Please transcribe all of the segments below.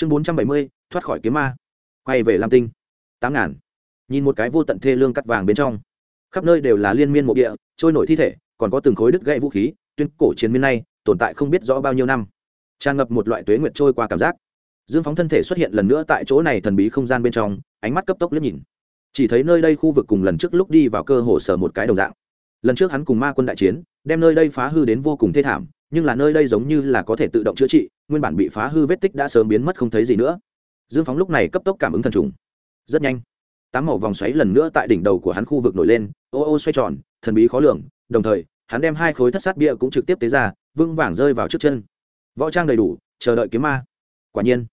chương bốn trăm bảy mươi, thoát khỏi kiếm ma. Quay về lam tinh. Tám ngàn. Nhìn một cái vô tận thê lương cắt vàng bên trong. Khắp nơi đều là liên miên mộ địa, trôi nổi thi thể, còn có từng khối đứt gãy vũ khí, tuyên cổ chiến miên nay, tồn tại không biết rõ bao nhiêu năm. Tràn ngập một loại tuế nguyệt trôi qua cảm giác. Dương phóng thân thể xuất hiện lần nữa tại chỗ này thần bí không gian bên trong, ánh mắt cấp tốc liếc nhìn. Chỉ thấy nơi đây khu vực cùng lần trước lúc đi vào cơ hồ sở một cái đồng dạng. Lần trước hắn cùng ma quân đại chiến, đem nơi đây phá hư đến vô cùng thê thảm nhưng là nơi đây giống như là có thể tự động chữa trị, nguyên bản bị phá hư vết tích đã sớm biến mất không thấy gì nữa. Dương phóng lúc này cấp tốc cảm ứng thần trùng. Rất nhanh, tám màu vòng xoáy lần nữa tại đỉnh đầu của hắn khu vực nổi lên, ô ô xoay tròn, thần bí khó lường, đồng thời, hắn đem hai khối thất sát bia cũng trực tiếp tế ra, vững vàng rơi vào trước chân. Võ trang đầy đủ, chờ đợi kiếm ma. Quả nhiên,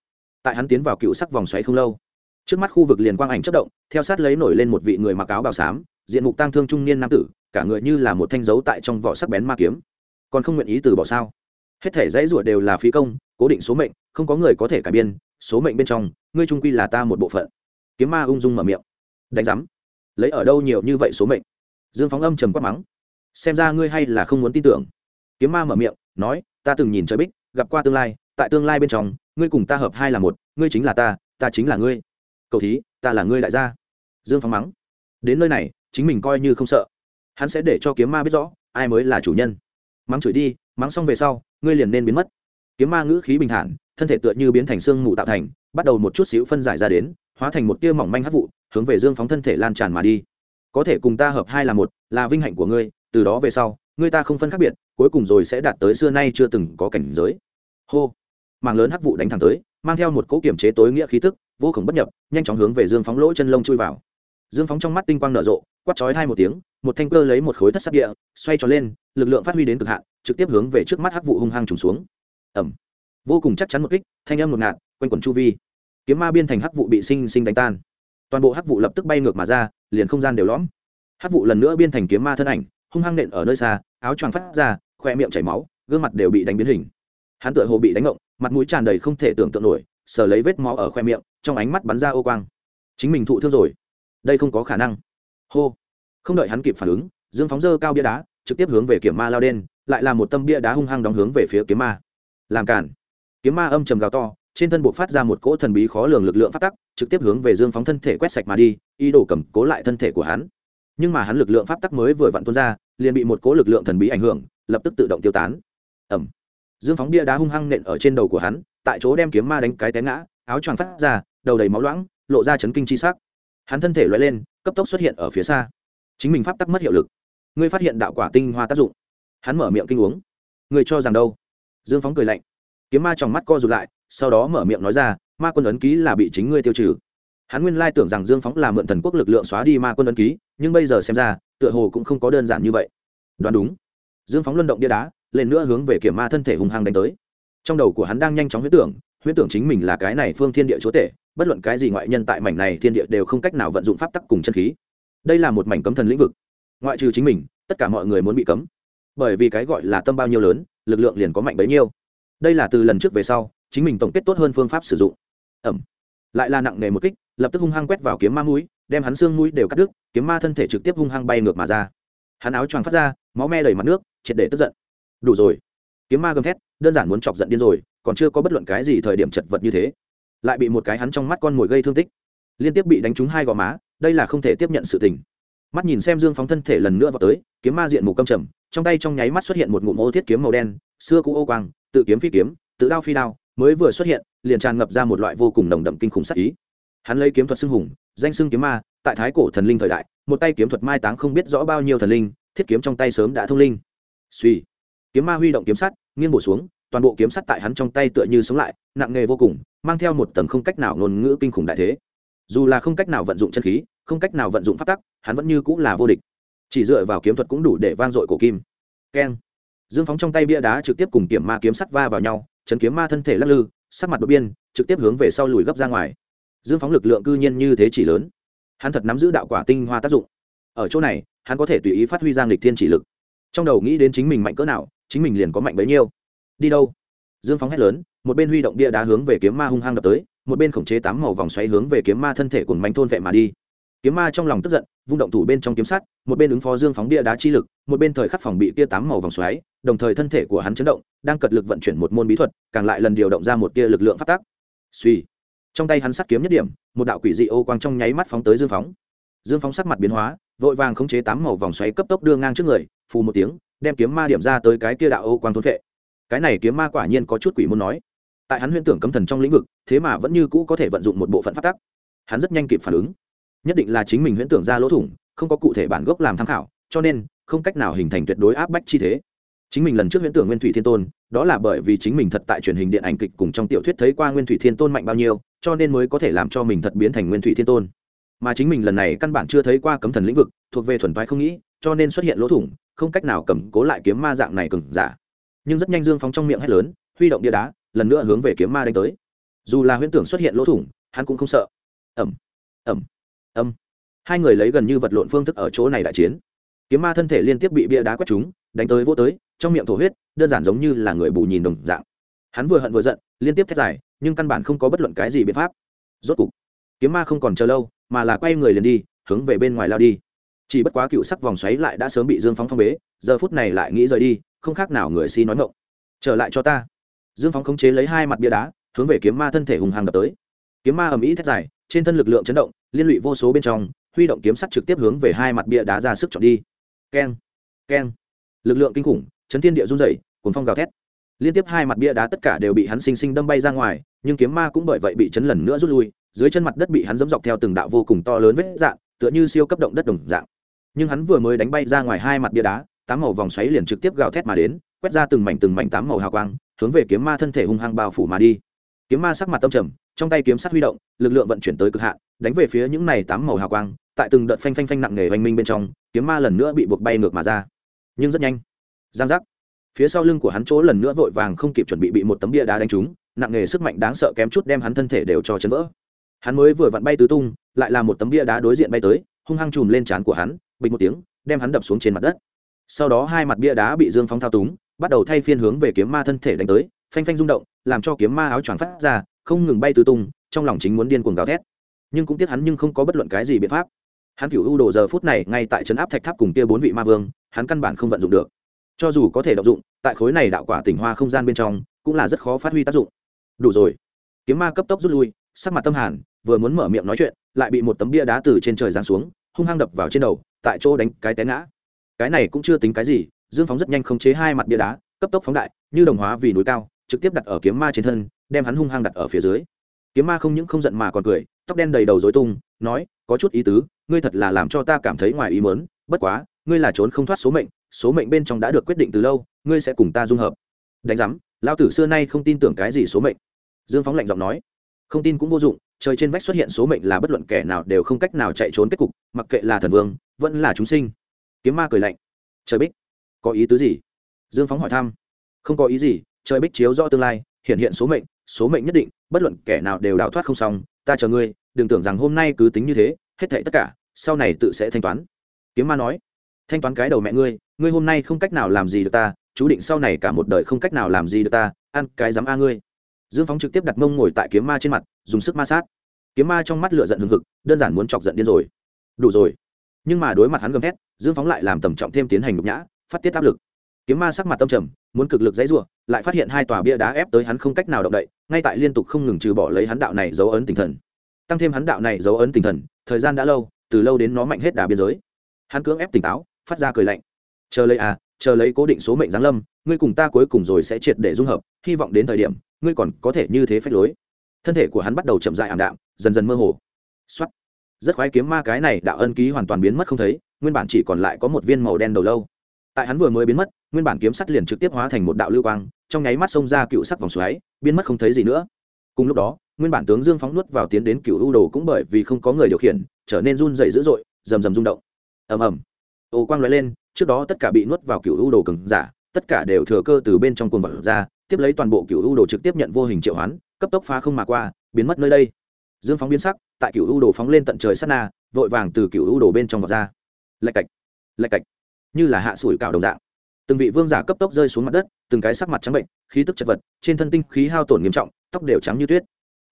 tại hắn tiến vào cựu sắc vòng xoáy không lâu, trước mắt khu vực liền quang ảnh chất động, theo sát lấy nổi lên một vị người mặc áo bào xám, diện mục tăng thương trung niên nam tử, cả người như là một thanh dấu tại trong vỏ sắc bén ma kiếm còn không nguyện ý từ bỏ sao? Hết thể dãy rủa đều là phí công, cố định số mệnh, không có người có thể cải biên, số mệnh bên trong, ngươi trung quy là ta một bộ phận. Kiếm ma ung dung mở miệng. Đánh giám. Lấy ở đâu nhiều như vậy số mệnh? Dương phóng âm trầm quát mắng. Xem ra ngươi hay là không muốn tin tưởng. Kiếm ma mở miệng, nói, ta từng nhìn trời bích, gặp qua tương lai, tại tương lai bên trong, ngươi cùng ta hợp hai là một, ngươi chính là ta ta chính là ngươi. Cầu thí, ta là ngươi đại gia. Dương phóng mắng. Đến nơi này, chính mình coi như không sợ. Hắn sẽ để cho kiếm ma biết rõ, ai mới là chủ nhân mắng chửi đi, mắng xong về sau, ngươi liền nên biến mất. Kiếm ma ngữ khí bình thản, thân thể tựa như biến thành xương mù tạo thành, bắt đầu một chút xíu phân giải ra đến, hóa thành một tia mỏng manh hấp vụ, hướng về dương phóng thân thể lan tràn mà đi. Có thể cùng ta hợp hai là một, là vinh hạnh của ngươi, từ đó về sau, ngươi ta không phân khác biệt, cuối cùng rồi sẽ đạt tới xưa nay chưa từng có cảnh giới. Hô! Màng lớn hắc vụ đánh thẳng tới, mang theo một cỗ kiểm chế tối nghĩa khí tức, vô khổng bất nhập, nhanh chóng hướng về dương phóng lỗ chân lông chui vào. Dương phóng trong mắt tinh quang nở rộ quắt chói hai một tiếng một thanh cơ lấy một khối thất sắc địa, xoay tròn lên, lực lượng phát huy đến cực hạn, trực tiếp hướng về trước mắt hắc vụ hung hăng trùng xuống. Ẩm vô cùng chắc chắn một kích, thanh âm một ngạt, quanh quẩn chu vi. Kiếm ma biên thành hắc vụ bị sinh sinh đánh tan. Toàn bộ hắc vụ lập tức bay ngược mà ra, liền không gian đều lõm. Hắc vụ lần nữa biên thành kiếm ma thân ảnh, hung hăng nện ở nơi xa, áo choàng phát ra, khoe miệng chảy máu, gương mặt đều bị đánh biến hình. Hắn tựa hồ bị đánh ngộng, mặt mũi tràn đầy không thể tưởng tượng nổi, sờ lấy vết máu ở khoe miệng, trong ánh mắt bắn ra ô quang. Chính mình thụ thương rồi. Đây không có khả năng. Hô không đợi hắn kịp phản ứng, dương phóng dơ cao bia đá, trực tiếp hướng về kiểm ma lao đen, lại là một tâm bia đá hung hăng đóng hướng về phía kiếm ma. Làm cản. Kiếm ma âm trầm gào to, trên thân buộc phát ra một cỗ thần bí khó lường lực lượng phát tắc, trực tiếp hướng về dương phóng thân thể quét sạch mà đi, ý đồ cầm cố lại thân thể của hắn. Nhưng mà hắn lực lượng pháp tắc mới vừa vặn tuôn ra, liền bị một cỗ lực lượng thần bí ảnh hưởng, lập tức tự động tiêu tán. Ẩm dương phóng bia đá hung hăng nện ở trên đầu của hắn, tại chỗ đem kiếm ma đánh cái té ngã, áo choàng phát ra, đầu đầy máu loãng, lộ ra chấn kinh chi sắc. Hắn thân thể loại lên, cấp tốc xuất hiện ở phía xa chính mình pháp tắc mất hiệu lực. Ngươi phát hiện đạo quả tinh hoa tác dụng. Hắn mở miệng kinh uống. Ngươi cho rằng đâu? Dương phóng cười lạnh. Kiếm ma trong mắt co rụt lại, sau đó mở miệng nói ra, ma quân ấn ký là bị chính ngươi tiêu trừ. Hắn nguyên lai tưởng rằng dương phóng là mượn thần quốc lực lượng xóa đi ma quân ấn ký, nhưng bây giờ xem ra, tựa hồ cũng không có đơn giản như vậy. Đoán đúng. Dương phóng luân động bia đá, lên nữa hướng về kiểm ma thân thể hùng hăng đánh tới. Trong đầu của hắn đang nhanh chóng huyết tưởng huyết tưởng chính mình là cái này phương thiên địa chúa tể, bất luận cái gì ngoại nhân tại mảnh này thiên địa đều không cách nào vận dụng pháp tắc cùng chân khí đây là một mảnh cấm thần lĩnh vực. Ngoại trừ chính mình, tất cả mọi người muốn bị cấm. Bởi vì cái gọi là tâm bao nhiêu lớn, lực lượng liền có mạnh bấy nhiêu. Đây là từ lần trước về sau, chính mình tổng kết tốt hơn phương pháp sử dụng. Ẩm. Lại là nặng nề một kích, lập tức hung hăng quét vào kiếm ma mũi, đem hắn xương mũi đều cắt đứt, kiếm ma thân thể trực tiếp hung hăng bay ngược mà ra. Hắn áo choàng phát ra, máu me đầy mặt nước, triệt để tức giận. Đủ rồi. Kiếm ma gầm thét, đơn giản muốn chọc giận điên rồi, còn chưa có bất luận cái gì thời điểm chật vật như thế. Lại bị một cái hắn trong mắt con mồi gây thương tích. Liên tiếp bị đánh trúng hai gò má đây là không thể tiếp nhận sự tình. Mắt nhìn xem dương phóng thân thể lần nữa vào tới, kiếm ma diện mù câm trầm, trong tay trong nháy mắt xuất hiện một ngụm ô thiết kiếm màu đen, xưa cũ ô quang, tự kiếm phi kiếm, tự đao phi đao, mới vừa xuất hiện, liền tràn ngập ra một loại vô cùng nồng đậm kinh khủng sắc ý. Hắn lấy kiếm thuật xưng hùng, danh xưng kiếm ma, tại thái cổ thần linh thời đại, một tay kiếm thuật mai táng không biết rõ bao nhiêu thần linh, thiết kiếm trong tay sớm đã thông linh. Suy, kiếm ma huy động kiếm sắt, nghiêng bổ xuống, toàn bộ kiếm sắt tại hắn trong tay tựa như sống lại, nặng nghề vô cùng, mang theo một tầng không cách nào ngôn ngữ kinh khủng đại thế. Dù là không cách nào vận dụng chân khí không cách nào vận dụng pháp tắc, hắn vẫn như cũng là vô địch. Chỉ dựa vào kiếm thuật cũng đủ để vang dội cổ kim. Keng. Dương phóng trong tay bia đá trực tiếp cùng kiểm ma kiếm sắt va vào nhau, chấn kiếm ma thân thể lắc lư, sắc mặt đột biên trực tiếp hướng về sau lùi gấp ra ngoài. Dương phóng lực lượng cư nhiên như thế chỉ lớn. Hắn thật nắm giữ đạo quả tinh hoa tác dụng. Ở chỗ này, hắn có thể tùy ý phát huy giang lịch thiên chỉ lực. Trong đầu nghĩ đến chính mình mạnh cỡ nào, chính mình liền có mạnh bấy nhiêu. Đi đâu? Dương phóng hét lớn, một bên huy động bia đá hướng về kiếm ma hung hăng đập tới, một bên khống chế tám màu vòng xoáy hướng về kiếm ma thân thể cùng mánh thôn vệ mà đi kiếm ma trong lòng tức giận, vung động thủ bên trong kiếm sắt, một bên ứng phó dương phóng bia đá chi lực, một bên thời khắc phòng bị kia tám màu vòng xoáy, đồng thời thân thể của hắn chấn động, đang cật lực vận chuyển một môn bí thuật, càng lại lần điều động ra một tia lực lượng phát tác. Suy. Trong tay hắn sắt kiếm nhất điểm, một đạo quỷ dị ô quang trong nháy mắt phóng tới dương phóng. Dương phóng sắc mặt biến hóa, vội vàng khống chế tám màu vòng xoáy cấp tốc đưa ngang trước người, phù một tiếng, đem kiếm ma điểm ra tới cái kia đạo ô quang thôn vệ cái này kiếm ma quả nhiên có chút quỷ muốn nói. Tại hắn huyễn tưởng cấm thần trong lĩnh vực, thế mà vẫn như cũ có thể vận dụng một bộ phận phát tắc hắn rất nhanh kịp phản ứng nhất định là chính mình huyễn tưởng ra lỗ thủng, không có cụ thể bản gốc làm tham khảo, cho nên không cách nào hình thành tuyệt đối áp bách chi thế. Chính mình lần trước huyễn tưởng nguyên thủy thiên tôn, đó là bởi vì chính mình thật tại truyền hình điện ảnh kịch cùng trong tiểu thuyết thấy qua nguyên thủy thiên tôn mạnh bao nhiêu, cho nên mới có thể làm cho mình thật biến thành nguyên thủy thiên tôn. Mà chính mình lần này căn bản chưa thấy qua cấm thần lĩnh vực, thuộc về thuần phái không nghĩ, cho nên xuất hiện lỗ thủng, không cách nào cầm cố lại kiếm ma dạng này cừng giả. Nhưng rất nhanh dương phóng trong miệng hét lớn, huy động bia đá, lần nữa hướng về kiếm ma đánh tới. Dù là huyễn tưởng xuất hiện lỗ thủng, hắn cũng không sợ. Ẩm ẩm âm. Hai người lấy gần như vật lộn phương thức ở chỗ này đại chiến. Kiếm ma thân thể liên tiếp bị bia đá quét trúng đánh tới vô tới, trong miệng thổ huyết, đơn giản giống như là người bù nhìn đồng dạng. Hắn vừa hận vừa giận, liên tiếp thét dài, nhưng căn bản không có bất luận cái gì biện pháp. Rốt cục, kiếm ma không còn chờ lâu, mà là quay người liền đi, hướng về bên ngoài lao đi. Chỉ bất quá cựu sắc vòng xoáy lại đã sớm bị dương phóng phong bế, giờ phút này lại nghĩ rời đi, không khác nào người si nói ngộng trở lại cho ta. Dương phóng khống chế lấy hai mặt bia đá, hướng về kiếm ma thân thể hùng hàng đập tới. Kiếm ma ầm ĩ thét dài trên thân lực lượng chấn động, liên lụy vô số bên trong, huy động kiếm sắt trực tiếp hướng về hai mặt bia đá ra sức chọn đi. Keng keng. Lực lượng kinh khủng, chấn thiên địa run dày cuốn phong gào thét. Liên tiếp hai mặt bia đá tất cả đều bị hắn sinh sinh đâm bay ra ngoài, nhưng kiếm ma cũng bởi vậy bị chấn lần nữa rút lui, dưới chân mặt đất bị hắn dẫm dọc theo từng đạo vô cùng to lớn vết dạng, tựa như siêu cấp động đất đồng dạng. Nhưng hắn vừa mới đánh bay ra ngoài hai mặt bia đá, tám màu vòng xoáy liền trực tiếp gào thét mà đến, quét ra từng mảnh từng mảnh tám màu hào quang, hướng về kiếm ma thân thể hung hăng bao phủ mà đi. Kiếm ma sắc mặt tâm trầm trong tay kiếm sắt huy động, lực lượng vận chuyển tới cực hạn, đánh về phía những này tám màu hào quang, tại từng đợt phanh phanh phanh nặng nề oanh minh bên trong, kiếm ma lần nữa bị buộc bay ngược mà ra. Nhưng rất nhanh, giang giác. Phía sau lưng của hắn chỗ lần nữa vội vàng không kịp chuẩn bị bị một tấm bia đá đánh trúng, nặng nề sức mạnh đáng sợ kém chút đem hắn thân thể đều cho chấn vỡ. Hắn mới vừa vặn bay tứ tung, lại là một tấm bia đá đối diện bay tới, hung hăng chùm lên trán của hắn, bình một tiếng, đem hắn đập xuống trên mặt đất. Sau đó hai mặt bia đá bị dương phóng thao túng, bắt đầu thay phiên hướng về kiếm ma thân thể đánh tới, phanh phanh rung động, làm cho kiếm ma áo choàng phát ra không ngừng bay tứ tung, trong lòng chính muốn điên cuồng gào thét. Nhưng cũng tiếc hắn nhưng không có bất luận cái gì biện pháp. Hắn cựu ưu đồ giờ phút này ngay tại trấn áp thạch tháp cùng kia bốn vị ma vương, hắn căn bản không vận dụng được. Cho dù có thể động dụng, tại khối này đạo quả tỉnh hoa không gian bên trong, cũng là rất khó phát huy tác dụng. Đủ rồi. Kiếm ma cấp tốc rút lui, sắc mặt tâm hàn, vừa muốn mở miệng nói chuyện, lại bị một tấm bia đá từ trên trời giáng xuống, hung hăng đập vào trên đầu, tại chỗ đánh cái té ngã. Cái này cũng chưa tính cái gì, dương phóng rất nhanh khống chế hai mặt bia đá, cấp tốc phóng đại, như đồng hóa vì núi cao, trực tiếp đặt ở kiếm ma trên thân đem hắn hung hăng đặt ở phía dưới. Kiếm ma không những không giận mà còn cười, tóc đen đầy đầu dối tung, nói, có chút ý tứ, ngươi thật là làm cho ta cảm thấy ngoài ý mớn bất quá, ngươi là trốn không thoát số mệnh số mệnh bên trong đã được quyết định từ lâu, ngươi sẽ cùng ta dung hợp. Đánh giám lao tử xưa nay không tin tưởng cái gì số mệnh. Dương phóng lạnh giọng nói, không tin cũng vô dụng, trời trên vách xuất hiện số mệnh là bất luận kẻ nào đều không cách nào chạy trốn kết cục, mặc kệ là thần vương, vẫn là chúng sinh. Kiếm ma cười lạnh, trời bích, có ý tứ gì? Dương phóng hỏi thăm, không có ý gì, trời bích chiếu rõ tương lai hiện hiện số mệnh số mệnh nhất định, bất luận kẻ nào đều đào thoát không xong, ta chờ ngươi, đừng tưởng rằng hôm nay cứ tính như thế, hết thảy tất cả, sau này tự sẽ thanh toán. Kiếm ma nói, thanh toán cái đầu mẹ ngươi ngươi hôm nay không cách nào làm gì được ta, chú định sau này cả một đời không cách nào làm gì được ta, ăn cái dám a ngươi. Dương phóng trực tiếp đặt mông ngồi tại kiếm ma trên mặt, dùng sức ma sát. Kiếm ma trong mắt lửa giận hừng hực, đơn giản muốn chọc giận điên rồi. Đủ rồi. Nhưng mà đối mặt hắn gầm thét, dương phóng lại làm tầm trọng thêm tiến hành nhục nhã, phát tiết áp lực. Kiếm ma sắc mặt tâm trầm, muốn cực lực dãy ruộng lại phát hiện hai tòa bia đá ép tới hắn không cách nào động đậy, ngay tại liên tục không ngừng trừ bỏ lấy hắn đạo này dấu ấn tinh thần. Tăng thêm hắn đạo này dấu ấn tinh thần, thời gian đã lâu, từ lâu đến nó mạnh hết đà biên giới. Hắn cưỡng ép tỉnh táo, phát ra cười lạnh. Chờ lấy à chờ lấy cố định số mệnh giáng lâm, ngươi cùng ta cuối cùng rồi sẽ triệt để dung hợp, hy vọng đến thời điểm, ngươi còn có thể như thế phách lối. Thân thể của hắn bắt đầu chậm dại ảm đạm, dần dần mơ hồ. Xuất rất khoái kiếm ma cái này đạo ân ký hoàn toàn biến mất không thấy, nguyên bản chỉ còn lại có một viên màu đen đầu lâu. Tại hắn vừa mới biến mất nguyên bản kiếm sắt liền trực tiếp hóa thành một đạo lưu quang, trong nháy mắt xông ra cựu sắc vòng xoáy, biến mất không thấy gì nữa. Cùng lúc đó, nguyên bản tướng dương phóng nuốt vào tiến đến cựu u đồ cũng bởi vì không có người điều khiển, trở nên run dày dữ dội, rầm rầm rung động. Ầm ầm. Ô quang l lên, trước đó tất cả bị nuốt vào cựu u đồ cứng giả, tất cả đều thừa cơ từ bên trong cuồng vật ra, tiếp lấy toàn bộ cựu u đồ trực tiếp nhận vô hình triệu hoán, cấp tốc phá không mà qua, biến mất nơi đây. Dương phóng biến sắc, tại cựu u đồ phóng lên tận trời sát na, vội vàng từ cựu u đồ bên trong vọt ra. Lạch cạch lạch cạch, như là hạ sủi cạo đồng dạng từng vị vương giả cấp tốc rơi xuống mặt đất, từng cái sắc mặt trắng bệnh, khí tức chật vật, trên thân tinh khí hao tổn nghiêm trọng, tóc đều trắng như tuyết.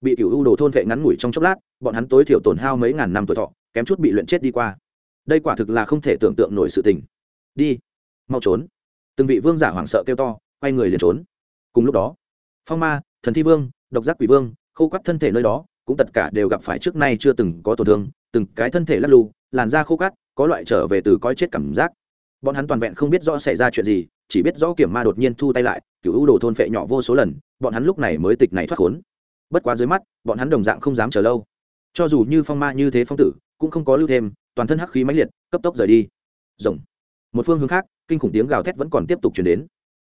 Bị cựu u đồ thôn vệ ngắn ngủi trong chốc lát, bọn hắn tối thiểu tổn hao mấy ngàn năm tuổi thọ, kém chút bị luyện chết đi qua. Đây quả thực là không thể tưởng tượng nổi sự tình. Đi, mau trốn. Từng vị vương giả hoảng sợ kêu to, quay người liền trốn. Cùng lúc đó, phong ma, thần thi vương, độc giác quỷ vương, khô quắt thân thể nơi đó, cũng tất cả đều gặp phải trước nay chưa từng có tổn thương, từng cái thân thể lắc lù làn da khô cắt có loại trở về từ coi chết cảm giác bọn hắn toàn vẹn không biết rõ xảy ra chuyện gì, chỉ biết rõ kiểm ma đột nhiên thu tay lại cựu ưu đồ thôn phệ nhỏ vô số lần, bọn hắn lúc này mới tịch này thoát khốn. Bất quá dưới mắt, bọn hắn đồng dạng không dám chờ lâu. Cho dù như phong ma như thế phong tử, cũng không có lưu thêm, toàn thân hắc khí mãnh liệt, cấp tốc rời đi. Rồng. Một phương hướng khác, kinh khủng tiếng gào thét vẫn còn tiếp tục chuyển đến.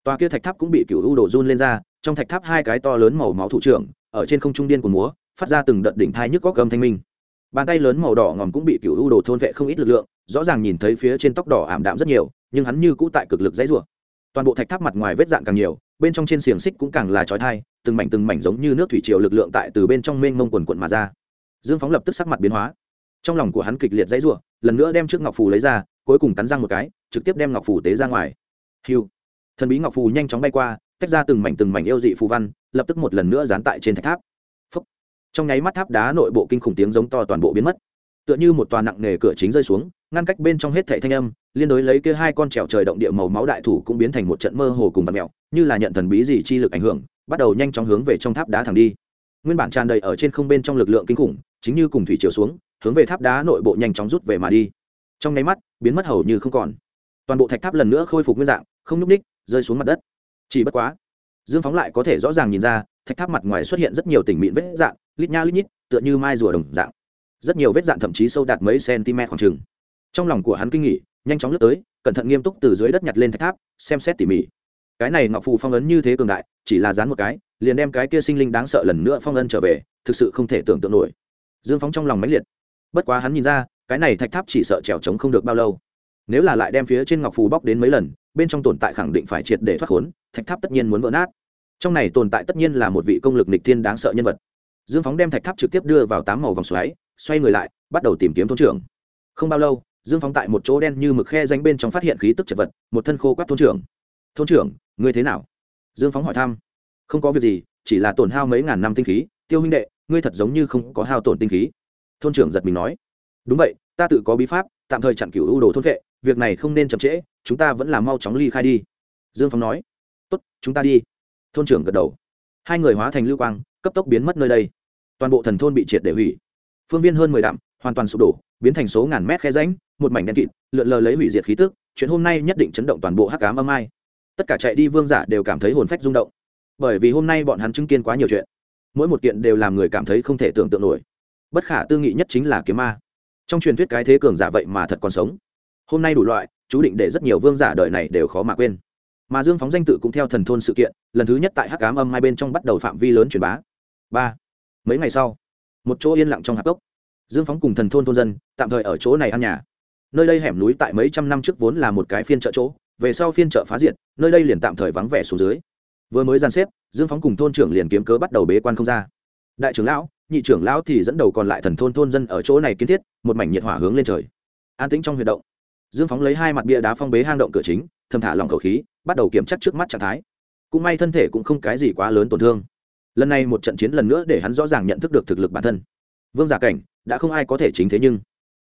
Tòa kia thạch tháp cũng bị cựu ưu đồ run lên ra, trong thạch tháp hai cái to lớn màu máu thủ trưởng, ở trên không trung điên của múa, phát ra từng đợt đỉnh thai nhức có cầm thanh minh. Bàn tay lớn màu đỏ ngòm cũng bị cựu ưu đồ thôn vệ không ít lực lượng rõ ràng nhìn thấy phía trên tóc đỏ ảm đạm rất nhiều, nhưng hắn như cũ tại cực lực dãy rủa. Toàn bộ thạch tháp mặt ngoài vết dạn càng nhiều, bên trong trên xiềng xích cũng càng là trói thai từng mảnh từng mảnh giống như nước thủy triều lực lượng tại từ bên trong mênh mông quần quận mà ra. Dương phóng lập tức sắc mặt biến hóa. Trong lòng của hắn kịch liệt dãy rủa, lần nữa đem trước ngọc phù lấy ra, cuối cùng cắn răng một cái, trực tiếp đem ngọc phù tế ra ngoài. Hiu thần bí ngọc phù nhanh chóng bay qua, tách ra từng mảnh từng mảnh yêu dị phù văn, lập tức một lần nữa dán tại trên thạch tháp. Phúc. trong nháy mắt tháp đá nội bộ kinh khủng tiếng giống to toàn bộ biến mất tựa như một tòa nặng nề cửa chính rơi xuống, ngăn cách bên trong hết thảy thanh âm, liên đối lấy kia hai con trèo trời động địa màu máu đại thủ cũng biến thành một trận mơ hồ cùng vật mèo, như là nhận thần bí gì chi lực ảnh hưởng, bắt đầu nhanh chóng hướng về trong tháp đá thẳng đi. Nguyên bản tràn đầy ở trên không bên trong lực lượng kinh khủng, chính như cùng thủy chiều xuống, hướng về tháp đá nội bộ nhanh chóng rút về mà đi. Trong nháy mắt, biến mất hầu như không còn. Toàn bộ thạch tháp lần nữa khôi phục nguyên dạng, không nhúc ních rơi xuống mặt đất. Chỉ bất quá, dương phóng lại có thể rõ ràng nhìn ra, thạch tháp mặt ngoài xuất hiện rất nhiều tỉnh mịn vết dạng, lít nha lít nhít, tựa như mai rùa đồng dạng rất nhiều vết dạn thậm chí sâu đạt mấy cm khoảng trừng trong lòng của hắn kinh nghỉ nhanh chóng lướt tới, cẩn thận nghiêm túc từ dưới đất nhặt lên thạch tháp, xem xét tỉ mỉ. Cái này ngọc phù phong ấn như thế cường đại, chỉ là dán một cái, liền đem cái kia sinh linh đáng sợ lần nữa phong ấn trở về, thực sự không thể tưởng tượng nổi. Dương phóng trong lòng mãnh liệt. Bất quá hắn nhìn ra, cái này thạch tháp chỉ sợ trèo trống không được bao lâu. Nếu là lại đem phía trên ngọc phù bóc đến mấy lần, bên trong tồn tại khẳng định phải triệt để thoát khốn, thạch tháp tất nhiên muốn vỡ nát. Trong này tồn tại tất nhiên là một vị công lực nịch thiên đáng sợ nhân vật. Dương phóng đem thạch tháp trực tiếp đưa vào tám màu vòng xoáy xoay người lại, bắt đầu tìm kiếm thôn trưởng. Không bao lâu, dương phóng tại một chỗ đen như mực khe danh bên trong phát hiện khí tức chật vật, một thân khô quát thôn trưởng. Thôn trưởng, ngươi thế nào? Dương phóng hỏi thăm. Không có việc gì, chỉ là tổn hao mấy ngàn năm tinh khí, tiêu huynh đệ, ngươi thật giống như không có hao tổn tinh khí. Thôn trưởng giật mình nói. Đúng vậy, ta tự có bí pháp, tạm thời chặn cửu ưu đồ thôn vệ, việc này không nên chậm trễ, chúng ta vẫn là mau chóng ly khai đi. Dương phóng nói. Tốt, chúng ta đi. Thôn trưởng gật đầu. Hai người hóa thành lưu quang, cấp tốc biến mất nơi đây. Toàn bộ thần thôn bị triệt để hủy phương viên hơn mười dặm hoàn toàn sụp đổ, biến thành số ngàn mét khe ránh một mảnh đen kịt, lượn lờ lấy hủy diệt khí tức, chuyện hôm nay nhất định chấn động toàn bộ hắc cám âm ai. Tất cả chạy đi vương giả đều cảm thấy hồn phách rung động. Bởi vì hôm nay bọn hắn chứng kiến quá nhiều chuyện. Mỗi một kiện đều làm người cảm thấy không thể tưởng tượng nổi. Bất khả tư nghị nhất chính là kiếm ma. Trong truyền thuyết cái thế cường giả vậy mà thật còn sống. Hôm nay đủ loại, chú định để rất nhiều vương giả đời này đều khó mà quên. Mà dương phóng danh tự cũng theo thần thôn sự kiện, lần thứ nhất tại hắc cám âm hai bên trong bắt đầu phạm vi lớn truyền bá. Ba. Mấy ngày sau một chỗ yên lặng trong hạp cốc. Dương phóng cùng thần thôn thôn dân tạm thời ở chỗ này ăn nhà. Nơi đây hẻm núi tại mấy trăm năm trước vốn là một cái phiên chợ chỗ, về sau phiên chợ phá diệt, nơi đây liền tạm thời vắng vẻ xuống dưới. Vừa mới dàn xếp, dương phóng cùng thôn trưởng liền kiếm cớ bắt đầu bế quan không ra. Đại trưởng lão, nhị trưởng lão thì dẫn đầu còn lại thần thôn thôn dân ở chỗ này kiến thiết, một mảnh nhiệt hỏa hướng lên trời. An tĩnh trong huyệt động. Dương phóng lấy hai mặt bia đá phong bế hang động cửa chính, thầm thả lòng khẩu khí, bắt đầu kiểm chắc trước mắt trạng thái. Cũng may thân thể cũng không cái gì quá lớn tổn thương lần này một trận chiến lần nữa để hắn rõ ràng nhận thức được thực lực bản thân. Vương giả cảnh, đã không ai có thể chính thế nhưng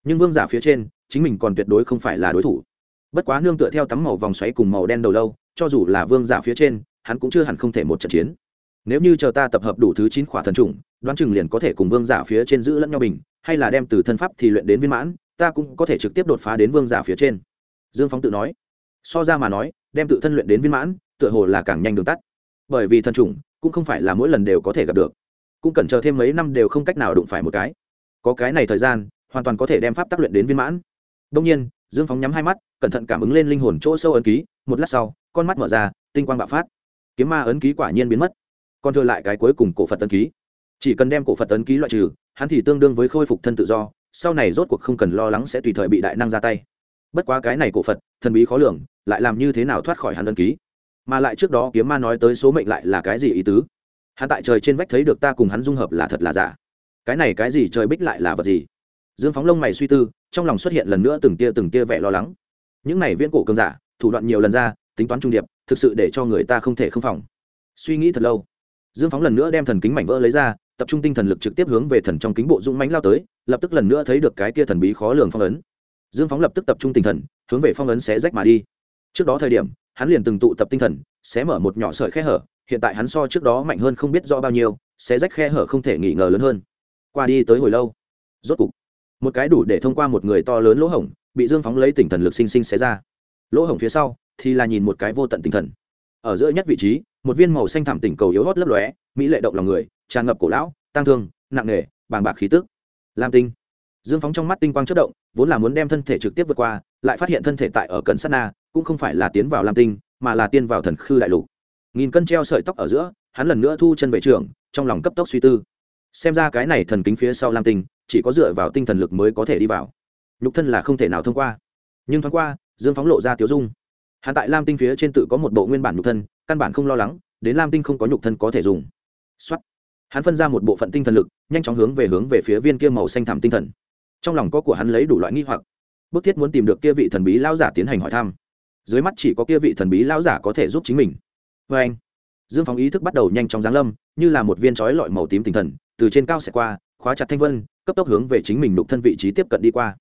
nhưng vương giả phía trên, chính mình còn tuyệt đối không phải là đối thủ. Bất quá nương tựa theo tắm màu vòng xoáy cùng màu đen đầu lâu, cho dù là vương giả phía trên, hắn cũng chưa hẳn không thể một trận chiến. Nếu như chờ ta tập hợp đủ thứ chín khỏa thần trùng đoán chừng liền có thể cùng vương giả phía trên giữ lẫn nhau bình, hay là đem từ thân pháp thì luyện đến viên mãn, ta cũng có thể trực tiếp đột phá đến vương giả phía trên. Dương phóng tự nói. So ra mà nói, đem tự thân luyện đến viên mãn, tựa hồ là càng nhanh đường tắt. Bởi vì thần trùng cũng không phải là mỗi lần đều có thể gặp được. Cũng cần chờ thêm mấy năm đều không cách nào đụng phải một cái. Có cái này thời gian, hoàn toàn có thể đem pháp tác luyện đến viên mãn. Đông nhiên, dương phóng nhắm hai mắt, cẩn thận cảm ứng lên linh hồn chỗ sâu ấn ký, một lát sau, con mắt mở ra, tinh quang bạo phát. Kiếm ma ấn ký quả nhiên biến mất. Còn thừa lại cái cuối cùng cổ phật ấn ký. Chỉ cần đem cổ phật ấn ký loại trừ, hắn thì tương đương với khôi phục thân tự do, sau này rốt cuộc không cần lo lắng sẽ tùy thời bị đại năng ra tay. Bất quá cái này cổ phật, thần bí khó lường, lại làm như thế nào thoát khỏi hắn ấn ký? Mà lại trước đó kiếm ma nói tới số mệnh lại là cái gì ý tứ? Hắn tại trời trên vách thấy được ta cùng hắn dung hợp là thật là giả. Cái này cái gì trời bích lại là vật gì? Dương phóng lông mày suy tư, trong lòng xuất hiện lần nữa từng tia từng tia vẻ lo lắng. Những này viễn cổ cường giả, thủ đoạn nhiều lần ra, tính toán trung điệp, thực sự để cho người ta không thể không phòng. Suy nghĩ thật lâu, dương phóng lần nữa đem thần kính mảnh vỡ lấy ra, tập trung tinh thần lực trực tiếp hướng về thần trong kính bộ dũng mánh lao tới, lập tức lần nữa thấy được cái kia thần bí khó lường phong ấn. Dương phóng lập tức tập trung tinh thần, hướng về phong ấn xé rách mà đi. Trước đó thời điểm hắn liền từng tụ tập tinh thần, xé mở một nhỏ sợi khe hở, hiện tại hắn so trước đó mạnh hơn không biết rõ bao nhiêu sẽ rách khe hở không thể nghỉ ngờ lớn hơn. Qua đi tới hồi lâu, rốt cục, một cái đủ để thông qua một người to lớn lỗ hổng, bị dương phóng lấy tinh thần lực sinh sinh xé ra. Lỗ hổng phía sau thì là nhìn một cái vô tận tinh thần. Ở giữa nhất vị trí, một viên màu xanh thảm tỉnh cầu yếu hót lấp lóe, mỹ lệ động lòng người, tràn ngập cổ lão tăng thương, nặng nề, bàng bạc khí tức. Lam tinh. Dương phóng trong mắt tinh quang chất động, vốn là muốn đem thân thể trực tiếp vượt qua, lại phát hiện thân thể tại ở cận sát na cũng không phải là tiến vào lam tinh mà là tiên vào thần khư đại lục. Nghìn cân treo sợi tóc ở giữa hắn lần nữa thu chân về trưởng, trong lòng cấp tốc suy tư. Xem ra cái này thần kính phía sau lam tinh chỉ có dựa vào tinh thần lực mới có thể đi vào. Nhục thân là không thể nào thông qua. Nhưng thoáng qua dương phóng lộ ra tiếu dung. Hắn tại lam tinh phía trên tự có một bộ nguyên bản nhục thân căn bản không lo lắng đến lam tinh không có nhục thân có thể dùng. Xuất hắn phân ra một bộ phận tinh thần lực nhanh chóng hướng về hướng về phía viên kia màu xanh thẳm tinh thần. Trong lòng có của hắn lấy đủ loại nghi hoặc. Bức thiết muốn tìm được kia vị thần bí lao giả tiến hành hỏi thăm dưới mắt chỉ có kia vị thần bí lão giả có thể giúp chính mình. Vê anh, dương phóng ý thức bắt đầu nhanh chóng giáng lâm, như là một viên trói lọi màu tím tinh thần, từ trên cao sẽ qua, khóa chặt thanh vân, cấp tốc hướng về chính mình đục thân vị trí tiếp cận đi qua.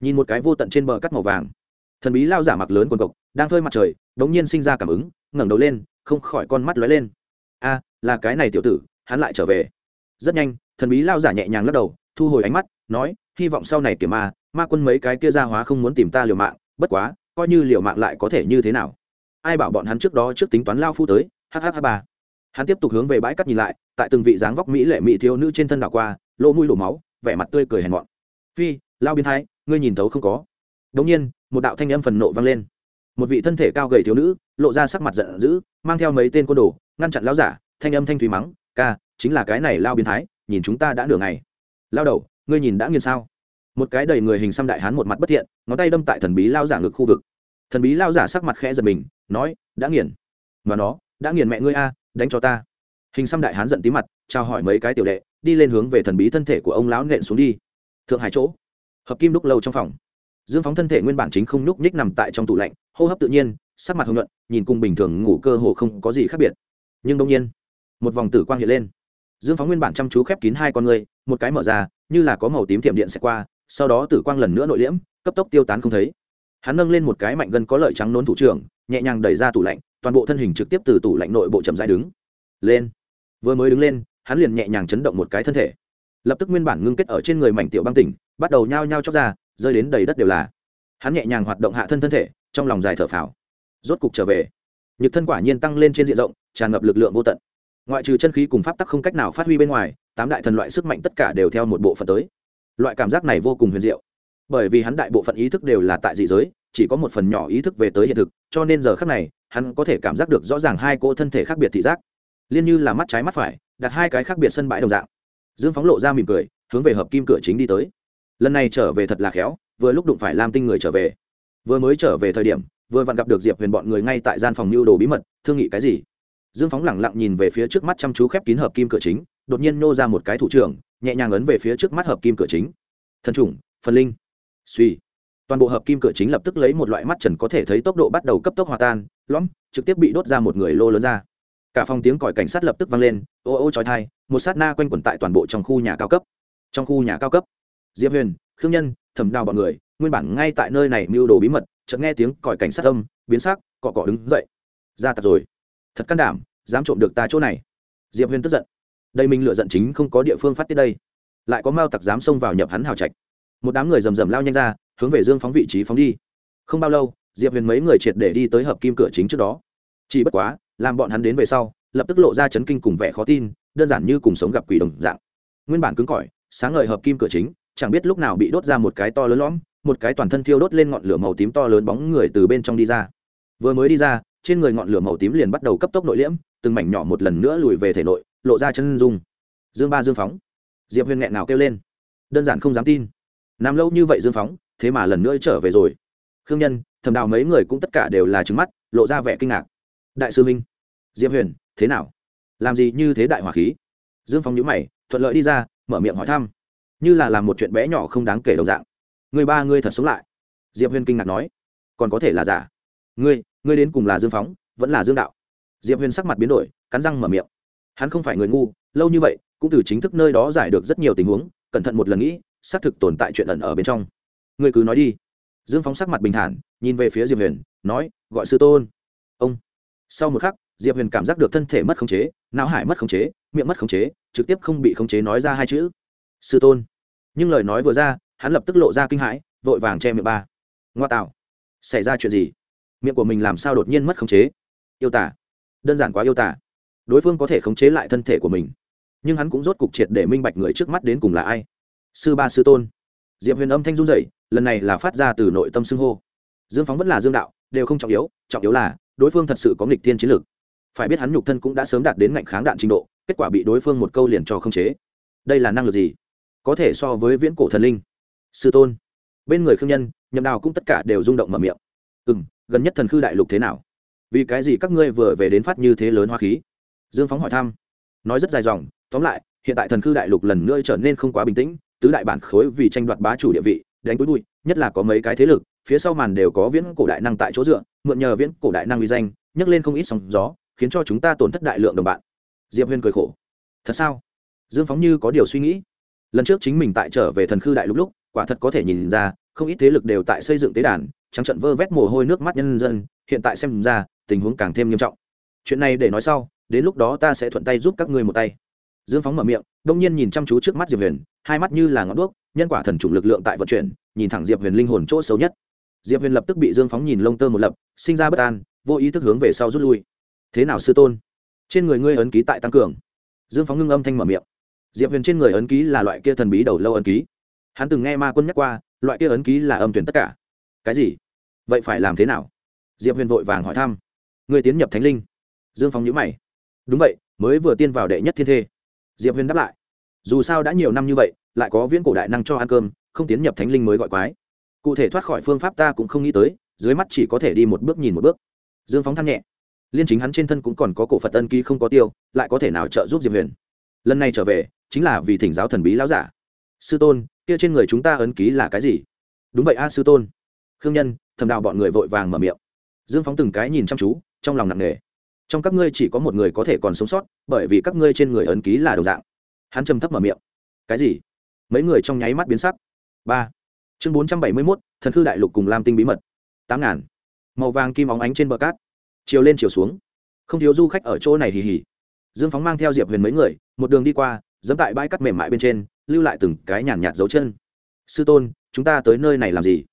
Nhìn một cái vô tận trên bờ cắt màu vàng. Thần bí lao giả mặc lớn quần cộc, đang phơi mặt trời đ n g nhiên sinh ra cảm ứng, ngẩng đầu lên, không khỏi con mắt lóe lên. A, là cái này tiểu tử, hắn lại trở về. Rất nhanh, thần bí lao giả nhẹ nhàng lắc đầu, thu hồi ánh mắt, nói, hy vọng sau này kiểm ma ma quân mấy cái kia ra hóa không muốn tìm ta liều mạng, bất quá coi như liều mạng lại có thể như thế nào. Ai bảo bọn hắn trước đó trước tính toán lao phu tới hh ba. Hắn tiếp tục hướng về bãi cắt nhìn lại, tại từng vị dáng vóc mỹ lệ mỹ thiếu nữ trên thân đảo qua, lỗ mũi đổ máu, vẻ mặt tươi cười hèn mọn. Phi, lao biến thái, ngươi nhìn thấu không có. Đống nhiên, một đạo thanh âm phần nộ vang lên. Một vị thân thể cao gầy thiếu nữ, lộ ra sắc mặt giận dữ, mang theo mấy tên côn đồ, ngăn chặn lao giả, thanh âm thanh thủy mắng, ca, chính là cái này lao biến thái, nhìn chúng ta đã nửa ngày. Lao đầu, ngươi nhìn đã nghiền sao? Một cái đầy người hình xăm đại hán một mặt bất thiện, ngón tay đâm tại thần bí lao giả ngực khu vực. Thần bí lao giả sắc mặt khẽ giật mình, nói, đã nghiền. Mà nó, đã nghiền mẹ ngươi a, đánh cho ta. Hình xăm đại hán giận tí mặt trao hỏi mấy cái tiểu đệ, đi lên hướng về thần bí thân thể của ông lão nện xuống đi. Thượng hải chỗ, hợp kim đúc lâu trong phòng. Dương phóng thân thể nguyên bản chính không nhúc nhích nằm tại trong tủ lạnh, hô hấp tự nhiên, sắc mặt hồng nhuận, nhìn cùng bình thường ngủ cơ hồ không có gì khác biệt. Nhưng đông nhiên, một vòng tử quang hiện lên. Dương phóng nguyên bản chăm chú khép kín hai con người, một cái mở ra, như là có màu tím thiệm điện xẹt qua sau đó tử quang lần nữa nội liễm, cấp tốc tiêu tán không thấy. Hắn nâng lên một cái mạnh gần có lợi trắng nón thủ trưởng, nhẹ nhàng đẩy ra tủ lạnh, toàn bộ thân hình trực tiếp từ tủ lạnh nội bộ chậm dãi đứng lên. Vừa mới đứng lên, hắn liền nhẹ nhàng chấn động một cái thân thể. Lập tức nguyên bản ngưng kết ở trên người mảnh tiểu băng tỉnh, bắt đầu nhao nhao chóc ra, rơi đến đầy đất đều là. Hắn nhẹ nhàng hoạt động hạ thân thân thể, trong lòng dài thở phào. Rốt cục trở về. Nhược thân quả nhiên tăng lên trên diện rộng, tràn ngập lực lượng vô tận. Ngoại trừ chân khí cùng pháp tắc không cách nào phát huy bên ngoài, tám đại thần loại sức mạnh tất cả đều theo một bộ phận tới loại cảm giác này vô cùng huyền diệu. Bởi vì hắn đại bộ phận ý thức đều là tại dị giới, chỉ có một phần nhỏ ý thức về tới hiện thực, cho nên giờ khác này, hắn có thể cảm giác được rõ ràng hai cỗ thân thể khác biệt thị giác. Liên như là mắt trái mắt phải, đặt hai cái khác biệt sân bãi đồng dạng. Dương phóng lộ ra mỉm cười, hướng về hợp kim cửa chính đi tới. Lần này trở về thật là khéo, vừa lúc đụng phải lam tinh người trở về. Vừa mới trở về thời điểm, vừa vặn gặp được diệp huyền bọn người ngay tại gian phòng mưu đồ bí mật, thương nghị cái gì? Dương phóng lẳng lặng nhìn về phía trước mắt chăm chú khép kín hợp kim cửa chính, đột nhiên nô ra một cái thủ trưởng nhẹ nhàng ấn về phía trước mắt hợp kim cửa chính. Thần trùng, phần linh. Suy. Toàn bộ hợp kim cửa chính lập tức lấy một loại mắt trần có thể thấy tốc độ bắt đầu cấp tốc hòa tan, lõm, trực tiếp bị đốt ra một người lô lớn ra. Cả phòng tiếng còi cảnh sát lập tức vang lên, ô ô trói thai một sát na quanh quẩn tại toàn bộ trong khu nhà cao cấp. Trong khu nhà cao cấp. Diệp huyền, khương nhân, thẩm đào bọn người, nguyên bản ngay tại nơi này mưu đồ bí mật, chợt nghe tiếng còi cảnh sát âm, biến sắc, cọ cọ đứng dậy. Ra tật rồi. Thật can đảm, dám trộm được ta chỗ này. Diệp huyền tức giận đây minh lựa giận chính không có địa phương phát tiết đây. Lại có mao tặc dám xông vào nhập hắn hào trạch. Một đám người rầm rầm lao nhanh ra, hướng về dương phóng vị trí phóng đi. Không bao lâu, diệp huyền mấy người triệt để đi tới hợp kim cửa chính trước đó. Chỉ bất quá, làm bọn hắn đến về sau, lập tức lộ ra chấn kinh cùng vẻ khó tin, đơn giản như cùng sống gặp quỷ đồng dạng. Nguyên bản cứng cỏi, sáng ngời hợp kim cửa chính, chẳng biết lúc nào bị đốt ra một cái to lớn lõm, một cái toàn thân thiêu đốt lên ngọn lửa màu tím to lớn bóng người từ bên trong đi ra. Vừa mới đi ra, trên người ngọn lửa màu tím liền bắt đầu cấp tốc nội liễm, từng mảnh nhỏ một lần nữa lùi về thể nội lộ ra chân dung. Dương ba dương phóng. Diệp huyền nghẹn nào kêu lên. Đơn giản không dám tin. Nằm lâu như vậy dương phóng, thế mà lần nữa trở về rồi. Khương nhân thầm đào mấy người cũng tất cả đều là trứng mắt, lộ ra vẻ kinh ngạc. Đại sư minh, diệp huyền, thế nào? Làm gì như thế đại hỏa khí? Dương phóng nhữ mày, thuận lợi đi ra, mở miệng hỏi thăm. Như là làm một chuyện bé nhỏ không đáng kể đồng dạng. Người ba ngươi thật sống lại. Diệp huyền kinh ngạc nói. Còn có thể là giả. Ngươi ngươi đến cùng là dương phóng, vẫn là dương đạo. Diệp huyền sắc mặt biến đổi, cắn răng mở miệng hắn không phải người ngu, lâu như vậy, cũng từ chính thức nơi đó giải được rất nhiều tình huống, cẩn thận một lần nghĩ, xác thực tồn tại chuyện ẩn ở bên trong. Người cứ nói đi. Dương phóng sắc mặt bình thản, nhìn về phía diệp huyền, nói, gọi sư tôn. Ông. Sau một khắc, diệp huyền cảm giác được thân thể mất khống chế, não hải mất khống chế, miệng mất khống chế, trực tiếp không bị khống chế nói ra hai chữ. Sư tôn. Nhưng lời nói vừa ra, hắn lập tức lộ ra kinh hãi, vội vàng che miệng ba. Ngoa tạo. Xảy ra chuyện gì? Miệng của mình làm sao đột nhiên mất khống chế? Yêu tả. Đơn giản quá yêu tả đối phương có thể khống chế lại thân thể của mình. Nhưng hắn cũng rốt cục triệt để minh bạch người trước mắt đến cùng là ai. Sư ba sư tôn. Diệp huyền âm thanh run rẩy, lần này là phát ra từ nội tâm xưng hô. Dương phóng vẫn là dương đạo, đều không trọng yếu trọng yếu là, đối phương thật sự có nghịch thiên chiến lược. Phải biết hắn nhục thân cũng đã sớm đạt đến ngạnh kháng đạn trình độ, kết quả bị đối phương một câu liền cho không chế. Đây là năng lực gì? Có thể so với viễn cổ thần linh. Sư tôn. Bên người khương nhân, nhậm đào cũng tất cả đều rung động mở miệng. Ừ m gần nhất thần khư đại lục thế nào? Vì cái gì các ngươi vừa về đến phát như thế lớn hoa khí? Dương phóng hỏi thăm. Nói rất dài dòng, tóm lại, hiện tại thần khư đại lục lần nữa trở nên không quá bình tĩnh, tứ đại bản khối vì tranh đoạt bá chủ địa vị, đánh cuối bụi, nhất là có mấy cái thế lực, phía sau màn đều có viễn cổ đại năng tại chỗ dựa, mượn nhờ viễn cổ đại năng uy danh, nhấc lên không ít sóng gió, khiến cho chúng ta tổn thất đại lượng đồng bạn. Diệp huyên cười khổ. Thật sao? Dương phóng như có điều suy nghĩ. Lần trước chính mình tại trở về thần khư đại lúc lúc, quả thật có thể nhìn ra, không ít thế lực đều tại xây dựng tế đàn, trắng trận vơ vét mồ hôi nước mắt nhân dân, hiện tại xem ra, tình huống càng thêm nghiêm trọng. Chuyện này để nói sau đến lúc đó ta sẽ thuận tay giúp các ngươi một tay. Dương phóng mở miệng, đông nhiên nhìn chăm chú trước mắt diệp huyền, hai mắt như là ngọn đuốc, nhân quả thần chủng lực lượng tại vận chuyển, nhìn thẳng diệp huyền linh hồn chỗ xấu nhất. Diệp huyền lập tức bị dương phóng nhìn lông tơ một lập, sinh ra bất an, vô ý thức hướng về sau rút lui. Thế nào sư tôn? Trên người ngươi ấn ký tại tăng cường. Dương phóng ngưng âm thanh mở miệng. Diệp huyền trên người ấn ký là loại kia thần bí đầu lâu ấn ký. Hắn từng nghe ma quân nhắc qua, loại kia ấn ký là âm tuyển tất cả. Cái gì? Vậy phải làm thế nào? Diệp huyền vội vàng hỏi thăm. Người tiến nhập thánh linh. Dương phóng nhữ mày đúng vậy, mới vừa tiên vào đệ nhất thiên thê. Diệp huyền đáp lại. Dù sao đã nhiều năm như vậy, lại có viễn cổ đại năng cho ăn cơm, không tiến nhập thánh linh mới gọi quái. Cụ thể thoát khỏi phương pháp ta cũng không nghĩ tới, dưới mắt chỉ có thể đi một bước nhìn một bước. Dương phóng than nhẹ. Liên chính hắn trên thân cũng còn có cổ phật ân ký không có tiêu, lại có thể nào trợ giúp diệp huyền? Lần này trở về, chính là vì thỉnh giáo thần bí lão giả. Sư tôn, kia trên người chúng ta ấn ký là cái gì? Đúng vậy a, sư tôn. Khương nhân, thầm đạo bọn người vội vàng mở miệng. Dương phóng từng cái nhìn chăm chú, trong lòng nặng nề trong các ngươi chỉ có một người có thể còn sống sót, bởi vì các ngươi trên người ấn ký là đồng dạng. Hắn trầm thấp mở miệng. Cái gì? Mấy người trong nháy mắt biến sắc. Ba. Chương bốn trăm bảy mươi mốt, thần khư đại lục cùng lam tinh bí mật. Tám ngàn. Màu vàng kim óng ánh trên bờ cát. Chiều lên chiều xuống. Không thiếu du khách ở chỗ này hì hì. Dương phóng mang theo diệp huyền mấy người, một đường đi qua, dẫm tại bãi cắt mềm mại bên trên, lưu lại từng cái nhàn nhạt dấu chân. Sư tôn, chúng ta tới nơi này làm gì?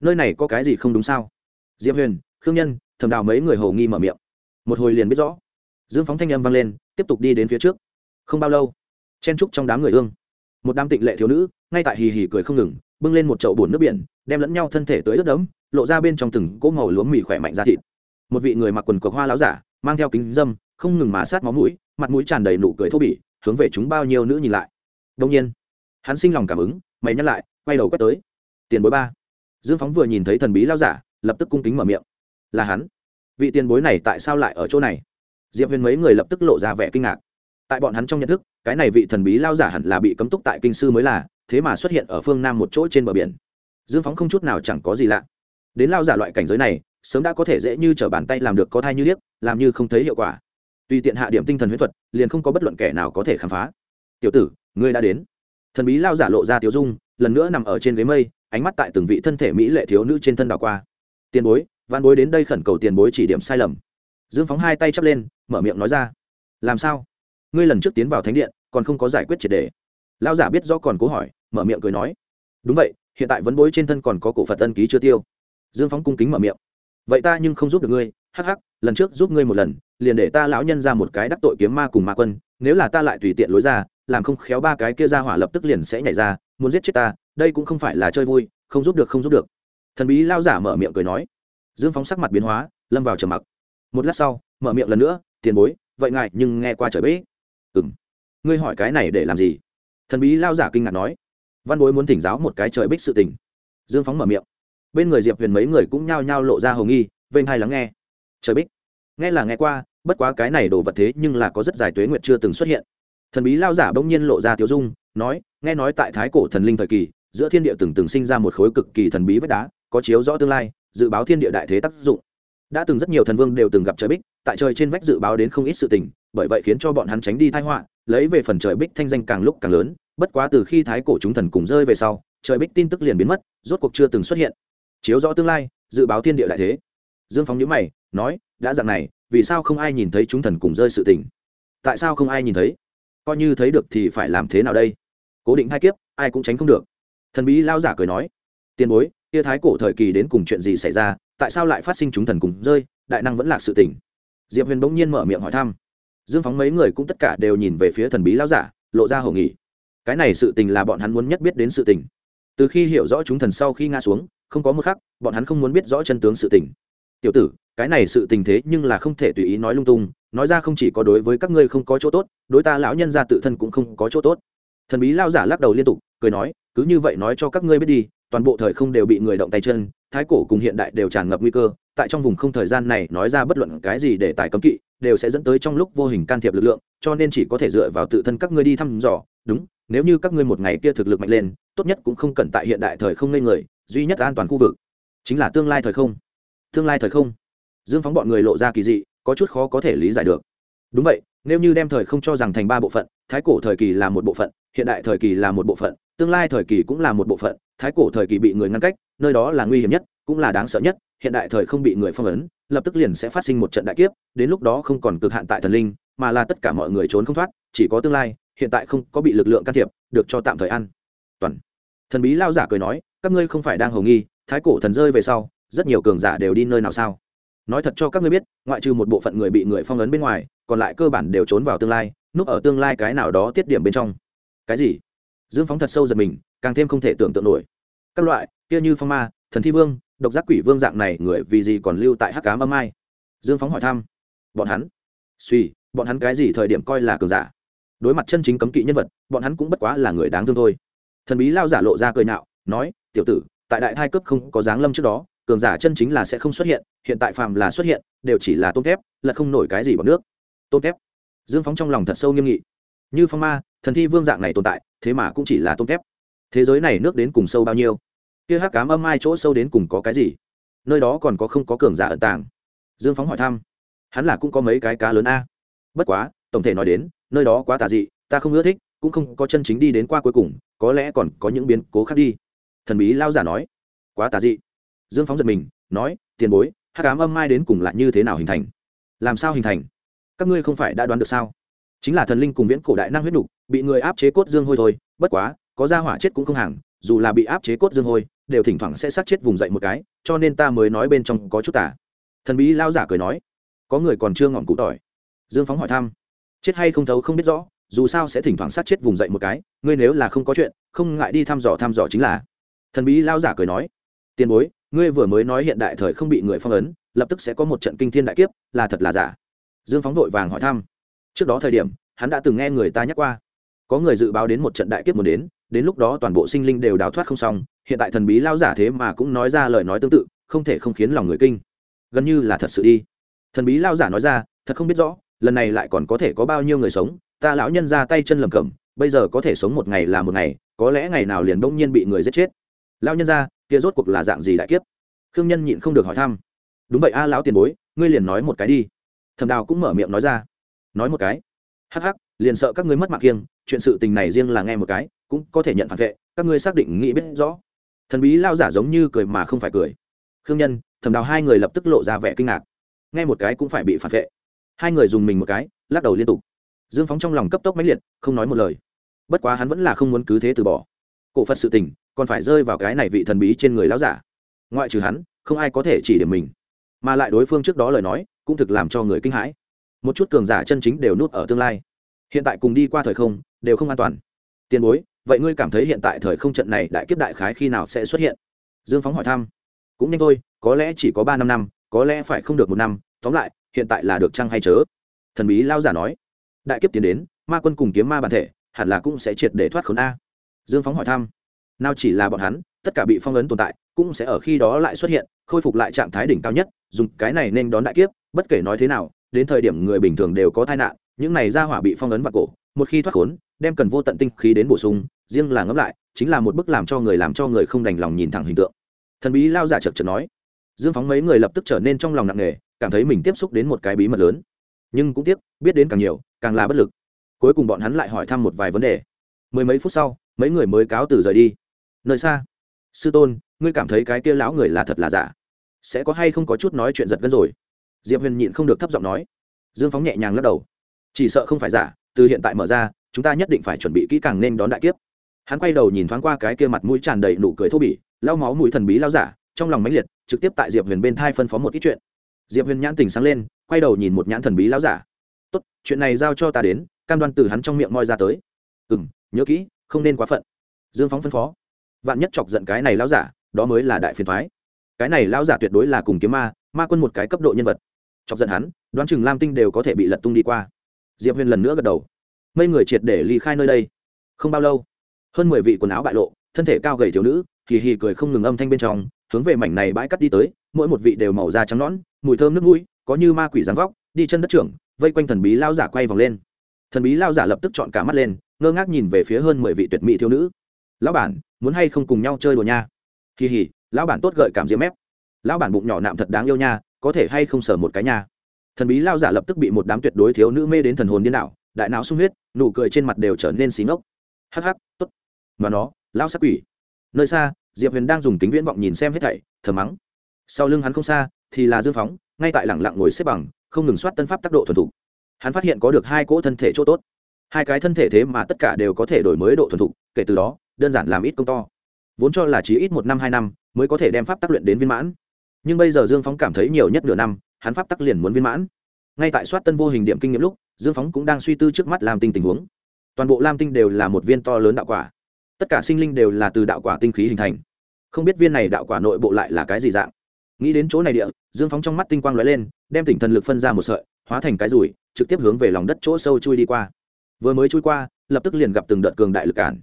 Nơi này có cái gì không đúng sao? Diệp huyền, khương nhân thầm đào mấy người hầu nghi mở miệng một hồi liền biết rõ. Dương phóng thanh âm vang lên, tiếp tục đi đến phía trước. Không bao lâu, chen trúc trong đám người ương. Một đám tịnh lệ thiếu nữ, ngay tại hì hì cười không ngừng, bưng lên một chậu bùn nước biển, đem lẫn nhau thân thể tới ướt đẫm, lộ ra bên trong từng cỗ màu lúa mì khỏe mạnh ra thịt. Một vị người mặc quần cộc hoa láo giả, mang theo kính dâm, không ngừng má sát máu mũi, mặt mũi tràn đầy nụ cười thô bỉ, hướng về chúng bao nhiêu nữ nhìn lại. Đông nhiên, hắn sinh lòng cảm ứng, mày nhắc lại, quay đầu quét tới. Tiền bối ba. Dương phóng vừa nhìn thấy thần bí lao giả, lập tức cung kính mở miệng. Là hắn vị tiền bối này tại sao lại ở chỗ này? Diệp huyền mấy người lập tức lộ ra vẻ kinh ngạc. Tại bọn hắn trong nhận thức, cái này vị thần bí lao giả hẳn là bị cấm túc tại kinh sư mới là, thế mà xuất hiện ở phương nam một chỗ trên bờ biển. Dương phóng không chút nào chẳng có gì lạ. Đến lao giả loại cảnh giới này, sớm đã có thể dễ như t r ở bàn tay làm được có thai như liếc làm như không thấy hiệu quả. Tùy tiện hạ điểm tinh thần huyết thuật, liền không có bất luận kẻ nào có thể khám phá. Tiểu tử, ngươi đã đến. Thần bí lao giả lộ ra tiểu dung, lần nữa nằm ở trên ghế mây, ánh mắt tại từng vị thân thể mỹ lệ thiếu nữ trên thân đảo qua. Tiền bối văn bối đến đây khẩn cầu tiền bối chỉ điểm sai lầm. Dương phóng hai tay chắp lên, mở miệng nói ra. Làm sao? Ngươi lần trước tiến vào thánh điện, còn không có giải quyết triệt đề. Lao giả biết do còn cố hỏi, mở miệng cười nói. Đúng vậy, hiện tại vấn bối trên thân còn có cổ phật tân ký chưa tiêu. Dương phóng cung kính mở miệng. Vậy ta nhưng không giúp được ngươi, hắc hắc, lần trước giúp ngươi một lần, liền để ta lão nhân ra một cái đắc tội kiếm ma cùng ma quân, nếu là ta lại tùy tiện lối ra, làm không khéo ba cái kia ra hỏa lập tức liền sẽ nhảy ra, muốn giết chết ta, đây cũng không phải là chơi vui, không giúp được, không giúp được. Thần bí lao giả mở miệng cười nói dương phóng sắc mặt biến hóa, lâm vào trầm mặc. Một lát sau, mở miệng lần nữa, tiền bối, vậy ngại nhưng nghe qua trời bế. Ừng ngươi hỏi cái này để làm gì? Thần bí lao giả kinh ngạc nói. Văn bối muốn thỉnh giáo một cái trời bích sự tình. Dương phóng mở miệng. Bên người diệp huyền mấy người cũng nhao nhao lộ ra hầu nghi, vênh hai lắng nghe. Trời bích. Nghe là nghe qua, bất quá cái này đồ vật thế nhưng là có rất dài tuế nguyệt chưa từng xuất hiện. Thần bí lao giả bỗng nhiên lộ ra tiếu dung, nói, nghe nói tại thái cổ thần linh thời kỳ, giữa thiên địa từng từng sinh ra một khối cực kỳ thần bí vách đá, có chiếu rõ tương lai dự báo thiên địa đại thế tác dụng. Đã từng rất nhiều thần vương đều từng gặp trời bích, tại trời trên vách dự báo đến không ít sự tình, bởi vậy khiến cho bọn hắn tránh đi thái họa, lấy về phần trời bích thanh danh càng lúc càng lớn, bất quá từ khi thái cổ chúng thần cùng rơi về sau, trời bích tin tức liền biến mất, rốt cuộc chưa từng xuất hiện. Chiếu rõ tương lai, dự báo thiên địa đại thế. Dương phóng nhữ mày, nói, đã dạng này, vì sao không ai nhìn thấy chúng thần cùng rơi sự tình? Tại sao không ai nhìn thấy? Coi như thấy được thì phải làm thế nào đây? Cố định hai kiếp, ai cũng tránh không được. Thần bí lao giả cười nói. Tiền bối kia thái cổ thời kỳ đến cùng chuyện gì xảy ra, tại sao lại phát sinh chúng thần cùng rơi, đại năng vẫn lạc sự tỉnh diệp huyền bỗng nhiên mở miệng hỏi thăm. Dương phóng mấy người cũng tất cả đều nhìn về phía thần bí lao giả, lộ ra hầu nghỉ cái này sự tình là bọn hắn muốn nhất biết đến sự tình. Từ khi hiểu rõ chúng thần sau khi ngã xuống, không có một khắc, bọn hắn không muốn biết rõ chân tướng sự tình. Tiểu tử, cái này sự tình thế nhưng là không thể tùy ý nói lung tung, nói ra không chỉ có đối với các ngươi không có chỗ tốt, đối ta lão nhân ra tự thân cũng không có chỗ tốt. Thần bí lao giả lắc đầu liên tục, cười nói, cứ như vậy nói cho các ngươi biết đi toàn bộ thời không đều bị người động tay chân, thái cổ cùng hiện đại đều tràn ngập nguy cơ, tại trong vùng không thời gian này nói ra bất luận cái gì để tài cấm kỵ, đều sẽ dẫn tới trong lúc vô hình can thiệp lực lượng, cho nên chỉ có thể dựa vào tự thân các ngươi đi thăm dò, đúng, nếu như các ngươi một ngày kia thực lực mạnh lên, tốt nhất cũng không cần tại hiện đại thời không ngây người, duy nhất an toàn khu vực chính là tương lai thời không. Tương lai thời không. Dương phóng bọn người lộ ra kỳ dị, có chút khó có thể lý giải được. Đúng vậy, nếu như đem thời không cho rằng thành ba bộ phận, thái cổ thời kỳ là một bộ phận, hiện đại thời kỳ là một bộ phận, tương lai thời kỳ cũng là một bộ phận thái cổ thời kỳ bị người ngăn cách, nơi đó là nguy hiểm nhất, cũng là đáng sợ nhất, hiện đại thời không bị người phong ấn, lập tức liền sẽ phát sinh một trận đại kiếp, đến lúc đó không còn cực hạn tại thần linh, mà là tất cả mọi người trốn không thoát, chỉ có tương lai, hiện tại không có bị lực lượng can thiệp, được cho tạm thời ăn toàn. Thần bí lao giả cười nói, các ngươi không phải đang hầu nghi, thái cổ thần rơi về sau, rất nhiều cường giả đều đi nơi nào sao? Nói thật cho các ngươi biết, ngoại trừ một bộ phận người bị người phong ấn bên ngoài, còn lại cơ bản đều trốn vào tương lai, núp ở tương lai cái nào đó tiết điểm bên trong. Cái gì? Dương phóng thật sâu giật mình, càng thêm không thể tưởng tượng nổi các loại, kia như phong ma, thần thi vương, độc giác quỷ vương dạng này, người vì gì còn lưu tại hắc cám âm ai? Dương phóng hỏi thăm. Bọn hắn? Suy, bọn hắn cái gì thời điểm coi là cường giả? Đối mặt chân chính cấm kỵ nhân vật, bọn hắn cũng bất quá là người đáng thương thôi. Thần bí lao giả lộ ra cười nạo nói, tiểu tử, tại đại thai cấp không có dáng lâm trước đó, cường giả chân chính là sẽ không xuất hiện hiện tại phàm là xuất hiện, đều chỉ là tôm thép, là không nổi cái gì bằng nước. Tôm thép? Dương phóng trong lòng thật sâu nghiêm nghị. Như phong ma, thần thi vương dạng này tồn tại, thế mà cũng chỉ là tôm thép thế giới này nước đến cùng sâu bao nhiêu? Kia hắc cám âm ai chỗ sâu đến cùng có cái gì? Nơi đó còn có không có cường giả ẩn tàng? Dương phóng hỏi thăm. Hắn là cũng có mấy cái cá lớn a. Bất quá, tổng thể nói đến, nơi đó quá tà dị, ta không ưa thích, cũng không có chân chính đi đến qua cuối cùng, có lẽ còn có những biến cố khác đi. Thần bí lao giả nói. Quá tà dị. Dương phóng giật mình, nói, tiền bối hát cám âm mai đến cùng lại như thế nào hình thành? Làm sao hình thành? Các ngươi không phải đã đoán được sao? Chính là thần linh cùng viễn cổ đại năng huyết đủ bị người áp chế cốt dương hôi thôi, bất quá có ra hỏa chết cũng không hàng, dù là bị áp chế cốt dương hôi, đều thỉnh thoảng sẽ sát chết vùng dậy một cái, cho nên ta mới nói bên trong có chút tả thần bí lao giả cười nói, có người còn chưa ngọn cụ tỏi. Dương phóng hỏi thăm, chết hay không thấu không biết rõ, dù sao sẽ thỉnh thoảng sát chết vùng dậy một cái, ngươi nếu là không có chuyện, không ngại đi thăm dò thăm dò chính là. Thần bí lao giả cười nói, tiền bối, ngươi vừa mới nói hiện đại thời không bị người phong ấn, lập tức sẽ có một trận kinh thiên đại kiếp, là thật là giả. Dương phóng vội vàng hỏi thăm, trước đó thời điểm, hắn đã từng nghe người ta nhắc qua, có người dự báo đến một trận đại kiếp muốn đến đến lúc đó toàn bộ sinh linh đều đào thoát không xong, hiện tại thần bí lao giả thế mà cũng nói ra lời nói tương tự, không thể không khiến lòng người kinh. Gần như là thật sự đi. Thần bí lao giả nói ra, thật không biết rõ, lần này lại còn có thể có bao nhiêu người sống, ta lão nhân ra tay chân lầm cầm bây giờ có thể sống một ngày là một ngày, có lẽ ngày nào liền bỗng nhiên bị người giết chết. Lão nhân ra, kia rốt cuộc là dạng gì đại kiếp? Khương nhân nhịn không được hỏi thăm. Đúng vậy a, lão tiền bối, ngươi liền nói một cái đi. Thầm đào cũng mở miệng nói ra. Nói một cái. Hắc hắc, liền sợ các ngươi mất mạng kiêng, chuyện sự tình này riêng là nghe một cái cũng có thể nhận phản vệ, các ngươi xác định nghĩ biết rõ. Thần bí lao giả giống như cười mà không phải cười. Khương nhân thầm đào hai người lập tức lộ ra vẻ kinh ngạc. Nghe một cái cũng phải bị phản vệ. Hai người dùng mình một cái, lắc đầu liên tục. Dương phóng trong lòng cấp tốc mãnh liệt, không nói một lời. Bất quá hắn vẫn là không muốn cứ thế từ bỏ. Cổ phật sự tình, còn phải rơi vào cái này vị thần bí trên người lão giả. Ngoại trừ hắn, không ai có thể chỉ điểm mình. Mà lại đối phương trước đó lời nói, cũng thực làm cho người kinh hãi. Một chút cường giả chân chính đều núp ở tương lai. Hiện tại cùng đi qua thời không, đều không an toàn. Tiền bối vậy ngươi cảm thấy hiện tại thời không trận này đại kiếp đại khái khi nào sẽ xuất hiện? Dương phóng hỏi thăm. Cũng nhanh thôi, có lẽ chỉ có ba năm năm, có lẽ phải không được một năm, tóm lại, hiện tại là được chăng hay chớ? Thần bí lao giả nói. Đại kiếp tiến đến, ma quân cùng kiếm ma bản thể, hẳn là cũng sẽ triệt để thoát khốn a. Dương phóng hỏi thăm. Nào chỉ là bọn hắn, tất cả bị phong ấn tồn tại, cũng sẽ ở khi đó lại xuất hiện, khôi phục lại trạng thái đỉnh cao nhất, dùng cái này nên đón đại kiếp, bất kể nói thế nào, đến thời điểm người bình thường đều có tai nạn, những này ra hỏa bị phong ấn vào cổ một khi thoát khốn, đem cần vô tận tinh khí đến bổ sung, riêng là ngẫm lại, chính là một bức làm cho người làm cho người không đành lòng nhìn thẳng hình tượng. Thần bí lao giả chật chật nói, dương phóng mấy người lập tức trở nên trong lòng nặng nề, cảm thấy mình tiếp xúc đến một cái bí mật lớn. Nhưng cũng tiếc, biết đến càng nhiều, càng là bất lực. Cuối cùng bọn hắn lại hỏi thăm một vài vấn đề. Mười mấy phút sau, mấy người mới cáo từ rời đi. Nơi xa, sư tôn, ngươi cảm thấy cái kia lão người là thật là giả? Sẽ có hay không có chút nói chuyện giật gân rồi? Diệp huyền nhịn không được thấp giọng nói. Dương phóng nhẹ nhàng lắc đầu. Chỉ sợ không phải giả từ hiện tại mở ra, chúng ta nhất định phải chuẩn bị kỹ càng nên đón đại kiếp. Hắn quay đầu nhìn thoáng qua cái kia mặt mũi tràn đầy nụ cười thô bỉ, lau máu mũi thần bí lao giả, trong lòng mãnh liệt, trực tiếp tại diệp huyền bên thai phân phó một ít chuyện. Diệp huyền nhãn tình sáng lên, quay đầu nhìn một nhãn thần bí lao giả. Tốt, chuyện này giao cho ta đến, cam đoan từ hắn trong miệng moi ra tới. Ừ m nhớ kỹ, không nên quá phận. Dương phóng phân phó. Vạn nhất chọc giận cái này lao giả, đó mới là đại phiền thoái cái này lao giả tuyệt đối là cùng kiếm ma ma quân một cái cấp độ nhân vật. Chọc giận hắn, đoán chừng lam tinh đều có thể bị lật tung đi qua diệp huyền lần nữa gật đầu. Mấy người triệt để ly khai nơi đây. Không bao lâu, hơn mười vị quần áo bại lộ, thân thể cao gầy thiếu nữ kỳ hì cười không ngừng âm thanh bên trong, hướng về mảnh này bãi cắt đi tới, mỗi một vị đều màu da trắng nõn, mùi thơm nước mũi, có như ma quỷ dáng vóc, đi chân đất trưởng, vây quanh thần bí lao giả quay vòng lên. Thần bí lao giả lập tức chọn cả mắt lên, ngơ ngác nhìn về phía hơn mười vị tuyệt mỹ thiếu nữ. Lão bản, muốn hay không cùng nhau chơi đùa nha? Kỳ hỉ lão bản tốt gợi cảm diễm mép. Lão bản bụng nhỏ nạm thật đáng yêu nha, có thể hay không sở một cái nha? Thần bí lao giả lập tức bị một đám tuyệt đối thiếu nữ mê đến thần hồn điên đảo, đại não sung huyết, nụ cười trên mặt đều trở nên xí ngốc. Hắc hắc, tốt. Mà nó, lao sắc quỷ. Nơi xa, diệp huyền đang dùng kính viễn vọng nhìn xem hết thảy thờ mắng. Sau lưng hắn không xa, thì là dương phóng, ngay tại lẳng lặng ngồi xếp bằng, không ngừng soát tân pháp tác độ thuần thục. Hắn phát hiện có được hai cỗ thân thể chỗ tốt. Hai cái thân thể thế mà tất cả đều có thể đổi mới độ thuần thục, kể từ đó, đơn giản làm ít công to. Vốn cho là chỉ ít một năm, hai năm, mới có thể đem pháp tác luyện đến viên mãn. Nhưng bây giờ dương phóng cảm thấy nhiều nhất nửa năm hắn pháp tắc liền muốn viên mãn. Ngay tại soát tân vô hình điểm kinh nghiệm lúc, dương phóng cũng đang suy tư trước mắt lam tinh tình huống. Toàn bộ lam tinh đều là một viên to lớn đạo quả. Tất cả sinh linh đều là từ đạo quả tinh khí hình thành. Không biết viên này đạo quả nội bộ lại là cái gì dạng. Nghĩ đến chỗ này địa, dương phóng trong mắt tinh quang lóe lên, đem tỉnh thần lực phân ra một sợi, hóa thành cái rùi, trực tiếp hướng về lòng đất chỗ sâu chui đi qua. Vừa mới chui qua, lập tức liền gặp từng đợt cường đại lực cản.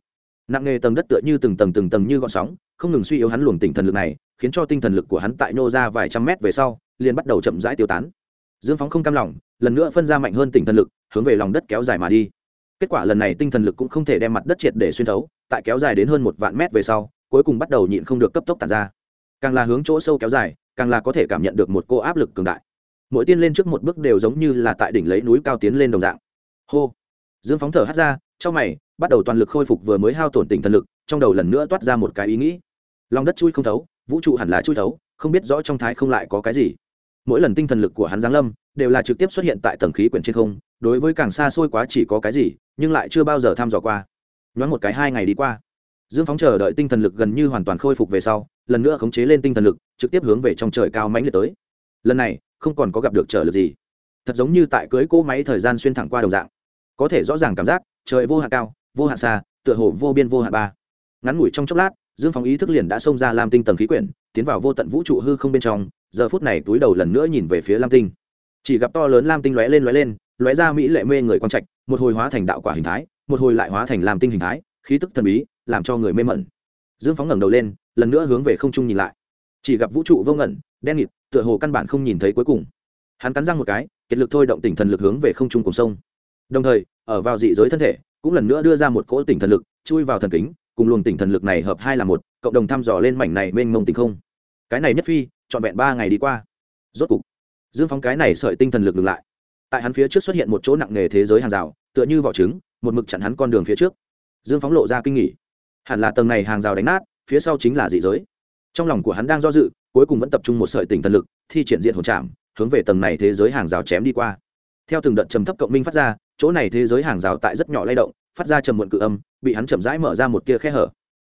Nặng nghề tầng đất tựa như từng tầng từng tầng như gọn sóng, không ngừng suy yếu hắn luồng tỉnh thần lực này, khiến cho tinh thần lực của hắn tại nô ra vài trăm mét về sau liền bắt đầu chậm rãi tiêu tán. Dương phóng không cam lòng, lần nữa phân ra mạnh hơn tinh thần lực, hướng về lòng đất kéo dài mà đi. Kết quả lần này tinh thần lực cũng không thể đem mặt đất triệt để xuyên thấu, tại kéo dài đến hơn một vạn mét về sau, cuối cùng bắt đầu nhịn không được cấp tốc tàn ra. Càng là hướng chỗ sâu kéo dài, càng là có thể cảm nhận được một cô áp lực cường đại. Mỗi tiên lên trước một bước đều giống như là tại đỉnh lấy núi cao tiến lên đồng dạng. Hô! Dương phóng thở hắt ra, trong mày, bắt đầu toàn lực khôi phục vừa mới hao tổn tinh thần lực, trong đầu lần nữa toát ra một cái ý nghĩ. Lòng đất chui không thấu, vũ trụ hẳn là chui thấu, không biết rõ trong thái không lại có cái gì mỗi lần tinh thần lực của hắn giáng lâm, đều là trực tiếp xuất hiện tại tầng khí quyển trên không, đối với càng xa xôi quá chỉ có cái gì, nhưng lại chưa bao giờ thăm dò qua. Nhoáng một cái hai ngày đi qua, dương phóng chờ đợi tinh thần lực gần như hoàn toàn khôi phục về sau, lần nữa khống chế lên tinh thần lực, trực tiếp hướng về trong trời cao mãnh liệt tới. Lần này, không còn có gặp được trở lực gì. Thật giống như tại cưới cỗ máy thời gian xuyên thẳng qua đồng dạng. Có thể rõ ràng cảm giác, trời vô hạn cao, vô hạn xa, tựa hồ vô biên vô hạn ba. Ngắn ngủi trong chốc lát, dương phóng ý thức liền đã xông ra làm tinh tầng khí quyển, tiến vào vô tận vũ trụ hư không bên trong giờ phút này túi đầu lần nữa nhìn về phía lam tinh. Chỉ gặp to lớn lam tinh lóe lên lóe lên, lóe ra mỹ lệ mê người quang trạch, một hồi hóa thành đạo quả hình thái, một hồi lại hóa thành lam tinh hình thái, khí tức thần bí, làm cho người mê mẩn. Dương phóng ngẩng đầu lên, lần nữa hướng về không trung nhìn lại. Chỉ gặp vũ trụ vô ngẩn, đen nghịt, tựa hồ căn bản không nhìn thấy cuối cùng. Hắn cắn răng một cái, kiệt lực thôi động tỉnh thần lực hướng về không trung cùng sông. Đồng thời, ở vào dị giới thân thể, cũng lần nữa đưa ra một cỗ tỉnh thần lực, chui vào thần kính, cùng luồng tỉnh thần lực này hợp hai là một, cộng đồng thăm dò lên mảnh này mênh mông tình không. Cái này nhất phi trọn vẹn ba ngày đi qua. Rốt cục, dương phóng cái này sợi tinh thần lực ngừng lại. Tại hắn phía trước xuất hiện một chỗ nặng nề thế giới hàng rào, tựa như vỏ trứng, một mực chặn hắn con đường phía trước. Dương phóng lộ ra kinh nghỉ. Hẳn là tầng này hàng rào đánh nát, phía sau chính là dị giới. Trong lòng của hắn đang do dự, cuối cùng vẫn tập trung một sợi tinh thần lực, thi triển diện hồn trạm hướng về tầng này thế giới hàng rào chém đi qua. Theo từng đợt trầm thấp cộng minh phát ra, chỗ này thế giới hàng rào tại rất nhỏ lay động, phát ra trầm muộn cự âm, bị hắn chậm rãi mở ra một tia khe hở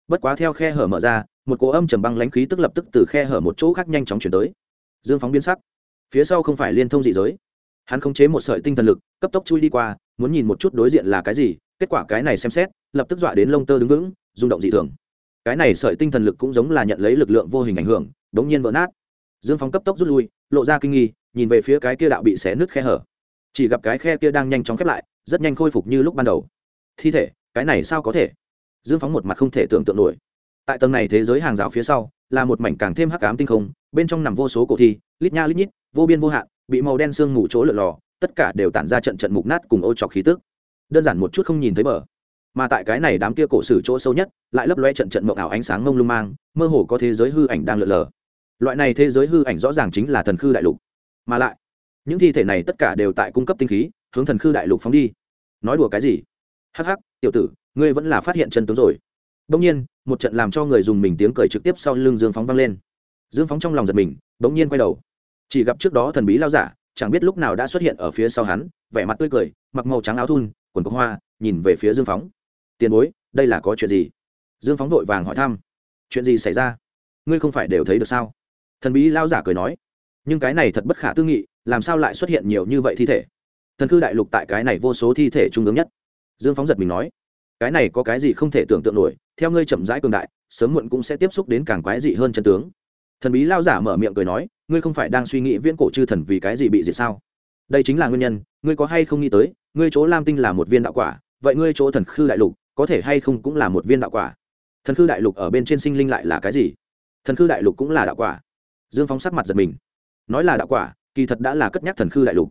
bất quá theo khe hở mở ra, một cỗ âm trầm băng lãnh khí tức lập tức từ khe hở một chỗ khác nhanh chóng chuyển tới. Dương phóng biến sắc. Phía sau không phải liên thông dị giới. Hắn khống chế một sợi tinh thần lực, cấp tốc chui đi qua, muốn nhìn một chút đối diện là cái gì, kết quả cái này xem xét, lập tức dọa đến lông tơ đứng vững, rung động dị thường. Cái này sợi tinh thần lực cũng giống là nhận lấy lực lượng vô hình ảnh hưởng đống nhiên vỡ nát. Dương phóng cấp tốc rút lui, lộ ra kinh nghi, nhìn về phía cái kia đạo bị xé nứt khe hở. Chỉ gặp cái khe kia đang nhanh chóng khép lại, rất nhanh khôi phục như lúc ban đầu. Thi thể, cái này sao có thể? Dương phóng một mặt không thể tưởng tượng nổi. Tại tầng này thế giới hàng rào phía sau, là một mảnh càng thêm hắc ám tinh không, bên trong nằm vô số cổ thi, lít nha lít nhít, vô biên vô hạn, bị màu đen sương mù chỗ lượn lò, tất cả đều tản ra trận trận mục nát cùng ô trọc khí tức. Đơn giản một chút không nhìn thấy bờ, mà tại cái này đám kia cổ sử chỗ sâu nhất, lại lấp loe trận trận mộng ảo ánh sáng ngông lung mang, mơ hồ có thế giới hư ảnh đang lượn lờ. Loại này thế giới hư ảnh rõ ràng chính là thần khư đại lục. Mà lại, những thi thể này tất cả đều tại cung cấp tinh khí, hướng thần khư đại lục phóng đi. Nói đùa cái gì? Hắc hắc, tiểu tử, ngươi vẫn là phát hiện chân tướng rồi. Bỗng nhiên, một trận làm cho người dùng mình tiếng cười trực tiếp sau lưng dương phóng vang lên. Dương phóng trong lòng giật mình bỗng nhiên quay đầu. Chỉ gặp trước đó thần bí lao giả, chẳng biết lúc nào đã xuất hiện ở phía sau hắn, vẻ mặt tươi cười, mặc màu trắng áo thun, quần có hoa, nhìn về phía dương phóng. Tiền bối, đây là có chuyện gì? Dương phóng vội vàng hỏi thăm. Chuyện gì xảy ra? Ngươi không phải đều thấy được sao? Thần bí lao giả cười nói. Nhưng cái này thật bất khả tư nghị, làm sao lại xuất hiện nhiều như vậy thi thể? Thần cư đại lục tại cái này vô số thi thể trung ứng nhất dương phóng giật mình nói, cái này có cái gì không thể tưởng tượng nổi, theo ngươi chậm rãi cường đại, sớm muộn cũng sẽ tiếp xúc đến càng quái dị hơn chân tướng. Thần bí lao giả mở miệng cười nói, ngươi không phải đang suy nghĩ viễn cổ chư thần vì cái gì bị diệt sao? Đây chính là nguyên nhân, ngươi có hay không nghĩ tới, ngươi chỗ lam tinh là một viên đạo quả, vậy ngươi chỗ thần khư đại lục có thể hay không cũng là một viên đạo quả? Thần khư đại lục ở bên trên sinh linh lại là cái gì? Thần khư đại lục cũng là đạo quả. Dương phóng sắc mặt giật mình. Nói là đạo quả, kỳ thật đã là cất nhắc thần khư đại lục.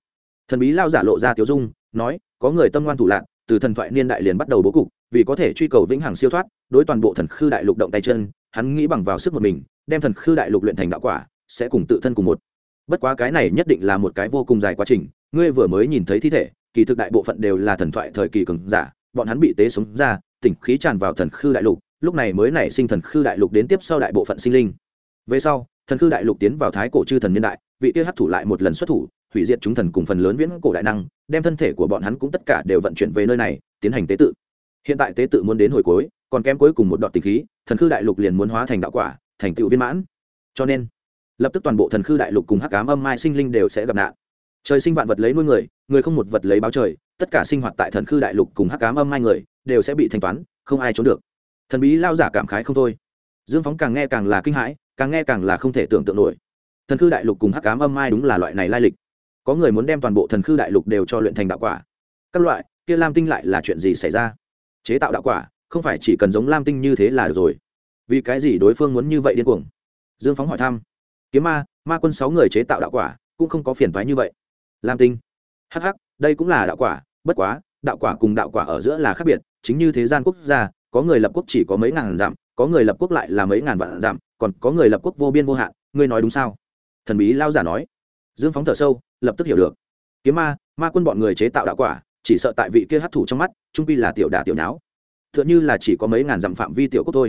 Thần bí lao giả lộ ra tiếu dung, nói, có người tâm ngoan thủ lạc từ thần thoại niên đại liền bắt đầu bố cục, vì có thể truy cầu vĩnh hằng siêu thoát, đối toàn bộ thần khư đại lục động tay chân, hắn nghĩ bằng vào sức một mình, đem thần khư đại lục luyện thành đạo quả, sẽ cùng tự thân cùng một. Bất quá cái này nhất định là một cái vô cùng dài quá trình, ngươi vừa mới nhìn thấy thi thể, kỳ thực đại bộ phận đều là thần thoại thời kỳ cường giả, bọn hắn bị tế sống ra, tỉnh khí tràn vào thần khư đại lục, lúc này mới nảy sinh thần khư đại lục đến tiếp sau đại bộ phận sinh linh. Về sau, thần khư đại lục tiến vào thái cổ chư thần niên đại, vị kia hấp thủ lại một lần xuất thủ hủy diệt chúng thần cùng phần lớn viễn cổ đại năng, đem thân thể của bọn hắn cũng tất cả đều vận chuyển về nơi này, tiến hành tế tự. Hiện tại tế tự muốn đến hồi cuối, còn kém cuối cùng một đoạn tình khí, thần khư đại lục liền muốn hóa thành đạo quả, thành tựu viên mãn. Cho nên, lập tức toàn bộ thần khư đại lục cùng hắc cám âm mai sinh linh đều sẽ gặp nạn. Trời sinh vạn vật lấy nuôi người người không một vật lấy báo trời, tất cả sinh hoạt tại thần khư đại lục cùng hắc cám âm mai người, đều sẽ bị thanh toán, không ai trốn được. Thần bí lao giả cảm khái không thôi. Dương phóng càng nghe càng là kinh hãi, càng nghe càng là không thể tưởng tượng nổi. Thần khư đại lục cùng hắc cám âm mai đúng là loại này lai lịch có người muốn đem toàn bộ thần khư đại lục đều cho luyện thành đạo quả. Các loại, kia lam tinh lại là chuyện gì xảy ra? Chế tạo đạo quả, không phải chỉ cần giống lam tinh như thế là được rồi. Vì cái gì đối phương muốn như vậy điên cuồng? Dương phóng hỏi thăm. Kiếm ma ma quân sáu người chế tạo đạo quả, cũng không có phiền thoái như vậy. Lam tinh. Hh đây cũng là đạo quả, bất quá, đạo quả cùng đạo quả ở giữa là khác biệt, chính như thế gian quốc gia, có người lập quốc chỉ có mấy ngàn dặm, có người lập quốc lại là mấy ngàn vạn dặm, còn có người lập quốc vô biên vô hạn, ngươi nói đúng sao? Thần bí lao giả nói dương phóng thở sâu, lập tức hiểu được. Kiếm ma ma quân bọn người chế tạo đạo quả, chỉ sợ tại vị kia hấp thụ trong mắt, trung pi là tiểu đà tiểu nháo. T h ư ợ n h ư là chỉ có mấy ngàn dặm phạm vi tiểu quốc thôi.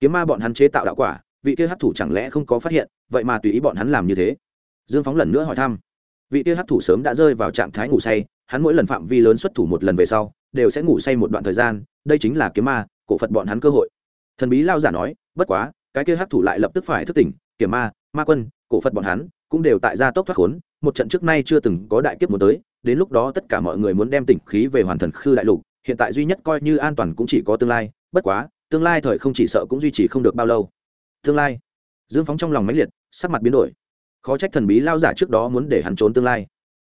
Kiếm ma bọn hắn chế tạo đạo quả, vị kia hấp thụ chẳng lẽ không có phát hiện, vậy mà tùy ý bọn hắn làm như thế? Dương phóng lần nữa hỏi thăm. Vị kia hấp thụ sớm đã rơi vào trạng thái ngủ say, hắn mỗi lần phạm vi lớn xuất thủ một lần về sau, đều sẽ ngủ say một đoạn thời gian, đây chính là kiếm ma, cổ phật bọn hắn cơ hội. Thần bí lao giả nói, bất quá, cái kia hấp thụ lại lập tức phải thức tỉnh kiểm ma ma quân, cổ phật bọn hắn cũng đều tại gia tốc thoát khốn, một trận trước nay chưa từng có đại kiếp muốn tới, đến lúc đó tất cả mọi người muốn đem tỉnh khí về hoàn thần khư đại lục, hiện tại duy nhất coi như an toàn cũng chỉ có tương lai, bất quá, tương lai thời không chỉ sợ cũng duy trì không được bao lâu. Tương lai, dương phóng trong lòng mãnh liệt, sắc mặt biến đổi. Khó trách thần bí lao giả trước đó muốn để hắn trốn tương lai.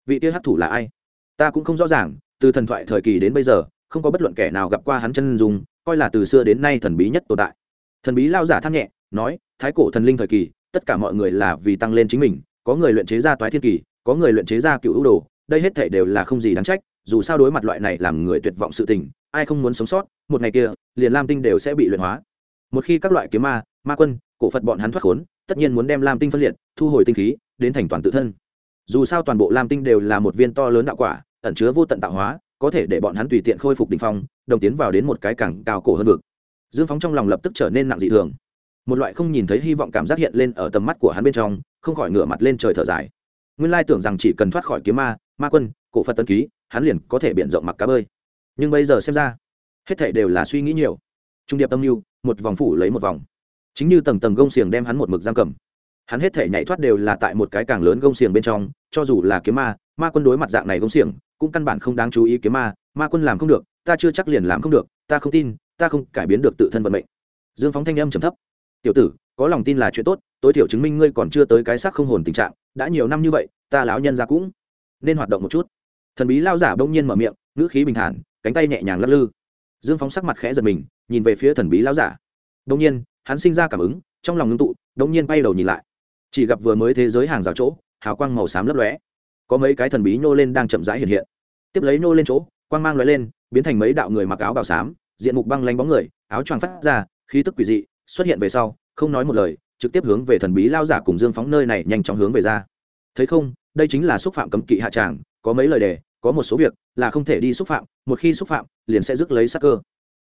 Vị kia hấp thủ là ai? Ta cũng không rõ ràng, từ thần thoại thời kỳ đến bây giờ, không có bất luận kẻ nào gặp qua hắn chân dùng coi là từ xưa đến nay thần bí nhất tồn tại. Thần bí lao giả than nhẹ, nói, thái cổ thần linh thời kỳ, tất cả mọi người là vì tăng lên chính mình có người luyện chế ra toái thiên kỳ, có người luyện chế ra cựu ưu đồ, đây hết thể đều là không gì đáng trách, dù sao đối mặt loại này làm người tuyệt vọng sự tình, ai không muốn sống sót, một ngày kia, liền lam tinh đều sẽ bị luyện hóa. Một khi các loại kiếm ma ma quân, cổ phật bọn hắn thoát khốn, tất nhiên muốn đem lam tinh phân liệt, thu hồi tinh khí, đến thành toàn tự thân. Dù sao toàn bộ lam tinh đều là một viên to lớn đạo quả, ẩn chứa vô tận tạo hóa, có thể để bọn hắn tùy tiện khôi phục đ ỉ n h phong, đồng tiến vào đến một cái cảng cao cổ hơn vực. Dương phóng trong lòng lập tức trở nên nặng dị thường một loại không nhìn thấy hy vọng cảm giác hiện lên ở tầm mắt của hắn bên trong, không khỏi ngửa mặt lên trời thở dài. Nguyên lai tưởng rằng chỉ cần thoát khỏi kiếm ma ma quân, cổ phật tân ký, hắn liền có thể biện rộng mặc cá bơi. Nhưng bây giờ xem ra, hết thảy đều là suy nghĩ nhiều. Trung điệp tâm mưu một vòng phủ lấy một vòng. Chính như tầng tầng gông xiềng đem hắn một mực giam cầm. Hắn hết thể nhảy thoát đều là tại một cái càng lớn gông xiềng bên trong, cho dù là kiếm ma ma quân đối mặt dạng này gông xiềng, cũng căn bản không đáng chú ý kiếm ma ma quân làm không được, ta chưa chắc liền làm không được, ta không tin, ta không cải biến được tự thân vận mệnh. Dương phóng thanh âm trầm thấp tiểu tử, có lòng tin là chuyện tốt, tối thiểu chứng minh ngươi còn chưa tới cái xác không hồn tình trạng, đã nhiều năm như vậy, ta lão nhân ra cũng nên hoạt động một chút. Thần bí lao giả bỗng nhiên mở miệng, ngữ khí bình thản, cánh tay nhẹ nhàng lắc lư. Dương phóng sắc mặt khẽ giật mình, nhìn về phía thần bí lao giả. Bỗng nhiên, hắn sinh ra cảm ứng, trong lòng ngưng tụ bỗng nhiên bay đầu nhìn lại. Chỉ gặp vừa mới thế giới hàng rào chỗ, hào quang màu xám lấp lóe. Có mấy cái thần bí nhô lên đang chậm rãi hiện hiện. Tiếp lấy nhô lên chỗ, quang mang lóe lên, biến thành mấy đạo người mặc áo bào xám, diện mục băng lanh bóng người, áo choàng phát ra, khí tức quỷ dị xuất hiện về sau, không nói một lời, trực tiếp hướng về thần bí lao giả cùng dương phóng nơi này nhanh chóng hướng về ra. Thấy không, đây chính là xúc phạm cấm kỵ hạ tràng, có mấy lời đề, có một số việc là không thể đi xúc phạm, một khi xúc phạm, liền sẽ rước lấy sắc cơ.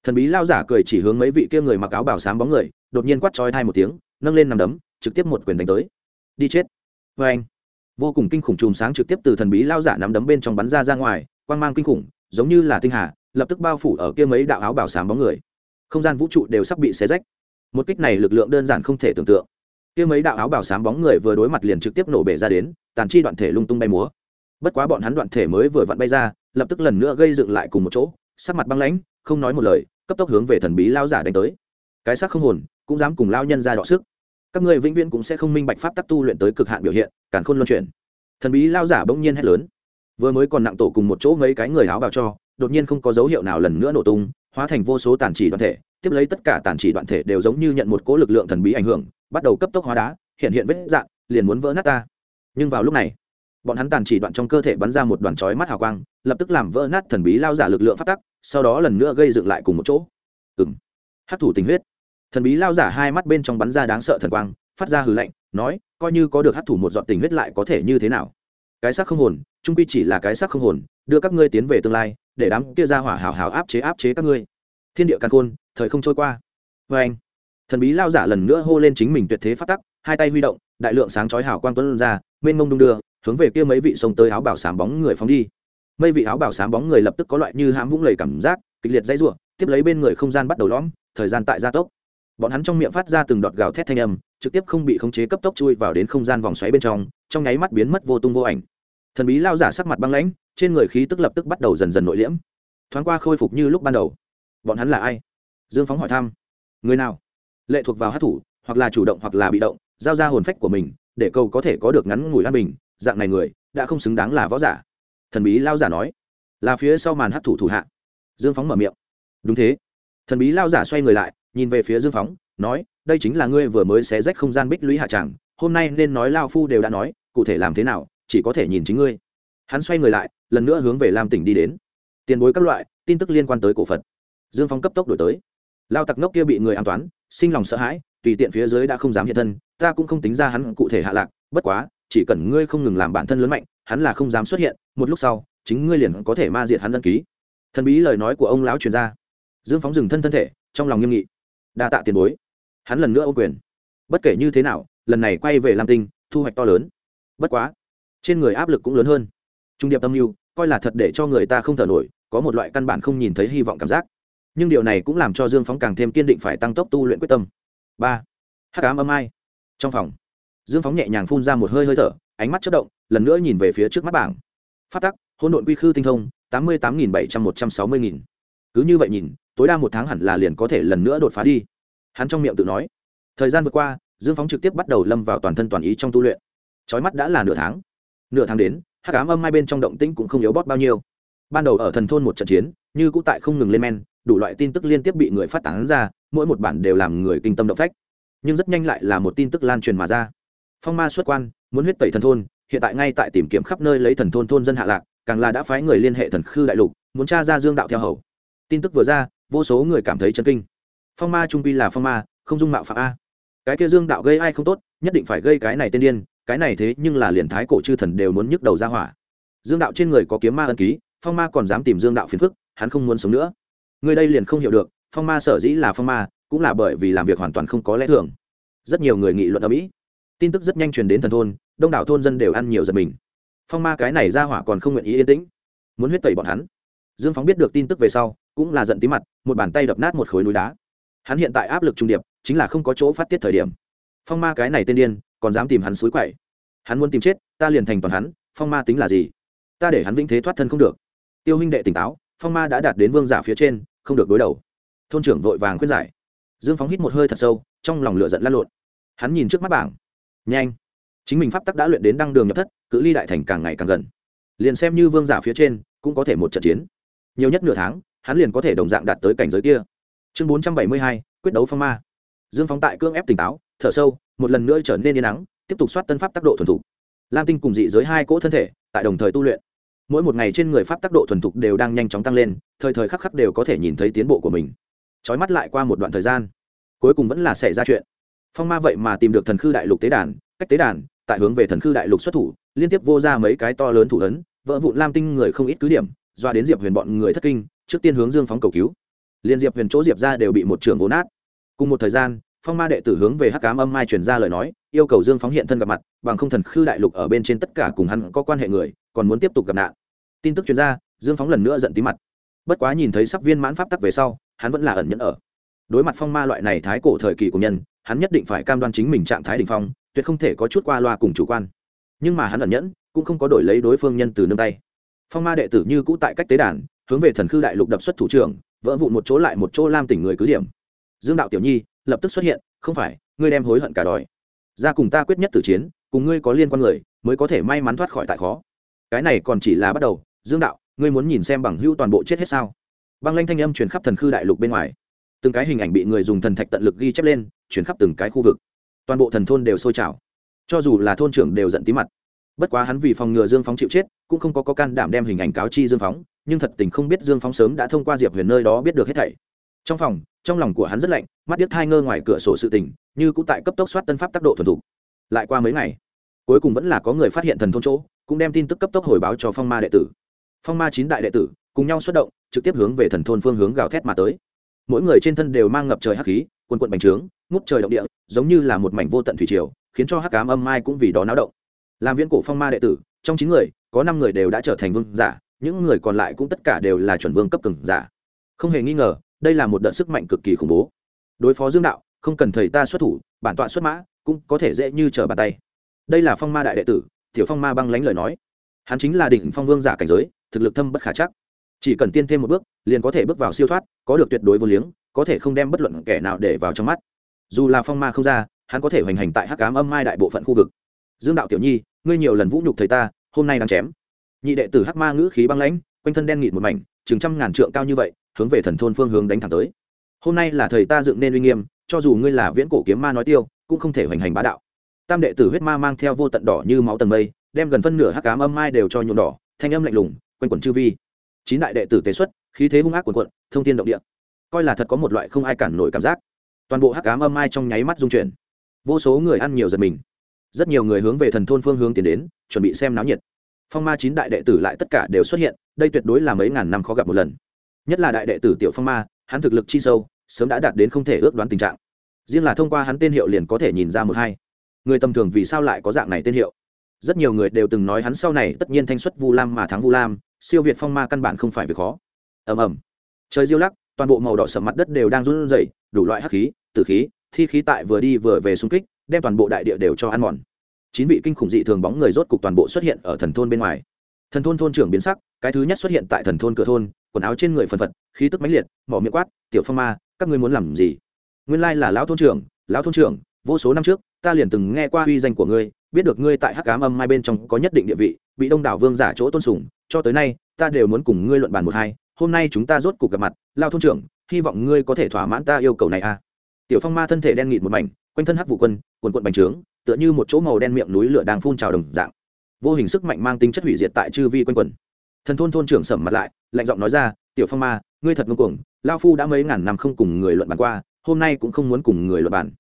Thần bí lao giả cười chỉ hướng mấy vị kia người mặc áo bảo sám bóng người, đột nhiên quát trói thai một tiếng, nâng lên nằm đấm, trực tiếp một quyền đánh tới. Đi chết. Vê anh, vô cùng kinh khủng chùm sáng trực tiếp từ thần bí lao giả nắm đấm bên trong bắn ra ra ngoài, quang mang kinh khủng, giống như là tinh hà, lập tức bao phủ ở kia mấy đạo áo bảo sám bóng người. Không gian vũ trụ đều sắp bị xé rách một kích này lực lượng đơn giản không thể tưởng tượng. Kia mấy đạo áo bảo sám bóng người vừa đối mặt liền trực tiếp nổ bể ra đến, tàn chi đoạn thể lung tung bay múa. Bất quá bọn hắn đoạn thể mới vừa vặn bay ra, lập tức lần nữa gây dựng lại cùng một chỗ, sắc mặt băng lãnh, không nói một lời, cấp tốc hướng về thần bí lao giả đánh tới. Cái xác không hồn, cũng dám cùng lao nhân ra đọ sức. Các người vĩnh viễn cũng sẽ không minh bạch pháp tắc tu luyện tới cực hạn biểu hiện, càn khôn luân chuyển. Thần bí lao giả bỗng nhiên hét lớn. Vừa mới còn nặng tổ cùng một chỗ mấy cái người áo bào cho, đột nhiên không có dấu hiệu nào lần nữa nổ tung hóa thành vô số tàn chỉ đoạn thể tiếp lấy tất cả tàn chỉ đoạn thể đều giống như nhận một cỗ lực lượng thần bí ảnh hưởng bắt đầu cấp tốc hóa đá hiện hiện vết dạn, liền muốn vỡ nát ta. Nhưng vào lúc này bọn hắn tàn chỉ đoạn trong cơ thể bắn ra một đoàn chói mắt hào quang lập tức làm vỡ nát thần bí lao giả lực lượng phát tắc sau đó lần nữa gây dựng lại cùng một chỗ. Ừ m hát thủ tình huyết. Thần bí lao giả hai mắt bên trong bắn ra đáng sợ thần quang phát ra hừ lạnh nói coi như có được hát thủ một dọn tình huyết lại có thể như thế nào? Cái xác không hồn trung quy chỉ là cái xác không hồn đưa các ngươi tiến về tương lai để đám kia ra hỏa hào hào áp chế áp chế các ngươi. Thiên địa càn khôn, thời không trôi qua. Vê anh, thần bí lao giả lần nữa hô lên chính mình tuyệt thế phát tắc, hai tay huy động, đại lượng sáng chói hào quang tuấn ra, mênh mông đung đưa, hướng về kia mấy vị sông tới áo bảo sám bóng người phóng đi. Mấy vị áo bảo sám bóng người lập tức có loại như hãm vũng lầy cảm giác, kịch liệt dãy ruộng tiếp lấy bên người không gian bắt đầu lõm, thời gian tại gia tốc. Bọn hắn trong miệng phát ra từng đọt gào thét thanh âm, trực tiếp không bị khống chế cấp tốc chui vào đến không gian vòng xoáy bên trong trong nháy mắt biến mất vô tung vô ảnh. Thần bí lao giả sắc mặt băng lãnh trên người khí tức lập tức bắt đầu dần dần nội liễm. Thoáng qua khôi phục như lúc ban đầu. Bọn hắn là ai? Dương phóng hỏi thăm. Người nào? Lệ thuộc vào hát thủ, hoặc là chủ động hoặc là bị động, giao ra hồn phách của mình, để cầu có thể có được ngắn ngủi an bình. Dạng này người, đã không xứng đáng là võ giả. Thần bí lao giả nói. Là phía sau màn hát thủ thủ hạ. Dương phóng mở miệng. Đúng thế. Thần bí lao giả xoay người lại, nhìn về phía dương phóng, nói, đây chính là ngươi vừa mới xé rách không gian bích lũy hạ tràng. Hôm nay nên nói lao phu đều đã nói, cụ thể làm thế nào, chỉ có thể nhìn chính ngươi. Hắn xoay người lại lần nữa hướng về lam tỉnh đi đến. Tiền bối các loại, tin tức liên quan tới cổ phật. Dương Phong cấp tốc đổi tới. Lao tặc ngốc kia bị người an toán, sinh lòng sợ hãi, tùy tiện phía dưới đã không dám hiện thân, ta cũng không tính ra hắn cụ thể hạ lạc, bất quá, chỉ cần ngươi không ngừng làm bản thân lớn mạnh, hắn là không dám xuất hiện, một lúc sau, chính ngươi liền có thể ma diệt hắn đăng ký. Thần bí lời nói của ông lão truyền ra. Dương phóng dừng thân thân thể, trong lòng nghiêm nghị. Đa tạ tiền bối. Hắn lần nữa ô quyền. Bất kể như thế nào, lần này quay về lam tinh, thu hoạch to lớn. Bất quá, trên người áp lực cũng lớn hơn. Trung điệp tâm mưu coi là thật để cho người ta không thở nổi, có một loại căn bản không nhìn thấy hy vọng cảm giác. Nhưng điều này cũng làm cho dương phóng càng thêm kiên định phải tăng tốc tu luyện quyết tâm. Ba, hắc ám âm ai? Trong phòng, dương phóng nhẹ nhàng phun ra một hơi hơi thở, ánh mắt chất động, lần nữa nhìn về phía trước mắt bảng. Phát tắc, hỗn độn quy khư tinh thông, tám mươi tám nghìn bảy trăm một trăm sáu mươi nghìn. Cứ như vậy nhìn, tối đa một tháng hẳn là liền có thể lần nữa đột phá đi. Hắn trong miệng tự nói. Thời gian vượt qua, dương phóng trực tiếp bắt đầu lâm vào toàn thân toàn ý trong tu luyện. Trói mắt đã là nửa tháng. Nửa tháng đến hắc ám âm hai bên trong động tĩnh cũng không yếu bót bao nhiêu. Ban đầu ở thần thôn một trận chiến, như cũ tại không ngừng lên men, đủ loại tin tức liên tiếp bị người phát tán ra, mỗi một bản đều làm người kinh tâm động phách. Nhưng rất nhanh lại là một tin tức lan truyền mà ra. Phong ma xuất quan, muốn huyết tẩy thần thôn, hiện tại ngay tại tìm kiếm khắp nơi lấy thần thôn thôn dân hạ lạc, càng là đã phái người liên hệ thần khư đại lục, muốn tra ra dương đạo theo hầu. Tin tức vừa ra, vô số người cảm thấy chấn kinh. Phong ma trung pi là phong ma, không dung mạo phạm a. Cái kia dương đạo gây ai không tốt, nhất định phải gây cái này tên điên cái này thế nhưng là liền thái cổ chư thần đều muốn nhức đầu ra hỏa. Dương đạo trên người có kiếm ma ân ký, phong ma còn dám tìm dương đạo phiền phức, hắn không muốn sống nữa. Người đây liền không hiểu được, phong ma sở dĩ là phong ma, cũng là bởi vì làm việc hoàn toàn không có lẽ thường. Rất nhiều người nghị luận ở mỹ. Tin tức rất nhanh truyền đến thần thôn, đông đảo thôn dân đều ăn nhiều giật mình. Phong ma cái này ra hỏa còn không nguyện ý yên tĩnh, muốn huyết tẩy bọn hắn. Dương phóng biết được tin tức về sau, cũng là giận tí mặt, một bàn tay đập nát một khối núi đá. Hắn hiện tại áp lực trung điệp, chính là không có chỗ phát tiết thời điểm. Phong ma cái này tên điên còn dám tìm hắn suối quậy. Hắn muốn tìm chết, ta liền thành toàn hắn, phong ma tính là gì? Ta để hắn vĩnh thế thoát thân không được. Tiêu huynh đệ tỉnh táo, phong ma đã đạt đến vương giả phía trên, không được đối đầu. Thôn trưởng vội vàng khuyên giải. Dương phóng hít một hơi thật sâu, trong lòng lửa giận lăn lộn. Hắn nhìn trước mắt bảng. Nhanh. Chính mình pháp tắc đã luyện đến đăng đường nhập thất, cự ly đại thành càng ngày càng gần. Liền xem như vương giả phía trên, cũng có thể một trận chiến. Nhiều nhất nửa tháng, hắn liền có thể đồng dạng đạt tới cảnh giới kia. Chương bốn trăm bảy mươi hai, quyết đấu phong ma. Dương phóng tại cương ép tỉnh táo, thở sâu một lần nữa trở nên yên nắng tiếp tục soát tân pháp tác độ thuần thục. Lam tinh cùng dị giới hai cỗ thân thể, tại đồng thời tu luyện. Mỗi một ngày trên người pháp tác độ thuần thục đều đang nhanh chóng tăng lên, thời thời khắc khắc đều có thể nhìn thấy tiến bộ của mình. Trói mắt lại qua một đoạn thời gian, cuối cùng vẫn là xảy ra chuyện. Phong ma vậy mà tìm được thần khư đại lục tế đàn, cách tế đàn, tại hướng về thần khư đại lục xuất thủ, liên tiếp vô ra mấy cái to lớn thủ ấn vợ vụn lam tinh người không ít cứ điểm, doa đến diệp huyền bọn người thất kinh, trước tiên hướng dương phóng cầu cứu. Liên diệp huyền chỗ diệp ra đều bị một trường vốn nát. Cùng một thời gian phong ma đệ tử hướng về hắc cám âm mai truyền ra lời nói yêu cầu dương phóng hiện thân gặp mặt bằng không thần khư đại lục ở bên trên tất cả cùng hắn có quan hệ người còn muốn tiếp tục gặp nạn. Tin tức chuyên ra, dương phóng lần nữa giận tí mặt. Bất quá nhìn thấy sắp viên mãn pháp tắc về sau hắn vẫn là ẩn nhẫn ở. Đối mặt phong ma loại này thái cổ thời kỳ của nhân hắn nhất định phải cam đoan chính mình trạng thái đ ỉ n h phong tuyệt không thể có chút qua loa cùng chủ quan. Nhưng mà hắn ẩn nhẫn cũng không có đổi lấy đối phương nhân từ nương tay. Phong ma đệ tử như cũ tại cách tế đàn hướng về thần khư đại lục đập xuất thủ trưởng vỡ vụn một chỗ lại một chỗ lam tỉnh người cứ điểm. Dương đạo tiểu nhi lập tức xuất hiện không phải ngươi đem hối hận cả đòi. Ra cùng ta quyết nhất tử chiến cùng ngươi có liên quan người mới có thể may mắn thoát khỏi tại khó. Cái này còn chỉ là bắt đầu dương đạo ngươi muốn nhìn xem bằng hữu toàn bộ chết hết sao? Băng lanh thanh âm truyền khắp thần khư đại lục bên ngoài. Từng cái hình ảnh bị người dùng thần thạch tận lực ghi chép lên chuyển khắp từng cái khu vực. Toàn bộ thần thôn đều sôi trào. Cho dù là thôn trưởng đều giận tí mặt. Bất quá hắn vì phòng ngừa dương phóng chịu chết cũng không có, có can đảm đem hình ảnh cáo chi dương phóng nhưng thật tình không biết dương phóng sớm đã thông qua diệp huyền nơi đó biết được hết thảy trong phòng, trong lòng của hắn rất lạnh, mắt điếc thai ngơ ngoài cửa sổ sự tình, như cũng tại cấp tốc soát tân pháp tác độ thuần thục. Lại qua mấy ngày, cuối cùng vẫn là có người phát hiện thần thôn chỗ, cũng đem tin tức cấp tốc hồi báo cho phong ma đệ tử. Phong ma chín đại đệ tử, cùng nhau xuất động, trực tiếp hướng về thần thôn phương hướng gào thét mà tới. Mỗi người trên thân đều mang ngập trời hắc khí, quần quận bành trướng, ngút trời động địa, giống như là một mảnh vô tận thủy triều, khiến cho hắc cám âm mai cũng vì đó náo động. Làm Viễn cổ phong ma đệ tử, trong chín người, có năm người đều đã trở thành vương giả, những người còn lại cũng tất cả đều là chuẩn vương cấp cường giả. Không hề nghi ngờ đây là một đợt sức mạnh cực kỳ khủng bố. Đối phó dương đạo, không cần thầy ta xuất thủ, bản tọa xuất mã, cũng có thể dễ như trở bàn tay. Đây là phong ma đại đệ tử, tiểu phong ma băng lánh lời nói. Hắn chính là đỉnh phong vương giả cảnh giới, thực lực thâm bất khả chắc. Chỉ cần tiên thêm một bước, liền có thể bước vào siêu thoát, có được tuyệt đối vô liếng, có thể không đem bất luận kẻ nào để vào trong mắt. Dù là phong ma không ra, hắn có thể hoành hành tại hắc cám âm mai đại bộ phận khu vực. Dương đạo tiểu nhi, ngươi nhiều lần vũ nhục thầy ta, hôm nay đang chém. Nhị đệ tử hắc ma ngữ khí băng lãnh, quanh thân đen nghịt một mảnh, chừng trăm ngàn trượng cao như vậy hướng về thần thôn phương hướng đánh thẳng tới. Hôm nay là thầy ta dựng nên uy nghiêm, cho dù ngươi là viễn cổ kiếm ma nói tiêu, cũng không thể hoành hành bá đạo. Tam đệ tử huyết ma mang theo vô tận đỏ như máu tầng mây, đem gần phân nửa hắc cám âm mai đều cho nhuộm đỏ, thanh âm lạnh lùng, quanh quẩn chư vi. Chín đại đệ tử tế xuất, khí thế hung ác quần quận thông tin động địa. Coi là thật có một loại không ai cản nổi cảm giác. Toàn bộ hắc cám âm mai trong nháy mắt dung chuyển. Vô số người ăn nhiều giật mình. Rất nhiều người hướng về thần thôn phương hướng tiến đến, chuẩn bị xem náo nhiệt. Phong ma chín đại đệ tử lại tất cả đều xuất hiện, đây tuyệt đối là mấy ngàn năm khó gặp một lần nhất là đại đệ tử tiểu phong ma, hắn thực lực chi sâu, sớm đã đạt đến không thể ước đoán tình trạng. Riêng là thông qua hắn tên hiệu liền có thể nhìn ra một hai. Người tầm thường vì sao lại có dạng này tên hiệu? Rất nhiều người đều từng nói hắn sau này tất nhiên thanh xuất vu lam mà thắng vu lam, siêu việt phong ma căn bản không phải việc khó. Ầm ầm. Trời diêu lắc, toàn bộ màu đỏ sầm mặt đất đều đang run rẩy, đủ loại hắc khí, tử khí, thi khí tại vừa đi vừa về xung kích, đem toàn bộ đại địa đều cho ăn mòn. Chín vị kinh khủng dị thường bóng người rốt cục toàn bộ xuất hiện ở thần thôn bên ngoài. Thần thôn thôn trưởng biến sắc, cái thứ nhất xuất hiện tại thần thôn cửa thôn quần áo trên người phần phật, khí tức mãnh liệt, mỏ miệng quát, tiểu phong ma, các ngươi muốn làm gì? Nguyên lai là lão thôn trưởng, lão thôn trưởng, vô số năm trước, ta liền từng nghe qua uy danh của ngươi, biết được ngươi tại hắc cám âm mai bên trong có nhất định địa vị, bị đông đảo vương giả chỗ tôn sùng, cho tới nay, ta đều muốn cùng ngươi luận bàn một hai, hôm nay chúng ta rốt cuộc gặp mặt lao thôn trưởng, hy vọng ngươi có thể thỏa mãn ta yêu cầu này a à. tiểu phong ma thân thể đen nghịt một mảnh, quanh thân hắc vụ quân, quần quận bành trướng, tựa như một chỗ màu đen miệng núi lửa đang phun trào đồng dạng. Vô hình sức mạnh mang tính chất hủy diệt tại chư vi quanh quần thần thôn thôn trưởng sầm mặt lại lạnh giọng nói ra tiểu phong ma ngươi thật ngông cuồng lao phu đã mấy ngàn năm không cùng người luận bàn qua hôm nay cũng không muốn cùng người luận bàn.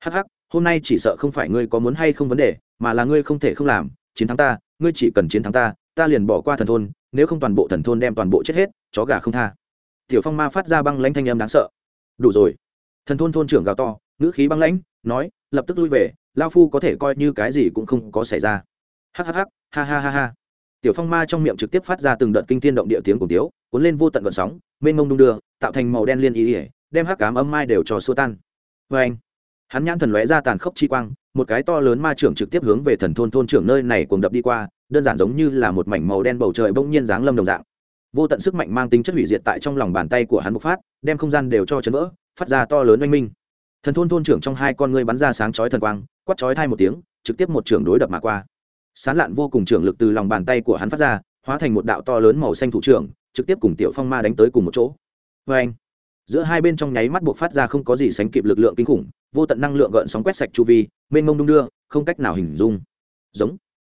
Hắc hắc hôm nay chỉ sợ không phải ngươi có muốn hay không vấn đề mà là ngươi không thể không làm chiến thắng ta ngươi chỉ cần chiến thắng ta ta liền bỏ qua thần thôn nếu không toàn bộ thần thôn đem toàn bộ chết hết chó gà không tha. Tiểu phong ma phát ra băng lãnh thanh âm đáng sợ. Đủ rồi. Thần thôn thôn trưởng gào to ngữ khí băng lãnh nói lập tức lui về lao phu có thể coi như cái gì cũng không có xảy ra. Hắc hắc hắc, ha ha ha ha tiểu phong ma trong miệng trực tiếp phát ra từng đợt kinh thiên động địa tiếng cùng tiếu, cuốn lên vô tận vận sóng, mênh mông đung đưa, tạo thành màu đen liên ý ỉa đem hắc cám âm mai đều cho xua tan. Vê anh hắn nhãn thần lóe ra tàn khốc chi quang, một cái to lớn ma trưởng trực tiếp hướng về thần thôn thôn trưởng nơi này cùng đập đi qua, đơn giản giống như là một mảnh màu đen bầu trời bỗng nhiên dáng lâm đồng dạng. Vô tận sức mạnh mang tính chất hủy diệt tại trong lòng bàn tay của hắn bộc phát, đem không gian đều cho chấn vỡ, phát ra to lớn oanh minh. Thần thôn thôn trưởng trong hai con ngươi bắn ra sáng chói thần quang quắt chói thai một tiếng, trực tiếp một trưởng đối đập mà qua sán lạn vô cùng trưởng lực từ lòng bàn tay của hắn phát ra, hóa thành một đạo to lớn màu xanh thủ trưởng, trực tiếp cùng tiểu phong ma đánh tới cùng một chỗ. Vê anh giữa hai bên trong nháy mắt buộc phát ra không có gì sánh kịp lực lượng kinh khủng, vô tận năng lượng gợn sóng quét sạch chu vi, mênh mông đung đưa, không cách nào hình dung. Giống.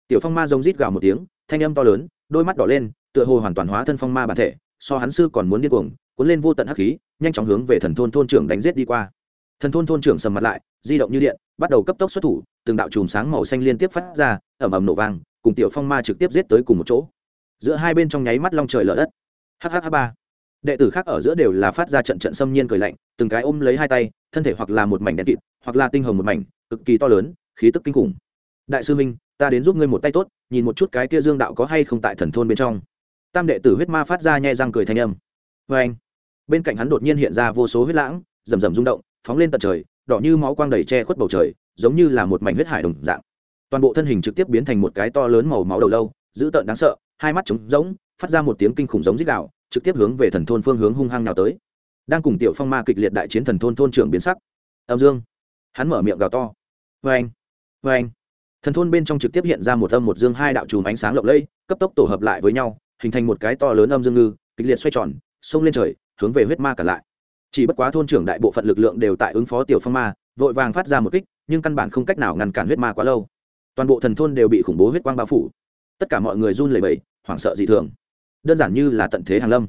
Tiểu phong ma giống rít gào một tiếng, thanh âm to lớn, đôi mắt đỏ lên, tựa hồ hoàn toàn hóa thân phong ma bản thể, so hắn sư còn muốn điên cuồng, cuốn lên vô tận hắc khí, nhanh chóng hướng về thần thôn thôn trưởng đánh giết đi qua. Thần thôn thôn trưởng sầm mặt lại, di động như điện, bắt đầu cấp tốc xuất thủ từng đạo chùm sáng màu xanh liên tiếp phát ra ẩm ẩm nổ vang, cùng tiểu phong ma trực tiếp giết tới cùng một chỗ. Giữa hai bên trong nháy mắt long trời lở đất. Hh ba. Đệ tử khác ở giữa đều là phát ra trận trận xâm nhiên cười lạnh, từng cái ôm lấy hai tay, thân thể hoặc là một mảnh đen kịt, hoặc là tinh hồng một mảnh, cực kỳ to lớn, khí tức kinh khủng. Đại sư minh, ta đến giúp ngươi một tay tốt, nhìn một chút cái kia dương đạo có hay không tại thần thôn bên trong. Tam đệ tử huyết ma phát ra nhẹ răng cười thanh âm. Vê anh bên cạnh hắn đột nhiên hiện ra vô số huyết lãng, rầm rầm rung động, phóng lên tận trời đỏ như máu quang đầy che khuất bầu trời, giống như là một mảnh huyết hải đồng dạng. Toàn bộ thân hình trực tiếp biến thành một cái to lớn màu máu đầu lâu, dữ tợn đáng sợ, hai mắt trống rỗng, phát ra một tiếng kinh khủng giống dích đạo trực tiếp hướng về thần thôn phương hướng hung hăng nào tới. Đang cùng tiểu phong ma kịch liệt đại chiến thần thôn thôn trưởng biến sắc. Âm dương. Hắn mở miệng gào to. Vê anh vê anh thần thôn bên trong trực tiếp hiện ra một âm một dương hai đạo chùm ánh sáng lộng lẫy, cấp tốc tổ hợp lại với nhau, hình thành một cái to lớn âm dương ngư, kịch liệt xoay tròn, xông lên trời, hướng về huyết ma cả lại chỉ bất quá thôn trưởng đại bộ phận lực lượng đều tại ứng phó tiểu phong ma, vội vàng phát ra một kích, nhưng căn bản không cách nào ngăn cản huyết ma quá lâu. Toàn bộ thần thôn đều bị khủng bố huyết quang bao phủ. Tất cả mọi người run lẩy bẩy, hoảng sợ dị thường. Đơn giản như là tận thế hàng lâm.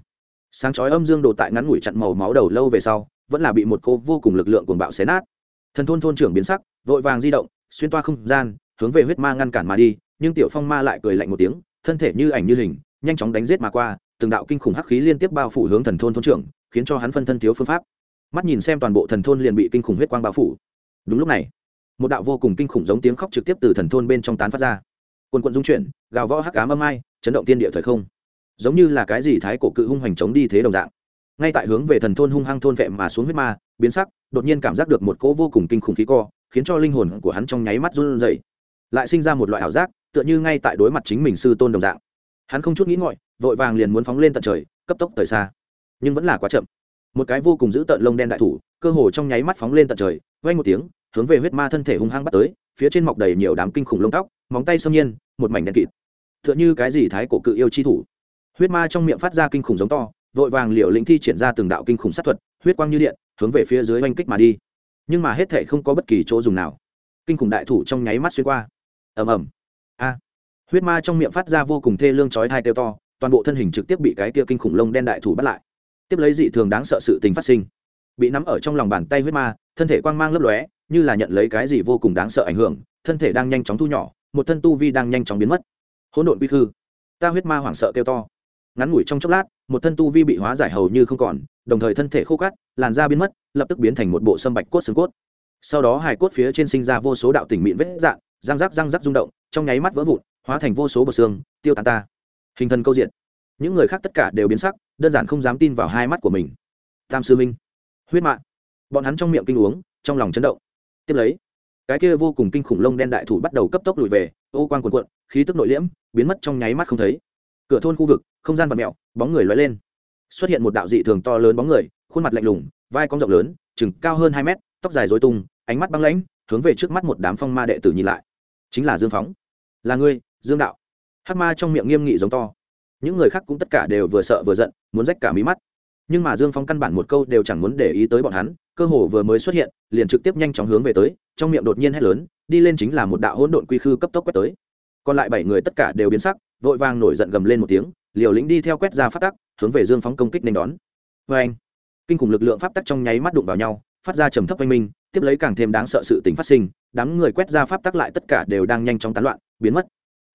Sáng chói âm dương đồ tại ngắn ngủi chặn màu máu đầu lâu về sau, vẫn là bị một cô vô cùng lực lượng cuồng bạo xé nát. Thần thôn thôn trưởng biến sắc, vội vàng di động, xuyên toa không gian, hướng về huyết ma ngăn cản mà đi, nhưng tiểu phong ma lại cười lạnh một tiếng, thân thể như ảnh như hình, nhanh chóng đánh giết mà qua, từng đạo kinh khủng hắc khí liên tiếp bao phủ hướng thần thôn thôn trưởng khiến cho hắn phân thân thiếu phương pháp. Mắt nhìn xem toàn bộ thần thôn liền bị kinh khủng huyết quang bao phủ. Đúng lúc này, một đạo vô cùng kinh khủng giống tiếng khóc trực tiếp từ thần thôn bên trong tán phát ra. Quần quận dung chuyển, gào võ hắc cám âm ai, chấn động tiên địa thời không. Giống như là cái gì thái cổ cự hung hoành chống đi thế đồng dạng. Ngay tại hướng về thần thôn hung hăng thôn vệ mà xuống huyết ma, biến sắc, đột nhiên cảm giác được một cỗ vô cùng kinh khủng khí co, khiến cho linh hồn của hắn trong nháy mắt run rẩy. Lại sinh ra một loại ảo giác, tựa như ngay tại đối mặt chính mình sư tôn đồng dạng. Hắn không chút nghĩ ngợi, vội vàng liền muốn phóng lên tận trời, cấp tốc thời xa nhưng vẫn là quá chậm. Một cái vô cùng giữ tợn lông đen đại thủ, cơ hồ trong nháy mắt phóng lên tận trời vay một tiếng, hướng về huyết ma thân thể hung hăng bắt tới, phía trên mọc đầy nhiều đám kinh khủng lông tóc, móng tay xâm nhiên, một mảnh đen kịt. Tựa như cái gì thái cổ cự yêu chi thủ. Huyết ma trong miệng phát ra kinh khủng giống to, vội vàng liều lĩnh thi triển ra từng đạo kinh khủng sát thuật, huyết quang như điện, hướng về phía dưới oanh kích mà đi. Nhưng mà hết thể không có bất kỳ chỗ dùng nào. Kinh khủng đại thủ trong nháy mắt xuyên qua. Ầm ầm. A. Huyết ma trong miệng phát ra vô cùng thê lương chói tai kêu to, toàn bộ thân hình trực tiếp bị cái kia kinh khủng lông đen đại thủ bắt lại tiếp lấy dị thường đáng sợ sự tình phát sinh. Bị nắm ở trong lòng bàn tay huyết ma, thân thể quang mang lấp lóe, như là nhận lấy cái gì vô cùng đáng sợ ảnh hưởng, thân thể đang nhanh chóng thu nhỏ, một thân tu vi đang nhanh chóng biến mất. Hỗn độn quy khư. Ta huyết ma hoảng sợ kêu to. Ngắn ngủi trong chốc lát, một thân tu vi bị hóa giải hầu như không còn, đồng thời thân thể khô cát, làn da biến mất, lập tức biến thành một bộ sâm bạch cốt xương cốt. Sau đó hài cốt phía trên sinh ra vô số đạo tỉnh mịn vết dạng, răng rắc răng rắc rung động, trong nháy mắt vỡ vụn, hóa thành vô số bờ xương, tiêu tán ta. Hình thân câu diện những người khác tất cả đều biến sắc, đơn giản không dám tin vào hai mắt của mình. Tam sư minh huyết mạng bọn hắn trong miệng kinh uống, trong lòng chấn động. Tiếp lấy, cái kia vô cùng kinh khủng lông đen đại thủ bắt đầu cấp tốc lùi về, ô quan quần quận khí tức nội liễm, biến mất trong nháy mắt không thấy. Cửa thôn khu vực, không gian vật mẹo bóng người lóe lên. Xuất hiện một đạo dị thường to lớn bóng người, khuôn mặt lạnh lùng, vai cong rộng lớn, chừng cao hơn hai mét, tóc dài dối tung, ánh mắt băng lãnh, hướng về trước mắt một đám phong ma đệ tử nhìn lại. Chính là dương phóng. Là ngươi, dương đạo. Hát ma trong miệng nghiêm nghị giống to những người khác cũng tất cả đều vừa sợ vừa giận, muốn rách cả mí mắt. Nhưng mà dương phong căn bản một câu đều chẳng muốn để ý tới bọn hắn, cơ hồ vừa mới xuất hiện, liền trực tiếp nhanh chóng hướng về tới, trong miệng đột nhiên hét lớn, đi lên chính là một đạo hỗn độn quy khư cấp tốc quét tới. Còn lại bảy người tất cả đều biến sắc, vội vàng nổi giận gầm lên một tiếng, liều lĩnh đi theo quét ra phát tắc, hướng về dương phóng công kích nên đón. Vê anh, kinh khủng lực lượng pháp tắc trong nháy mắt đụng vào nhau, phát ra trầm thấp oanh minh, tiếp lấy càng thêm đáng sợ sự tính phát sinh, đám người quét ra pháp tắc lại tất cả đều đang nhanh chóng tán loạn, biến mất.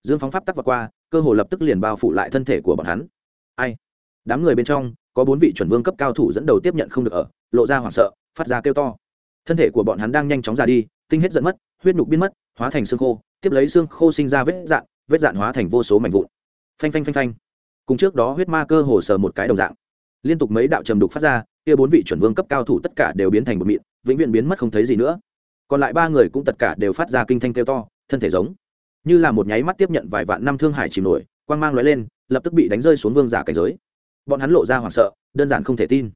Dương phóng pháp tắc vượt qua cơ hồ lập tức liền bao phủ lại thân thể của bọn hắn. Ai? Đám người bên trong, có bốn vị chuẩn vương cấp cao thủ dẫn đầu tiếp nhận không được ở, lộ ra hoảng sợ, phát ra kêu to. Thân thể của bọn hắn đang nhanh chóng ra đi, tinh hết dẫn mất, huyết nhục biến mất, hóa thành xương khô, tiếp lấy xương khô sinh ra vết dạn vết dạn hóa thành vô số mảnh vụn. Phanh phanh phanh phanh. Cùng trước đó huyết ma cơ hồ sờ một cái đồng dạng. Liên tục mấy đạo trầm đục phát ra, kia bốn vị chuẩn vương cấp cao thủ tất cả đều biến thành một mịn, vĩnh viễn biến mất không thấy gì nữa. Còn lại ba người cũng tất cả đều phát ra kinh thanh kêu to, thân thể giống như là một nháy mắt tiếp nhận vài vạn năm thương hải chìm nổi, quang mang lóe lên, lập tức bị đánh rơi xuống vương giả cảnh giới. Bọn hắn lộ ra hoảng sợ, đơn giản không thể tin.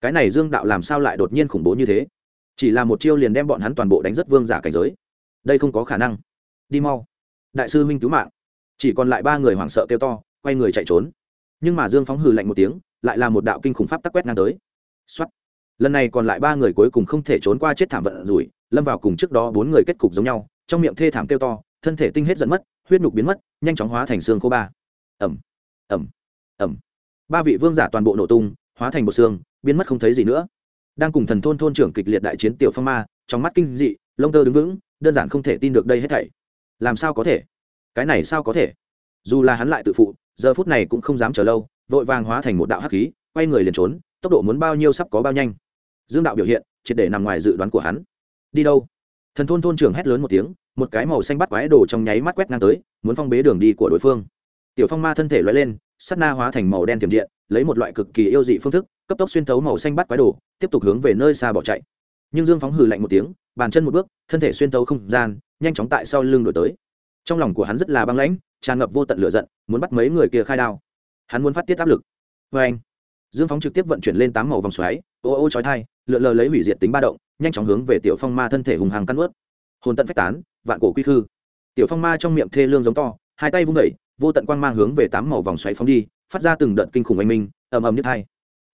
Cái này dương đạo làm sao lại đột nhiên khủng bố như thế? Chỉ là một chiêu liền đem bọn hắn toàn bộ đánh rất vương giả cảnh giới. Đây không có khả năng. Đi mau. Đại sư huynh cứu mạng. Chỉ còn lại ba người hoảng sợ kêu to, quay người chạy trốn. Nhưng mà dương phóng hừ lạnh một tiếng, lại là một đạo kinh khủng pháp tắc quét ngang tới. Xuất lần này còn lại ba người cuối cùng không thể trốn qua chết thảm vận rủi, lâm vào cùng trước đó bốn người kết cục giống nhau, trong miệng thê thảm kêu to thân thể tinh hết dẫn mất, huyết nhục biến mất, nhanh chóng hóa thành xương khô ba. Ẩm ẩm ẩm ba vị vương giả toàn bộ nổ tung, hóa thành một xương, biến mất không thấy gì nữa. Đang cùng thần thôn thôn trưởng kịch liệt đại chiến tiểu phong ma, trong mắt kinh dị, lông tơ đứng vững, đơn giản không thể tin được đây hết thảy. Làm sao có thể? Cái này sao có thể? Dù là hắn lại tự phụ, giờ phút này cũng không dám chờ lâu, vội vàng hóa thành một đạo hắc khí, quay người liền trốn, tốc độ muốn bao nhiêu sắp có bao nhanh. Dương đạo biểu hiện, triệt để nằm ngoài dự đoán của hắn. Đi đâu? Thần thôn thôn trưởng hét lớn một tiếng một cái màu xanh bắt quái đồ trong nháy mắt quét ngang tới, muốn phong bế đường đi của đối phương. Tiểu phong ma thân thể loại lên sắt na hóa thành màu đen tiềm điện, lấy một loại cực kỳ yêu dị phương thức, cấp tốc xuyên thấu màu xanh bắt quái đồ, tiếp tục hướng về nơi xa bỏ chạy. Nhưng dương phóng hừ lạnh một tiếng, bàn chân một bước, thân thể xuyên thấu không gian, nhanh chóng tại sau lưng đổi tới. Trong lòng của hắn rất là băng lãnh, tràn ngập vô tận lửa giận, muốn bắt mấy người kia khai đao. Hắn muốn phát tiết áp lực. Vê anh, dương phóng trực tiếp vận chuyển lên tám màu vòng xoáy, ô ô chói thai lượn lờ lấy hủy diệt tính ba động, nhanh chóng hướng về tiểu phong ma thân thể hùng hàng cắn ướt hồn tận phách tán vạn cổ quy khư. Tiểu phong ma trong miệng thê lương giống to, hai tay vung đẩy vô tận quang mang hướng về tám màu vòng xoáy phóng đi, phát ra từng đợt kinh khủng oanh minh, ầm ầm nhất hai.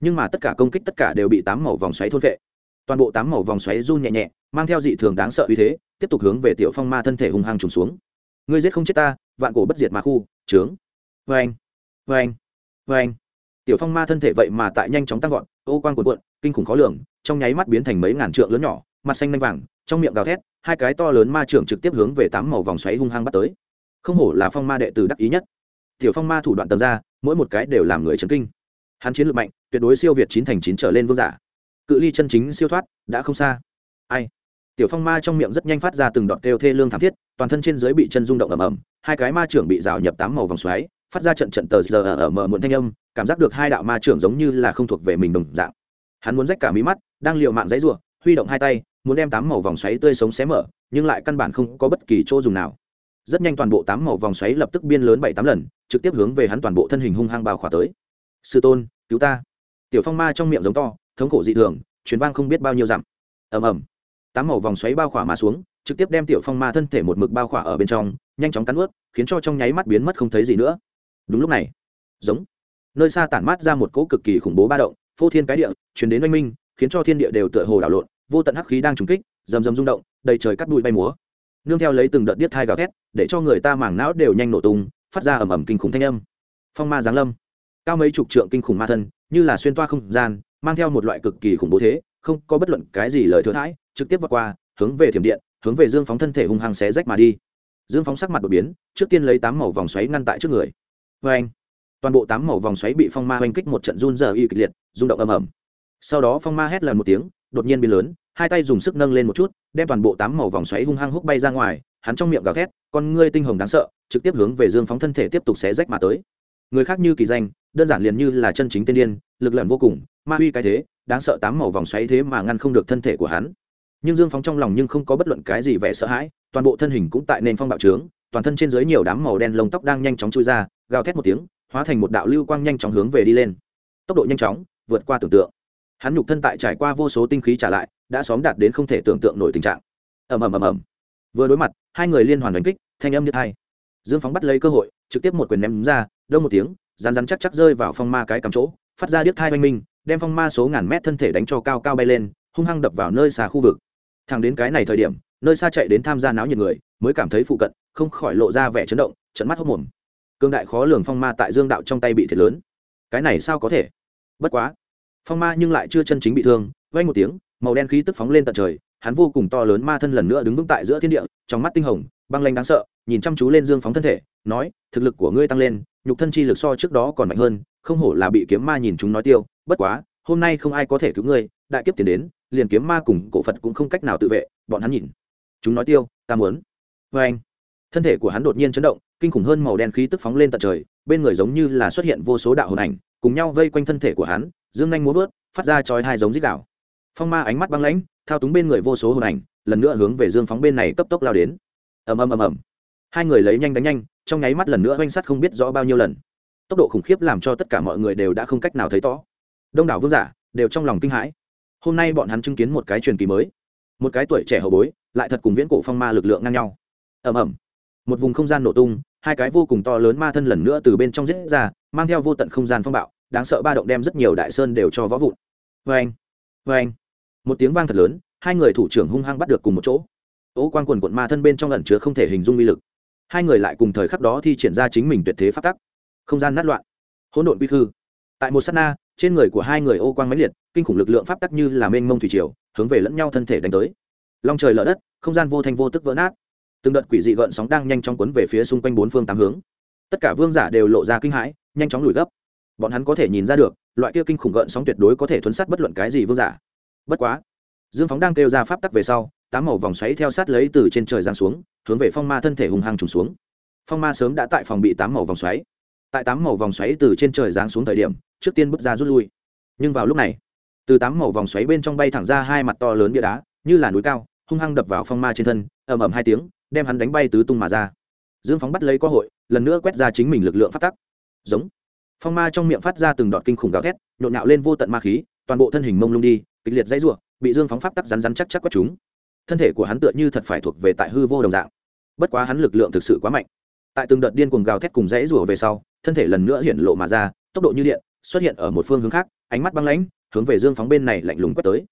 Nhưng mà tất cả công kích tất cả đều bị tám màu vòng xoáy thôn vệ. Toàn bộ tám màu vòng xoáy run nhẹ nhẹ, mang theo dị thường đáng sợ uy thế, tiếp tục hướng về tiểu phong ma thân thể hung hăng trùng xuống. Ngươi giết không chết ta, vạn cổ bất diệt mà khu, trướng. Vê anh vê anh vê anh tiểu phong ma thân thể vậy mà tại nhanh chóng tăng vọt, ô quang cuộn cuộn, kinh khủng khó lường, trong nháy mắt biến thành mấy ngàn trượng lớn nhỏ, mặt xanh nhanh vàng trong miệng gào thét, hai cái to lớn ma trưởng trực tiếp hướng về tám màu vòng xoáy hung hăng bắt tới. Không hổ là phong ma đệ tử đắc ý nhất. Tiểu phong ma thủ đoạn tầm ra, mỗi một cái đều làm người chấn kinh. Hắn chiến lược mạnh, tuyệt đối siêu việt chín thành chín trở lên vương giả. Cự ly chân chính siêu thoát, đã không xa. Ai? Tiểu phong ma trong miệng rất nhanh phát ra từng đoạn kêu thê lương thảm thiết, toàn thân trên dưới bị chân rung động ầm ầm, hai cái ma trưởng bị rào nhập tám màu vòng xoáy, phát ra trận trận tờ giờ ở mở muộn thanh âm, cảm giác được hai đạo ma trưởng giống như là không thuộc về mình đồng dạng. Hắn muốn rách cả mí mắt, đang liều mạng giấy rủa huy động hai tay muốn đem tám màu vòng xoáy tươi sống xé mở, nhưng lại căn bản không có bất kỳ chỗ dùng nào. Rất nhanh toàn bộ tám màu vòng xoáy lập tức biên lớn bảy tám lần, trực tiếp hướng về hắn toàn bộ thân hình hung hăng bao khỏa tới. Sư tôn, cứu ta. Tiểu phong ma trong miệng giống to, thống khổ dị thường chuyến vang không biết bao nhiêu dặm. Ầm ầm. Tám màu vòng xoáy bao khỏa mà xuống, trực tiếp đem tiểu phong ma thân thể một mực bao khỏa ở bên trong, nhanh chóng cắn ướt khiến cho trong nháy mắt biến mất không thấy gì nữa. Đúng lúc này, giống, nơi xa tản mát ra một cỗ cực kỳ khủng bố ba động, phô thiên cái địa chuyển đến oanh minh, khiến cho thiên địa đều tựa hồ đảo lộn vô tận hắc khí đang trùng kích, rầm rầm rung động, đầy trời cắt bụi bay múa. Nương theo lấy từng đợt điếc thai gào thét, để cho người ta mảng não đều nhanh nổ tung, phát ra ầm ầm kinh khủng thanh âm. Phong ma giáng lâm. Cao mấy chục trượng kinh khủng ma thân, như là xuyên toa không gian, mang theo một loại cực kỳ khủng bố thế, không có bất luận cái gì lời thừa thãi, trực tiếp vượt qua, hướng về thiểm điện, hướng về dương phóng thân thể hung hăng xé rách mà đi. Dương phóng sắc mặt đột biến, trước tiên lấy tám màu vòng xoáy ngăn tại trước người. Vê anh toàn bộ tám màu vòng xoáy bị phong ma oanh kích một trận run giờ y kịch liệt, rung động ầm ầm. Sau đó phong ma hét lần một tiếng đột nhiên biến lớn, hai tay dùng sức nâng lên một chút, đem toàn bộ tám màu vòng xoáy hung hăng hút bay ra ngoài, hắn trong miệng gào thét, con ngươi tinh hồng đáng sợ, trực tiếp hướng về dương phóng thân thể tiếp tục xé rách mà tới. Người khác như kỳ danh, đơn giản liền như là chân chính tiên điên, lực lợn vô cùng, ma uy cái thế, đáng sợ tám màu vòng xoáy thế mà ngăn không được thân thể của hắn. Nhưng dương phóng trong lòng nhưng không có bất luận cái gì vẻ sợ hãi, toàn bộ thân hình cũng tại nền phong bạo trướng, toàn thân trên dưới nhiều đám màu đen lông tóc đang nhanh chóng chui ra, gào thét một tiếng, hóa thành một đạo lưu quang nhanh chóng hướng về đi lên. Tốc độ nhanh chóng, vượt qua tưởng tượng hắn nhục thân tại trải qua vô số tinh khí trả lại, đã xóm đạt đến không thể tưởng tượng nổi tình trạng. Ầm ầm ầm ầm. Vừa đối mặt, hai người liên hoàn đánh kích, thanh âm như hai dương phóng bắt lấy cơ hội, trực tiếp một quyền ném ra, đông một tiếng rán rán chắc chắc rơi vào phong ma cái cắm chỗ, phát ra điếc thai oanh minh, đem phong ma số ngàn mét thân thể đánh cho cao cao bay lên, hung hăng đập vào nơi xa khu vực. Thẳng đến cái này thời điểm, nơi xa chạy đến tham gia náo nhiệt người, mới cảm thấy phụ cận, không khỏi lộ ra vẻ chấn động trận mắt hốc mồm cương đại khó lường phong ma tại dương đạo trong tay bị thiệt lớn. Cái này sao có thể? Bất quá phong ma nhưng lại chưa chân chính bị thương vay một tiếng, màu đen khí tức phóng lên tận trời, hắn vô cùng to lớn ma thân lần nữa đứng vững tại giữa thiên địa, trong mắt tinh hồng, băng lanh đáng sợ, nhìn chăm chú lên dương phóng thân thể, nói, thực lực của ngươi tăng lên, nhục thân chi lực so trước đó còn mạnh hơn, không hổ là bị kiếm ma nhìn chúng nói tiêu, bất quá, hôm nay không ai có thể cứu ngươi, đại kiếp tiền đến, liền kiếm ma cùng cổ phật cũng không cách nào tự vệ, bọn hắn nhìn, chúng nói tiêu, ta muốn. Vê anh thân thể của hắn đột nhiên chấn động, kinh khủng hơn màu đen khí tức phóng lên tận trời, bên người giống như là xuất hiện vô số đạo hồn ảnh, cùng nhau vây quanh thân thể của hắn dương nhanh muốn vớt, phát ra chói hai giống dít đảo phong ma ánh mắt băng lãnh, thao túng bên người vô số hồn ảnh, lần nữa hướng về dương phóng bên này cấp tốc lao đến. Ầm ầm ầm ầm. Hai người lấy nhanh đánh nhanh, trong nháy mắt lần nữa oanh sắt không biết rõ bao nhiêu lần. Tốc độ khủng khiếp làm cho tất cả mọi người đều đã không cách nào thấy rõ đông đảo vương giả đều trong lòng kinh hãi. Hôm nay bọn hắn chứng kiến một cái truyền kỳ mới. Một cái tuổi trẻ hậu bối, lại thật cùng viễn cổ phong ma lực lượng ngang nhau. Ầm ầm. Một vùng không gian nổ tung, hai cái vô cùng to lớn ma thân lần nữa từ bên trong giết ra, mang theo vô tận không gian phong bạo đáng sợ ba động đem rất nhiều đại sơn đều cho võ vụn. Vê anh vê anh một tiếng vang thật lớn, hai người thủ trưởng hung hăng bắt được cùng một chỗ. Ố quan quần quận ma thân bên trong lần chứa không thể hình dung uy lực. Hai người lại cùng thời khắc đó thi triển ra chính mình tuyệt thế phát tắc. Không gian nát loạn. Hỗn độn quy khư. Tại một s á t na, trên người của hai người ô quang máy liệt, kinh khủng lực lượng pháp tắc như là mênh mông thủy triều, hướng về lẫn nhau thân thể đánh tới. Long trời lở đất, không gian vô thanh vô tức vỡ nát. Từng đợt quỷ dị gợn sóng đang nhanh chóng quấn về phía xung quanh bốn phương tám hướng. Tất cả vương giả đều lộ ra kinh hãi, nhanh chóng lùi gấp bọn hắn có thể nhìn ra được, loại kia kinh khủng gợn sóng tuyệt đối có thể thuấn sát bất luận cái gì vương giả. Bất quá, dương phóng đang kêu ra pháp tắc về sau, tám màu vòng xoáy theo sát lấy từ trên trời giang xuống, hướng về phong ma thân thể hung hăng trùng xuống. Phong ma sớm đã tại phòng bị tám màu vòng xoáy. Tại tám màu vòng xoáy từ trên trời giáng xuống thời điểm, trước tiên bước ra rút lui. Nhưng vào lúc này, từ tám màu vòng xoáy bên trong bay thẳng ra hai mặt to lớn bia đá, như là núi cao, hung hăng đập vào phong ma trên thân, ầm ầm hai tiếng, đem hắn đánh bay tứ tung mà ra. Dương phóng bắt lấy cơ hội, lần nữa quét ra chính mình lực lượng phát tắc. Giống phong ma trong miệng phát ra từng đoạn kinh khủng gào thét, nhộn nhạo lên vô tận ma khí, toàn bộ thân hình mông lung đi, kịch liệt dãy r u ộ bị dương phóng pháp tắc rắn rắn chắc chắc quét chúng. Thân thể của hắn tựa như thật phải thuộc về tại hư vô đồng dạng. Bất quá hắn lực lượng thực sự quá mạnh. Tại từng đợt điên cuồng gào thét cùng dãy rủa về sau, thân thể lần nữa hiện lộ mà ra, tốc độ như điện, xuất hiện ở một phương hướng khác, ánh mắt băng lãnh, hướng về dương phóng bên này lạnh lùng quét tới.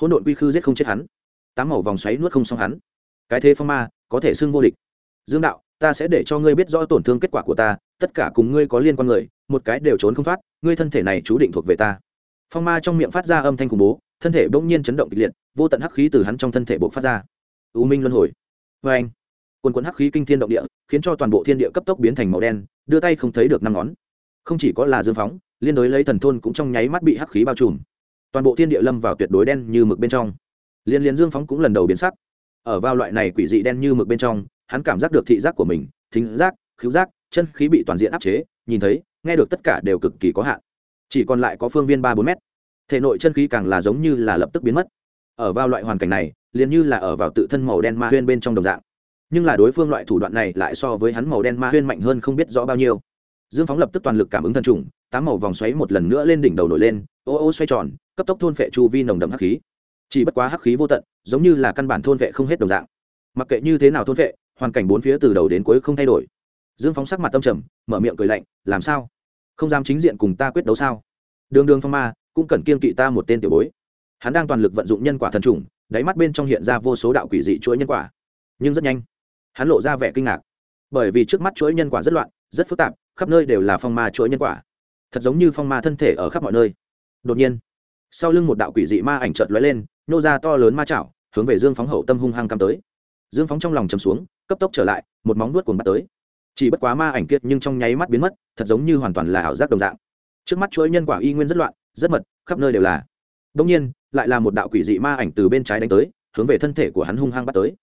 Hỗn độn quy khư giết không chết hắn. Tám màu vòng xoáy nuốt không xong hắn. Cái thế phong ma, có thể xưng vô địch. Dương đạo, ta sẽ để cho ngươi biết rõ tổn thương kết quả của ta, tất cả cùng ngươi có liên quan người một cái đều trốn không thoát, ngươi thân thể này chú định thuộc về ta. Phong ma trong miệng phát ra âm thanh khủng bố, thân thể bỗng nhiên chấn động kịch liệt, vô tận hắc khí từ hắn trong thân thể bộc phát ra. U minh luân hồi. Vê anh quần quần hắc khí kinh thiên động địa, khiến cho toàn bộ thiên địa cấp tốc biến thành màu đen, đưa tay không thấy được năm ngón. Không chỉ có là dương phóng, liên đối lấy thần thôn cũng trong nháy mắt bị hắc khí bao trùm. Toàn bộ thiên địa lâm vào tuyệt đối đen như mực bên trong. Liên liên dương phóng cũng lần đầu biến sắc. Ở vào loại này quỷ dị đen như mực bên trong, hắn cảm giác được thị giác của mình, thính giác khứu giác, chân khí bị toàn diện áp chế nhìn thấy, nghe được tất cả đều cực kỳ có hạn. Chỉ còn lại có phương viên ba bốn mét. Thể nội chân khí càng là giống như là lập tức biến mất. Ở vào loại hoàn cảnh này, liền như là ở vào tự thân màu đen ma huyên bên trong đồng dạng. Nhưng là đối phương loại thủ đoạn này lại so với hắn màu đen ma huyên mạnh hơn không biết rõ bao nhiêu. Dương phóng lập tức toàn lực cảm ứng thân trùng, tám màu vòng xoáy một lần nữa lên đỉnh đầu nổi lên, ô ô xoay tròn, cấp tốc thôn vệ chu vi nồng đậm hắc khí. Chỉ bất quá hắc khí vô tận, giống như là căn bản thôn vệ không hết đồng dạng. Mặc kệ như thế nào thôn vệ hoàn cảnh bốn phía từ đầu đến cuối không thay đổi dương phóng sắc mặt tâm trầm, mở miệng cười lạnh, làm sao? Không dám chính diện cùng ta quyết đấu sao? Đường đường phong ma, cũng cần kiên kỵ ta một tên tiểu bối. Hắn đang toàn lực vận dụng nhân quả thần trùng, đáy mắt bên trong hiện ra vô số đạo quỷ dị chuỗi nhân quả. Nhưng rất nhanh, hắn lộ ra vẻ kinh ngạc. Bởi vì trước mắt chuỗi nhân quả rất loạn, rất phức tạp, khắp nơi đều là phong ma chuỗi nhân quả. Thật giống như phong ma thân thể ở khắp mọi nơi. Đột nhiên, sau lưng một đạo quỷ dị ma ảnh trợt lóe lên, nô ra to lớn ma chảo, hướng về dương phóng hậu tâm hung hăng cắm tới. Dương phóng trong lòng chầm xuống, cấp tốc trở lại, một móng nuốt cuồng bắt tới chỉ bất quá ma ảnh kiệt nhưng trong nháy mắt biến mất, thật giống như hoàn toàn là ảo giác đồng dạng. Trước mắt chuỗi nhân quả y nguyên rất loạn, rất mật, khắp nơi đều là. Đông nhiên, lại là một đạo quỷ dị ma ảnh từ bên trái đánh tới, hướng về thân thể của hắn hung hăng bắt tới.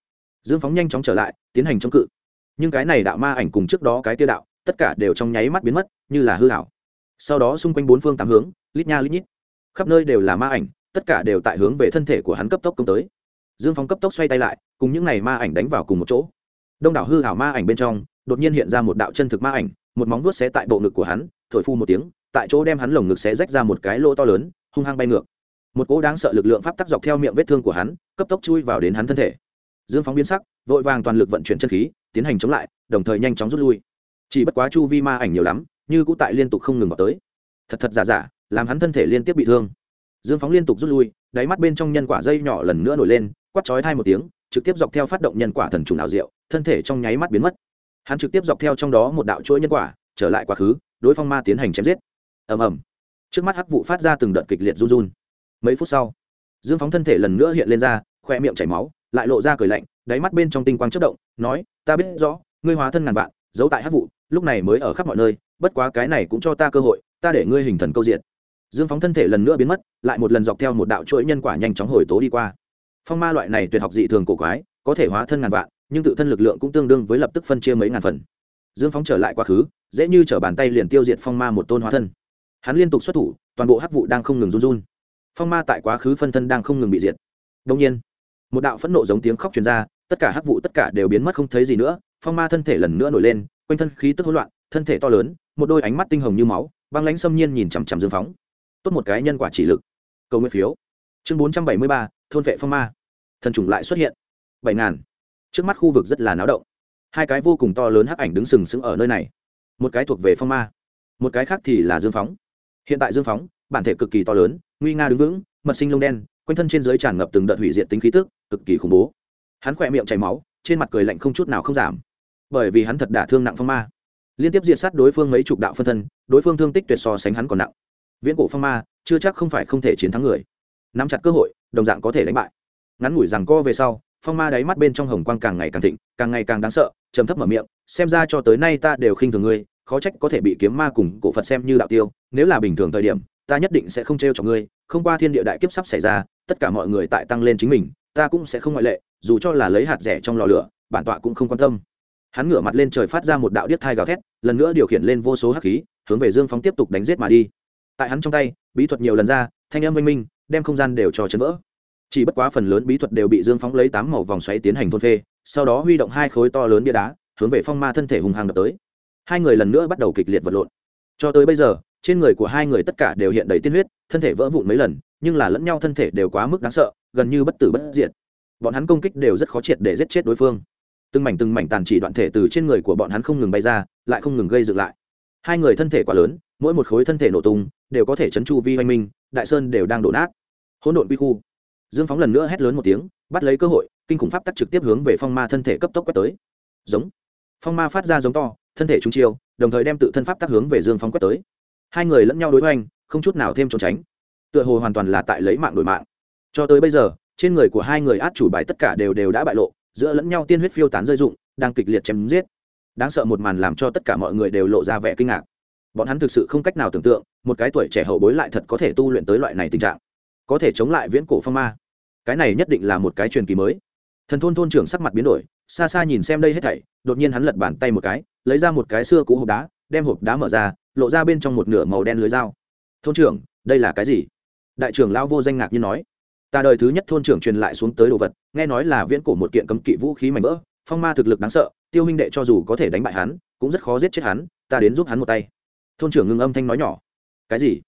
Dương phóng nhanh chóng trở lại, tiến hành chống cự. Nhưng cái này đạo ma ảnh cùng trước đó cái tiêu đạo, tất cả đều trong nháy mắt biến mất, như là hư hảo sau đó xung quanh bốn phương tám hướng, lít nha lít nhít, khắp nơi đều là ma ảnh, tất cả đều tại hướng về thân thể của hắn cấp tốc công tới. Dương phóng cấp tốc xoay tay lại, cùng những n à y ma ảnh đánh vào cùng một chỗ. Đông đảo hư hảo ma ảnh bên trong đột nhiên hiện ra một đạo chân thực ma ảnh, một móng vuốt xé tại bộ ngực của hắn, thổi phu một tiếng, tại chỗ đem hắn lồng ngực xé rách ra một cái lỗ to lớn, hung hăng bay ngược. Một cỗ đáng sợ lực lượng pháp tắc dọc theo miệng vết thương của hắn, cấp tốc chui vào đến hắn thân thể. Dương phóng biến sắc, vội vàng toàn lực vận chuyển chân khí, tiến hành chống lại, đồng thời nhanh chóng rút lui. Chỉ bất quá chu vi ma ảnh nhiều lắm, như cũ tại liên tục không ngừng vào tới. Thật thật giả giả, làm hắn thân thể liên tiếp bị thương. Dương phóng liên tục rút lui, đáy mắt bên trong nhân quả dây nhỏ lần nữa nổi lên quắt chói thai một tiếng, trực tiếp dọc theo phát động nhân quả thần trùng ảo diệu, thân thể trong nháy mắt biến mất hắn trực tiếp dọc theo trong đó một đạo chuỗi nhân quả, trở lại quá khứ, đối phong ma tiến hành chém giết. Ầm ầm. Trước mắt hắc vụ phát ra từng đợt kịch liệt run run. Mấy phút sau, dương phóng thân thể lần nữa hiện lên ra khoe miệng chảy máu, lại lộ ra cười lạnh, đáy mắt bên trong tinh quang chất động, nói, ta biết rõ, ngươi hóa thân ngàn vạn, giấu tại hắc vụ lúc này mới ở khắp mọi nơi, bất quá cái này cũng cho ta cơ hội, ta để ngươi hình thần câu diện. Dương phóng thân thể lần nữa biến mất, lại một lần dọc theo một đạo chuỗi nhân quả nhanh chóng hồi tố đi qua. Phong ma loại này tuyệt học dị thường cổ quái, có thể hóa thân ngàn vạn nhưng tự thân lực lượng cũng tương đương với lập tức phân chia mấy ngàn phần. Dương phóng trở lại quá khứ, dễ như t bàn tay liền tiêu diệt phong ma một tôn hóa thân. Hắn liên tục xuất thủ, toàn bộ hắc vụ đang không ngừng run run. Phong ma tại quá khứ phân thân đang không ngừng bị diệt. Đông nhiên, một đạo phẫn nộ giống tiếng khóc truyền ra, tất cả hắc vụ tất cả đều biến mất không thấy gì nữa, phong ma thân thể lần nữa nổi lên, quanh thân khí tức hỗn loạn, thân thể to lớn, một đôi ánh mắt tinh hồng như máu, băng lãnh xâm nhiên nhìn chằm chằm dương phóng. Tốt một cái nhân quả chỉ lực. Cầu nguyện phiếu. Chương bốn trăm bảy mươi ba, thôn vệ phong ma. Thần trùng lại xuất hiện. Bảy ngàn trước mắt khu vực rất là náo động. Hai cái vô cùng to lớn hắc ảnh đứng sừng sững ở nơi này. Một cái thuộc về phong ma, một cái khác thì là dương phóng. Hiện tại dương phóng, bản thể cực kỳ to lớn, nguy nga đứng vững, mật sinh lông đen, quanh thân trên dưới tràn ngập từng đợt hủy diệt tính khí tức, cực kỳ khủng bố. Hắn khỏe miệng chảy máu, trên mặt cười lạnh không chút nào không giảm. Bởi vì hắn thật đả thương nặng phong ma. Liên tiếp diệt sát đối phương mấy chục đạo phân thân, đối phương thương tích tuyệt so sánh hắn còn nặng. Viễn cổ phong ma, chưa chắc không phải không thể chiến thắng người. Nắm chặt cơ hội, đồng dạng có thể đánh bại. Ngắn ngủi rằng co về sau phong ma đáy mắt bên trong hồng quang càng ngày càng thịnh, càng ngày càng đáng sợ, trầm thấp mở miệng, xem ra cho tới nay ta đều khinh thường ngươi, khó trách có thể bị kiếm ma cùng cổ phật xem như đạo tiêu, nếu là bình thường thời điểm, ta nhất định sẽ không t r e o cho ngươi, không qua thiên địa đại kiếp sắp xảy ra, tất cả mọi người tại tăng lên chính mình, ta cũng sẽ không ngoại lệ, dù cho là lấy hạt rẻ trong lò lửa, bản tọa cũng không quan tâm. Hắn ngửa mặt lên trời phát ra một đạo điếc thai gào thét, lần nữa điều khiển lên vô số hắc khí, hướng về dương phóng tiếp tục đánh giết mà đi. Tại hắn trong tay, bí thuật nhiều lần ra, thanh âm minh minh, đem không gian đều cho chấn vỡ chỉ bất quá phần lớn bí thuật đều bị dương phóng lấy tám màu vòng xoáy tiến hành thôn phê, sau đó huy động hai khối to lớn bia đá, hướng về phong ma thân thể hùng hàng đập tới. Hai người lần nữa bắt đầu kịch liệt vật lộn. Cho tới bây giờ, trên người của hai người tất cả đều hiện đầy tiên huyết, thân thể vỡ vụn mấy lần, nhưng là lẫn nhau thân thể đều quá mức đáng sợ, gần như bất tử bất diệt. Bọn hắn công kích đều rất khó triệt để giết chết đối phương. Từng mảnh từng mảnh tàn chỉ đoạn thể từ trên người của bọn hắn không ngừng bay ra, lại không ngừng gây dựng lại. Hai người thân thể quá lớn, mỗi một khối thân thể nổ tung, đều có thể chấn chu vi hoanh minh, đại sơn đều đang đổ nát. Hỗn độn quy khu dương phóng lần nữa hét lớn một tiếng bắt lấy cơ hội kinh khủng pháp tắc trực tiếp hướng về phong ma thân thể cấp tốc quét tới. Giống. Phong ma phát ra giống to thân thể trung chiêu đồng thời đem tự thân pháp tắc hướng về dương phóng quét tới. Hai người lẫn nhau đối hoành không chút nào thêm trốn tránh. Tựa hồ hoàn toàn là tại lấy mạng đổi mạng. Cho tới bây giờ trên người của hai người át chủ bài tất cả đều đều đã bại lộ giữa lẫn nhau tiên huyết phiêu tán rơi rụng, đang kịch liệt chém giết. Đáng sợ một màn làm cho tất cả mọi người đều lộ ra vẻ kinh ngạc. Bọn hắn thực sự không cách nào tưởng tượng một cái tuổi trẻ hậu bối lại thật có thể tu luyện tới loại này tình trạng. Có thể chống lại viễn cổ phong ma cái này nhất định là một cái truyền kỳ mới. Thần thôn thôn trưởng sắc mặt biến đổi, xa xa nhìn xem đây hết thảy, đột nhiên hắn lật bàn tay một cái, lấy ra một cái xưa cũ hộp đá, đem hộp đá mở ra, lộ ra bên trong một nửa màu đen lưới dao. Thôn trưởng, đây là cái gì? Đại trưởng lão vô danh ngạc nhiên nói. Ta đời thứ nhất thôn trưởng truyền lại xuống tới đồ vật, nghe nói là viễn cổ một kiện cấm kỵ vũ khí mảnh vỡ, phong ma thực lực đáng sợ, tiêu huynh đệ cho dù có thể đánh bại hắn, cũng rất khó giết chết hắn, ta đến giúp hắn một tay. Thôn trưởng ngưng âm thanh nói nhỏ. Cái gì?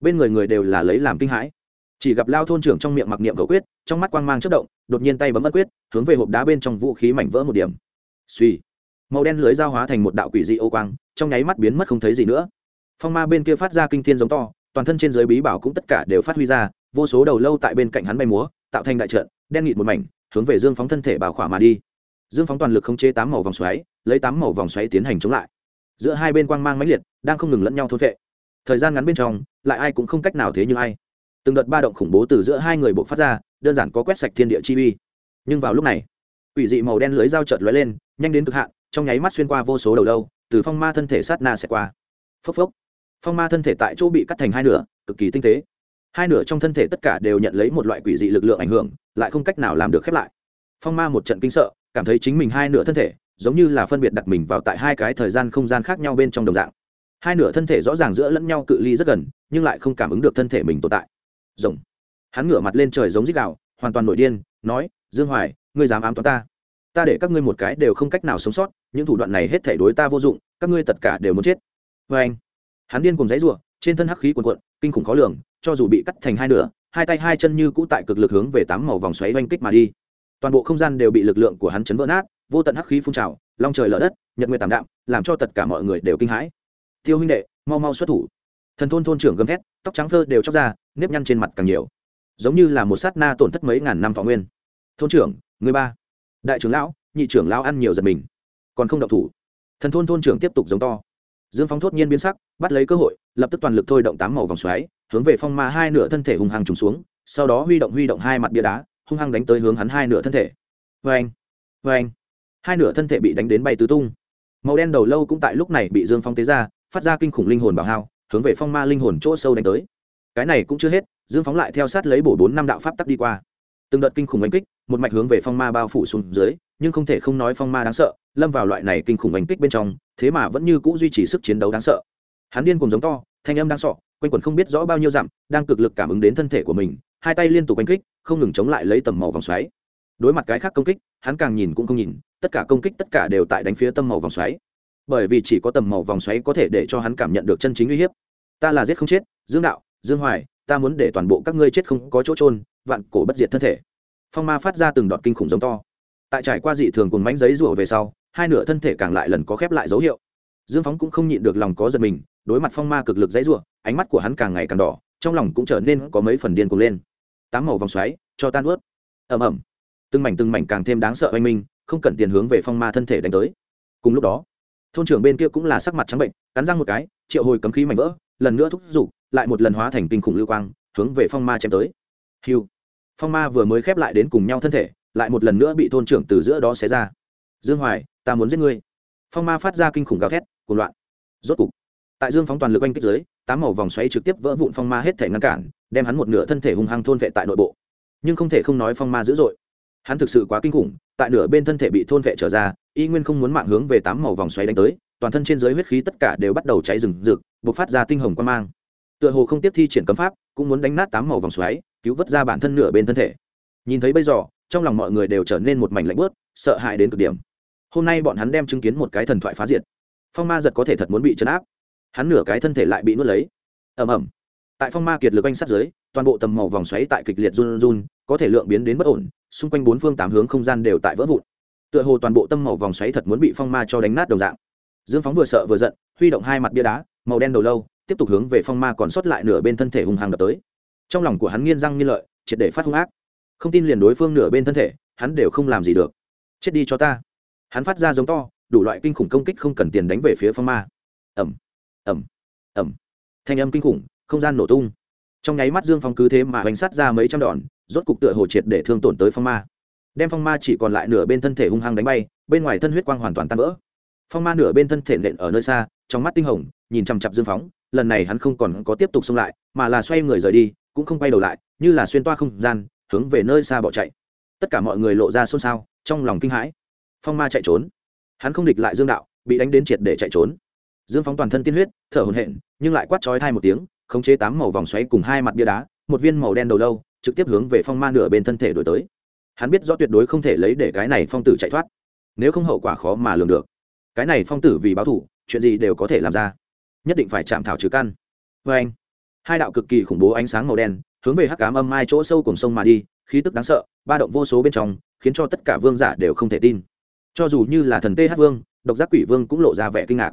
Bên người người đều là lấy làm kinh hãi chỉ gặp lao thôn trưởng trong miệng mặc niệm cầu quyết, trong mắt quang mang chất động, đột nhiên tay bấm ất quyết, hướng về hộp đá bên trong vũ khí mảnh vỡ một điểm. Suy, màu đen lưới giao hóa thành một đạo quỷ dị ô quang, trong nháy mắt biến mất không thấy gì nữa. Phong ma bên kia phát ra kinh thiên giống to, toàn thân trên giới bí bảo cũng tất cả đều phát huy ra, vô số đầu lâu tại bên cạnh hắn bay múa, tạo thành đại trận, đen nghịt một mảnh, hướng về dương phóng thân thể bảo khỏa mà đi. Dương phóng toàn lực khống chế tám màu vòng xoáy, lấy tám màu vòng xoáy tiến hành chống lại. Giữa hai bên quang mang mãnh liệt, đang không ngừng lẫn nhau thôn vệ. Thời gian ngắn bên trong, lại ai cũng không cách nào thế như ai từng đợt ba động khủng bố từ giữa hai người buộc phát ra, đơn giản có quét sạch thiên địa chi uy. Nhưng vào lúc này, quỷ dị màu đen lưới dao chợt lóe lên, nhanh đến cực hạn, trong nháy mắt xuyên qua vô số đầu lâu, từ phong ma thân thể sát na sẽ qua. Phốc phốc. Phong ma thân thể tại chỗ bị cắt thành hai nửa, cực kỳ tinh tế. Hai nửa trong thân thể tất cả đều nhận lấy một loại quỷ dị lực lượng ảnh hưởng, lại không cách nào làm được khép lại. Phong ma một trận kinh sợ, cảm thấy chính mình hai nửa thân thể, giống như là phân biệt đặt mình vào tại hai cái thời gian không gian khác nhau bên trong đồng dạng. Hai nửa thân thể rõ ràng giữa lẫn nhau cự ly rất gần, nhưng lại không cảm ứng được thân thể mình tồn tại rồng. Hắn ngửa mặt lên trời giống dích đạo hoàn toàn nổi điên, nói, dương hoài, ngươi dám ám toán ta? Ta để các ngươi một cái đều không cách nào sống sót, những thủ đoạn này hết thể đối ta vô dụng, các ngươi tất cả đều muốn chết. Vê anh, hắn điên cùng giấy rủa trên thân hắc khí cuồn cuộn, kinh khủng khó lường, cho dù bị cắt thành hai nửa, hai tay hai chân như cũ tại cực lực hướng về tám màu vòng xoáy oanh kích mà đi. Toàn bộ không gian đều bị lực lượng của hắn chấn vỡ nát, vô tận hắc khí phun trào, long trời lở đất, nhật nguyệt tảm đạm, làm cho tất cả mọi người đều kinh hãi. Tiêu huynh đệ, mau mau xuất thủ. Thần thôn thôn trưởng gầm thét tóc trắng phơ đều chóc ra, nếp nhăn trên mặt càng nhiều. Giống như là một sát na tổn thất mấy ngàn năm thọ nguyên. Thôn trưởng, người ba. Đại trưởng lão, nhị trưởng lão ăn nhiều giật mình. Còn không động thủ. Thần thôn thôn trưởng tiếp tục giống to. Dương phóng thốt nhiên biến sắc, bắt lấy cơ hội, lập tức toàn lực thôi động tám màu vòng xoáy, hướng về phong ma hai nửa thân thể hung hăng trùng xuống, sau đó huy động huy động hai mặt bia đá, hung hăng đánh tới hướng hắn hai nửa thân thể. Vê anh vê anh hai nửa thân thể bị đánh đến bay tứ tung. Màu đen đầu lâu cũng tại lúc này bị dương phong tế ra, phát ra kinh khủng linh hồn bảo hao hướng về phong ma linh hồn chỗ sâu đánh tới. Cái này cũng chưa hết, dương phóng lại theo sát lấy bổ bốn năm đạo pháp tắc đi qua. Từng đợt kinh khủng oanh kích, một mạch hướng về phong ma bao phủ xuống dưới, nhưng không thể không nói phong ma đáng sợ, lâm vào loại này kinh khủng oanh kích bên trong, thế mà vẫn như c ũ duy trì sức chiến đấu đáng sợ. Hắn điên cùng giống to, thanh âm đang sọ, quanh quẩn không biết rõ bao nhiêu dặm, đang cực lực cảm ứng đến thân thể của mình, hai tay liên tục oanh kích, không ngừng chống lại lấy tầm màu vòng xoáy. Đối mặt cái khác công kích, hắn càng nhìn cũng không nhìn, tất cả công kích tất cả đều tại đánh phía tâm màu vòng xoáy bởi vì chỉ có tầm màu vòng xoáy có thể để cho hắn cảm nhận được chân chính uy hiếp. Ta là giết không chết, dương đạo, dương hoài, ta muốn để toàn bộ các ngươi chết không có chỗ trôn vạn cổ bất diệt thân thể. Phong ma phát ra từng đoạn kinh khủng giống to. Tại trải qua dị thường cùng mánh giấy rủa về sau, hai nửa thân thể càng lại lần có khép lại dấu hiệu. Dương phóng cũng không nhịn được lòng có giật mình, đối mặt phong ma cực lực dãy rủa ánh mắt của hắn càng ngày càng đỏ, trong lòng cũng trở nên có mấy phần điên cuồng lên. Tám màu vòng xoáy, cho tan ướt. Ầm ầm. Từng mảnh từng mảnh càng thêm đáng sợ oanh minh, không cần tiền hướng về phong ma thân thể đánh tới. Cùng lúc đó thôn trưởng bên kia cũng là sắc mặt trắng bệnh, cắn răng một cái, triệu hồi cấm khí mảnh vỡ, lần nữa thúc giục, lại một lần hóa thành kinh khủng lưu quang, hướng về phong ma chém tới. Hiu. Phong ma vừa mới khép lại đến cùng nhau thân thể, lại một lần nữa bị thôn trưởng từ giữa đó xé ra. Dương hoài, ta muốn giết ngươi. Phong ma phát ra kinh khủng gào thét, cuồng loạn. Rốt cục, tại dương phóng toàn lực oanh kích dưới, tám màu vòng xoáy trực tiếp vỡ vụn phong ma hết thể ngăn cản, đem hắn một nửa thân thể hung hăng thôn vệ tại nội bộ. Nhưng không thể không nói phong ma dữ dội hắn thực sự quá kinh khủng, tại nửa bên thân thể bị thôn vệ trở ra, y nguyên không muốn mạng hướng về tám màu vòng xoáy đánh tới, toàn thân trên dưới huyết khí tất cả đều bắt đầu cháy rừng rực buộc phát ra tinh hồng quan mang. Tựa hồ không tiếp thi triển cấm pháp, cũng muốn đánh nát tám màu vòng xoáy, cứu vớt ra bản thân nửa bên thân thể. Nhìn thấy bây giờ, trong lòng mọi người đều trở nên một mảnh lạnh bớt sợ hãi đến cực điểm. Hôm nay bọn hắn đem chứng kiến một cái thần thoại phá diệt. Phong ma giật có thể thật muốn bị chấn áp. Hắn nửa cái thân thể lại bị nuốt lấy. Ẩm ẩm tại phong ma kiệt lực anh sát giới toàn bộ tầm màu vòng xoáy tại kịch liệt run run, có thể lượng biến đến bất ổn xung quanh bốn phương tám hướng không gian đều tại vỡ vụn. Tựa hồ toàn bộ tâm màu vòng xoáy thật muốn bị phong ma cho đánh nát đồng dạng. Dương phóng vừa sợ vừa giận, huy động hai mặt bia đá, màu đen đầu lâu, tiếp tục hướng về phong ma còn sót lại nửa bên thân thể hung hăng đập tới. Trong lòng của hắn nghiên răng nghiên lợi, triệt để phát hung ác. Không tin liền đối phương nửa bên thân thể, hắn đều không làm gì được. Chết đi cho ta. Hắn phát ra giống to, đủ loại kinh khủng công kích không cần tiền đánh về phía phong ma. Ẩm ẩm ẩm thanh âm kinh khủng, không gian nổ tung. Trong nháy mắt dương phong cứ thế mà hoành sát ra mấy trăm đòn rốt cục tựa hồ triệt để thương tổn tới phong ma. Đem phong ma chỉ còn lại nửa bên thân thể hung hăng đánh bay, bên ngoài thân huyết quang hoàn toàn tan vỡ. Phong ma nửa bên thân thể nện ở nơi xa, trong mắt tinh hồng, nhìn chằm chặp dương phóng, lần này hắn không còn có tiếp tục xông lại, mà là xoay người rời đi, cũng không quay đầu lại, như là xuyên toa không gian, hướng về nơi xa bỏ chạy. Tất cả mọi người lộ ra xôn xao, trong lòng kinh hãi. Phong ma chạy trốn. Hắn không địch lại dương đạo, bị đánh đến triệt để chạy trốn. Dương phóng toàn thân tiên huyết, thở hồn hện nhưng lại quát trói thai một tiếng, khống chế tám màu vòng xoáy cùng hai mặt bia đá, một viên màu đen đầu lâu trực tiếp hướng về phong ma nửa bên thân thể đổi tới. Hắn biết rõ tuyệt đối không thể lấy để cái này phong tử chạy thoát. Nếu không hậu quả khó mà lường được. Cái này phong tử vì báo thủ chuyện gì đều có thể làm ra. Nhất định phải chạm thảo trừ căn. Vê anh, hai đạo cực kỳ khủng bố ánh sáng màu đen, hướng về hắc cám âm mai chỗ sâu cùng sông mà đi, khí tức đáng sợ, ba động vô số bên trong, khiến cho tất cả vương giả đều không thể tin. Cho dù như là thần tê hát vương, độc giác quỷ vương cũng lộ ra vẻ kinh ngạc.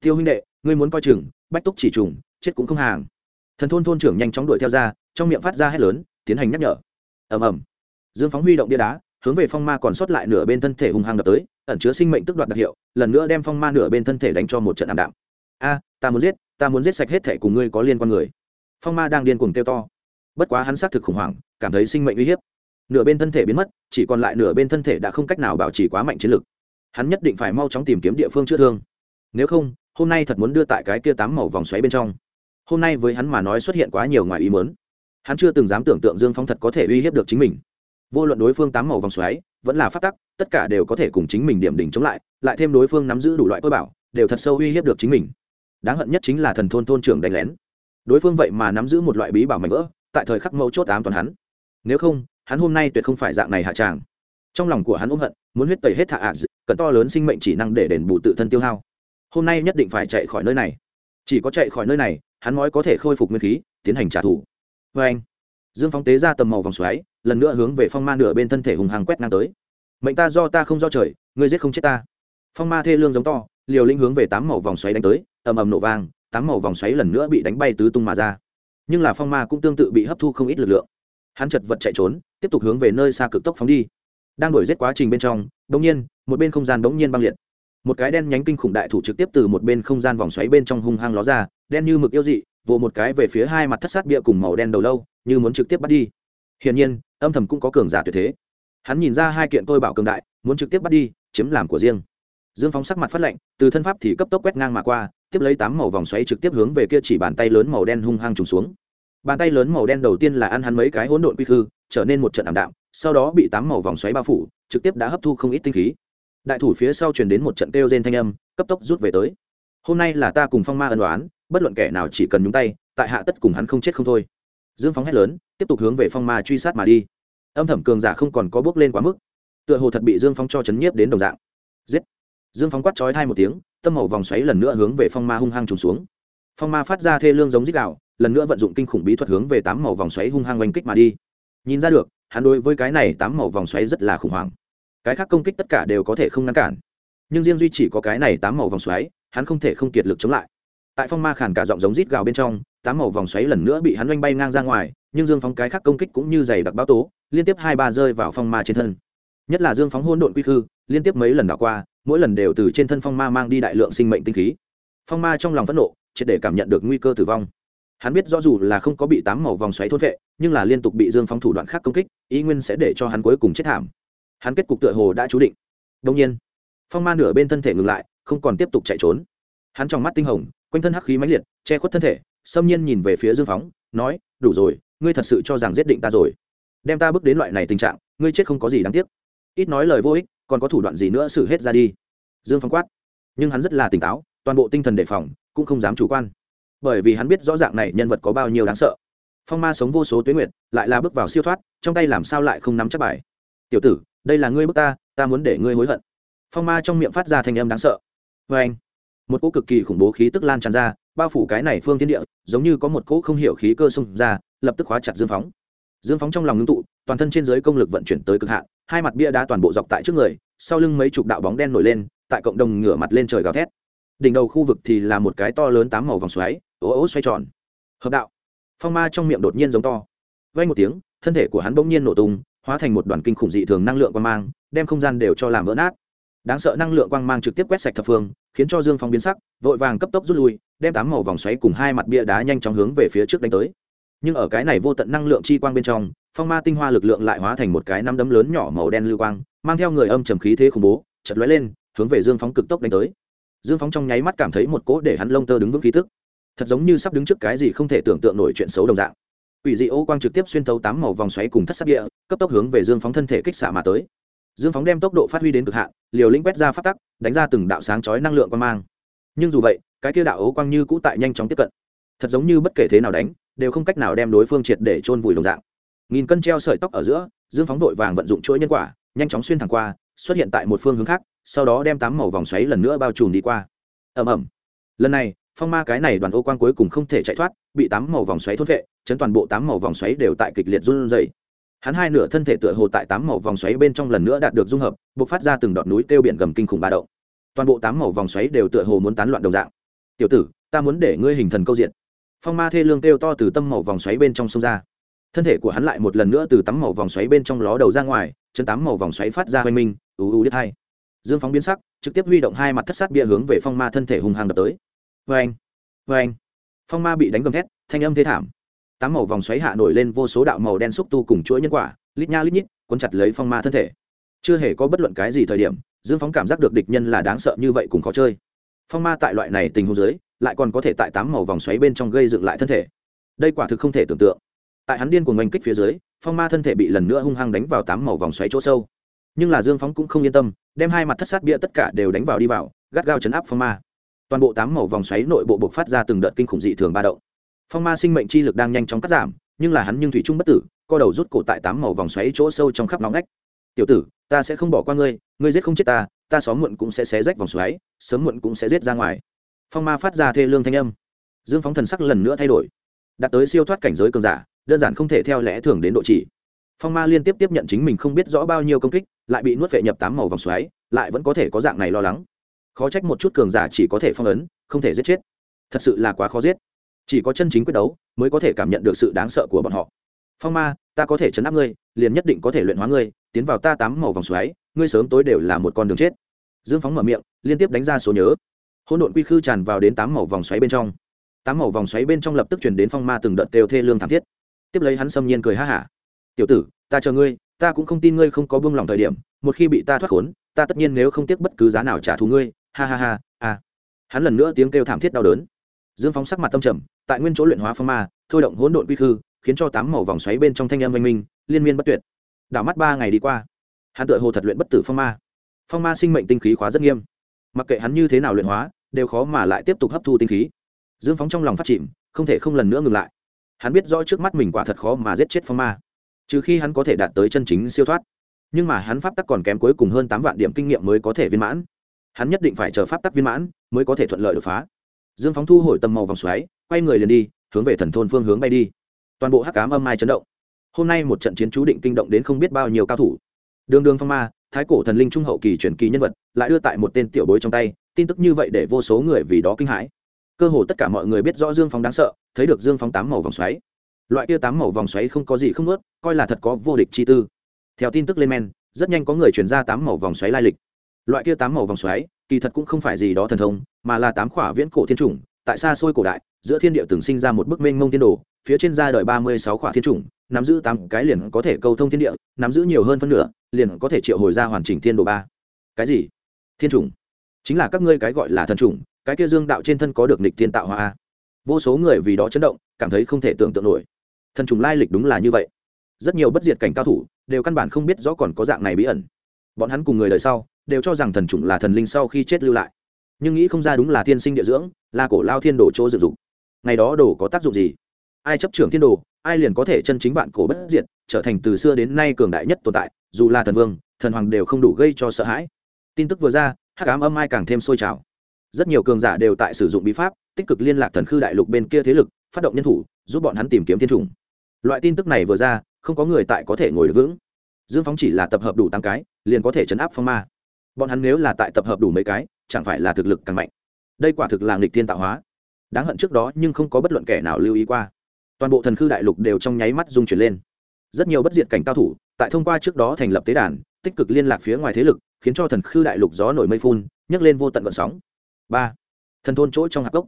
Tiêu huynh đệ, ngươi muốn coi chừng, bách túc chỉ trùng, chết cũng không hàng. Thần thôn thôn trưởng nhanh chóng đuổi theo ra, trong miệng phát ra hét lớn tiến hành nhắc nhở. Ầm ầm. Dương phóng huy động bia đá, hướng về phong ma còn sót lại nửa bên thân thể hung hăng đập tới, ẩn chứa sinh mệnh tức đoạt đặc hiệu, lần nữa đem phong ma nửa bên thân thể đánh cho một trận ảm đạm. A, ta muốn giết, ta muốn giết sạch hết thể cùng ngươi có liên quan người. Phong ma đang điên cuồng kêu to. Bất quá hắn xác thực khủng hoảng, cảm thấy sinh mệnh uy hiếp. Nửa bên thân thể biến mất, chỉ còn lại nửa bên thân thể đã không cách nào bảo trì quá mạnh chiến lực. Hắn nhất định phải mau chóng tìm kiếm địa phương chữa thương. Nếu không, hôm nay thật muốn đưa tại cái kia tám màu vòng xoáy bên trong. Hôm nay với hắn mà nói xuất hiện quá nhiều ngoài ý mớn hắn chưa từng dám tưởng tượng dương phong thật có thể uy hiếp được chính mình. Vô luận đối phương tám màu vòng xoáy, vẫn là phát tắc, tất cả đều có thể cùng chính mình điểm đỉnh chống lại lại thêm đối phương nắm giữ đủ loại cơ bảo, đều thật sâu uy hiếp được chính mình. Đáng hận nhất chính là thần thôn thôn trưởng đánh lén. Đối phương vậy mà nắm giữ một loại bí bảo mạnh vỡ, tại thời khắc mấu chốt ám toàn hắn. Nếu không, hắn hôm nay tuyệt không phải dạng này hạ tràng. Trong lòng của hắn ôm hận, muốn huyết tẩy hết thạ ạ cần to lớn sinh mệnh chỉ năng để đền bù tự thân tiêu hao. Hôm nay nhất định phải chạy khỏi nơi này. Chỉ có chạy khỏi nơi này, hắn mới có thể khôi phục nguyên khí, tiến hành trả thù vê anh. Dương phóng tế ra tầm màu vòng xoáy, lần nữa hướng về phong ma nửa bên thân thể hùng hàng quét ngang tới. Mệnh ta do ta không do trời, ngươi giết không chết ta. Phong ma thê lương giống to, liều linh hướng về tám màu vòng xoáy đánh tới, ầm ầm nổ vang, tám màu vòng xoáy lần nữa bị đánh bay tứ tung mà ra. Nhưng là phong ma cũng tương tự bị hấp thu không ít lực lượng. Hắn chật vật chạy trốn, tiếp tục hướng về nơi xa cực tốc phóng đi. Đang đổi giết quá trình bên trong bỗng nhiên, một bên không gian bỗng nhiên băng liệt. Một cái đen nhánh kinh khủng đại thủ trực tiếp từ một bên không gian vòng xoáy bên trong hung hăng ló ra, đen như mực yêu dị vồ một cái về phía hai mặt thất sát bia cùng màu đen đầu lâu, như muốn trực tiếp bắt đi. Hiển nhiên, âm thầm cũng có cường giả tuyệt thế. Hắn nhìn ra hai kiện tôi bảo cường đại, muốn trực tiếp bắt đi, chiếm làm của riêng. Dương phóng sắc mặt phát lệnh từ thân pháp thì cấp tốc quét ngang mà qua, tiếp lấy tám màu vòng xoáy trực tiếp hướng về kia chỉ bàn tay lớn màu đen hung hăng trùng xuống. Bàn tay lớn màu đen đầu tiên là ăn hắn mấy cái hỗn độn quy khư, trở nên một trận ảm đạm, sau đó bị tám màu vòng xoáy bao phủ, trực tiếp đã hấp thu không ít tinh khí. Đại thủ phía sau truyền đến một trận kêu rên thanh âm, cấp tốc rút về tới. Hôm nay là ta cùng phong ma ân đoán bất luận kẻ nào chỉ cần nhúng tay, tại hạ tất cùng hắn không chết không thôi. Dương phóng hét lớn, tiếp tục hướng về phong ma truy sát mà đi. Âm thầm cường giả không còn có bước lên quá mức. Tựa hồ thật bị dương phóng cho chấn nhiếp đến đồng dạng. Giết! Dương phóng quát chói thai một tiếng, tâm màu vòng xoáy lần nữa hướng về phong ma hung hăng trùng xuống. Phong ma phát ra thê lương giống dích đạo lần nữa vận dụng kinh khủng bí thuật hướng về tám màu vòng xoáy hung hăng oanh kích mà đi. Nhìn ra được, hắn đối với cái này tám màu vòng xoáy rất là khủng hoảng. Cái khác công kích tất cả đều có thể không ngăn cản. Nhưng riêng duy chỉ có cái này tám màu vòng xoáy, hắn không thể không kiệt lực chống lại tại phong ma khản cả giọng giống rít gào bên trong, tám màu vòng xoáy lần nữa bị hắn oanh bay ngang ra ngoài, nhưng dương phóng cái khác công kích cũng như dày đặc báo tố, liên tiếp hai ba rơi vào phong ma trên thân. Nhất là dương phóng hôn độn quy khư, liên tiếp mấy lần đảo qua, mỗi lần đều từ trên thân phong ma mang đi đại lượng sinh mệnh tinh khí. Phong ma trong lòng phẫn nộ, triệt để cảm nhận được nguy cơ tử vong. Hắn biết rõ dù là không có bị tám màu vòng xoáy thốt vệ, nhưng là liên tục bị dương phóng thủ đoạn khác công kích, ý nguyên sẽ để cho hắn cuối cùng chết thảm. Hắn kết cục tựa hồ đã chú định. Đông nhiên, phong ma nửa bên thân thể ngừng lại, không còn tiếp tục chạy trốn. Hắn trong mắt tinh hồng quanh thân hắc khí mãnh liệt, che khuất thân thể, xâm nhiên nhìn về phía dương phóng, nói, đủ rồi, ngươi thật sự cho rằng giết định ta rồi. Đem ta bước đến loại này tình trạng, ngươi chết không có gì đáng tiếc. Ít nói lời vô ích, còn có thủ đoạn gì nữa xử hết ra đi? Dương phong quát. Nhưng hắn rất là tỉnh táo, toàn bộ tinh thần đề phòng, cũng không dám chủ quan. Bởi vì hắn biết rõ ràng này nhân vật có bao nhiêu đáng sợ. Phong ma sống vô số tuyến nguyệt, lại là bước vào siêu thoát, trong tay làm sao lại không nắm chắc bài. Tiểu tử, đây là ngươi bước ta ta muốn để ngươi hối hận. Phong ma trong miệng phát ra thanh âm đáng sợ. Vê anh một cỗ cực kỳ khủng bố khí tức lan tràn ra, bao phủ cái này phương thiên địa, giống như có một cỗ không hiểu khí cơ xung ra, lập tức khóa chặt dương phóng. Dương phóng trong lòng ngưng tụ, toàn thân trên giới công lực vận chuyển tới cực hạn, hai mặt bia đá toàn bộ dọc tại trước người, sau lưng mấy chục đạo bóng đen nổi lên, tại cộng đồng ngửa mặt lên trời gào thét. Đỉnh đầu khu vực thì là một cái to lớn tám màu vòng xoáy, ố ố xoay tròn. Hợp đạo. Phong ma trong miệng đột nhiên giống to. Vay một tiếng, thân thể của hắn bỗng nhiên nổ tung, hóa thành một đoàn kinh khủng dị thường năng lượng quang mang, đem không gian đều cho làm vỡ nát. Đáng sợ năng lượng quang mang trực tiếp quét sạch thập phương khiến cho dương phong biến sắc vội vàng cấp tốc rút lui đem tám màu vòng xoáy cùng hai mặt bia đá nhanh chóng hướng về phía trước đánh tới. Nhưng ở cái này vô tận năng lượng chi quang bên trong phong ma tinh hoa lực lượng lại hóa thành một cái năm đấm lớn nhỏ màu đen lưu quang mang theo người âm trầm khí thế khủng bố chật lóe lên hướng về dương phóng cực tốc đánh tới. Dương phóng trong nháy mắt cảm thấy một cỗ để hắn lông tơ đứng vững khí tức. Thật giống như sắp đứng trước cái gì không thể tưởng tượng nổi chuyện xấu đồng dạng. Quỷ dị ô quang trực tiếp xuyên thấu tám màu vòng xoáy cùng thất sắc địa, cấp tốc hướng về Dương Phóng thân thể kích xạ mà tới. Dương Phóng đem tốc độ phát huy đến cực hạn, liều lĩnh quét ra phát tắc, đánh ra từng đạo sáng chói năng lượng quang mang. Nhưng dù vậy, cái kia đạo ấu quang như cũ tại nhanh chóng tiếp cận. Thật giống như bất kể thế nào đánh, đều không cách nào đem đối phương triệt để chôn vùi đồng dạng. Nghìn cân treo sợi tóc ở giữa, Dương Phóng vội vàng vận dụng chuỗi nhân quả, nhanh chóng xuyên thẳng qua, xuất hiện tại một phương hướng khác, sau đó đem tám màu vòng xoáy lần nữa bao trùm đi qua. Ầm ầm. Lần này, phong ma cái này đoàn ô quang cuối cùng không thể chạy thoát, bị tám màu vòng xoáy thốt vệ, chấn toàn bộ tám màu vòng xoáy đều tại kịch liệt run rẩy. Hắn hai nửa thân thể tựa hồ tại tám màu vòng xoáy bên trong lần nữa đạt được dung hợp, bộc phát ra từng đọt núi kêu biển gầm kinh khủng ba động. Toàn bộ tám màu vòng xoáy đều tựa hồ muốn tán loạn đồng dạng. "Tiểu tử, ta muốn để ngươi hình thần câu diện." Phong Ma thê lương kêu to từ tâm màu vòng xoáy bên trong xông ra. Thân thể của hắn lại một lần nữa từ tắm màu vòng xoáy bên trong ló đầu ra ngoài, chân tám màu vòng xoáy phát ra hoanh minh, u u đít hai. Dương phóng biến sắc, trực tiếp huy động hai mặt thất sát bia hướng về Phong Ma thân thể hùng hăng đập tới. vê anh vê anh Phong Ma bị đánh gầm thét, thanh âm thế thảm, tám màu vòng xoáy hạ nổi lên vô số đạo màu đen xúc tu cùng chuỗi nhân quả, lít nha lít nhít, cuốn chặt lấy phong ma thân thể. Chưa hề có bất luận cái gì thời điểm, dương phóng cảm giác được địch nhân là đáng sợ như vậy cùng khó chơi. Phong ma tại loại này tình huống dưới, lại còn có thể tại tám màu vòng xoáy bên trong gây dựng lại thân thể. Đây quả thực không thể tưởng tượng. Tại hắn điên của ngành kích phía dưới, phong ma thân thể bị lần nữa hung hăng đánh vào tám màu vòng xoáy chỗ sâu. Nhưng là dương phóng cũng không yên tâm, đem hai mặt thất sát bia tất cả đều đánh vào đi vào, gắt gao chấn áp phong ma. Toàn bộ tám màu vòng xoáy nội bộ buộc phát ra từng đợt kinh khủng dị thường ba động phong ma sinh mệnh chi lực đang nhanh chóng cắt giảm, nhưng là hắn nhưng thủy trung bất tử, co đầu rút cổ tại tám màu vòng xoáy chỗ sâu trong khắp nóng ngách. Tiểu tử, ta sẽ không bỏ qua ngươi ngươi giết không chết ta ta xóm muộn cũng sẽ xé rách vòng xoáy, sớm muộn cũng sẽ giết ra ngoài. Phong ma phát ra thê lương thanh âm. Dương phóng thần sắc lần nữa thay đổi. Đạt tới siêu thoát cảnh giới cường giả, đơn giản không thể theo lẽ thường đến độ chỉ. Phong ma liên tiếp tiếp nhận chính mình không biết rõ bao nhiêu công kích, lại bị nuốt vệ nhập tám màu vòng xoáy, lại vẫn có thể có dạng này lo lắng. Khó trách một chút cường giả chỉ có thể phong ấn, không thể giết chết. Thật sự là quá khó giết chỉ có chân chính quyết đấu mới có thể cảm nhận được sự đáng sợ của bọn họ. Phong ma, ta có thể chấn áp ngươi, liền nhất định có thể luyện hóa ngươi, tiến vào ta tám màu vòng xoáy, ngươi sớm tối đều là một con đường chết. Dương phóng mở miệng, liên tiếp đánh ra số nhớ. Hỗn độn quy khư tràn vào đến tám màu vòng xoáy bên trong. Tám màu vòng xoáy bên trong lập tức chuyển đến phong ma từng đợt đều thê lương thảm thiết. Tiếp lấy hắn xâm nhiên cười ha hả. Tiểu tử, ta chờ ngươi, ta cũng không tin ngươi không có buông lòng thời điểm, một khi bị ta thoát khốn, ta tất nhiên nếu không tiếc bất cứ giá nào trả thù ngươi. Ha ha ha à. Hắn lần nữa tiếng kêu thảm thiết đau đớn dương phóng sắc mặt tâm trầm, tại nguyên chỗ luyện hóa phong ma, thôi động hỗn độn quy khư, khiến cho tám màu vòng xoáy bên trong thanh âm oanh minh, liên miên bất tuyệt. Đảo mắt ba ngày đi qua, hắn tự hồ thật luyện bất tử phong ma. Phong ma sinh mệnh tinh khí khóa rất nghiêm. Mặc kệ hắn như thế nào luyện hóa, đều khó mà lại tiếp tục hấp thu tinh khí. Dương phóng trong lòng phát chìm, không thể không lần nữa ngừng lại. Hắn biết rõ trước mắt mình quả thật khó mà giết chết phong ma, trừ khi hắn có thể đạt tới chân chính siêu thoát. Nhưng mà hắn pháp tắc còn kém cuối cùng hơn tám vạn điểm kinh nghiệm mới có thể viên mãn. Hắn nhất định phải chờ pháp tắc viên mãn, mới có thể thuận lợi đột phá dương phóng thu hồi tầm màu vòng xoáy, quay người liền đi, hướng về thần thôn phương hướng bay đi. Toàn bộ hắc cám âm mai chấn động. Hôm nay một trận chiến chú định kinh động đến không biết bao nhiêu cao thủ. Đường đường phong ma, thái cổ thần linh trung hậu kỳ truyền kỳ nhân vật, lại đưa tại một tên tiểu bối trong tay, tin tức như vậy để vô số người vì đó kinh hãi. Cơ hồ tất cả mọi người biết rõ dương phóng đáng sợ, thấy được dương phóng tám màu vòng xoáy. Loại kia tám màu vòng xoáy không có gì không ướt coi là thật có vô địch chi tư. Theo tin tức lên men, rất nhanh có người chuyển ra tám màu vòng xoáy lai lịch. Loại kia tám màu vòng xoáy kỳ thật cũng không phải gì đó thần thông, mà là tám khỏa viễn cổ thiên chủng, tại xa xôi cổ đại, giữa thiên địa từng sinh ra một bức mênh mông tiên đồ, phía trên ra đời ba mươi sáu khỏa thiên chủng, nắm giữ tám cái liền có thể câu thông thiên địa, nắm giữ nhiều hơn phân nửa, liền có thể triệu hồi ra hoàn chỉnh thiên đồ ba. Cái gì? Thiên chủng? Chính là các ngươi cái gọi là thần chủng, cái kia dương đạo trên thân có được nịch thiên tạo hóa vô số người vì đó chấn động, cảm thấy không thể tưởng tượng nổi. Thần trùng lai lịch đúng là như vậy. Rất nhiều bất diệt cảnh cao thủ, đều căn bản không biết rõ còn có dạng này bí ẩn. Bọn hắn cùng người đời sau đều cho rằng thần trùng là thần linh sau khi chết lưu lại. Nhưng nghĩ không ra đúng là thiên sinh địa dưỡng, là cổ lao thiên đồ chỗ dự dụng. Ngày đó đồ có tác dụng gì? Ai chấp trưởng thiên đồ, ai liền có thể chân chính vạn cổ bất diệt, trở thành từ xưa đến nay cường đại nhất tồn tại, dù là thần vương, thần hoàng đều không đủ gây cho sợ hãi. Tin tức vừa ra, hắc ám âm ai càng thêm sôi trào. Rất nhiều cường giả đều tại sử dụng bí pháp, tích cực liên lạc thần khư đại lục bên kia thế lực, phát động nhân thủ, giúp bọn hắn tìm kiếm thiên trùng loại tin tức này vừa ra, không có người tại có thể ngồi được vững. Dương phóng chỉ là tập hợp đủ tám cái, liền có thể chấn áp phong ma bọn hắn nếu là tại tập hợp đủ mấy cái, chẳng phải là thực lực càng mạnh. Đây quả thực là nghịch thiên tạo hóa. Đáng hận trước đó nhưng không có bất luận kẻ nào lưu ý qua. Toàn bộ thần khư đại lục đều trong nháy mắt dung chuyển lên. Rất nhiều bất diệt cảnh cao thủ, tại thông qua trước đó thành lập tế đàn, tích cực liên lạc phía ngoài thế lực, khiến cho thần khư đại lục gió nổi mây phun, nhấc lên vô tận vận sóng. Ba, thần thôn chỗ trong hạp gốc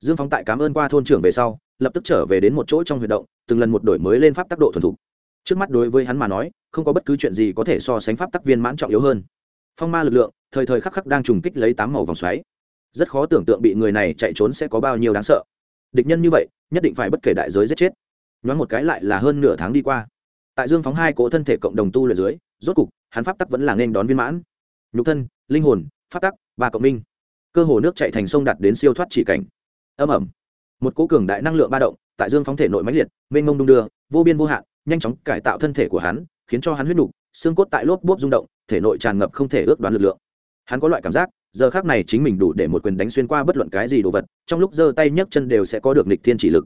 dương phóng tại cảm ơn qua thôn trưởng về sau, lập tức trở về đến một chỗ trong huy động, từng lần một đổi mới lên pháp tác độ thuần thục. Trước mắt đối với hắn mà nói, không có bất cứ chuyện gì có thể so sánh pháp tắc viên mãn trọng yếu hơn phong ma lực lượng, thời thời khắc khắc đang trùng kích lấy tám màu vòng xoáy. Rất khó tưởng tượng bị người này chạy trốn sẽ có bao nhiêu đáng sợ. Địch nhân như vậy, nhất định phải bất kể đại giới giết chết. Nhoáng một cái lại là hơn nửa tháng đi qua. Tại dương phóng hai cỗ thân thể cộng đồng tu luyện dưới, rốt cục, hắn pháp tắc vẫn là nên đón viên mãn. Nhục thân, linh hồn, pháp tắc, ba cộng minh. Cơ hồ nước chạy thành sông đặt đến siêu thoát chỉ cảnh. Âm ẩm. Một cố cường đại năng lượng ba động, tại dương phóng thể nội máy liệt, mênh mông đung đưa, vô biên vô hạn, nhanh chóng cải tạo thân thể của hắn, khiến cho hắn huyết nục xương cốt tại lốp bốp rung động, thể nội tràn ngập không thể ước đoán lực lượng. Hắn có loại cảm giác, giờ khác này chính mình đủ để một quyền đánh xuyên qua bất luận cái gì đồ vật, trong lúc giơ tay nhấc chân đều sẽ có được nịch thiên chỉ lực.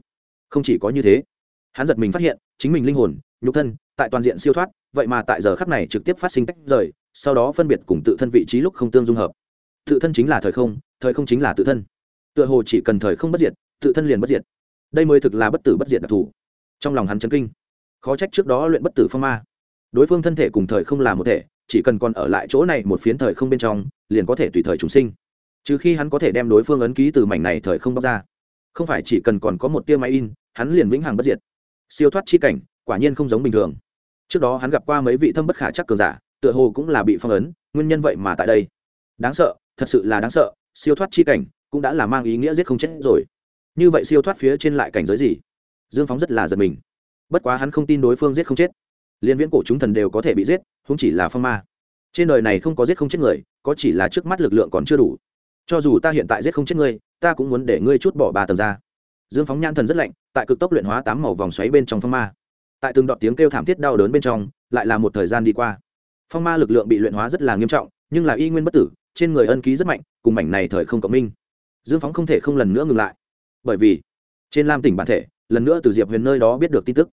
Không chỉ có như thế, hắn giật mình phát hiện, chính mình linh hồn, nhục thân, tại toàn diện siêu thoát, vậy mà tại giờ khắc này trực tiếp phát sinh tách rời, sau đó phân biệt cùng tự thân vị trí lúc không tương dung hợp. Tự thân chính là thời không thời không chính là tự thân. Tựa hồ chỉ cần thời không bất diệt, tự thân liền bất diệt. Đây mới thực là bất tử bất diệt đặc thù. Trong lòng hắn chấn kinh. Khó trách trước đó luyện bất tử phong ma đối phương thân thể cùng thời không là một thể, chỉ cần còn ở lại chỗ này một phiến thời không bên trong, liền có thể tùy thời chúng sinh. Trừ khi hắn có thể đem đối phương ấn ký từ mảnh này thời không bóc ra. Không phải chỉ cần còn có một tia máy in, hắn liền vĩnh hằng bất diệt. Siêu thoát chi cảnh, quả nhiên không giống bình thường. Trước đó hắn gặp qua mấy vị thâm bất khả chắc cường giả, tựa hồ cũng là bị phong ấn, nguyên nhân vậy mà tại đây. Đáng sợ, thật sự là đáng sợ, siêu thoát chi cảnh cũng đã là mang ý nghĩa giết không chết rồi. Như vậy siêu thoát phía trên lại cảnh giới gì? Dương phóng rất là giật mình. Bất quá hắn không tin đối phương giết không chết liên viễn cổ chúng thần đều có thể bị giết không chỉ là phong ma. Trên đời này không có giết không chết người, có chỉ là trước mắt lực lượng còn chưa đủ. Cho dù ta hiện tại giết không chết ngươi, ta cũng muốn để ngươi chút bỏ ba tầng ra. Dương phóng nhan thần rất lạnh, tại cực tốc luyện hóa tám màu vòng xoáy bên trong phong ma. Tại từng đoạn tiếng kêu thảm thiết đau đớn bên trong, lại là một thời gian đi qua. Phong ma lực lượng bị luyện hóa rất là nghiêm trọng, nhưng là y nguyên bất tử, trên người ân ký rất mạnh, cùng mảnh này thời không cộng minh. Dương phóng không thể không lần nữa ngừng lại. Bởi vì, trên lam tỉnh bản thể, lần nữa từ diệp huyền nơi đó biết được tin tức.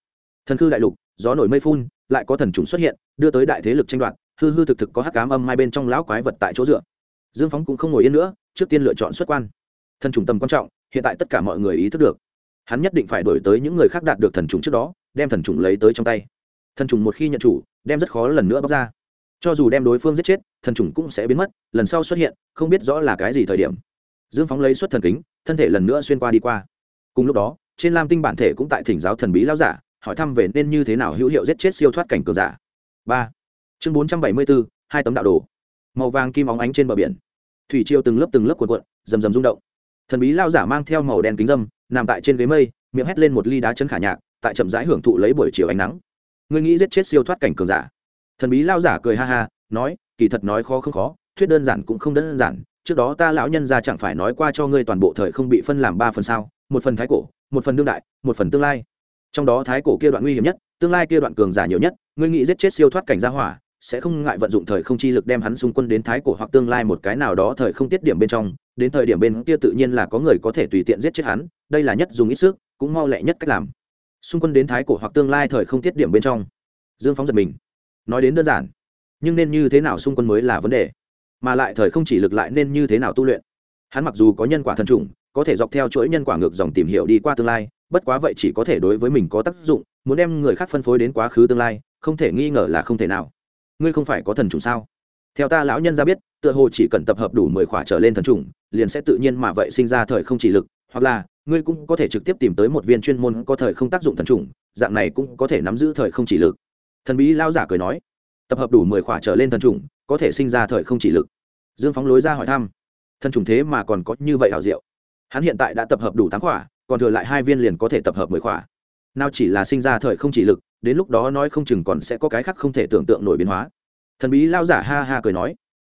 Thần khư đại lục, gió nổi mây phun lại có thần trùng xuất hiện, đưa tới đại thế lực tranh đoạt, hư hư thực thực có hắc cám âm mai bên trong lão quái vật tại chỗ dựa. Dương phóng cũng không ngồi yên nữa, trước tiên lựa chọn xuất quan. Thần trùng tầm quan trọng, hiện tại tất cả mọi người ý thức được. Hắn nhất định phải đổi tới những người khác đạt được thần trùng trước đó, đem thần trùng lấy tới trong tay. Thần trùng một khi nhận chủ, đem rất khó lần nữa bóc ra. Cho dù đem đối phương giết chết, thần trùng cũng sẽ biến mất, lần sau xuất hiện, không biết rõ là cái gì thời điểm. Dương phóng lấy xuất thần kính, thân thể lần nữa xuyên qua đi qua. Cùng lúc đó, trên lam tinh bản thể cũng tại thỉnh giáo thần bí lao giả hỏi thăm về nên như thế nào hữu hiệu giết chết siêu thoát cảnh cường giả. Ba. Chương bốn trăm bảy mươi bốn hai tấm đạo đồ. Màu vàng kim óng ánh trên bờ biển. Thủy triều từng lớp từng lớp cuộn cuộn, rầm rầm rung động. Thần bí lao giả mang theo màu đen kính dâm, nằm tại trên ghế mây, miệng hét lên một ly đá chân khả nhạc, tại chậm rãi hưởng thụ lấy buổi chiều ánh nắng. Ngươi nghĩ giết chết siêu thoát cảnh cường giả? Thần bí lao giả cười ha ha, nói, kỳ thật nói khó không khó, thuyết đơn giản cũng không đơn giản, trước đó ta lão nhân ra chẳng phải nói qua cho ngươi toàn bộ thời không bị phân làm ba phần sao, một phần thái cổ, một phần đương đại, một phần tương lai trong đó thái cổ kia đoạn nguy hiểm nhất, tương lai kia đoạn cường giả nhiều nhất, ngươi nghĩ giết chết siêu thoát cảnh gia hỏa, sẽ không ngại vận dụng thời không chi lực đem hắn xung quân đến thái cổ hoặc tương lai một cái nào đó thời không tiết điểm bên trong, đến thời điểm bên kia tự nhiên là có người có thể tùy tiện giết chết hắn, đây là nhất dùng ít sức, cũng mau lẹ nhất cách làm. Xung quân đến thái cổ hoặc tương lai thời không tiết điểm bên trong. Dương phóng giật mình. Nói đến đơn giản, nhưng nên như thế nào xung quân mới là vấn đề? Mà lại thời không chỉ lực lại nên như thế nào tu luyện? Hắn mặc dù có nhân quả thần trùng có thể dọc theo chuỗi nhân quả ngược dòng tìm hiểu đi qua tương lai bất quá vậy chỉ có thể đối với mình có tác dụng, muốn đem người khác phân phối đến quá khứ tương lai, không thể nghi ngờ là không thể nào. Ngươi không phải có thần trùng sao? Theo ta lão nhân ra biết, tựa hồ chỉ cần tập hợp đủ mười khỏa trở lên thần trùng liền sẽ tự nhiên mà vậy sinh ra thời không chỉ lực, hoặc là, ngươi cũng có thể trực tiếp tìm tới một viên chuyên môn có thời không tác dụng thần trùng dạng này cũng có thể nắm giữ thời không chỉ lực. Thần bí lao giả cười nói, tập hợp đủ mười khỏa trở lên thần trùng có thể sinh ra thời không chỉ lực. Dương phóng lối ra hỏi thăm, thần trùng thế mà còn có như vậy hảo diệu. Hắn hiện tại đã tập hợp đủ tám khỏa còn thừa lại hai viên liền có thể tập hợp mười khỏa. Nào chỉ là sinh ra thời không chỉ lực, đến lúc đó nói không chừng còn sẽ có cái khác không thể tưởng tượng nổi biến hóa. Thần bí lao giả ha ha cười nói,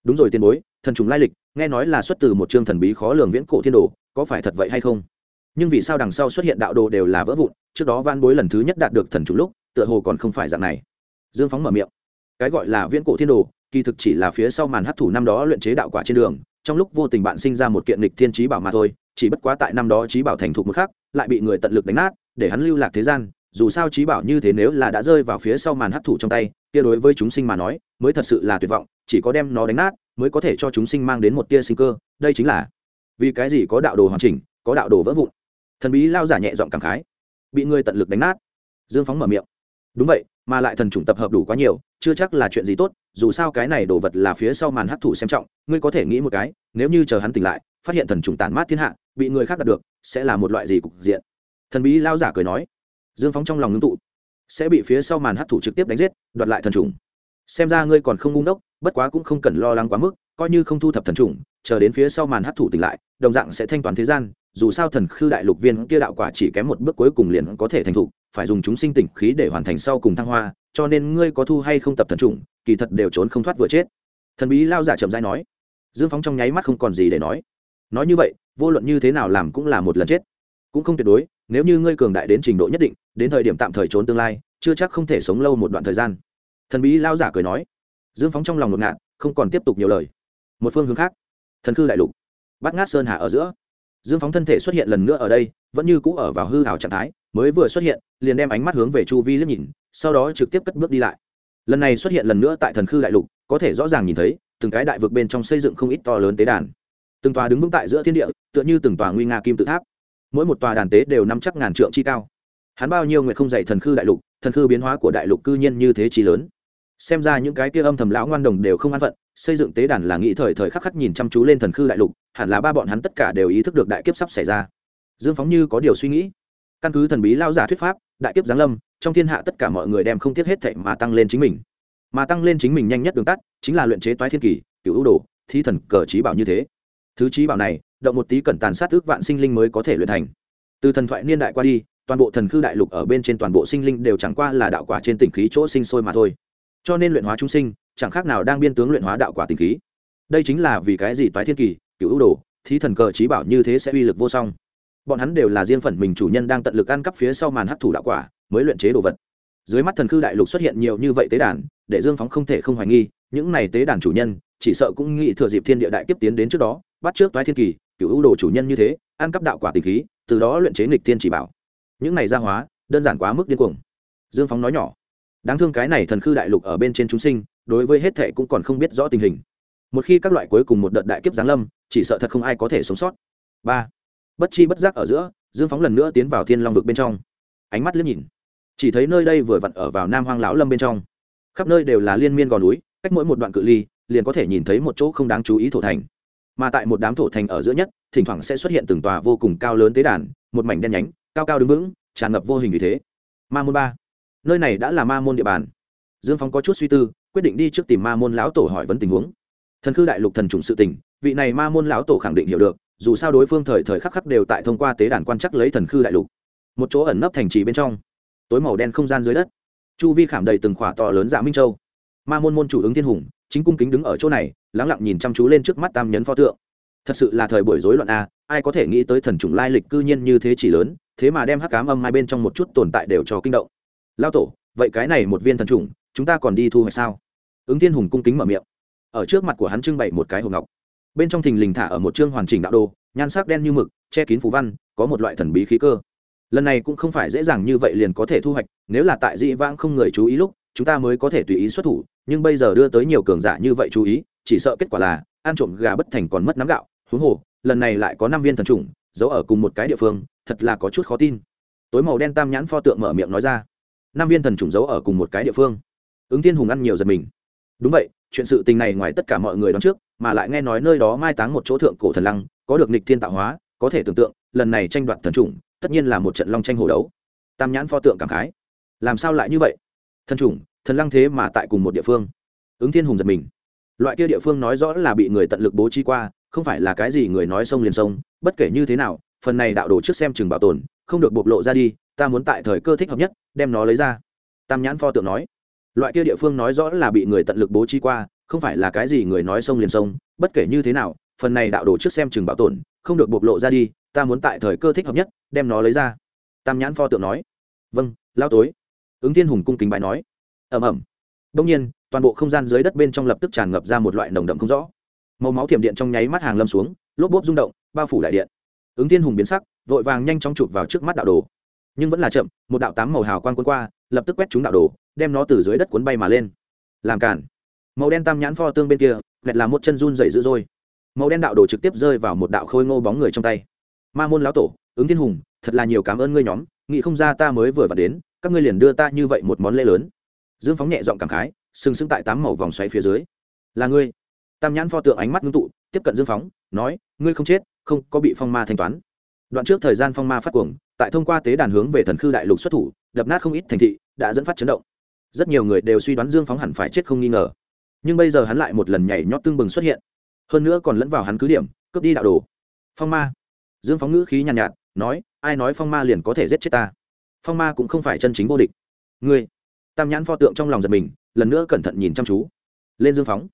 đúng rồi tiền bối, thần trùng lai lịch, nghe nói là xuất từ một chương thần bí khó lường viễn cổ thiên đồ, có phải thật vậy hay không? Nhưng vì sao đằng sau xuất hiện đạo đồ đều là vỡ vụn, trước đó van bối lần thứ nhất đạt được thần trùng lúc, tựa hồ còn không phải dạng này. Dương phóng mở miệng, cái gọi là viễn cổ thiên đồ, kỳ thực chỉ là phía sau màn hấp thủ năm đó luyện chế đạo quả trên đường, trong lúc vô tình bạn sinh ra một kiện nghịch thiên trí bảo mà thôi chỉ bất quá tại năm đó trí bảo thành thục một khác lại bị người tận lực đánh nát, để hắn lưu lạc thế gian, dù sao trí bảo như thế nếu là đã rơi vào phía sau màn hấp thủ trong tay, kia đối với chúng sinh mà nói, mới thật sự là tuyệt vọng, chỉ có đem nó đánh nát, mới có thể cho chúng sinh mang đến một tia sinh cơ, đây chính là vì cái gì có đạo đồ hoàn chỉnh, có đạo đồ vỡ vụn. Thần bí lao giả nhẹ giọng cảm khái, bị người tận lực đánh nát. Dương phóng mở miệng, đúng vậy, mà lại thần chủng tập hợp đủ quá nhiều, chưa chắc là chuyện gì tốt, dù sao cái này đồ vật là phía sau màn hấp thủ xem trọng, ngươi có thể nghĩ một cái, nếu như chờ hắn tỉnh lại phát hiện thần trùng tàn mát thiên hạ, bị người khác đạt được, sẽ là một loại gì cục diện? Thần bí lao giả cười nói. Dương phóng trong lòng ngưng tụ. Sẽ bị phía sau màn hấp thủ trực tiếp đánh giết, đoạt lại thần trùng. Xem ra ngươi còn không ngung đốc bất quá cũng không cần lo lắng quá mức, coi như không thu thập thần trùng, chờ đến phía sau màn hấp thủ tỉnh lại, đồng dạng sẽ thanh toán thế gian, dù sao thần khư đại lục viên kia đạo quả chỉ kém một bước cuối cùng liền có thể thành thục, phải dùng chúng sinh tỉnh khí để hoàn thành sau cùng thăng hoa, cho nên ngươi có thu hay không tập thần trùng, kỳ thật đều trốn không thoát vừa chết. Thần bí lao giả chậm dai nói. Dương phóng trong nháy mắt không còn gì để nói nói như vậy, vô luận như thế nào làm cũng là một lần chết. Cũng không tuyệt đối, nếu như ngươi cường đại đến trình độ nhất định, đến thời điểm tạm thời trốn tương lai, chưa chắc không thể sống lâu một đoạn thời gian. Thần bí lao giả cười nói. Dương phóng trong lòng ngột ngạn không còn tiếp tục nhiều lời. Một phương hướng khác. Thần cư đại lục. Bắt ngát sơn hà ở giữa. Dương phóng thân thể xuất hiện lần nữa ở đây, vẫn như cũ ở vào hư hào trạng thái, mới vừa xuất hiện, liền đem ánh mắt hướng về chu vi liếc nhìn, sau đó trực tiếp cất bước đi lại. Lần này xuất hiện lần nữa tại thần khư đại lục, có thể rõ ràng nhìn thấy, từng cái đại vực bên trong xây dựng không ít to lớn tế đàn từng tòa đứng vững tại giữa thiên địa, tựa như từng tòa nguy nga kim tự tháp. Mỗi một tòa đàn tế đều nắm chắc ngàn trượng chi cao. Hắn bao nhiêu nguyện không dạy thần khư đại lục, thần khư biến hóa của đại lục cư nhiên như thế chi lớn. Xem ra những cái kia âm thầm lão ngoan đồng đều không an phận, xây dựng tế đàn là nghĩ thời thời khắc khắc nhìn chăm chú lên thần khư đại lục, hẳn là ba bọn hắn tất cả đều ý thức được đại kiếp sắp xảy ra. Dương phóng như có điều suy nghĩ. Căn cứ thần bí lao giả thuyết pháp, đại kiếp giáng lâm, trong thiên hạ tất cả mọi người đem không tiếc hết thệ mà tăng lên chính mình. Mà tăng lên chính mình nhanh nhất đường tắt, chính là luyện chế toái thiên kỳ cựu ưu đồ thi thần cờ trí bảo như thế thứ trí bảo này, động một tí cẩn tàn sát ước vạn sinh linh mới có thể luyện thành. Từ thần thoại niên đại qua đi, toàn bộ thần khư đại lục ở bên trên toàn bộ sinh linh đều chẳng qua là đạo quả trên tỉnh khí chỗ sinh sôi mà thôi. Cho nên luyện hóa chúng sinh, chẳng khác nào đang biên tướng luyện hóa đạo quả tỉnh khí. Đây chính là vì cái gì toái thiên kỳ cựu ưu đồ, thí thần cờ trí bảo như thế sẽ uy lực vô song. Bọn hắn đều là riêng phần mình chủ nhân đang tận lực ăn cắp phía sau màn hấp thủ đạo quả, mới luyện chế đồ vật. Dưới mắt thần khư đại lục xuất hiện nhiều như vậy tế đàn, để dương phóng không thể không hoài nghi, những này tế đàn chủ nhân, chỉ sợ cũng nghĩ thừa dịp thiên địa đại kiếp tiến đến trước đó bắt trước toái thiên kỳ, cựu ưu đồ chủ nhân như thế, ăn cắp đạo quả tình khí, từ đó luyện chế nghịch thiên chỉ bảo. Những này gia hóa, đơn giản quá mức điên cuồng. Dương phóng nói nhỏ, đáng thương cái này thần khư đại lục ở bên trên chúng sinh, đối với hết thệ cũng còn không biết rõ tình hình. Một khi các loại cuối cùng một đợt đại kiếp giáng lâm, chỉ sợ thật không ai có thể sống sót. Ba, bất chi bất giác ở giữa, dương phóng lần nữa tiến vào thiên long vực bên trong. Ánh mắt liếc nhìn, chỉ thấy nơi đây vừa vặn ở vào nam hoang lão lâm bên trong. Khắp nơi đều là liên miên gò núi, cách mỗi một đoạn cự ly, liền có thể nhìn thấy một chỗ không đáng chú ý thổ thành mà tại một đám thổ thành ở giữa nhất, thỉnh thoảng sẽ xuất hiện từng tòa vô cùng cao lớn tế đàn, một mảnh đen nhánh, cao cao đứng vững, tràn ngập vô hình vì thế. Ma môn ba. Nơi này đã là ma môn địa bàn. Dương phóng có chút suy tư, quyết định đi trước tìm ma môn lão tổ hỏi vấn tình huống. Thần khư đại lục thần trùng sự tình, vị này ma môn lão tổ khẳng định hiểu được, dù sao đối phương thời thời khắc khắc đều tại thông qua tế đàn quan chắc lấy thần khư đại lục. Một chỗ ẩn nấp thành trì bên trong, tối màu đen không gian dưới đất, chu vi khảm đầy từng khỏa to lớn dạ minh châu. Ma môn môn chủ ứng thiên hùng chính cung kính đứng ở chỗ này lắng lặng nhìn chăm chú lên trước mắt tam nhấn pho tượng. Thật sự là thời buổi rối loạn a, ai có thể nghĩ tới thần chủng lai lịch cư nhiên như thế chỉ lớn, thế mà đem hắc cám âm hai bên trong một chút tồn tại đều cho kinh động. Lao tổ, vậy cái này một viên thần chủng, chúng ta còn đi thu hoạch sao? Ứng thiên hùng cung kính mở miệng. Ở trước mặt của hắn trưng bày một cái hộp ngọc. Bên trong thình lình thả ở một chương hoàn chỉnh đạo đồ, nhan sắc đen như mực, che kín phù văn, có một loại thần bí khí cơ. Lần này cũng không phải dễ dàng như vậy liền có thể thu hoạch, nếu là tại dị vãng không người chú ý lúc chúng ta mới có thể tùy ý xuất thủ, nhưng bây giờ đưa tới nhiều cường giả như vậy chú ý, chỉ sợ kết quả là, ăn trộm gà bất thành còn mất nắm gạo. Huống hồ, lần này lại có năm viên thần trùng giấu ở cùng một cái địa phương, thật là có chút khó tin. Tối màu đen tam nhãn pho tượng mở miệng nói ra. Năm viên thần trùng giấu ở cùng một cái địa phương. Ứng thiên hùng ăn nhiều giật mình. Đúng vậy, chuyện sự tình này ngoài tất cả mọi người đón trước, mà lại nghe nói nơi đó mai táng một chỗ thượng cổ thần lăng, có được nịch thiên tạo hóa, có thể tưởng tượng, lần này tranh đoạt thần trùng tất nhiên là một trận long tranh hồ đấu. Tam nhãn pho tượng cảm khái. Làm sao lại như vậy? Thần chủng, thần lăng thế mà tại cùng một địa phương. Ứng thiên hùng giật mình. Loại kia địa phương nói rõ là bị người tận lực bố trí qua, không phải là cái gì người nói sông liền sông, bất kể như thế nào, phần này đạo đồ trước xem chừng bảo tồn, không được bộc lộ ra đi, ta muốn tại thời cơ thích hợp nhất, đem nó lấy ra. Tam nhãn pho tượng nói. Loại kia địa phương nói rõ là bị người tận lực bố trí qua, không phải là cái gì người nói sông liền sông, bất kể như thế nào, phần này đạo đồ trước xem chừng bảo tồn, không được bộc lộ ra đi, ta muốn tại thời cơ thích hợp nhất, đem nó lấy ra. Tam nhãn pho tượng nói. Vâng lao tối ứng thiên hùng cung kính bài nói. Ẩm ẩm đông nhiên, toàn bộ không gian dưới đất bên trong lập tức tràn ngập ra một loại nồng đậm không rõ. Màu máu thiểm điện trong nháy mắt hàng lâm xuống, lốp bốp rung động, bao phủ đại điện. Ứng thiên hùng biến sắc, vội vàng nhanh chóng chụp vào trước mắt đạo đồ. Nhưng vẫn là chậm, một đạo tám màu hào quang quân qua, lập tức quét trúng đạo đồ, đem nó từ dưới đất cuốn bay mà lên. Làm cản. Màu đen tam nhãn pho tương bên kia lẹt là một chân run dày dữ dội. Màu đen đạo đồ trực tiếp rơi vào một đạo khôi ngô bóng người trong tay. Ma môn lão tổ, ứng thiên hùng, thật là nhiều cảm ơn ngươi nhóm, nghĩ không ra ta mới vừa vặn đến các ngươi liền đưa ta như vậy một món lễ lớn. Dương phóng nhẹ giọng cảm khái sừng sững tại tám màu vòng xoáy phía dưới. Là ngươi. Tam nhãn pho tượng ánh mắt ngưng tụ tiếp cận dương phóng nói ngươi không chết không có bị phong ma thanh toán. Đoạn trước thời gian phong ma phát cuồng tại thông qua tế đàn hướng về thần khư đại lục xuất thủ đập nát không ít thành thị đã dẫn phát chấn động. Rất nhiều người đều suy đoán dương phóng hẳn phải chết không nghi ngờ. Nhưng bây giờ hắn lại một lần nhảy nhót tương bừng xuất hiện. Hơn nữa còn lẫn vào hắn cứ điểm cướp đi đạo đồ. Phong ma. Dương phóng ngữ khí nhàn nhạt, nhạt nói ai nói phong ma liền có thể giết chết ta? Phong ma cũng không phải chân chính vô địch. Ngươi, tam nhãn pho tượng trong lòng giật mình, lần nữa cẩn thận nhìn chăm chú. Lên dương phóng.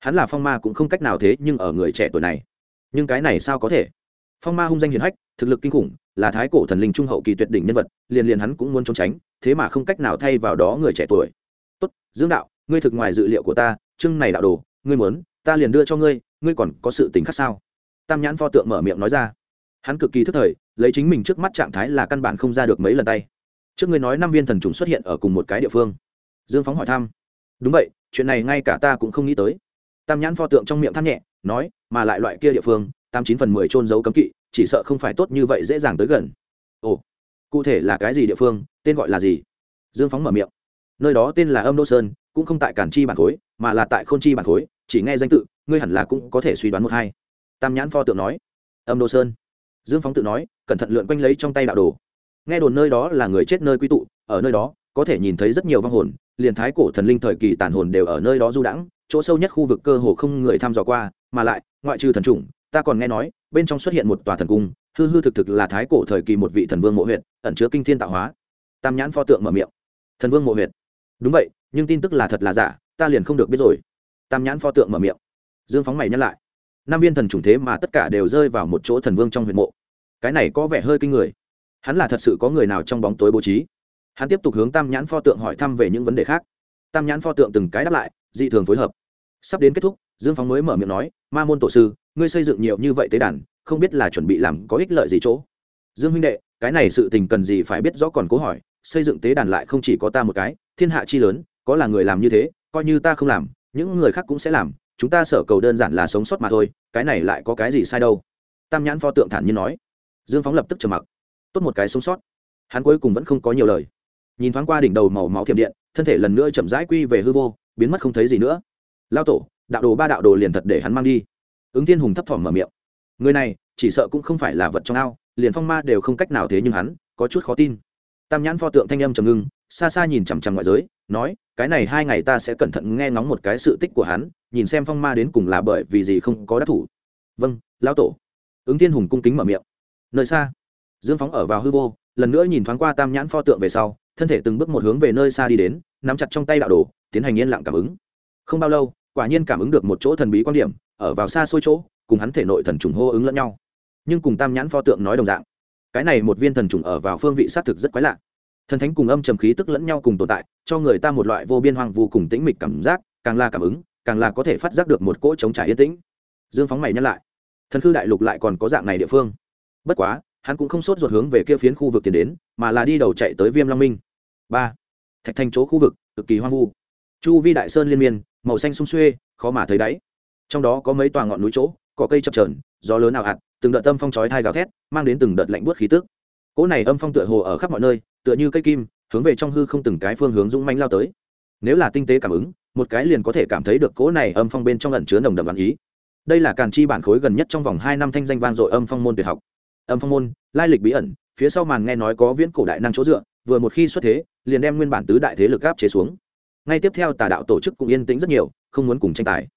Hắn là phong ma cũng không cách nào thế nhưng ở người trẻ tuổi này. Nhưng cái này sao có thể? Phong ma hung danh hiền hách, thực lực kinh khủng, là thái cổ thần linh trung hậu kỳ tuyệt đỉnh nhân vật, liền liền hắn cũng muốn trốn tránh, thế mà không cách nào thay vào đó người trẻ tuổi. Tốt, dương đạo, ngươi thực ngoài dự liệu của ta chưng này đạo đồ, ngươi muốn, ta liền đưa cho ngươi ngươi còn có sự tính khác sao? Tam nhãn pho tượng mở miệng nói ra hắn cực kỳ thức thời, lấy chính mình trước mắt trạng thái là căn bản không ra được mấy lần tay. Trước ngươi nói năm viên thần trùng xuất hiện ở cùng một cái địa phương. Dương phóng hỏi thăm. Đúng vậy, chuyện này ngay cả ta cũng không nghĩ tới. Tam nhãn pho tượng trong miệng than nhẹ, nói, mà lại loại kia địa phương, tám chín phần mười trôn giấu cấm kỵ, chỉ sợ không phải tốt như vậy dễ dàng tới gần. Ồ, cụ thể là cái gì địa phương, tên gọi là gì? Dương phóng mở miệng. Nơi đó tên là âm đô sơn, cũng không tại cản chi bản khối, mà là tại khôn chi bản khối, chỉ nghe danh tự, ngươi hẳn là cũng có thể suy đoán một hai. Tam nhãn pho tượng nói. Âm đô sơn dương phóng tự nói, cẩn thận lượn quanh lấy trong tay đạo đồ. Nghe đồn nơi đó là người chết nơi quy tụ, ở nơi đó, có thể nhìn thấy rất nhiều vong hồn, liền thái cổ thần linh thời kỳ tàn hồn đều ở nơi đó du đãng, chỗ sâu nhất khu vực cơ hồ không người thăm dò qua, mà lại, ngoại trừ thần trùng ta còn nghe nói, bên trong xuất hiện một tòa thần cung, hư hư thực thực là thái cổ thời kỳ một vị thần vương mộ huyện ẩn chứa kinh thiên tạo hóa. Tam nhãn pho tượng mở miệng. Thần vương mộ huyện đúng vậy, nhưng tin tức là thật là giả, ta liền không được biết rồi. Tam nhãn pho tượng mở miệng. Dương phóng mày nhắc lại năm viên thần trùng thế mà tất cả đều rơi vào một chỗ thần vương trong huyệt mộ. Cái này có vẻ hơi kinh người. Hắn là thật sự có người nào trong bóng tối bố trí? Hắn tiếp tục hướng tam nhãn pho tượng hỏi thăm về những vấn đề khác. Tam nhãn pho tượng từng cái đáp lại, dị thường phối hợp. Sắp đến kết thúc, dương phóng mới mở miệng nói, ma môn tổ sư, ngươi xây dựng nhiều như vậy tế đàn, không biết là chuẩn bị làm có ích lợi gì chỗ? Dương huynh đệ, cái này sự tình cần gì phải biết rõ còn cố hỏi, xây dựng tế đàn lại không chỉ có ta một cái, thiên hạ chi lớn, có là người làm như thế, coi như ta không làm, những người khác cũng sẽ làm chúng ta sở cầu đơn giản là sống sót mà thôi, cái này lại có cái gì sai đâu? Tam nhãn pho tượng thản nhiên nói. Dương phóng lập tức trầm mặc. Tốt một cái sống sót. Hắn cuối cùng vẫn không có nhiều lời. Nhìn thoáng qua đỉnh đầu màu máu thiểm điện, thân thể lần nữa chậm rãi quy về hư vô, biến mất không thấy gì nữa. Lao tổ, đạo đồ ba đạo đồ liền thật để hắn mang đi. Ứng thiên hùng thấp thỏm mở miệng. Người này, chỉ sợ cũng không phải là vật trong ao, liền phong ma đều không cách nào thế nhưng hắn, có chút khó tin tam nhãn pho tượng thanh âm trầm ngưng, xa xa nhìn chằm chằm ngoại giới, nói, cái này hai ngày ta sẽ cẩn thận nghe ngóng một cái sự tích của hắn, nhìn xem phong ma đến cùng là bởi vì gì không có đắc thủ. Vâng lão tổ. Ứng thiên hùng cung kính mở miệng. Nơi xa. Dương phóng ở vào hư vô, lần nữa nhìn thoáng qua tam nhãn pho tượng về sau, thân thể từng bước một hướng về nơi xa đi đến, nắm chặt trong tay đạo đồ, tiến hành yên lặng cảm ứng. Không bao lâu, quả nhiên cảm ứng được một chỗ thần bí quan điểm, ở vào xa xôi chỗ, cùng hắn thể nội thần trùng hô ứng lẫn nhau. Nhưng cùng tam nhãn pho tượng nói đồng dạng cái này một viên thần trùng ở vào phương vị xác thực rất quái lạ. Thần thánh cùng âm trầm khí tức lẫn nhau cùng tồn tại, cho người ta một loại vô biên hoang vô cùng tĩnh mịch cảm giác, càng là cảm ứng, càng là có thể phát giác được một cỗ chống trả yên tĩnh. Dương phóng mày nhắc lại, thần khư đại lục lại còn có dạng này địa phương. Bất quá, hắn cũng không sốt ruột hướng về kia phiến khu vực tiến đến, mà là đi đầu chạy tới viêm long minh. Ba, thạch thành chỗ khu vực, cực kỳ hoang vu. Chu vi đại sơn liên miên, màu xanh sung xuê, khó mà thấy đáy. Trong đó có mấy tòa ngọn núi chỗ có cây chập trờn gió lớn ảo hạt từng đợt âm phong chói thai gào thét, mang đến từng đợt lạnh buốt khí tức. Cỗ này âm phong tựa hồ ở khắp mọi nơi, tựa như cây kim, hướng về trong hư không từng cái phương hướng dũng manh lao tới. Nếu là tinh tế cảm ứng, một cái liền có thể cảm thấy được cỗ này âm phong bên trong ẩn chứa nồng đậm văn ý. Đây là càn chi bản khối gần nhất trong vòng hai năm thanh danh vang dội âm phong môn tuyệt học. Âm phong môn, lai lịch bí ẩn, phía sau màn nghe nói có viễn cổ đại năng chỗ dựa, vừa một khi xuất thế, liền đem nguyên bản tứ đại thế lực áp chế xuống. Ngay tiếp theo tà đạo tổ chức cũng yên tĩnh rất nhiều, không muốn cùng tranh tài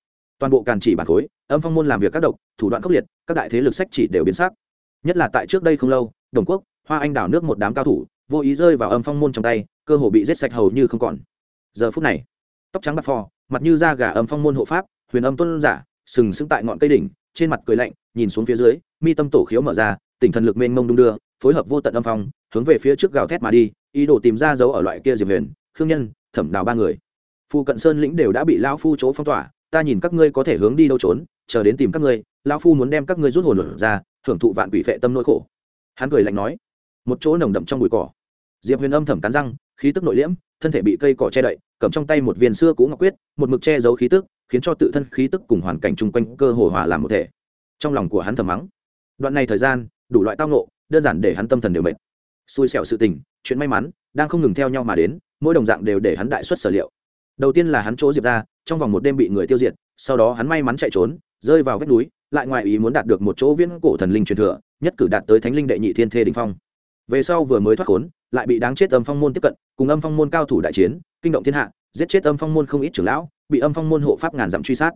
toàn bộ càn chỉ bản khối, âm phong môn làm việc các độc, thủ đoạn khốc liệt, các đại thế lực sách chỉ đều biến sắc. Nhất là tại trước đây không lâu, đồng quốc, hoa anh đảo nước một đám cao thủ, vô ý rơi vào âm phong môn trong tay, cơ hồ bị giết sạch hầu như không còn. Giờ phút này, tóc trắng bạc phò, mặt như da gà âm phong môn hộ pháp, huyền âm tôn giả, sừng sững tại ngọn cây đỉnh, trên mặt cười lạnh, nhìn xuống phía dưới, mi tâm tổ khiếu mở ra tỉnh thần lực mênh mông đung đưa, phối hợp vô tận âm phong, hướng về phía trước gào thét mà đi, ý đồ tìm ra dấu ở loại kia diệp huyền, khương nhân, thẩm đào ba người. Phu cận sơn lĩnh đều đã bị lao phu chỗ phong tỏa ta nhìn các ngươi có thể hướng đi đâu trốn, chờ đến tìm các ngươi, lão phu muốn đem các ngươi rút hồn luận ra hưởng thụ vạn quỷ vệ tâm nỗi khổ. Hắn cười lạnh nói. Một chỗ nồng đậm trong bụi cỏ. Diệp huyền âm thầm cắn răng, khí tức nội liễm, thân thể bị cây cỏ che đậy, cầm trong tay một viên xưa cũ ngọc quyết, một mực che giấu khí tức, khiến cho tự thân khí tức cùng hoàn cảnh chung quanh cơ hồ hòa làm một thể. Trong lòng của hắn thầm mắng. Đoạn này thời gian, đủ loại tao nộ đơn giản để hắn tâm thần đều mệt. Xui xẻo sự tình, chuyện may mắn, đang không ngừng theo nhau mà đến, mỗi đồng dạng đều để hắn đại xuất sở liệu đầu tiên là hắn chỗ diệp ra, trong vòng một đêm bị người tiêu diệt, sau đó hắn may mắn chạy trốn, rơi vào vách núi, lại ngoại ý muốn đạt được một chỗ viễn cổ thần linh truyền thừa, nhất cử đạt tới thánh linh đệ nhị thiên thê đình phong. Về sau vừa mới thoát khốn, lại bị đáng chết âm phong môn tiếp cận, cùng âm phong môn cao thủ đại chiến, kinh động thiên hạ, giết chết âm phong môn không ít trưởng lão, bị âm phong môn hộ pháp ngàn dặm truy sát.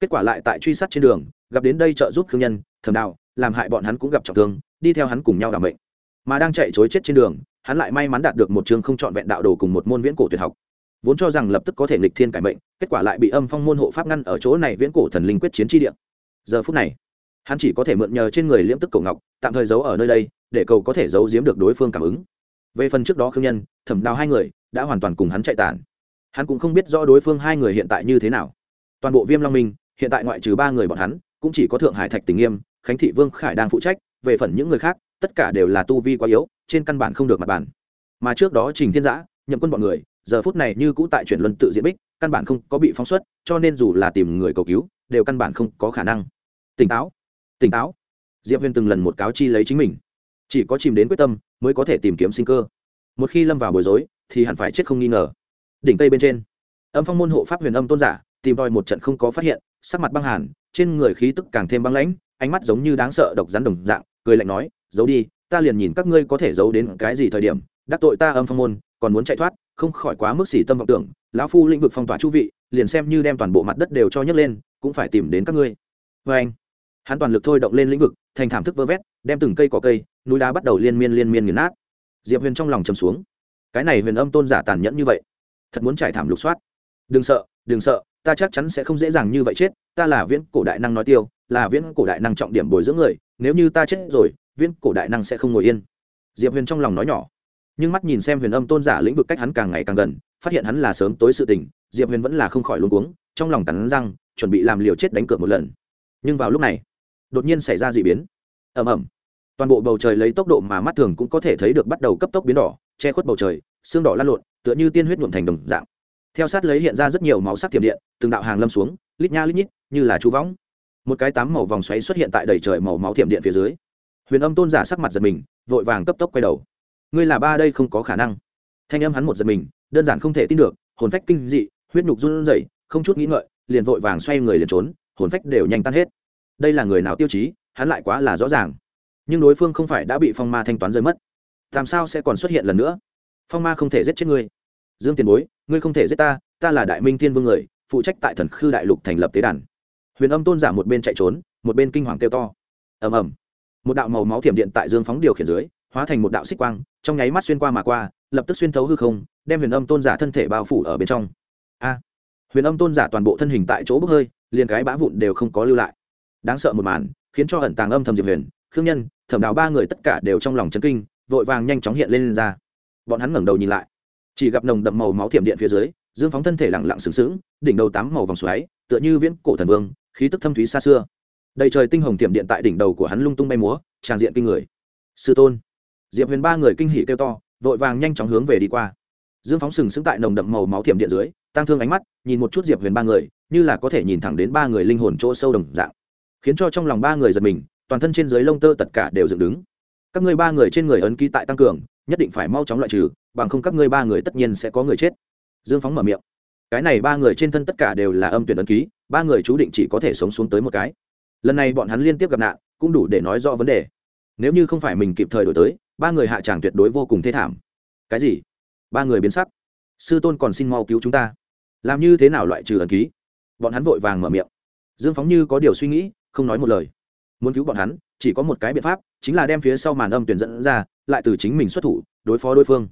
Kết quả lại tại truy sát trên đường, gặp đến đây trợ giúp thương nhân thầm đạo, làm hại bọn hắn cũng gặp trọng thương, đi theo hắn cùng nhau đảm mệnh. Mà đang chạy chối chết trên đường, hắn lại may mắn đạt được một trường không trọn vẹn đạo đồ cùng một môn viễn cổ tuyệt học vốn cho rằng lập tức có thể nghịch thiên cải mệnh, kết quả lại bị âm phong môn hộ pháp ngăn ở chỗ này viễn cổ thần linh quyết chiến tri địa. Giờ phút này, hắn chỉ có thể mượn nhờ trên người liễm tức cổ ngọc, tạm thời giấu ở nơi đây, để cầu có thể giấu giếm được đối phương cảm ứng. Về phần trước đó khương nhân, thẩm đào hai người, đã hoàn toàn cùng hắn chạy tản. Hắn cũng không biết rõ đối phương hai người hiện tại như thế nào. Toàn bộ viêm long minh, hiện tại ngoại trừ ba người bọn hắn, cũng chỉ có thượng hải thạch tình nghiêm, khánh thị vương khải đang phụ trách, về phần những người khác, tất cả đều là tu vi quá yếu, trên căn bản không được mặt bản mà trước đó trình thiên giã, nhậm quân bọn người giờ phút này như cũ tại chuyển luân tự diễn bích, căn bản không có bị phóng xuất, cho nên dù là tìm người cầu cứu, đều căn bản không có khả năng. Tỉnh táo tỉnh táo. Diệp huyền từng lần một cáo chi lấy chính mình. Chỉ có chìm đến quyết tâm, mới có thể tìm kiếm sinh cơ. Một khi lâm vào bối rối, thì hẳn phải chết không nghi ngờ. Đỉnh tây bên trên, âm phong môn hộ pháp huyền âm tôn giả, tìm tòi một trận không có phát hiện, sắc mặt băng hàn, trên người khí tức càng thêm băng lãnh, ánh mắt giống như đáng sợ độc rắn đồng dạng, cười lạnh nói, giấu đi, ta liền nhìn các ngươi có thể giấu đến cái gì thời điểm, đắc tội ta âm phong môn, còn muốn chạy thoát không khỏi quá mức xỉ tâm vọng tưởng, lão phu lĩnh vực phong tỏa chu vị, liền xem như đem toàn bộ mặt đất đều cho nhấc lên, cũng phải tìm đến các ngươi. Vê anh, hắn toàn lực thôi động lên lĩnh vực, thành thảm thức vơ vét, đem từng cây cỏ cây, núi đá bắt đầu liên miên liên miên nghiền nát. Diệp huyền trong lòng chầm xuống. Cái này huyền âm tôn giả tàn nhẫn như vậy, thật muốn trải thảm lục soát. Đừng sợ đừng sợ, ta chắc chắn sẽ không dễ dàng như vậy chết, ta là viễn cổ đại năng nói tiêu, là viễn cổ đại năng trọng điểm bồi dưỡng người, nếu như ta chết rồi, viễn cổ đại năng sẽ không ngồi yên. Diệp huyền trong lòng nói nhỏ nhưng mắt nhìn xem huyền âm tôn giả lĩnh vực cách hắn càng ngày càng gần, phát hiện hắn là sớm tối sự tình, diệp huyền vẫn là không khỏi luôn cuống, trong lòng cắn răng, chuẩn bị làm liều chết đánh cược một lần. Nhưng vào lúc này, đột nhiên xảy ra d ị biến. Ẩm ẩm toàn bộ bầu trời lấy tốc độ mà mắt thường cũng có thể thấy được bắt đầu cấp tốc biến đỏ, che khuất bầu trời, xương đỏ lan lộn, tựa như tiên huyết nhuộm thành đồng dạng. Theo sát lấy hiện ra rất nhiều máu sắc thiểm điện, từng đạo hàng lâm xuống, lít nha lít nhít, như là chú võng. Một cái tám màu vòng xoáy xuất hiện tại đầy trời màu máu thiểm điện phía dưới. Huyền âm tôn giả sắc mặt giật mình, vội vàng cấp tốc quay đầu ngươi là ba đây không có khả năng. Thanh âm hắn một giật mình, đơn giản không thể tin được, hồn phách kinh dị, huyết nhục run rẩy, không chút nghĩ ngợi, liền vội vàng xoay người liền trốn, hồn phách đều nhanh tan hết. Đây là người nào tiêu chí, hắn lại quá là rõ ràng. Nhưng đối phương không phải đã bị phong ma thanh toán rơi mất. Làm sao sẽ còn xuất hiện lần nữa? Phong ma không thể giết chết ngươi. Dương tiền bối, ngươi không thể giết ta ta là đại minh thiên vương người, phụ trách tại thần khư đại lục thành lập tế đàn. Huyền âm tôn giả một bên chạy trốn, một bên kinh hoàng kêu to. Ầm ầm. Một đạo màu máu thiểm điện tại dương phóng điều khiển dưới hóa thành một đạo xích quang trong nháy mắt xuyên qua mà qua lập tức xuyên thấu hư không đem huyền âm tôn giả thân thể bao phủ ở bên trong. A! Huyền âm tôn giả toàn bộ thân hình tại chỗ bốc hơi liền cái bã vụn đều không có lưu lại. Đáng sợ một màn khiến cho ẩn tàng âm thầm diệp huyền khương nhân thẩm đào ba người tất cả đều trong lòng chấn kinh vội vàng nhanh chóng hiện lên, lên ra. Bọn hắn ngẩng đầu nhìn lại. Chỉ gặp nồng đậm màu máu thiểm điện phía dưới dương phóng thân thể lẳng lặng sừng sững đỉnh đầu tám màu vòng xoáy tựa như viễn cổ thần vương khí tức thâm thúy xa xưa. Đầy trời tinh hồng thiểm điện tại đỉnh đầu của hắn lung tung bay múa tràn diện kinh người. Sư tôn diệp huyền ba người kinh hỉ kêu to, vội vàng nhanh chóng hướng về đi qua. Dương phóng sừng sững tại nồng đậm màu máu thiểm điện dưới tăng thương ánh mắt, nhìn một chút diệp huyền ba người, như là có thể nhìn thẳng đến ba người linh hồn chỗ sâu đồng dạng. Khiến cho trong lòng ba người giật mình, toàn thân trên dưới lông tơ tất cả đều dựng đứng. Các ngươi ba người trên người ấn ký tại tăng cường, nhất định phải mau chóng loại trừ, bằng không các ngươi ba người tất nhiên sẽ có người chết. Dương phóng mở miệng. Cái này ba người trên thân tất cả đều là âm tuyển ấn ký, ba người chú định chỉ có thể sống xuống tới một cái. Lần này bọn hắn liên tiếp gặp nạn, cũng đủ để nói rõ vấn đề. Nếu như không phải mình kịp thời đổi tới ba người hạ tràng tuyệt đối vô cùng thê thảm. Cái gì? Ba người biến sắc. Sư tôn còn xin mau cứu chúng ta. Làm như thế nào loại trừ ẩn ký? Bọn hắn vội vàng mở miệng. Dương phóng như có điều suy nghĩ, không nói một lời. Muốn cứu bọn hắn, chỉ có một cái biện pháp, chính là đem phía sau màn âm tuyển dẫn ra, lại từ chính mình xuất thủ, đối phó đối phương.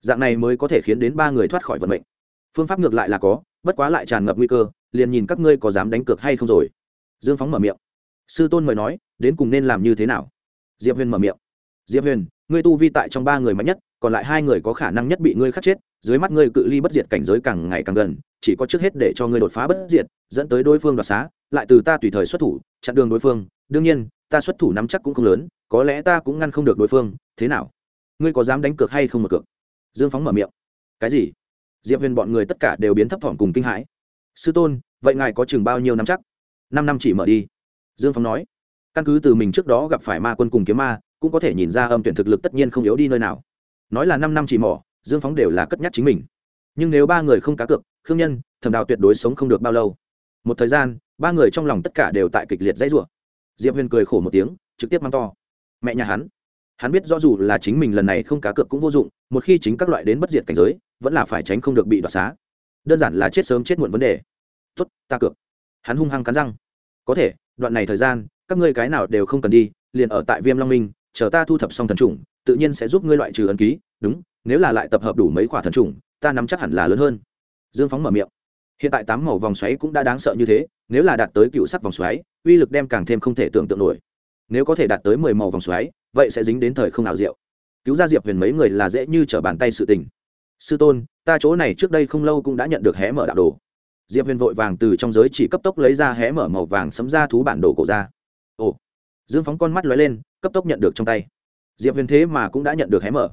Dạng này mới có thể khiến đến ba người thoát khỏi vận mệnh. Phương pháp ngược lại là có, bất quá lại tràn ngập nguy cơ, liền nhìn các ngươi có dám đánh cược hay không rồi. Dương phóng mở miệng. Sư tôn mời nói, đến cùng nên làm như thế nào? Diệp huyền mở miệng. Diệp huyền ngươi tu vi tại trong ba người mạnh nhất, còn lại hai người có khả năng nhất bị ngươi khắc chết, dưới mắt ngươi cự ly bất diệt cảnh giới càng ngày càng gần, chỉ có trước hết để cho ngươi đột phá bất diệt, dẫn tới đối phương đoạt xá, lại từ ta tùy thời xuất thủ, chặn đường đối phương. Đương nhiên, ta xuất thủ nắm chắc cũng không lớn, có lẽ ta cũng ngăn không được đối phương. Thế nào? Ngươi có dám đánh cược hay không một cược? Dương phóng mở miệng. Cái gì? Diệp huyền bọn người tất cả đều biến thấp thỏm cùng kinh hãi. Sư tôn, vậy ngài có chừng bao nhiêu năm chắc? Năm năm chỉ mở đi. Dương phóng nói. Căn cứ từ mình trước đó gặp phải ma quân cùng kiếm ma cũng có thể nhìn ra âm tuyển thực lực tất nhiên không yếu đi nơi nào. Nói là năm năm chỉ mỏ, dương phóng đều là cất nhắc chính mình. Nhưng nếu ba người không cá cược, khương nhân, thẩm đào tuyệt đối sống không được bao lâu. Một thời gian, ba người trong lòng tất cả đều tại kịch liệt dãy rủa. Diệp huyền cười khổ một tiếng, trực tiếp mang to. Mẹ nhà hắn. Hắn biết rõ dù là chính mình lần này không cá cược cũng vô dụng, một khi chính các loại đến bất diệt cảnh giới, vẫn là phải tránh không được bị đoạt xá. Đơn giản là chết sớm chết muộn vấn đề. Tốt, ta cược. Hắn hung hăng cắn răng. Có thể, đoạn này thời gian, các ngươi cái nào đều không cần đi, liền ở tại viêm long minh chờ ta thu thập xong thần trùng, tự nhiên sẽ giúp ngươi loại trừ ấn ký, đúng, nếu là lại tập hợp đủ mấy khoả thần trùng, ta nắm chắc hẳn là lớn hơn. Dương phóng mở miệng. Hiện tại tám màu vòng xoáy cũng đã đáng sợ như thế, nếu là đạt tới cựu sắc vòng xoáy, uy lực đem càng thêm không thể tưởng tượng nổi. Nếu có thể đạt tới mười màu vòng xoáy, vậy sẽ dính đến thời không nào diệu. Cứu ra diệp huyền mấy người là dễ như t r ở bàn tay sự tình. Sư tôn, ta chỗ này trước đây không lâu cũng đã nhận được hé mở đạo đồ. Diệp huyền vội vàng từ trong giới chỉ cấp tốc lấy ra hé mở màu vàng sấm ra thú bản đồ cổ ra. Ồ. Dương phóng con mắt lóe lên cấp tốc nhận được trong tay. Diệp huyền thế mà cũng đã nhận được hé mở.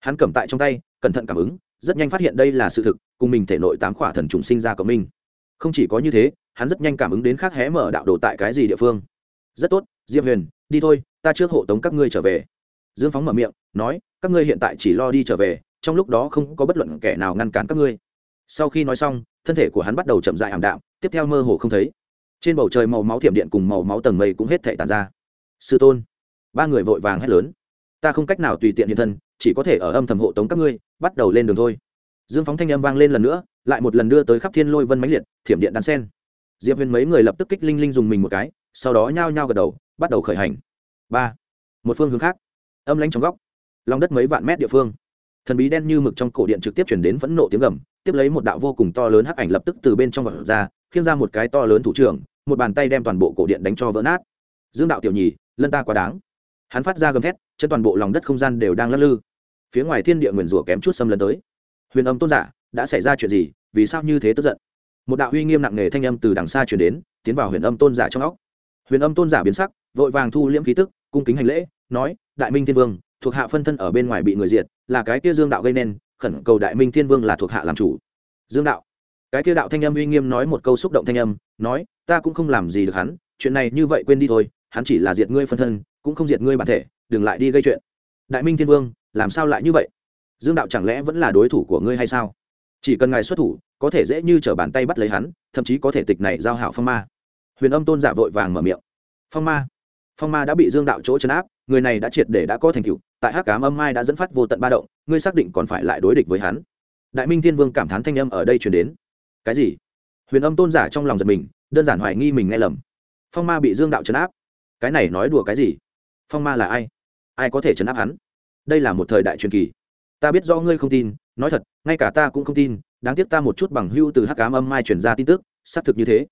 Hắn cầm tại trong tay, cẩn thận cảm ứng, rất nhanh phát hiện đây là sự thực, cùng mình thể nội tám khỏa thần trùng sinh ra cộng minh. Không chỉ có như thế, hắn rất nhanh cảm ứng đến khác hé mở đạo đồ tại cái gì địa phương. Rất tốt, diệp huyền, đi thôi, ta trước hộ tống các ngươi trở về. Dương phóng mở miệng, nói, các ngươi hiện tại chỉ lo đi trở về, trong lúc đó không có bất luận kẻ nào ngăn cản các ngươi. Sau khi nói xong, thân thể của hắn bắt đầu chậm dại ảm đạm, tiếp theo mơ hồ không thấy. Trên bầu trời màu máu thiểm điện cùng màu máu tầng mây cũng hết thể tàn ra. Sư tôn ba người vội vàng hét lớn. Ta không cách nào tùy tiện hiện thân, chỉ có thể ở âm thầm hộ tống các ngươi, bắt đầu lên đường thôi. Dương phóng thanh âm vang lên lần nữa, lại một lần đưa tới khắp thiên lôi vân mãnh liệt, thiểm điện đan sen. Diệp huyền mấy người lập tức kích linh linh dùng mình một cái, sau đó nhao nhao gật đầu, bắt đầu khởi hành. Ba, một phương hướng khác. Âm lanh trong góc, lòng đất mấy vạn mét địa phương. Thần bí đen như mực trong cổ điện trực tiếp chuyển đến phẫn nộ tiếng gầm, tiếp lấy một đạo vô cùng to lớn hắc ảnh lập tức từ bên trong vật ra, khiêng ra một cái to lớn thủ trưởng, một bàn tay đem toàn bộ cổ điện đánh cho vỡ nát. Dương đạo tiểu nhì, lân ta quá đáng hắn phát ra gầm thét, chân toàn bộ lòng đất không gian đều đang lắc lư. Phía ngoài thiên địa nguyền rủa kém chút xâm lấn tới. Huyền âm tôn giả, đã xảy ra chuyện gì? Vì sao như thế tức giận? Một đạo uy nghiêm nặng nề thanh âm từ đằng xa chuyển đến, tiến vào huyền âm tôn giả trong óc. Huyền âm tôn giả biến sắc, vội vàng thu liễm khí tức, cung kính hành lễ, nói, đại minh thiên vương, thuộc hạ phân thân ở bên ngoài bị người diệt, là cái kia dương đạo gây nên, khẩn cầu đại minh thiên vương là thuộc hạ làm chủ. Dương đạo. Cái kia đạo thanh âm uy nghiêm nói một câu xúc động thanh âm, nói, ta cũng không làm gì được hắn, chuyện này như vậy quên đi thôi, hắn chỉ là diệt ngươi phân thân cũng không diệt ngươi bản thể, đừng lại đi gây chuyện. Đại minh thiên vương, làm sao lại như vậy? Dương đạo chẳng lẽ vẫn là đối thủ của ngươi hay sao? Chỉ cần ngài xuất thủ, có thể dễ như t r ở bàn tay bắt lấy hắn, thậm chí có thể tịch này giao hảo phong ma. Huyền âm tôn giả vội vàng mở miệng. Phong ma phong ma đã bị dương đạo chỗ chấn áp, người này đã triệt để đã có thành tựu, tại hắc cám âm mai đã dẫn phát vô tận ba động, ngươi xác định còn phải lại đối địch với hắn. Đại minh thiên vương cảm thán thanh âm ở đây chuyển đến. Cái gì? Huyền âm tôn giả trong lòng giật mình, đơn giản hoài nghi mình nghe lầm. Phong ma bị dương đạo chấn áp. Cái này nói đùa cái gì? Phong ma là ai? Ai có thể chấn áp hắn? Đây là một thời đại truyền kỳ. Ta biết do ngươi không tin, nói thật, ngay cả ta cũng không tin, đáng tiếc ta một chút bằng hưu từ hắc cám âm mai truyền ra tin tức, xác thực như thế.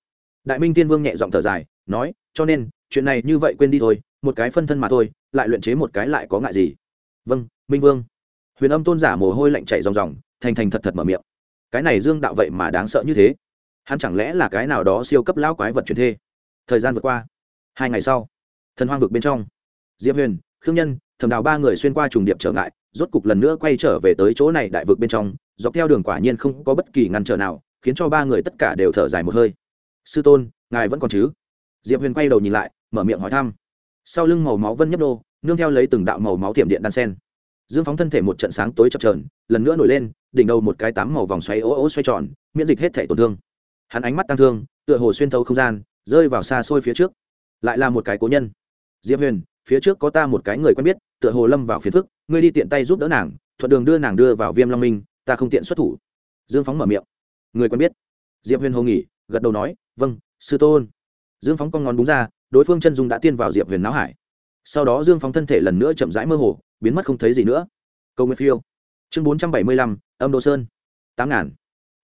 Đại minh tiên vương nhẹ giọng thở dài, nói, cho nên, chuyện này như vậy quên đi thôi, một cái phân thân mà thôi, lại luyện chế một cái lại có ngại gì. Vâng minh vương. Huyền âm tôn giả mồ hôi lạnh chảy ròng ròng, thành thành thật thật mở miệng. Cái này dương đạo vậy mà đáng sợ như thế. Hắn chẳng lẽ là cái nào đó siêu cấp lão quái vật truyền thê? Thời gian vượt qua. Hai ngày sau, thần hoang vực bên trong diệp huyền, khương nhân thầm đào ba người xuyên qua trùng điệp trở ngại, rốt cục lần nữa quay trở về tới chỗ này đại vực bên trong, dọc theo đường quả nhiên không có bất kỳ ngăn trở nào, khiến cho ba người tất cả đều thở dài một hơi. Sư tôn, ngài vẫn còn chứ? Diệp huyền quay đầu nhìn lại, mở miệng hỏi thăm. Sau lưng màu máu vân nhấp đô nương theo lấy từng đạo màu máu thiểm điện đan sen. Dương phóng thân thể một trận sáng tối chập trờn lần nữa nổi lên, đỉnh đầu một cái tám màu vòng xoáy ố ố xoay tròn, miễn dịch hết thể tổn thương. Hắn ánh mắt tăng thương, tựa hồ xuyên thấu không gian, rơi vào xa xôi phía trước. Lại là một cái cố nhân. Diệp huyền phía trước có ta một cái người quen biết, tựa hồ lâm vào phiền phức, ngươi đi tiện tay giúp đỡ nàng, thuận đường đưa nàng đưa vào viêm long minh, ta không tiện xuất thủ. Dương phóng mở miệng. Người quen biết. Diệp huyền hồ nghỉ, gật đầu nói vâng sư tôn. Dương phóng con ngón búng ra, đối phương chân dung đã tiên vào diệp huyền não hải. Sau đó dương phóng thân thể lần nữa chậm rãi mơ hồ, biến mất không thấy gì nữa. Câu Nguyên phiêu. Chương bốn trăm bảy mươi lăm, âm đô sơn. Tám ngàn.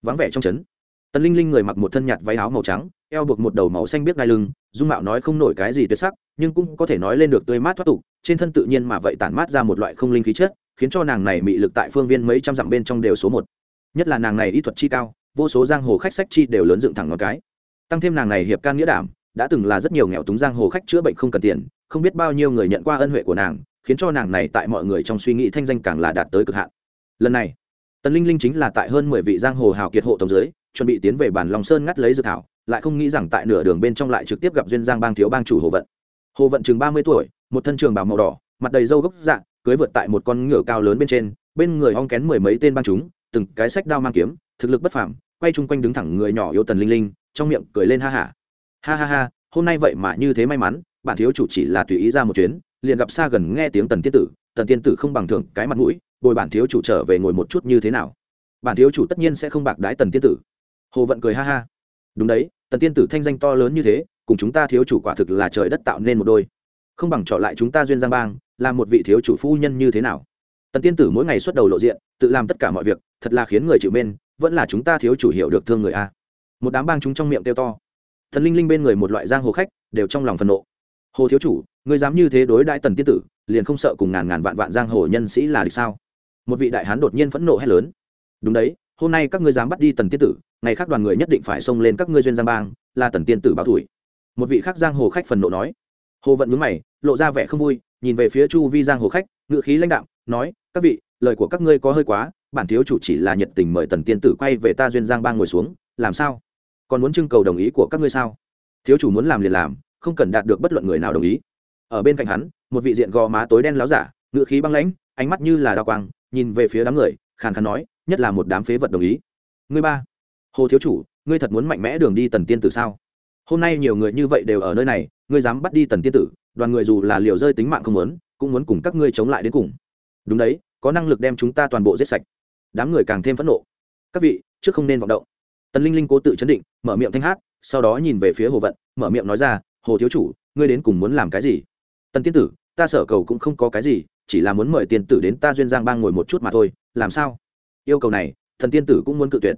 Vắng vẻ trong trấn. Tần linh linh người mặc một thân nhạt váy áo màu trắng eo buộc một đầu màu xanh biết đai lưng, dung mạo nói không nổi cái gì tuyệt sắc, nhưng cũng có thể nói lên được tươi mát thoát tục, trên thân tự nhiên mà vậy tản mát ra một loại không linh khí chất, khiến cho nàng này mị lực tại phương viên mấy trăm dặm bên trong đều số một. Nhất là nàng này y thuật chi cao, vô số giang hồ khách sách chi đều lớn dựng thẳng ngón cái. Tăng thêm nàng này hiệp can nghĩa đảm, đã từng là rất nhiều nghèo túng giang hồ khách chữa bệnh không cần tiền, không biết bao nhiêu người nhận qua ân huệ của nàng, khiến cho nàng này tại mọi người trong suy nghĩ thanh danh càng là đạt tới cực hạn. Lần này, tần linh linh chính là tại hơn mười vị giang hồ hào kiệt hộ tổng dưới chuẩn bị tiến về bản long sơn ngắt lấy dược thảo, lại không nghĩ rằng tại nửa đường bên trong lại trực tiếp gặp duyên giang bang thiếu bang chủ hồ vận. Hồ vận chừng ba mươi tuổi, một thân trường bào màu đỏ, mặt đầy râu gốc dạng, cưới vượt tại một con ngựa cao lớn bên trên, bên người hong kén mười mấy tên bang chúng, từng cái sách đao mang kiếm, thực lực bất phàm, quay chung quanh đứng thẳng người nhỏ yếu tần linh linh, trong miệng cười lên ha hả ha. ha ha ha, hôm nay vậy mà như thế may mắn, bản thiếu chủ chỉ là tùy ý ra một chuyến, liền gặp xa gần nghe tiếng tần tiên tử, tần tiên tử không bằng thưởng cái mặt mũi, bồi bản thiếu chủ trở về ngồi một chút như thế nào. Bản thiếu chủ tất nhiên sẽ không bạc đái tần tiên tử hồ vận cười ha ha. Đúng đấy, tần tiên tử thanh danh to lớn như thế, cùng chúng ta thiếu chủ quả thực là trời đất tạo nên một đôi. Không bằng trọ lại chúng ta duyên giang bang là một vị thiếu chủ phu nhân như thế nào? Tần tiên tử mỗi ngày xuất đầu lộ diện, tự làm tất cả mọi việc, thật là khiến người chịu mên, vẫn là chúng ta thiếu chủ hiểu được thương người a. Một đám bang chúng trong miệng kêu to. Thần linh linh bên người một loại giang hồ khách, đều trong lòng phần nộ. Hồ thiếu chủ người dám như thế đối đại tần tiên tử, liền không sợ cùng ngàn ngàn vạn vạn giang hồ nhân sĩ là địch sao? Một vị đại hán đột nhiên phẫn nộ hét lớn. Đúng đấy hôm nay các ngươi dám bắt đi tần tiên tử, ngày khác đoàn người nhất định phải xông lên các ngươi duyên giang bang, là tần tiên tử báo thủi một vị khác giang hồ khách phần nộ nói. Hồ vận mướn mày, lộ ra vẻ không vui, nhìn về phía chu vi giang hồ khách ngự khí lãnh đạo nói, các vị, lời của các ngươi có hơi quá, bản thiếu chủ chỉ là nhiệt tình mời tần tiên tử quay về ta duyên giang bang ngồi xuống, làm sao? Còn muốn trưng cầu đồng ý của các ngươi sao? Thiếu chủ muốn làm liền làm, không cần đạt được bất luận người nào đồng ý. Ở bên cạnh hắn, một vị diện gò má tối đen láo giả ngự khí băng lãnh, ánh mắt như là đao quang, nhìn về phía đám người, khàn khàn nói nhất là một đám phế vật đồng ý. Ngươi ba, hồ thiếu chủ, ngươi thật muốn mạnh mẽ đường đi tần tiên tử sao? Hôm nay nhiều người như vậy đều ở nơi này, ngươi dám bắt đi tần tiên tử, đoàn người dù là liều rơi tính mạng không muốn, cũng muốn cùng các ngươi chống lại đến cùng. Đúng đấy, có năng lực đem chúng ta toàn bộ giết sạch. Đám người càng thêm phẫn nộ. Các vị, trước không nên vọng động. Tần linh linh cố tự chấn định, mở miệng thanh hát, sau đó nhìn về phía hồ vận, mở miệng nói ra, hồ thiếu chủ, ngươi đến cùng muốn làm cái gì? Tần tiên tử, ta sở cầu cũng không có cái gì, chỉ là muốn mời tiên tử đến ta duyên giang bang ngồi một chút mà thôi, làm sao? Yêu cầu này thần tiên tử cũng muốn cự tuyệt.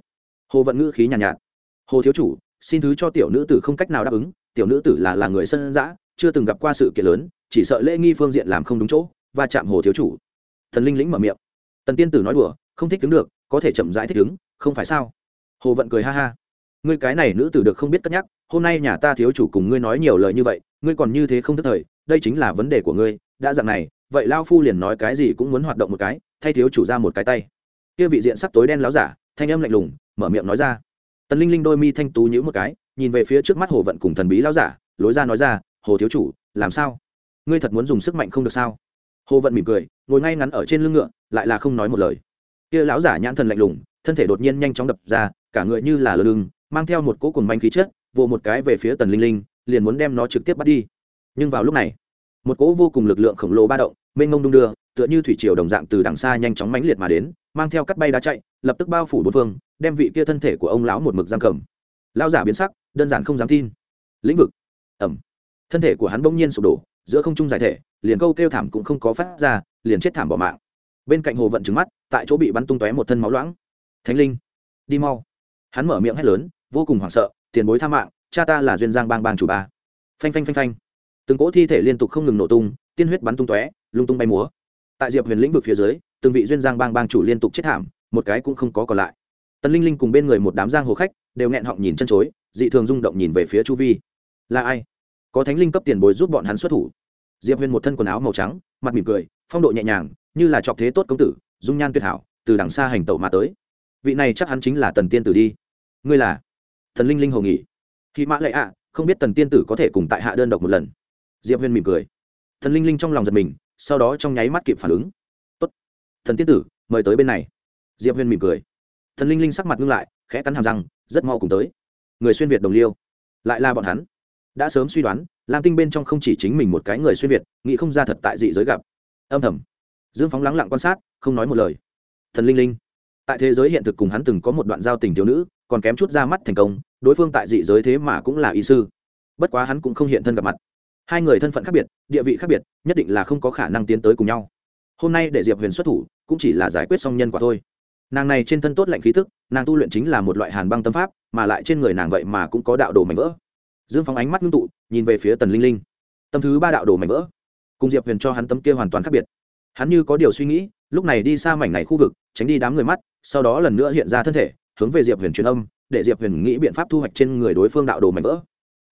Hồ vận ngữ khí nhàn nhạt, nhạt. Hồ thiếu chủ xin thứ cho tiểu nữ tử không cách nào đáp ứng tiểu nữ tử là là người sân giã chưa từng gặp qua sự kiện lớn chỉ sợ lễ nghi phương diện làm không đúng chỗ và chạm hồ thiếu chủ. Thần linh lĩnh mở miệng. Tần tiên tử nói đùa không thích đứng được có thể chậm rãi thích đứng không phải sao? Hồ vận cười ha ha. Ngươi cái này nữ tử được không biết cất nhắc hôm nay nhà ta thiếu chủ cùng ngươi nói nhiều lời như vậy ngươi còn như thế không thức thời đây chính là vấn đề của ngươi đã dặn này vậy lao phu liền nói cái gì cũng muốn hoạt động một cái thay thiếu chủ ra một cái tay kia vị diện sắc tối đen láo giả, thanh âm lạnh lùng, mở miệng nói ra. Tần linh linh đôi mi thanh tú nhữ một cái, nhìn về phía trước mắt hồ vận cùng thần bí láo giả, lối ra nói ra, hồ thiếu chủ, làm sao? Ngươi thật muốn dùng sức mạnh không được sao? Hồ vận mỉm cười, ngồi ngay ngắn ở trên lưng ngựa, lại là không nói một lời. Kia láo giả nhãn thần lạnh lùng, thân thể đột nhiên nhanh chóng đập ra, cả người như là lơ lưng, mang theo một cỗ cùng manh khí chết vồ một cái về phía tần linh linh, liền muốn đem nó trực tiếp bắt đi. Nhưng vào lúc này, một cỗ vô cùng lực lượng khổng lồ ba động, mênh mông đung đưa, tựa như thủy triều đồng dạng từ đằng xa nhanh chóng mãnh liệt mà đến mang theo cắt bay đá chạy, lập tức bao phủ bốn phương, đem vị kia thân thể của ông lão một mực giam cầm. Lão giả biến sắc, đơn giản không dám tin. Lĩnh vực. Ẩm. Thân thể của hắn bỗng nhiên sụp đổ, giữa không trung giải thể, liền câu kêu thảm cũng không có phát ra, liền chết thảm bỏ mạng. Bên cạnh hồ vận trứng mắt, tại chỗ bị bắn tung tóe một thân máu loãng. Thánh linh, đi mau. Hắn mở miệng hét lớn, vô cùng hoảng sợ, tiền bối tha mạng, cha ta là duyên giang bang bang chủ ba. Phanh phanh phanh phanh. Từng cỗ thi thể liên tục không ngừng nổ tung, tiên huyết bắn tung tóe, lung tung bay múa. Tại diệp huyền lĩnh vực phía dưới từng vị duyên giang bang bang chủ liên tục chết thảm, một cái cũng không có còn lại. Tần linh linh cùng bên người một đám giang hồ khách đều nghẹn họng nhìn chân chối, dị thường rung động nhìn về phía chu vi. Là ai? Có thánh linh cấp tiền bối giúp bọn hắn xuất thủ. Diệp huyên một thân quần áo màu trắng, mặt mỉm cười, phong độ nhẹ nhàng, như là trọc thế tốt công tử, dung nhan tuyệt hảo, từ đằng xa hành tẩu mà tới. Vị này chắc hắn chính là tần tiên tử đi. Ngươi là? Thần linh linh hồ nghỉ. Khi mã lệ ạ, không biết tần tiên tử có thể cùng tại hạ đơn độc một lần. Diệp huyên mỉm cười. Thần linh linh trong lòng giật mình, sau đó trong nháy mắt kịp phản ứng thần tiên tử, mời tới bên này. Diệp huyền mỉm cười. Thần linh linh sắc mặt ngưng lại, khẽ cắn hàm răng, rất mau cùng tới. Người xuyên việt đồng liêu, lại là bọn hắn. Đã sớm suy đoán, lam tinh bên trong không chỉ chính mình một cái người xuyên việt, nghĩ không ra thật tại dị giới gặp. Âm thầm. Dương phóng lắng lặng quan sát, không nói một lời. Thần linh linh. Tại thế giới hiện thực cùng hắn từng có một đoạn giao tình thiếu nữ, còn kém chút ra mắt thành công, đối phương tại dị giới thế mà cũng là y sư. Bất quá hắn cũng không hiện thân gặp mặt. Hai người thân phận khác biệt, địa vị khác biệt, nhất định là không có khả năng tiến tới cùng nhau. Hôm nay để diệp huyền xuất thủ cũng chỉ là giải quyết xong nhân quả thôi. Nàng này trên thân tốt lạnh khí thức nàng tu luyện chính là một loại hàn băng tâm pháp, mà lại trên người nàng vậy mà cũng có đạo đồ mảnh vỡ. Dương phóng ánh mắt ngưng tụ, nhìn về phía tần linh linh. Tâm thứ ba đạo đồ mảnh vỡ. Cùng diệp huyền cho hắn tấm kia hoàn toàn khác biệt. Hắn như có điều suy nghĩ, lúc này đi xa mảnh này khu vực, tránh đi đám người mắt, sau đó lần nữa hiện ra thân thể, hướng về diệp huyền truyền âm, để diệp huyền nghĩ biện pháp thu hoạch trên người đối phương đạo đồ mảnh vỡ.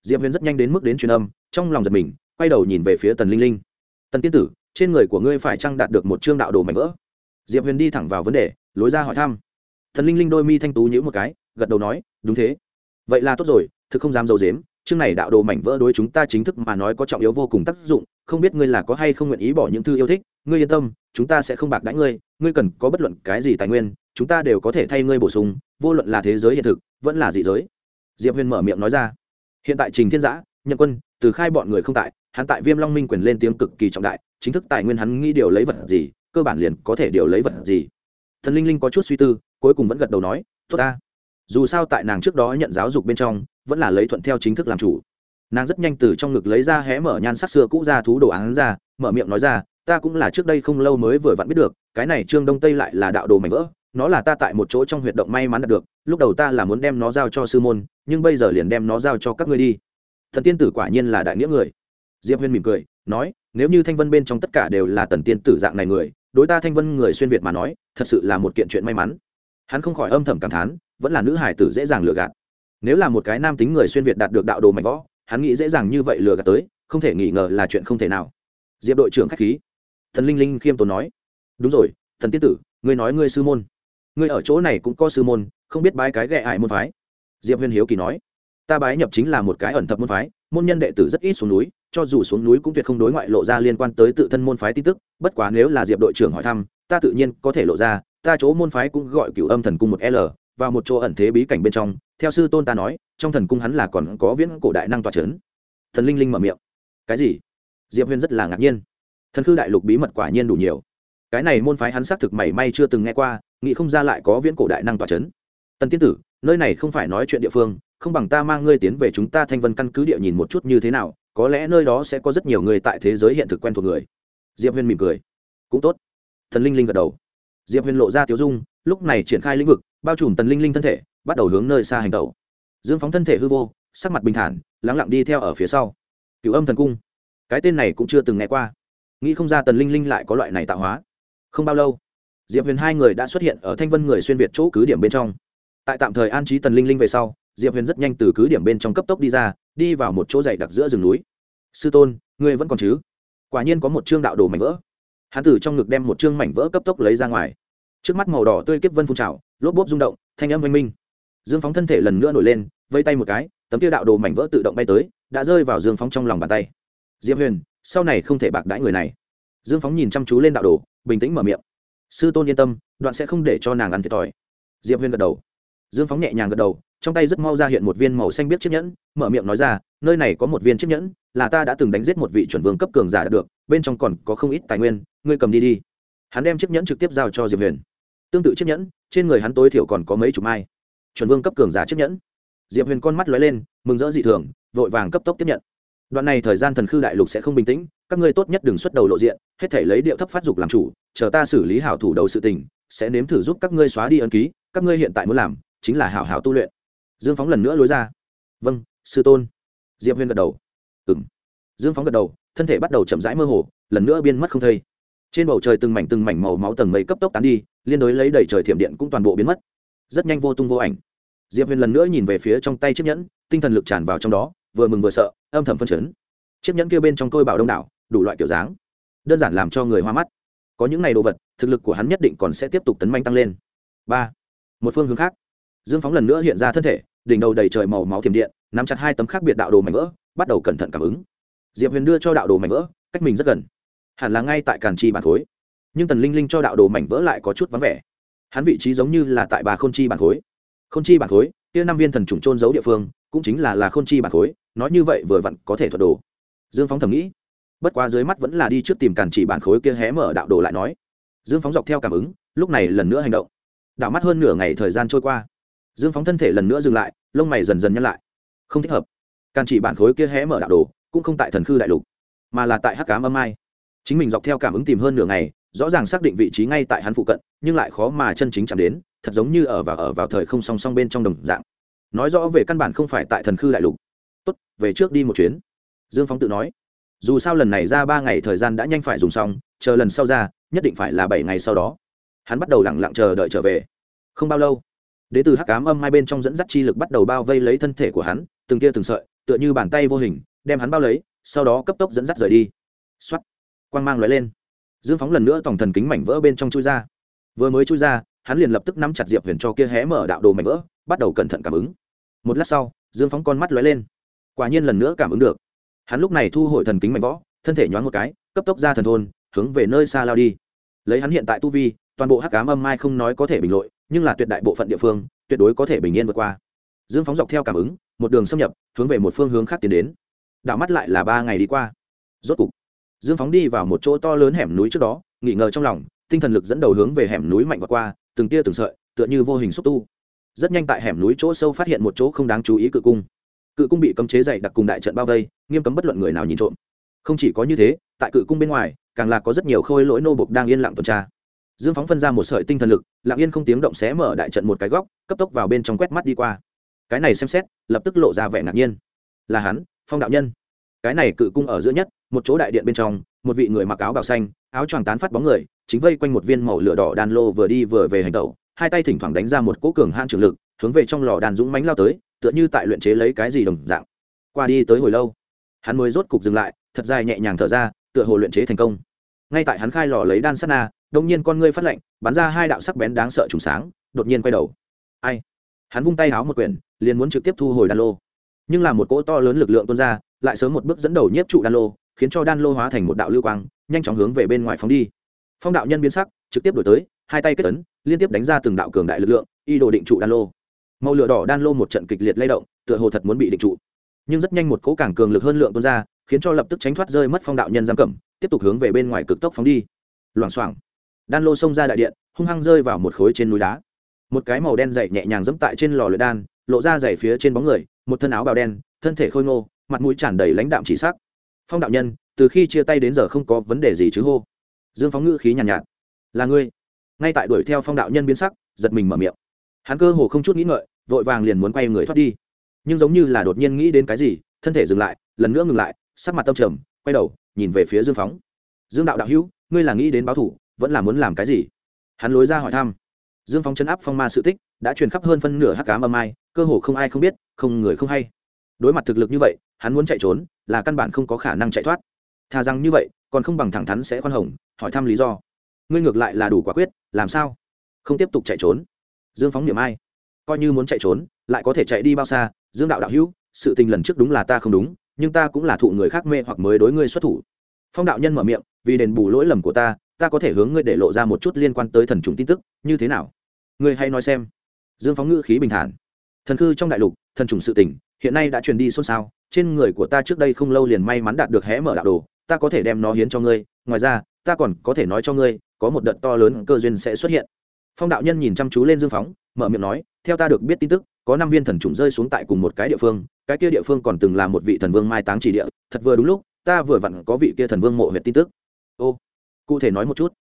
Diệp huyền rất nhanh đến mức đến truyền âm, trong lòng giật mình, quay đầu nhìn về phía tần linh linh. Tần tiên tử, trên người của ngươi phải chăng đạt được một chương đạo đồ mảnh vỡ? Diệp huyền đi thẳng vào vấn đề, lối ra hỏi thăm. Thần linh linh đôi mi thanh tú nhữ một cái, gật đầu nói, đúng thế. Vậy là tốt rồi, thực không dám d i ấ u dếm chương này đạo đồ mảnh vỡ đối chúng ta chính thức mà nói có trọng yếu vô cùng tác dụng, không biết ngươi là có hay không nguyện ý bỏ những thư yêu thích, ngươi yên tâm, chúng ta sẽ không bạc đãi ngươi ngươi cần có bất luận cái gì tài nguyên, chúng ta đều có thể thay ngươi bổ sung, vô luận là thế giới hiện thực, vẫn là dị giới. Diệp huyền mở miệng nói ra. Hiện tại trình thiên giã nhận quân, từ khai bọn người không tại, hắn tại viêm long minh quyền lên tiếng cực kỳ trọng đại, chính thức tài nguyên hắn nghĩ điều lấy vật gì cơ bản liền có thể điều lấy vật gì. Thần linh linh có chút suy tư, cuối cùng vẫn gật đầu nói, tốt ta. Dù sao tại nàng trước đó nhận giáo dục bên trong, vẫn là lấy thuận theo chính thức làm chủ. Nàng rất nhanh từ trong ngực lấy ra hé mở nhan sắc xưa cũ ra thú đồ án ra, mở miệng nói ra, ta cũng là trước đây không lâu mới vừa vặn biết được, cái này trương đông tây lại là đạo đồ mảnh vỡ, nó là ta tại một chỗ trong huyệt động may mắn đạt được, lúc đầu ta là muốn đem nó giao cho sư môn, nhưng bây giờ liền đem nó giao cho các ngươi đi. Thần tiên tử quả nhiên là đại nghĩa người. Diệp huyên mỉm cười, nói nếu như thanh vân bên trong tất cả đều là tần tiên tử dạng này người, đối ta thanh vân người xuyên việt mà nói, thật sự là một kiện chuyện may mắn. Hắn không khỏi âm thầm cảm thán, vẫn là nữ hải tử dễ dàng lừa gạt. Nếu là một cái nam tính người xuyên việt đạt được đạo đồ mạnh võ hắn nghĩ dễ dàng như vậy lừa gạt tới, không thể nghi ngờ là chuyện không thể nào. Diệp đội trưởng k h á c h khí. Thần linh linh khiêm tốn nói. Đúng rồi, thần tiên tử, ngươi nói ngươi sư môn. Ngươi ở chỗ này cũng có sư môn, không biết bái cái ghẹ ải môn phái. Diệp huyền hiếu kỳ nói. Ta bái nhập chính là một cái ẩn thập môn phái, môn nhân đệ tử rất ít xuống núi cho dù xuống núi cũng tuyệt không đối ngoại lộ ra liên quan tới tự thân môn phái tin tức, bất quá nếu là diệp đội trưởng hỏi thăm, ta tự nhiên có thể lộ ra, ta chỗ môn phái cũng gọi cửu âm thần cung một l, vào một chỗ ẩn thế bí cảnh bên trong, theo sư tôn ta nói, trong thần cung hắn là còn có viễn cổ đại năng tòa c h ấ n thần linh linh mở miệng. Cái gì? Diệp huyên rất là ngạc nhiên. Thần khư đại lục bí mật quả nhiên đủ nhiều. Cái này môn phái hắn xác thực mảy may chưa từng nghe qua, nghĩ không ra lại có viễn cổ đại năng tòa c h ấ n tần tiên tử, nơi này không phải nói chuyện địa phương, không bằng ta mang ngươi tiến về chúng ta thanh vân căn cứ địa nhìn một chút như thế nào có lẽ nơi đó sẽ có rất nhiều người tại thế giới hiện thực quen thuộc người. Diệp huyên mỉm cười. Cũng tốt. Thần linh linh gật đầu. Diệp huyền lộ ra tiếu dung, lúc này triển khai lĩnh vực, bao trùm tần linh linh thân thể, bắt đầu hướng nơi xa hành tẩu. Dương phóng thân thể hư vô, sắc mặt bình thản lắng lặng đi theo ở phía sau. Cựu âm thần cung. Cái tên này cũng chưa từng nghe qua. Nghĩ không ra tần linh linh lại có loại này tạo hóa. Không bao lâu, diệp huyền hai người đã xuất hiện ở thanh vân người xuyên việt chỗ cứ điểm bên trong. Tại tạm thời an trí tần linh linh về sau diệp huyền rất nhanh từ cứ điểm bên trong cấp tốc đi ra, đi vào một chỗ dày đặc giữa rừng núi. Sư tôn, ngươi vẫn còn chứ? Quả nhiên có một chương đạo đồ mảnh vỡ. Hắn từ trong ngực đem một chương mảnh vỡ cấp tốc lấy ra ngoài. Trước mắt màu đỏ tươi kiếp vân phun trào, lốp bốp rung động, thanh âm oanh minh. Dương phóng thân thể lần nữa nổi lên, vây tay một cái, tấm tiêu đạo đồ mảnh vỡ tự động bay tới, đã rơi vào dương phóng trong lòng bàn tay. Diệp huyền, sau này không thể bạc đãi người này. Dương phóng nhìn chăm chú lên đạo đồ, bình tĩnh mở miệng. Sư tôn yên tâm, đoạn sẽ không để cho nàng ăn thiệt thòi. Diệp huyền gật đầu. Dương phóng nhẹ nhàng gật đầu trong tay rất mau ra hiện một viên màu xanh biết chiếc nhẫn, mở miệng nói ra, nơi này có một viên chiếc nhẫn, là ta đã từng đánh giết một vị chuẩn vương cấp cường giả được, bên trong còn có không ít tài nguyên, ngươi cầm đi đi. Hắn đem chiếc nhẫn trực tiếp giao cho diệp huyền. Tương tự chiếc nhẫn, trên người hắn tối thiểu còn có mấy chục mai. Chuẩn vương cấp cường giả chiếc nhẫn. Diệp huyền con mắt lóe lên, mừng rỡ dị thường, vội vàng cấp tốc tiếp nhận. Đoạn này thời gian thần khư đại lục sẽ không bình tĩnh, các ngươi tốt nhất đừng xuất đầu lộ diện, hết thể lấy điệu thấp phát dục làm chủ, chờ ta xử lý hảo thủ đầu sự tình, sẽ nếm thử giúp các ngươi xóa đi ân ký, các ngươi hiện tại muốn làm chính là hảo hảo tu luyện dương phóng lần nữa lối ra. Vâng sư tôn. Diệp Huyên gật đầu. Ừ m dương phóng gật đầu, thân thể bắt đầu chậm rãi mơ hồ, lần nữa biên mất không thây trên bầu trời từng mảnh từng mảnh màu máu tầng mây cấp tốc tán đi, liên đối lấy đầy trời thiểm điện cũng toàn bộ biến mất. Rất nhanh vô tung vô ảnh. Diệp huyền lần nữa nhìn về phía trong tay chiếc nhẫn, tinh thần lực tràn vào trong đó, vừa mừng vừa sợ, âm thầm phân chấn. Chiếc nhẫn kia bên trong tôi bảo đông đảo, đủ loại kiểu dáng. Đơn giản làm cho người hoa mắt. Có những ngày đồ vật, thực lực của hắn nhất định còn sẽ tiếp tục tấn manh tăng lên. Ba. Một phương hướng khác. Dương phóng lần nữa hiện ra thân thể đỉnh đầu đầy trời màu máu thiểm điện, nắm chặt hai tấm khác biệt đạo đồ mảnh vỡ, bắt đầu cẩn thận cảm ứng. Diệp huyền đưa cho đạo đồ mảnh vỡ, cách mình rất gần. Hẳn là ngay tại càn chi bản khối. Nhưng tần linh linh cho đạo đồ mảnh vỡ lại có chút vắng vẻ. Hắn vị trí giống như là tại bà k h ô n chi bản khối. K h ô n chi bản khối, kia năm viên thần trùng trôn giấu địa phương, cũng chính là là k h ô n chi bản khối, nói như vậy vừa vặn có thể thuật đồ. Dương phóng thầm nghĩ. Bất quá dưới mắt vẫn là đi trước tìm càn chỉ bản khối kia hé mở đạo đồ lại nói. Dương phóng dọc theo cảm ứng, lúc này lần nữa hành động. Đảo mắt hơn nửa ngày thời gian trôi qua dương phóng thân thể lần nữa dừng lại, lông mày dần dần nhăn lại. Không thích hợp. Càn chỉ bản khối kia hé mở đạo đồ, cũng không tại thần khư đại lục, mà là tại hắc cám âm ai. Chính mình dọc theo cảm ứng tìm hơn nửa ngày, rõ ràng xác định vị trí ngay tại hắn phụ cận, nhưng lại khó mà chân chính chạm đến, thật giống như ở và ở vào thời không song song bên trong đồng dạng. Nói rõ về căn bản không phải tại thần khư đại lục. Tốt, về trước đi một chuyến. Dương phóng tự nói. Dù sao lần này ra ba ngày thời gian đã nhanh phải dùng xong, chờ lần sau ra, nhất định phải là bảy ngày sau đó. Hắn bắt đầu lẳng lặng chờ đợi trở về. Không bao lâu đ ế từ hắc cám âm hai bên trong dẫn dắt chi lực bắt đầu bao vây lấy thân thể của hắn, từng tia từng sợi, tựa như bàn tay vô hình, đem hắn bao lấy, sau đó cấp tốc dẫn dắt rời đi. X o á t quang mang l ó e lên. Dương phóng lần nữa tổng thần kính mảnh vỡ bên trong chui ra. Vừa mới chui ra, hắn liền lập tức nắm chặt diệp huyền cho kia hé mở đạo đồ mảnh vỡ, bắt đầu cẩn thận cảm ứng. Một lát sau, dương phóng con mắt lóe lên. Quả nhiên lần nữa cảm ứng được. Hắn lúc này thu hồi thần kính mảnh võ thân thể nhoáng một cái, cấp tốc ra thần thôn, hướng về nơi xa lao đi. Lấy hắn hiện tại tu vi, toàn bộ hắc cám âm mai không nói có thể bình lội nhưng là tuyệt đại bộ phận địa phương, tuyệt đối có thể bình yên vượt qua. Dương phóng dọc theo cảm ứng, một đường xâm nhập, hướng về một phương hướng khác tiến đến. Đảo mắt lại là ba ngày đi qua. Rốt cục, dương phóng đi vào một chỗ to lớn hẻm núi trước đó, nghỉ ngờ trong lòng, tinh thần lực dẫn đầu hướng về hẻm núi mạnh vượt qua, từng tia từng sợi, tựa như vô hình xúc tu. Rất nhanh tại hẻm núi chỗ sâu phát hiện một chỗ không đáng chú ý cự cung. Cự cung bị cấm chế dày đặc cùng đại trận bao vây, nghiêm cấm bất luận người nào nhìn trộm. Không chỉ có như thế, tại cự cung bên ngoài, càng là có rất nhiều khôi lỗi nô bộc đang yên lặng tuần tra dương phóng phân ra một sợi tinh thần lực, lặng yên không tiếng động xé mở đại trận một cái góc, cấp tốc vào bên trong quét mắt đi qua. Cái này xem xét, lập tức lộ ra vẻ ngạc nhiên. Là hắn, phong đạo nhân. Cái này cự cung ở giữa nhất, một chỗ đại điện bên trong, một vị người mặc áo bào xanh, áo choàng tán phát bóng người, chính vây quanh một viên màu lửa đỏ đan lô vừa đi vừa về hành tẩu, hai tay thỉnh thoảng đánh ra một cỗ cường han trường lực, hướng về trong lò đàn dũng mánh lao tới, tựa như tại luyện chế lấy cái gì đồng dạng. Qua đi tới hồi lâu, hắn mới rốt cục dừng lại, thật dài nhẹ nhàng thở ra, tựa hồ luyện chế thành công ngay tại hắn khai lò lấy đan sát na đông nhiên con ngươi phát lạnh bắn ra hai đạo sắc bén đáng sợ trùng sáng đột nhiên quay đầu. Ai? Hắn vung tay háo một quyển liền muốn trực tiếp thu hồi đan lô. Nhưng là một cỗ to lớn lực lượng tuôn ra lại sớm một bước dẫn đầu nhiếp trụ đan lô khiến cho đan lô hóa thành một đạo lưu quang nhanh chóng hướng về bên ngoài phóng đi. Phong đạo nhân biến sắc trực tiếp đổi tới hai tay kết tấn, liên tiếp đánh ra từng đạo cường đại lực lượng y đồ định trụ đan lô. Màu lửa đỏ đan lô một trận kịch liệt lay động tựa hồ thật muốn bị định trụ. Nhưng rất nhanh một cỗ càng cường lực hơn lượng tuôn ra khiến cho lập tức tránh thoát rơi mất phong đạo nhân giam cầm tiếp tục hướng về bên ngoài cực tốc phóng đi. Loảng xoảng đan lô xông ra đại điện hung hăng rơi vào một khối trên núi đá. Một cái màu đen dậy nhẹ nhàng dẫm tại trên lò luyện đan lộ ra dày phía trên bóng người một thân áo bào đen thân thể khôi ngô mặt mũi tràn đầy lãnh đạm chỉ sắc. Phong đạo nhân từ khi chia tay đến giờ không có vấn đề gì chứ hô. Dương phóng ngữ khí nhàn nhạt, nhạt là ngươi. Ngay tại đuổi theo phong đạo nhân biến sắc giật mình mở miệng. Hắn cơ hồ không chút nghĩ ngợi vội vàng liền muốn quay người thoát đi. Nhưng giống như là đột nhiên nghĩ đến cái gì thân thể dừng lại lần nữa ngừng lại sắc mặt tâm trầm quay đầu nhìn về phía dương phóng. Dương đạo đạo hữu, ngươi là nghĩ đến báo thủ, vẫn là muốn làm cái gì? Hắn lối ra hỏi thăm. Dương phóng chấn áp phong ma sự tích, đã truyền khắp hơn phân nửa hắc cám âm ai, cơ hồ không ai không biết, không người không hay. Đối mặt thực lực như vậy, hắn muốn chạy trốn, là căn bản không có khả năng chạy thoát. Thà rằng như vậy, còn không bằng thẳng thắn sẽ khoan hồng, hỏi thăm lý do. Ngươi ngược lại là đủ quả quyết, làm sao? Không tiếp tục chạy trốn. Dương phóng niệm ai. Coi như muốn chạy trốn, lại có thể chạy đi bao xa. Dương đạo đạo hữu, sự tình lần trước đúng là ta không đúng nhưng ta cũng là thụ người khác mê hoặc mới đối ngươi xuất thủ. Phong đạo nhân mở miệng, vì đền bù lỗi lầm của ta ta có thể hướng ngươi để lộ ra một chút liên quan tới thần trùng tin tức, như thế nào? Ngươi hay nói xem. Dương phóng ngữ khí bình thản. Thần khư trong đại lục, thần trùng sự tỉnh hiện nay đã truyền đi xôn xao, trên người của ta trước đây không lâu liền may mắn đạt được hé mở đạo đồ, ta có thể đem nó hiến cho ngươi, ngoài ra, ta còn có thể nói cho ngươi, có một đợt to lớn cơ duyên sẽ xuất hiện. Phong đạo nhân nhìn chăm chú lên dương phóng, mở miệng nói, theo ta được biết tin tức có năm viên thần trùng rơi xuống tại cùng một cái địa phương, cái kia địa phương còn từng là một vị thần vương mai táng chỉ địa, thật vừa đúng lúc, ta vừa vặn có vị kia thần vương mộ huyệt tin tức. Ô, cụ thể nói một chút.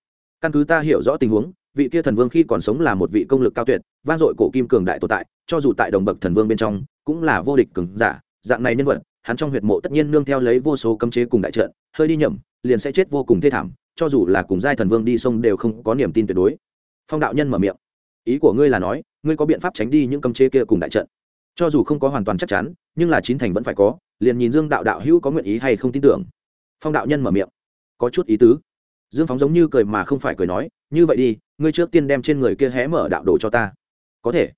Căn cứ ta hiểu rõ tình huống, vị kia thần vương khi còn sống là một vị công lực cao tuyệt, vang dội cổ kim cường đại tồn tại, cho dù tại đồng bậc thần vương bên trong, cũng là vô địch cường giả, dạng này nhân vật, hắn trong huyệt mộ tất nhiên nương theo lấy vô số cấm chế cùng đại trận, hơi đi nhầm, liền sẽ chết vô cùng thê thảm, cho dù là cùng giai thần vương đi sông đều không có niềm tin tuyệt đối. Phong đạo nhân mở miệng ý của ngươi là nói, ngươi có biện pháp tránh đi những cấm chế kia cùng đại trận. Cho dù không có hoàn toàn chắc chắn, nhưng là chín thành vẫn phải có, liền nhìn dương đạo đạo hữu có nguyện ý hay không tin tưởng. Phong đạo nhân mở miệng. Có chút ý tứ. Dương phóng giống như cười mà không phải cười nói, như vậy đi, ngươi trước tiên đem trên người kia hé mở đạo đồ cho ta. Có thể.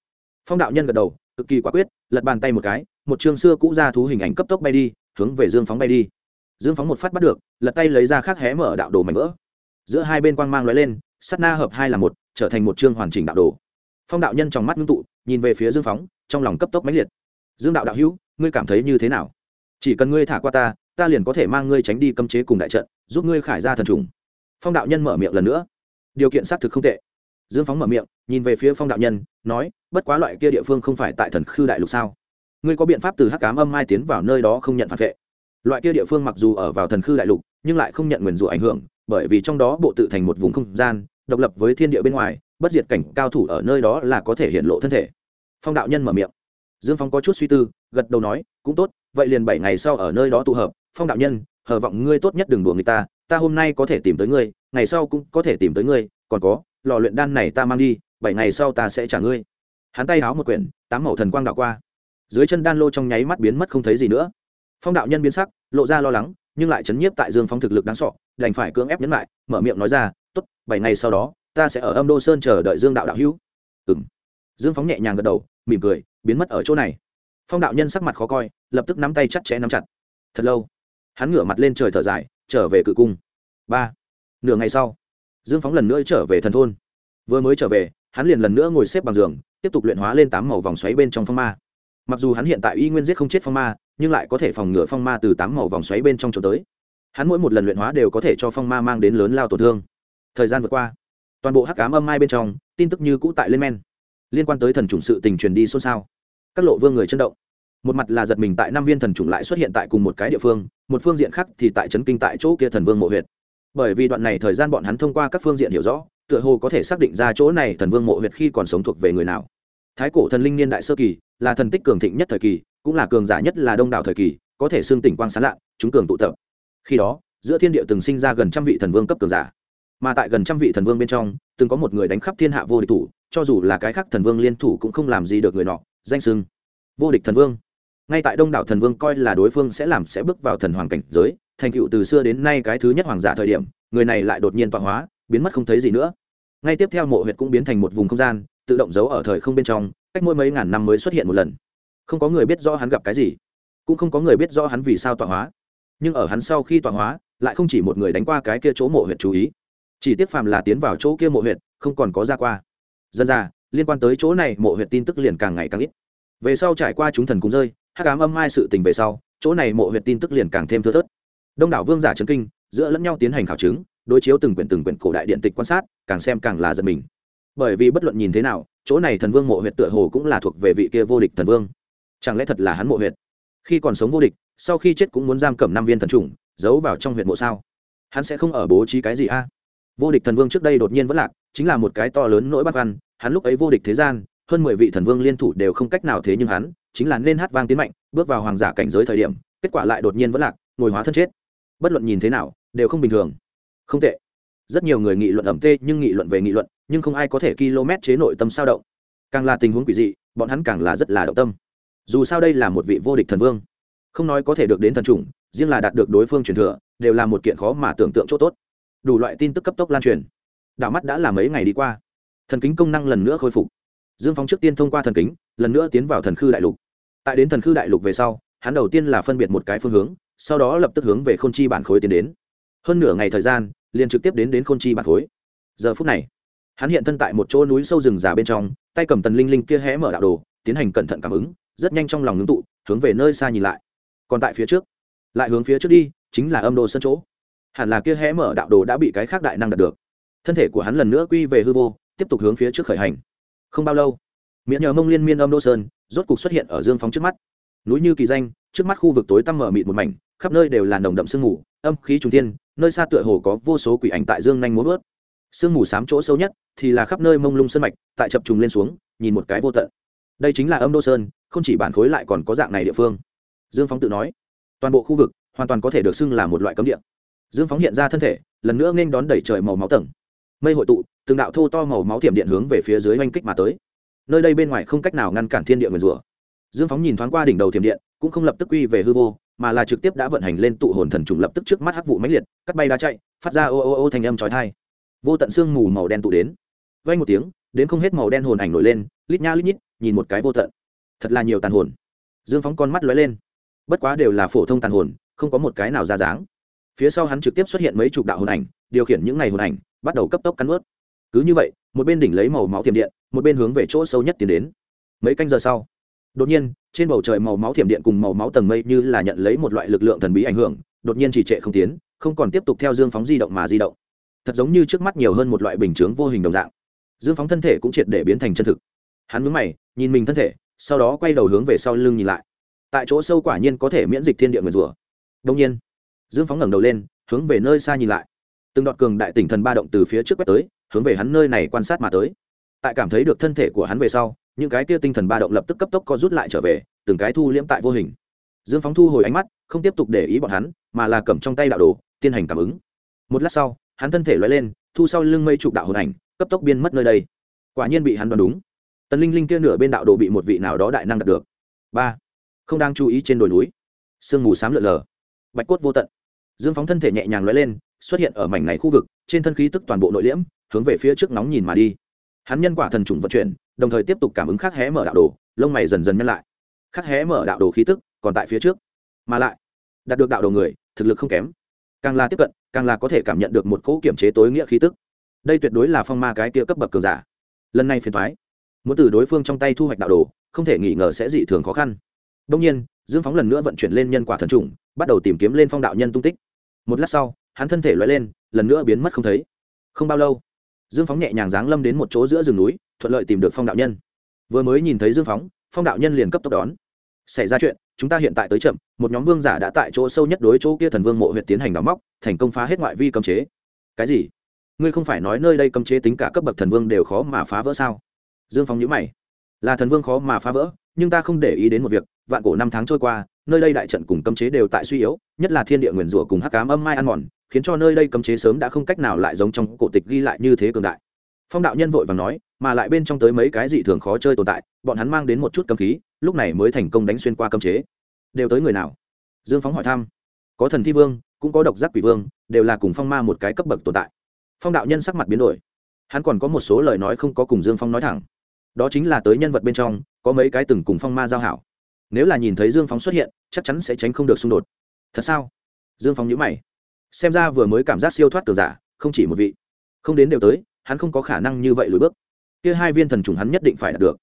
Phong đạo nhân gật đầu, cực kỳ quả quyết, lật bàn tay một cái, một chương xưa cũ ra thú hình ảnh cấp tốc bay đi, hướng về dương phóng bay đi. Dương phóng một phát bắt được, lật tay lấy ra khác hé mở đạo đồ mảnh vỡ. Giữa hai bên quang mang l ó e lên sắt na hợp hai là một trở thành một chương hoàn chỉnh đạo đồ. Phong đạo nhân trong mắt ngưng tụ, nhìn về phía dương phóng, trong lòng cấp tốc mãnh liệt. Dương đạo đạo hữu, ngươi cảm thấy như thế nào? Chỉ cần ngươi thả qua ta ta liền có thể mang ngươi tránh đi cấm chế cùng đại trận, giúp ngươi khải ra thần trùng. Phong đạo nhân mở miệng lần nữa. Điều kiện xác thực không tệ. Dương phóng mở miệng, nhìn về phía phong đạo nhân, nói, bất quá loại kia địa phương không phải tại thần khư đại lục sao? Ngươi có biện pháp từ hắc cám âm mai tiến vào nơi đó không nhận phản vệ? Loại kia địa phương mặc dù ở vào thần khư đại lục, nhưng lại không nhận nguyền rủa ảnh hưởng, bởi vì trong đó bộ tự thành một vùng không gian độc lập với thiên địa bên ngoài, bất diệt cảnh cao thủ ở nơi đó là có thể hiện lộ thân thể. Phong đạo nhân mở miệng. Dương phong có chút suy tư, gật đầu nói, cũng tốt, vậy liền bảy ngày sau ở nơi đó tụ hợp. Phong đạo nhân, hờ vọng ngươi tốt nhất đừng đùa người ta ta hôm nay có thể tìm tới ngươi, ngày sau cũng có thể tìm tới ngươi, còn có, lò luyện đan này ta mang đi, bảy ngày sau ta sẽ trả ngươi. Hắn tay háo một quyển, tám màu thần quang đạo qua. Dưới chân đan lô trong nháy mắt biến mất không thấy gì nữa. Phong đạo nhân biến sắc, lộ ra lo lắng, nhưng lại chấn nhiếp tại dương phong thực lực đáng sọ đành phải cưỡng ép nhấn lại, mở miệng nói ra bảy ngày sau đó, ta sẽ ở âm đô sơn chờ đợi dương đạo đạo hữu. Ừ m dương phóng nhẹ nhàng gật đầu, mỉm cười, biến mất ở chỗ này. Phong đạo nhân sắc mặt khó coi, lập tức nắm tay chặt chẽ nắm chặt. Thật lâu, hắn ngửa mặt lên trời thở dài, trở về cự cung. Ba. Nửa ngày sau, dương phóng lần nữa trở về thần thôn. Vừa mới trở về, hắn liền lần nữa ngồi xếp bằng giường, tiếp tục luyện hóa lên tám màu vòng xoáy bên trong phong ma. Mặc dù hắn hiện tại y nguyên giết không chết phong ma, nhưng lại có thể phòng ngừa phong ma từ tám màu vòng xoáy bên trong trốn tới. Hắn mỗi một lần luyện hóa đều có thể cho phong ma mang đến lớn lao tổn thương thời gian vượt qua. Toàn bộ hắc cám âm mai bên trong, tin tức như cũ tại lên men. Liên quan tới thần chủng sự tình truyền đi xôn xao. Các lộ vương người chân động. Một mặt là giật mình tại năm viên thần chủng lại xuất hiện tại cùng một cái địa phương, một phương diện khác thì tại trấn kinh tại chỗ kia thần vương mộ huyệt. Bởi vì đoạn này thời gian bọn hắn thông qua các phương diện hiểu rõ, tựa hồ có thể xác định ra chỗ này thần vương mộ huyệt khi còn sống thuộc về người nào. Thái cổ thần linh niên đại sơ kỳ, là thần tích cường thịnh nhất thời kỳ, cũng là cường giả nhất là đông đảo thời kỳ, có thể xương tỉnh quang sán lạ, chúng cường tụ tập. Khi đó, giữa thiên địa từng sinh ra gần trăm vị thần vương cấp cường giả mà tại gần trăm vị thần vương bên trong, từng có một người đánh khắp thiên hạ vô địch thủ, cho dù là cái khác thần vương liên thủ cũng không làm gì được người nọ, danh sưng. Vô địch thần vương. Ngay tại đông đảo thần vương coi là đối phương sẽ làm sẽ bước vào thần hoàng cảnh giới, thành tựu từ xưa đến nay cái thứ nhất hoàng giả thời điểm, người này lại đột nhiên tọa hóa, biến mất không thấy gì nữa. Ngay tiếp theo mộ huyệt cũng biến thành một vùng không gian, tự động giấu ở thời không bên trong, cách mỗi mấy ngàn năm mới xuất hiện một lần. Không có người biết rõ hắn gặp cái gì, cũng không có người biết rõ hắn vì sao tọa hóa. Nhưng ở hắn sau khi tọa hóa, lại không chỉ một người đánh qua cái kia chỗ mộ huyệt chú ý chỉ tiếc phàm là tiến vào chỗ kia mộ huyệt, không còn có ra qua. Dân ra, liên quan tới chỗ này, mộ huyệt tin tức liền càng ngày càng ít. Về sau trải qua chúng thần cũng rơi, hắc ám âm mai sự tình về sau, chỗ này mộ huyệt tin tức liền càng thêm thưa thớt. Đông đảo vương giả trấn kinh, giữa lẫn nhau tiến hành khảo chứng, đối chiếu từng quyển từng quyển cổ đại điện tịch quan sát, càng xem càng là giật mình. Bởi vì bất luận nhìn thế nào, chỗ này thần vương mộ huyệt tựa hồ cũng là thuộc về vị kia vô địch thần vương. Chẳng lẽ thật là hắn mộ huyệt? Khi còn sống vô địch, sau khi chết cũng muốn giam cầm năm viên thần trùng giấu vào trong huyệt mộ sao? Hắn sẽ không ở bố trí cái gì a? Vô địch thần vương trước đây đột nhiên vẫn lạc, chính là một cái to lớn nỗi bắt văn hắn lúc ấy vô địch thế gian, hơn mười vị thần vương liên thủ đều không cách nào thế nhưng hắn, chính là nên hát vang tiến mạnh, bước vào hoàng giả cảnh giới thời điểm, kết quả lại đột nhiên vẫn lạc, ngồi hóa thân chết. Bất luận nhìn thế nào, đều không bình thường. Không tệ. Rất nhiều người nghị luận ẩm tê, nhưng nghị luận về nghị luận, nhưng không ai có thể km chế nội tâm sao động. Càng là tình huống quỷ dị, bọn hắn càng là rất là động tâm. Dù sao đây là một vị vô địch thần vương. Không nói có thể được đến thần chủng, riêng là đạt được đối phương truyền thừa, đều là một kiện khó mà tưởng tượng chỗ tốt đủ loại tin tức cấp tốc lan truyền. Đảo mắt đã là mấy ngày đi qua. Thần kính công năng lần nữa khôi phục. Dương phóng trước tiên thông qua thần kính, lần nữa tiến vào thần khư đại lục. Tại đến thần khư đại lục về sau, hắn đầu tiên là phân biệt một cái phương hướng, sau đó lập tức hướng về k h ô n chi bản khối tiến đến. Hơn nửa ngày thời gian, liền trực tiếp đến đến k h ô n chi bản khối. Giờ phút này, hắn hiện thân tại một chỗ núi sâu rừng già bên trong, tay cầm tần linh linh kia hé mở đạo đồ, tiến hành cẩn thận cảm ứng, rất nhanh trong lòng ngưng tụ, hướng về nơi xa nhìn lại. Còn tại phía trước, lại hướng phía trước đi, chính là âm đồ sân chỗ hẳn là kia hé mở đạo đồ đã bị cái khác đại năng đạt được. Thân thể của hắn lần nữa quy về hư vô, tiếp tục hướng phía trước khởi hành. Không bao lâu, miễn nhờ mông liên miên âm đô sơn, rốt cục xuất hiện ở dương phóng trước mắt. Núi như kỳ danh, trước mắt khu vực tối tăm mở mịt một mảnh, khắp nơi đều là nồng đậm sương mù, âm khí trung thiên, nơi xa tựa hồ có vô số quỷ ảnh tại dương nhanh muốn vớt. Sương mù sám chỗ sâu nhất thì là khắp nơi mông lung sân mạch, tại chập trùng lên xuống, nhìn một cái vô tận. Đây chính là âm đô sơn, không chỉ bản khối lại còn có dạng này địa phương. Dương phóng tự nói, toàn bộ khu vực hoàn toàn có thể được xưng là một loại cấm địa dương phóng hiện ra thân thể, lần nữa nên đón đẩy trời màu máu tầng. Mây hội tụ, từng đạo thô to màu máu thiểm điện hướng về phía dưới oanh kích mà tới. Nơi đây bên ngoài không cách nào ngăn cản thiên địa nguyền rủa. Dương phóng nhìn thoáng qua đỉnh đầu thiểm điện, cũng không lập tức quy về hư vô, mà là trực tiếp đã vận hành lên tụ hồn thần trùng lập tức trước mắt hắc vụ máy liệt, cắt bay đá chạy, phát ra ô ô ô thành âm chói tai. Vô tận xương mù màu đen tụ đến. Vay một tiếng, đến không hết màu đen hồn ảnh nổi lên, lít nha lít nhít, nhìn một cái vô tận. Thật là nhiều tàn hồn. Dương phóng con mắt lóe lên. Bất quá đều là phổ thông tàn hồn, không có một cái nào ra dáng phía sau hắn trực tiếp xuất hiện mấy chục đạo hồn ảnh, điều khiển những ngày hồn ảnh, bắt đầu cấp tốc cắn ướt cứ như vậy, một bên đỉnh lấy màu máu thiểm điện, một bên hướng về chỗ sâu nhất tiến đến. Mấy canh giờ sau, đột nhiên, trên bầu trời màu máu thiểm điện cùng màu máu tầng mây như là nhận lấy một loại lực lượng thần bí ảnh hưởng, đột nhiên chỉ trệ không tiến, không còn tiếp tục theo dương phóng di động mà di động. Thật giống như trước mắt nhiều hơn một loại bình chướng vô hình đồng dạng. Dương phóng thân thể cũng triệt để biến thành chân thực. Hắn mướn mày, nhìn mình thân thể, sau đó quay đầu hướng về sau lưng nhìn lại. Tại chỗ sâu quả nhiên có thể miễn dịch thiên địa nguyền rủa. Đông nhiên dương phóng ngẩng đầu lên, hướng về nơi xa nhìn lại. Từng đoạn cường đại tỉnh thần ba động từ phía trước quét tới, hướng về hắn nơi này quan sát mà tới. Tại cảm thấy được thân thể của hắn về sau, những cái kia tinh thần ba động lập tức cấp tốc co rút lại trở về, từng cái thu liễm tại vô hình. Dương phóng thu hồi ánh mắt, không tiếp tục để ý bọn hắn, mà là cầm trong tay đạo đồ, tiến hành cảm ứng. Một lát sau, hắn thân thể loại lên, thu sau lưng mây trục đạo hồn ảnh, cấp tốc biên mất nơi đây. Quả nhiên bị hắn đoán đúng. Tần linh linh kia nửa bên đạo đồ bị một vị nào đó đại năng đạt được. Ba. Không đang chú ý trên đồi núi. Sương mù s á m lượn lờ bạch cốt vô tận dương phóng thân thể nhẹ nhàng l lên, xuất hiện ở mảnh này khu vực, trên thân khí tức toàn bộ nội liễm, hướng về phía trước nóng nhìn mà đi. Hắn nhân quả thần trùng vận chuyển, đồng thời tiếp tục cảm ứng khắc hé mở đạo đồ, lông mày dần dần nhăn lại. Khắc hé mở đạo đồ khí tức, còn tại phía trước. Mà lại, đạt được đạo đồ người, thực lực không kém. Càng là tiếp cận, càng là có thể cảm nhận được một cỗ kiểm chế tối nghĩa khí tức. Đây tuyệt đối là phong ma cái kia cấp bậc cường giả. Lần này phiền thoái muốn từ đối phương trong tay thu hoạch đạo đồ, không thể nghi ngờ sẽ dị thường khó khăn đông nhiên, dương phóng lần nữa vận chuyển lên nhân quả thần trùng, bắt đầu tìm kiếm lên phong đạo nhân tung tích. Một lát sau, hắn thân thể loại lên, lần nữa biến mất không thấy. Không bao lâu, dương phóng nhẹ nhàng giáng lâm đến một chỗ giữa rừng núi, thuận lợi tìm được phong đạo nhân. Vừa mới nhìn thấy dương phóng, phong đạo nhân liền cấp tốc đón. Xảy ra chuyện, chúng ta hiện tại tới chậm, một nhóm vương giả đã tại chỗ sâu nhất đối chỗ kia thần vương mộ huyện tiến hành đóng móc, thành công phá hết ngoại vi cấm chế. Cái gì? Ngươi không phải nói nơi đây cấm chế tính cả cấp bậc thần vương đều khó mà phá vỡ sao? Dương phóng nhữ mày. Là thần vương khó mà phá vỡ nhưng ta không để ý đến một việc, vạn cổ năm tháng trôi qua, nơi đây đại trận cùng cấm chế đều tại suy yếu, nhất là thiên địa nguyền rủa cùng hắc cám âm mai ăn mòn, khiến cho nơi đây cấm chế sớm đã không cách nào lại giống trong cổ tịch ghi lại như thế cường đại. Phong đạo nhân vội vàng nói, mà lại bên trong tới mấy cái dị thường khó chơi tồn tại, bọn hắn mang đến một chút cấm khí, lúc này mới thành công đánh xuyên qua cấm chế. Đều tới người nào? Dương phóng hỏi thăm. Có thần thi vương, cũng có độc giác quỷ vương, đều là cùng phong ma một cái cấp bậc tồn tại. Phong đạo nhân sắc mặt biến đổi. Hắn còn có một số lời nói không có cùng dương phong nói thẳng. Đó chính là tới nhân vật bên trong có mấy cái từng cùng phong ma giao hảo. Nếu là nhìn thấy dương phóng xuất hiện, chắc chắn sẽ tránh không được xung đột. Thật sao? Dương phóng nhữ mày. Xem ra vừa mới cảm giác siêu thoát cường giả, không chỉ một vị. Không đến đều tới, hắn không có khả năng như vậy lùi bước. Kia hai viên thần trùng hắn nhất định phải đạt được.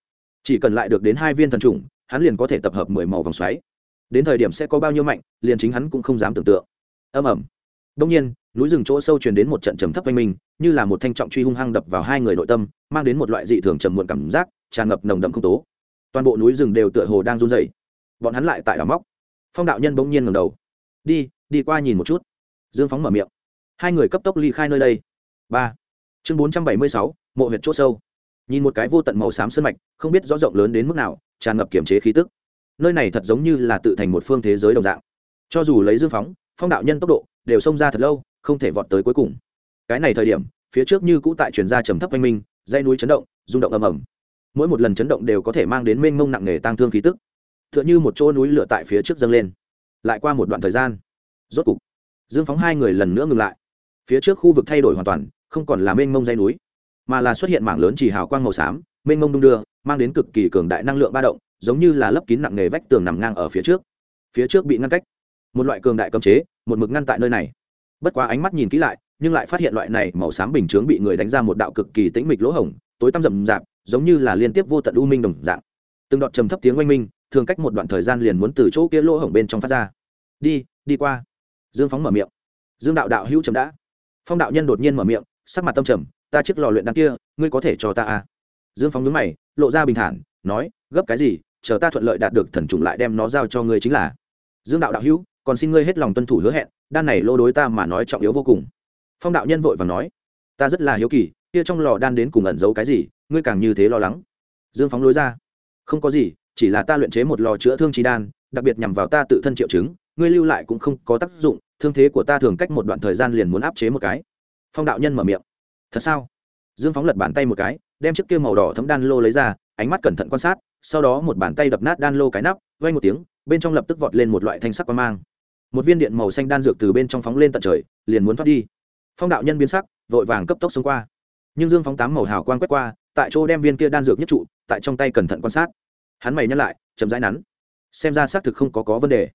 Chỉ cần lại được đến hai viên thần trùng hắn liền có thể tập hợp mười màu vòng xoáy. Đến thời điểm sẽ có bao nhiêu mạnh, liền chính hắn cũng không dám tưởng tượng. Âm ẩm đông nhiên, núi rừng chỗ sâu truyền đến một trận trầm thấp oanh minh, như là một thanh trọng truy hung hăng đập vào hai người nội tâm, mang đến một loại dị thường trầm muộn cảm giác, tràn ngập nồng đậm không tố toàn bộ núi rừng đều tựa hồ đang run rẩy, bọn hắn lại tại đảo móc. Phong đạo nhân bỗng nhiên ngầm đầu. Đi đi qua nhìn một chút. Dương phóng mở miệng. Hai người cấp tốc ly khai nơi đây. Ba. Chương bốn trăm bảy mươi sáu mộ huyệt c h ỗ sâu. Nhìn một cái vô tận màu xám sân mạch không biết rõ rộng lớn đến mức nào tràn ngập kiểm chế khí tức. Nơi này thật giống như là tự thành một phương thế giới đồng dạng. Cho dù lấy dương phóng phong đạo nhân tốc độ đều xông ra thật lâu không thể vọt tới cuối cùng. Cái này thời điểm phía trước như cũ tại chuyển ra trầm thấp oanh minh dây núi chấn động rung động ầm ầm mỗi một lần chấn động đều có thể mang đến mênh mông nặng nề tăng thương khí tức. T h ư ợ n h ư một chỗ núi lửa tại phía trước dâng lên. Lại qua một đoạn thời gian, rốt cục, dương phóng hai người lần nữa ngừng lại. Phía trước khu vực thay đổi hoàn toàn, không còn là mênh mông dây núi, mà là xuất hiện mảng lớn chỉ hào quang màu xám, mênh mông đung đưa, mang đến cực kỳ cường đại năng lượng ba động, giống như là lấp kín nặng nề vách tường nằm ngang ở phía trước. Phía trước bị ngăn cách. Một loại cường đại cấm chế, một mực ngăn tại nơi này. Bất quá ánh mắt nhìn kỹ lại, nhưng lại phát hiện loại này màu xám bình chướng bị người đánh ra một đạo cực kỳ tĩnh mịch lỗ hổng, tối tăm rậm rạp giống như là liên tiếp vô tận u minh đồng dạng. Từng đoạn trầm thấp tiếng oanh minh, thường cách một đoạn thời gian liền muốn từ chỗ kia lỗ hổng bên trong phát ra. Đi đi qua. Dương phóng mở miệng. Dương đạo đạo hữu trầm đã. Phong đạo nhân đột nhiên mở miệng, sắc mặt tâm trầm, ta chiếc lò luyện đằng kia, ngươi có thể cho ta à? Dương phóng nhớ mày, lộ ra bình thản, nói, gấp cái gì, chờ ta thuận lợi đạt được thần trùng lại đem nó giao cho ngươi chính là. Dương đạo đạo hữu, còn xin ngươi hết lòng tuân thủ hứa hẹn, đan này lô đối ta mà nói trọng yếu vô cùng. Phong đạo nhân vội và nói, ta rất là hiếu kỳ, kia trong lò đan đến cùng ẩn giấu cái gì ngươi càng như thế lo lắng. Dương phóng lối ra. Không có gì, chỉ là ta luyện chế một lò chữa thương trí đan, đặc biệt nhằm vào ta tự thân triệu chứng, ngươi lưu lại cũng không có tác dụng, thương thế của ta thường cách một đoạn thời gian liền muốn áp chế một cái. Phong đạo nhân mở miệng. Thật sao? Dương phóng lật bàn tay một cái, đem chiếc kia màu đỏ thấm đan lô lấy ra, ánh mắt cẩn thận quan sát, sau đó một bàn tay đập nát đan lô cái nắp vay một tiếng, bên trong lập tức vọt lên một loại thanh sắc quang mang. Một viên điện màu xanh đan dược từ bên trong phóng lên tận trời, liền muốn thoát đi. Phong đạo nhân biến sắc, vội vàng cấp tốc xông qua. Nhưng dương phóng tám màu hào quang quét qua tại chỗ đem viên kia đan dược nhất trụ, tại trong tay cẩn thận quan sát. Hắn mày nhắc lại, chậm rãi nắn. Xem ra xác thực không có có vấn đề.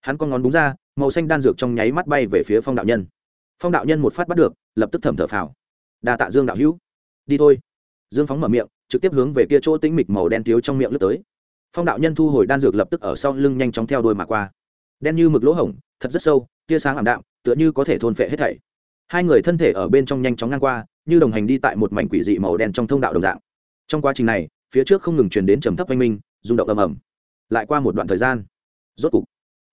Hắn con ngón búng ra, màu xanh đan dược trong nháy mắt bay về phía phong đạo nhân. Phong đạo nhân một phát bắt được, lập tức thẩm thở phào. Đa tạ dương đạo hữu. Đi thôi. Dương phóng mở miệng, trực tiếp hướng về kia chỗ tĩnh mịch màu đen thiếu trong miệng lướt tới. Phong đạo nhân thu hồi đan dược lập tức ở sau lưng nhanh chóng theo đuôi mà qua. Đen như mực lỗ hổng, thật rất sâu, tia sáng ảm đạm, tựa như có thể thôn phệ hết thảy hai người thân thể ở bên trong nhanh chóng ngang qua, như đồng hành đi tại một mảnh quỷ dị màu đen trong thông đạo đồng dạng. Trong quá trình này, phía trước không ngừng truyền đến trầm thấp oanh minh, rung động ầm ầm. Lại qua một đoạn thời gian, rốt cục,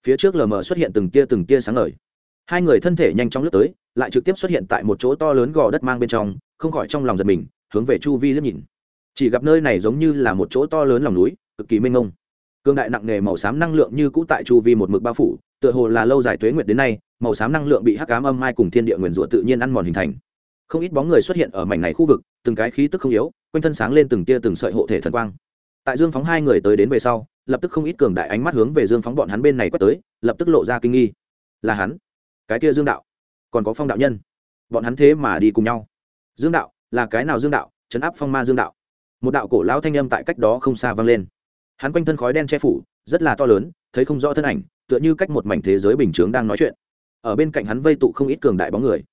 phía trước lờ mờ xuất hiện từng tia từng tia sáng ngời. Hai người thân thể nhanh chóng lướt tới, lại trực tiếp xuất hiện tại một chỗ to lớn gò đất mang bên trong, không khỏi trong lòng giật mình, hướng về chu vi liếc nhìn. Chỉ gặp nơi này giống như là một chỗ to lớn lòng núi, cực kỳ mênh mông. Cương đại nặng nề màu xám năng lượng như cũ tại chu vi một mực bao phủ, tựa hồ là lâu dài tuế nguyệt đến nay màu xám năng lượng bị hắc ám âm mai cùng thiên địa nguyền rủa tự nhiên ăn mòn hình thành. Không ít bóng người xuất hiện ở mảnh này khu vực, từng cái khí tức không yếu, quanh thân sáng lên từng tia từng sợi hộ thể thần quang. Tại dương phóng hai người tới đến về sau, lập tức không ít cường đại ánh mắt hướng về dương phóng bọn hắn bên này quét tới, lập tức lộ ra kinh nghi. Là hắn? Cái kia dương đạo? Còn có phong đạo nhân? Bọn hắn thế mà đi cùng nhau. Dương đạo, là cái nào dương đạo? Chấn áp phong ma dương đạo. Một đạo cổ lão thanh âm tại cách đó không xa vang lên. Hắn quanh thân khói đen che phủ, rất là to lớn, thấy không rõ thân ảnh, tựa như cách một mảnh thế giới bình chướng đang nói chuyện ở bên cạnh hắn vây tụ không ít cường đại bóng người.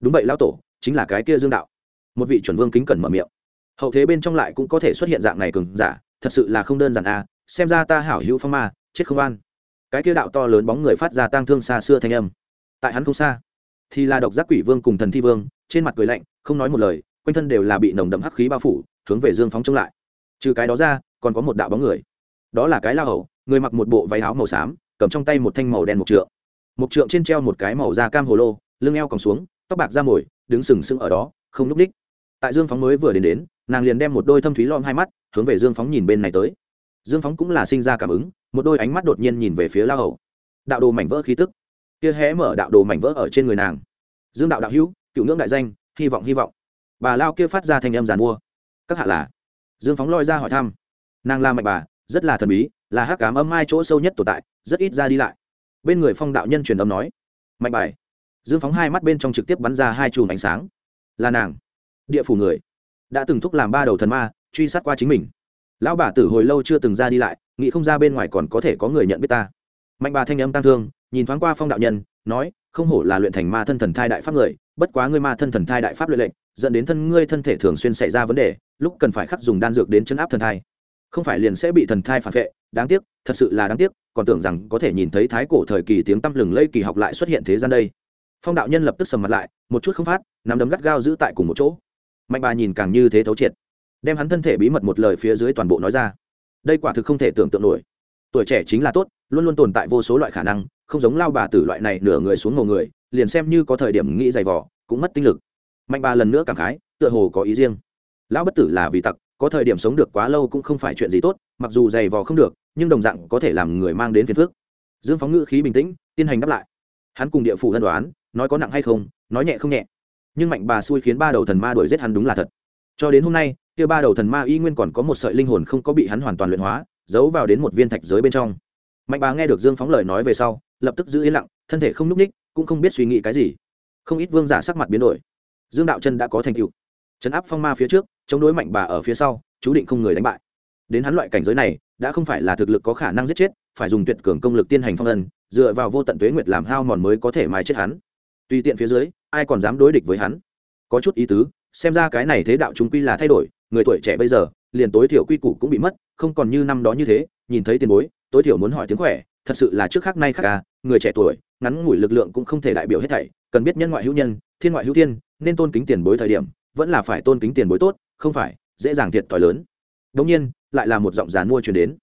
Đúng vậy, lão tổ, chính là cái kia dương đạo. Một vị chuẩn vương kính cẩn mở miệng. Hậu thế bên trong lại cũng có thể xuất hiện dạng này cường giả, thật sự là không đơn giản à xem ra ta hảo hữu phong ma, chết không an. Cái kia đạo to lớn bóng người phát ra tang thương xa xưa thanh âm. Tại hắn không xa, thì là độc giác quỷ vương cùng thần thi vương, trên mặt cười lạnh, không nói một lời, quanh thân đều là bị nồng đậm hắc khí bao phủ, hướng về dương phóng chống lại. Trừ cái đó ra, còn có một đạo bóng người. Đó là cái la hầu, người mặc một bộ váy áo màu xám, cầm trong tay một thanh màu đen một trượng. Một trượng trên treo một cái màu da cam hồ lô, lưng eo còng xuống, tóc bạc ra mồi, đứng sừng sững ở đó, không lúc đích. Tại dương phóng mới vừa đến đến, nàng liền đem một đôi thâm thúy lom hai mắt hướng về dương phóng nhìn bên này tới. Dương phóng cũng là sinh ra cảm ứng, một đôi ánh mắt đột nhiên nhìn về phía la hầu. Đạo đồ mảnh vỡ khí tức. Kia hé mở đạo đồ mảnh vỡ ở trên người nàng. Dương đạo đạo hữu, cựu ngưỡng đại danh, hy vọng hy vọng. Bà lao kia phát ra thành âm giàn mua. Các hạ là? Dương phóng lôi ra hỏi thăm. Nàng la mạnh bà, rất là thần bí, là hắc ám âm mai chỗ sâu nhất tồn tại, rất ít ra đi lại bên người phong đạo nhân truyền âm nói, mạnh bài. Dương phóng hai mắt bên trong trực tiếp bắn ra hai chùm ánh sáng. Là nàng. Địa phủ người đã từng thúc làm ba đầu thần ma, truy sát qua chính mình. Lão bà tử hồi lâu chưa từng ra đi lại, nghĩ không ra bên ngoài còn có thể có người nhận biết ta. Mạnh bà thanh âm tăng thương, nhìn thoáng qua phong đạo nhân, nói, không hổ là luyện thành ma thân thần thai đại pháp người, bất quá ngươi ma thân thần thai đại pháp luyện lệnh, dẫn đến thân ngươi thân thể thường xuyên xảy ra vấn đề, lúc cần phải khắc dùng đan dược đến chấn áp thần thai. Không phải liền sẽ bị thần thai phản vệ đáng tiếc, thật sự là đáng tiếc, còn tưởng rằng có thể nhìn thấy thái cổ thời kỳ tiếng tăm lừng lây kỳ học lại xuất hiện thế gian đây. Phong đạo nhân lập tức sầm mặt lại, một chút không phát, nắm đấm gắt gao giữ tại cùng một chỗ. Mạnh bà nhìn càng như thế thấu triệt, đem hắn thân thể bí mật một lời phía dưới toàn bộ nói ra. Đây quả thực không thể tưởng tượng nổi. Tuổi trẻ chính là tốt, luôn luôn tồn tại vô số loại khả năng, không giống lao bà tử loại này nửa người xuống ngầu người, liền xem như có thời điểm nghĩ dày vỏ cũng mất tinh lực. Mạnh bà lần nữa cảm khái, tựa hồ có ý riêng. Lão bất tử là vì tặc có thời điểm sống được quá lâu cũng không phải chuyện gì tốt, mặc dù dày vò không được, nhưng đồng dạng có thể làm người mang đến phiền phước dương phóng ngữ khí bình tĩnh, tiến hành đáp lại. Hắn cùng địa phủ ân đoán, nói có nặng hay không, nói nhẹ không nhẹ. Nhưng mạnh bà xui khiến ba đầu thần ma đuổi giết hắn đúng là thật. Cho đến hôm nay, kia ba đầu thần ma y nguyên còn có một sợi linh hồn không có bị hắn hoàn toàn luyện hóa, giấu vào đến một viên thạch giới bên trong. Mạnh bà nghe được dương phóng lời nói về sau, lập tức giữ yên lặng, thân thể không n ú c ních, cũng không biết suy nghĩ cái gì. Không ít vương giả sắc mặt biến đổi. Dương đạo chân đã có thành tựu. Trấn áp phong ma phía trước chống đối mạnh bà ở phía sau, chú định không người đánh bại. Đến hắn loại cảnh giới này, đã không phải là thực lực có khả năng giết chết, phải dùng tuyệt cường công lực tiên hành phong ân, dựa vào vô tận tuế nguyệt làm hao mòn mới có thể mai chết hắn. Tùy tiện phía dưới, ai còn dám đối địch với hắn? Có chút ý tứ, xem ra cái này thế đạo chúng quy là thay đổi, người tuổi trẻ bây giờ, liền tối thiểu quy củ cũng bị mất, không còn như năm đó như thế, nhìn thấy tiền bối, tối thiểu muốn hỏi tiếng khỏe, thật sự là trước khác nay khác ca người trẻ tuổi, ngắn ngủi lực lượng cũng không thể đại biểu hết thảy, cần biết nhân ngoại hữu nhân, thiên ngoại hữu thiên, nên tôn kính tiền bối thời điểm, vẫn là phải tôn kính tiền bối tốt không phải, dễ dàng thiệt thòi lớn. Đông nhiên, lại là một giọng dàn mua chuyển đến.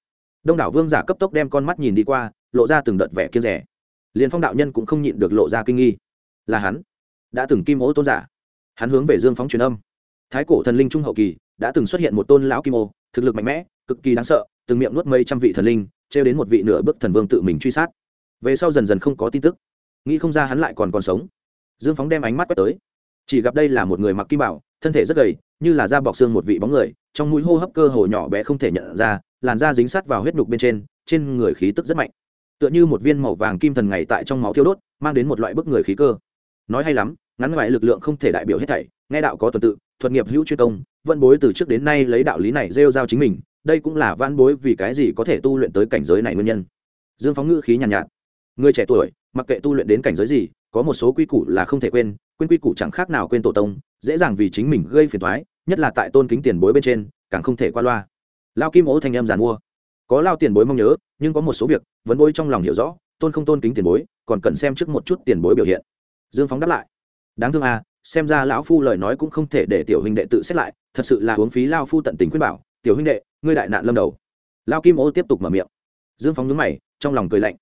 Đông đảo vương giả cấp tốc đem con mắt nhìn đi qua, lộ ra từng đợt vẻ kia rẻ liền phong đạo nhân cũng không nhịn được lộ ra kinh nghi. Là hắn. Đã từng kim ô tôn giả. Hắn hướng về dương phóng truyền âm. Thái cổ thần linh trung hậu kỳ, đã từng xuất hiện một tôn lão kim ô, thực lực mạnh mẽ, cực kỳ đáng sợ, từng miệng nuốt mây trăm vị thần linh, trêu đến một vị nửa bước thần vương tự mình truy sát. Về sau dần dần không có tin tức. Nghĩ không ra hắn lại còn còn sống. Dương phóng đem ánh mắt quét tới chỉ gặp đây là một người mặc kim bảo thân thể rất gầy như là da bọc xương một vị bóng người trong mũi hô hấp cơ hồ nhỏ bé không thể nhận ra làn da dính sát vào huyết nhục bên trên trên người khí tức rất mạnh. Tựa như một viên màu vàng kim thần ngày tại trong máu thiêu đốt mang đến một loại bức người khí cơ. Nói hay lắm ngắn ngoài lực lượng không thể đại biểu hết thảy nghe đạo có tuần tự thuật nghiệp hữu chuyên công vân bối từ trước đến nay lấy đạo lý này rêu giao chính mình đây cũng là van bối vì cái gì có thể tu luyện tới cảnh giới này nguyên nhân. Dương phóng ngữ khí nhàn nhạt, nhạt. Người trẻ tuổi mặc kệ tu luyện đến cảnh giới gì có một số quy củ là không thể quên quên quy củ chẳng khác nào quên tổ tông, dễ dàng vì chính mình gây phiền toái, nhất là tại tôn kính tiền bối bên trên, càng không thể qua loa. Lao kim ố thanh em giàn mua. Có lao tiền bối mong nhớ, nhưng có một số việc vấn bối trong lòng hiểu rõ, tôn không tôn kính tiền bối, còn cần xem trước một chút tiền bối biểu hiện. Dương phóng đáp lại. Đáng thương à xem ra lão phu lời nói cũng không thể để tiểu huynh đệ tự xét lại, thật sự là uống phí lao phu tận tình khuyên bảo, tiểu huynh đệ, ngươi đại nạn lâm đầu. Lao kim ô tiếp tục mở miệng. Dương phóng nhướng mày, trong lòng cười lạnh.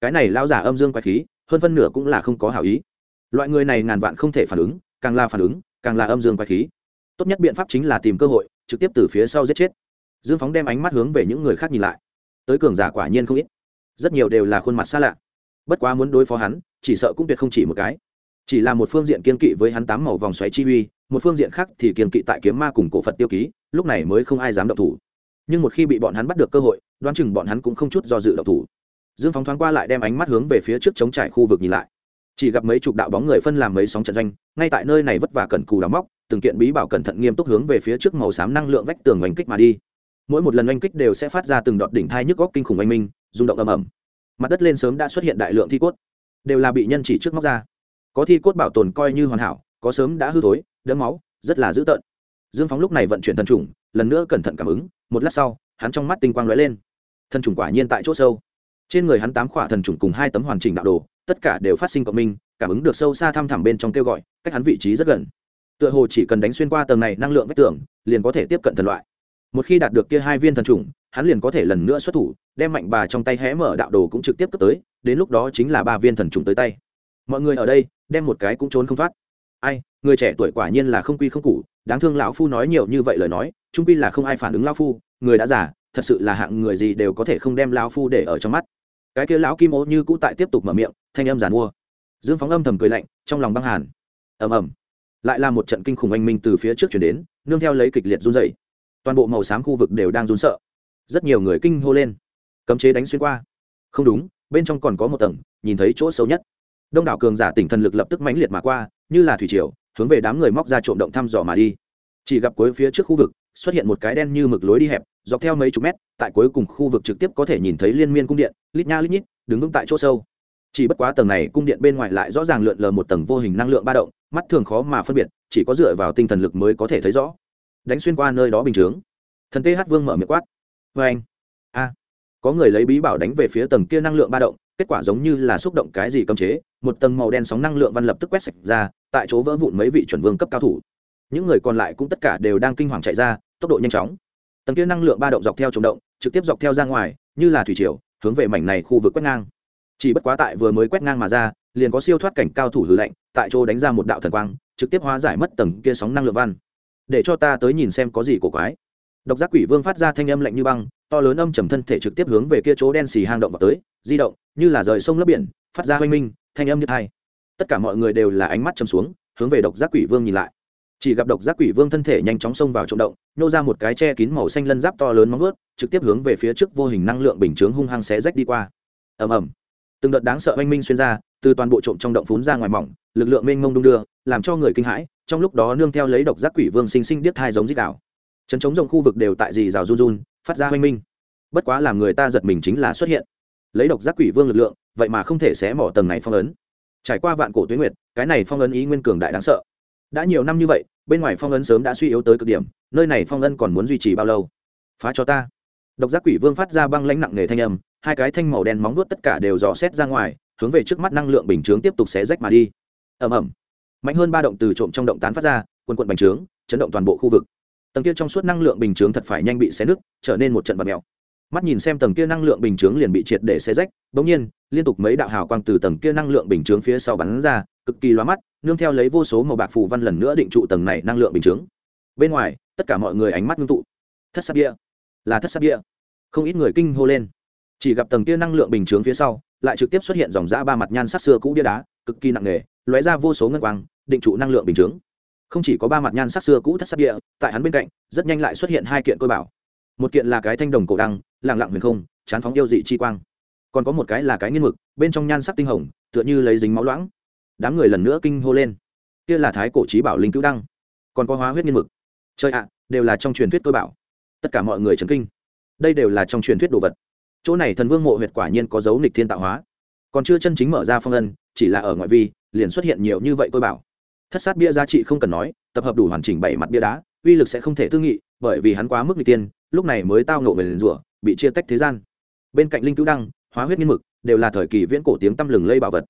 Cái này lao giả âm dương quái khí hơn phân nửa cũng là không có hảo ý. Loại người này ngàn vạn không thể phản ứng, càng là phản ứng, càng là âm dương quái khí. Tốt nhất biện pháp chính là tìm cơ hội, trực tiếp từ phía sau giết chết. Dương phóng đem ánh mắt hướng về những người khác nhìn lại. Tới cường giả quả nhiên không ít. Rất nhiều đều là khuôn mặt xa lạ. Bất quá muốn đối phó hắn, chỉ sợ cũng tuyệt không chỉ một cái. Chỉ là một phương diện kiên kỵ với hắn tám màu vòng xoáy chi uy, một phương diện khác thì kiên kỵ tại kiếm ma cùng cổ phật tiêu ký, lúc này mới không ai dám động thủ. Nhưng một khi bị bọn hắn bắt được cơ hội, đoán chừng bọn hắn cũng không chút do dự động thủ dương phóng thoáng qua lại đem ánh mắt hướng về phía trước chống trải khu vực nhìn lại. Chỉ gặp mấy chục đạo bóng người phân làm mấy sóng trận doanh, ngay tại nơi này vất vả cẩn cù đào móc, từng kiện bí bảo cẩn thận nghiêm túc hướng về phía trước màu xám năng lượng vách tường oanh kích mà đi. Mỗi một lần oanh kích đều sẽ phát ra từng đọt đỉnh thai nhức góc kinh khủng oanh minh, rung động ầm ầm. Mặt đất lên sớm đã xuất hiện đại lượng thi cốt, đều là bị nhân chỉ trước móc ra. Có thi cốt bảo tồn coi như hoàn hảo, có sớm đã hư thối, đẫm máu, rất là dữ tợn. Dương phóng lúc này vận chuyển thần trùng, lần nữa cẩn thận cảm ứng, một lát sau, hắn trong mắt tinh quang lóe lên. Thần trùng quả nhiên tại chỗ sâu trên người hắn tám khỏa thần trùng cùng hai tấm hoàn chỉnh đạo đồ, tất cả đều phát sinh cộng minh, cảm ứng được sâu xa thăm thẳm bên trong kêu gọi, cách hắn vị trí rất gần. Tựa hồ chỉ cần đánh xuyên qua tầng này năng lượng vách tường, liền có thể tiếp cận thần loại. Một khi đạt được kia hai viên thần trùng hắn liền có thể lần nữa xuất thủ, đem mạnh bà trong tay hé mở đạo đồ cũng trực tiếp cấp tới, đến lúc đó chính là ba viên thần trùng tới tay. Mọi người ở đây, đem một cái cũng trốn không thoát. Ai, người trẻ tuổi quả nhiên là không quy không cụ đáng thương lão phu nói nhiều như vậy lời nói trung quy là không ai phản ứng lão phu, người đã già, thật sự là hạng người gì đều có thể không đem lão phu để ở trong mắt cái kia lão kim ô như cũ tại tiếp tục mở miệng, thanh âm giàn mua. Dương phóng âm thầm cười lạnh, trong lòng băng hàn. Ầm ầm. Lại là một trận kinh khủng anh minh từ phía trước chuyển đến, nương theo lấy kịch liệt run dày toàn bộ màu xám khu vực đều đang run sợ. Rất nhiều người kinh hô lên. Cấm chế đánh xuyên qua. Không đúng, bên trong còn có một tầng, nhìn thấy chỗ xấu nhất. Đông đảo cường giả tỉnh thần lực lập tức mãnh liệt mà qua, như là thủy triều, hướng về đám người móc ra trộm động thăm dò mà đi. Chỉ gặp cuối phía trước khu vực xuất hiện một cái đen như mực lối đi hẹp, dọc theo mấy chục mét, tại cuối cùng khu vực trực tiếp có thể nhìn thấy liên miên cung điện, lít nha lít nhít, đứng vững tại chỗ sâu. Chỉ bất quá tầng này cung điện bên ngoài lại rõ ràng lượn lờ một tầng vô hình năng lượng ba động, mắt thường khó mà phân biệt, chỉ có dựa vào tinh thần lực mới có thể thấy rõ. Đánh xuyên qua nơi đó bình chướng. Thần th vương mở miệng quát. Vê anh. A. Có người lấy bí bảo đánh về phía tầng kia năng lượng ba động, kết quả giống như là xúc động cái gì cấm chế, một tầng màu đen sóng năng lượng văn lập tức quét sạch ra, tại chỗ vỡ vụn mấy vị chuẩn vương cấp cao thủ. Những người còn lại cũng tất cả đều đang kinh hoàng chạy ra tốc độ nhanh chóng. Tầng kia năng lượng ba động dọc theo trồng động, trực tiếp dọc theo ra ngoài, như là thủy triều, hướng về mảnh này khu vực quét ngang. Chỉ bất quá tại vừa mới quét ngang mà ra, liền có siêu thoát cảnh cao thủ hư lệnh, tại chỗ đánh ra một đạo thần quang, trực tiếp hóa giải mất tầng kia sóng năng lượng văn. Để cho ta tới nhìn xem có gì cổ quái. Độc giác quỷ vương phát ra thanh âm lạnh như băng, to lớn âm trầm thân thể trực tiếp hướng về kia chỗ đen xì hang động vào tới, di động, như là rời sông lấp biển, phát ra hoanh minh, thanh âm như hai tất cả mọi người đều là ánh mắt chầm xuống, hướng về độc giác quỷ vương nhìn lại chỉ gặp độc giác quỷ vương thân thể nhanh chóng xông vào trộm động, nhô ra một cái che kín màu xanh lân giáp to lớn móng ướt trực tiếp hướng về phía trước vô hình năng lượng bình chướng hung hăng xé rách đi qua. Ầm ầm. Từng đợt đáng sợ oanh minh xuyên ra, từ toàn bộ trộm trong động phún ra ngoài mỏng, lực lượng mênh mông đung đưa, làm cho người kinh hãi, trong lúc đó nương theo lấy độc giác quỷ vương sinh sinh điếc thai giống dích đảo chấn chống rộng khu vực đều tại dì rào run run, phát ra oanh minh. Bất quá làm người ta giật mình chính là xuất hiện. Lấy độc giác quỷ vương lực lượng, vậy mà không thể xé mỏ tầng này phong ấn. Trải qua vạn cổ tuyến nguyệt, cái này phong ấn ý nguyên cường đại đáng sợ đã nhiều năm như vậy, bên ngoài phong ấn sớm đã suy yếu tới cực điểm, nơi này phong ấn còn muốn duy trì bao lâu? Phá cho ta. Độc giác quỷ vương phát ra băng lãnh nặng nề thanh âm, hai cái thanh màu đen móng vuốt tất cả đều dò xét ra ngoài, hướng về trước mắt năng lượng bình chướng tiếp tục xé rách mà đi. Ầm ầm. Mạnh hơn ba động từ trộm trong động tán phát ra, quần quận bành trướng, chấn động toàn bộ khu vực. Tầng kia trong suốt năng lượng bình chướng thật phải nhanh bị xé nứt, trở nên một trận vật mèo. Mắt nhìn xem tầng kia năng lượng bình chướng liền bị triệt để xé rách bỗng nhiên, liên tục mấy đạo hào quang từ tầng kia năng lượng bình chướng phía sau bắn ra, cực kỳ loa mắt nương theo lấy vô số màu bạc phù văn lần nữa định trụ tầng này năng lượng bình chứng bên ngoài, tất cả mọi người ánh mắt ngưng tụ. Thất sắc địa là thất sắc địa không ít người kinh hô lên. Chỉ gặp tầng kia năng lượng bình chướng phía sau, lại trực tiếp xuất hiện dòng dã ba mặt nhan sắc xưa cũ bia đá, cực kỳ nặng nề, lóe ra vô số ngân quang, định trụ năng lượng bình chướng. Không chỉ có ba mặt nhan sắc xưa cũ thất sắc địa tại hắn bên cạnh, rất nhanh lại xuất hiện hai kiện tôi bảo. Một kiện là cái thanh đồng cổ đăng, lặng lặng huyền không, chán phóng yêu dị chi quang. Còn có một cái là cái nghiên mực, bên trong nhan sắc tinh hồng, tựa như lấy dính máu loãng đám người lần nữa kinh hô lên. Kia là thái cổ trí bảo linh cứu đăng, còn có hóa huyết nghiên mực. Chơi ạ, đều là trong truyền thuyết tôi bảo. Tất cả mọi người chấn kinh. Đây đều là trong truyền thuyết đồ vật. Chỗ này thần vương mộ huyệt quả nhiên có dấu nghịch thiên tạo hóa. Còn chưa chân chính mở ra phong ân, chỉ là ở ngoại vi, liền xuất hiện nhiều như vậy tôi bảo. Thất sát bia giá trị không cần nói, tập hợp đủ hoàn chỉnh bảy mặt bia đá, uy lực sẽ không thể tư nghị, bởi vì hắn quá mức n tiên lúc này mới tao ngộ người liền rủa, bị chia tách thế gian. Bên cạnh linh cứu đăng, hóa huyết nghiên mực, đều là thời kỳ viễn cổ tiếng tăm lừng lây bảo vật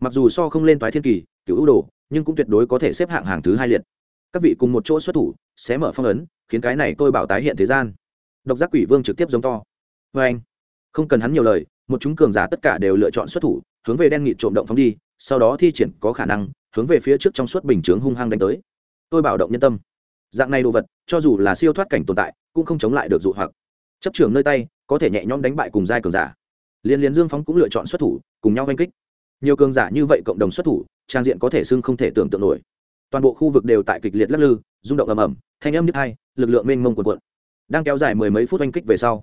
mặc dù so không lên toái thiên kỳ, cựu ưu đồ, nhưng cũng tuyệt đối có thể xếp hạng hàng thứ hai liệt. Các vị cùng một chỗ xuất thủ, sẽ mở phong ấn, khiến cái này tôi bảo tái hiện thế gian. Độc giác quỷ vương trực tiếp giống to. Vê anh. Không cần hắn nhiều lời, một chúng cường giả tất cả đều lựa chọn xuất thủ, hướng về đen nghị trộm động phóng đi, sau đó thi triển có khả năng, hướng về phía trước trong suốt bình chướng hung hăng đánh tới. Tôi bảo động nhân tâm. Dạng này đồ vật, cho dù là siêu thoát cảnh tồn tại, cũng không chống lại được dụ hoặc. Chấp trường nơi tay, có thể nhẹ nhõm đánh bại cùng giai cường giả. Liên liên dương phóng cũng lựa chọn xuất thủ, cùng nhau oanh kích nhiều cường giả như vậy cộng đồng xuất thủ trang diện có thể xưng không thể tưởng tượng nổi. Toàn bộ khu vực đều tại kịch liệt lắc lư rung động ầm ầm thanh âm nhức hai lực lượng mênh mông quần quận đang kéo dài mười mấy phút oanh kích về sau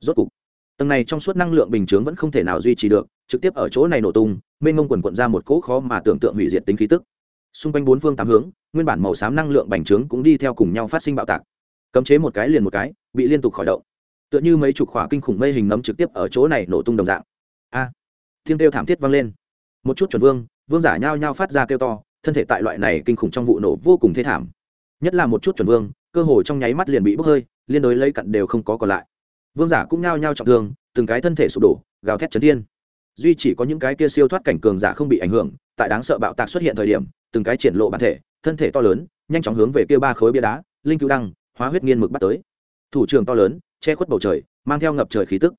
rốt cục tầng này trong suốt năng lượng bình chướng vẫn không thể nào duy trì được trực tiếp ở chỗ này nổ tung mênh mông quần quận ra một cỗ khó mà tưởng tượng hủy diệt tính khí tức. Xung quanh bốn phương tám hướng nguyên bản màu xám năng lượng bành trướng cũng đi theo cùng nhau phát sinh bạo tạc. Cấm chế một cái liền một cái bị liên tục khởi động. Tựa như mấy chục khỏa kinh khủng mây hình nấm trực tiếp ở chỗ này nổ tung đồng dạng. A! À, thiên kêu thảm thiết vang lên một chút chuẩn vương vương giả nhao nhao phát ra kêu to, thân thể tại loại này kinh khủng trong vụ nổ vô cùng thê thảm. Nhất là một chút chuẩn vương, cơ hồ trong nháy mắt liền bị bốc hơi, liên đối lấy cặn đều không có còn lại. Vương giả cũng nhao nhao trọng thương, từng cái thân thể sụp đổ, gào thét chấn thiên. Duy chỉ có những cái kia siêu thoát cảnh cường giả không bị ảnh hưởng, tại đáng sợ bạo tạc xuất hiện thời điểm, từng cái triển lộ bản thể, thân thể to lớn, nhanh chóng hướng về kia ba khối bia đá, linh cứu đăng, hóa huyết nghiên mực bắt tới. Thủ trường to lớn, che khuất bầu trời, mang theo ngập trời khí tức.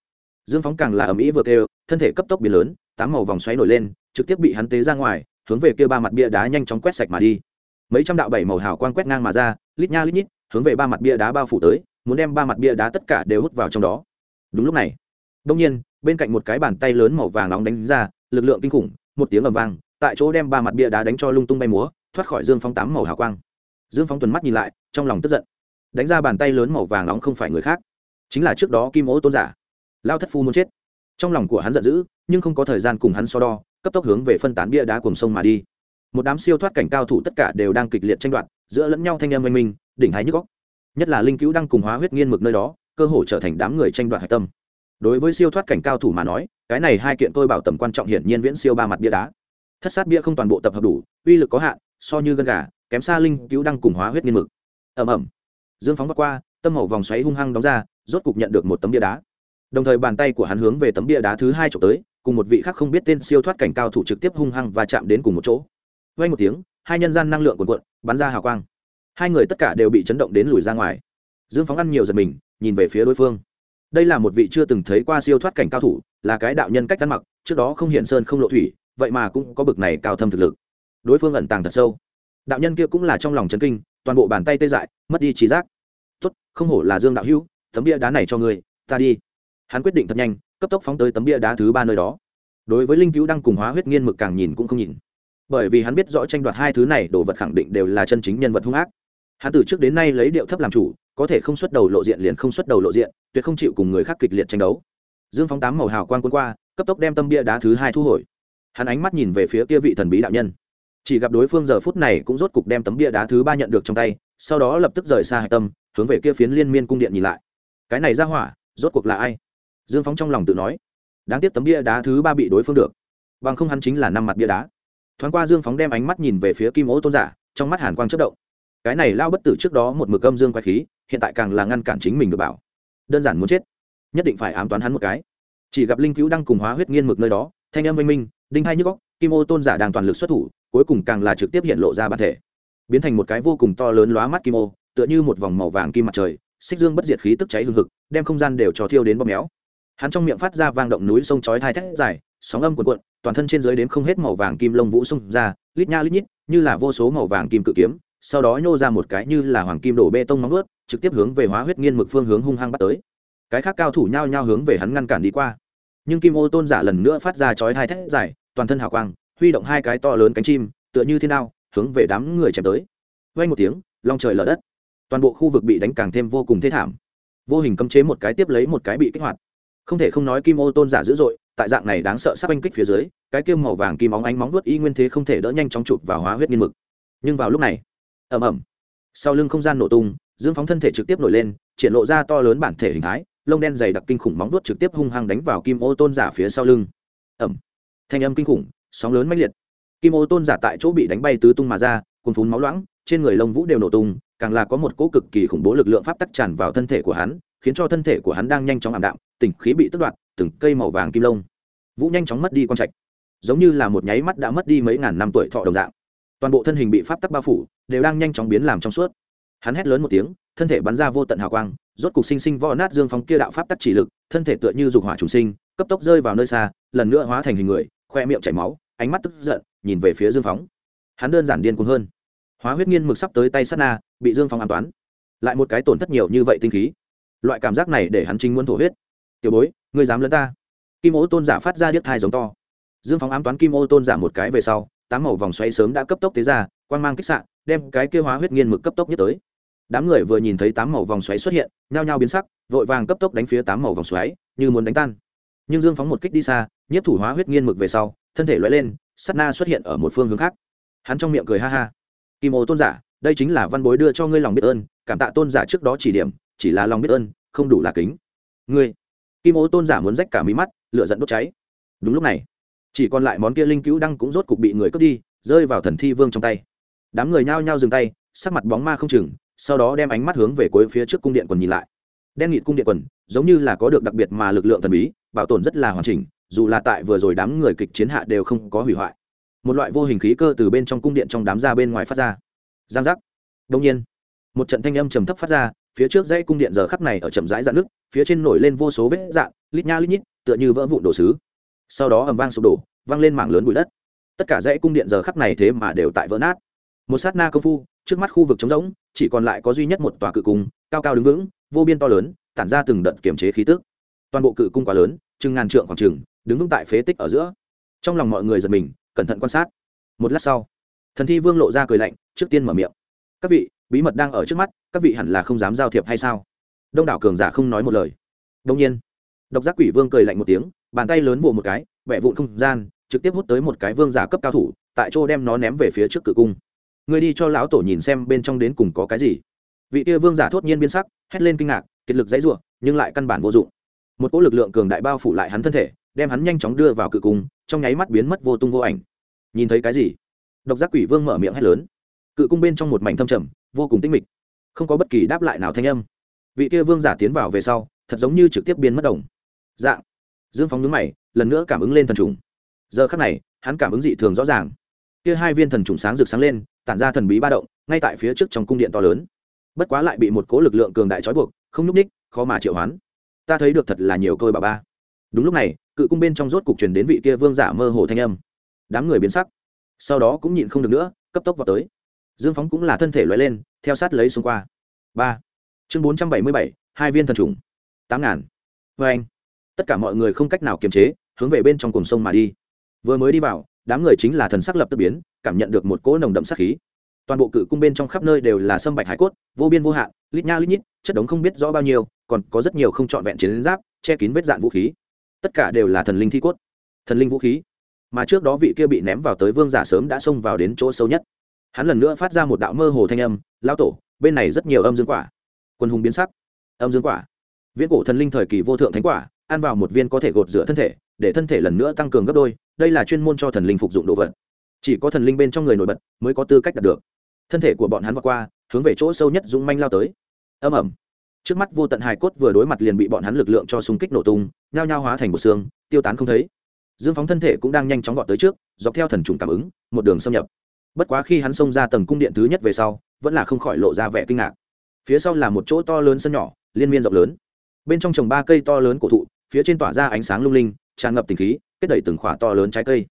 Dương phóng càng là ầm ĩ vừa kêu, thân thể cấp tốc biến lớn, tám màu vòng xoáy nổi lên trực tiếp bị hắn tế ra ngoài, hướng về kia ba mặt bia đá nhanh chóng quét sạch mà đi. Mấy trăm đạo bảy màu hào quang quét ngang mà ra, lít nha lít nhít, hướng về ba mặt bia đá bao phủ tới, muốn đem ba mặt bia đá tất cả đều hút vào trong đó. Đúng lúc này đông nhiên, bên cạnh một cái bàn tay lớn màu vàng nóng đánh ra, lực lượng kinh khủng, một tiếng ầm vang, tại chỗ đem ba mặt bia đá đánh cho lung tung bay múa, thoát khỏi dương phong tám màu hào quang. Dương phong tuần mắt nhìn lại, trong lòng tức giận. Đánh ra bàn tay lớn màu vàng nóng không phải người khác, chính là trước đó kim ố tôn giả. Lao thất phu muốn chết. Trong lòng của hắn giận dữ, nhưng không có thời gian cùng hắn so đo cấp tốc hướng về phân tán bia đá cùng sông mà đi. Một đám siêu thoát cảnh cao thủ tất cả đều đang kịch liệt tranh đoạt giữa lẫn nhau thanh em oanh minh đỉnh hái nhức góc nhất là linh cứu đang cùng hóa huyết nghiên mực nơi đó cơ hội trở thành đám người tranh đoạt hạch tâm. Đối với siêu thoát cảnh cao thủ mà nói cái này hai kiện tôi bảo tầm quan trọng hiển nhiên viễn siêu ba mặt bia đá. Thất sát bia không toàn bộ tập hợp đủ uy lực có hạn so như gân gà kém xa linh cứu đang cùng hóa huyết nghiên mực. Ầm ầm, dương phóng vắt qua tâm hậu vòng xoáy hung hăng đóng ra rốt cục nhận được một tấm bia đá. Đồng thời bàn tay của hắn hướng về tấm bia đá thứ hai trộm tới cùng một vị khác không biết tên siêu thoát cảnh cao thủ trực tiếp hung hăng và chạm đến cùng một chỗ. Vay một tiếng, hai nhân gian năng lượng cuồn cuộn, bắn ra hào quang. Hai người tất cả đều bị chấn động đến lùi ra ngoài. Dương phóng ăn nhiều giật mình, nhìn về phía đối phương. Đây là một vị chưa từng thấy qua siêu thoát cảnh cao thủ, là cái đạo nhân cách ăn mặc, trước đó không hiện sơn không lộ thủy, vậy mà cũng có bực này cao thâm thực lực. Đối phương ẩn tàng thật sâu. Đạo nhân kia cũng là trong lòng chấn kinh, toàn bộ bàn tay tê dại, mất đi trí giác. Tốt, không hổ là dương đạo hữu, tấm bia đá này cho người ta đi. Hắn quyết định thật nhanh cấp tốc phóng tới tấm bia đá thứ ba nơi đó. Đối với linh cứu Đăng cùng hóa huyết nghiên mực càng nhìn cũng không nhìn. Bởi vì hắn biết rõ tranh đoạt hai thứ này đồ vật khẳng định đều là chân chính nhân vật hung ác. Hắn từ trước đến nay lấy điệu thấp làm chủ, có thể không xuất đầu lộ diện liền không xuất đầu lộ diện, tuyệt không chịu cùng người khác kịch liệt tranh đấu. Dương phóng tám màu hào quang quân qua, cấp tốc đem tâm bia đá thứ hai thu hồi. Hắn ánh mắt nhìn về phía kia vị thần bí đạo nhân. Chỉ gặp đối phương giờ phút này cũng rốt cục đem tấm bia đá thứ ba nhận được trong tay, sau đó lập tức rời xa hạch tâm, hướng về kia phiến liên miên cung điện nhìn lại. Cái này ra hỏa, rốt cuộc là ai? Dương phóng trong lòng tự nói, đáng tiếc tấm bia đá thứ ba bị đối phương được, bằng không hắn chính là năm mặt bia đá. Thoáng qua dương phóng đem ánh mắt nhìn về phía kim ố tôn giả, trong mắt hàn quang chất động. Cái này lao bất tử trước đó một mực âm dương quay khí, hiện tại càng là ngăn cản chính mình được bảo. Đơn giản muốn chết, nhất định phải ám toán hắn một cái. Chỉ gặp linh cứu đang cùng hóa huyết nghiên mực nơi đó, thanh âm minh minh, đinh hai nhức góc kim ô tôn giả đang toàn lực xuất thủ, cuối cùng càng là trực tiếp hiện lộ ra bản thể. Biến thành một cái vô cùng to lớn lóa mắt kim ô, tựa như một vòng màu vàng kim mặt trời, xích dương bất diệt khí tức cháy hương hực, đem không gian đều cho thiêu đến bóp méo hắn trong miệng phát ra vang động núi sông chói thai thét dài, sóng âm cuộn cuộn, toàn thân trên dưới đến không hết màu vàng kim lông vũ xung ra, lít nha lít nhít, như là vô số màu vàng kim cự kiếm, sau đó nhô ra một cái như là hoàng kim đổ bê tông móng ướt trực tiếp hướng về hóa huyết nghiên mực phương hướng hung hăng bắt tới. Cái khác cao thủ nhao nhao hướng về hắn ngăn cản đi qua. Nhưng kim ô tôn giả lần nữa phát ra chói thai thét dài, toàn thân hào quang, huy động hai cái to lớn cánh chim, tựa như thiên đao, hướng về đám người chém tới. Vay một tiếng, long trời lở đất. Toàn bộ khu vực bị đánh càng thêm vô cùng thê thảm. Vô hình cấm chế một cái tiếp lấy một cái bị kích hoạt không thể không nói kim ô tôn giả dữ dội, tại dạng này đáng sợ sắp anh kích phía dưới, cái kim màu vàng kim óng ánh móng vuốt y nguyên thế không thể đỡ nhanh chóng chụp vào hóa huyết nghiên mực. Nhưng vào lúc này, ầm ầm, sau lưng không gian nổ tung, dương phóng thân thể trực tiếp nổi lên, triển lộ ra to lớn bản thể hình thái, lông đen dày đặc kinh khủng móng vuốt trực tiếp hung hăng đánh vào kim ô tôn giả phía sau lưng. Ẩm thanh âm kinh khủng, sóng lớn mãnh liệt. Kim ô tôn giả tại chỗ bị đánh bay tứ tung mà ra, cuồn phún máu loãng, trên người lông vũ đều nổ tung, càng là có một cỗ cực kỳ khủng bố lực lượng pháp tắc tràn vào thân thể của hắn, khiến cho thân thể của hắn đang nhanh chóng ảm đạm tỉnh khí bị tức đoạt, từng cây màu vàng kim lông. Vũ nhanh chóng mất đi quan trạch, giống như là một nháy mắt đã mất đi mấy ngàn năm tuổi thọ đồng dạng. Toàn bộ thân hình bị pháp tắc bao phủ, đều đang nhanh chóng biến làm trong suốt. Hắn hét lớn một tiếng, thân thể bắn ra vô tận hào quang, rốt cục sinh sinh võ nát dương phóng kia đạo pháp tắc chỉ lực, thân thể tựa như dục hỏa trùng sinh, cấp tốc rơi vào nơi xa, lần nữa hóa thành hình người, khoe miệng chảy máu, ánh mắt tức giận, nhìn về phía dương phóng. Hắn đơn giản điên cuồng hơn. Hóa huyết nghiên mực sắp tới tay sát na, bị dương phong an toán. Lại một cái tổn thất nhiều như vậy tinh khí. Loại cảm giác này để hắn chính muốn thổ huyết tiểu bối, ngươi dám lấn ta? Kim ô tôn giả phát ra điếc thai giống to. Dương phóng ám toán kim ô tôn giả một cái về sau, tám màu vòng xoáy sớm đã cấp tốc tế ra quan g mang kích sạn đem cái kêu hóa huyết nghiên mực cấp tốc nhất tới. Đám người vừa nhìn thấy tám màu vòng xoáy xuất hiện, nhao nhao biến sắc, vội vàng cấp tốc đánh phía tám màu vòng xoáy, như muốn đánh tan. Nhưng dương phóng một kích đi xa, nhiếp thủ hóa huyết nghiên mực về sau, thân thể loại lên sắt na xuất hiện ở một phương hướng khác. Hắn trong miệng cười ha ha. Kim ô tôn giả, đây chính là văn bối đưa cho ngươi lòng biết ơn, cảm tạ tôn giả trước đó chỉ điểm, chỉ là lòng biết ơn, không đủ là kính. Ngươi kim ô tôn giả muốn rách cả mí mắt lựa dẫn đốt cháy. Đúng lúc này, chỉ còn lại món kia linh cứu đăng cũng rốt cục bị người cướp đi, rơi vào thần thi vương trong tay. Đám người nhao nhao dừng tay, sắc mặt bóng ma không chừng, sau đó đem ánh mắt hướng về cuối phía trước cung điện quần nhìn lại. Đen nghịt cung điện quần, giống như là có được đặc biệt mà lực lượng thần bí, bảo tồn rất là hoàn chỉnh, dù là tại vừa rồi đám người kịch chiến hạ đều không có hủy hoại. Một loại vô hình khí cơ từ bên trong cung điện trong đám ra bên ngoài phát ra. Giang giác. Đông nhiên, một trận thanh âm trầm thấp phát ra phía trước dãy cung điện giờ khắc này ở chậm rãi dạn nước phía trên nổi lên vô số vết dạn, lít nha lít nhít, tựa như vỡ vụn đồ sứ. Sau đó ầm vang sụp đổ, vang lên mảng lớn bụi đất. Tất cả dãy cung điện giờ khắc này thế mà đều tại vỡ nát. Một sát na công phu, trước mắt khu vực trống rỗng, chỉ còn lại có duy nhất một tòa cự cung, cao cao đứng vững, vô biên to lớn, tản ra từng đợt kiểm chế khí tức. Toàn bộ cự cung quá lớn, chừng ngàn trượng khoảng chừng, đứng vững tại phế tích ở giữa. Trong lòng mọi người giật mình, cẩn thận quan sát. Một lát sau, thần thi vương lộ ra cười lạnh, trước tiên mở miệng. Các vị bí mật đang ở trước mắt, các vị hẳn là không dám giao thiệp hay sao? Đông đảo cường giả không nói một lời. Đông nhiên, độc giác quỷ vương cười lạnh một tiếng, bàn tay lớn vỗ một cái vẹ vụn không gian, trực tiếp hút tới một cái vương giả cấp cao thủ, tại chỗ đem nó ném về phía trước cự cung. Người đi cho lão tổ nhìn xem bên trong đến cùng có cái gì. Vị kia vương giả thốt nhiên biến sắc, hét lên kinh ngạc, kiệt lực dãy ruộng nhưng lại căn bản vô dụng. Một cỗ lực lượng cường đại bao phủ lại hắn thân thể, đem hắn nhanh chóng đưa vào cự cung, trong nháy mắt biến mất vô tung vô ảnh. Nhìn thấy cái gì? Độc giác quỷ vương mở miệng hét lớn. Cự cung bên trong một mảnh thâm trầm vô cùng tinh mịch, không có bất kỳ đáp lại nào thanh âm. Vị kia vương giả tiến vào về sau, thật giống như trực tiếp biến mất đồng. Dạng, dương phóng nhướng mày, lần nữa cảm ứng lên thần trùng. Giờ khắc này, hắn cảm ứng dị thường rõ ràng. Kia hai viên thần trùng sáng rực sáng lên, tản ra thần bí ba động, ngay tại phía trước trong cung điện to lớn. Bất quá lại bị một cố lực lượng cường đại trói buộc, không nhúc ních khó mà triệu hoán. Ta thấy được thật là nhiều côi bà ba. Đúng lúc này, cự cung bên trong rốt cục truyền đến vị kia vương giả mơ hồ thanh âm. Đám người biến sắc. Sau đó cũng nhịn không được nữa, cấp tốc vào tới dương phóng cũng là thân thể loại lên, theo sát lấy xung qua. Ba. Chương bốn trăm bảy mươi bảy, hai viên thần trùng. Tám ngàn. Vê anh. Tất cả mọi người không cách nào kiềm chế, hướng về bên trong cùng sông mà đi. Vừa mới đi vào, đám người chính là thần sắc lập tức biến, cảm nhận được một cỗ nồng đậm sắc khí. Toàn bộ cự cung bên trong khắp nơi đều là sâm bạch hải cốt, vô biên vô hạn, lít nha lít nhít, chất đống không biết rõ bao nhiêu, còn có rất nhiều không trọn vẹn chiến giáp, che kín vết dạn vũ khí. Tất cả đều là thần linh thi cốt. Thần linh vũ khí. Mà trước đó vị kia bị ném vào tới vương giả sớm đã xông vào đến chỗ sâu nhất hắn lần nữa phát ra một đạo mơ hồ thanh âm lao tổ, bên này rất nhiều âm dương quả. Quân hùng biến sắc. Âm dương quả. Viễn cổ thần linh thời kỳ vô thượng thánh quả, ăn vào một viên có thể gột rửa thân thể, để thân thể lần nữa tăng cường gấp đôi, đây là chuyên môn cho thần linh phục dụng đồ vật. Chỉ có thần linh bên trong người nổi bật mới có tư cách đạt được. Thân thể của bọn hắn vượt qua, hướng về chỗ sâu nhất dũng manh lao tới. Âm ẩm trước mắt vô tận hài cốt vừa đối mặt liền bị bọn hắn lực lượng cho xung kích nổ tung, nhao nhao hóa thành một xương, tiêu tán không thấy. Dương phóng thân thể cũng đang nhanh chóng gọn tới trước, dọc theo thần trùng cảm ứng, một đường xâm nhập bất quá khi hắn xông ra tầng cung điện thứ nhất về sau, vẫn là không khỏi lộ ra vẻ kinh ngạc. Phía sau là một chỗ to lớn sân nhỏ, liên miên rộng lớn. Bên trong trồng ba cây to lớn cổ thụ, phía trên tỏa ra ánh sáng lung linh, tràn ngập tình khí, kết đẩy từng khỏa to lớn trái cây.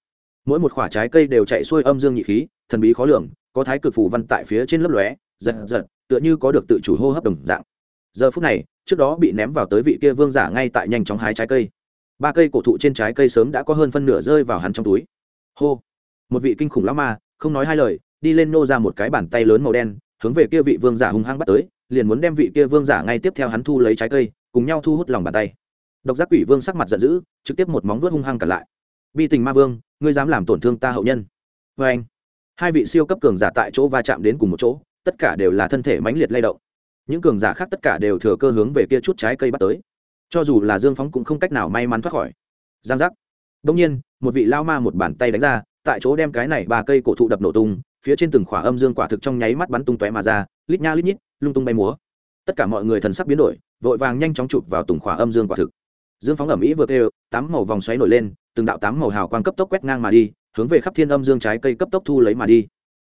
Mỗi một khỏa trái cây đều chạy xuôi âm dương nhị khí, thần bí khó lường, có thái cực phủ văn tại phía trên lớp lóe, giật giật, tựa như có được tự chủ hô hấp đồng dạng. Giờ phút này, trước đó bị ném vào tới vị kia vương giả ngay tại nhanh chóng hái trái cây. Ba cây cổ thụ trên trái cây sớm đã có hơn phân nửa rơi vào hắn trong túi. Hô! Một vị kinh khủng lão ma không nói hai lời, đi lên nô ra một cái bàn tay lớn màu đen, hướng về kia vị vương giả hung hăng bắt tới, liền muốn đem vị kia vương giả ngay tiếp theo hắn thu lấy trái cây, cùng nhau thu hút lòng bàn tay. Độc giác quỷ vương sắc mặt giận dữ, trực tiếp một móng vuốt hung hăng cả lại. Bi tình ma vương, ngươi dám làm tổn thương ta hậu nhân. Vê anh, hai vị siêu cấp cường giả tại chỗ va chạm đến cùng một chỗ, tất cả đều là thân thể mãnh liệt lay động. Những cường giả khác tất cả đều thừa cơ hướng về kia chút trái cây bắt tới. Cho dù là dương phóng cũng không cách nào may mắn thoát khỏi. Giang giác. Đông nhiên, một vị lao ma một bàn tay đánh ra tại chỗ đem cái này ba cây cổ thụ đập nổ tung, phía trên từng khỏa âm dương quả thực trong nháy mắt bắn tung tóe mà ra, lít nha lít nhít, lung tung bay múa. Tất cả mọi người thần sắc biến đổi, vội vàng nhanh chóng chụp vào từng khỏa âm dương quả thực. Dương phóng ẩm ý vừa kêu, tám màu vòng xoáy nổi lên, từng đạo tám màu hào quang cấp tốc quét ngang mà đi, hướng về khắp thiên âm dương trái cây cấp tốc thu lấy mà đi.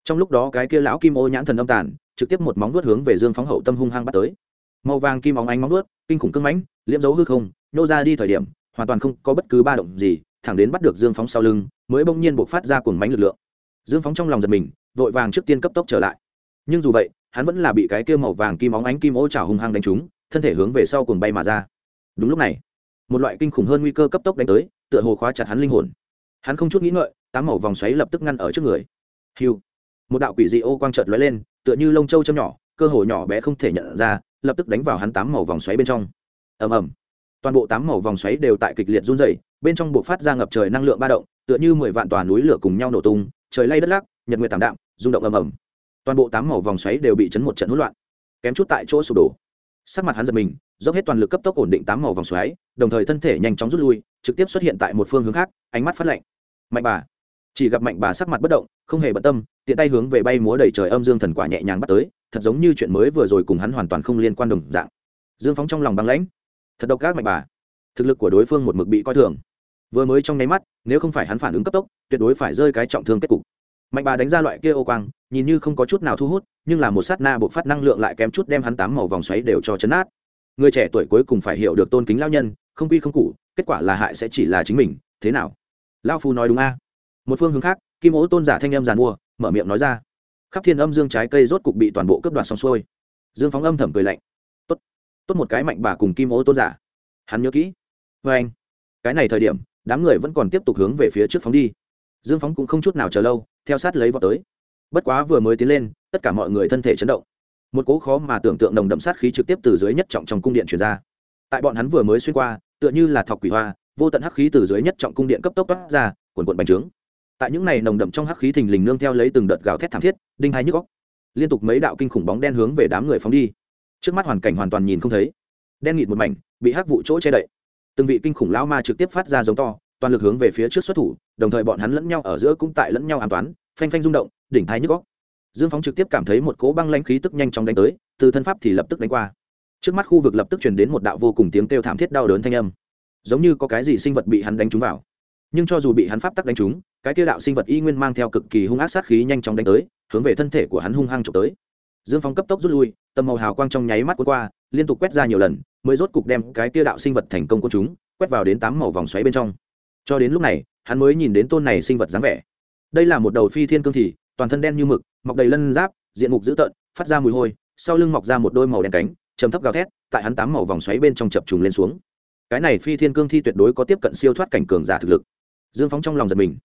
Trong lúc đó cái kia lão kim ô nhãn thần âm tàn, trực tiếp một móng vuốt hướng về dương phóng hậu tâm hung hăng bắt tới. Màu vàng kim óng ánh móng vuốt, kinh khủng cưng mãnh, liễm dấu hư không, nô ra đi thời điểm, hoàn toàn không có bất cứ ba động gì thẳng đến bắt được dương phóng sau lưng, mới bỗng nhiên buộc phát ra cuồng mánh lực lượng. Dương phóng trong lòng giật mình, vội vàng trước tiên cấp tốc trở lại. Nhưng dù vậy, hắn vẫn là bị cái kia màu vàng kim óng ánh kim ô trào hung hăng đánh trúng, thân thể hướng về sau cùng bay mà ra. Đúng lúc này, một loại kinh khủng hơn nguy cơ cấp tốc đánh tới, tựa hồ khóa chặt hắn linh hồn. Hắn không chút nghĩ ngợi, tám màu vòng xoáy lập tức ngăn ở trước người. Hiu một đạo quỷ dị ô quang trợt lóe lên, tựa như lông trâu châm nhỏ, cơ hồ nhỏ bé không thể nhận ra, lập tức đánh vào hắn tám màu vòng xoáy bên trong. Ầm ầm toàn bộ tám màu vòng xoáy đều tại kịch liệt run rẩy, bên trong buộc phát ra ngập trời năng lượng ba động, tựa như mười vạn tòa núi lửa cùng nhau nổ tung, trời lay đất lắc, nhật nguyệt tảm đạm, rung động ầm ầm. Toàn bộ tám màu vòng xoáy đều bị chấn một trận hỗn loạn, kém chút tại chỗ sụp đổ. Sắc mặt hắn giật mình, dốc hết toàn lực cấp tốc ổn định tám màu vòng xoáy, đồng thời thân thể nhanh chóng rút lui, trực tiếp xuất hiện tại một phương hướng khác, ánh mắt phát lạnh. Mạnh bà. Chỉ gặp mạnh bà sắc mặt bất động, không hề bận tâm, tiện tay hướng về bay múa đầy trời âm dương thần quả nhẹ nhàng bắt tới, thật giống như chuyện mới vừa rồi cùng hắn hoàn toàn không liên quan đồng dạng. Dương phóng trong lòng băng lãnh thật độc ác mạnh bà. Thực lực của đối phương một mực bị coi thường. Vừa mới trong nháy mắt, nếu không phải hắn phản ứng cấp tốc, tuyệt đối phải rơi cái trọng thương kết cục. Mạnh bà đánh ra loại kia ô quang, nhìn như không có chút nào thu hút, nhưng là một sát na buộc phát năng lượng lại kém chút đem hắn tám màu vòng xoáy đều cho chấn át. Người trẻ tuổi cuối cùng phải hiểu được tôn kính lao nhân, không quy không cụ kết quả là hại sẽ chỉ là chính mình, thế nào? Lao phu nói đúng a. Một phương hướng khác, kim ố tôn giả thanh âm giàn mua, mở miệng nói ra. Khắp thiên âm dương trái cây rốt cục bị toàn bộ cướp đoạt xong xuôi. Dương phóng âm thầm cười lạnh tốt một cái mạnh bà cùng kim ô tôn giả. Hắn nhớ kỹ. Vê anh, cái này thời điểm, đám người vẫn còn tiếp tục hướng về phía trước phóng đi. Dương phóng cũng không chút nào chờ lâu, theo sát lấy vào tới. Bất quá vừa mới tiến lên, tất cả mọi người thân thể chấn động. Một cố khó mà tưởng tượng nồng đậm sát khí trực tiếp từ dưới nhất trọng trong cung điện truyền ra. Tại bọn hắn vừa mới xuyên qua, tựa như là thọc quỷ hoa, vô tận hắc khí từ dưới nhất trọng cung điện cấp tốc toát ra quần quận bành trướng. Tại những này nồng đậm trong hắc khí thình lình nương theo lấy từng đợt gào thét thảm thiết, đinh hai nhức góc liên tục mấy đạo kinh khủng bóng đen hướng về đám người phóng đi trước mắt hoàn cảnh hoàn toàn nhìn không thấy. Đen nghịt một mảnh, bị hắc vụ chỗ che đậy. Từng vị kinh khủng lão ma trực tiếp phát ra giống to, toàn lực hướng về phía trước xuất thủ, đồng thời bọn hắn lẫn nhau ở giữa cũng tại lẫn nhau an toán phanh phanh rung động, đỉnh thái nhức góc dương phóng trực tiếp cảm thấy một cố băng lãnh khí tức nhanh chóng đánh tới, từ thân pháp thì lập tức đánh qua. Trước mắt khu vực lập tức truyền đến một đạo vô cùng tiếng kêu thảm thiết đau đớn thanh âm. Giống như có cái gì sinh vật bị hắn đánh trúng vào. Nhưng cho dù bị hắn pháp tắc đánh trúng, cái kia đạo sinh vật y nguyên mang theo cực kỳ hung ác sát khí nhanh chóng đánh tới, hướng về thân thể của hắn hung hăng trộm tới dương Phong cấp tốc rút lui, tầm màu hào quang trong nháy mắt cuốn qua, liên tục quét ra nhiều lần, mới rốt cục đem cái tia đạo sinh vật thành công của chúng, quét vào đến tám màu vòng xoáy bên trong. Cho đến lúc này, hắn mới nhìn đến tôn này sinh vật dáng vẻ. Đây là một đầu phi thiên cương thị toàn thân đen như mực, mọc đầy lân giáp, diện mục dữ tợn, phát ra mùi hôi, sau lưng mọc ra một đôi màu đen cánh chấm thấp gào thét, tại hắn tám màu vòng xoáy bên trong chập trùng lên xuống. Cái này phi thiên cương thi tuyệt đối có tiếp cận siêu thoát cảnh cường giả thực lực. Dương phóng trong lòng giật mình.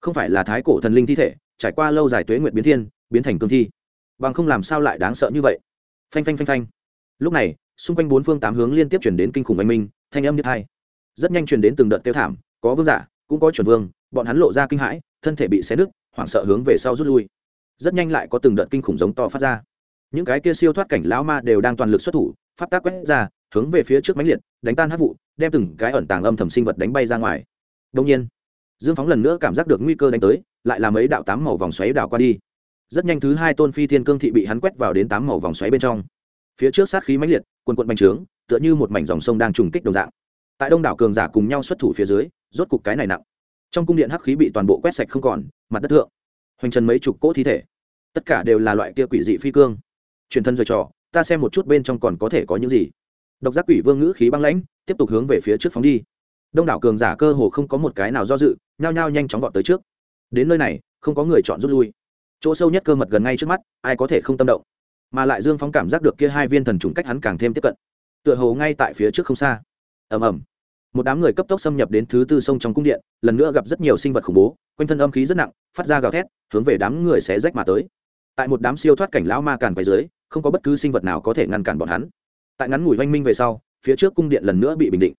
Không phải là thái cổ thần linh thi thể, trải qua lâu dài tuế nguyện biến thiên, biến thành cương thi bằng không làm sao lại đáng sợ như vậy. Phanh phanh phanh phanh. Lúc này, xung quanh bốn phương tám hướng liên tiếp chuyển đến kinh khủng anh minh, thanh âm nhất hai rất nhanh chuyển đến từng đợt tiêu thảm, có vương giả, cũng có chuẩn vương, bọn hắn lộ ra kinh hãi, thân thể bị xé nứt, hoảng sợ hướng về sau rút lui. Rất nhanh lại có từng đợt kinh khủng giống to phát ra. Những cái kia siêu thoát cảnh lão ma đều đang toàn lực xuất thủ, pháp tác quét ra, hướng về phía trước mãnh liệt, đánh tan hát vụ, đem từng cái ẩn tàng âm thầm sinh vật đánh bay ra ngoài. Đông nhiên, dương phóng lần nữa cảm giác được nguy cơ đánh tới, lại làm ấy đạo tám màu vòng xoáy đảo qua đi rất nhanh thứ hai tôn phi thiên cương thị bị hắn quét vào đến tám màu vòng xoáy bên trong. Phía trước sát khí mãnh liệt, quần quận bành trướng, tựa như một mảnh dòng sông đang trùng kích đồng dạng. Tại đông đảo cường giả cùng nhau xuất thủ phía dưới, rốt cục cái này nặng. Trong cung điện hắc khí bị toàn bộ quét sạch không còn, mặt đất thượng, hoành trần mấy chục cỗ thi thể. Tất cả đều là loại kia quỷ dị phi cương. Truyền thân rồi trò, ta xem một chút bên trong còn có thể có những gì. Độc giác quỷ vương ngữ khí băng lãnh, tiếp tục hướng về phía trước phóng đi. Đông đảo cường giả cơ hồ không có một cái nào do dự, nhao nhao nhanh chóng vọt tới trước. Đến nơi này, không có người chọn rút lui chỗ sâu nhất cơ mật gần ngay trước mắt, ai có thể không tâm động. Mà lại dương phóng cảm giác được kia hai viên thần trùng cách hắn càng thêm tiếp cận. Tựa hồ ngay tại phía trước không xa. Ầm ầm. Một đám người cấp tốc xâm nhập đến thứ tư sông trong cung điện, lần nữa gặp rất nhiều sinh vật khủng bố, quanh thân âm khí rất nặng, phát ra gào thét, hướng về đám người xé rách mà tới. Tại một đám siêu thoát cảnh lão ma càn quay dưới không có bất cứ sinh vật nào có thể ngăn cản bọn hắn. Tại ngắn ngủi oanh minh về sau, phía trước cung điện lần nữa bị bình định.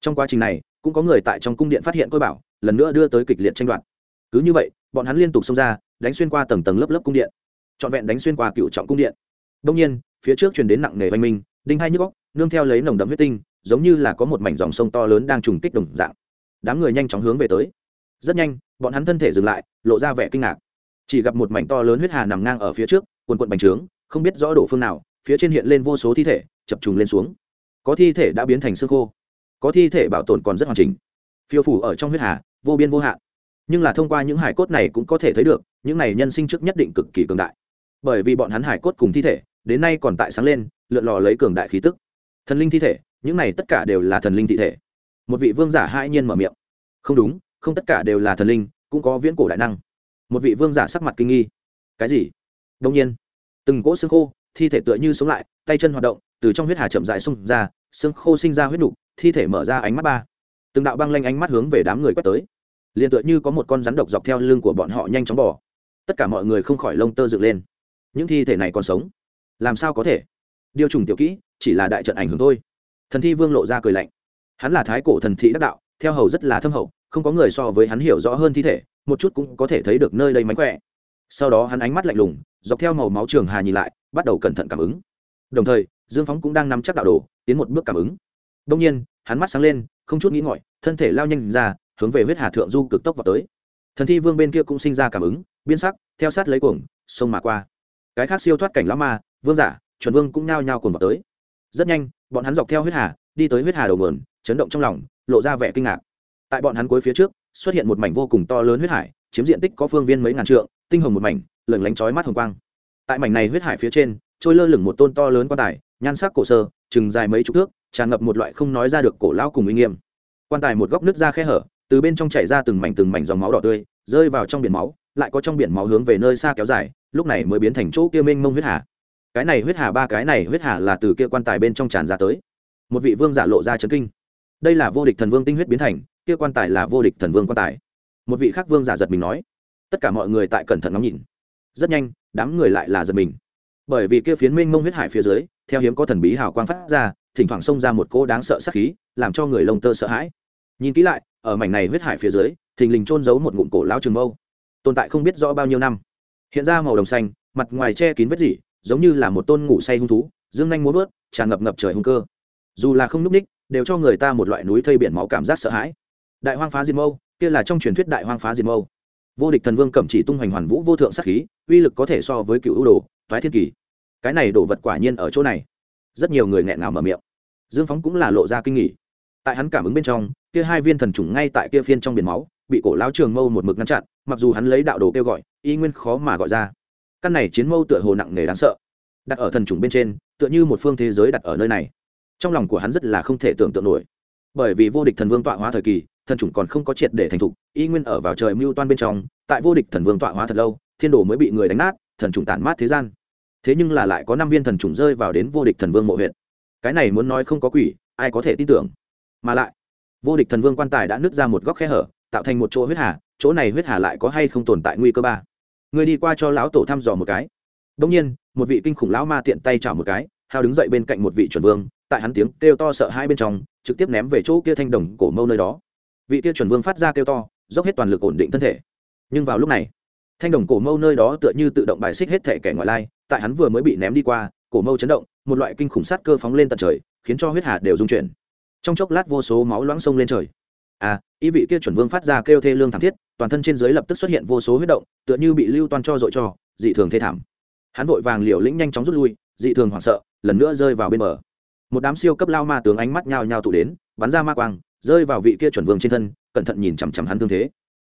Trong quá trình này, cũng có người tại trong cung điện phát hiện tôi bảo, lần nữa đưa tới kịch liệt tranh đoạt. Cứ như vậy, bọn hắn liên tục xông ra đánh xuyên qua tầng tầng lớp lớp cung điện, trọn vẹn đánh xuyên qua cựu trọng cung điện. Đông nhiên, phía trước truyền đến nặng nề oanh minh, đinh hai nhức góc nương theo lấy nồng đậm huyết tinh, giống như là có một mảnh dòng sông to lớn đang trùng kích đồng dạng. Đám người nhanh chóng hướng về tới. Rất nhanh, bọn hắn thân thể dừng lại, lộ ra vẻ kinh ngạc. Chỉ gặp một mảnh to lớn huyết hà nằm ngang ở phía trước, quần quận bành trướng, không biết rõ đổ phương nào, phía trên hiện lên vô số thi thể, chập trùng lên xuống. Có thi thể đã biến thành xương khô, có thi thể bảo tồn còn rất hoàn chỉnh. Phiêu phủ ở trong huyết hà, vô biên vô hạn. Nhưng là thông qua những hải cốt này cũng có thể thấy được những này nhân sinh trước nhất định cực kỳ cường đại. Bởi vì bọn hắn hải cốt cùng thi thể, đến nay còn tại sáng lên, lượn lò lấy cường đại khí tức. Thần linh thi thể, những này tất cả đều là thần linh thi thể. Một vị vương giả hai nhiên mở miệng. Không đúng, không tất cả đều là thần linh, cũng có viễn cổ đại năng. Một vị vương giả sắc mặt kinh nghi. Cái gì? Đông nhiên, từng cỗ xương khô, thi thể tựa như sống lại, tay chân hoạt động, từ trong huyết hà chậm dại xung ra, xương khô sinh ra huyết nục, thi thể mở ra ánh mắt ba. Từng đạo băng lanh ánh mắt hướng về đám người quét tới. Liền tựa như có một con rắn độc dọc theo lưng của bọn họ nhanh chóng bỏ tất cả mọi người không khỏi lông tơ dựng lên. Những thi thể này còn sống? Làm sao có thể? Điều trùng tiểu kỹ, chỉ là đại trận ảnh hưởng thôi. Thần thi vương lộ ra cười lạnh. Hắn là thái cổ thần thị đắc đạo, theo hầu rất là thâm hậu, không có người so với hắn hiểu rõ hơn thi thể, một chút cũng có thể thấy được nơi đây mánh khỏe. Sau đó hắn ánh mắt lạnh lùng, dọc theo màu máu trường hà nhìn lại, bắt đầu cẩn thận cảm ứng. Đồng thời, dương phóng cũng đang nắm chắc đạo đồ, tiến một bước cảm ứng. Đông nhiên, hắn mắt sáng lên, không chút nghĩ ngọi thân thể lao nhanh ra, hướng về huyết hà thượng du cực tốc vào tới. Thần thi vương bên kia cũng sinh ra cảm ứng biên sắc, theo sát lấy cuồng, sông mà qua. Cái khác siêu thoát cảnh lão ma, vương giả, chuẩn vương cũng nhao nhao cuồng vào tới. Rất nhanh, bọn hắn dọc theo huyết hà, đi tới huyết hà đầu nguồn, chấn động trong lòng, lộ ra vẻ kinh ngạc. Tại bọn hắn cuối phía trước, xuất hiện một mảnh vô cùng to lớn huyết hải, chiếm diện tích có phương viên mấy ngàn trượng, tinh hồng một mảnh, lửng lánh chói mắt hồng quang. Tại mảnh này huyết hải phía trên, trôi lơ lửng một tôn to lớn quan tài, nhan sắc cổ sơ, chừng dài mấy chục thước, tràn ngập một loại không nói ra được cổ lão cùng uy nghiêm. Quan tài một góc nước ra khe hở, từ bên trong chảy ra từng mảnh từng mảnh dòng máu đỏ tươi, rơi vào trong biển máu lại có trong biển máu hướng về nơi xa kéo dài, lúc này mới biến thành chỗ kia mênh mông huyết hà. Cái này huyết hà ba, cái này huyết hà là từ kia quan tài bên trong tràn ra tới. Một vị vương giả lộ ra chấn kinh. Đây là vô địch thần vương tinh huyết biến thành, kia quan tài là vô địch thần vương quan tài. Một vị khác vương giả giật mình nói. Tất cả mọi người tại cẩn thận ngắm nhìn. Rất nhanh, đám người lại là giật mình. Bởi vì kia phiến mênh mông huyết hải phía dưới, theo hiếm có thần bí hào quang phát ra, thỉnh thoảng xông ra một cỗ đáng sợ sắc khí, làm cho người lông tơ sợ hãi. Nhìn kỹ lại, ở mảnh này huyết hải phía dưới, thình lình trôn giấu một ngụm cổ lão trường mâu tồn tại không biết rõ bao nhiêu năm. Hiện ra màu đồng xanh, mặt ngoài che kín vết dỉ, giống như là một tôn ngủ say hung thú, dương nhanh muốn vớt, tràn ngập ngập trời hung cơ. Dù là không núp ních, đều cho người ta một loại núi thây biển máu cảm giác sợ hãi. Đại hoang phá diệt mâu, kia là trong truyền thuyết đại hoang phá diệt mâu. Vô địch thần vương cẩm chỉ tung hoành hoàn vũ vô thượng sắc khí, uy lực có thể so với cựu ưu đồ, toái thiên kỳ. Cái này đổ vật quả nhiên ở chỗ này. Rất nhiều người nghẹn ngào mở miệng. Dương phóng cũng là lộ ra kinh nghỉ tại hắn cảm ứng bên trong, kia hai viên thần trùng ngay tại kia phiên trong biển máu bị cổ lão trường mâu một mực ngăn chặn, mặc dù hắn lấy đạo đồ kêu gọi, y nguyên khó mà gọi ra. Căn này chiến mâu tựa hồ nặng nề đáng sợ, đặt ở thần trùng bên trên, tựa như một phương thế giới đặt ở nơi này. Trong lòng của hắn rất là không thể tưởng tượng nổi. Bởi vì vô địch thần vương tọa hóa thời kỳ, thần trùng còn không có triệt để thành thục, y nguyên ở vào trời mưu toan bên trong, tại vô địch thần vương tọa hóa thật lâu, thiên đồ mới bị người đánh nát, thần trùng tản mát thế gian. Thế nhưng là lại có năm viên thần trùng rơi vào đến vô địch thần vương mộ huyện cái này muốn nói không có quỷ, ai có thể tin tưởng? Mà lại, vô địch thần vương quan tài đã nứt ra một góc khe hở tạo thành một chỗ huyết hà, chỗ này huyết hà lại có hay không tồn tại nguy cơ ba? Người đi qua cho lão tổ thăm dò một cái. Đông nhiên, một vị kinh khủng lão ma tiện tay chảo một cái, hao đứng dậy bên cạnh một vị chuẩn vương, tại hắn tiếng kêu to sợ hai bên trong, trực tiếp ném về chỗ kia thanh đồng cổ mâu nơi đó. Vị kia chuẩn vương phát ra kêu to, dốc hết toàn lực ổn định thân thể. Nhưng vào lúc này, thanh đồng cổ mâu nơi đó tựa như tự động bài xích hết thể kẻ ngoại lai, tại hắn vừa mới bị ném đi qua, cổ mâu chấn động, một loại kinh khủng sát cơ phóng lên tận trời, khiến cho huyết hà đều dung chuyển. Trong chốc lát vô số máu loãng sông lên trời à ý vị kia chuẩn vương phát ra kêu thê lương thảm thiết, toàn thân trên dưới lập tức xuất hiện vô số huyết động, tựa như bị lưu toan cho dội cho, dị thường thê thảm. Hắn vội vàng liều lĩnh nhanh chóng rút lui, dị thường hoảng sợ, lần nữa rơi vào bên bờ. Một đám siêu cấp lao ma tướng ánh mắt nhao nhao tụ đến, bắn ra ma quang, rơi vào vị kia chuẩn vương trên thân, cẩn thận nhìn chằm chằm hắn thương thế.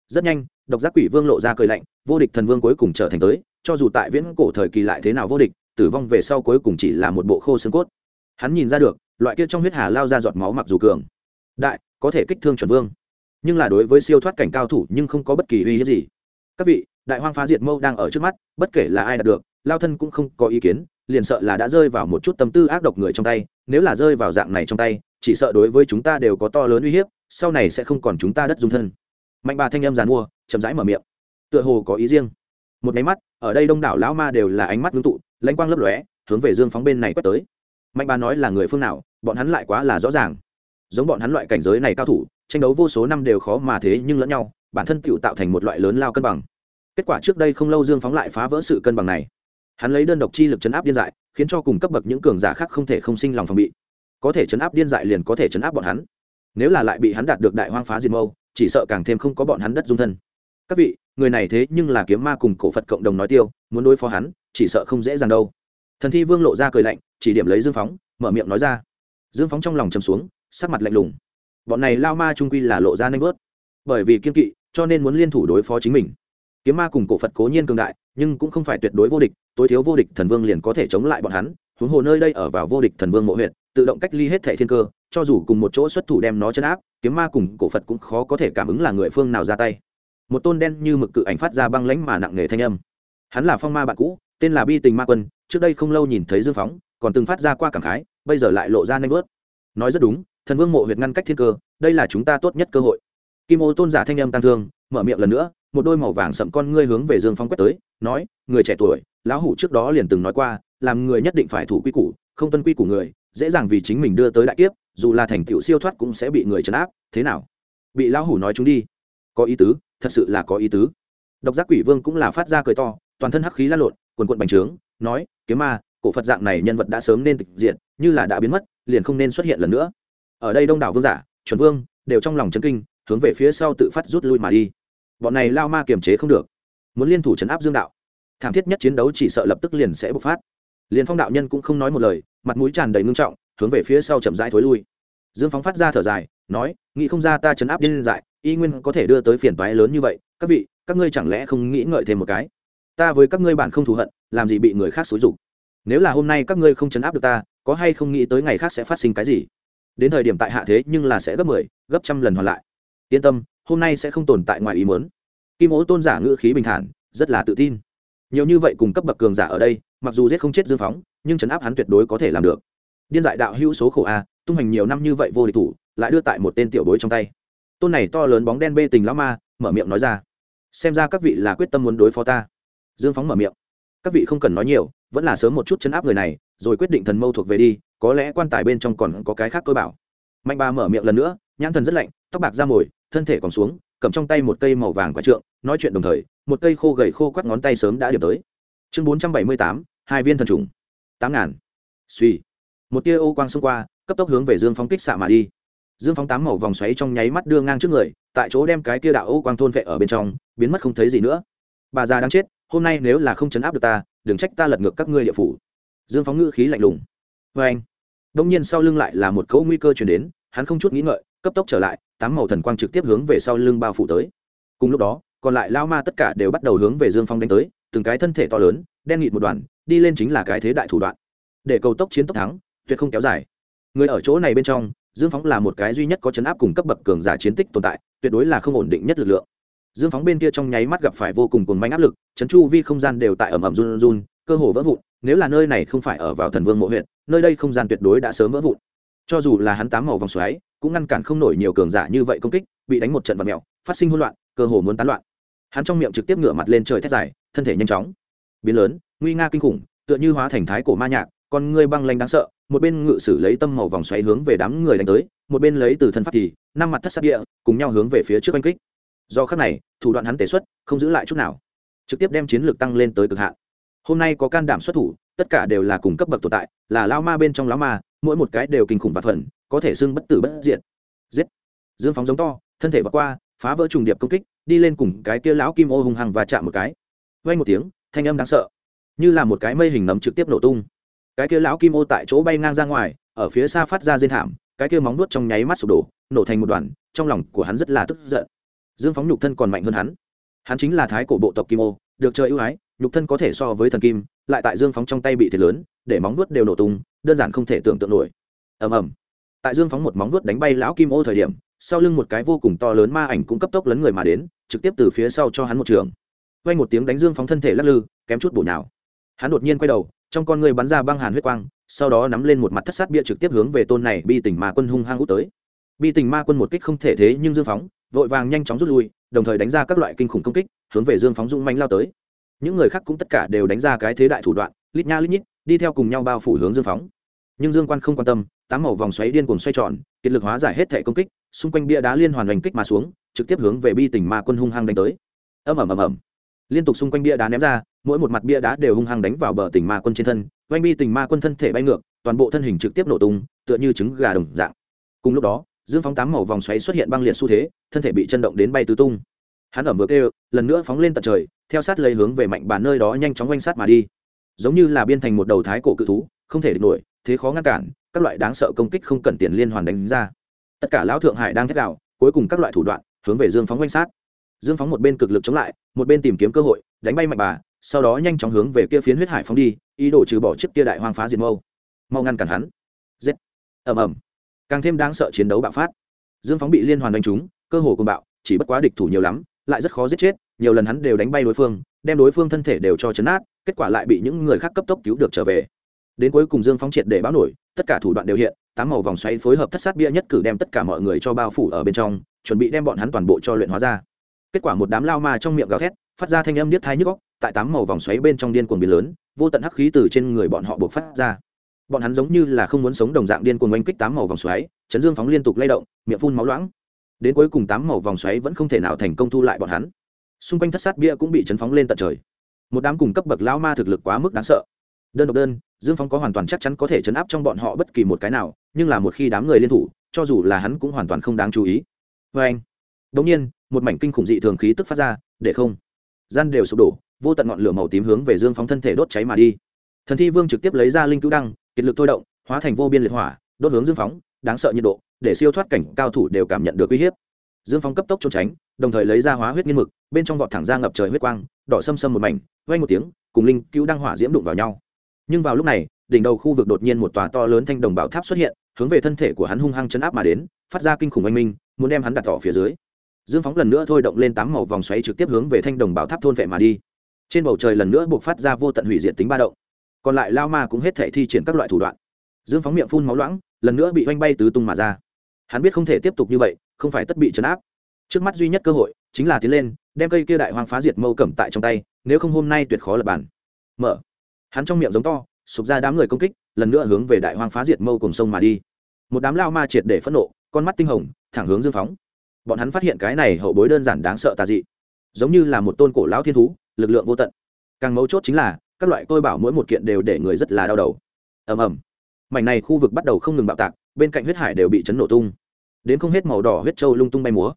Rất nhanh, độc giác quỷ vương lộ ra cười lạnh, vô địch thần vương cuối cùng trở thành tới, cho dù tại viễn cổ thời kỳ lại thế nào vô địch, tử vong về sau cuối cùng chỉ là một bộ khô xương cốt. Hắn nhìn ra được, loại kia trong huyết hà lao ra giọt máu mặc dù cường. Đại có thể kích thương chuẩn vương. Nhưng là đối với siêu thoát cảnh cao thủ nhưng không có bất kỳ uy hiếp gì. Các vị, đại hoang phá diệt mâu đang ở trước mắt, bất kể là ai đạt được, lao thân cũng không có ý kiến, liền sợ là đã rơi vào một chút tâm tư ác độc người trong tay, nếu là rơi vào dạng này trong tay, chỉ sợ đối với chúng ta đều có to lớn uy hiếp, sau này sẽ không còn chúng ta đất dung thân. Mạnh bà thanh âm giàn mua, chậm rãi mở miệng. Tựa hồ có ý riêng. Một máy mắt, ở đây đông đảo lão ma đều là ánh mắt ngưng tụ, lãnh quang lấp lóe, hướng về dương phóng bên này quét tới. Mạnh bà nói là người phương nào, bọn hắn lại quá là rõ ràng giống bọn hắn loại cảnh giới này cao thủ, tranh đấu vô số năm đều khó mà thế nhưng lẫn nhau, bản thân tựu tạo thành một loại lớn lao cân bằng. Kết quả trước đây không lâu dương phóng lại phá vỡ sự cân bằng này. Hắn lấy đơn độc chi lực chấn áp điên dại, khiến cho cùng cấp bậc những cường giả khác không thể không sinh lòng phòng bị. Có thể chấn áp điên dại liền có thể chấn áp bọn hắn. Nếu là lại bị hắn đạt được đại hoang phá diệt mâu, chỉ sợ càng thêm không có bọn hắn đất dung thân. Các vị, người này thế nhưng là kiếm ma cùng cổ phật cộng đồng nói tiêu, muốn đối phó hắn, chỉ sợ không dễ dàng đâu. Thần thi vương lộ ra cười lạnh, chỉ điểm lấy dương phóng, mở miệng nói ra. Dương phóng trong lòng chầm xuống sắc mặt lạnh lùng. Bọn này lao ma trung quy là lộ ra nanh vớt. Bởi vì kiên kỵ, cho nên muốn liên thủ đối phó chính mình. Kiếm ma cùng cổ phật cố nhiên cường đại, nhưng cũng không phải tuyệt đối vô địch, tối thiếu vô địch thần vương liền có thể chống lại bọn hắn. Huống hồ nơi đây ở vào vô địch thần vương mộ huyện tự động cách ly hết thẻ thiên cơ, cho dù cùng một chỗ xuất thủ đem nó chấn áp, kiếm ma cùng cổ phật cũng khó có thể cảm ứng là người phương nào ra tay. Một tôn đen như mực cự ảnh phát ra băng lãnh mà nặng nề thanh âm. Hắn là phong ma bạn cũ, tên là bi tình ma quân, trước đây không lâu nhìn thấy dương phóng, còn từng phát ra qua cảm khái, bây giờ lại lộ ra nanh vớt. Nói rất đúng thần vương mộ huyệt ngăn cách thiên cơ, đây là chúng ta tốt nhất cơ hội. Kim ô tôn giả thanh âm tăng thương, mở miệng lần nữa, một đôi màu vàng sậm con ngươi hướng về dương phong quét tới, nói, người trẻ tuổi, lão hủ trước đó liền từng nói qua, làm người nhất định phải thủ quy củ, không tuân quy củ người, dễ dàng vì chính mình đưa tới đại kiếp, dù là thành tựu siêu thoát cũng sẽ bị người trấn áp, thế nào? Bị lão hủ nói chúng đi. Có ý tứ, thật sự là có ý tứ. Độc giác quỷ vương cũng là phát ra cười to, toàn thân hắc khí lan lộn, quần quận bành trướng, nói, kiếm ma, cổ phật dạng này nhân vật đã sớm nên tịch diện như là đã biến mất, liền không nên xuất hiện lần nữa ở đây đông đảo vương giả, chuẩn vương, đều trong lòng chấn kinh, hướng về phía sau tự phát rút lui mà đi. Bọn này lao ma kiềm chế không được. Muốn liên thủ chấn áp dương đạo. Thảm thiết nhất chiến đấu chỉ sợ lập tức liền sẽ bộc phát. Liền phong đạo nhân cũng không nói một lời, mặt mũi tràn đầy ngưng trọng, hướng về phía sau chậm rãi thối lui. Dương phóng phát ra thở dài, nói, nghĩ không ra ta chấn áp điên dại, y nguyên có thể đưa tới phiền toái lớn như vậy, các vị, các ngươi chẳng lẽ không nghĩ ngợi thêm một cái? Ta với các ngươi bản không thù hận, làm gì bị người khác xúi rục nếu là hôm nay các ngươi không chấn áp được ta, có hay không nghĩ tới ngày khác sẽ phát sinh cái gì? Đến thời điểm tại hạ thế nhưng là sẽ gấp mười 10, gấp trăm lần hoàn lại. Yên tâm hôm nay sẽ không tồn tại ngoài ý muốn. Kim ố tôn giả ngữ khí bình thản rất là tự tin. Nhiều như vậy cùng cấp bậc cường giả ở đây mặc dù giết không chết dương phóng nhưng chấn áp hắn tuyệt đối có thể làm được. Điên dại đạo hữu số khổ a tung hành nhiều năm như vậy vô địch thủ lại đưa tại một tên tiểu bối trong tay. Tôn này to lớn bóng đen bê tình lão ma mở miệng nói ra. Xem ra các vị là quyết tâm muốn đối phó ta. Dương phóng mở miệng. Các vị không cần nói nhiều vẫn là sớm một chút chấn áp người này, rồi quyết định thần mâu thuộc về đi, có lẽ quan tài bên trong còn có cái khác tôi bảo. Mạnh ba mở miệng lần nữa, nhãn thần rất lạnh, tóc bạc ra mồi, thân thể còn xuống, cầm trong tay một cây màu vàng quả trượng, nói chuyện đồng thời, một cây khô gầy khô quắt ngón tay sớm đã điểm tới. Chương bốn trăm bảy mươi tám, hai viên thần trùng. Tám ngàn. Suy một tia ô quang xông qua, cấp tốc hướng về dương phóng kích xạ mà đi. Dương phóng tám màu vòng xoáy trong nháy mắt đưa ngang trước người, tại chỗ đem cái tia đạo ô quang thôn vệ ở bên trong, biến mất không thấy gì nữa. Bà già đang chết hôm nay nếu là không chấn áp được ta, đừng trách ta lật ngược các ngươi địa phủ. Dương phóng ngữ khí lạnh lùng. Vê anh, đông nhiên sau lưng lại là một cỗ nguy cơ chuyển đến, hắn không chút nghĩ ngợi, cấp tốc trở lại, tám màu thần quang trực tiếp hướng về sau lưng bao phủ tới. Cùng lúc đó, còn lại lao ma tất cả đều bắt đầu hướng về dương phong đánh tới, từng cái thân thể to lớn, đen nghịt một đoàn, đi lên chính là cái thế đại thủ đoạn. Để cầu tốc chiến tốc thắng, tuyệt không kéo dài. Người ở chỗ này bên trong, dương phóng là một cái duy nhất có chấn áp cùng cấp bậc cường giả chiến tích tồn tại, tuyệt đối là không ổn định nhất lực lượng dương phóng bên kia trong nháy mắt gặp phải vô cùng cuồng manh áp lực chấn chu vi không gian đều tại ẩm ẩm run run, cơ hồ vỡ vụn, nếu là nơi này không phải ở vào thần vương mộ huyện nơi đây không gian tuyệt đối đã sớm vỡ vụn. Cho dù là hắn tám màu vòng xoáy, cũng ngăn cản không nổi nhiều cường giả như vậy công kích, bị đánh một trận vật mẹo phát sinh hỗn loạn, cơ hồ muốn tán loạn. Hắn trong miệng trực tiếp ngửa mặt lên trời thét dài, thân thể nhanh chóng biến lớn, nguy nga kinh khủng, tựa như hóa thành thái cổ ma nhạc, con ngươi băng lanh đáng sợ, một bên ngự sử lấy tâm màu vòng xoáy hướng về đám người đánh tới, một bên lấy từ thân pháp thì, năm mặt thất sát địa, cùng nhau hướng về phía trước oanh kích do khắc này, thủ đoạn hắn tế xuất, không giữ lại chút nào. Trực tiếp đem chiến lược tăng lên tới cực hạn. Hôm nay có can đảm xuất thủ, tất cả đều là cùng cấp bậc tồn tại, là lao ma bên trong lão ma, mỗi một cái đều kinh khủng và phần, có thể xưng bất tử bất diệt. Giết! Dương phóng giống to, thân thể vượt qua, phá vỡ trùng điệp công kích, đi lên cùng cái kia lão kim ô hung hăng và chạm một cái. Vây một tiếng, thanh âm đáng sợ. Như là một cái mây hình nấm trực tiếp nổ tung. Cái kia lão kim ô tại chỗ bay ngang ra ngoài, ở phía xa phát ra rên thảm, cái kia móng nuốt trong nháy mắt sụp đổ, nổ thành một đoàn, trong lòng của hắn rất là tức giận dương phóng nhục thân còn mạnh hơn hắn. Hắn chính là thái cổ bộ tộc kim ô, được chơi ưu ái, nhục thân có thể so với thần kim, lại tại dương phóng trong tay bị thiệt lớn, để móng nuốt đều nổ tung, đơn giản không thể tưởng tượng nổi. Ầm ầm. Tại dương phóng một móng nuốt đánh bay lão kim ô thời điểm, sau lưng một cái vô cùng to lớn ma ảnh cũng cấp tốc lấn người mà đến, trực tiếp từ phía sau cho hắn một trường. Vay một tiếng đánh dương phóng thân thể lắc lư, kém chút bổ nào hắn đột nhiên quay đầu, trong con người bắn ra băng hàn huyết quang, sau đó nắm lên một mặt thất sát bia trực tiếp hướng về tôn này bi tình ma quân hung hăng út tới. Bi tình ma quân một kích không thể thế nhưng dương phóng vội vàng nhanh chóng rút lui, đồng thời đánh ra các loại kinh khủng công kích, hướng về dương phóng dũng manh lao tới. Những người khác cũng tất cả đều đánh ra cái thế đại thủ đoạn, lít nha lít nhít, đi theo cùng nhau bao phủ hướng dương phóng. Nhưng dương quan không quan tâm, tám màu vòng xoáy điên cuồng xoay tròn, kiệt lực hóa giải hết thể công kích, xung quanh bia đá liên hoàn hành kích mà xuống, trực tiếp hướng về bi tỉnh ma quân hung hăng đánh tới. Ầm ầm ầm ầm. Liên tục xung quanh bia đá ném ra, mỗi một mặt bia đá đều hung hăng đánh vào bờ tỉnh ma quân trên thân oanh bi tỉnh ma quân thân thể bay ngược, toàn bộ thân hình trực tiếp nổ tung, tựa như trứng gà đồng dạng. Cùng lúc đó dương phóng tám màu vòng xoáy xuất hiện băng liệt xu thế, thân thể bị chân động đến bay tứ tung. Hắn ẩm vừa kêu, lần nữa phóng lên tận trời, theo sát lấy hướng về mạnh bàn nơi đó nhanh chóng quanh sát mà đi. Giống như là biên thành một đầu thái cổ cự thú, không thể địch nổi, thế khó ngăn cản, các loại đáng sợ công kích không cần tiền liên hoàn đánh ra. Tất cả lão thượng hải đang thét đạo cuối cùng các loại thủ đoạn, hướng về dương phóng quanh sát. Dương phóng một bên cực lực chống lại, một bên tìm kiếm cơ hội, đánh bay mạnh bà, sau đó nhanh chóng hướng về kia phiến huyết hải phóng đi, ý đồ trừ bỏ chiếc kia đại hoang phá diệt mâu. Mau ngăn cản hắn. Giết. Ầm ầm càng thêm đáng sợ chiến đấu bạo phát. Dương phóng bị liên hoàn đánh trúng, cơ hồ cùng bạo, chỉ bất quá địch thủ nhiều lắm, lại rất khó giết chết, nhiều lần hắn đều đánh bay đối phương, đem đối phương thân thể đều cho chấn át kết quả lại bị những người khác cấp tốc cứu được trở về. Đến cuối cùng dương phóng triệt để báo nổi, tất cả thủ đoạn đều hiện, tám màu vòng xoáy phối hợp thất sát bia nhất cử đem tất cả mọi người cho bao phủ ở bên trong, chuẩn bị đem bọn hắn toàn bộ cho luyện hóa ra. Kết quả một đám lao ma trong miệng gào thét, phát ra thanh âm niết thai nhức góc tại tám màu vòng xoáy bên trong điên cuồng biến lớn, vô tận hắc khí từ trên người bọn họ buộc phát ra bọn hắn giống như là không muốn sống đồng dạng điên cuồng oanh kích tám màu vòng xoáy chấn dương phóng liên tục lay động, miệng phun máu loãng. Đến cuối cùng tám màu vòng xoáy vẫn không thể nào thành công thu lại bọn hắn. Xung quanh thất sát bia cũng bị chấn phóng lên tận trời. Một đám cùng cấp bậc lao ma thực lực quá mức đáng sợ. Đơn độc đơn, dương phóng có hoàn toàn chắc chắn có thể chấn áp trong bọn họ bất kỳ một cái nào, nhưng là một khi đám người liên thủ, cho dù là hắn cũng hoàn toàn không đáng chú ý. Vê anh đ ỗ n g nhiên, một mảnh kinh khủng dị thường khí tức phát ra, để không, gian đều sụp đổ, vô tận ngọn lửa màu tím hướng về dương phóng thân thể đốt cháy mà đi. Thần thi vương trực tiếp lấy ra linh cứu đăng kiệt lực thôi động, hóa thành vô biên liệt hỏa, đốt hướng dương phóng, đáng sợ nhiệt độ, để siêu thoát cảnh cao thủ đều cảm nhận được uy hiếp. Dương phóng cấp tốc trốn tránh, đồng thời lấy ra hóa huyết nghiên mực, bên trong vọt thẳng ra ngập trời huyết quang, đỏ xâm xâm một mảnh vay một tiếng, cùng linh cứu đăng hỏa diễm đụng vào nhau. Nhưng vào lúc này, đỉnh đầu khu vực đột nhiên một tòa to lớn thanh đồng bảo tháp xuất hiện, hướng về thân thể của hắn hung hăng chấn áp mà đến, phát ra kinh khủng oanh minh, muốn đem hắn đặt tỏ phía dưới. Dương phóng lần nữa thôi động lên tám màu vòng xoáy trực tiếp hướng về thanh đồng bảo tháp thôn vệ mà đi. Trên bầu trời lần nữa buộc phát ra vô tận hủy diệt tính ba động còn lại lao ma cũng hết thể thi triển các loại thủ đoạn. Dương phóng miệng phun máu loãng, lần nữa bị oanh bay tứ tung mà ra. Hắn biết không thể tiếp tục như vậy, không phải tất bị chấn áp. Trước mắt duy nhất cơ hội, chính là tiến lên, đem cây kia đại hoang phá diệt mâu cẩm tại trong tay, nếu không hôm nay tuyệt khó lập bản mở. Hắn trong miệng giống to, sụp ra đám người công kích, lần nữa hướng về đại hoang phá diệt mâu cùng sông mà đi. Một đám lao ma triệt để phẫn nộ, con mắt tinh hồng, thẳng hướng dương phóng. Bọn hắn phát hiện cái này hậu bối đơn giản đáng sợ tà dị. Giống như là một tôn cổ lão thiên thú, lực lượng vô tận. Càng mấu chốt chính là các loại tôi bảo mỗi một kiện đều để người rất là đau đầu. Ầm ầm. Mảnh này khu vực bắt đầu không ngừng bạo tạc, bên cạnh huyết hải đều bị chấn nổ tung. Đến không hết màu đỏ huyết trâu lung tung bay múa.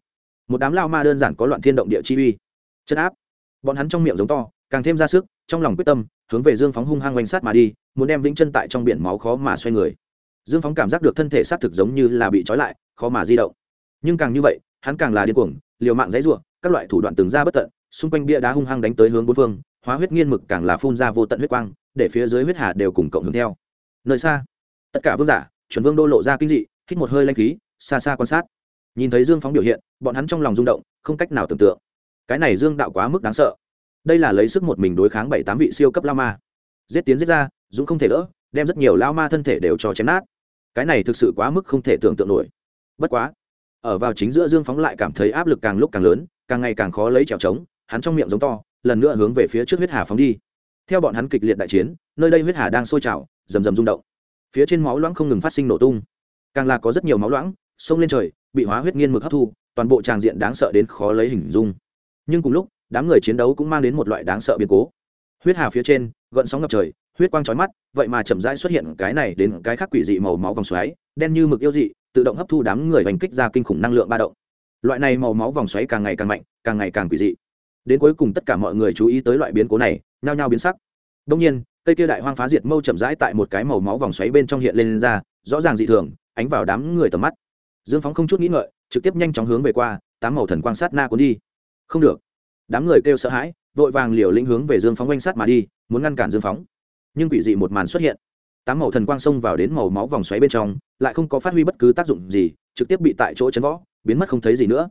Một đám lao ma đơn giản có loạn thiên động địa chi uy. Chân áp. Bọn hắn trong miệng giống to, càng thêm ra sức, trong lòng quyết tâm, hướng về dương phóng hung hăng quanh sát mà đi, muốn đem vĩnh chân tại trong biển máu khó mà xoay người. Dương phóng cảm giác được thân thể sát thực giống như là bị trói lại, khó mà di động. Nhưng càng như vậy, hắn càng là điên cuồng, liều mạng dãy ruộng các loại thủ đoạn từng ra bất tận, xung quanh bia đá hung hăng đánh tới hướng bốn phương hóa huyết nghiên mực càng là phun ra vô tận huyết quang, để phía dưới huyết hà đều cùng cộng hưởng theo. Nơi xa, tất cả vương giả, chuẩn vương đô lộ ra kinh dị, hít một hơi lanh khí, xa xa quan sát. Nhìn thấy dương phóng biểu hiện, bọn hắn trong lòng rung động, không cách nào tưởng tượng. Cái này dương đạo quá mức đáng sợ. Đây là lấy sức một mình đối kháng bảy tám vị siêu cấp lao ma. Giết tiến giết ra, dũng không thể đỡ, đem rất nhiều lao ma thân thể đều cho chém nát. Cái này thực sự quá mức không thể tưởng tượng nổi. Bất quá, ở vào chính giữa dương phóng lại cảm thấy áp lực càng lúc càng lớn, càng ngày càng khó lấy trèo trống hắn trong miệng giống to, lần nữa hướng về phía trước huyết hà phóng đi. Theo bọn hắn kịch liệt đại chiến, nơi đây huyết hà đang sôi trào, rầm rầm rung động. Phía trên máu loãng không ngừng phát sinh nổ tung. Càng là có rất nhiều máu loãng xông lên trời, bị hóa huyết nghiên mực hấp thu, toàn bộ tràng diện đáng sợ đến khó lấy hình dung. Nhưng cùng lúc, đám người chiến đấu cũng mang đến một loại đáng sợ biến cố. Huyết hà phía trên, gợn sóng ngập trời, huyết quang trói mắt, vậy mà chậm rãi xuất hiện cái này đến cái khác quỷ dị màu máu vòng xoáy, đen như mực yêu dị, tự động hấp thu đám người hành kích ra kinh khủng năng lượng ba động. Loại này màu máu vòng xoáy càng ngày càng mạnh, càng ngày càng quỷ dị đến cuối cùng tất cả mọi người chú ý tới loại biến cố này nhao nhao biến sắc. Đông nhiên cây kia đại hoang phá diệt mâu chậm rãi tại một cái màu máu vòng xoáy bên trong hiện lên, lên ra rõ ràng dị thường ánh vào đám người tầm mắt. Dương phóng không chút nghĩ ngợi trực tiếp nhanh chóng hướng về qua tám màu thần quang sát na cuốn đi. Không được. Đám người kêu sợ hãi vội vàng liều lĩnh hướng về dương phóng quanh sát mà đi muốn ngăn cản dương phóng. Nhưng quỷ dị một màn xuất hiện. Tám màu thần quang xông vào đến màu máu vòng xoáy bên trong lại không có phát huy bất cứ tác dụng gì trực tiếp bị tại chỗ chấn võ biến mất không thấy gì nữa.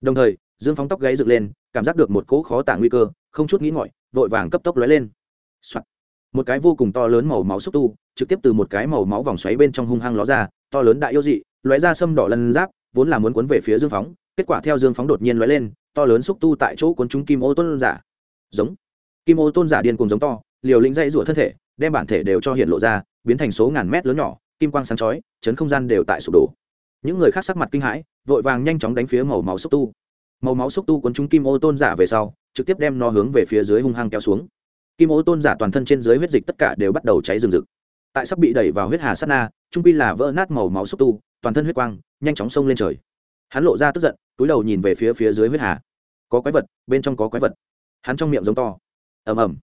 Đồng thời dương phóng tóc gáy dựng lên cảm giác được một cỗ khó tả nguy cơ, không chút nghĩ ngọi vội vàng cấp tốc lóe lên、Soạn. một cái vô cùng to lớn màu máu xúc tu, trực tiếp từ một cái màu máu vòng xoáy bên trong hung hăng ló ra, to lớn đại yêu dị, lóe ra sâm đỏ lân giáp, vốn là muốn cuốn về phía dương phóng, kết quả theo dương phóng đột nhiên lóe lên, to lớn xúc tu tại chỗ cuốn chúng kim ô tôn giả. Giống. Kim ô tôn giả điên cùng giống to, liều lĩnh dây rủa thân thể, đem bản thể đều cho hiện lộ ra, biến thành số ngàn mét lớn nhỏ, kim quang sáng chói, chấn không gian đều tại sụp đổ. Những người khác sắc mặt kinh hãi, vội vàng nhanh chóng đánh phía màu máu xúc tu màu máu xúc tu cuốn chúng kim ô tôn giả về sau, trực tiếp đem nó hướng về phía dưới hung hăng kéo xuống. Kim ô tôn giả toàn thân trên dưới huyết dịch tất cả đều bắt đầu cháy rừng rực. Tại sắp bị đẩy vào huyết hà sát na, trung pi là vỡ nát màu máu xúc tu, toàn thân huyết quang nhanh chóng xông lên trời. Hắn lộ ra tức giận, túi đầu nhìn về phía phía dưới huyết hà. Có quái vật, bên trong có quái vật. Hắn trong miệng giống to. Ầm ầm.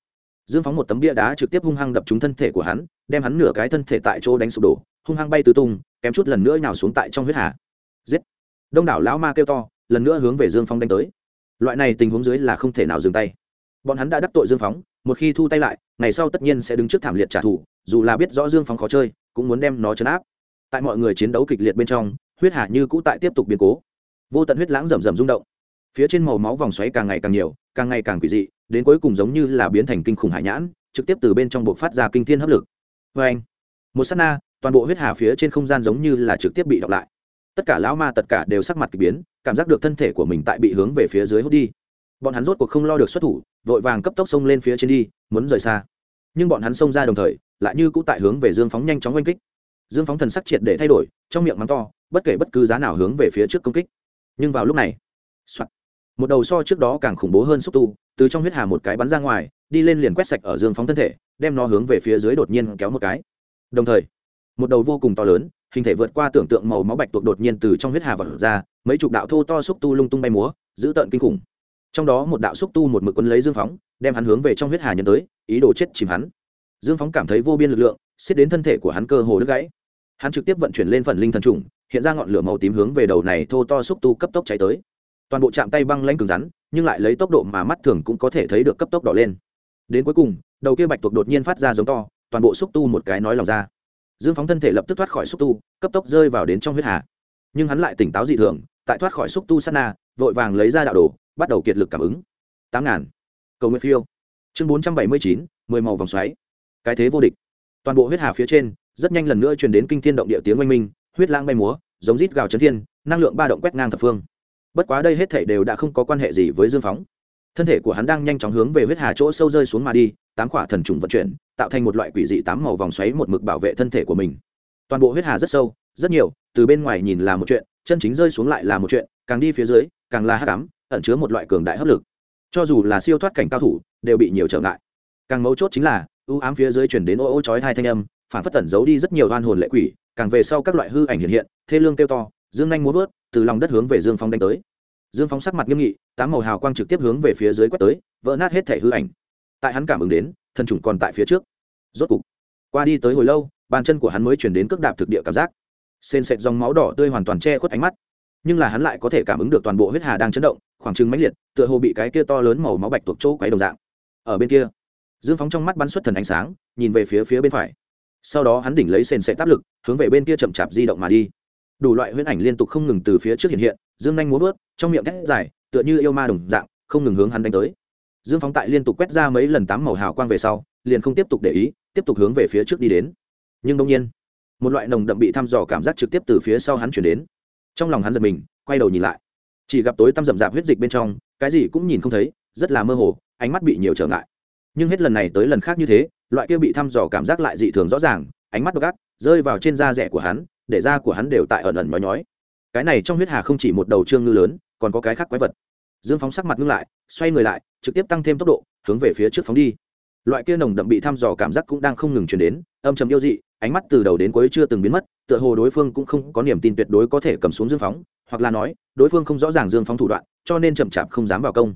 Dương phóng một tấm bia đá trực tiếp hung hăng đập trúng thân thể của hắn, đem hắn nửa cái thân thể tại chỗ đánh sụp đổ, hung hăng bay tứ tung, kém chút lần nữa nhào xuống tại trong huyết hà. Giết. Đông đảo lão ma kêu to lần nữa hướng về dương phong đánh tới. Loại này tình huống dưới là không thể nào dừng tay. Bọn hắn đã đắc tội dương phóng một khi thu tay lại, ngày sau tất nhiên sẽ đứng trước thảm liệt trả thù, dù là biết rõ dương phóng khó chơi, cũng muốn đem nó chấn áp. Tại mọi người chiến đấu kịch liệt bên trong, huyết hà như cũ tại tiếp tục biến cố. Vô tận huyết lãng rầm rầm rung động. Phía trên màu máu vòng xoáy càng ngày càng nhiều, càng ngày càng quỷ dị, đến cuối cùng giống như là biến thành kinh khủng hải nhãn, trực tiếp từ bên trong buộc phát ra kinh thiên hấp lực. Vê anh một s á t na, toàn bộ huyết hà phía trên không gian giống như là trực tiếp bị đọc lại tất cả lão ma tất cả đều sắc mặt k ỳ biến, cảm giác được thân thể của mình tại bị hướng về phía dưới hút đi. Bọn hắn rốt cuộc không lo được xuất thủ, vội vàng cấp tốc xông lên phía trên đi, muốn rời xa. Nhưng bọn hắn xông ra đồng thời, lại như cũng tại hướng về dương phóng nhanh chóng oanh kích. Dương phóng thần sắc triệt để thay đổi, trong miệng mắng to, bất kể bất cứ giá nào hướng về phía trước công kích. Nhưng vào lúc này、soạn. một đầu so trước đó càng khủng bố hơn xúc tu, từ trong huyết hà một cái bắn ra ngoài, đi lên liền quét sạch ở dương phóng thân thể, đem nó hướng về phía dưới đột nhiên kéo một cái. Đồng thời, một đầu vô cùng to lớn hình thể vượt qua tưởng tượng màu máu bạch tuộc đột nhiên từ trong huyết hà vật ra, mấy chục đạo thô to xúc tu lung tung bay múa, giữ tợn kinh khủng. Trong đó một đạo xúc tu một mực quân lấy dương phóng, đem hắn hướng về trong huyết hà nhân tới, ý đồ chết chìm hắn. Dương phóng cảm thấy vô biên lực lượng xiết đến thân thể của hắn cơ hồ đứt gãy. Hắn trực tiếp vận chuyển lên phần linh thần trùng, hiện ra ngọn lửa màu tím hướng về đầu này thô to xúc tu cấp tốc cháy tới. Toàn bộ chạm tay băng lanh cứng rắn, nhưng lại lấy tốc độ mà mắt thường cũng có thể thấy được cấp tốc đỏ lên. Đến cuối cùng, đầu kia bạch tuộc đột nhiên phát ra giống to, toàn bộ xúc tu một cái nói lòng ra dương phóng thân thể lập tức thoát khỏi xúc tu, cấp tốc rơi vào đến trong huyết hà. Nhưng hắn lại tỉnh táo dị thường, tại thoát khỏi xúc tu sát na, vội vàng lấy ra đạo đồ, bắt đầu kiệt lực cảm ứng. Tám ngàn. Cầu nguyện phiêu. Chương bốn trăm bảy mươi chín, mười màu vòng xoáy. Cái thế vô địch. Toàn bộ huyết hà phía trên, rất nhanh lần nữa truyền đến kinh thiên động địa tiếng oanh minh, huyết lang bay múa, giống rít gào chấn thiên, năng lượng ba động quét ngang thập phương. Bất quá đây hết thể đều đã không có quan hệ gì với dương phóng. Thân thể của hắn đang nhanh chóng hướng về huyết hà chỗ sâu rơi xuống mà đi, tám quả thần trùng vận chuyển tạo thành một loại quỷ dị tám màu vòng xoáy một mực bảo vệ thân thể của mình. Toàn bộ huyết hà rất sâu rất nhiều từ bên ngoài nhìn là một chuyện chân chính rơi xuống lại là một chuyện càng đi phía dưới càng là hắc ám, ẩn chứa một loại cường đại hấp lực. Cho dù là siêu thoát cảnh cao thủ đều bị nhiều trở ngại. Càng mấu chốt chính là ưu ám phía dưới chuyển đến ô ô chói hai thanh âm phản phất tẩn giấu đi rất nhiều oan hồn lệ quỷ càng về sau các loại hư ảnh hiện hiện thê lương kêu to dương nhanh muốn vớt từ lòng đất hướng về dương phong đánh tới. Dương phong sắc mặt nghiêm nghị tám màu hào quang trực tiếp hướng về phía dưới quét tới vỡ nát hết thể hư ảnh. Tại hắn cảm ứng đến thần trùng còn tại phía trước. Rốt cục, qua đi tới hồi lâu, bàn chân của hắn mới chuyển đến cước đạp thực địa cảm giác. Sên sệt dòng máu đỏ tươi hoàn toàn che khuất ánh mắt. Nhưng là hắn lại có thể cảm ứng được toàn bộ huyết hà đang chấn động, khoảng trừng mãnh liệt, tựa hồ bị cái kia to lớn màu máu bạch tuộc chỗ quấy đồng dạng. Ở bên kia, dương phóng trong mắt bắn xuất thần ánh sáng, nhìn về phía phía bên phải. Sau đó hắn đỉnh lấy sền sệt áp lực, hướng về bên kia chậm chạp di động mà đi. Đủ loại huyễn ảnh liên tục không ngừng từ phía trước hiện hiện, dương nhanh muốn vớt, trong miệng thét dài, tựa như yêu ma đồng dạng, không ngừng hướng hắn đánh tới dương phóng tại liên tục quét ra mấy lần tám màu hào quang về sau, liền không tiếp tục để ý, tiếp tục hướng về phía trước đi đến. Nhưng đông nhiên, một loại nồng đậm bị thăm dò cảm giác trực tiếp từ phía sau hắn chuyển đến. Trong lòng hắn giật mình, quay đầu nhìn lại. Chỉ gặp tối tăm rậm rạp huyết dịch bên trong, cái gì cũng nhìn không thấy, rất là mơ hồ, ánh mắt bị nhiều trở ngại. Nhưng hết lần này tới lần khác như thế, loại kia bị thăm dò cảm giác lại dị thường rõ ràng, ánh mắt gắt rơi vào trên da rẻ của hắn, để da của hắn đều tại ẩn ẩn nhói nhói. Cái này trong huyết hà không chỉ một đầu trương ngư lớn, còn có cái khác quái vật dương phóng sắc mặt ngưng lại, xoay người lại, trực tiếp tăng thêm tốc độ, hướng về phía trước phóng đi. Loại kia nồng đậm bị thăm dò cảm giác cũng đang không ngừng chuyển đến, âm trầm yêu dị, ánh mắt từ đầu đến cuối chưa từng biến mất, tựa hồ đối phương cũng không có niềm tin tuyệt đối có thể cầm xuống dương phóng, hoặc là nói, đối phương không rõ ràng dương phóng thủ đoạn, cho nên chậm chạp không dám vào công.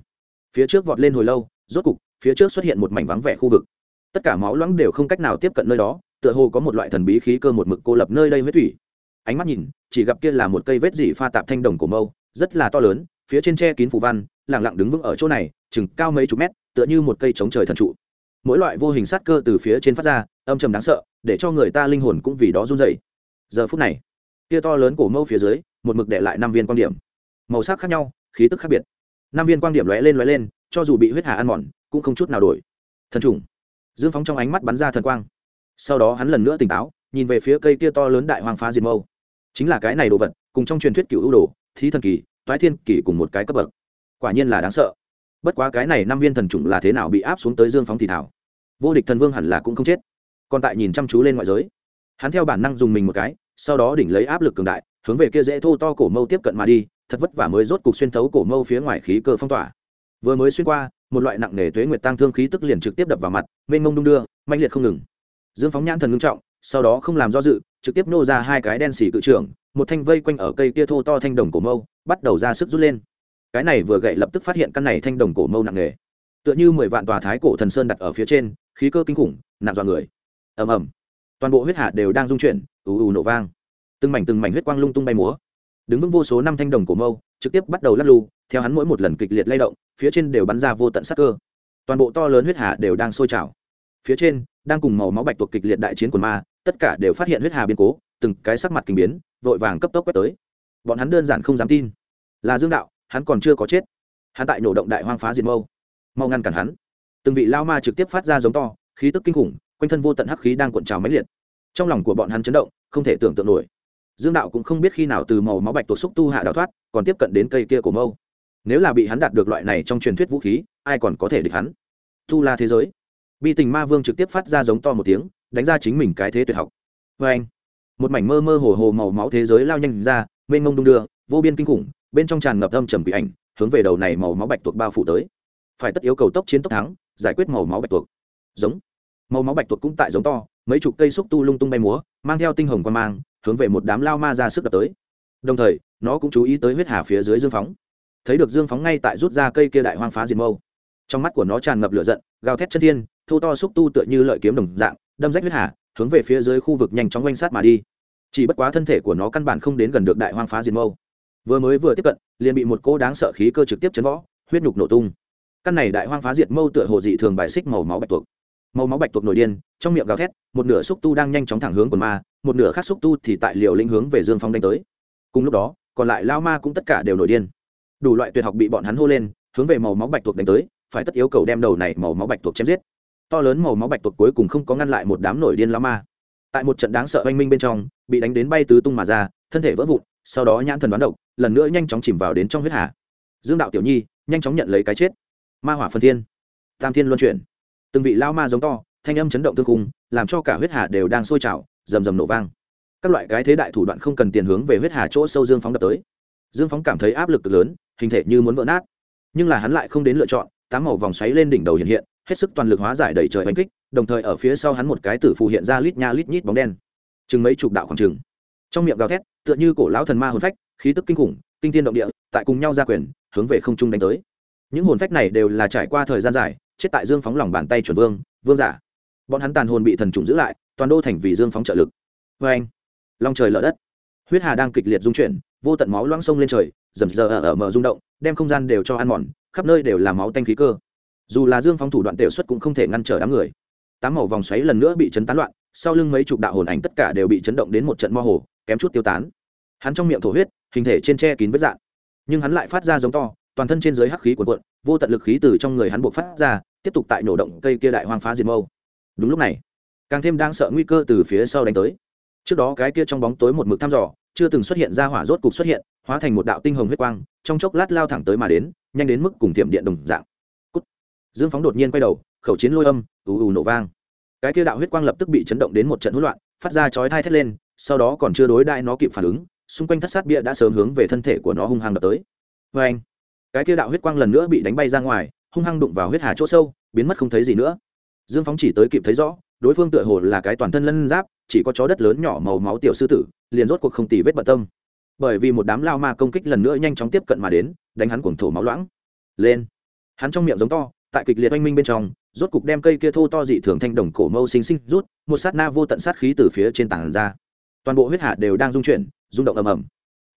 Phía trước vọt lên hồi lâu, rốt cục, phía trước xuất hiện một mảnh vắng vẻ khu vực. Tất cả máu loãng đều không cách nào tiếp cận nơi đó, tựa hồ có một loại thần bí khí cơ một mực cô lập nơi đây huyết thủy. Ánh mắt nhìn, chỉ gặp kia là một cây vết dỉ pha tạp thanh đồng của mâu, rất là to lớn phía trên tre kín phủ văn lẳng lặng đứng vững ở chỗ này, chừng cao mấy chục mét, tựa như một cây chống trời thần trụ. Mỗi loại vô hình sát cơ từ phía trên phát ra, âm trầm đáng sợ, để cho người ta linh hồn cũng vì đó run dậy giờ phút này kia to lớn cổ mâu phía dưới, một mực để lại năm viên quan điểm. Màu sắc khác nhau, khí tức khác biệt. Năm viên quan điểm lóe lên lóe lên, cho dù bị huyết hà ăn mòn, cũng không chút nào đổi. Thần trùng. Dương phóng trong ánh mắt bắn ra thần quang. Sau đó hắn lần nữa tỉnh táo, nhìn về phía cây kia to lớn đại hoàng phá diệt mâu. Chính là cái này đồ vật, cùng trong truyền thuyết cựu ưu đồ, thí thần kỳ toái thiên kỷ cùng một cái cấp bậc. Quả nhiên là đáng sợ. Bất quá cái này năm viên thần trùng là thế nào bị áp xuống tới dương phóng thì thảo. Vô địch thần vương hẳn là cũng không chết. Còn tại nhìn chăm chú lên ngoại giới. Hắn theo bản năng dùng mình một cái, sau đó đỉnh lấy áp lực cường đại, hướng về kia dễ thô to cổ mâu tiếp cận mà đi, thật vất vả mới rốt cục xuyên thấu cổ mâu phía ngoài khí cơ phong tỏa. Vừa mới xuyên qua, một loại nặng nề tuế nguyệt tăng thương khí tức liền trực tiếp đập vào mặt, mênh mông đung đưa manh liệt không ngừng. Dương phóng nhãn thần ngưng trọng, sau đó không làm do dự, trực tiếp nô ra hai cái đen xỉ cự trưởng một thanh vây quanh ở cây kia thô to thanh đồng cổ mâu, bắt đầu ra sức rút lên. Cái này vừa gậy lập tức phát hiện căn này thanh đồng cổ mâu nặng nề. Tựa như mười vạn tòa thái cổ thần sơn đặt ở phía trên, khí cơ kinh khủng, nặng dọa người. Ầm ầm. Toàn bộ huyết hạ đều đang rung chuyển, ù ù nổ vang. Từng mảnh từng mảnh huyết quang lung tung bay múa. Đứng vững vô số năm thanh đồng cổ mâu, trực tiếp bắt đầu lắc lù theo hắn mỗi một lần kịch liệt lay động, phía trên đều bắn ra vô tận sắc cơ. Toàn bộ to lớn huyết hà đều đang sôi trào. Phía trên, đang cùng màu máu bạch tuộc kịch liệt đại chiến của ma, tất cả đều phát hiện huyết hà biến cố từng cái sắc mặt kinh biến, vội vàng cấp tốc quét tới. Bọn hắn đơn giản không dám tin. Là dương đạo, hắn còn chưa có chết. Hắn tại nổ động đại hoang phá diệt mâu. Mau ngăn cản hắn. Từng vị lao ma trực tiếp phát ra giống to, khí tức kinh khủng, quanh thân vô tận hắc khí đang cuộn trào máy liệt. Trong lòng của bọn hắn chấn động, không thể tưởng tượng nổi. Dương đạo cũng không biết khi nào từ màu máu bạch tuộc xúc tu hạ đào thoát, còn tiếp cận đến cây kia của mâu. Nếu là bị hắn đạt được loại này trong truyền thuyết vũ khí, ai còn có thể địch hắn? Tu la thế giới. Bi tình ma vương trực tiếp phát ra giống to một tiếng, đánh ra chính mình cái thế tuyệt học. Vê anh một mảnh mơ mơ hồ hồ màu máu thế giới lao nhanh ra, mênh mông đung đưa, vô biên kinh khủng, bên trong tràn ngập âm trầm quỷ ảnh, hướng về đầu này màu máu bạch tuộc bao phủ tới. Phải tất yêu cầu tốc chiến tốc thắng, giải quyết màu máu bạch tuộc. Giống. Màu máu bạch tuộc cũng tại giống to, mấy chục cây xúc tu lung tung bay múa, mang theo tinh hồng quan mang, hướng về một đám lao ma ra sức đập tới. Đồng thời, nó cũng chú ý tới huyết hà phía dưới dương phóng. Thấy được dương phóng ngay tại rút ra cây kia đại hoang phá diệt mâu. Trong mắt của nó tràn ngập lửa giận, gào thét chân thiên thu to xúc tu tựa như lợi kiếm đồng dạng, đâm rách huyết hà hướng về phía dưới khu vực nhanh chóng quanh sát mà đi. Chỉ bất quá thân thể của nó căn bản không đến gần được đại hoang phá diệt mâu. Vừa mới vừa tiếp cận, liền bị một cô đáng sợ khí cơ trực tiếp chấn võ huyết nhục nổ tung. Căn này đại hoang phá diệt mâu tựa hồ dị thường bài xích màu máu bạch tuộc. Màu máu bạch tuộc nổi điên, trong miệng gào thét, một nửa xúc tu đang nhanh chóng thẳng hướng quần ma, một nửa khác xúc tu thì tại liều lĩnh hướng về dương phong đánh tới. Cùng lúc đó, còn lại lao ma cũng tất cả đều nổi điên. Đủ loại tuyệt học bị bọn hắn hô lên, hướng về màu máu bạch tuộc đánh tới, phải tất yêu cầu đem đầu này màu máu bạch tuộc chém giết to lớn màu máu bạch tuộc cuối cùng không có ngăn lại một đám nổi điên lão ma. Tại một trận đáng sợ oanh minh bên trong bị đánh đến bay tứ tung mà ra thân thể vỡ vụn sau đó nhãn thần đoán độc lần nữa nhanh chóng chìm vào đến trong huyết hà. Dương đạo tiểu nhi nhanh chóng nhận lấy cái chết. Ma hỏa phân thiên. Tam thiên luân chuyển. Từng vị lao ma giống to thanh âm chấn động tương khung, làm cho cả huyết hà đều đang sôi trào rầm rầm nổ vang. Các loại cái thế đại thủ đoạn không cần tiền hướng về huyết hà chỗ sâu dương phóng đập tới. Dương phóng cảm thấy áp lực cực lớn hình thể như muốn vỡ nát. Nhưng là hắn lại không đến lựa chọn tám màu vòng xoáy lên đỉnh đầu hiện hiện hết sức toàn lực hóa giải đầy trời oanh kích, đồng thời ở phía sau hắn một cái tử phù hiện ra lít nha lít nhít bóng đen. Chừng mấy chục đạo khoảng trừng trong miệng gào thét, tựa như cổ lão thần ma hồn phách, khí tức kinh khủng, kinh thiên động địa, tại cùng nhau ra quyền, hướng về không trung đánh tới. Những hồn phách này đều là trải qua thời gian dài, chết tại dương phóng lòng bàn tay chuẩn vương vương giả. Bọn hắn tàn hồn bị thần trùng giữ lại, toàn đô thành vì dương phóng trợ lực. Vê anh, long trời lở đất. Huyết hà đang kịch liệt dung chuyển, vô tận máu loang sông lên trời dầm giờ ở ở mở rung động, đem không gian đều cho ăn mòn, khắp nơi đều là máu tanh khí cơ dù là dương phóng thủ đoạn tiểu xuất cũng không thể ngăn trở đám người. Tám màu vòng xoáy lần nữa bị chấn tán loạn, sau lưng mấy chục đạo hồn ảnh tất cả đều bị chấn động đến một trận mo hồ, kém chút tiêu tán. Hắn trong miệng thổ huyết, hình thể trên tre kín vết dạn nhưng hắn lại phát ra giống to, toàn thân trên dưới hắc khí cuộn cuộn, vô tận lực khí từ trong người hắn buộc phát ra, tiếp tục tại nổ động cây kia đại hoang phá diệt mâu. Đúng lúc này, càng thêm đang sợ nguy cơ từ phía sau đánh tới. Trước đó cái kia trong bóng tối một mực thăm dò, chưa từng xuất hiện ra hỏa rốt cục xuất hiện, hóa thành một đạo tinh hồng huyết quang, trong chốc lát lao thẳng tới mà đến, nhanh đến mức cùng tiệm điện đồng dạng dương phóng đột nhiên quay đầu, khẩu chiến lôi âm, ù ù nổ vang. Cái kia đạo huyết quang lập tức bị chấn động đến một trận hỗn loạn, phát ra chói thai thét lên, sau đó còn chưa đối đại nó kịp phản ứng, xung quanh thất sát bia đã sớm hướng về thân thể của nó hung hăng đập tới. Vê anh cái kia đạo huyết quang lần nữa bị đánh bay ra ngoài, hung hăng đụng vào huyết hà chỗ sâu, biến mất không thấy gì nữa. Dương phóng chỉ tới kịp thấy rõ, đối phương tựa hồ là cái toàn thân lân giáp, chỉ có chó đất lớn nhỏ màu máu tiểu sư tử, liền rốt cuộc không tì vết bận tâm. Bởi vì một đám lao ma công kích lần nữa nhanh chóng tiếp cận mà đến, đánh hắn cuồng thổ máu loãng. Lên! Hắn trong miệng giống to tại kịch liệt oanh minh bên trong, rốt cục đem cây kia thô to dị thường thanh đồng cổ mâu xinh xinh rút, một sát na vô tận sát khí từ phía trên tảng ra. Toàn bộ huyết hạ đều đang rung chuyển, rung động ầm ầm.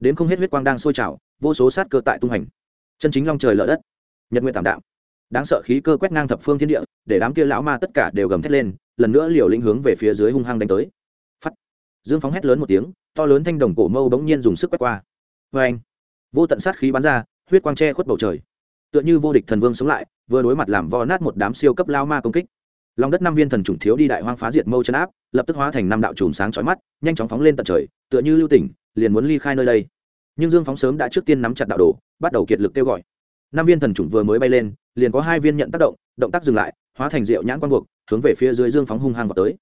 Đến không hết huyết quang đang sôi trào, vô số sát cơ tại tung hành. Chân chính long trời lở đất. Nhật nguyện tảm đạo đáng sợ khí cơ quét ngang thập phương thiên địa, để đám kia lão ma tất cả đều gầm thét lên, lần nữa liều lĩnh hướng về phía dưới hung hăng đánh tới. Phắt. Dương phóng hét lớn một tiếng, to lớn thanh đồng cổ mâu bỗng nhiên dùng sức quét qua. Vê anh vô tận sát khí bắn ra, huyết quang tre khuất bầu trời tựa như vô địch thần vương sống lại, vừa đối mặt làm vo nát một đám siêu cấp lao ma công kích. Lòng đất năm viên thần trùng thiếu đi đại hoang phá diệt mâu chân áp, lập tức hóa thành năm đạo chùm sáng chói mắt, nhanh chóng phóng lên tận trời, tựa như lưu tỉnh, liền muốn ly khai nơi đây. Nhưng dương phóng sớm đã trước tiên nắm chặt đạo đồ, bắt đầu kiệt lực kêu gọi. Năm viên thần trùng vừa mới bay lên, liền có hai viên nhận tác động động tác dừng lại, hóa thành rượu nhãn quan buộc, hướng về phía dưới dương phóng hung hăng vào tới.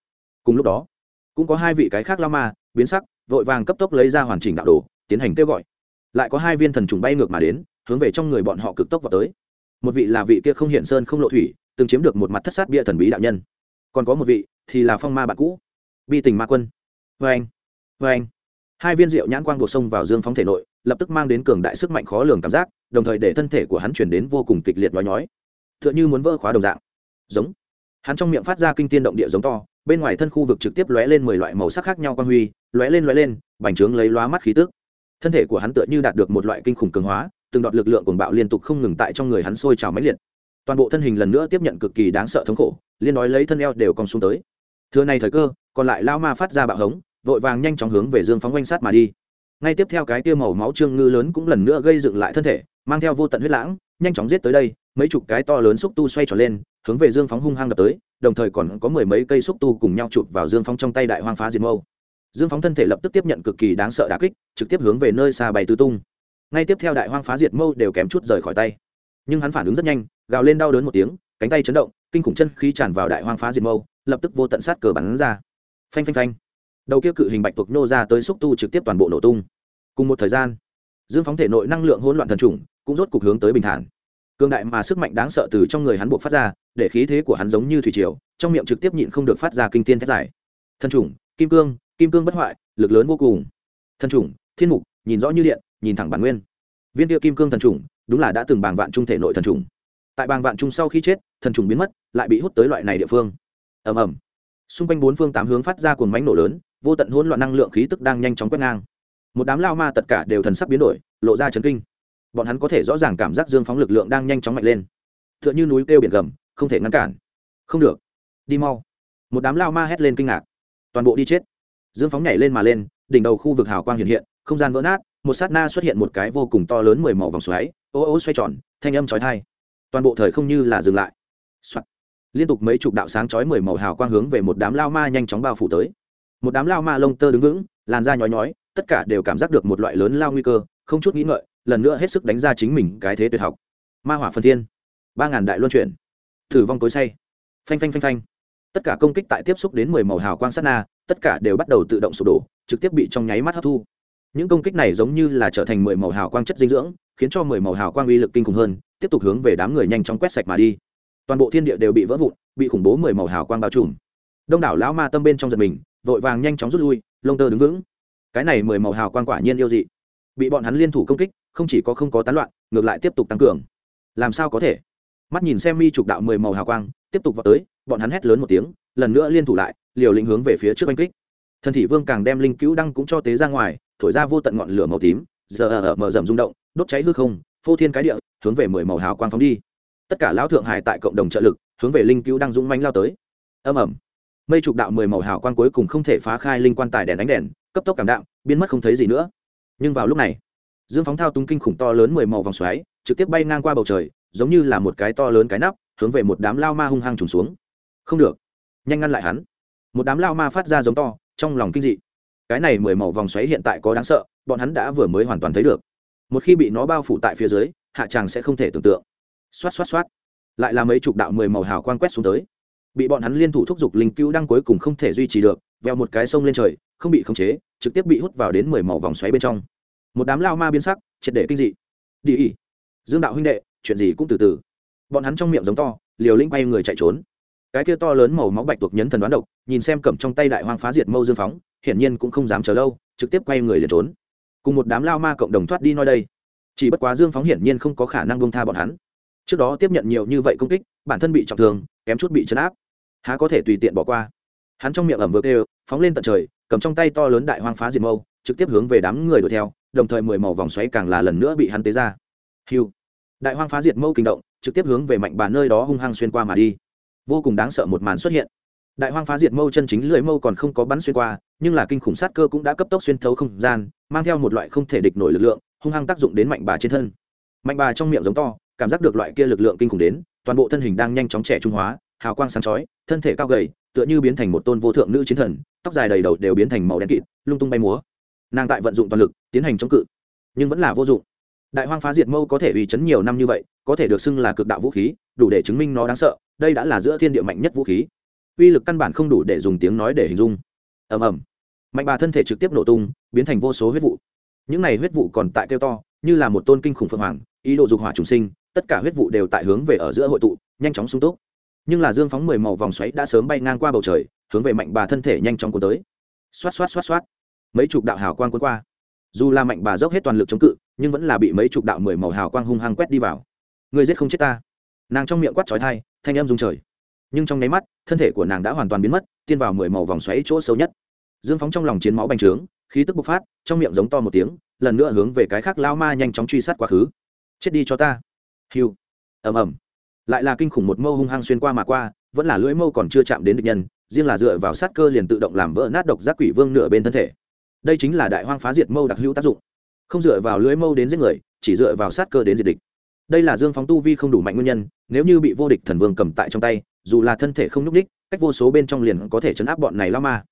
Cùng lúc đó, cũng có hai vị cái khác lao ma, biến sắc, vội vàng cấp tốc lấy ra hoàn chỉnh đạo đồ, tiến hành kêu gọi. Lại có hai viên thần trùng bay ngược mà đến hướng về trong người bọn họ cực tốc vào tới. Một vị là vị kia không hiện sơn không lộ thủy, từng chiếm được một mặt thất sát bia thần bí đạo nhân. Còn có một vị thì là phong ma bạn cũ, bi tình ma quân. Vê anh vê anh hai viên rượu nhãn quang buộc sông vào dương phóng thể nội, lập tức mang đến cường đại sức mạnh khó lường cảm giác, đồng thời để thân thể của hắn chuyển đến vô cùng kịch liệt nói nhói. T h ư ợ n h ư muốn vỡ khóa đồng dạng. Giống. Hắn trong miệng phát ra kinh tiên động địa giống to, bên ngoài thân khu vực trực tiếp lóe lên mười loại màu sắc khác nhau quang huy, lóe lên lóe lên, bành trướng lấy lóa mắt khí tước thân thể của hắn tựa như đạt được một loại kinh khủng cường hóa từng đợt lực lượng cuồng bạo liên tục không ngừng tại trong người hắn sôi trào máy liệt. Toàn bộ thân hình lần nữa tiếp nhận cực kỳ đáng sợ thống khổ, liên nói lấy thân eo đều còn xuống tới. Thưa này thời cơ, còn lại lao ma phát ra bạo hống, vội vàng nhanh chóng hướng về dương phóng quanh sát mà đi. Ngay tiếp theo cái kia màu máu trương ngư lớn cũng lần nữa gây dựng lại thân thể, mang theo vô tận huyết lãng, nhanh chóng giết tới đây, mấy chục cái to lớn xúc tu xoay tròn lên, hướng về dương phóng hung hăng đập tới, đồng thời còn có mười mấy cây xúc tu cùng nhau chụp vào dương phóng trong tay đại hoang phá diệt mâu. Dương phóng thân thể lập tức tiếp nhận cực kỳ đáng sợ đà kích, trực tiếp hướng về nơi xa bay tứ tung ngay tiếp theo đại hoang phá diệt mâu đều kém chút rời khỏi tay. Nhưng hắn phản ứng rất nhanh, gào lên đau đớn một tiếng, cánh tay chấn động, kinh khủng chân khí tràn vào đại hoang phá diệt mâu, lập tức vô tận sát cờ bắn ra. Phanh phanh phanh. Đầu kia cự hình bạch tuộc nô ra tới xúc tu trực tiếp toàn bộ nổ tung. Cùng một thời gian, dương phóng thể nội năng lượng hỗn loạn thần trùng cũng rốt cuộc hướng tới bình thản. Cương đại mà sức mạnh đáng sợ từ trong người hắn buộc phát ra, để khí thế của hắn giống như thủy triều, trong miệng trực tiếp nhịn không được phát ra kinh tiên thét giải thần trùng, kim cương kim cương bất hoại, lực lớn vô cùng. Thần trùng, thiên mục, nhìn rõ như điện nhìn thẳng bản nguyên. Viên địa kim cương thần trùng, đúng là đã từng bàng vạn trung thể nội thần trùng. Tại bàng vạn trung sau khi chết, thần trùng biến mất, lại bị hút tới loại này địa phương. Ầm ầm. Xung quanh bốn phương tám hướng phát ra cuồng mánh nổ lớn, vô tận hỗn loạn năng lượng khí tức đang nhanh chóng quét ngang. Một đám lao ma tất cả đều thần sắc biến đổi, lộ ra chấn kinh. Bọn hắn có thể rõ ràng cảm giác dương phóng lực lượng đang nhanh chóng mạnh lên. T h ư ợ n h ư núi kêu biển gầm, không thể ngăn cản. Không được. Đi mau. Một đám lao ma hét lên kinh ngạc. Toàn bộ đi chết. Dương phóng nhảy lên mà lên, đỉnh đầu khu vực hào quang hiện hiện, không gian vỡ nát một sát na xuất hiện một cái vô cùng to lớn mười màu vòng xoáy, ô ô xoay tròn, thanh âm trói thai toàn bộ thời không như là dừng lại、Soạn. liên tục mấy chục đạo sáng chói mười màu hào quang hướng về một đám lao ma nhanh chóng bao phủ tới. Một đám lao ma lông tơ đứng vững, làn da nhói nhói, tất cả đều cảm giác được một loại lớn lao nguy cơ, không chút nghĩ ngợi, lần nữa hết sức đánh ra chính mình cái thế tuyệt học. Ma hỏa phần thiên. Ba ngàn đại luân chuyển. Thử vong cối say. Phanh phanh phanh phanh. Tất cả công kích tại tiếp xúc đến mười màu hào quang sát na, tất cả đều bắt đầu tự động sụp đổ, trực tiếp bị trong nháy mắt hấp thu những công kích này giống như là trở thành mười màu hào quang chất dinh dưỡng, khiến cho mười màu hào quang uy lực kinh khủng hơn, tiếp tục hướng về đám người nhanh chóng quét sạch mà đi. Toàn bộ thiên địa đều bị vỡ vụn, bị khủng bố mười màu hào quang bao trùm. Đông đảo lão ma tâm bên trong giật mình, vội vàng nhanh chóng rút lui, lông tơ đứng vững. Cái này mười màu hào quang quả nhiên yêu dị. Bị bọn hắn liên thủ công kích, không chỉ có không có tán loạn, ngược lại tiếp tục tăng cường. Làm sao có thể? Mắt nhìn xem mi trục đạo mười màu hào quang, tiếp tục vào tới, bọn hắn hét lớn một tiếng, lần nữa liên thủ lại, liều lĩnh hướng về phía trước oanh kích. Thần thị vương càng đem linh cứu đăng cũng cho tế ra ngoài thổi ra vô tận ngọn lửa màu tím, giờ ở mở rầm rung động, đốt cháy hư không, phô thiên cái địa, hướng về mười màu hào quang phóng đi. Tất cả lão thượng hải tại cộng đồng trợ lực, hướng về linh cứu đang dũng manh lao tới. Âm ẩm mây trục đạo mười màu hào quang cuối cùng không thể phá khai linh quan tài đèn đánh đèn, cấp tốc cảm đạm, biến mất không thấy gì nữa. Nhưng vào lúc này, dương phóng thao túng kinh khủng to lớn mười màu vòng xoáy, trực tiếp bay ngang qua bầu trời, giống như là một cái to lớn cái nắp, hướng về một đám lao ma hung hăng trùng xuống. Không được. Nhanh ngăn lại hắn. Một đám lao ma phát ra giống to, trong lòng kinh dị cái này mười màu vòng xoáy hiện tại có đáng sợ, bọn hắn đã vừa mới hoàn toàn thấy được. Một khi bị nó bao phủ tại phía dưới, hạ tràng sẽ không thể tưởng tượng. Xoát xoát xoát. Lại là mấy chục đạo mười màu hào quang quét xuống tới. Bị bọn hắn liên thủ thúc giục linh cứu đang cuối cùng không thể duy trì được, veo một cái sông lên trời, không bị khống chế, trực tiếp bị hút vào đến mười màu vòng xoáy bên trong. Một đám lao ma biến sắc, triệt để kinh dị. Đi ỉ dương đạo huynh đệ, chuyện gì cũng từ từ. Bọn hắn trong miệng giống to, liều linh quay người chạy trốn cái kia to lớn màu máu bạch tuộc nhấn thần đoán độc, nhìn xem cầm trong tay đại hoang phá diệt mâu dương phóng, hiển nhiên cũng không dám chờ lâu, trực tiếp quay người liền trốn. Cùng một đám lao ma cộng đồng thoát đi nơi đây. Chỉ bất quá dương phóng hiển nhiên không có khả năng bông tha bọn hắn. Trước đó tiếp nhận nhiều như vậy công kích, bản thân bị trọng thương, kém chút bị chấn áp. Há có thể tùy tiện bỏ qua. Hắn trong miệng ẩm vừa đều phóng lên tận trời, cầm trong tay to lớn đại hoang phá diệt mâu, trực tiếp hướng về đám người đuổi theo, đồng thời mười màu vòng xoáy càng là lần nữa bị hắn tế ra. Hiu đại hoang phá diệt mâu kinh động, trực tiếp hướng về mạnh bà nơi đó hung hăng xuyên qua mà đi vô cùng đáng sợ một màn xuất hiện. Đại hoang phá diệt mâu chân chính lưỡi mâu còn không có bắn xuyên qua, nhưng là kinh khủng sát cơ cũng đã cấp tốc xuyên thấu không gian, mang theo một loại không thể địch nổi lực lượng, hung hăng tác dụng đến mạnh bà trên thân. Mạnh bà trong miệng giống to, cảm giác được loại kia lực lượng kinh khủng đến, toàn bộ thân hình đang nhanh chóng trẻ trung hóa, hào quang sáng chói, thân thể cao gầy, tựa như biến thành một tôn vô thượng nữ chiến thần, tóc dài đầy đầu đều biến thành màu đen kịt, lung tung bay múa. Nàng tại vận dụng toàn lực, tiến hành chống cự, nhưng vẫn là vô dụng. Đại hoang phá diệt mâu có thể uy chấn nhiều năm như vậy, có thể được xưng là cực đạo vũ khí, đủ để chứng minh nó đáng sợ đây đã là giữa thiên địa mạnh nhất vũ khí. Uy lực căn bản không đủ để dùng tiếng nói để hình dung. Ầm ầm. Mạnh bà thân thể trực tiếp nổ tung, biến thành vô số huyết vụ. Những này huyết vụ còn tại kêu to, như là một tôn kinh khủng phượng hoàng, ý đồ dục hỏa trùng sinh, tất cả huyết vụ đều tại hướng về ở giữa hội tụ, nhanh chóng sung túc. Nhưng là dương phóng mười màu vòng xoáy đã sớm bay ngang qua bầu trời, hướng về mạnh bà thân thể nhanh chóng cuốn tới. Xoát xoát xoát xoát. Mấy chục đạo hào quang cuốn qua. Dù là mạnh bà dốc hết toàn lực chống cự, nhưng vẫn là bị mấy chục đạo mười màu hào quang hung hăng quét đi vào. Người giết không chết ta nàng trong miệng quát trói thai, thanh em rung trời. Nhưng trong nháy mắt, thân thể của nàng đã hoàn toàn biến mất, tiên vào mười màu vòng xoáy chỗ sâu nhất. Dương phóng trong lòng chiến máu bành trướng, khí tức bộc phát, trong miệng giống to một tiếng, lần nữa hướng về cái khác lao ma nhanh chóng truy sát quá khứ. Chết đi cho ta. Hiu ầm ầm. Lại là kinh khủng một mâu hung hăng xuyên qua mà qua, vẫn là lưỡi mâu còn chưa chạm đến địch nhân, riêng là dựa vào sát cơ liền tự động làm vỡ nát độc giác quỷ vương nửa bên thân thể. Đây chính là đại hoang phá diệt mâu đặc hữu tác dụng. Không dựa vào lưỡi mâu đến giết người, chỉ dựa vào sát cơ đến diệt địch đây là dương phóng tu vi không đủ mạnh nguyên nhân, nếu như bị vô địch thần vương cầm tại trong tay, dù là thân thể không nhúc ních cách vô số bên trong liền có thể chấn áp bọn này lao ma.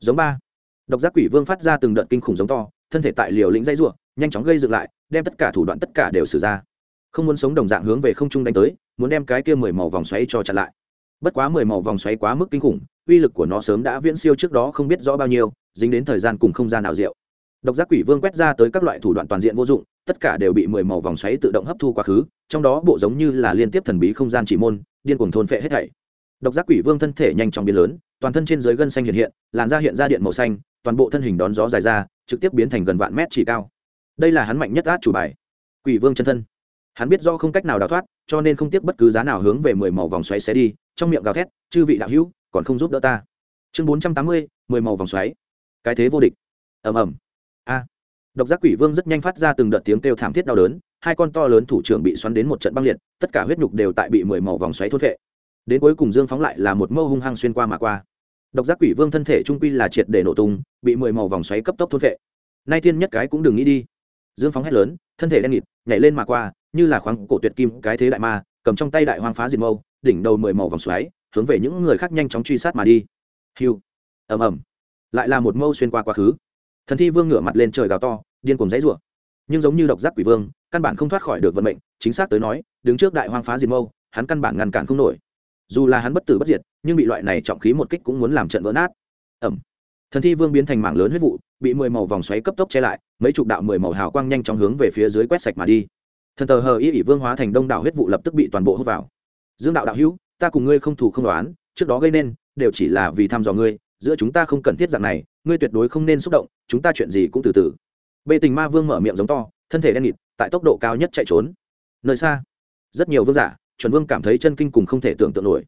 Giống ba. Độc giác quỷ vương phát ra từng đợt kinh khủng giống to, thân thể tại liều lĩnh dây ruộng, nhanh chóng gây dựng lại, đem tất cả thủ đoạn tất cả đều xử ra. Không muốn sống đồng dạng hướng về không trung đánh tới, muốn đem cái kia mười màu vòng xoáy cho chặn lại. Bất quá mười màu vòng xoáy quá mức kinh khủng, uy lực của nó sớm đã viễn siêu trước đó không biết rõ bao nhiêu, dính đến thời gian cùng không gian nào rượu độc giác quỷ vương quét ra tới các loại thủ đoạn toàn diện vô dụng, tất cả đều bị mười màu vòng xoáy tự động hấp thu quá khứ, trong đó bộ giống như là liên tiếp thần bí không gian chỉ môn, điên cuồng thôn phệ hết thảy. Độc giác quỷ vương thân thể nhanh chóng biến lớn, toàn thân trên dưới gân xanh hiện hiện, làn da hiện ra điện màu xanh, toàn bộ thân hình đón gió dài ra, trực tiếp biến thành gần vạn mét chỉ cao. Đây là hắn mạnh nhất át chủ bài. Quỷ vương chân thân. Hắn biết do không cách nào đào thoát, cho nên không tiếc bất cứ giá nào hướng về mười màu vòng xoáy xé đi, trong miệng gào thét, chư vị đạo hữu, còn không giúp đỡ ta. Chương bốn trăm tám mươi, mười màu vòng xoáy. Cái thế vô địch. Ầm ầm độc giác quỷ vương rất nhanh phát ra từng đợt tiếng kêu thảm thiết đau đớn, hai con to lớn thủ trưởng bị xoắn đến một trận băng liệt, tất cả huyết nhục đều tại bị mười màu vòng xoáy thốt vệ đến cuối cùng dương phóng lại là một mâu hung hăng xuyên qua mà qua. Độc giác quỷ vương thân thể trung quy là triệt để nổ tung, bị mười màu vòng xoáy cấp tốc thốt vệ nay tiên nhất cái cũng đừng nghĩ đi. Dương phóng hét lớn, thân thể đen nghịt, nhảy lên mà qua, như là khoáng cổ tuyệt kim, cái thế đại ma, cầm trong tay đại hoang phá diệt mâu, đỉnh đầu mười màu vòng xoáy, hướng về những người khác nhanh chóng truy sát mà đi. Hiu ầm ầm. Lại là một mâu xuyên qua quá khứ thần thi vương ngửa mặt lên trời gào to, điên cùng dãy rủa nhưng giống như độc giác quỷ vương, căn bản không thoát khỏi được vận mệnh, chính xác tới nói, đứng trước đại hoang phá diệt mâu, hắn căn bản ngăn cản không nổi. Dù là hắn bất tử bất diệt, nhưng bị loại này trọng khí một kích cũng muốn làm trận vỡ nát. Ẩm. Thần thi vương biến thành mảng lớn huyết vụ, bị mười màu vòng xoáy cấp tốc che lại, mấy chục đạo mười màu hào quang nhanh chóng hướng về phía dưới quét sạch mà đi. Thần tờ hờ y ỷ vương hóa thành đông đảo huyết vụ lập tức bị toàn bộ hút vào. Dương đạo đạo hữu, ta cùng ngươi không thù không đoán trước đó gây nên, đều chỉ là vì thăm dò ngươi giữa chúng ta không cần thiết dạng này, ngươi tuyệt đối không nên xúc động, chúng ta chuyện gì cũng từ từ. Bệ tình ma vương mở miệng giống to, thân thể đen nghịt, tại tốc độ cao nhất chạy trốn. Nơi xa, rất nhiều vương giả, chuẩn vương cảm thấy chân kinh cùng không thể tưởng tượng nổi.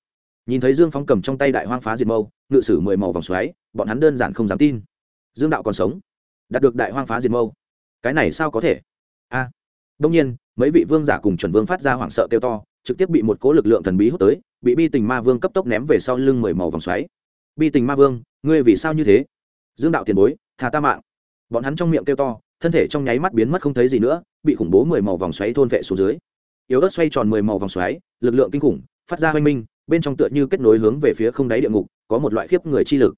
Nhìn thấy dương phong cầm trong tay đại hoang phá diệt mâu, ngự sử mười màu vòng xoáy, bọn hắn đơn giản không dám tin. Dương đạo còn sống, đạt được đại hoang phá diệt mâu. Cái này sao có thể? A. Đông nhiên, mấy vị vương giả cùng chuẩn vương phát ra hoảng sợ kêu to, trực tiếp bị một cố lực lượng thần bí hút tới, bị bi tình ma vương cấp tốc ném về sau lưng mười màu vòng xoáy bi tình ma vương, ngươi vì sao như thế? Dương đạo tiền bối thà ta mạng. Bọn hắn trong miệng kêu to, thân thể trong nháy mắt biến mất không thấy gì nữa, bị khủng bố mười màu vòng xoáy thôn vệ xuống dưới. Yếu ớt xoay tròn mười màu vòng xoáy, lực lượng kinh khủng, phát ra hoanh minh, bên trong tựa như kết nối hướng về phía không đáy địa ngục, có một loại khiếp người chi lực.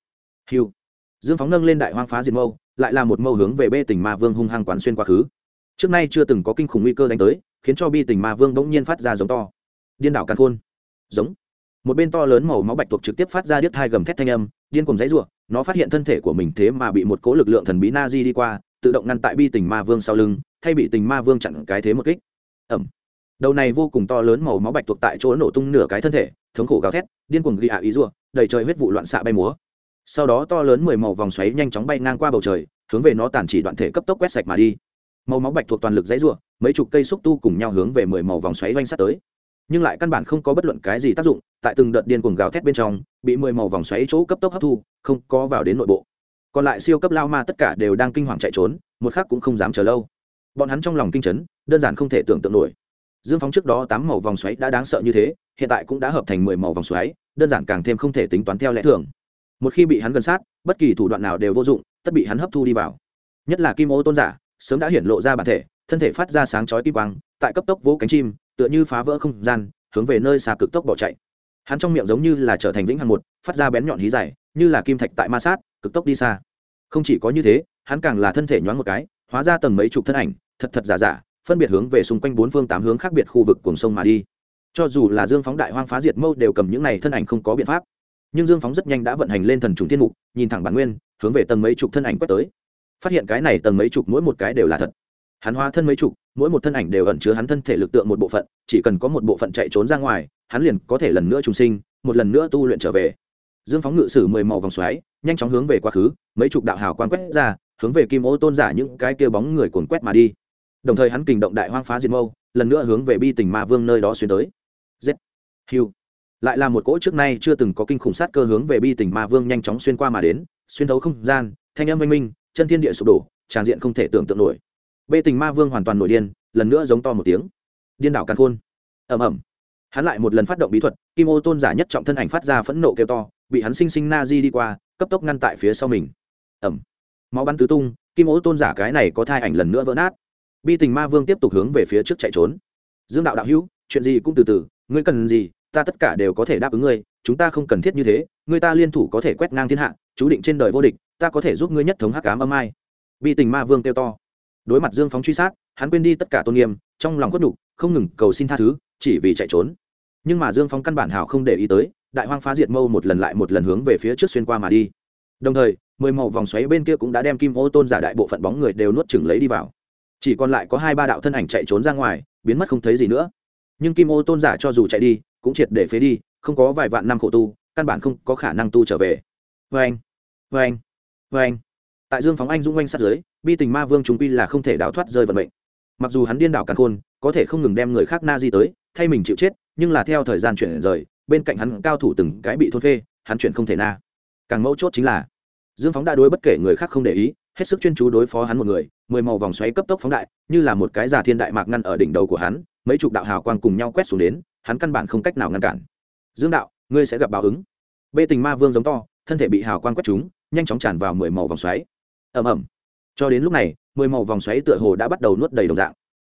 Hiu dương phóng nâng lên đại hoang phá diệt mâu, lại là một mâu hướng về bê tình ma vương hung hăng quán xuyên quá khứ. Trước nay chưa từng có kinh khủng nguy cơ đánh tới, khiến cho bi tình ma vương bỗng nhiên phát ra giống to. Điên đảo càn khôn. Giống một bên to lớn màu máu bạch tuộc trực tiếp phát ra điếc thai gầm thét thanh âm, điên cùng dãy n nó phát hiện thân thể của mình thế mà bị một cố lực lượng thần bí na di đi qua, tự động ngăn tại bi tình ma vương sau lưng, thay bị tình ma vương chặn cái thế một kích. Ẩm. Đầu này vô cùng to lớn màu máu bạch tuộc tại chỗ nổ tung nửa cái thân thể, thống khổ gào thét, điên cuồng ghi ạ ý rủa đầy trời huyết vụ loạn xạ bay múa. Sau đó to lớn mười màu vòng xoáy nhanh chóng bay ngang qua bầu trời, hướng về nó tàn chỉ đoạn thể cấp tốc quét sạch mà đi. Màu máu bạch thuộc toàn lực dãy rủa mấy chục cây xúc tu cùng nhau hướng về mười màu vòng xoáy doanh sắt tới nhưng lại căn bản không có bất luận cái gì tác dụng, tại từng đợt điên cuồng gào thét bên trong, bị mười màu vòng xoáy chỗ cấp tốc hấp thu, không có vào đến nội bộ. Còn lại siêu cấp lao ma tất cả đều đang kinh hoàng chạy trốn, một khắc cũng không dám chờ lâu. Bọn hắn trong lòng kinh chấn, đơn giản không thể tưởng tượng nổi. Dương phóng trước đó tám màu vòng xoáy đã đáng sợ như thế, hiện tại cũng đã hợp thành mười màu vòng xoáy, đơn giản càng thêm không thể tính toán theo lẽ thường. Một khi bị hắn gần sát, bất kỳ thủ đoạn nào đều vô dụng, tất bị hắn hấp thu đi vào. Nhất là kim ô tôn giả, sớm đã hiển lộ ra bản thể, thân thể phát ra sáng chói kim quang, tại cấp tốc vỗ cánh chim tựa như phá vỡ không gian, hướng về nơi xa cực tốc bỏ chạy. Hắn trong miệng giống như là trở thành vĩnh hằng một, phát ra bén nhọn hí dài, như là kim thạch tại ma sát, cực tốc đi xa. Không chỉ có như thế, hắn càng là thân thể nhoáng một cái, hóa ra tầng mấy chục thân ảnh, thật thật giả giả, phân biệt hướng về xung quanh bốn phương tám hướng khác biệt khu vực cùng sông mà đi. Cho dù là dương phóng đại hoang phá diệt mâu đều cầm những này thân ảnh không có biện pháp. Nhưng dương phóng rất nhanh đã vận hành lên thần trùng thiên mục, nhìn thẳng bản nguyên, hướng về tầng mấy chục thân ảnh quét tới. Phát hiện cái này tầng mấy chục mỗi một cái đều là thật. Hắn hóa thân mấy chục mỗi một thân ảnh đều ẩn chứa hắn thân thể lực tượng một bộ phận, chỉ cần có một bộ phận chạy trốn ra ngoài, hắn liền có thể lần nữa trùng sinh, một lần nữa tu luyện trở về. Dương phóng ngự sử mười màu vòng xoáy, nhanh chóng hướng về quá khứ, mấy chục đạo hào quan quét ra, hướng về kim ô tôn giả những cái kia bóng người cuồn quét mà đi. Đồng thời hắn kình động đại hoang phá diệt mâu, lần nữa hướng về bi tình ma vương nơi đó xuyên tới. Z hiu lại là một cỗ trước nay chưa từng có kinh khủng sát cơ hướng về bi tình ma vương nhanh chóng xuyên qua mà đến, xuyên thấu không gian, thanh âm oanh minh, chân thiên địa sụp đổ, tràn diện không thể tưởng tượng nổi bê tình ma vương hoàn toàn nổi điên, lần nữa giống to một tiếng. Điên đảo càn khôn. Ầm ầm. hắn lại một lần phát động bí thuật, kim ô tôn giả nhất trọng thân ảnh phát ra phẫn nộ kêu to, bị hắn sinh sinh na di đi qua, cấp tốc ngăn tại phía sau mình. Ẩm máu bắn tứ tung, kim ô tôn giả cái này có thai ảnh lần nữa vỡ nát. Bi tình ma vương tiếp tục hướng về phía trước chạy trốn. Dương đạo đạo hữu, chuyện gì cũng từ từ, ngươi cần gì, ta tất cả đều có thể đáp ứng ngươi, chúng ta không cần thiết như thế người ta liên thủ có thể quét ngang thiên hạ, chú định trên đời vô địch, ta có thể giúp ngươi nhất thống hắc cám âm ai. Bi tình ma vương kêu to đối mặt dương phóng truy sát, hắn quên đi tất cả tôn nghiêm, trong lòng khuất đục không ngừng cầu xin tha thứ, chỉ vì chạy trốn. Nhưng mà dương phóng căn bản hảo không để ý tới, đại hoang phá diệt mâu một lần lại một lần hướng về phía trước xuyên qua mà đi. Đồng thời, mười màu vòng xoáy bên kia cũng đã đem kim ô tôn giả đại bộ phận bóng người đều nuốt chừng lấy đi vào. Chỉ còn lại có hai ba đạo thân ảnh chạy trốn ra ngoài, biến mất không thấy gì nữa. Nhưng kim ô tôn giả cho dù chạy đi, cũng triệt để phế đi, không có vài vạn năm khổ tu, căn bản không có khả năng tu trở về. Vê anh vê anh vê anh tại dương phóng anh dũng oanh sát giới, bi tình ma vương chúng quy là không thể đào thoát rơi vận mệnh. Mặc dù hắn điên đảo càn khôn, có thể không ngừng đem người khác na di tới, thay mình chịu chết, nhưng là theo thời gian chuyển rời, bên cạnh hắn cao thủ từng cái bị thôn phê, hắn chuyển không thể na. Càng mấu chốt chính là, dương phóng đã đối bất kể người khác không để ý, hết sức chuyên chú đối phó hắn một người, mười màu vòng xoáy cấp tốc phóng đại, như là một cái giả thiên đại mạc ngăn ở đỉnh đầu của hắn, mấy chục đạo hào quang cùng nhau quét xuống đến, hắn căn bản không cách nào ngăn cản. Dương đạo, ngươi sẽ gặp báo ứng. Bê tình ma vương giống to, thân thể bị hào quang quét chúng nhanh chóng tràn vào mười màu vòng xoáy ầm ầm. Cho đến lúc này, mười màu vòng xoáy tựa hồ đã bắt đầu nuốt đầy đồng dạng.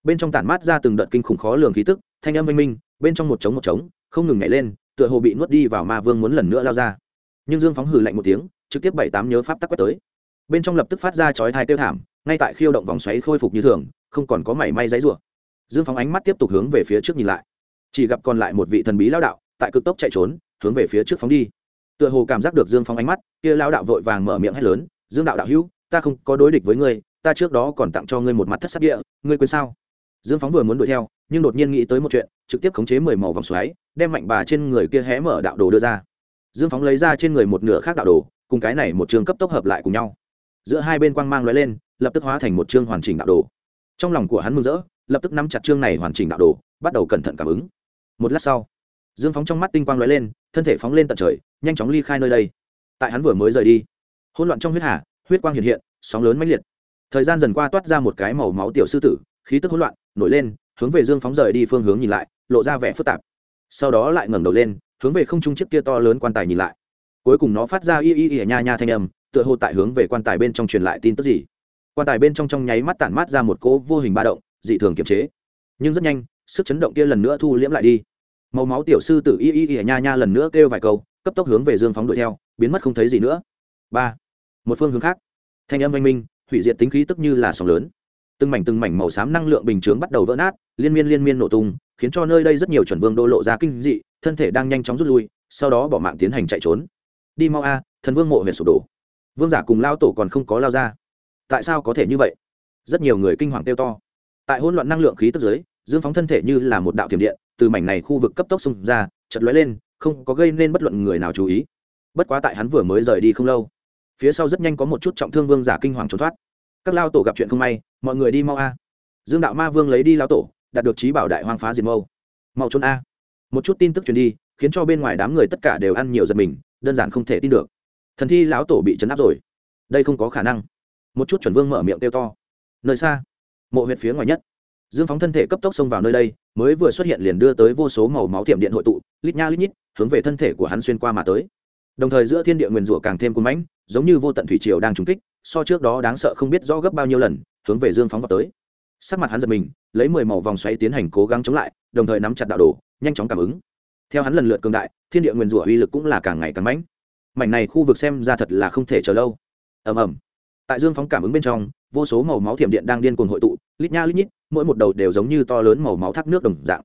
Bên trong tản mát ra từng đợt kinh khủng khó lường khí tức, thanh âm minh minh, bên trong một trống một trống, không ngừng nhảy lên, tựa hồ bị nuốt đi vào ma vương muốn lần nữa lao ra. Nhưng dương phóng hừ lạnh một tiếng, trực tiếp bảy tám nhớ pháp tắc quét tới. Bên trong lập tức phát ra chói thai tiêu thảm, ngay tại khiêu động vòng xoáy khôi phục như thường, không còn có mảy may giấy rủa. Dương phóng ánh mắt tiếp tục hướng về phía trước nhìn lại. Chỉ gặp còn lại một vị thần bí lao đạo, tại cực tốc chạy trốn, hướng về phía trước phóng đi. Tựa hồ cảm giác được dương phóng ánh mắt, kia lao đạo vội vàng mở miệng hét lớn, dương đạo đạo hữu ta không có đối địch với ngươi, ta trước đó còn tặng cho ngươi một mặt thất sắc địa, ngươi quên sao? Dương phóng vừa muốn đuổi theo, nhưng đột nhiên nghĩ tới một chuyện, trực tiếp khống chế mười màu vòng xoáy, đem mạnh bà trên người kia hé mở đạo đồ đưa ra. Dương phóng lấy ra trên người một nửa khác đạo đồ, cùng cái này một trường cấp tốc hợp lại cùng nhau. Giữa hai bên quang mang lóe lên, lập tức hóa thành một chương hoàn chỉnh đạo đồ. Trong lòng của hắn mừng rỡ, lập tức nắm chặt chương này hoàn chỉnh đạo đồ, bắt đầu cẩn thận cảm ứng. Một lát sau, dương phóng trong mắt tinh quang lóe lên, thân thể phóng lên tận trời, nhanh chóng ly khai nơi đây. Tại hắn vừa mới rời đi, hỗn loạn trong huyết hà huyết quang hiện hiện, sóng lớn mãnh liệt. Thời gian dần qua toát ra một cái màu máu tiểu sư tử, khí tức hỗn loạn, nổi lên, hướng về dương phóng rời đi phương hướng nhìn lại, lộ ra vẻ phức tạp. Sau đó lại ngẩng đầu lên, hướng về không trung chiếc kia to lớn quan tài nhìn lại. Cuối cùng nó phát ra y y y nha nha thanh âm, tựa hồ tại hướng về quan tài bên trong truyền lại tin tức gì. Quan tài bên trong trong nháy mắt tản mát ra một cỗ vô hình ba động, dị thường kiềm chế. Nhưng rất nhanh, sức chấn động kia lần nữa thu liễm lại đi. Màu máu tiểu sư tử y y y nha nha lần nữa kêu vài câu, cấp tốc hướng về dương phóng đuổi theo, biến mất không thấy gì nữa. Ba một phương hướng khác. Thanh âm oanh minh, hủy diệt tính khí tức như là sóng lớn. Từng mảnh từng mảnh màu xám năng lượng bình chướng bắt đầu vỡ nát, liên miên liên miên nổ tung, khiến cho nơi đây rất nhiều chuẩn vương đô lộ ra kinh dị, thân thể đang nhanh chóng rút lui, sau đó bỏ mạng tiến hành chạy trốn. Đi mau a, thần vương mộ huyện sụp đổ. Vương giả cùng lao tổ còn không có lao ra. Tại sao có thể như vậy? Rất nhiều người kinh hoàng kêu to. Tại hỗn loạn năng lượng khí tức giới dương phóng thân thể như là một đạo thiểm điện, từ mảnh này khu vực cấp tốc xông ra chật lóe lên, không có gây nên bất luận người nào chú ý. Bất quá tại hắn vừa mới rời đi không lâu phía sau rất nhanh có một chút trọng thương vương giả kinh hoàng trốn thoát. Các lao tổ gặp chuyện không may, mọi người đi mau a. Dương đạo ma vương lấy đi lao tổ, đạt được trí bảo đại hoang phá diệt mâu. Mau trốn a. Một chút tin tức truyền đi, khiến cho bên ngoài đám người tất cả đều ăn nhiều giật mình, đơn giản không thể tin được. Thần thi lão tổ bị chấn áp rồi. Đây không có khả năng. Một chút chuẩn vương mở miệng kêu to. Nơi xa, mộ huyệt phía ngoài nhất. Dương phóng thân thể cấp tốc xông vào nơi đây, mới vừa xuất hiện liền đưa tới vô số màu máu tiệm điện hội tụ, lít nha lít nhít, hướng về thân thể của hắn xuyên qua mà tới đồng thời giữa thiên địa nguyền rủa càng thêm cuốn mãnh, giống như vô tận thủy triều đang trúng kích, so trước đó đáng sợ không biết rõ gấp bao nhiêu lần, hướng về dương phóng vào tới. Sắc mặt hắn giật mình, lấy mười màu vòng xoáy tiến hành cố gắng chống lại, đồng thời nắm chặt đạo đồ, nhanh chóng cảm ứng. Theo hắn lần lượt cường đại, thiên địa nguyền rủa uy lực cũng là càng ngày càng mãnh. Mảnh này khu vực xem ra thật là không thể chờ lâu. Ầm ầm. Tại dương phóng cảm ứng bên trong, vô số màu máu thiểm điện đang điên cuồng hội tụ, lít nha lít nhít, mỗi một đầu đều giống như to lớn màu máu thác nước đồng dạng.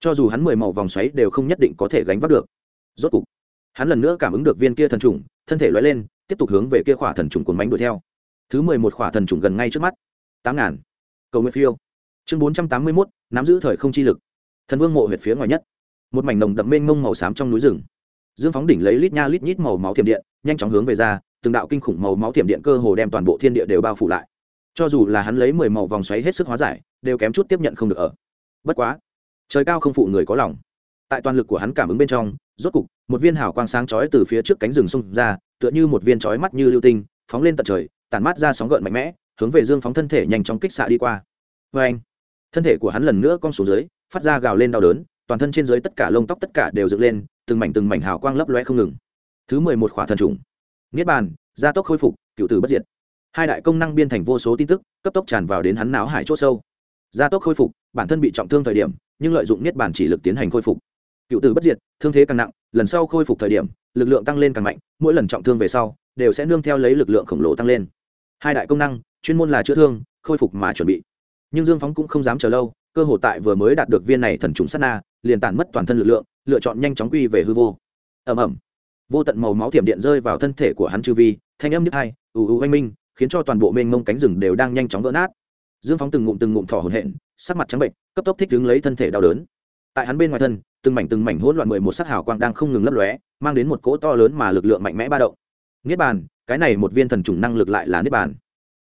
Cho dù hắn mười màu vòng xoáy đều không nhất định có thể gánh vác được. Rốt cục hắn lần nữa cảm ứng được viên kia thần trùng, thân thể loại lên, tiếp tục hướng về kia khỏa thần trùng cuốn bánh đuổi theo. Thứ mười một khỏa thần trùng gần ngay trước mắt. Tám ngàn. Cầu nguyện phiêu. Chương bốn trăm tám mươi mốt, nắm giữ thời không chi lực. Thần vương mộ huyệt phía ngoài nhất. Một mảnh nồng đậm mênh mông màu xám trong núi rừng. Dương phóng đỉnh lấy lít nha lít nhít màu máu thiểm điện, nhanh chóng hướng về ra, từng đạo kinh khủng màu máu thiểm điện cơ hồ đem toàn bộ thiên địa đều bao phủ lại. Cho dù là hắn lấy mười màu vòng xoáy hết sức hóa giải, đều kém chút tiếp nhận không được ở. Bất quá, trời cao không phụ người có lòng. Tại toàn lực của hắn cảm ứng bên trong rốt cục, một viên hào quang sáng chói từ phía trước cánh rừng xông ra, tựa như một viên chói mắt như lưu tinh, phóng lên tận trời, tản mát ra sóng gợn mạnh mẽ, hướng về dương phóng thân thể nhanh chóng kích xạ đi qua. Vê anh thân thể của hắn lần nữa cong xuống dưới, phát ra gào lên đau đớn, toàn thân trên dưới tất cả lông tóc tất cả đều dựng lên, từng mảnh từng mảnh hào quang lấp loe không ngừng. Thứ mười một khỏa thần trùng. Niết bàn, gia tốc khôi phục, cựu tử bất diệt. Hai đại công năng biên thành vô số tin tức, cấp tốc tràn vào đến hắn não hải c h ỗ sâu. Gia tốc khôi phục, bản thân bị trọng thương thời điểm, nhưng lợi dụng niết bàn chỉ lực tiến hành khôi phục cựu tử bất diệt, thương thế càng nặng, lần sau khôi phục thời điểm, lực lượng tăng lên càng mạnh, mỗi lần trọng thương về sau, đều sẽ nương theo lấy lực lượng khổng lồ tăng lên. Hai đại công năng, chuyên môn là chữa thương, khôi phục mà chuẩn bị. Nhưng dương phóng cũng không dám chờ lâu, cơ hội tại vừa mới đạt được viên này thần trùng sát na, liền tản mất toàn thân lực lượng, lựa chọn nhanh chóng quy về hư vô. Ẩm ẩm vô tận màu máu thiểm điện rơi vào thân thể của hắn chư vi, thanh âm nhức hai, ù ù oanh minh, khiến cho toàn bộ mênh mông cánh rừng đều đang nhanh chóng vỡ nát. Dương phóng từng ngụm từng ngụm thỏ hồn hện sắc mặt trắng bệnh cấp tốc thích đứng lấy thân thể đau đớn. Tại hắn bên ngoài thân từng mảnh từng mảnh hỗn loạn mười một sắc hào quang đang không ngừng lấp lóe, mang đến một cỗ to lớn mà lực lượng mạnh mẽ ba động. Niết bàn, cái này một viên thần trùng năng lực lại là niết bàn.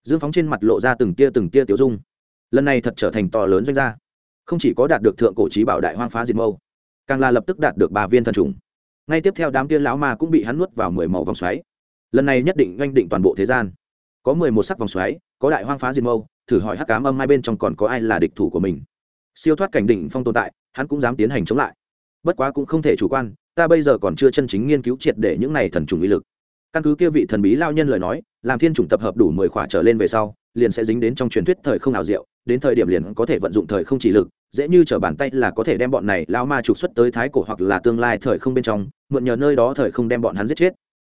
Dương phóng trên mặt lộ ra từng tia từng tia tiểu dung. Lần này thật trở thành to lớn doanh gia. Không chỉ có đạt được thượng cổ trí bảo đại hoang phá diệt mâu, càng là lập tức đạt được ba viên thần trùng. Ngay tiếp theo đám tiên lão ma cũng bị hắn nuốt vào mười màu vòng xoáy. Lần này nhất định oanh định toàn bộ thế gian. Có mười một sắc vòng xoáy, có đại hoang phá diệt mâu, thử hỏi hắc cám âm hai bên trong còn có ai là địch thủ của mình. Siêu thoát cảnh đỉnh phong tồn tại, hắn cũng dám tiến hành chống lại bất quá cũng không thể chủ quan, ta bây giờ còn chưa chân chính nghiên cứu triệt để những này thần trùng uy lực. Căn cứ kia vị thần bí lao nhân lời nói, làm thiên chủng tập hợp đủ mười khỏa trở lên về sau, liền sẽ dính đến trong truyền thuyết thời không nào diệu, đến thời điểm liền có thể vận dụng thời không chỉ lực, dễ như t bàn tay là có thể đem bọn này lao ma trục xuất tới thái cổ hoặc là tương lai thời không bên trong, mượn nhờ nơi đó thời không đem bọn hắn giết chết.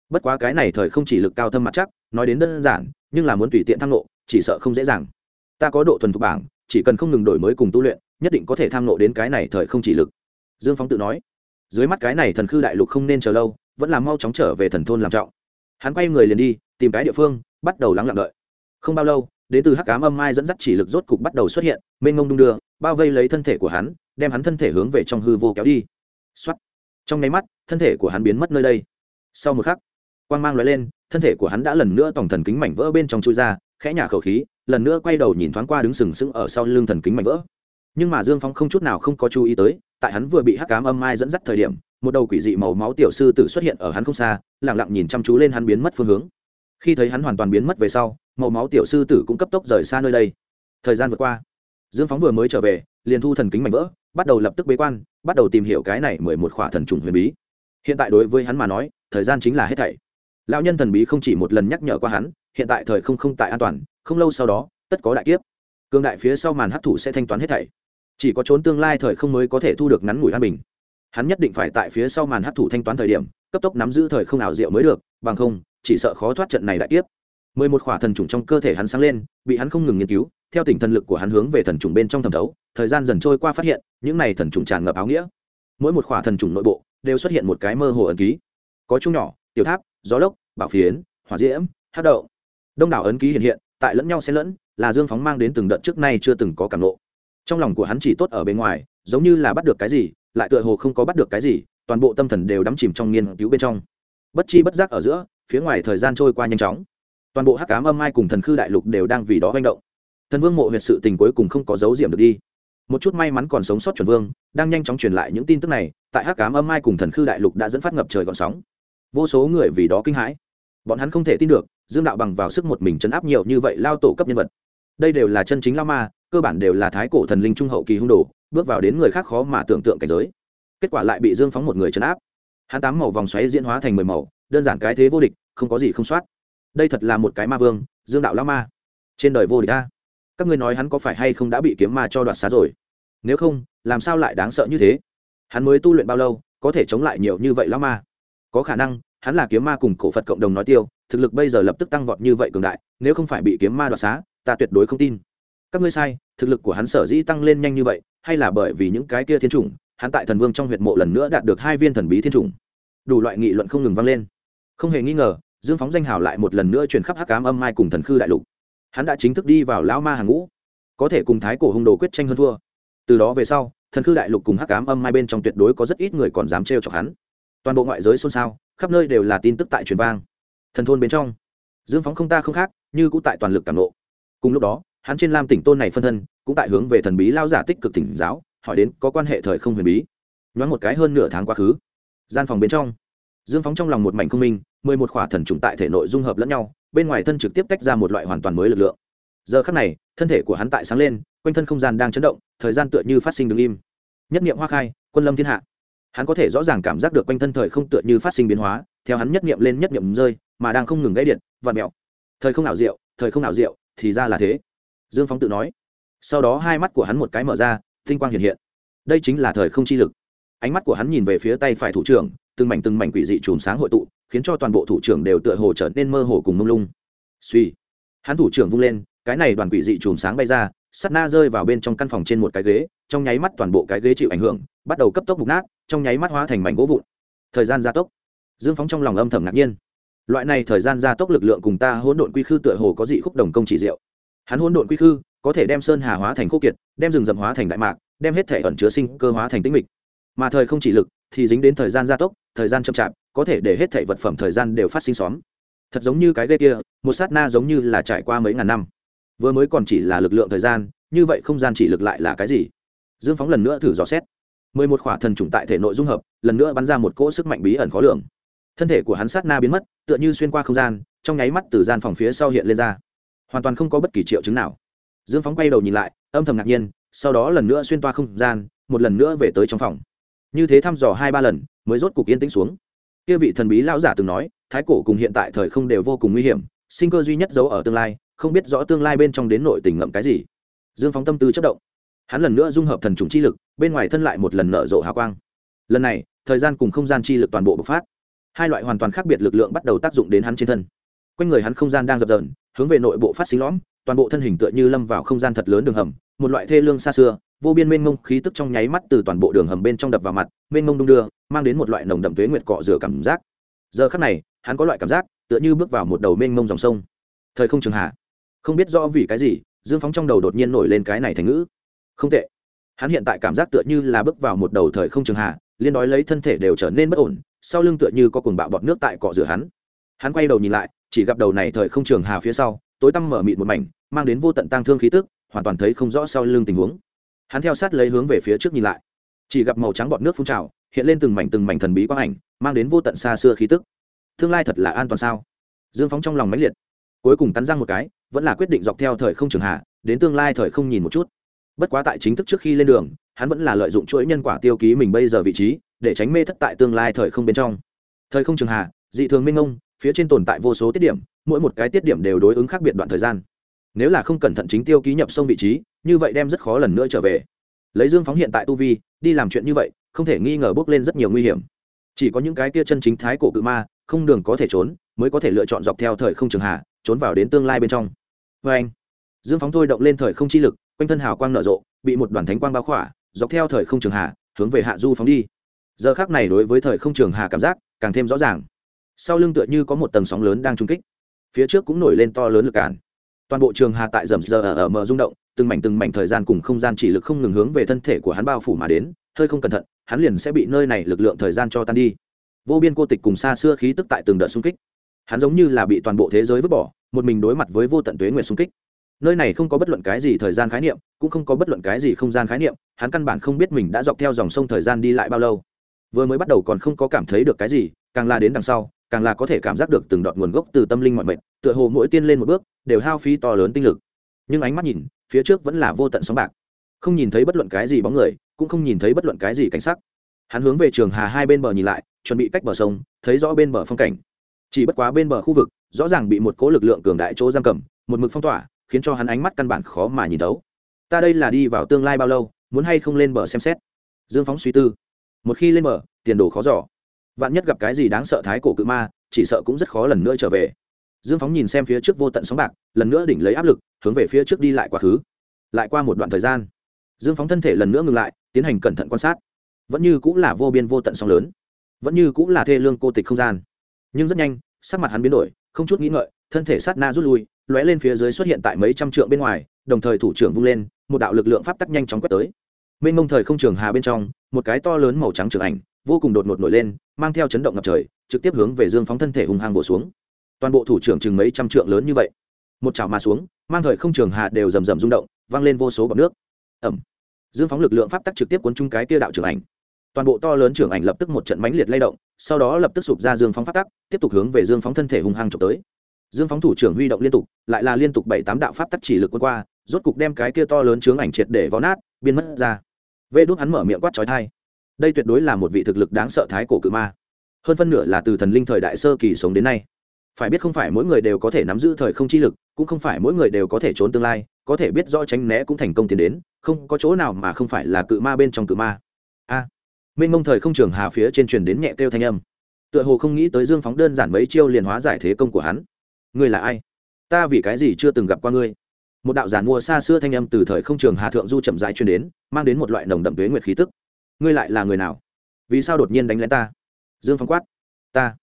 Bất quá cái này thời không chỉ lực cao thâm mặt chắc, nói đến đơn giản, nhưng là muốn tùy tiện tham lộ chỉ sợ không dễ dàng. Ta có độ thuần thục bảng, chỉ cần không ngừng đổi mới cùng tu luyện, nhất định có thể tham lộ đến cái này thời không chỉ lực dương phóng tự nói, dưới mắt cái này thần khư đại lục không nên chờ lâu, vẫn là mau chóng trở về thần thôn làm trọng. Hắn quay người liền đi, tìm cái địa phương, bắt đầu lắng lặng đợi. Không bao lâu, đến từ hắc cám âm mai dẫn dắt chỉ lực rốt cục bắt đầu xuất hiện, mênh ngông đung đưa, bao vây lấy thân thể của hắn, đem hắn thân thể hướng về trong hư vô kéo đi. X trong nháy mắt, thân thể của hắn biến mất nơi đây. Sau một khắc, quang mang l lên, thân thể của hắn đã lần nữa tổng thần kính mảnh vỡ bên trong chui ra, khẽ nhả khẩu khí, lần nữa quay đầu nhìn thoáng qua đứng sừng sững ở sau lưng thần kính mảnh vỡ nhưng mà dương phong không chút nào không có chú ý tới, tại hắn vừa bị hắc cám âm mai dẫn dắt thời điểm, một đầu quỷ dị màu máu tiểu sư tử xuất hiện ở hắn không xa lẳng lặng nhìn chăm chú lên hắn biến mất phương hướng. Khi thấy hắn hoàn toàn biến mất về sau, màu máu tiểu sư tử cũng cấp tốc rời xa nơi đây. Thời gian vượt qua, dương phóng vừa mới trở về, liền thu thần kính mảnh vỡ, bắt đầu lập tức bế quan, bắt đầu tìm hiểu cái này mười một khỏa thần trùng huyền bí. Hiện tại đối với hắn mà nói, thời gian chính là hết thảy. Lão nhân thần bí không chỉ một lần nhắc nhở qua hắn, hiện tại thời không không tại an toàn, không lâu sau đó, tất có đại kiếp. Cương đại phía sau màn hấp thụ sẽ thanh toán hết thảy chỉ có trốn tương lai thời không mới có thể thu được ngắn ngủi an bình. Hắn nhất định phải tại phía sau màn hát thủ thanh toán thời điểm, cấp tốc nắm giữ thời không ảo diệu mới được, bằng không, chỉ sợ khó thoát trận này đại tiếp mười một khỏa thần trùng trong cơ thể hắn sáng lên, bị hắn không ngừng nghiên cứu, theo tỉnh thần lực của hắn hướng về thần trùng bên trong thẩm thấu, thời gian dần trôi qua phát hiện, những này thần trùng tràn ngập áo nghĩa. Mỗi một khỏa thần trùng nội bộ, đều xuất hiện một cái mơ hồ ấn ký. Có chung nhỏ, tiểu tháp, gió lốc, bảo phiến, hỏa diễm, hát đậu. Đông đảo ấn ký hiện hiện, tại lẫn nhau xen lẫn, là dương phóng mang đến từng đợt trước nay chưa từng có cảm lộ trong lòng của hắn chỉ tốt ở bên ngoài, giống như là bắt được cái gì, lại tựa hồ không có bắt được cái gì, toàn bộ tâm thần đều đắm chìm trong nghiên cứu bên trong. Bất chi bất giác ở giữa, phía ngoài thời gian trôi qua nhanh chóng. Toàn bộ hắc cám âm mai cùng thần khư đại lục đều đang vì đó manh động. Thần vương mộ huyệt sự tình cuối cùng không có dấu diệm được đi. Một chút may mắn còn sống sót chuẩn vương, đang nhanh chóng truyền lại những tin tức này, tại hắc cám âm mai cùng thần khư đại lục đã dẫn phát ngập trời gọn sóng. Vô số người vì đó kinh hãi. Bọn hắn không thể tin được, dương đạo bằng vào sức một mình chấn áp nhiều như vậy lao tổ cấp nhân vật. Đây đều là chân chính lao ma cơ bản đều là thái cổ thần linh trung hậu kỳ hung đồ, bước vào đến người khác khó mà tưởng tượng cảnh giới. Kết quả lại bị dương phóng một người chấn áp. Hắn tám màu vòng xoáy diễn hóa thành mười màu, đơn giản cái thế vô địch, không có gì không soát. Đây thật là một cái ma vương, dương đạo lao ma. Trên đời vô địch ta các ngươi nói hắn có phải hay không đã bị kiếm ma cho đoạt xá rồi? Nếu không, làm sao lại đáng sợ như thế? Hắn mới tu luyện bao lâu, có thể chống lại nhiều như vậy lao ma? Có khả năng, hắn là kiếm ma cùng cổ phật cộng đồng nói tiêu, thực lực bây giờ lập tức tăng vọt như vậy cường đại, nếu không phải bị kiếm ma đoạt xá, ta tuyệt đối không tin các ngươi sai, thực lực của hắn sở dĩ tăng lên nhanh như vậy, hay là bởi vì những cái kia thiên chủng, hắn tại thần vương trong huyệt mộ lần nữa đạt được hai viên thần bí thiên chủng. Đủ loại nghị luận không ngừng vang lên. Không hề nghi ngờ, dương phóng danh hào lại một lần nữa truyền khắp hắc cám âm mai cùng thần khư đại lục. Hắn đã chính thức đi vào lão ma hàng ngũ. Có thể cùng thái cổ hung đồ quyết tranh hơn thua. Từ đó về sau, thần khư đại lục cùng hắc cám âm mai bên trong tuyệt đối có rất ít người còn dám trêu chọc hắn. Toàn bộ ngoại giới xôn xao, khắp nơi đều là tin tức tại truyền vang. Thần thôn bên trong, dương phóng không ta không khác, như cũng tại toàn lực cảm nộ. Cùng lúc đó hắn trên lam tỉnh tôn này phân thân, cũng tại hướng về thần bí lao giả tích cực tỉnh giáo, hỏi đến có quan hệ thời không huyền bí. Nhoáng một cái hơn nửa tháng quá khứ, gian phòng bên trong, dương phóng trong lòng một mảnh không minh, mười một khỏa thần trùng tại thể nội dung hợp lẫn nhau, bên ngoài thân trực tiếp tách ra một loại hoàn toàn mới lực lượng. Giờ khắc này, thân thể của hắn tại sáng lên, quanh thân không gian đang chấn động, thời gian tựa như phát sinh đứng im. Nhất niệm hoa khai, quân lâm thiên hạ. Hắn có thể rõ ràng cảm giác được quanh thân thời không tựa như phát sinh biến hóa, theo hắn nhất niệm lên nhất niệm rơi, mà đang không ngừng gãy điện vạt mẹo thời không ảo diệu, thời không ảo diệu, thì ra là thế dương phóng tự nói. Sau đó hai mắt của hắn một cái mở ra, tinh quang hiện hiện. Đây chính là thời không chi lực. Ánh mắt của hắn nhìn về phía tay phải thủ trưởng, từng mảnh từng mảnh quỷ dị chùm sáng hội tụ, khiến cho toàn bộ thủ trưởng đều tựa hồ trở nên mơ hồ cùng mông lung. Suy. Hắn thủ trưởng vung lên, cái này đoàn quỷ dị chùm sáng bay ra sắt na rơi vào bên trong căn phòng trên một cái ghế, trong nháy mắt toàn bộ cái ghế chịu ảnh hưởng, bắt đầu cấp tốc mục nát, trong nháy mắt hóa thành mảnh gỗ vụn. Thời gian gia tốc. Dương phóng trong lòng âm thầm ngạc nhiên. Loại này thời gian gia tốc lực lượng cùng ta hỗn độn quy khư tựa hồ có dị khúc đồng công chỉ diệu hắn hôn độn quy khư, có thể đem sơn hà hóa thành khô kiệt, đem rừng rậm hóa thành đại mạc, đem hết thể ẩn chứa sinh cơ hóa thành tĩnh mịch. Mà thời không chỉ lực thì dính đến thời gian gia tốc, thời gian chậm chạp, có thể để hết thể vật phẩm thời gian đều phát sinh xóm. Thật giống như cái ghê kia, một sát na giống như là trải qua mấy ngàn năm. Vừa mới còn chỉ là lực lượng thời gian, như vậy không gian chỉ lực lại là cái gì? Dương phóng lần nữa thử dò xét. Mười một khỏa thần trùng tại thể nội dung hợp, lần nữa bắn ra một cỗ sức mạnh bí ẩn khó lường. Thân thể của hắn sát na biến mất, tựa như xuyên qua không gian, trong nháy mắt từ gian phòng phía sau hiện lên ra hoàn toàn không có bất kỳ triệu chứng nào. Dương phóng quay đầu nhìn lại, âm thầm ngạc nhiên, sau đó lần nữa xuyên toa không gian, một lần nữa về tới trong phòng. Như thế thăm dò hai ba lần, mới rốt cục yên tĩnh xuống. Kia vị thần bí lão giả từng nói, thái cổ cùng hiện tại thời không đều vô cùng nguy hiểm, sinh cơ duy nhất giấu ở tương lai, không biết rõ tương lai bên trong đến nội tình ngậm cái gì. Dương phóng tâm tư chất động. Hắn lần nữa dung hợp thần trùng chi lực, bên ngoài thân lại một lần nở rộ hào quang. Lần này, thời gian cùng không gian chi lực toàn bộ bộc phát. Hai loại hoàn toàn khác biệt lực lượng bắt đầu tác dụng đến hắn trên thân. Quanh người hắn không gian đang dập dờn hướng về nội bộ phát sinh lõm, toàn bộ thân hình tựa như lâm vào không gian thật lớn đường hầm, một loại thê lương xa xưa, vô biên mênh mông khí tức trong nháy mắt từ toàn bộ đường hầm bên trong đập vào mặt, mênh mông đung đưa, mang đến một loại nồng đậm tuế nguyệt cọ rửa cảm giác. Giờ khắc này, hắn có loại cảm giác, tựa như bước vào một đầu mênh mông dòng sông. Thời không trường hạ. Không biết rõ vì cái gì, dương phóng trong đầu đột nhiên nổi lên cái này thành ngữ. Không tệ. Hắn hiện tại cảm giác tựa như là bước vào một đầu thời không trường hạ, liên đói lấy thân thể đều trở nên bất ổn, sau lưng tựa như có cuồng bạo bọt nước tại cọ rửa hắn. Hắn quay đầu nhìn lại chỉ gặp đầu này thời không trường hà phía sau, tối tăm mở mịt một mảnh, mang đến vô tận tăng thương khí tức, hoàn toàn thấy không rõ sau lưng tình huống. Hắn theo sát lấy hướng về phía trước nhìn lại. Chỉ gặp màu trắng bọt nước phun trào, hiện lên từng mảnh từng mảnh thần bí quang ảnh, mang đến vô tận xa xưa khí tức. Tương lai thật là an toàn sao? Dương phóng trong lòng mãnh liệt. Cuối cùng cắn răng một cái, vẫn là quyết định dọc theo thời không trường hạ đến tương lai thời không nhìn một chút. Bất quá tại chính thức trước khi lên đường, hắn vẫn là lợi dụng chuỗi nhân quả tiêu ký mình bây giờ vị trí, để tránh mê thất tại tương lai thời không bên trong. Thời không trường hạ dị thường minh ông phía trên tồn tại vô số tiết điểm, mỗi một cái tiết điểm đều đối ứng khác biệt đoạn thời gian. Nếu là không cẩn thận chính tiêu ký nhập sông vị trí, như vậy đem rất khó lần nữa trở về. Lấy dương phóng hiện tại tu vi, đi làm chuyện như vậy, không thể nghi ngờ bước lên rất nhiều nguy hiểm. Chỉ có những cái kia chân chính thái cổ cự ma, không đường có thể trốn, mới có thể lựa chọn dọc theo thời không trường hạ, trốn vào đến tương lai bên trong. Vê anh, dương phóng thôi động lên thời không chi lực, quanh thân hào quang nở rộ, bị một đoàn thánh quang bao khỏa, dọc theo thời không trường hạ, hướng về hạ du phóng đi. Giờ khác này đối với thời không trường hạ cảm giác càng thêm rõ ràng sau lưng tựa như có một tầng sóng lớn đang trung kích. Phía trước cũng nổi lên to lớn lực cản. Toàn bộ trường hà tại dầm giờ ở, ở mờ rung động từng mảnh từng mảnh thời gian cùng không gian chỉ lực không ngừng hướng về thân thể của hắn bao phủ mà đến hơi không cẩn thận hắn liền sẽ bị nơi này lực lượng thời gian cho tan đi. Vô biên cô tịch cùng xa xưa khí tức tại từng đợt xung kích. Hắn giống như là bị toàn bộ thế giới vứt bỏ một mình đối mặt với vô tận tuế nguyện xung kích. Nơi này không có bất luận cái gì thời gian khái niệm cũng không có bất luận cái gì không gian khái niệm hắn căn bản không biết mình đã dọc theo dòng sông thời gian đi lại bao lâu. Vừa mới bắt đầu còn không có cảm thấy được cái gì càng là đến đằng sau càng là có thể cảm giác được từng đoạn nguồn gốc từ tâm linh mọi mệnh, tựa hồ mỗi tiên lên một bước, đều hao phí to lớn tinh lực. Nhưng ánh mắt nhìn, phía trước vẫn là vô tận sóng bạc. Không nhìn thấy bất luận cái gì bóng người, cũng không nhìn thấy bất luận cái gì cảnh sắc. Hắn hướng về trường hà hai bên bờ nhìn lại, chuẩn bị cách bờ sông, thấy rõ bên bờ phong cảnh. Chỉ bất quá bên bờ khu vực, rõ ràng bị một cố lực lượng cường đại chỗ giam cầm, một mực phong tỏa, khiến cho hắn ánh mắt căn bản khó mà nhìn thấu. Ta đây là đi vào tương lai bao lâu, muốn hay không lên bờ xem xét? Dương phóng suy tư. Một khi lên bờ, tiền đồ khó giỏ vạn nhất gặp cái gì đáng sợ thái cổ cự ma, chỉ sợ cũng rất khó lần nữa trở về. Dương phóng nhìn xem phía trước vô tận sóng bạc, lần nữa đỉnh lấy áp lực, hướng về phía trước đi lại quá khứ. Lại qua một đoạn thời gian, dương phóng thân thể lần nữa ngừng lại, tiến hành cẩn thận quan sát. Vẫn như cũng là vô biên vô tận sóng lớn, vẫn như cũng là thê lương cô tịch không gian. Nhưng rất nhanh, sắc mặt hắn biến đổi, không chút nghĩ ngợi, thân thể sát na rút lui, lóe lên phía dưới xuất hiện tại mấy trăm trượng bên ngoài, đồng thời thủ trưởng vung lên, một đạo lực lượng pháp tắc nhanh chóng quét tới. Mênh mông thời không trường hà bên trong, một cái to lớn màu trắng trường ảnh vô cùng đột ngột nổi lên, mang theo chấn động ngập trời, trực tiếp hướng về dương phóng thân thể hung hăng bổ xuống. Toàn bộ thủ trưởng chừng mấy trăm trượng lớn như vậy. Một chảo mà xuống, mang thời không trường hạ đều rầm rầm rung động, vang lên vô số bọc nước. Ẩm dương phóng lực lượng pháp tắc trực tiếp cuốn chung cái kia đạo trưởng ảnh. Toàn bộ to lớn trưởng ảnh lập tức một trận mãnh liệt lay động, sau đó lập tức sụp ra dương phóng pháp tắc, tiếp tục hướng về dương phóng thân thể hung hăng trộm tới. Dương phóng thủ trưởng huy động liên tục, lại là liên tục bảy tám đạo pháp tắc chỉ lực quân qua, rốt cục đem cái kia to lớn chướng ảnh triệt để vó nát biên mất ra. Vê đốt hắn mở miệng quát trói thai đây tuyệt đối là một vị thực lực đáng sợ thái cổ cự ma. Hơn phân nửa là từ thần linh thời đại sơ kỳ sống đến nay. Phải biết không phải mỗi người đều có thể nắm giữ thời không chi lực cũng không phải mỗi người đều có thể trốn tương lai có thể biết rõ tránh né cũng thành công tiến đến không có chỗ nào mà không phải là cự ma bên trong cự ma. A. À, mênh mông thời không trường hà phía trên truyền đến nhẹ kêu thanh âm. Tựa hồ không nghĩ tới dương phóng đơn giản mấy chiêu liền hóa giải thế công của hắn. Ngươi là ai? Ta vì cái gì chưa từng gặp qua ngươi? Một đạo giản mua xa xưa thanh âm từ thời không trường hà thượng du chậm rãi truyền đến mang đến một loại nồng đậm tuế nguyệt khí tức ngươi lại là người nào? Vì sao đột nhiên đánh lén ta? Dương Phong quát. Ta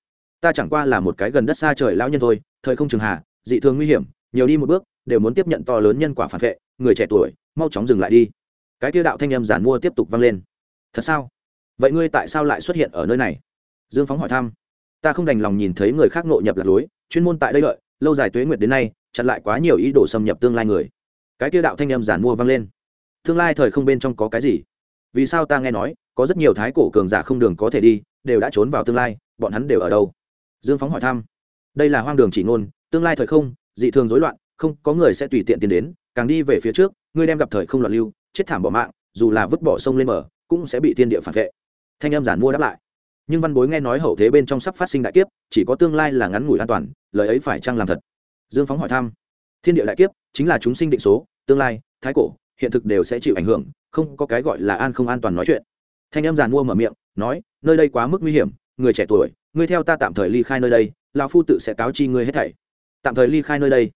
ta chẳng qua là một cái gần đất xa trời lão nhân thôi, thời không trường hà dị thường nguy hiểm, nhiều đi một bước, đều muốn tiếp nhận to lớn nhân quả phản vệ, người trẻ tuổi, mau chóng dừng lại đi. Cái tiêu đạo thanh âm giản mua tiếp tục vang lên. Thật sao? Vậy ngươi tại sao lại xuất hiện ở nơi này? Dương phóng hỏi thăm. Ta không đành lòng nhìn thấy người khác nội nhập lạc lối, chuyên môn tại đây lợi lâu dài tuế nguyệt đến nay, chặn lại quá nhiều ý đồ xâm nhập tương lai người. Cái tiêu đạo thanh âm giản mua vang lên. Tương lai thời không bên trong có cái gì? Vì sao ta nghe nói, có rất nhiều thái cổ cường giả không đường có thể đi, đều đã trốn vào tương lai, bọn hắn đều ở đâu? Dương phóng hỏi thăm. Đây là hoang đường chỉ ngôn, tương lai thời không, dị thường rối loạn, không có người sẽ tùy tiện tiến đến, càng đi về phía trước, ngươi đem gặp thời không loạn lưu, chết thảm bỏ mạng, dù là vứt bỏ sông lên mở cũng sẽ bị thiên địa phản vệ. Thanh em giản mua đáp lại. Nhưng văn bối nghe nói hậu thế bên trong sắp phát sinh đại kiếp, chỉ có tương lai là ngắn ngủi an toàn, lời ấy phải chăng làm thật? Dương phóng hỏi thăm. Thiên địa đại kiếp chính là chúng sinh định số, tương lai, thái cổ, hiện thực đều sẽ chịu ảnh hưởng không có cái gọi là an không an toàn nói chuyện. Thanh em giàn mua mở miệng, nói, nơi đây quá mức nguy hiểm, người trẻ tuổi, ngươi theo ta tạm thời ly khai nơi đây, lão phu tự sẽ cáo chi ngươi hết thảy. Tạm thời ly khai nơi đây?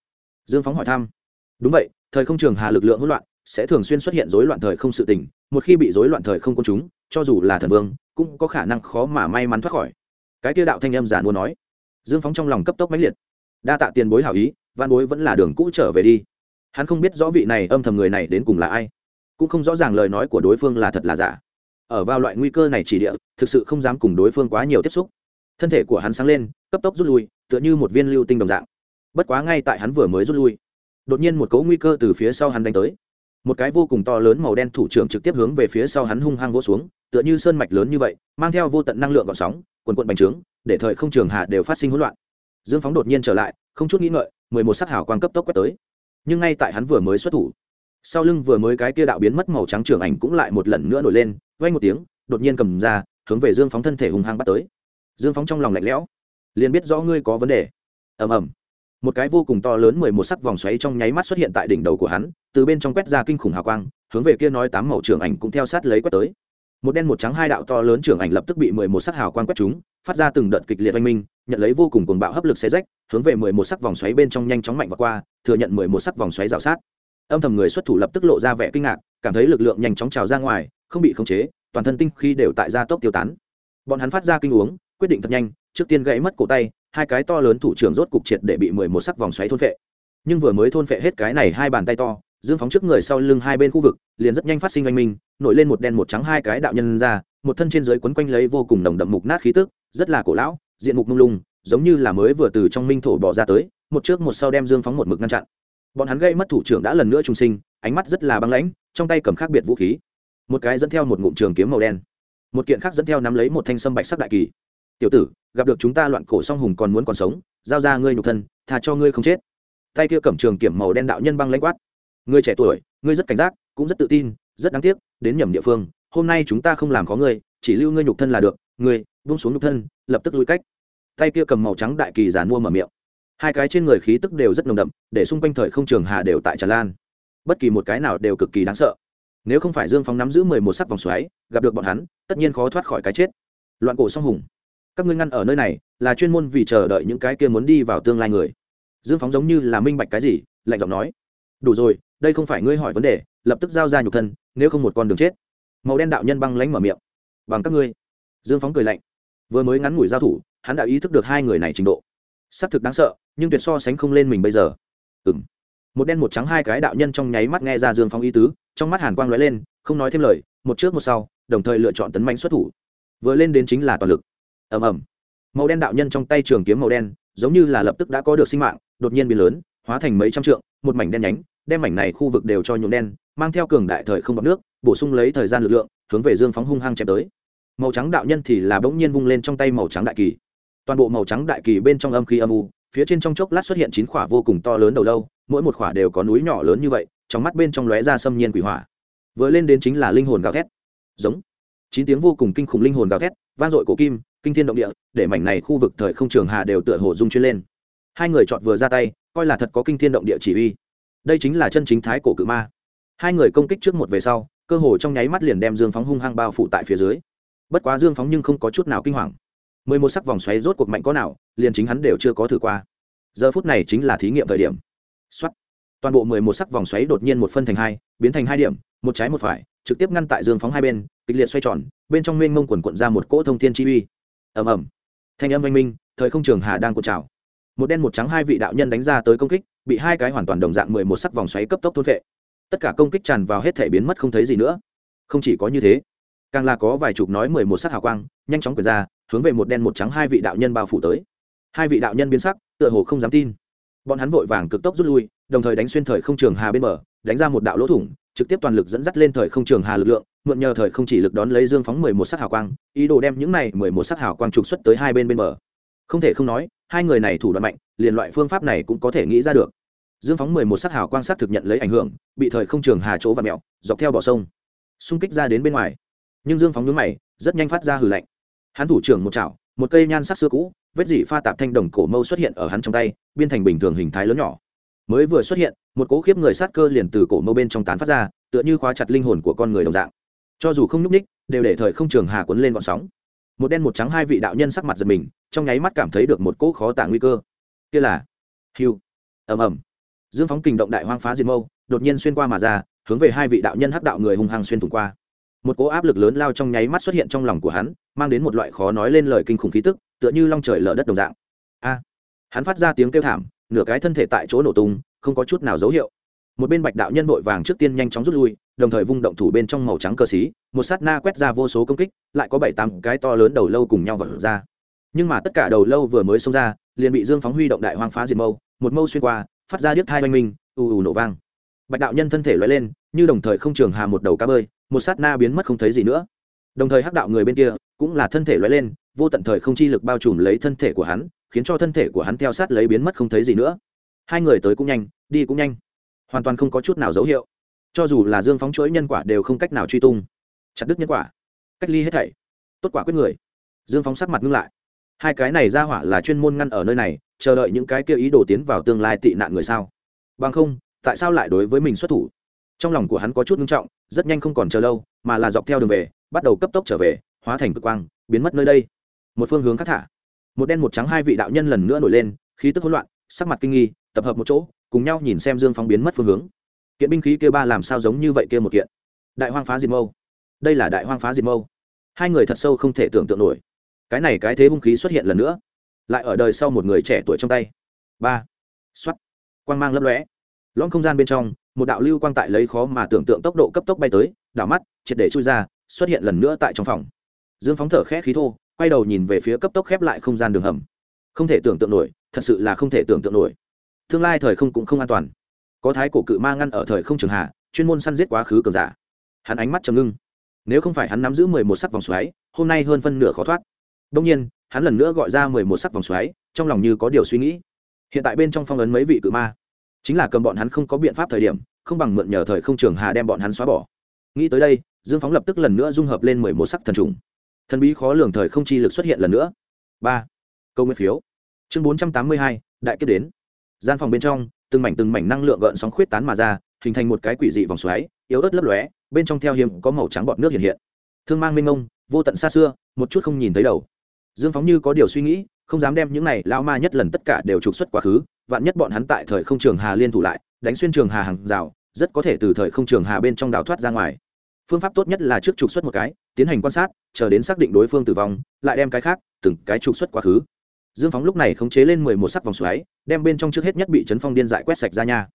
Dương phóng hỏi thăm. Đúng vậy, thời không trường hà lực lượng hỗn loạn, sẽ thường xuyên xuất hiện rối loạn thời không sự tình, một khi bị rối loạn thời không công chúng, cho dù là thần vương, cũng có khả năng khó mà may mắn thoát khỏi. Cái kia đạo thanh âm giàn mua nói. Dương phóng trong lòng cấp tốc mãnh liệt. Đa tạ tiền bối hảo ý văn bối vẫn là đường cũ trở về đi. Hắn không biết rõ vị này âm thầm người này đến cùng là ai cũng không rõ ràng lời nói của đối phương là thật là giả. Ở vào loại nguy cơ này chỉ địa, thực sự không dám cùng đối phương quá nhiều tiếp xúc. Thân thể của hắn sáng lên, cấp tốc rút lui, tựa như một viên lưu tinh đồng dạng. Bất quá ngay tại hắn vừa mới rút lui, đột nhiên một cấu nguy cơ từ phía sau hắn đánh tới. Một cái vô cùng to lớn màu đen thủ trưởng trực tiếp hướng về phía sau hắn hung hăng vỗ xuống, tựa như sơn mạch lớn như vậy, mang theo vô tận năng lượng gọn sóng, quần quận bành trướng, để thời không trường hạ đều phát sinh hỗn loạn. Dương phóng đột nhiên trở lại, không chút nghĩ ngợi, mười một sắc hào quang cấp tốc quét tới. Nhưng ngay tại hắn vừa mới xuất thủ sau lưng vừa mới cái kia đạo biến mất màu trắng trưởng ảnh cũng lại một lần nữa nổi lên vay một tiếng, đột nhiên cầm ra, hướng về dương phóng thân thể hung hăng bắt tới. Dương phóng trong lòng lạnh lẽo, liền biết rõ ngươi có vấn đề. Ầm ầm. Một cái vô cùng to lớn mười một sắc vòng xoáy trong nháy mắt xuất hiện tại đỉnh đầu của hắn, từ bên trong quét ra kinh khủng hào quang, hướng về kia nói tám màu trưởng ảnh cũng theo sát lấy quét tới. Một đen một trắng hai đạo to lớn trưởng ảnh lập tức bị mười một sắc hào quang quét chúng phát ra từng đợt kịch liệt oanh minh, nhận lấy vô cùng cuồng bạo hấp lực xe rách, hướng về mười một sắc vòng xoáy bên trong nhanh chóng mạnh và qua, thừa nhận mười một sắc vòng xoáy rào sát âm thầm người xuất thủ lập tức lộ ra vẻ kinh ngạc, cảm thấy lực lượng nhanh chóng trào ra ngoài, không bị khống chế, toàn thân tinh khi đều tại gia tốc tiêu tán. Bọn hắn phát ra kinh uống, quyết định thật nhanh, trước tiên gãy mất cổ tay, hai cái to lớn thủ trưởng rốt cục triệt để bị mười một sắc vòng xoáy thôn phệ. Nhưng vừa mới thôn phệ hết cái này hai bàn tay to, dương phóng trước người sau lưng hai bên khu vực, liền rất nhanh phát sinh oanh minh, nổi lên một đen một trắng hai cái đạo nhân ra, một thân trên dưới quấn quanh lấy vô cùng nồng đậm mục nát khí tức, rất là cổ lão, diện mục mông lung, giống như là mới vừa từ trong minh thổ bỏ ra tới, một trước một sau đem dương phóng một mực ngăn chặn bọn hắn gây mất thủ trưởng đã lần nữa trung sinh, ánh mắt rất là băng lãnh, trong tay cầm khác biệt vũ khí. Một cái dẫn theo một ngụm trường kiếm màu đen. Một kiện khác dẫn theo nắm lấy một thanh sâm bạch sắc đại kỳ. Tiểu tử, gặp được chúng ta loạn cổ song hùng còn muốn còn sống, giao ra ngươi nhục thân thà cho ngươi không chết. Tay kia cầm trường kiểm màu đen đạo nhân băng lãnh quát. Ngươi trẻ tuổi, ngươi rất cảnh giác, cũng rất tự tin, rất đáng tiếc, đến nhầm địa phương, hôm nay chúng ta không làm có ngươi, chỉ lưu ngươi nhục thân là được, ngươi, buông xuống nhục thân, lập tức lui cách. Tay kia cầm màu trắng đại kỳ giàn mua mở miệng hai cái trên người khí tức đều rất nồng đậm, để xung quanh thời không trường hà đều tại tràn lan. Bất kỳ một cái nào đều cực kỳ đáng sợ. Nếu không phải dương phóng nắm giữ mười một sắc vòng xoáy, gặp được bọn hắn, tất nhiên khó thoát khỏi cái chết. Loạn cổ song hùng. Các ngươi ngăn ở nơi này, là chuyên môn vì chờ đợi những cái kia muốn đi vào tương lai người. Dương phóng giống như là minh bạch cái gì, lạnh giọng nói. Đủ rồi, đây không phải ngươi hỏi vấn đề, lập tức giao ra nhục thân, nếu không một con đường chết. Màu đen đạo nhân băng lánh mở miệng. Bằng các ngươi. Dương phóng cười lạnh. Vừa mới ngắn ngủi giao thủ, hắn đã ý thức được hai người này trình độ. S ắ c thực đáng sợ nhưng tuyệt so sánh không lên mình bây giờ. Ừ m một đen một trắng hai cái đạo nhân trong nháy mắt nghe ra dương phong ý tứ, trong mắt hàn quang lóe lên, không nói thêm lời, một trước một sau, đồng thời lựa chọn tấn mạnh xuất thủ. Vừa lên đến chính là toàn lực. Ầm ầm. Màu đen đạo nhân trong tay trường kiếm màu đen, giống như là lập tức đã có được sinh mạng, đột nhiên biến lớn, hóa thành mấy trăm trượng, một mảnh đen nhánh, đem mảnh này khu vực đều cho nhuộm đen, mang theo cường đại thời không bọc nước, bổ sung lấy thời gian lực lượng, hướng về dương phóng hung hăng chém tới. Màu trắng đạo nhân thì là bỗng nhiên vung lên trong tay màu trắng đại kỳ. Toàn bộ màu trắng đại kỳ bên trong âm khí âm u phía trên trong chốc lát xuất hiện chín khỏa vô cùng to lớn đầu lâu, mỗi một khỏa đều có núi nhỏ lớn như vậy, trong mắt bên trong lóe ra xâm nhiên quỷ hỏa. Vừa lên đến chính là linh hồn gào thét. Giống. Chín tiếng vô cùng kinh khủng linh hồn gào thét, vang dội cổ kim, kinh thiên động địa, để mảnh này khu vực thời không trường hà đều tựa hồ dung chuyên lên. Hai người chọn vừa ra tay, coi là thật có kinh thiên động địa chỉ uy. Đây chính là chân chính thái cổ cự ma. Hai người công kích trước một về sau, cơ hồ trong nháy mắt liền đem dương phóng hung hăng bao phủ tại phía dưới. Bất quá dương phóng nhưng không có chút nào kinh hoàng mười một sắc vòng xoáy rốt cuộc mạnh có nào, liền chính hắn đều chưa có thử qua. Giờ phút này chính là thí nghiệm thời điểm. Xuất toàn bộ mười một sắc vòng xoáy đột nhiên một phân thành hai, biến thành hai điểm, một trái một phải, trực tiếp ngăn tại dương phóng hai bên, kịch liệt xoay tròn, bên trong mênh mông quần quận ra một cỗ thông thiên chi uy. Ầm ầm. Thanh âm oanh minh, thời không trường hà đang cuộn trào. Một đen một trắng hai vị đạo nhân đánh ra tới công kích, bị hai cái hoàn toàn đồng dạng mười một sắc vòng xoáy cấp tốc thôn vệ tất cả công kích tràn vào hết thể biến mất không thấy gì nữa. Không chỉ có như thế, càng là có vài chục nói mười một sắc hào quang, nhanh chóng quyệt ra hướng về một đen một trắng hai vị đạo nhân bao phủ tới. Hai vị đạo nhân biến sắc, tựa hồ không dám tin. Bọn hắn vội vàng cực tốc rút lui, đồng thời đánh xuyên thời không trường hà bên bờ, đánh ra một đạo lỗ thủng, trực tiếp toàn lực dẫn dắt lên thời không trường hà lực lượng, mượn nhờ thời không chỉ lực đón lấy dương phóng mười một sắc hào quang, ý đồ đem những này mười một sắc hào quang trục xuất tới hai bên bên bờ. Không thể không nói, hai người này thủ đoạn mạnh, liền loại phương pháp này cũng có thể nghĩ ra được. Dương phóng mười một sắc hào quang sắc thực nhận lấy ảnh hưởng, bị thời không trường hà chỗ và mẹo, dọc theo bờ sông, xung kích ra đến bên ngoài. Nhưng dương phóng nhướng mày, rất nhanh phát ra hử lạnh hắn thủ trưởng một chảo, một cây nhan sắc xưa cũ, vết dỉ pha tạp thanh đồng cổ mâu xuất hiện ở hắn trong tay, biên thành bình thường hình thái lớn nhỏ. Mới vừa xuất hiện, một cỗ khiếp người sát cơ liền từ cổ mâu bên trong tán phát ra, tựa như khóa chặt linh hồn của con người đồng dạng. Cho dù không nhúc ních đều để thời không trường hà cuốn lên gọn sóng. Một đen một trắng hai vị đạo nhân sắc mặt giật mình, trong nháy mắt cảm thấy được một cỗ khó tả nguy cơ. Kia là hiu ầm ầm. Dương phóng kình động đại hoang phá diệt mâu, đột nhiên xuyên qua mà ra, hướng về hai vị đạo nhân hắc đạo người hung hăng xuyên thủng qua một cỗ áp lực lớn lao trong nháy mắt xuất hiện trong lòng của hắn, mang đến một loại khó nói lên lời kinh khủng khí tức, tựa như long trời lở đất đồng dạng. A! Hắn phát ra tiếng kêu thảm, nửa cái thân thể tại chỗ nổ tung, không có chút nào dấu hiệu. Một bên bạch đạo nhân vội vàng trước tiên nhanh chóng rút lui, đồng thời vung động thủ bên trong màu trắng cờ xí, một sát na quét ra vô số công kích, lại có bảy tám cái to lớn đầu lâu cùng nhau vật ra. Nhưng mà tất cả đầu lâu vừa mới xông ra, liền bị dương phóng huy động đại hoang phá diệt mâu, một mâu xuyên qua, phát ra điếc thai oanh minh, ù ù nổ vang. Bạch đạo nhân thân thể loay lên, như đồng thời không trường hà một đầu cá bơi một sát na biến mất không thấy gì nữa. Đồng thời hắc đạo người bên kia cũng là thân thể loay lên, vô tận thời không chi lực bao trùm lấy thân thể của hắn, khiến cho thân thể của hắn theo sát lấy biến mất không thấy gì nữa. Hai người tới cũng nhanh, đi cũng nhanh. Hoàn toàn không có chút nào dấu hiệu. Cho dù là dương phóng chuỗi nhân quả đều không cách nào truy tung. Chặt đứt nhân quả. Cách ly hết thảy. Tốt quả quyết người. Dương phóng sắc mặt ngưng lại. Hai cái này ra hỏa là chuyên môn ngăn ở nơi này, chờ đợi những cái kia ý đồ tiến vào tương lai tị nạn người sao? Bằng không, tại sao lại đối với mình xuất thủ? Trong lòng của hắn có chút nghiêm trọng, rất nhanh không còn chờ lâu, mà là dọc theo đường về, bắt đầu cấp tốc trở về, hóa thành cực quang, biến mất nơi đây. Một phương hướng khác thả. Một đen một trắng hai vị đạo nhân lần nữa nổi lên, khí tức hỗn loạn, sắc mặt kinh nghi, tập hợp một chỗ, cùng nhau nhìn xem dương phong biến mất phương hướng. Kiện binh khí kia ba làm sao giống như vậy kia một kiện? Đại hoang phá diệt mâu. Đây là đại hoang phá diệt mâu. Hai người thật sâu không thể tưởng tượng nổi. Cái này cái thế hung khí xuất hiện lần nữa. Lại ở đời sau một người trẻ tuổi trong tay. Ba. X o á t quang mang lấp lóe. Lõm không gian bên trong một đạo lưu quang tại lấy khó mà tưởng tượng tốc độ cấp tốc bay tới, đảo mắt, triệt để chui ra, xuất hiện lần nữa tại trong phòng. Dương phóng thở khẽ khí thô, quay đầu nhìn về phía cấp tốc khép lại không gian đường hầm. Không thể tưởng tượng nổi, thật sự là không thể tưởng tượng nổi. Tương lai thời không cũng không an toàn. Có thái cổ cự ma ngăn ở thời không trường hạ, chuyên môn săn giết quá khứ cường giả. Hắn ánh mắt trầm ngưng. Nếu không phải hắn nắm giữ mười một sắc vòng xoáy, hôm nay hơn phân nửa khó thoát. Đông nhiên, hắn lần nữa gọi ra mười một sắc vòng xoáy, trong lòng như có điều suy nghĩ. Hiện tại bên trong phong ấn mấy vị cự ma chính là cầm bọn hắn không có biện pháp thời điểm không bằng mượn nhờ thời không trường hà đem bọn hắn xóa bỏ. Nghĩ tới đây dương phóng lập tức lần nữa dung hợp lên mười một sắc thần trùng. Thần bí khó lường thời không chi lực xuất hiện lần nữa. Ba. Câu nguyên phiếu. Chương bốn trăm tám mươi hai đại kết đến. Gian phòng bên trong từng mảnh từng mảnh năng lượng gợn sóng khuyết tán mà ra hình thành một cái quỷ dị vòng xoáy yếu ớt lấp lóe bên trong theo hiếm có màu trắng bọt nước hiện hiện. Thương mang minh mông, vô tận xa xưa một chút không nhìn thấy đầu. Dương phóng như có điều suy nghĩ không dám đem những này lao ma nhất lần tất cả đều trục xuất quá khứ vạn nhất bọn hắn tại thời không trường hà liên thủ lại, đánh xuyên trường hà hàng rào, rất có thể từ thời không trường hà bên trong đào thoát ra ngoài. Phương pháp tốt nhất là trước trục xuất một cái, tiến hành quan sát, chờ đến xác định đối phương tử vong, lại đem cái khác, từng cái trục xuất quá khứ. Dương phóng lúc này khống chế lên mười một sắc vòng xoáy, đem bên trong trước hết nhất bị chấn phong điên dại quét sạch ra nha.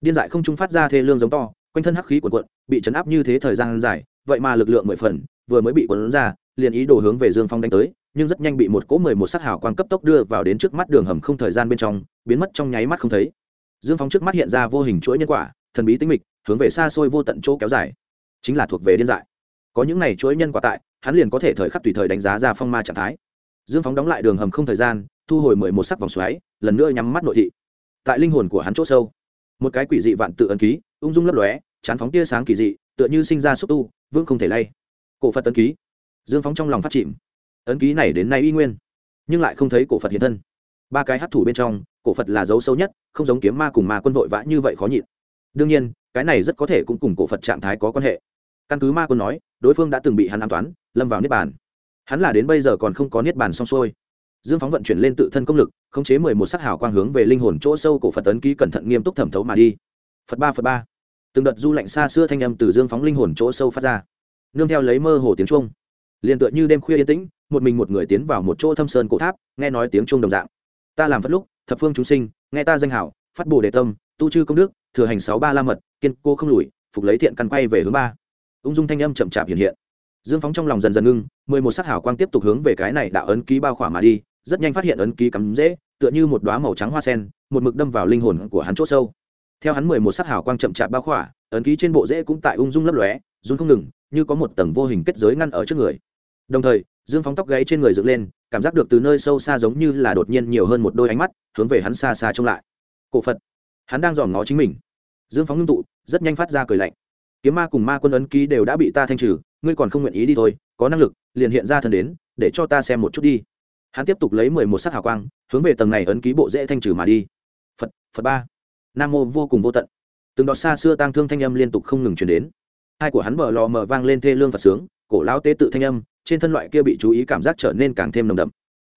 Điên dại không trung phát ra thê lương giống to, quanh thân hắc khí quần cuộn, bị chấn áp như thế thời gian dài, vậy mà lực lượng mười phần, vừa mới bị cuốn ra, liền ý đồ hướng về dương phong đánh tới nhưng rất nhanh bị một cỗ mười một sắc hào quang cấp tốc đưa vào đến trước mắt đường hầm không thời gian bên trong, biến mất trong nháy mắt không thấy. Dương phong trước mắt hiện ra vô hình chuỗi nhân quả, thần bí tinh mịch, hướng về xa xôi vô tận chỗ kéo dài. Chính là thuộc về điên dại. Có những này chuỗi nhân quả tại, hắn liền có thể thời khắc tùy thời đánh giá ra phong ma trạng thái. Dương phóng đóng lại đường hầm không thời gian, thu hồi mười một sắc vòng xoáy, lần nữa nhắm mắt nội thị. Tại linh hồn của hắn chỗ sâu, một cái quỷ dị vạn tự ấn ký, ung dung lấp lóe, chán phóng tia sáng kỳ dị, tựa như sinh ra xúc tu vương không thể lay. Cổ phật ấn ký. Dương phóng trong lòng phát chìm ấn ký này đến nay y nguyên, nhưng lại không thấy cổ phật hiện thân. Ba cái hát thủ bên trong, cổ phật là dấu sâu nhất, không giống kiếm ma cùng ma quân vội vã như vậy khó nhịn. Đương nhiên, cái này rất có thể cũng cùng cổ phật trạng thái có quan hệ. Căn cứ ma quân nói, đối phương đã từng bị hắn an toán, lâm vào niết bàn. Hắn là đến bây giờ còn không có niết bàn xong xuôi. Dương phóng vận chuyển lên tự thân công lực, khống chế mười một sắc hào quang hướng về linh hồn chỗ sâu cổ phật tấn ký cẩn thận nghiêm túc thẩm thấu mà đi. Phật ba phật ba. Từng đợt du lạnh xa xưa thanh âm từ dương phóng linh hồn chỗ sâu phát ra. Nương theo lấy mơ hồ tiếng trung liền tựa như đêm khuya yên tĩnh, một mình một người tiến vào một chỗ thâm sơn cổ tháp, nghe nói tiếng trung đồng dạng. Ta làm phất lúc, thập phương chúng sinh, nghe ta danh hảo, phát bồ đề tâm, tu chư công đức, thừa hành sáu ba la mật, kiên cô không lùi, phục lấy thiện căn quay về hướng ba. Ung dung thanh âm chậm chạp hiện hiện. Dương phóng trong lòng dần dần ngưng, mười một sắc hảo quang tiếp tục hướng về cái này đạo ấn ký bao khỏa mà đi, rất nhanh phát hiện ấn ký cắm dễ tựa như một đoá màu trắng hoa sen, một mực đâm vào linh hồn của hắn c h ỗ sâu. Theo hắn mười một sắc hảo quang chậm chạp bao khỏa, ấn ký trên bộ dễ cũng tại ung dung lấp lóe run không ngừng, như có một tầng vô hình kết giới ngăn ở trước người đồng thời, dương phóng tóc gáy trên người dựng lên, cảm giác được từ nơi sâu xa giống như là đột nhiên nhiều hơn một đôi ánh mắt, hướng về hắn xa xa trông lại. Cổ phật, hắn đang dòm ngó chính mình. Dương phóng ngưng tụ, rất nhanh phát ra cười lạnh. Kiếm ma cùng ma quân ấn ký đều đã bị ta thanh trừ, ngươi còn không nguyện ý đi thôi, có năng lực, liền hiện ra thân đến, để cho ta xem một chút đi. Hắn tiếp tục lấy mười một sắc hào quang, hướng về tầng này ấn ký bộ dễ thanh trừ mà đi. Phật phật ba. Nam mô vô cùng vô tận. Từng đọt xa xưa tang thương thanh âm liên tục không ngừng chuyển đến. Hai của hắn bờ lò mở vang lên thê lương phật sướng, cổ lão tế tự thanh âm trên thân loại kia bị chú ý cảm giác trở nên càng thêm nồng đậm.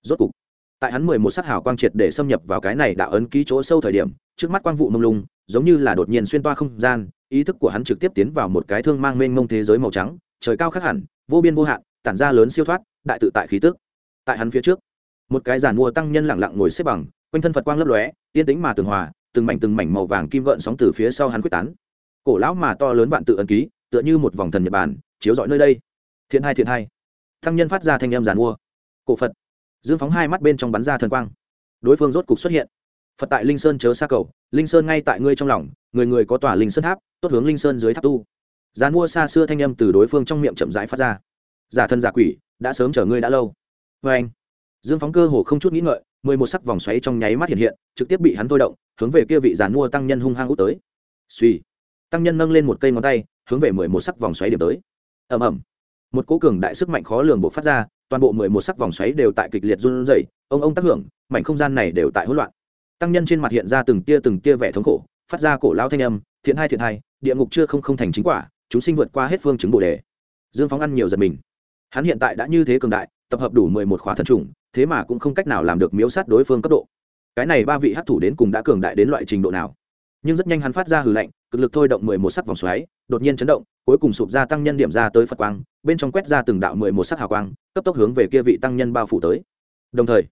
Rốt cục, tại hắn mười một sắc hào quang triệt để xâm nhập vào cái này đạo ấn ký chỗ sâu thời điểm, trước mắt quang vụ mông lung, giống như là đột nhiên xuyên toa không gian, ý thức của hắn trực tiếp tiến vào một cái thương mang mênh mông thế giới màu trắng, trời cao khác hẳn, vô biên vô hạn, tản ra lớn siêu thoát, đại tự tại khí tức. Tại hắn phía trước, một cái giàn mua tăng nhân lặng lặng ngồi xếp bằng, quanh thân phật quang lấp lóe, yên tĩnh mà tường hòa, từng mảnh từng mảnh màu vàng kim gợn sóng từ phía sau hắn quyết tán. Cổ lão mà to lớn vạn tự ấn ký, tựa như một vòng thần nhật bản, chiếu rọi nơi đây. Thiện hai thiện hai. Thăng nhân phát ra thanh âm giàn mua. Cổ phật. Dương phóng hai mắt bên trong bắn ra thần quang. Đối phương rốt cục xuất hiện. Phật tại linh sơn chớ xa cầu, linh sơn ngay tại ngươi trong lòng, người người có tòa linh sơn tháp, tốt hướng linh sơn dưới tháp tu. Giàn mua xa xưa thanh âm từ đối phương trong miệng chậm rãi phát ra. Giả thân giả quỷ, đã sớm chờ ngươi đã lâu. Vê anh, dương phóng cơ hồ không chút nghĩ ngợi, mười một sắc vòng xoáy trong nháy mắt hiện hiện, trực tiếp bị hắn thôi động, hướng về kia vị giàn mua tăng nhân hung hăng út tới. Suy tăng nhân nâng lên một cây ngón tay, hướng về mười một sắc vòng xoáy điểm tới. Ẩm ẩm một cố cường đại sức mạnh khó lường buộc phát ra, toàn bộ mười một sắc vòng xoáy đều tại kịch liệt run rẩy, ông ông tác hưởng, mảnh không gian này đều tại hỗn loạn. Tăng nhân trên mặt hiện ra từng tia từng tia vẻ thống khổ, phát ra cổ lao thanh âm, thiện hai thiện hai, địa ngục chưa không không thành chính quả, chúng sinh vượt qua hết phương chứng bồ đề. Dương phóng ăn nhiều giật mình. Hắn hiện tại đã như thế cường đại, tập hợp đủ mười một khóa thần trùng thế mà cũng không cách nào làm được miếu sát đối phương cấp độ. Cái này ba vị hát thủ đến cùng đã cường đại đến loại trình độ nào? Nhưng rất nhanh hắn phát ra hừ lạnh, cực lực thôi động mười một sắc vòng xoáy đột nhiên chấn động, cuối cùng sụp ra tăng nhân điểm ra tới phật quang, bên trong quét ra từng đạo mười một sắc hào quang, cấp tốc hướng về kia vị tăng nhân bao phủ tới. Đồng thời,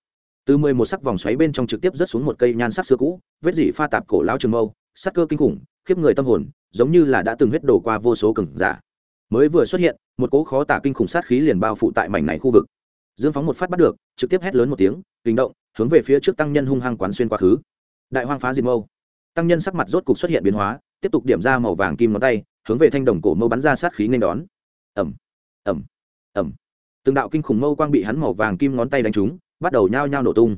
từ mười một sắc vòng xoáy bên trong trực tiếp rớt xuống một cây nhan sắc xưa cũ, vết dỉ pha tạp cổ lão trường mâu, sắc cơ kinh khủng, khiếp người tâm hồn, giống như là đã từng huyết đổ qua vô số cừng giả. Mới vừa xuất hiện, một cỗ khó tả kinh khủng sát khí liền bao phủ tại mảnh này khu vực. Dương phóng một phát bắt được, trực tiếp hét lớn một tiếng, kinh động, hướng về phía trước tăng nhân hung hăng quán xuyên quá khứ. Đại hoang phá diệt mâu. Tăng nhân sắc mặt rốt cục xuất hiện biến hóa, tiếp tục điểm ra màu vàng kim ngón tay hướng về thanh đồng cổ mâu bắn ra sát khí nên đón. Ẩm ẩm ẩm từng đạo kinh khủng mâu quang bị hắn màu vàng kim ngón tay đánh trúng, bắt đầu nhao nhao nổ tung.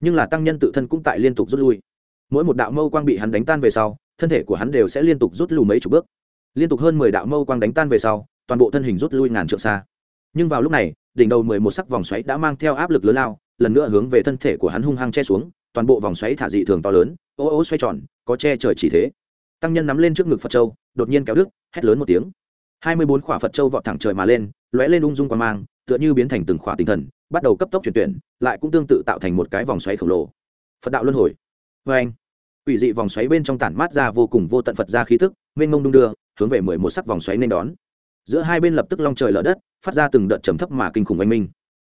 Nhưng là tăng nhân tự thân cũng tại liên tục rút lui. Mỗi một đạo mâu quang bị hắn đánh tan về sau, thân thể của hắn đều sẽ liên tục rút lùi mấy chục bước. Liên tục hơn mười đạo mâu quang đánh tan về sau, toàn bộ thân hình rút lui ngàn trượng xa. Nhưng vào lúc này, đỉnh đầu mười một sắc vòng xoáy đã mang theo áp lực lớn lao, lần nữa hướng về thân thể của hắn hung hăng che xuống, toàn bộ vòng xoáy thả dị thường to lớn, ô ô xoay tròn, có che trời chỉ thế. Tăng nhân nắm lên trước ngực phật châu đột nhiên kéo đứt, hét lớn một tiếng. Hai mươi bốn khỏa phật châu vọt thẳng trời mà lên, lóe lên ung dung qua mang, tựa như biến thành từng khỏa tinh thần, bắt đầu cấp tốc chuyển tuyển, lại cũng tương tự tạo thành một cái vòng xoáy khổng lồ. Phật đạo luân hồi. Vê anh, Quỷ dị vòng xoáy bên trong tản mát ra vô cùng vô tận phật ra khí thức mênh mông đung đưa, hướng về mười một sắc vòng xoáy nên đón. Giữa hai bên lập tức long trời lở đất, phát ra từng đợt trầm thấp mà kinh khủng oanh minh.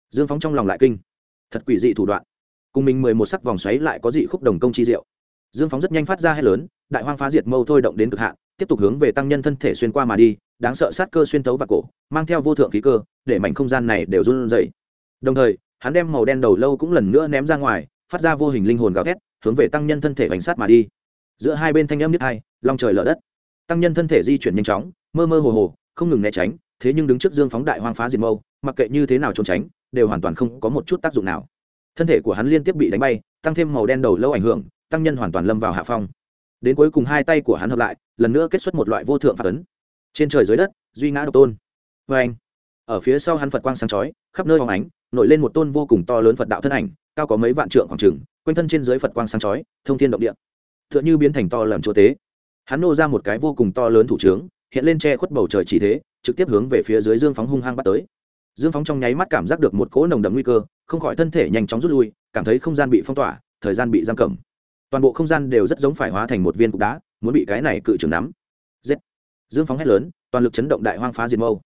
Dương phóng trong lòng lại kinh. Thật quỷ dị thủ đoạn. Cùng mình mười một sắc vòng xoáy lại có dị khúc đồng công chi diệu. Dương phóng rất nhanh phát ra hết lớn, đại hoang phá diệt mâu thôi động đến cực hạn tiếp tục hướng về tăng nhân thân thể xuyên qua mà đi, đáng sợ sát cơ xuyên tấu và cổ, mang theo vô thượng khí cơ, để mảnh không gian này đều run rẩy. Đồng thời, hắn đem màu đen đầu lâu cũng lần nữa ném ra ngoài, phát ra vô hình linh hồn gào thét, hướng về tăng nhân thân thể bánh sát mà đi. Giữa hai bên thanh âm nhất hai, long trời lở đất. Tăng nhân thân thể di chuyển nhanh chóng, mơ mơ hồ hồ, không ngừng né tránh, thế nhưng đứng trước dương phóng đại hoang phá diệt mâu, mặc kệ như thế nào trốn tránh, đều hoàn toàn không có một chút tác dụng nào. Thân thể của hắn liên tiếp bị đánh bay, tăng thêm màu đen đầu lâu ảnh hưởng, tăng nhân hoàn toàn lâm vào hạ phong đến cuối cùng hai tay của hắn hợp lại, lần nữa kết xuất một loại vô thượng phạt ấn. Trên trời dưới đất, duy ngã độc tôn. Vê anh, ở phía sau hắn phật quang sáng chói, khắp nơi hóng ánh, nổi lên một tôn vô cùng to lớn phật đạo thân ảnh, cao có mấy vạn trượng khoảng trừng quanh thân trên dưới phật quang sáng chói, thông thiên động địa. T h ư ợ n h ư biến thành to làm chỗ tế. Hắn nô ra một cái vô cùng to lớn thủ trướng, hiện lên che khuất bầu trời chỉ thế, trực tiếp hướng về phía dưới dương phóng hung hăng bắt tới. Dương phóng trong nháy mắt cảm giác được một cỗ nồng đậm nguy cơ, không khỏi thân thể nhanh chóng rút lui, cảm thấy không gian bị phong tỏa, thời gian bị giam cầm toàn bộ không gian đều rất giống phải hóa thành một viên cục đá, muốn bị cái này cự trường nắm. Giết. Dương phóng hét lớn, toàn lực chấn động đại hoang phá diệt mâu.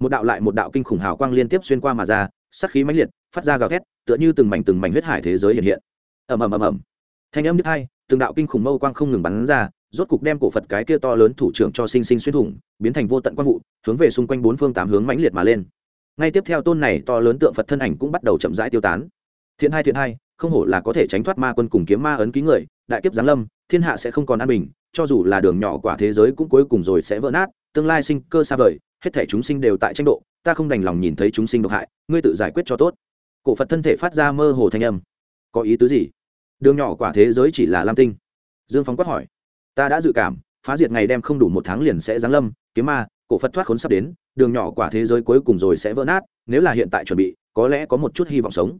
Một đạo lại một đạo kinh khủng hào quang liên tiếp xuyên qua mà ra sắc khí mãnh liệt, phát ra gào thét, tựa như từng mảnh từng mảnh huyết hải thế giới hiện hiện. Ầm ầm ầm ầm. Thanh âm đứt hai, từng đạo kinh khủng mâu quang không ngừng bắn ra, rốt cục đem cổ phật cái kia to lớn thủ trưởng cho sinh sinh xuyên thủng, biến thành vô tận quang vụ, hướng về xung quanh bốn phương tám hướng mãnh liệt mà lên. Ngay tiếp theo tôn này to lớn tượng phật thân ảnh cũng bắt đầu chậm rãi tiêu tán. Thiện hai thiện hai không hổ là có thể tránh thoát ma quân cùng kiếm ma ấn ký người, đại kiếp giáng lâm, thiên hạ sẽ không còn an bình, cho dù là đường nhỏ quả thế giới cũng cuối cùng rồi sẽ vỡ nát, tương lai sinh cơ xa vời, hết thể chúng sinh đều tại tranh độ, ta không đành lòng nhìn thấy chúng sinh độc hại, ngươi tự giải quyết cho tốt. Cổ phật thân thể phát ra mơ hồ thanh âm. Có ý tứ gì? Đường nhỏ quả thế giới chỉ là lam tinh. Dương phóng quát hỏi. Ta đã dự cảm, phá diệt ngày đem không đủ một tháng liền sẽ giáng lâm, kiếm ma, cổ phật thoát khốn sắp đến, đường nhỏ quả thế giới cuối cùng rồi sẽ vỡ nát, nếu là hiện tại chuẩn bị, có lẽ có một chút hy vọng sống.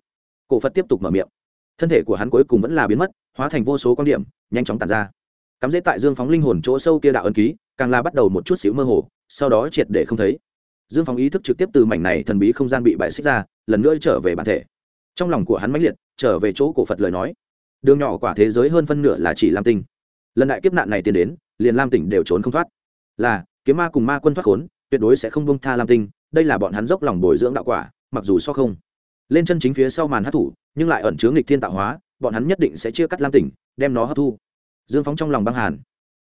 Cổ phật tiếp tục mở miệng thân thể của hắn cuối cùng vẫn là biến mất, hóa thành vô số quan điểm, nhanh chóng tàn ra. Cắm dễ tại dương phóng linh hồn chỗ sâu kia đạo ân ký, càng là bắt đầu một chút xíu mơ hồ, sau đó triệt để không thấy. Dương phóng ý thức trực tiếp từ mảnh này thần bí không gian bị bại xích ra, lần nữa trở về bản thể. Trong lòng của hắn mãnh liệt, trở về chỗ cổ phật lời nói. Đường nhỏ quả thế giới hơn phân nửa là chỉ lam tinh. Lần đại kiếp nạn này tiến đến, liền lam tỉnh đều trốn không thoát. Là, kiếm ma cùng ma quân thoát khốn, tuyệt đối sẽ không bông tha lam tinh, đây là bọn hắn dốc lòng bồi dưỡng đạo quả, mặc dù so không lên chân chính phía sau màn hát thủ, nhưng lại ẩn chứa nghịch thiên tạo hóa, bọn hắn nhất định sẽ chia cắt lam tỉnh, đem nó hấp thu. Dương phóng trong lòng băng hàn.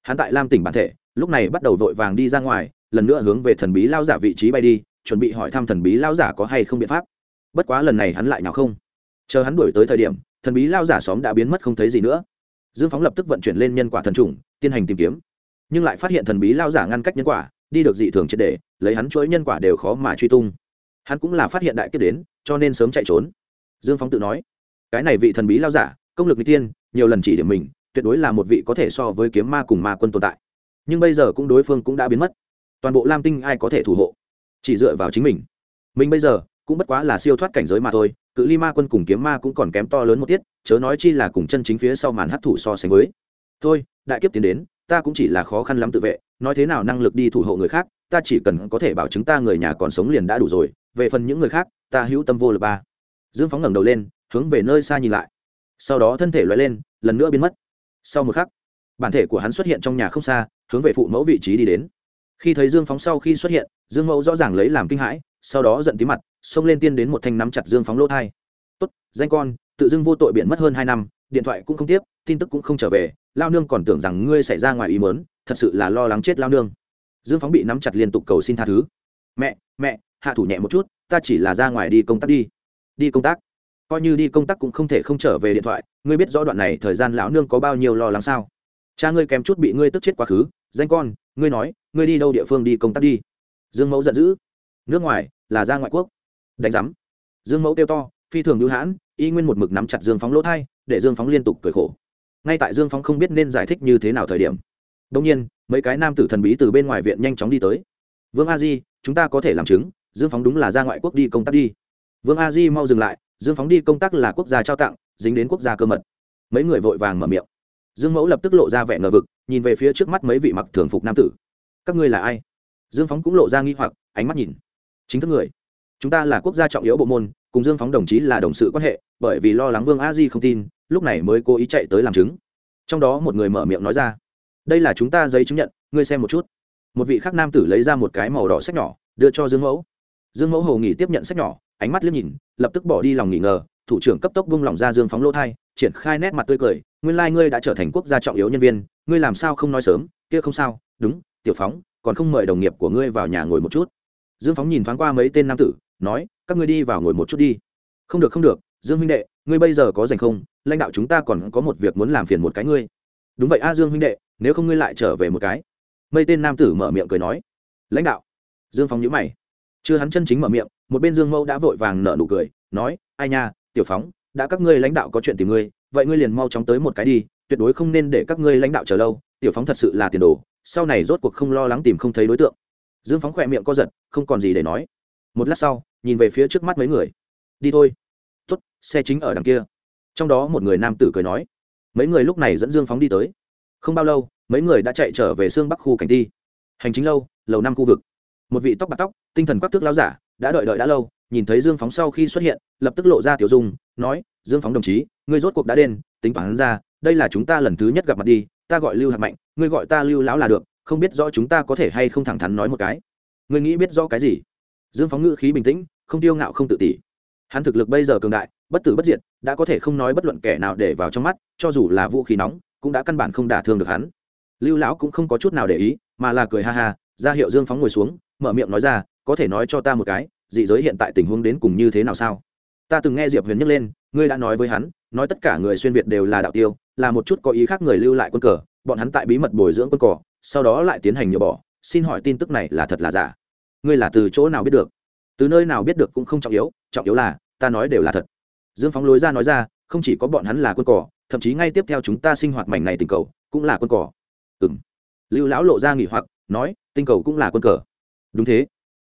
Hắn tại lam tỉnh bản thể, lúc này bắt đầu vội vàng đi ra ngoài, lần nữa hướng về thần bí lao giả vị trí bay đi, chuẩn bị hỏi thăm thần bí lao giả có hay không biện pháp. Bất quá lần này hắn lại nào không. Chờ hắn đuổi tới thời điểm, thần bí lao giả xóm đã biến mất không thấy gì nữa. Dương phóng lập tức vận chuyển lên nhân quả thần trùng, tiến hành tìm kiếm. Nhưng lại phát hiện thần bí lao giả ngăn cách nhân quả, đi được dị thường triệt để, lấy hắn chuỗi nhân quả đều khó mà truy tung. Hắn cũng là phát hiện đại kiếp đến cho nên sớm chạy trốn. Dương phóng tự nói, cái này vị thần bí lao giả, công lực n g tiên nhiều lần chỉ điểm mình, tuyệt đối là một vị có thể so với kiếm ma cùng ma quân tồn tại. Nhưng bây giờ cũng đối phương cũng đã biến mất. Toàn bộ lam tinh ai có thể thủ hộ? Chỉ dựa vào chính mình. Mình bây giờ cũng bất quá là siêu thoát cảnh giới mà thôi, cự ly ma quân cùng kiếm ma cũng còn kém to lớn một tiết, chớ nói chi là cùng chân chính phía sau màn hấp thủ so sánh với. Thôi, đại kiếp tiến đến, ta cũng chỉ là khó khăn lắm tự vệ, nói thế nào năng lực đi thủ hộ người khác, ta chỉ cần có thể bảo chứng ta người nhà còn sống liền đã đủ rồi về phần những người khác, ta hữu tâm vô lực ba. Dương phóng ngẩng đầu lên, hướng về nơi xa nhìn lại. Sau đó thân thể loại lên, lần nữa biến mất. Sau một khắc, bản thể của hắn xuất hiện trong nhà không xa, hướng về phụ mẫu vị trí đi đến. Khi thấy dương phóng sau khi xuất hiện, dương mẫu rõ ràng lấy làm kinh hãi, sau đó giận tí mặt, xông lên tiên đến một thanh nắm chặt dương phóng lỗ thai. Tốt, danh con, tự dưng vô tội biện mất hơn hai năm, điện thoại cũng không tiếp, tin tức cũng không trở về, lao nương còn tưởng rằng ngươi xảy ra ngoài ý mớn thật sự là lo lắng chết lao nương. Dương phóng bị nắm chặt liên tục cầu xin tha thứ. Mẹ mẹ hạ thủ nhẹ một chút, ta chỉ là ra ngoài đi công tác đi. Đi công tác? Coi như đi công tác cũng không thể không trở về điện thoại, ngươi biết rõ đoạn này thời gian lão nương có bao nhiêu lo lắng sao? Cha ngươi kém chút bị ngươi tức chết quá khứ, danh con, ngươi nói, ngươi đi đâu địa phương đi công tác đi? Dương mẫu giận dữ. Nước ngoài, là ra ngoại quốc. Đánh giám. Dương mẫu kêu to, phi thường hữu hãn, y nguyên một mực nắm chặt dương phóng lỗ thai, để dương phóng liên tục cười khổ. Ngay tại dương phóng không biết nên giải thích như thế nào thời điểm đông nhiên, mấy cái nam tử thần bí từ bên ngoài viện nhanh chóng đi tới. Vương a di, chúng ta có thể làm chứng dương phóng đúng là ra ngoại quốc đi công tác đi. Vương a di mau dừng lại, dương phóng đi công tác là quốc gia trao tặng, dính đến quốc gia cơ mật. Mấy người vội vàng mở miệng. Dương mẫu lập tức lộ ra vẻ ngờ vực, nhìn về phía trước mắt mấy vị mặc thường phục nam tử. Các ngươi là ai? Dương phóng cũng lộ ra nghi hoặc, ánh mắt nhìn. Chính thức người. Chúng ta là quốc gia trọng yếu bộ môn, cùng dương phóng đồng chí là đồng sự quan hệ, bởi vì lo lắng vương a di không tin, lúc này mới cố ý chạy tới làm chứng. Trong đó một người mở miệng nói ra. Đây là chúng ta giấy chứng nhận, ngươi xem một chút. Một vị khác nam tử lấy ra một cái màu đỏ sách nhỏ, đưa cho dương mẫu dương mẫu hồ nghỉ tiếp nhận sách nhỏ, ánh mắt liếc nhìn, lập tức bỏ đi lòng nghỉ ngờ, thủ trưởng cấp tốc vung lòng ra dương phóng lỗ thai, triển khai nét mặt tươi cười, nguyên lai、like、ngươi đã trở thành quốc gia trọng yếu nhân viên, ngươi làm sao không nói sớm, kia không sao, đúng, tiểu phóng, còn không mời đồng nghiệp của ngươi vào nhà ngồi một chút. Dương phóng nhìn thoáng qua mấy tên nam tử, nói, các ngươi đi vào ngồi một chút đi. Không được không được, dương huynh đệ, ngươi bây giờ có dành không? Lãnh đạo chúng ta còn có một việc muốn làm phiền một cái ngươi. Đúng vậy a, dương huynh đệ, nếu không ngươi lại trở về một cái. Mấy tên nam tử mở miệng cười nói. Lãnh đạo. Dương phóng nhữ mày chưa hắn chân chính mở miệng, một bên dương mẫu đã vội vàng nở nụ cười, nói, ai nha, tiểu phóng, đã các ngươi lãnh đạo có chuyện tìm ngươi, vậy ngươi liền mau chóng tới một cái đi, tuyệt đối không nên để các ngươi lãnh đạo chờ lâu, tiểu phóng thật sự là tiền đồ, sau này rốt cuộc không lo lắng tìm không thấy đối tượng. Dương phóng khỏe miệng co giật, không còn gì để nói. Một lát sau, nhìn về phía trước mắt mấy người. Đi thôi. Tuất xe chính ở đằng kia. Trong đó một người nam tử cười nói. Mấy người lúc này dẫn dương phóng đi tới. Không bao lâu, mấy người đã chạy trở về xương bắc khu cảnh ti hành chính lâu, lầu năm khu vực. Một vị tóc bạc tóc tinh thần quắc tước lão giả, đã đợi đợi đã lâu, nhìn thấy dương phóng sau khi xuất hiện, lập tức lộ ra tiểu dung, nói, dương phóng đồng chí, ngươi rốt cuộc đã đến, tính toán ra, đây là chúng ta lần thứ nhất gặp mặt đi, ta gọi lưu hạt mạnh, ngươi gọi ta lưu lão là được, không biết rõ chúng ta có thể hay không thẳng thắn nói một cái. Ngươi nghĩ biết rõ cái gì? Dương phóng ngữ khí bình tĩnh, không tiêu ngạo không tự tỷ hắn thực lực bây giờ cường đại, bất tử bất diệt, đã có thể không nói bất luận kẻ nào để vào trong mắt, cho dù là vũ khí nóng, cũng đã căn bản không đả thương được hắn. Lưu lão cũng không có chút nào để ý, mà là cười ha ha, ra hiệu dương phóng ngồi xuống, mở miệng nói ra có thể nói cho ta một cái, dị giới hiện tại tình huống đến cùng như thế nào sao? Ta từng nghe diệp huyền nhắc lên, ngươi đã nói với hắn, nói tất cả người xuyên việt đều là đạo tiêu, là một chút có ý khác người lưu lại quân cờ, bọn hắn tại bí mật bồi dưỡng quân cỏ sau đó lại tiến hành nhổ bỏ, xin hỏi tin tức này là thật là giả? Ngươi là từ chỗ nào biết được? Từ nơi nào biết được cũng không trọng yếu trọng yếu là, ta nói đều là thật. Dương phóng lối ra nói ra, không chỉ có bọn hắn là quân cỏ thậm chí ngay tiếp theo chúng ta sinh hoạt mảnh này tình cầu, cũng là quân cỏ ừ m lưu lão lộ ra nghỉ hoặc, nói tinh cầu cũng là quân cờ. Đúng thế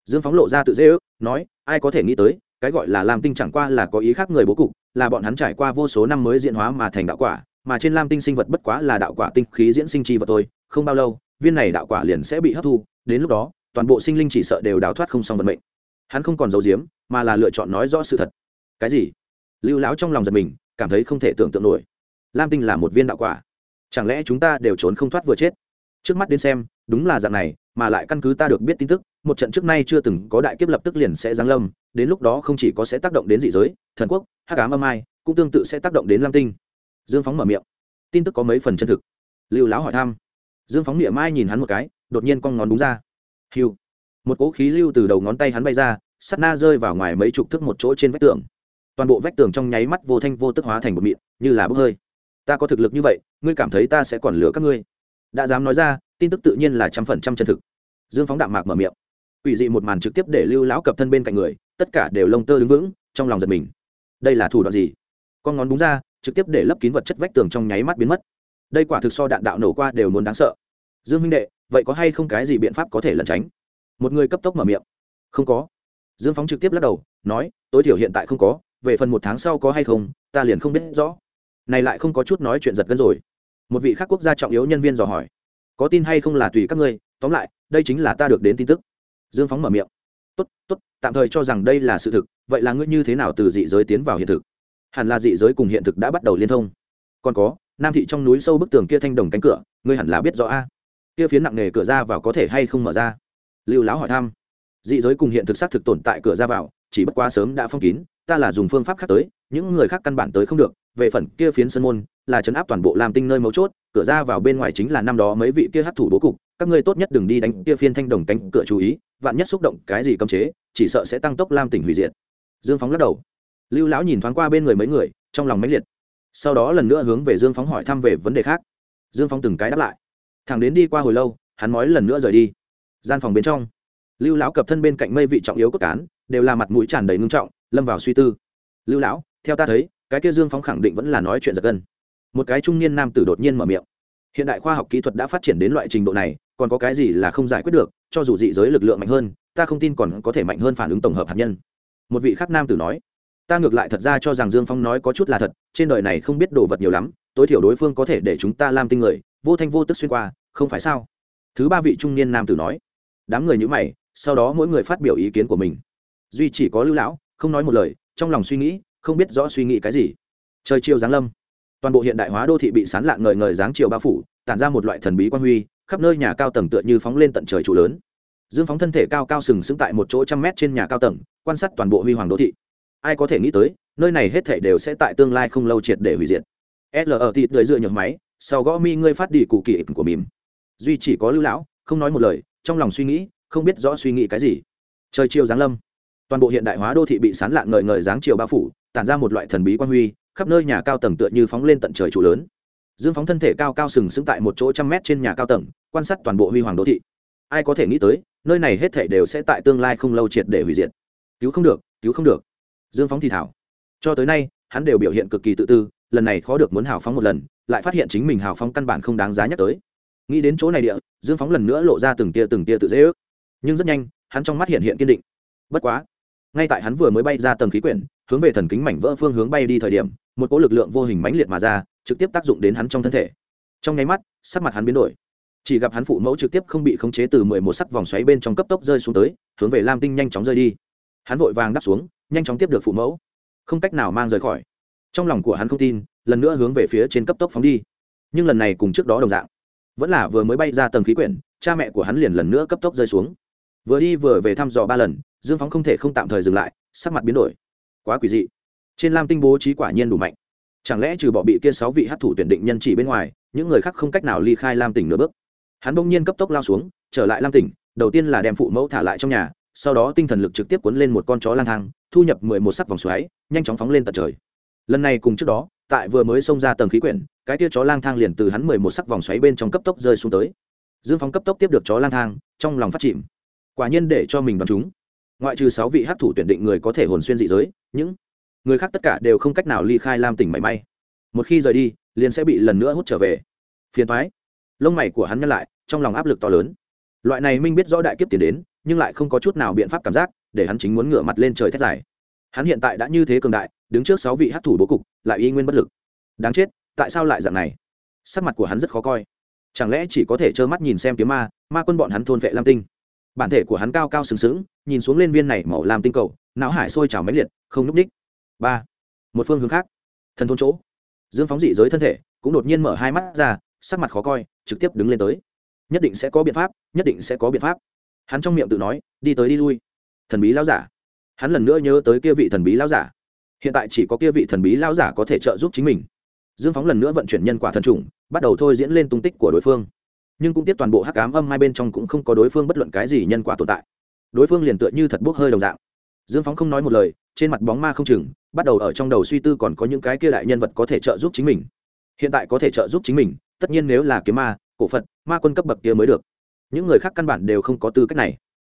dương phóng lộ ra tự dễ ước, nói, ai có thể nghĩ tới, cái gọi là lam tinh chẳng qua là có ý khác người bố cục, là bọn hắn trải qua vô số năm mới diễn hóa mà thành đạo quả, mà trên lam tinh sinh vật bất quá là đạo quả tinh khí diễn sinh chi vật tôi không bao lâu, viên này đạo quả liền sẽ bị hấp thu, đến lúc đó, toàn bộ sinh linh chỉ sợ đều đào thoát không xong vận mệnh. Hắn không còn giấu giếm, mà là lựa chọn nói rõ sự thật. Cái gì? Lưu lão trong lòng giật mình, cảm thấy không thể tưởng tượng nổi. Lam tinh là một viên đạo quả. Chẳng lẽ chúng ta đều trốn không thoát vừa chết? Trước mắt đến xem, đúng là dạng này, mà lại căn cứ ta được biết tin tức một trận trước nay chưa từng có đại kiếp lập tức liền sẽ giáng lâm, đến lúc đó không chỉ có sẽ tác động đến dị giới, thần quốc, hắc ám âm ai, cũng tương tự sẽ tác động đến lam tinh. Dương phóng mở miệng. Tin tức có mấy phần chân thực. Lưu lão hỏi thăm. Dương phóng niệm mai nhìn hắn một cái, đột nhiên con ngón đúng ra. Hiu một cỗ khí lưu từ đầu ngón tay hắn bay ra sắt na rơi vào ngoài mấy chục thước một chỗ trên vách tường. Toàn bộ vách tường trong nháy mắt vô thanh vô tức hóa thành một mịn, như là bốc hơi. Ta có thực lực như vậy, ngươi cảm thấy ta sẽ còn lừa các ngươi? Đã dám nói ra, tin tức tự nhiên là trăm phần trăm chân thực. Dương phóng đạm mạc mở miệng quỷ dị một màn trực tiếp để lưu lão cập thân bên cạnh người, tất cả đều lông tơ đứng vững, trong lòng giật mình. Đây là thủ đoạn gì? Con ngón đúng ra, trực tiếp để lấp kín vật chất vách tường trong nháy mắt biến mất. Đây quả thực so đạn đạo nổ qua đều muốn đáng sợ. Dương minh đệ, vậy có hay không cái gì biện pháp có thể lẩn tránh? Một người cấp tốc mở miệng. Không có. Dương phóng trực tiếp lắc đầu, nói, tối thiểu hiện tại không có, về phần một tháng sau có hay không, ta liền không biết rõ. Này lại không có chút nói chuyện giật gân rồi. Một vị khác quốc gia trọng yếu nhân viên dò hỏi. Có tin hay không là tùy các ngươi, tóm lại, đây chính là ta được đến tin tức dương phóng mở miệng. Tốt tốt, tạm thời cho rằng đây là sự thực, vậy là ngươi như thế nào từ dị giới tiến vào hiện thực? Hẳn là dị giới cùng hiện thực đã bắt đầu liên thông. Còn có, nam thị trong núi sâu bức tường kia thanh đồng cánh cửa, ngươi hẳn là biết rõ a. Kia phiến nặng nề cửa ra vào có thể hay không mở ra? Lưu lão hỏi thăm. Dị giới cùng hiện thực xác thực tồn tại cửa ra vào, chỉ bất quá sớm đã phong kín, ta là dùng phương pháp khác tới, những người khác căn bản tới không được. Về phần kia phiến sân môn, là chấn áp toàn bộ làm tinh nơi mấu chốt, cửa ra vào bên ngoài chính là năm đó mấy vị kia hát thủ bố cục các ngươi tốt nhất đừng đi đánh kia phiên thanh đồng cánh cửa chú ý, vạn nhất xúc động cái gì cấm chế, chỉ sợ sẽ tăng tốc lam tỉnh hủy diệt. Dương phóng lắc đầu. Lưu lão nhìn thoáng qua bên người mấy người, trong lòng mãnh liệt. Sau đó lần nữa hướng về dương phóng hỏi thăm về vấn đề khác. Dương phóng từng cái đáp lại. Thằng đến đi qua hồi lâu, hắn nói lần nữa rời đi. Gian phòng bên trong, lưu lão cập thân bên cạnh mây vị trọng yếu cốt cán, đều là mặt mũi tràn đầy ngưng trọng, lâm vào suy tư. Lưu lão, theo ta thấy, cái kia dương phóng khẳng định vẫn là nói chuyện giật gân. Một cái trung niên nam tử đột nhiên mở miệng. Hiện đại khoa học kỹ thuật đã phát triển đến loại trình độ này còn có cái gì là không giải quyết được, cho dù dị giới lực lượng mạnh hơn, ta không tin còn có thể mạnh hơn phản ứng tổng hợp hạt nhân. Một vị khắc nam tử nói. Ta ngược lại thật ra cho rằng dương phong nói có chút là thật, trên đời này không biết đồ vật nhiều lắm, tối thiểu đối phương có thể để chúng ta làm tinh người, vô thanh vô tức xuyên qua, không phải sao? Thứ ba vị trung niên nam tử nói. Đám người nhữ mày, sau đó mỗi người phát biểu ý kiến của mình. Duy chỉ có lưu lão, không nói một lời, trong lòng suy nghĩ, không biết rõ suy nghĩ cái gì. Trời chiều giáng lâm. Toàn bộ hiện đại hóa đô thị bị sán lạng ngời ngời dáng chiều bao phủ, tản ra một loại thần bí quan huy khắp nơi nhà cao tầng tựa như phóng lên tận trời trụ lớn. Dương phóng thân thể cao cao sừng sững tại một chỗ trăm mét trên nhà cao tầng, quan sát toàn bộ huy hoàng đô thị. Ai có thể nghĩ tới, nơi này hết thể đều sẽ tại tương lai không lâu triệt để hủy diệt. L ở thịt đợi dựa nhược máy, sau gõ mi ngươi phát đi cụ kỳ của mìm. Duy chỉ có lưu lão, không nói một lời, trong lòng suy nghĩ, không biết rõ suy nghĩ cái gì. Trời chiều giáng lâm. Toàn bộ hiện đại hóa đô thị bị sán lạng ngời ngời dáng chiều bao phủ, tản ra một loại thần bí quan huy, khắp nơi nhà cao tầng tựa như phóng lên tận trời trụ lớn dương phóng thân thể cao cao sừng sững tại một chỗ trăm mét trên nhà cao tầng, quan sát toàn bộ huy hoàng đô thị. Ai có thể nghĩ tới, nơi này hết thể đều sẽ tại tương lai không lâu triệt để hủy diệt. Cứu không được, cứu không được. Dương phóng thì thảo. Cho tới nay, hắn đều biểu hiện cực kỳ tự tư, lần này khó được muốn hào phóng một lần, lại phát hiện chính mình hào phóng căn bản không đáng giá nhắc tới. Nghĩ đến chỗ này địa, dương phóng lần nữa lộ ra từng tia từng tia tự dễ ước. Nhưng rất nhanh, hắn trong mắt hiện hiện kiên định. Bất quá, ngay tại hắn vừa mới bay ra tầng khí quyển, hướng về thần kính mảnh vỡ phương hướng bay đi thời điểm một cỗ lực lượng vô hình mãnh liệt mà ra, trực tiếp tác dụng đến hắn trong thân thể. Trong nháy mắt, sắc mặt hắn biến đổi. Chỉ gặp hắn phụ mẫu trực tiếp không bị khống chế từ mười một sắc vòng xoáy bên trong cấp tốc rơi xuống tới, hướng về lam tinh nhanh chóng rơi đi. Hắn vội vàng đáp xuống, nhanh chóng tiếp được phụ mẫu. Không cách nào mang rời khỏi. Trong lòng của hắn không tin, lần nữa hướng về phía trên cấp tốc phóng đi. Nhưng lần này cùng trước đó đồng dạng. Vẫn là vừa mới bay ra tầng khí quyển, cha mẹ của hắn liền lần nữa cấp tốc rơi xuống. Vừa đi vừa về thăm dò ba lần, dương phóng không thể không tạm thời dừng lại, sắc mặt biến đổi. Quá quỷ dị trên lam tinh bố trí quả nhiên đủ mạnh. Chẳng lẽ trừ bỏ bị kia sáu vị hát thủ tuyển định nhân chỉ bên ngoài, những người khác không cách nào ly khai lam tỉnh nửa bước? Hắn bỗng nhiên cấp tốc lao xuống, trở lại lam tỉnh, đầu tiên là đem phụ mẫu thả lại trong nhà, sau đó tinh thần lực trực tiếp cuốn lên một con chó lang thang, thu nhập mười một sắc vòng xoáy, nhanh chóng phóng lên tận trời. Lần này cùng trước đó, tại vừa mới xông ra tầng khí quyển, cái tia chó lang thang liền từ hắn mười một sắc vòng xoáy bên trong cấp tốc rơi xuống tới. Dương phóng cấp tốc tiếp được chó lang thang, trong lòng phát chìm. Quả nhiên để cho mình đoán chúng. Ngoại trừ sáu vị hát thủ tuyển định người có thể hồn xuyên dị giới, những người khác tất cả đều không cách nào ly khai lam tỉnh mảy may. Một khi rời đi, liền sẽ bị lần nữa hút trở về. Phiền thoái lông mày của hắn nhăn lại, trong lòng áp lực to lớn. Loại này minh biết rõ đại kiếp tiền đến, nhưng lại không có chút nào biện pháp cảm giác, để hắn chính muốn ngửa mặt lên trời thét dài. Hắn hiện tại đã như thế cường đại, đứng trước sáu vị hát thủ bố cục, lại y nguyên bất lực. Đáng chết, tại sao lại dạng này? Sắc mặt của hắn rất khó coi. Chẳng lẽ chỉ có thể trơ mắt nhìn xem kiếm ma ma quân bọn hắn thôn vệ lam tinh? Bản thể của hắn cao cao sừng sững, nhìn xuống lên viên này màu lam tinh cầu, não hải sôi trào máy liệt, không núp ních ba một phương hướng khác thần thôn chỗ dương phóng dị giới thân thể cũng đột nhiên mở hai mắt ra sắc mặt khó coi trực tiếp đứng lên tới nhất định sẽ có biện pháp nhất định sẽ có biện pháp hắn trong miệng tự nói đi tới đi lui thần bí lao giả hắn lần nữa nhớ tới kia vị thần bí lao giả hiện tại chỉ có kia vị thần bí lao giả có thể trợ giúp chính mình dương phóng lần nữa vận chuyển nhân quả thần trùng bắt đầu thôi diễn lên tung tích của đối phương nhưng cũng tiếp toàn bộ hắc cám âm hai bên trong cũng không có đối phương bất luận cái gì nhân quả tồn tại đối phương liền tựa như thật bốc hơi đồng dạng dương phóng không nói một lời, trên mặt bóng ma không chừng, bắt đầu ở trong đầu suy tư còn có những cái kia đại nhân vật có thể trợ giúp chính mình. Hiện tại có thể trợ giúp chính mình, tất nhiên nếu là kiếm ma, cổ phật, ma quân cấp bậc kia mới được. Những người khác căn bản đều không có tư cách này.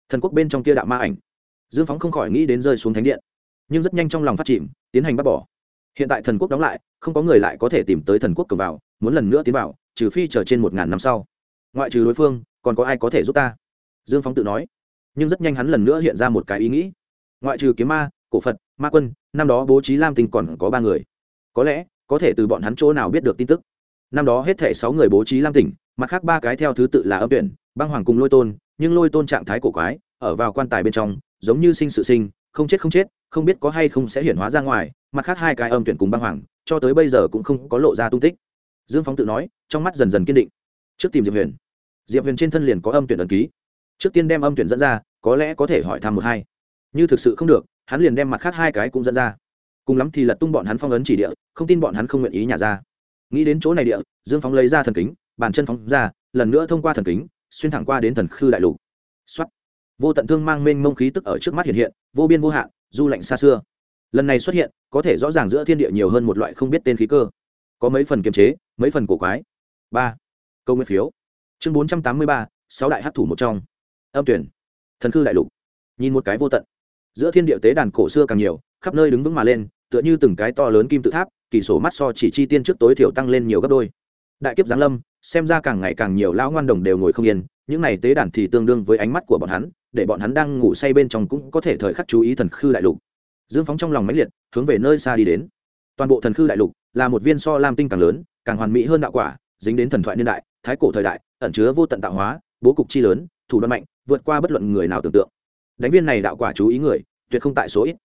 Thần quốc bên trong kia đạo ma ảnh. Dương phóng không khỏi nghĩ đến rơi xuống thánh điện. Nhưng rất nhanh trong lòng phát chìm, tiến hành bắt bỏ. Hiện tại thần quốc đóng lại, không có người lại có thể tìm tới thần quốc cầm vào, muốn lần nữa tiến vào, trừ phi chờ trên một ngàn năm sau. Ngoại trừ đối phương, còn có ai có thể giúp ta? Dương phóng tự nói. Nhưng rất nhanh hắn lần nữa hiện ra một cái ý nghĩ ngoại trừ kiếm ma, cổ phật, ma quân, năm đó bố trí lam tinh còn có ba người. Có lẽ, có thể từ bọn hắn chỗ nào biết được tin tức. Năm đó hết thể sáu người bố trí lam tỉnh mặt khác ba cái theo thứ tự là âm tuyển, băng hoàng cùng lôi tôn, nhưng lôi tôn trạng thái cổ quái, ở vào quan tài bên trong, giống như sinh sự sinh, không chết không chết, không biết có hay không sẽ hiển hóa ra ngoài, mặt khác hai cái âm tuyển cùng băng hoàng, cho tới bây giờ cũng không có lộ ra tung tích. Dương phóng tự nói, trong mắt dần dần kiên định. Trước tìm diệp huyền. Diệp huyền trên thân liền có âm tuyển ẩn ký. Trước tiên đem âm tuyển dẫn ra, có lẽ có thể hỏi thăm một hai như thực sự không được, hắn liền đem mặt khác hai cái cũng dẫn ra. Cùng lắm thì lật tung bọn hắn phong ấn chỉ địa, không tin bọn hắn không nguyện ý nhả ra. Nghĩ đến chỗ này địa, dương phóng lấy ra thần kính, bàn chân phóng ra, lần nữa thông qua thần kính, xuyên thẳng qua đến thần khư đại lục. Xuất vô tận thương mang mênh mông khí tức ở trước mắt hiện hiện, vô biên vô hạn, du lạnh xa xưa. Lần này xuất hiện, có thể rõ ràng giữa thiên địa nhiều hơn một loại không biết tên khí cơ. Có mấy phần kiềm chế, mấy phần cổ quái. Ba. Câu nguyên phiếu. Chương bốn trăm tám mươi ba, sáu đại hát thủ một trong. Âm tuyển. Thần khư đại lục. Nhìn một cái vô tận giữa thiên địa tế đàn cổ xưa càng nhiều, khắp nơi đứng vững mà lên, tựa như từng cái to lớn kim tự tháp, kỳ sổ mắt so chỉ chi tiên trước tối thiểu tăng lên nhiều gấp đôi. Đại kiếp giáng lâm, xem ra càng ngày càng nhiều lão ngoan đồng đều ngồi không yên, những này tế đàn thì tương đương với ánh mắt của bọn hắn, để bọn hắn đang ngủ say bên trong cũng có thể thời khắc chú ý thần khư đại lục. Dương phóng trong lòng mãnh liệt, hướng về nơi xa đi đến. Toàn bộ thần khư đại lục là một viên so lam tinh càng lớn, càng hoàn mỹ hơn đạo quả, dính đến thần thoại niên đại, thái cổ thời đại, ẩn chứa vô tận tạo hóa, bố cục chi lớn, thủ đoạn mạnh, vượt qua bất luận người nào tưởng tượng đánh viên này đạo quả chú ý người, tuyệt không tại số ít.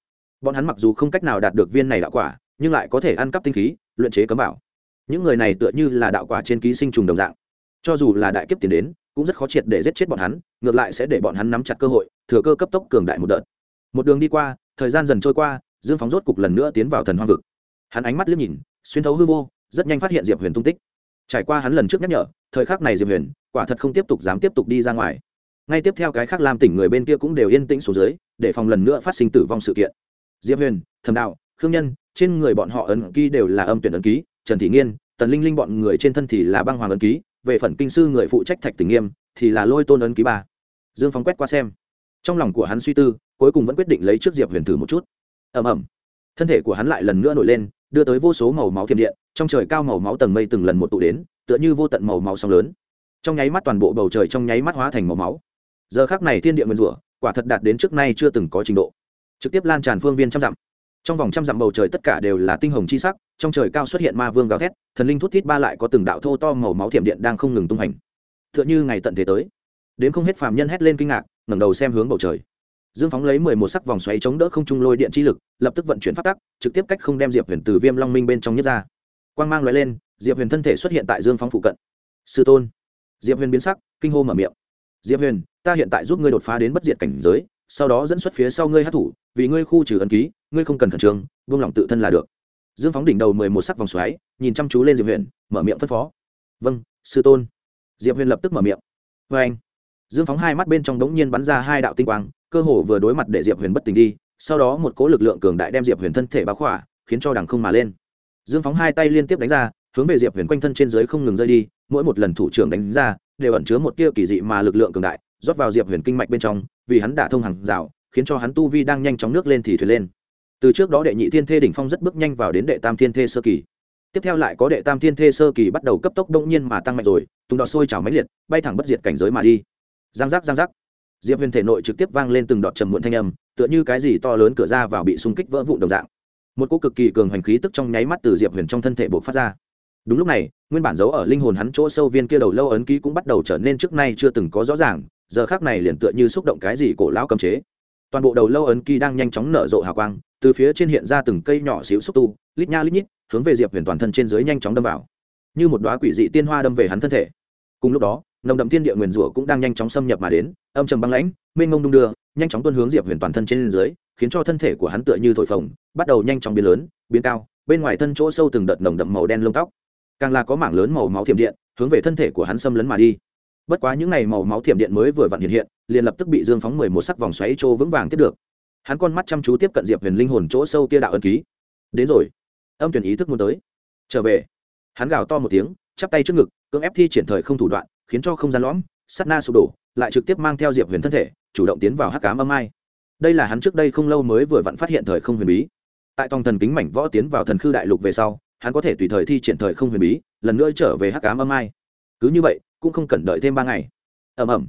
Bọn hắn mặc dù không cách nào đạt được viên này đạo quả, nhưng lại có thể ăn cắp tinh khí, luyện chế cấm bảo. Những người này tựa như là đạo quả trên ký sinh trùng đồng dạng. Cho dù là đại kiếp tiền đến, cũng rất khó triệt để giết chết bọn hắn, ngược lại sẽ để bọn hắn nắm chặt cơ hội, thừa cơ cấp tốc cường đại một đợt. Một đường đi qua, thời gian dần trôi qua, dương phóng rốt cục lần nữa tiến vào thần hoang vực. Hắn ánh mắt liếc nhìn, xuyên thấu hư vô, rất nhanh phát hiện diệp huyền tung tích. Trải qua hắn lần trước nhắc nhở, thời khắc này diệp huyền quả thật không tiếp tục dám tiếp tục đi ra ngoài ngay tiếp theo cái khác làm tỉnh người bên kia cũng đều yên tĩnh xuống dưới, để phòng lần nữa phát sinh tử vong sự kiện. Diệp huyền thầm đạo, khương nhân, trên người bọn họ ấn ký đều là âm tuyển ấn ký, trần thị nghiên, tần linh linh bọn người trên thân thì là băng hoàng ấn ký, về phần kinh sư người phụ trách thạch tỉnh nghiêm thì là lôi tôn ấn ký ba. Dương phóng quét qua xem. Trong lòng của hắn suy tư, cuối cùng vẫn quyết định lấy trước diệp huyền thử một chút. Ẩm ẩm thân thể của hắn lại lần nữa nổi lên, đưa tới vô số màu máu thiểm điện, trong trời cao màu máu tầng mây từng lần một tụ đến, tựa như vô tận màu máu sóng lớn. Trong nháy mắt toàn bộ bầu trời trong nháy mắt hóa thành màu máu giờ khác này thiên địa nguyên rủa, quả thật đạt đến trước nay chưa từng có trình độ. Trực tiếp lan tràn phương viên trăm dặm. Trong vòng trăm dặm bầu trời tất cả đều là tinh hồng chi sắc, trong trời cao xuất hiện ma vương gào thét, thần linh thút thít ba lại có từng đạo thô to màu máu thiểm điện đang không ngừng tung hành. T h ư ợ n h ư ngày tận thế tới. Đến không hết phàm nhân hét lên kinh ngạc, ngẩng đầu xem hướng bầu trời. Dương phóng lấy mười một sắc vòng xoáy chống đỡ không trung lôi điện chi lực, lập tức vận chuyển phát tắc, trực tiếp cách không đem diệp huyền từ viêm long minh bên trong nhất ra. Quang mang loại lên, diệp huyền thân thể xuất hiện tại dương phóng phụ cận. Sư tôn. Diệp huyền biến sắc, kinh hô mở miệng diệp huyền, ta hiện tại giúp ngươi đột phá đến bất diệt cảnh giới, sau đó dẫn xuất phía sau ngươi hát thủ, vì ngươi khu trừ ấn ký, ngươi không cần khẩn trương vương lòng tự thân là được. Dương phóng đỉnh đầu mười một sắc vòng xoáy, nhìn chăm chú lên diệp huyền, mở miệng phân phó. Vâng sư tôn. Diệp huyền lập tức mở miệng. Vê anh. Dương phóng hai mắt bên trong đống nhiên bắn ra hai đạo tinh quang, cơ hồ vừa đối mặt để diệp huyền bất tỉnh đi, sau đó một cỗ lực lượng cường đại đem diệp huyền thân thể báo khỏa, khiến cho đằng không mà lên. Dương phóng hai tay liên tiếp đánh ra, hướng về diệp huyền quanh thân trên dưới không ngừng rơi đi mỗi một lần thủ trưởng đánh ra, đều ẩn chứa một tia kỳ dị mà lực lượng cường đại, rót vào diệp huyền kinh mạch bên trong, vì hắn đả thông hàng rào, khiến cho hắn tu vi đang nhanh chóng nước lên thì thuyền lên. Từ trước đó đệ nhị thiên thê đỉnh phong rất bước nhanh vào đến đệ tam thiên thê sơ kỳ. Tiếp theo lại có đệ tam thiên thê sơ kỳ bắt đầu cấp tốc đông nhiên mà tăng mạnh rồi tùng đọt sôi trào máy liệt, bay thẳng bất diệt cảnh giới mà đi. Giang giác giang giác. Diệp huyền thể nội trực tiếp vang lên từng đọt trầm muộn thanh âm, tựa như cái gì to lớn cửa ra vào bị xung kích vỡ vụn đồng dạng. Một cỗ cực kỳ cường hành khí tức trong nháy mắt từ diệp huyền trong thân thể buộc phát ra đúng lúc này, nguyên bản giấu ở linh hồn hắn chỗ sâu viên kia đầu lâu ấn ký cũng bắt đầu trở nên trước nay chưa từng có rõ ràng, giờ khác này liền tựa như xúc động cái gì cổ lão cầm chế. Toàn bộ đầu lâu ấn ký đang nhanh chóng nở rộ hào quang, từ phía trên hiện ra từng cây nhỏ xíu xúc tu, lít nha lít nhít, hướng về diệp huyền toàn thân trên dưới nhanh chóng đâm vào. Như một đoá quỷ dị tiên hoa đâm về hắn thân thể. Cùng lúc đó, nồng đậm thiên địa nguyền rủa cũng đang nhanh chóng xâm nhập mà đến, âm trầm băng lãnh, mênh ngông đung đưa, nhanh chóng tuân hướng diệp huyền toàn thân trên dưới, khiến cho thân thể của hắn tựa như thổi phồng, bắt đầu nhanh chóng biến lớn, biến cao, bên ngoài thân chỗ sâu từng đợt nồng đậm màu đen lông tóc càng là có mảng lớn màu máu thiểm điện hướng về thân thể của hắn xâm lấn mà đi. Bất quá những n à y màu máu thiểm điện mới vừa vặn hiện hiện, liền lập tức bị dương phóng mười một sắc vòng xoáy trô vững vàng tiếp được. Hắn con mắt chăm chú tiếp cận diệp huyền linh hồn chỗ sâu kia đạo ân ký. Đến rồi. Âm tuyển ý thức muốn tới. Trở về. Hắn gào to một tiếng, chắp tay trước ngực, cưỡng ép thi triển thời không thủ đoạn, khiến cho không gian lõm sắt na sụp đổ, lại trực tiếp mang theo diệp huyền thân thể, chủ động tiến vào hắc cám âm ai. Đây là hắn trước đây không lâu mới vừa vặn phát hiện thời không huyền bí. Tại tòng thần kính mảnh võ tiến vào thần khư đại lục về sau hắn có thể tùy thời thi triển thời không huyền bí, lần nữa trở về hắc cám âm ai. Cứ như vậy, cũng không cần đợi thêm ba ngày. Ẩm ẩm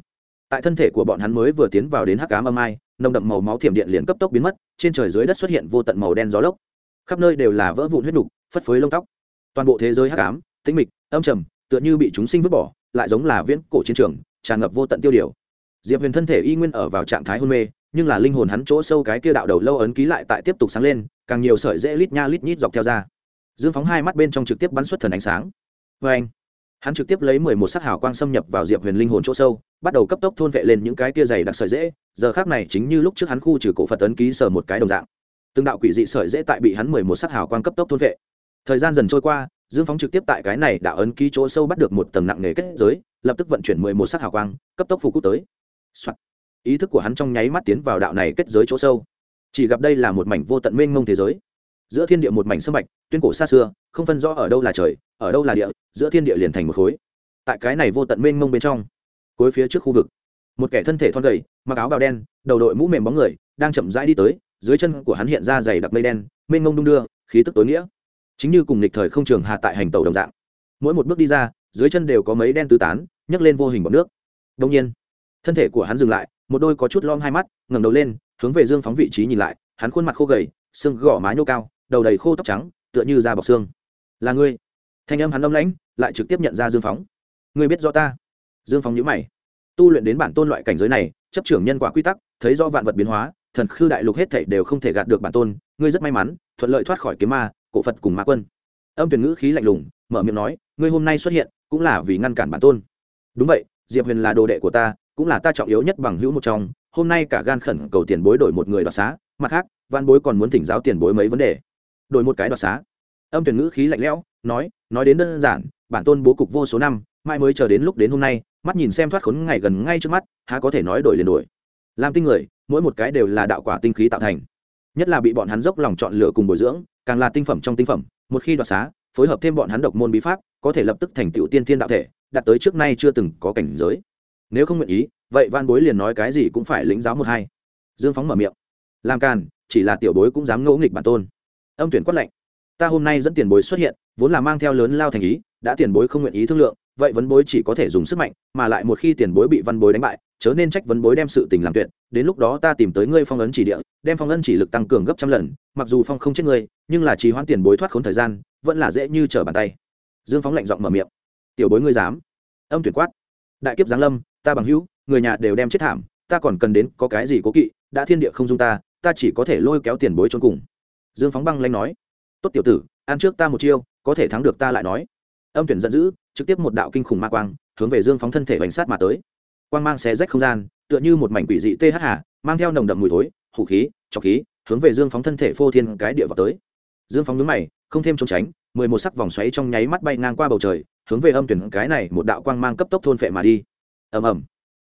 tại thân thể của bọn hắn mới vừa tiến vào đến hắc cám âm ai, nồng đậm màu máu thiểm điện liền cấp tốc biến mất, trên trời dưới đất xuất hiện vô tận màu đen gió lốc. Khắp nơi đều là vỡ vụn huyết đục phất phới lông tóc. Toàn bộ thế giới hắc ám, tĩnh mịch, âm trầm, tựa như bị chúng sinh vứt bỏ, lại giống là viễn cổ chiến trường, tràn ngập vô tận tiêu điều. Diệp huyền thân thể y nguyên ở vào trạng thái hôn mê, nhưng là linh hồn hắn chỗ sâu cái kia đạo đầu lâu ấn ký lại tại tiếp tục sáng lên, càng nhiều sợi dễ lít nha lít nhít dọc theo ra dương phóng hai mắt bên trong trực tiếp bắn xuất thần ánh sáng. Vê anh, hắn trực tiếp lấy mười một sắc hào quang xâm nhập vào diệp huyền linh hồn chỗ sâu, bắt đầu cấp tốc thôn vệ lên những cái kia dày đặc sợi dễ, giờ khác này chính như lúc trước hắn khu trừ cổ phật ấn ký sờ một cái đồng dạng. Từng đạo quỷ dị sợi dễ tại bị hắn mười một sắc hào quang cấp tốc thôn vệ. Thời gian dần trôi qua, dương phóng trực tiếp tại cái này đạo ấn ký chỗ sâu bắt được một tầng nặng nề kết giới, lập tức vận chuyển mười một sắc hào quang, cấp tốc phù cút tới、Soạn. ý thức của hắn trong nháy mắt tiến vào đạo này kết giới chỗ sâu. Chỉ gặp đây là một mảnh vô tận mênh mông thế giới giữa thiên địa một mảnh sâm bạch, tuyên cổ xa xưa, không phân rõ ở đâu là trời, ở đâu là địa, giữa thiên địa liền thành một khối. Tại cái này vô tận mênh mông bên trong, cuối phía trước khu vực, một kẻ thân thể thon gầy, mặc áo bào đen, đầu đội mũ mềm bóng người, đang chậm rãi đi tới, dưới chân của hắn hiện ra dày đặc mây đen, mênh mông đung đưa, khí tức tối nghĩa. Chính như cùng lịch thời không trường hạ tại hành tàu đồng dạng. Mỗi một bước đi ra, dưới chân đều có mấy đen tứ tán, nhấc lên vô hình bọc nước. Đông nhiên, thân thể của hắn dừng lại, một đôi có chút lom hai mắt, ngẩng đầu lên, hướng về dương phóng vị trí nhìn lại, hắn khuôn mặt khô gầy, xương gỏ má nhô cao đầu đầy khô tóc trắng, tựa như da bọc xương. Là ngươi. Thanh âm hắn âm lãnh, lại trực tiếp nhận ra dương phóng. Ngươi biết rõ ta? Dương phóng nhữ mày. Tu luyện đến bản tôn loại cảnh giới này, chấp trưởng nhân quả quy tắc, thấy do vạn vật biến hóa, thần khư đại lục hết thảy đều không thể gạt được bản tôn, ngươi rất may mắn, thuận lợi thoát khỏi kiếm ma, cổ phật cùng ma quân. Âm tuyển ngữ khí lạnh lùng, mở miệng nói, ngươi hôm nay xuất hiện, cũng là vì ngăn cản bản tôn. Đúng vậy, diệp huyền là đồ đệ của ta, cũng là ta trọng yếu nhất bằng hữu một trong, hôm nay cả gan khẩn cầu tiền bối đổi một người đoạt xá, mặt khác văn bối còn muốn thỉnh giáo tiền bối mấy vấn đề đổi một cái đoạt xá. Âm tuyển ngữ khí lạnh lẽo, nói nói đến đơn giản, bản tôn bố cục vô số năm mai mới chờ đến lúc đến hôm nay, mắt nhìn xem thoát khốn ngày gần ngay trước mắt, há có thể nói đổi liền đổi. Làm tinh người, mỗi một cái đều là đạo quả tinh khí tạo thành. Nhất là bị bọn hắn dốc lòng chọn lựa cùng bồi dưỡng, càng là tinh phẩm trong tinh phẩm, một khi đoạt xá, phối hợp thêm bọn hắn độc môn bí pháp, có thể lập tức thành tựu tiên thiên đạo thể, đạt tới trước nay chưa từng có cảnh giới. Nếu không nguyện ý, vậy van bối liền nói cái gì cũng phải lĩnh giáo một hai. Dương phóng mở miệng. Làm càn, chỉ là tiểu bối cũng dám ngẫu nghịch bản tôn âm tuyển quát lệnh ta hôm nay dẫn tiền bối xuất hiện, vốn là mang theo lớn lao thành ý, đã tiền bối không nguyện ý thương lượng, vậy vấn bối chỉ có thể dùng sức mạnh, mà lại một khi tiền bối bị văn bối đánh bại, chớ nên trách vấn bối đem sự tình làm tuyệt. Đến lúc đó ta tìm tới ngươi phong ấn chỉ địa, đem phong ấn chỉ lực tăng cường gấp trăm lần, mặc dù phong không chết ngươi, nhưng là trì hoãn tiền bối thoát khốn thời gian, vẫn là dễ như trở bàn tay. Dương phóng lạnh giọng mở miệng. Tiểu bối ngươi dám? Âm tuyển quát. Đại kiếp giáng lâm, ta bằng hữu, người nhà đều đem chết thảm, ta còn cần đến có cái gì cố kỵ, đã thiên địa không dung ta ta chỉ có thể lôi kéo tiền bối trốn cùng dương phóng băng lanh nói, tốt tiểu tử, ăn trước ta một chiêu, có thể thắng được ta lại nói. Âm tuyển giận dữ, trực tiếp một đạo kinh khủng ma quang, hướng về dương phóng thân thể bánh sát mà tới. Quang mang xé rách không gian, tựa như một mảnh quỷ dị th hà, mang theo nồng đậm mùi thối, hủ khí, trọc khí, hướng về dương phóng thân thể phô thiên cái địa vào tới. Dương phóng nhướng mày, không thêm trốn tránh, mười một sắc vòng xoáy trong nháy mắt bay ngang qua bầu trời, hướng về âm tuyển cái này một đạo quang mang cấp tốc thôn phệ mà đi. Ầm ầm.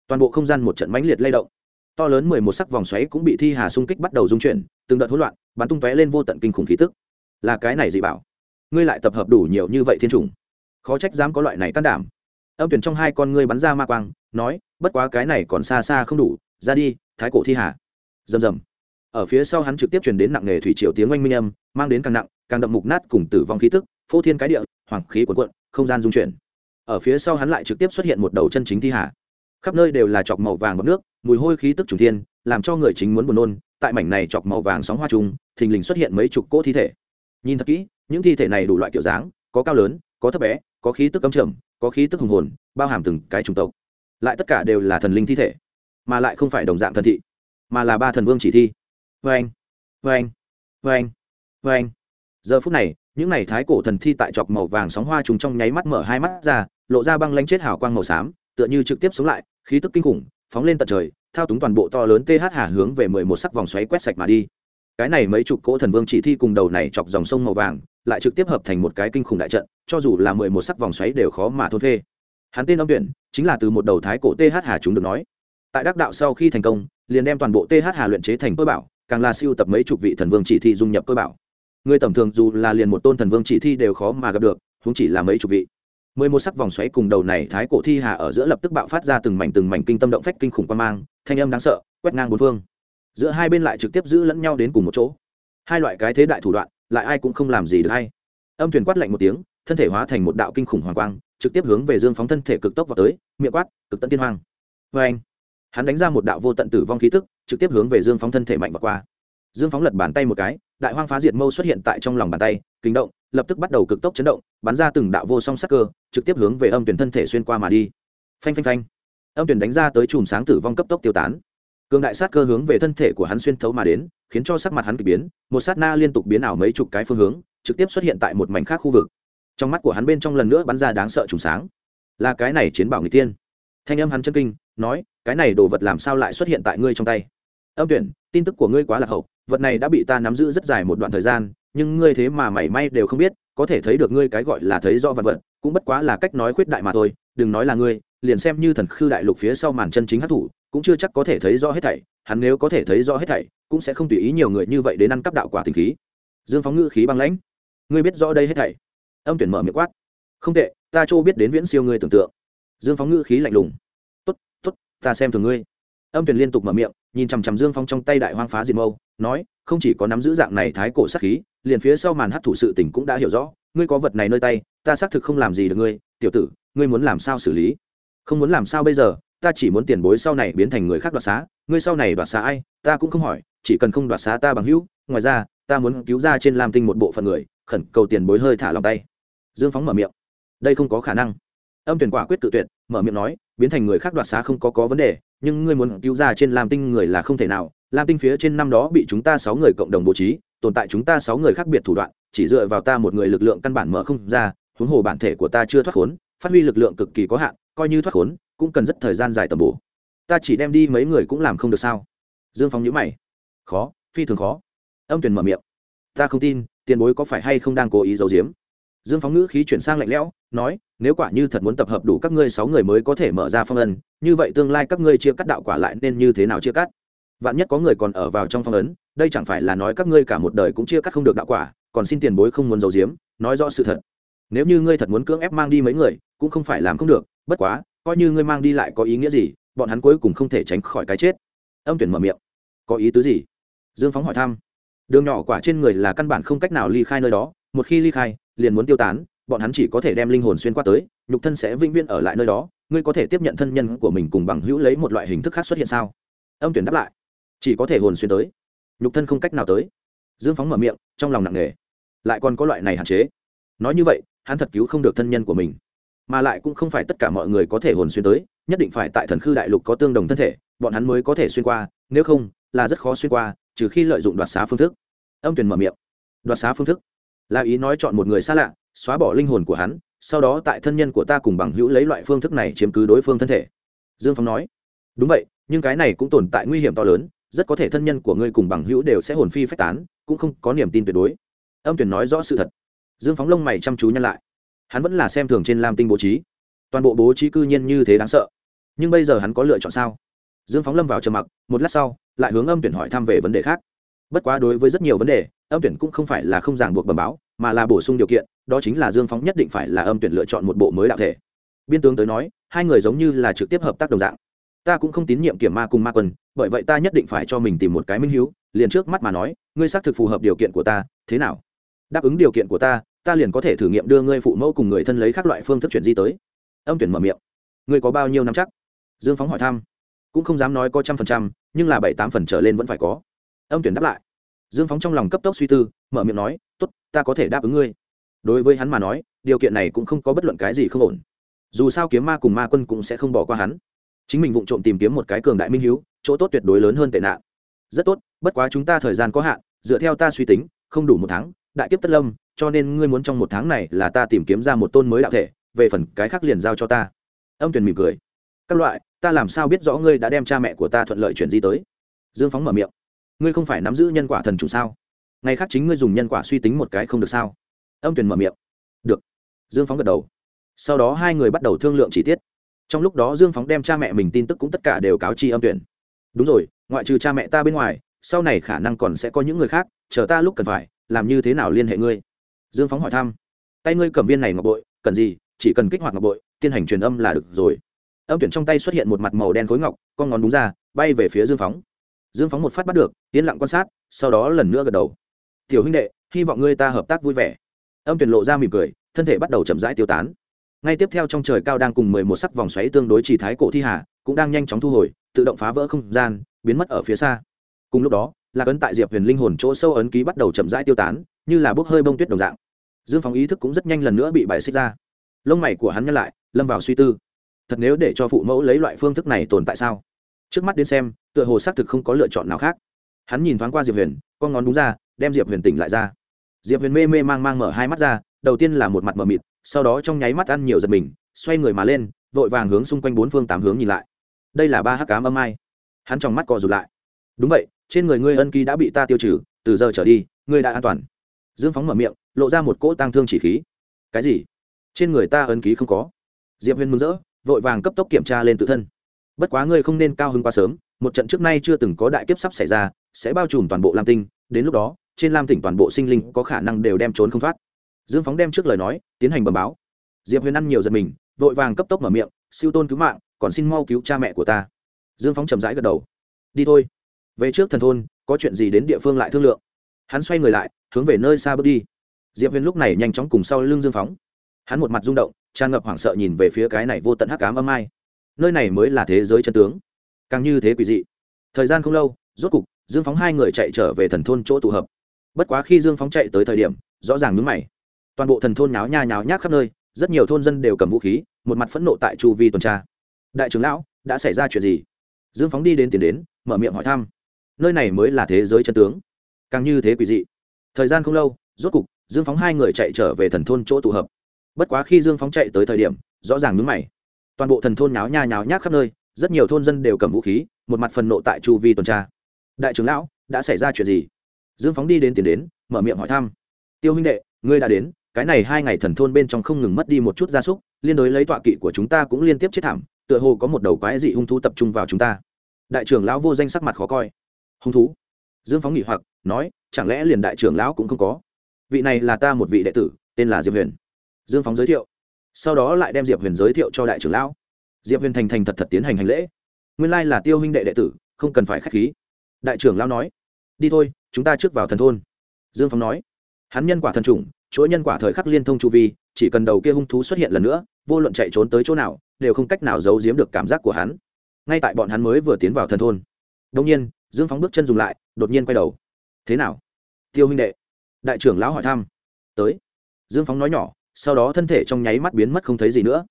Toàn bộ không gian một trận mãnh liệt lay động. To lớn mười một sắc vòng xoáy cũng bị thi hà xung kích bắt đầu dung chuyển, từng đợt hỗn loạn bắn tung tóe lên vô tận kinh khủng khí tức. Là cái này dị bảo. Ngươi lại tập hợp đủ nhiều như vậy thiên trùng khó trách dám có loại này can đảm. Âm tuyển trong hai con ngươi bắn ra ma quang, nói, bất quá cái này còn xa xa không đủ, ra đi, thái cổ thi hà. Rầm rầm. Ở phía sau hắn trực tiếp truyền đến nặng nghề thủy triều tiếng oanh minh âm, mang đến càng nặng, càng đậm mục nát cùng tử vong khí tức, phô thiên cái địa, hoàng khí cuộn cuộn, không gian dung chuyển. Ở phía sau hắn lại trực tiếp xuất hiện một đầu chân chính thi hà. Khắp nơi đều là chọc màu vàng bọc nước, mùi hôi khí tức trùng thiên, làm cho người chính muốn buồn nôn, tại mảnh này chọc màu vàng sóng hoa trùng thình lình xuất hiện mấy chục cỗ thi thể. Nhìn thật kỹ, những thi thể này đủ loại kiểu dáng, có cao lớn, có thấp bé, có khí tức cấm trầm, có khí tức hùng hồn, bao hàm từng cái chủng tộc. Lại tất cả đều là thần linh thi thể, mà lại không phải đồng dạng thần thị, mà là ba thần vương chỉ thi. Vê anh vê anh vê anh vê anh giờ phút này, những n à y thái cổ thần thi tại chọc màu vàng sóng hoa trùng trong nháy mắt mở hai mắt ra, lộ ra băng lanh chết hào quang màu xám, tựa như trực tiếp sống lại, khí tức kinh khủng, phóng lên tận trời, thao túng toàn bộ to lớn th hà hướng về mười một sắc vòng xoáy quét sạch mà đi cái này mấy chục cỗ thần vương chỉ thi cùng đầu này chọc dòng sông màu vàng, lại trực tiếp hợp thành một cái kinh khủng đại trận, cho dù là mười một sắc vòng xoáy đều khó mà thôn phê. Hắn tên âm tuyển, chính là từ một đầu thái cổ th hà chúng được nói. Tại đắc đạo sau khi thành công, liền đem toàn bộ th hà luyện chế thành cơ bảo, càng là siêu tập mấy chục vị thần vương chỉ thi dung nhập cơ bảo. Người tầm thường dù là liền một tôn thần vương chỉ thi đều khó mà gặp được cũng chỉ là mấy chục vị. Mười một sắc vòng xoáy cùng đầu này thái cổ thi hà ở giữa lập tức bạo phát ra từng mảnh từng mảnh kinh tâm động phách kinh khủng quan mang, thanh âm đáng sợ, quét ngang bốn phương giữa hai bên lại trực tiếp giữ lẫn nhau đến cùng một chỗ. Hai loại cái thế đại thủ đoạn, lại ai cũng không làm gì được hay. Âm thuyền quát lạnh một tiếng, thân thể hóa thành một đạo kinh khủng hoàng quang, trực tiếp hướng về dương phóng thân thể cực tốc vào tới, miệng quát, cực tận tiên hoàng vê vâng anh. Hắn đánh ra một đạo vô tận tử vong khí tức, trực tiếp hướng về dương phóng thân thể mạnh và qua. Dương phóng lật bàn tay một cái, đại hoang phá diệt mâu xuất hiện tại trong lòng bàn tay, kinh động, lập tức bắt đầu cực tốc chấn động, bắn ra từng đạo vô song sắc cơ, trực tiếp hướng về âm tuyển thân thể xuyên qua mà đi. Phanh phanh phanh. Âm tuyển đánh ra tới chùm sáng tử vong cấp tốc tiêu tán cường đại sát cơ hướng về thân thể của hắn xuyên thấu mà đến, khiến cho sắc mặt hắn k ỳ biến, một sát na liên tục biến ảo mấy chục cái phương hướng, trực tiếp xuất hiện tại một mảnh khác khu vực. Trong mắt của hắn bên trong lần nữa bắn ra đáng sợ trùng sáng. Là cái này chiến bảo người tiên thanh âm hắn chân kinh, nói, cái này đồ vật làm sao lại xuất hiện tại ngươi trong tay? Âm tuyển, tin tức của ngươi quá lạc hậu, vật này đã bị ta nắm giữ rất dài một đoạn thời gian, nhưng ngươi thế mà mảy may đều không biết, có thể thấy được ngươi cái gọi là thấy do vật vật, cũng bất quá là cách nói khuyết đại mà thôi, đừng nói là ngươi, liền xem như thần khư đại lục phía sau màn chân chính hát thủ cũng chưa chắc có thể thấy rõ hết thảy, hắn nếu có thể thấy rõ hết thảy, cũng sẽ không tùy ý nhiều người như vậy đến ăn cắp đạo quả tình khí. Dương phóng ngữ khí băng lãnh. Ngươi biết rõ đây hết thảy? Âm tuyển mở miệng quát. Không tệ, ta châu biết đến viễn siêu ngươi tưởng tượng. Dương phóng ngữ khí lạnh lùng. Tốt tốt, ta xem thường ngươi. Âm tuyển liên tục mở miệng, nhìn chằm chằm dương phóng trong tay đại hoang phá diệt mâu, nói, không chỉ có nắm giữ dạng này thái cổ sát khí, liền phía sau màn hát thủ sự tỉnh cũng đã hiểu rõ. Ngươi có vật này nơi tay, ta xác thực không làm gì được ngươi. Tiểu tử, ngươi muốn làm sao xử lý? Không muốn làm sao bây giờ? Ta chỉ muốn tiền bối sau này biến thành người khác đoạt xá, ngươi sau này đoạt xá ai, ta cũng không hỏi, chỉ cần không đoạt xá ta bằng hữu, ngoài ra, ta muốn cứu ra trên lam tinh một bộ phận người, khẩn cầu tiền bối hơi thả lòng tay. Dương phóng mở miệng. Đây không có khả năng. Âm tuyển quả quyết tự tuyệt, mở miệng nói, biến thành người khác đoạt xá không có có vấn đề, nhưng ngươi muốn cứu ra trên lam tinh người là không thể nào, lam tinh phía trên năm đó bị chúng ta sáu người cộng đồng bố trí, tồn tại chúng ta sáu người khác biệt thủ đoạn, chỉ dựa vào ta một người lực lượng căn bản mở không ra, huống hồ bản thể của ta chưa thoát khốn, phát huy lực lượng cực kỳ có hạn, coi như thoát khốn cũng cần rất thời gian dài tầm bổ. Ta chỉ đem đi mấy người cũng làm không được sao? Dương phong nhữ mày. Khó, phi thường khó. Âm tuyển mở miệng. Ta không tin, tiền bối có phải hay không đang cố ý giấu giếm? Dương phóng ngữ khí chuyển sang lạnh lẽo, nói, nếu quả như thật muốn tập hợp đủ các ngươi sáu người mới có thể mở ra phong ấn, như vậy tương lai các ngươi chia cắt đạo quả lại nên như thế nào chia cắt? Vạn nhất có người còn ở vào trong phong ấn, đây chẳng phải là nói các ngươi cả một đời cũng chia cắt không được đạo quả, còn xin tiền bối không muốn giấu giếm, nói rõ sự thật. Nếu như ngươi thật muốn cưỡng ép mang đi mấy người, cũng không phải làm không được, bất quá coi như ngươi mang đi lại có ý nghĩa gì, bọn hắn cuối cùng không thể tránh khỏi cái chết. Âm tuyển mở miệng. Có ý tứ gì? Dương phóng hỏi thăm. Đường nhỏ quả trên người là căn bản không cách nào ly khai nơi đó, một khi ly khai, liền muốn tiêu tán, bọn hắn chỉ có thể đem linh hồn xuyên qua tới, nhục thân sẽ vĩnh viễn ở lại nơi đó. Ngươi có thể tiếp nhận thân nhân của mình cùng bằng hữu lấy một loại hình thức khác xuất hiện sao? Âm tuyển đáp lại. Chỉ có thể hồn xuyên tới. Nhục thân không cách nào tới. Dương phóng mở miệng, trong lòng nặng nề. Lại còn có loại này hạn chế. Nói như vậy, hắn thật cứu không được thân nhân của mình mà lại cũng không phải tất cả mọi người có thể hồn xuyên tới, nhất định phải tại thần khư đại lục có tương đồng thân thể, bọn hắn mới có thể xuyên qua, nếu không, là rất khó xuyên qua, trừ khi lợi dụng đoạt xá phương thức. Âm tuyển mở miệng. Đoạt xá phương thức? Là ý nói chọn một người xa lạ, xóa bỏ linh hồn của hắn, sau đó tại thân nhân của ta cùng bằng hữu lấy loại phương thức này chiếm cứ đối phương thân thể. Dương phong nói. Đúng vậy, nhưng cái này cũng tồn tại nguy hiểm to lớn, rất có thể thân nhân của ngươi cùng bằng hữu đều sẽ hồn phi phách tán, cũng không có niềm tin tuyệt đối. Âm tuyển nói rõ sự thật. Dương phóng lông mày chăm chú nhăn lại hắn vẫn là xem thường trên lam tinh bố trí. Toàn bộ bố trí cư nhiên như thế đáng sợ. Nhưng bây giờ hắn có lựa chọn sao? Dương phóng lâm vào trầm mặc, một lát sau, lại hướng âm tuyển hỏi thăm về vấn đề khác. Bất quá đối với rất nhiều vấn đề, âm tuyển cũng không phải là không ràng buộc bẩm báo, mà là bổ sung điều kiện, đó chính là dương phóng nhất định phải là âm tuyển lựa chọn một bộ mới đạo thể. Biên tướng tới nói, hai người giống như là trực tiếp hợp tác đồng dạng. Ta cũng không tín nhiệm kiểm ma cùng ma quân, bởi vậy ta nhất định phải cho mình tìm một cái minh h liền trước mắt mà nói, ngươi xác thực phù hợp điều kiện của ta, thế nào? Đáp ứng điều kiện của ta ta liền có thể thử nghiệm đưa ngươi phụ mẫu cùng người thân lấy các loại phương thức chuyển di tới. Âm tuyển mở miệng. Ngươi có bao nhiêu năm chắc? Dương phóng hỏi thăm. Cũng không dám nói có trăm phần trăm, nhưng là bảy tám phần trở lên vẫn phải có. Âm tuyển đáp lại. Dương phóng trong lòng cấp tốc suy tư, mở miệng nói t ố t ta có thể đáp ứng ngươi. Đối với hắn mà nói, điều kiện này cũng không có bất luận cái gì không ổn. Dù sao kiếm ma cùng ma quân cũng sẽ không bỏ qua hắn. Chính mình vụng trộm tìm kiếm một cái cường đại minh h chỗ tốt tuyệt đối lớn hơn tệ nạn. Rất tốt, bất quá chúng ta thời gian có hạn, dựa theo ta suy tính, không đủ một tháng đại kiếp tất lâm, cho nên ngươi muốn trong một tháng này là ta tìm kiếm ra một tôn mới đạo thể, về phần cái khác liền giao cho ta. Âm tuyền mỉm cười. Các loại, ta làm sao biết rõ ngươi đã đem cha mẹ của ta thuận lợi chuyển di tới? Dương phóng mở miệng. Ngươi không phải nắm giữ nhân quả thần chủ sao? Ngày khác chính ngươi dùng nhân quả suy tính một cái không được sao? Âm tuyền mở miệng. Được. Dương phóng gật đầu. Sau đó hai người bắt đầu thương lượng chi tiết. Trong lúc đó dương phóng đem cha mẹ mình tin tức cũng tất cả đều cáo chi âm tuyển đúng rồi, ngoại trừ cha mẹ ta bên ngoài, sau này khả năng còn sẽ có những người khác, chờ ta lúc cần phải làm như thế nào liên hệ ngươi? Dương phóng hỏi thăm. Tay ngươi cầm viên này ngọc bội, cần gì? Chỉ cần kích hoạt ngọc bội, tiên hành truyền âm là được rồi. Âm tuyển trong tay xuất hiện một mặt màu đen khối ngọc, con ngón đúng ra, bay về phía dương phóng. Dương phóng một phát bắt được, yên lặng quan sát, sau đó lần nữa gật đầu. Tiểu huynh đệ, hy vọng ngươi ta hợp tác vui vẻ. Âm tuyển lộ ra mỉm cười, thân thể bắt đầu chậm rãi tiêu tán. Ngay tiếp theo trong trời cao đang cùng mười một sắc vòng xoáy tương đối chỉ thái cổ thi hà, cũng đang nhanh chóng thu hồi, tự động phá vỡ không gian, biến mất ở phía xa. Cùng lúc đó là cấn tại diệp huyền linh hồn chỗ sâu ấn ký bắt đầu chậm rãi tiêu tán, như là bốc hơi bông tuyết đồng dạng. Dương phóng ý thức cũng rất nhanh lần nữa bị bài xích ra. Lông mày của hắn nhắc lại, lâm vào suy tư. Thật nếu để cho phụ mẫu lấy loại phương thức này tồn tại sao? Trước mắt đến xem, tựa hồ xác thực không có lựa chọn nào khác. Hắn nhìn thoáng qua diệp huyền, con ngón đúng ra, đem diệp huyền tỉnh lại ra. Diệp huyền mê mê mang mang mở hai mắt ra, đầu tiên là một mặt mờ mịt, sau đó trong nháy mắt ăn nhiều giật mình, xoay người mà lên, vội vàng hướng xung quanh bốn phương tám hướng nhìn lại. Đây là ba hắc cám âm ai? Hắn trong mắt cò rụt lại. Đúng vậy trên người ngươi ân ký đã bị ta tiêu trừ, từ giờ trở đi, ngươi đã an toàn. Dương phóng mở miệng, lộ ra một cỗ tăng thương chỉ khí. Cái gì? Trên người ta ân ký không có. Diệp huyền mừng rỡ, vội vàng cấp tốc kiểm tra lên tự thân. Bất quá ngươi không nên cao hứng quá sớm, một trận trước nay chưa từng có đại kiếp sắp xảy ra, sẽ bao trùm toàn bộ lam tinh, đến lúc đó, trên lam tỉnh toàn bộ sinh linh có khả năng đều đem trốn không thoát. Dương phóng đem trước lời nói, tiến hành bầm báo. Diệp huyền ăn nhiều giật mình, vội vàng cấp tốc mở miệng, siêu tôn cứu mạng, còn xin mau cứu cha mẹ của ta. Dương phóng chậm rãi gật đầu. Đi thôi về trước thần thôn, có chuyện gì đến địa phương lại thương lượng. Hắn xoay người lại, hướng về nơi xa bước đi. Diệp huyền lúc này nhanh chóng cùng sau lưng dương phóng. Hắn một mặt rung động, tràn ngập hoảng sợ nhìn về phía cái này vô tận hắc cám âm ai. Nơi này mới là thế giới chân tướng. Càng như thế quỷ dị. Thời gian không lâu, rốt cục, dương phóng hai người chạy trở về thần thôn chỗ tụ hợp. Bất quá khi dương phóng chạy tới thời điểm, rõ ràng ngứng mày. Toàn bộ thần thôn nháo nha nháo nhác khắp nơi, rất nhiều thôn dân đều cầm vũ khí, một mặt phẫn nộ tại chu vi tuần tra. Đại trưởng lão, đã xảy ra chuyện gì? Dương phóng đi đến tiền đến, mở miệng hỏi thăm nơi này mới là thế giới chân tướng. Càng như thế quỷ dị. Thời gian không lâu, rốt cục, dương phóng hai người chạy trở về thần thôn chỗ tụ hợp. Bất quá khi dương phóng chạy tới thời điểm, rõ ràng nhướng mày. Toàn bộ thần thôn nháo nha nháo nhác khắp nơi, rất nhiều thôn dân đều cầm vũ khí, một mặt phần nộ tại chu vi tuần tra. Đại trưởng lão, đã xảy ra chuyện gì? Dương phóng đi đến tiền đến, mở miệng hỏi thăm. Tiêu huynh đệ, ngươi đã đến, cái này hai ngày thần thôn bên trong không ngừng mất đi một chút gia súc, liên đối lấy tọa kỵ của chúng ta cũng liên tiếp chết thảm, tựa hồ có một đầu quái dị hung thú tập trung vào chúng ta. Đại trưởng lão vô danh sắc mặt khó coi hung thú. Dương phóng nghỉ hoặc, nói, chẳng lẽ liền đại trưởng lão cũng không có? Vị này là ta một vị đệ tử, tên là diệp huyền. Dương phóng giới thiệu. Sau đó lại đem diệp huyền giới thiệu cho đại trưởng lão. Diệp huyền thành thành thật thật tiến hành hành lễ. Nguyên lai là tiêu huynh đệ đệ tử, không cần phải k h á c h khí. Đại trưởng lão nói, đi thôi, chúng ta trước vào thần thôn. Dương phóng nói, hắn nhân quả thần trùng chuỗi nhân quả thời khắc liên thông chu vi, chỉ cần đầu kia hung thú xuất hiện lần nữa, vô luận chạy trốn tới chỗ nào, đều không cách nào giấu giếm được cảm giác của hắn. Ngay tại bọn hắn mới vừa tiến vào thần thôn đông nhiên dương phóng bước chân dùng lại, đột nhiên quay đầu. Thế nào? Tiêu huynh đệ? Đại trưởng lão hỏi thăm. Tới. Dương phóng nói nhỏ, sau đó thân thể trong nháy mắt biến mất không thấy gì nữa.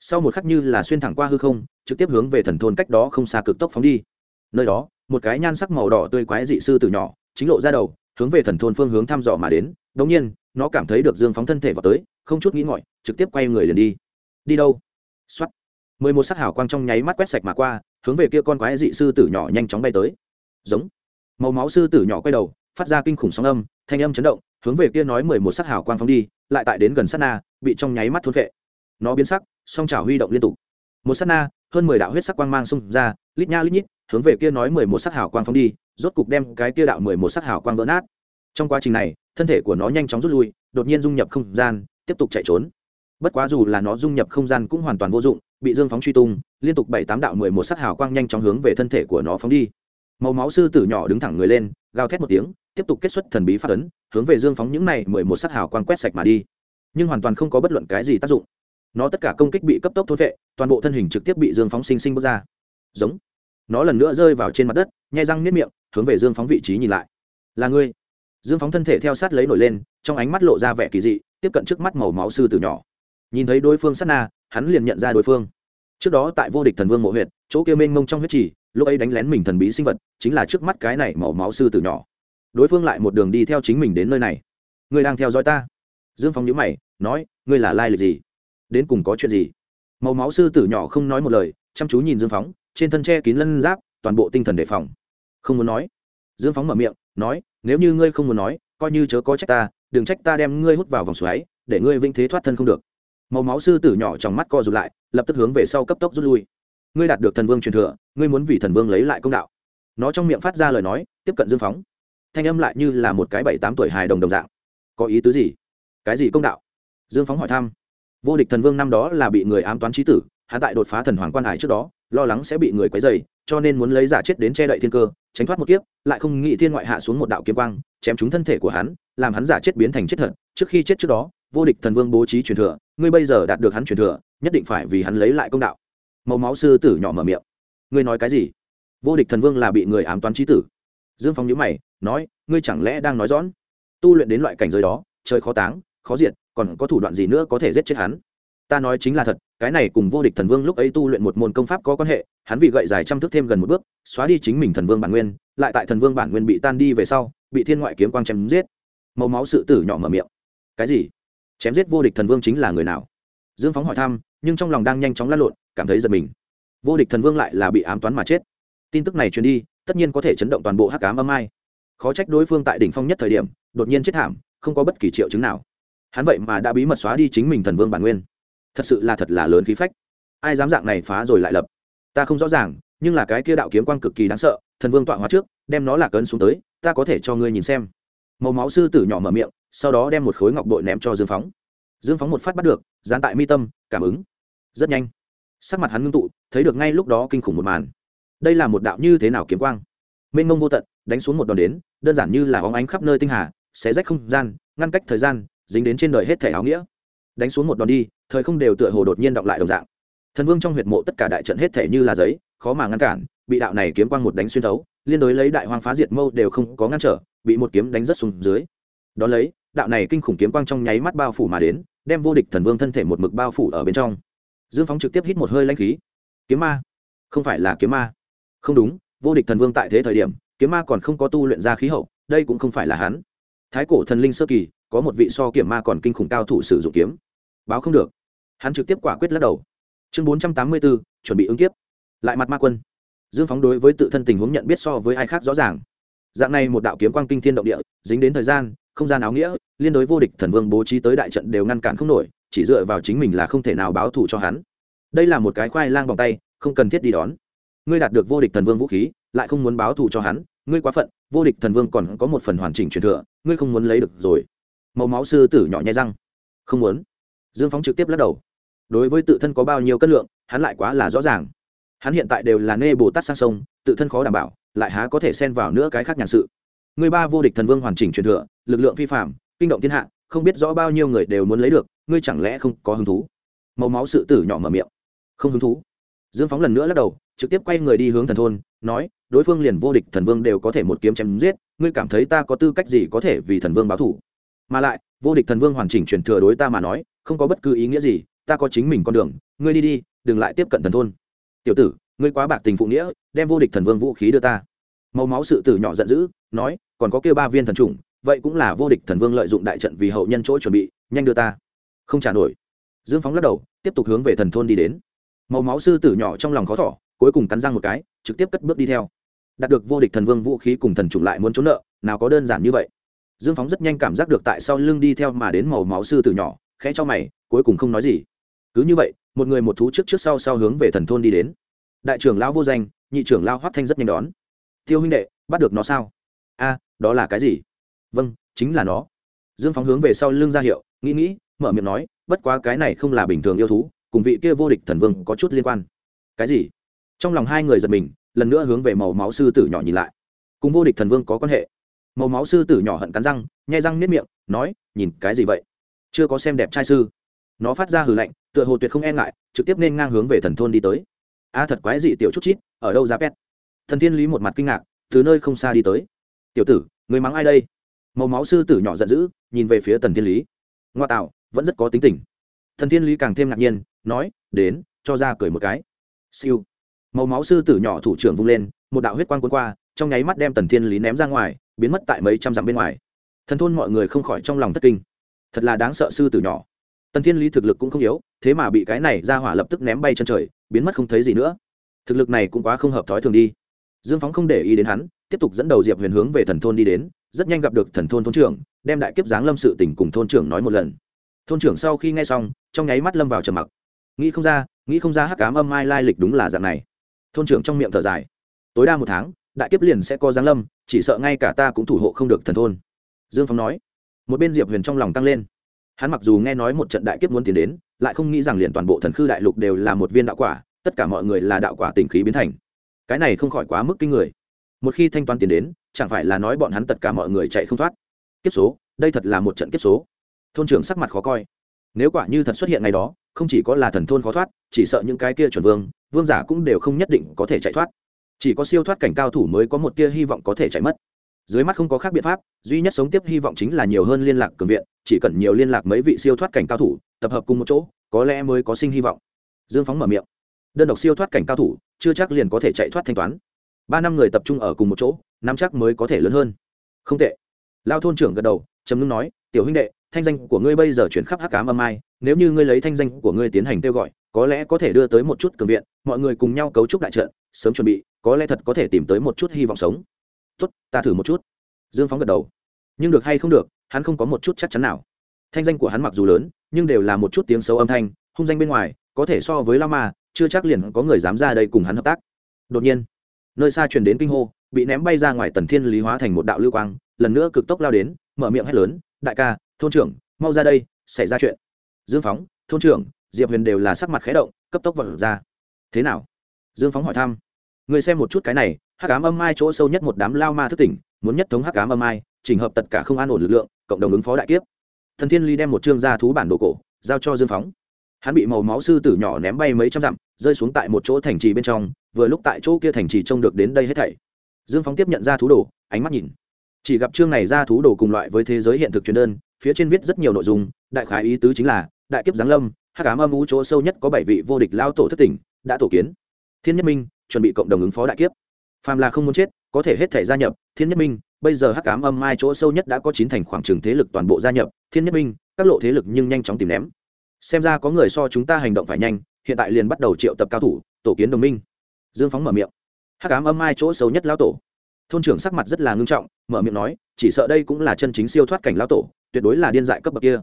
Sau một khắc như là xuyên thẳng qua hư không, trực tiếp hướng về thần thôn cách đó không xa cực tốc phóng đi. Nơi đó, một cái nhan sắc màu đỏ tươi quái dị sư từ nhỏ, chính lộ ra đầu, hướng về thần thôn phương hướng thăm dò mà đến. Đống nhiên, nó cảm thấy được dương phóng thân thể vào tới, không chút nghĩ ngọi trực tiếp quay người liền đi. Đi đâu? Xuất mười một sắc hảo quang trong nháy mắt quét sạch mà qua, hướng về kia con quái dị sư tử nhỏ nhanh chóng bay tới giống. Màu máu sư tử nhỏ quay đầu, phát ra kinh khủng sóng âm, thanh âm chấn động, hướng về kia nói mười một sắc hào quang phóng đi, lại tại đến gần sát na, bị trong nháy mắt thôn vệ nó biến sắc, song trào huy động liên tục. Một sát na, hơn mười đạo huyết sắc quang mang xung ra, lít nha lít nhít, hướng về kia nói mười một sắc hào quang phóng đi, rốt cục đem cái kia đạo mười một sắc hào quang vỡ nát. Trong quá trình này, thân thể của nó nhanh chóng rút lui, đột nhiên dung nhập không gian, tiếp tục chạy trốn. Bất quá dù là nó dung nhập không gian cũng hoàn toàn vô dụng, bị dương phóng truy tung, liên tục bảy tám đạo mười một sắc hào quang nhanh chóng hướng về thân thể của nó phóng đi màu máu sư tử nhỏ đứng thẳng người lên, gào thét một tiếng, tiếp tục kết xuất thần bí phát ấn, hướng về dương phóng những này mười một sắc hào quang quét sạch mà đi. Nhưng hoàn toàn không có bất luận cái gì tác dụng. Nó tất cả công kích bị cấp tốc thốt vệ, toàn bộ thân hình trực tiếp bị dương phóng sinh sinh bước ra. Giống. Nó lần nữa rơi vào trên mặt đất, nhai răng nếp miệng, hướng về dương phóng vị trí nhìn lại. Là ngươi. Dương phóng thân thể theo sát lấy nổi lên, trong ánh mắt lộ ra vẻ kỳ dị, tiếp cận trước mắt màu máu sư tử nhỏ. Nhìn thấy đối phương sát na, hắn liền nhận ra đối phương. Trước đó tại vô địch thần vương mộ huyệt, chỗ kia mênh mông trong huyết trì lúc ấy đánh lén mình thần bí sinh vật, chính là trước mắt cái này màu máu sư tử nhỏ. Đối phương lại một đường đi theo chính mình đến nơi này. Ngươi đang theo dõi ta? Dương phong nhữ mày, nói, ngươi là lai lịch gì? Đến cùng có chuyện gì? Màu máu sư tử nhỏ không nói một lời, chăm chú nhìn dương phóng trên thân tre kín lân giáp, toàn bộ tinh thần đề phòng. Không muốn nói. Dương phóng mở miệng, nói, nếu như ngươi không muốn nói, coi như chớ có trách ta, đừng trách ta đem ngươi hút vào vòng xoáy, để ngươi vĩnh thế thoát thân không được. Màu máu sư tử nhỏ trong mắt co rụt lại, lập tức hướng về sau cấp tốc rút lui ngươi đạt được thần vương truyền thừa, ngươi muốn vì thần vương lấy lại công đạo. Nó trong miệng phát ra lời nói, tiếp cận dương phóng. Thanh âm lại như là một cái bảy tám tuổi hài đồng đồng dạng. Có ý tứ gì? Cái gì công đạo? Dương phóng hỏi thăm. Vô địch thần vương năm đó là bị người ám toán trí tử hạ tại đột phá thần hoàng quan hải trước đó, lo lắng sẽ bị người quấy dày cho nên muốn lấy giả chết đến che đậy thiên cơ, tránh thoát một kiếp, lại không nghĩ thiên ngoại hạ xuống một đạo kiếm quang, chém trúng thân thể của hắn, làm hắn giả chết biến thành chết thật. Trước khi chết trước đó, vô địch thần vương bố trí truyền thừa, ngươi bây giờ đạt được hắn truyền thừa, nhất định phải vì hắn lấy lại công đạo màu máu sư tử nhỏ mở miệng. Ngươi nói cái gì? Vô địch thần vương là bị người ám toán trí tử. Dương phong nhữ mày, nói, ngươi chẳng lẽ đang nói rõ tu luyện đến loại cảnh giới đó, trời khó táng, khó diệt, còn có thủ đoạn gì nữa có thể giết chết hắn? Ta nói chính là thật, cái này cùng vô địch thần vương lúc ấy tu luyện một môn công pháp có quan hệ, hắn vì gậy dài trăm thước thêm gần một bước, xóa đi chính mình thần vương bản nguyên, lại tại thần vương bản nguyên bị tan đi về sau, bị thiên ngoại kiếm quang chém giết. Màu máu sự tử nhỏ mở miệng. Cái gì? Chém giết vô địch thần vương chính là người nào? Dương phóng hỏi thăm, nhưng trong lòng đang nhanh chóng lăn lộn cảm thấy giật mình. Vô địch thần vương lại là bị ám toán mà chết. Tin tức này truyền đi, tất nhiên có thể chấn động toàn bộ hắc cám âm ai. Khó trách đối phương tại đỉnh phong nhất thời điểm, đột nhiên chết thảm, không có bất kỳ triệu chứng nào. Hắn vậy mà đã bí mật xóa đi chính mình thần vương bản nguyên. Thật sự là thật là lớn khí phách. Ai dám dạng này phá rồi lại lập? Ta không rõ ràng, nhưng là cái kia đạo kiếm quang cực kỳ đáng sợ, thần vương tọa hóa trước, đem nó là cấn xuống tới, ta có thể cho ngươi nhìn xem. Màu máu sư tử nhỏ mở miệng, sau đó đem một khối ngọc bội ném cho dương phóng. Dương phóng một phát bắt được, dán tại mi tâm, cảm ứng. Rất nhanh sắc mặt hắn ngưng tụ, thấy được ngay lúc đó kinh khủng một màn. Đây là một đạo như thế nào kiếm quang? Mênh mông vô tận, đánh xuống một đòn đến, đơn giản như là óng ánh khắp nơi tinh hà, xé rách không gian, ngăn cách thời gian, dính đến trên đời hết thể áo nghĩa. Đánh xuống một đòn đi, thời không đều tựa hồ đột nhiên đọng lại đồng dạng. Thần vương trong huyệt mộ tất cả đại trận hết thể như là giấy, khó mà ngăn cản, bị đạo này kiếm quang một đánh xuyên thấu, liên đối lấy đại hoang phá diệt mâu đều không có ngăn trở, bị một kiếm đánh rất xuống dưới. Đ ó lấy, đạo này kinh khủng kiếm quang trong nháy mắt bao phủ mà đến, đem vô địch thần vương thân thể một mực bao phủ ở bên trong dương phóng trực tiếp hít một hơi lanh khí. Kiếm ma? Không phải là kiếm ma. Không đúng, vô địch thần vương tại thế thời điểm, kiếm ma còn không có tu luyện ra khí hậu, đây cũng không phải là hắn. Thái cổ thần linh sơ kỳ, có một vị so kiểm ma còn kinh khủng cao thủ sử dụng kiếm. Báo không được. Hắn trực tiếp quả quyết lắc đầu. Chương bốn trăm tám mươi bốn chuẩn bị ứng kiếp. Lại mặt ma quân. Dương phóng đối với tự thân tình huống nhận biết so với ai khác rõ ràng. Dạng này một đạo kiếm quang kinh thiên động địa, dính đến thời gian, không gian áo nghĩa, liên đối vô địch thần vương bố trí tới đại trận đều ngăn cản không nổi chỉ dựa vào chính mình là không thể nào báo thù cho hắn. Đây là một cái khoai lang bằng tay, không cần thiết đi đón. Ngươi đạt được vô địch thần vương vũ khí, lại không muốn báo thù cho hắn, ngươi quá phận, vô địch thần vương còn có một phần hoàn chỉnh truyền thừa, ngươi không muốn lấy được rồi. Màu máu sư tử nhỏ nhai răng. Không muốn. Dương phóng trực tiếp lắc đầu. Đối với tự thân có bao nhiêu cân lượng, hắn lại quá là rõ ràng. Hắn hiện tại đều là nê bồ tát sang sông, tự thân khó đảm bảo, lại há có thể xen vào nữa cái khác nhàn sự. Người ba vô địch thần vương hoàn chỉnh truyền thừa, lực lượng phi phạm kinh động thiên hạ, không biết rõ bao nhiêu người đều muốn lấy được ngươi chẳng lẽ không có hứng thú? Màu máu sự tử nhỏ mở miệng. Không hứng thú. Dương phóng lần nữa lắc đầu, trực tiếp quay người đi hướng thần thôn, nói, đối phương liền vô địch thần vương đều có thể một kiếm chém giết, ngươi cảm thấy ta có tư cách gì có thể vì thần vương báo thủ mà lại, vô địch thần vương hoàn chỉnh truyền thừa đối ta mà nói, không có bất cứ ý nghĩa gì, ta có chính mình con đường, ngươi đi đi, đừng lại tiếp cận thần thôn. Tiểu tử, ngươi quá bạc tình phụ nghĩa, đem vô địch thần vương vũ khí đưa ta. Màu máu sự tử nhỏ giận dữ, nói, còn có kêu ba viên thần trùng vậy cũng là vô địch thần vương lợi dụng đại trận vì hậu nhân chỗ chuẩn bị, nhanh đưa ta không trả nổi. Dương phóng lắc đầu, tiếp tục hướng về thần thôn đi đến. Màu máu sư tử nhỏ trong lòng khó thỏ cuối cùng cắn răng một cái, trực tiếp cất bước đi theo. Đạt được vô địch thần vương vũ khí cùng thần trùng lại muốn trốn nợ, nào có đơn giản như vậy. Dương phóng rất nhanh cảm giác được tại sau lưng đi theo mà đến màu máu sư tử nhỏ, khẽ cho mày, cuối cùng không nói gì. Cứ như vậy, một người một thú trước trước sau sau hướng về thần thôn đi đến. Đại trưởng lão vô danh, nhị trưởng lao hoắc thanh rất nhanh đón. Tiêu huynh đệ, bắt được nó sao? A, đó là cái gì? Vâng chính là nó. Dương phóng hướng về sau lưng ra hiệu, nghĩ nghĩ mở miệng nói, bất quá cái này không là bình thường yêu thú, cùng vị kia vô địch thần vương có chút liên quan. Cái gì? Trong lòng hai người giật mình, lần nữa hướng về màu máu sư tử nhỏ nhìn lại. Cùng vô địch thần vương có quan hệ? Màu máu sư tử nhỏ hận cắn răng, nhai răng nếp miệng, nói, nhìn cái gì vậy? Chưa có xem đẹp trai sư. Nó phát ra hừ lạnh, tựa hồ tuyệt không e ngại, trực tiếp nên ngang hướng về thần thôn đi tới. A, thật quái dị tiểu chút chít, ở đâu ra pet? Thần thiên lý một mặt kinh ngạc, từ nơi không xa đi tới. Tiểu tử, người mắng ai đây? Màu máu sư tử nhỏ giận dữ, nhìn về phía tần thiên lý. Ngoa tạo vẫn rất có tính tình. Thần thiên lý càng thêm ngạc nhiên, nói, đến, cho ra cười một cái. Siêu. Màu máu sư tử nhỏ thủ trưởng vung lên, một đạo huyết quang cuốn qua, trong nháy mắt đem tần thiên lý ném ra ngoài, biến mất tại mấy trăm dặm bên ngoài. Thần thôn mọi người không khỏi trong lòng thất kinh. Thật là đáng sợ sư tử nhỏ. Tần thiên lý thực lực cũng không yếu, thế mà bị cái này ra hỏa lập tức ném bay chân trời, biến mất không thấy gì nữa. Thực lực này cũng quá không hợp thói thường đi. Dương phóng không để ý đến hắn, tiếp tục dẫn đầu diệp huyền hướng về thần thôn đi đến, rất nhanh gặp được thần thôn thôn trưởng, đem đại kiếp giáng lâm sự tình cùng thôn trưởng nói một lần thôn trưởng sau khi nghe xong, trong nháy mắt lâm vào trầm mặc. Nghĩ không ra, nghĩ không ra hắc cám âm mai lai lịch đúng là dạng này. Thôn trưởng trong miệng thở dài. Tối đa một tháng, đại kiếp liền sẽ có giáng lâm, chỉ sợ ngay cả ta cũng thủ hộ không được thần thôn. Dương phóng nói. Một bên diệp huyền trong lòng tăng lên. Hắn mặc dù nghe nói một trận đại kiếp muốn tiến đến, lại không nghĩ rằng liền toàn bộ thần khư đại lục đều là một viên đạo quả, tất cả mọi người là đạo quả tình khí biến thành. Cái này không khỏi quá mức kinh người. Một khi thanh toán tiền đến, chẳng phải là nói bọn hắn tất cả mọi người chạy không thoát. Kiếp số, đây thật là một trận kiếp số thôn trưởng sắc mặt khó coi. Nếu quả như thật xuất hiện ngày đó, không chỉ có là thần thôn khó thoát, chỉ sợ những cái kia chuẩn vương vương giả cũng đều không nhất định có thể chạy thoát. Chỉ có siêu thoát cảnh cao thủ mới có một tia hy vọng có thể chạy mất. Dưới mắt không có khác biện pháp, duy nhất sống tiếp hy vọng chính là nhiều hơn liên lạc cường viện, chỉ cần nhiều liên lạc mấy vị siêu thoát cảnh cao thủ, tập hợp cùng một chỗ, có lẽ mới có sinh hy vọng. Dương phóng mở miệng. Đơn độc siêu thoát cảnh cao thủ, chưa chắc liền có thể chạy thoát thanh toán. Ba năm người tập trung ở cùng một chỗ, năm chắc mới có thể lớn hơn. Không tệ. Lao thôn trưởng gật đầu, trầm ngưng nói, tiểu huynh đệ thanh danh của ngươi bây giờ chuyển khắp hắc cám âm ai, nếu như ngươi lấy thanh danh của ngươi tiến hành kêu gọi, có lẽ có thể đưa tới một chút cường viện, mọi người cùng nhau cấu trúc đại trận, sớm chuẩn bị, có lẽ thật có thể tìm tới một chút hy vọng sống. Tốt, ta thử một chút. Dương phóng gật đầu. Nhưng được hay không được, hắn không có một chút chắc chắn nào. Thanh danh của hắn mặc dù lớn, nhưng đều là một chút tiếng xấu âm thanh, hung danh bên ngoài, có thể so với lao ma, chưa chắc liền có người dám ra đây cùng hắn hợp tác. Đột nhiên, nơi xa truyền đến kinh hô, bị ném bay ra ngoài tần thiên lý hóa thành một đạo lưu quang, lần nữa cực tốc lao đến, mở miệng hét lớn, đại ca thôn trưởng, mau ra đây, xảy ra chuyện. Dương phóng, thôn trưởng, diệp huyền đều là sắc mặt khé động, cấp tốc vật ra. Thế nào? Dương phóng hỏi thăm. Người xem một chút cái này, hắc ám âm mai chỗ sâu nhất một đám lao ma thức tỉnh, muốn nhất thống hắc ám âm mai, chỉnh hợp tất cả không an ổn lực lượng, cộng đồng ứng phó đại kiếp. Thần thiên ly đem một chương gia thú bản đồ cổ, giao cho dương phóng. Hắn bị màu máu sư tử nhỏ ném bay mấy trăm dặm, rơi xuống tại một chỗ thành trì bên trong, vừa lúc tại chỗ kia thành trì trông được đến đây hết thảy. Dương phóng tiếp nhận ra thú đồ, ánh mắt nhìn. Chỉ gặp chương này ra thú đồ cùng loại với thế giới hiện thực truyền đơn phía trên viết rất nhiều nội dung, đại khái ý tứ chính là, đại kiếp giáng lâm hát cám âm u chỗ sâu nhất có bảy vị vô địch lao tổ thất tỉnh, đã tổ kiến. Thiên nhất minh, chuẩn bị cộng đồng ứng phó đại kiếp. Phàm là không muốn chết, có thể hết thể gia nhập, thiên nhất minh, bây giờ hắc cám âm mai chỗ sâu nhất đã có chín thành khoảng trừng thế lực toàn bộ gia nhập, thiên nhất minh, các lộ thế lực nhưng nhanh chóng tìm ném. Xem ra có người so chúng ta hành động phải nhanh, hiện tại liền bắt đầu triệu tập cao thủ, tổ kiến đồng minh. Dương phóng mở miệng. Hắc cám âm mai chỗ sâu nhất lão tổ thôn trưởng sắc mặt rất là ngưng trọng, mở miệng nói, chỉ sợ đây cũng là chân chính siêu thoát cảnh lão tổ, tuyệt đối là điên dại cấp bậc kia.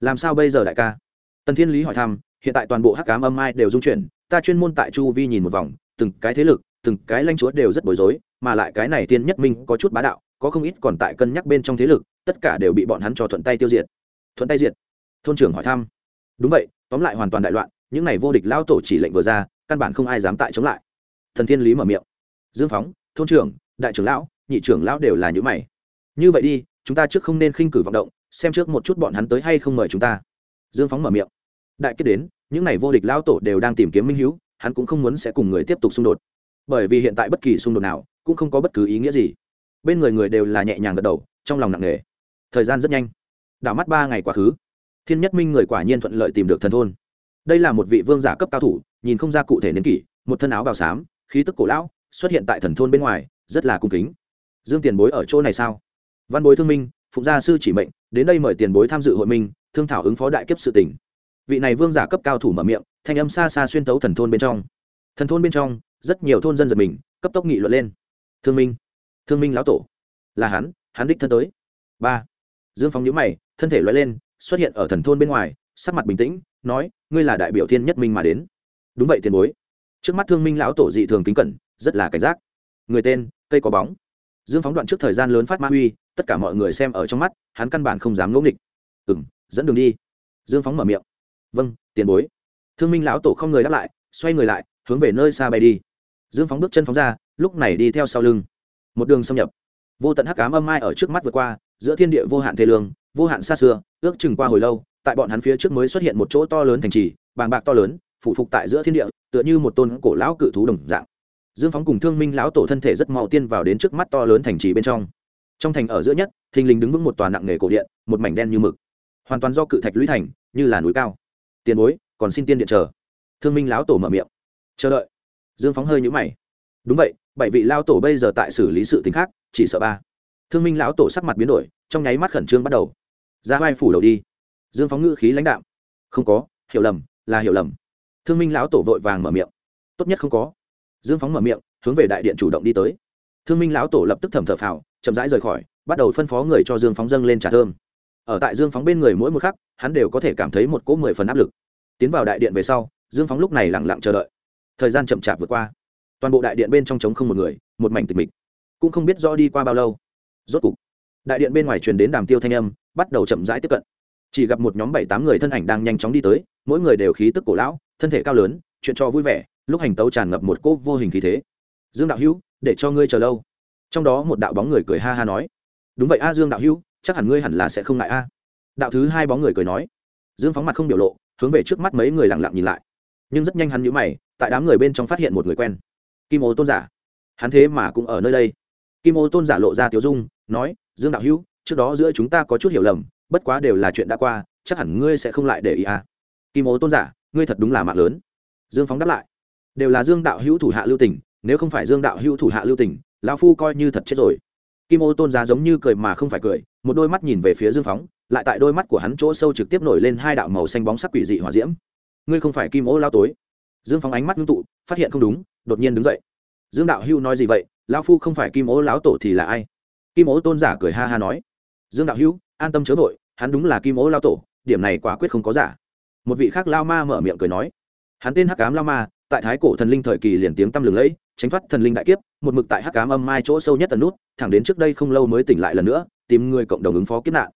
Làm sao bây giờ đại ca? Tần thiên lý hỏi thăm, hiện tại toàn bộ hắc cám âm ai đều dung chuyển, ta chuyên môn tại chu vi nhìn một vòng, từng cái thế lực, từng cái lãnh chúa đều rất bối rối, mà lại cái này tiên nhất minh có chút bá đạo, có không ít còn tại cân nhắc bên trong thế lực, tất cả đều bị bọn hắn cho thuận tay tiêu diệt. Thuận tay diệt? Thôn trưởng hỏi thăm. Đúng vậy, tóm lại hoàn toàn đại loạn, những này vô địch lao tổ chỉ lệnh vừa ra, căn bản không ai dám tại chống lại. Thần thiên lý mở miệng. Dương phóng, thôn trưởng đại trưởng lão, nhị trưởng lão đều là những mày. Như vậy đi, chúng ta trước không nên khinh cử vọng động, xem trước một chút bọn hắn tới hay không mời chúng ta. Dương phóng mở miệng. Đại kết đến, những này vô địch lao tổ đều đang tìm kiếm minh hữu hắn cũng không muốn sẽ cùng người tiếp tục xung đột. Bởi vì hiện tại bất kỳ xung đột nào cũng không có bất cứ ý nghĩa gì. Bên người người đều là nhẹ nhàng gật đầu, trong lòng nặng nề. Thời gian rất nhanh. Đảo mắt ba ngày quá khứ, thiên nhất minh người quả nhiên thuận lợi tìm được thần thôn. Đây là một vị vương giả cấp cao thủ, nhìn không ra cụ thể niên kỷ, một thân áo bào xám, khí tức cổ lão, xuất hiện tại thần thôn bên ngoài rất là cung kính. Dương tiền bối ở chỗ này sao? Văn bối thương minh, phụng gia sư chỉ mệnh, đến đây mời tiền bối tham dự hội minh, thương thảo ứng phó đại kiếp sự tỉnh vị này vương giả cấp cao thủ mở miệng, thanh âm xa xa xuyên tấu thần thôn bên trong. Thần thôn bên trong, rất nhiều thôn dân giật mình, cấp tốc nghị luận lên. Thương minh thương minh lão tổ. Là hắn hắn đích thân tới. Ba. Dương phóng nhữ mày, thân thể loại lên, xuất hiện ở thần thôn bên ngoài, sắc mặt bình tĩnh, nói, ngươi là đại biểu thiên nhất minh mà đến. Đúng vậy, tiền bối. Trước mắt thương minh lão tổ dị thường kính cẩn, rất là cảnh giác. Người tên cây có bóng. Dương phóng đoạn trước thời gian lớn phát ma huy, tất cả mọi người xem ở trong mắt, hắn căn bản không dám ngẫu nghịch. Ừ m dẫn đường đi. Dương phóng mở miệng. Vâng tiền bối. Thương minh lão tổ không người đáp lại, xoay người lại, hướng về nơi xa bay đi. Dương phóng bước chân phóng ra, lúc này đi theo sau lưng. Một đường xâm nhập. Vô tận hắc cám âm mai ở trước mắt vượt qua, giữa thiên địa vô hạn thế lương, vô hạn xa xưa, ước chừng qua hồi lâu, tại bọn hắn phía trước mới xuất hiện một chỗ to lớn thành trì, bàng bạc to lớn, phụ phục tại giữa thiên địa, tựa như một tôn cổ lão cự thú đồng dạng dương phóng cùng thương minh lão tổ thân thể rất mau tiên vào đến trước mắt to lớn thành trì bên trong. Trong thành ở giữa nhất, thình lình đứng vững một tòa nặng nghề cổ điện, một mảnh đen như mực. Hoàn toàn do cự thạch lũy thành, như là núi cao. Tiền bối, còn xin tiên điện chờ. Thương minh lão tổ mở miệng. Chờ đợi. Dương phóng hơi nhũ mày. Đúng vậy, bảy vị lao tổ bây giờ tại xử lý sự t khác, chỉ sợ ba. Thương minh lão tổ sắc mặt biến đổi, trong nháy mắt khẩn trương bắt đầu. Ra vai phủ đầu đi. Dương phóng ngữ khí lãnh đạo không có, hiểu lầm, là hiểu lầm. Thương minh lão tổ vội vàng mở miệng. Tốt nhất không có dương phóng mở miệng, hướng về đại điện chủ động đi tới. Thương minh lão tổ lập tức thầm thở phào, chậm rãi rời khỏi, bắt đầu phân phó người cho dương phóng dâng lên trà thơm. Ở tại dương phóng bên người mỗi một khắc, hắn đều có thể cảm thấy một cỗ mười phần áp lực. Tiến vào đại điện về sau, dương phóng lúc này lẳng lặng chờ đợi. Thời gian chậm chạp vượt qua. Toàn bộ đại điện bên trong trống không một người, một mảnh tịch mịch. Cũng không biết do đi qua bao lâu. Rốt cục, đại điện bên ngoài truyền đến đàm tiêu thanh âm, bắt đầu chậm rãi tiếp cận. Chỉ gặp một nhóm bảy tám người thân ảnh đang nhanh chóng đi tới, mỗi người đều khí tức cổ lão, thân thể cao lớn, chuyện cho vui vẻ lúc hành tấu tràn ngập một cốp vô hình khí thế. Dương đạo hữu, để cho ngươi chờ lâu. Trong đó một đạo bóng người cười ha ha nói. Đúng vậy a, dương đạo hữu, chắc hẳn ngươi hẳn là sẽ không ngại a. Đạo thứ hai bóng người cười nói. Dương phóng mặt không biểu lộ, hướng về trước mắt mấy người lặng lặng nhìn lại. Nhưng rất nhanh hắn nhíu mày, tại đám người bên trong phát hiện một người quen. Kim ô tôn giả. Hắn thế mà cũng ở nơi đây. Kim ô tôn giả lộ ra tiếu dung, nói, dương đạo hữu, trước đó giữa chúng ta có chút hiểu lầm, bất quá đều là chuyện đã qua, chắc hẳn ngươi sẽ không lại để ý à kim ô tôn giả, ngươi thật đúng là mạng lớn. Dương phóng đáp lại đều là dương đạo hữu thủ hạ lưu tỉnh nếu không phải dương đạo hữu thủ hạ lưu tỉnh lão phu coi như thật chết rồi. Kim ô tôn giá giống như cười mà không phải cười, một đôi mắt nhìn về phía dương phóng, lại tại đôi mắt của hắn chỗ sâu trực tiếp nổi lên hai đạo màu xanh bóng sắc quỷ dị hỏa diễm. Ngươi không phải kim ô lao tối. Dương phóng ánh mắt ngưng tụ, phát hiện không đúng, đột nhiên đứng dậy. Dương đạo hữu nói gì vậy? Lão phu không phải kim ô lão tổ thì là ai? Kim ô tôn giả cười ha ha nói. Dương đạo hữu, an tâm chớ vội, hắn đúng là kim ô lao tổ, điểm này quả quyết không có giả. Một vị khác lao ma mở miệng cười nói. Hắn tên hắc cám lao ma tại thái cổ thần linh thời kỳ liền tiếng tăm lừng lẫy, tránh thoát thần linh đại kiếp, một mực tại hắc cám âm mai chỗ sâu nhất tần nút, thẳng đến trước đây không lâu mới tỉnh lại lần nữa, tìm người cộng đồng ứng phó kiếp nạn.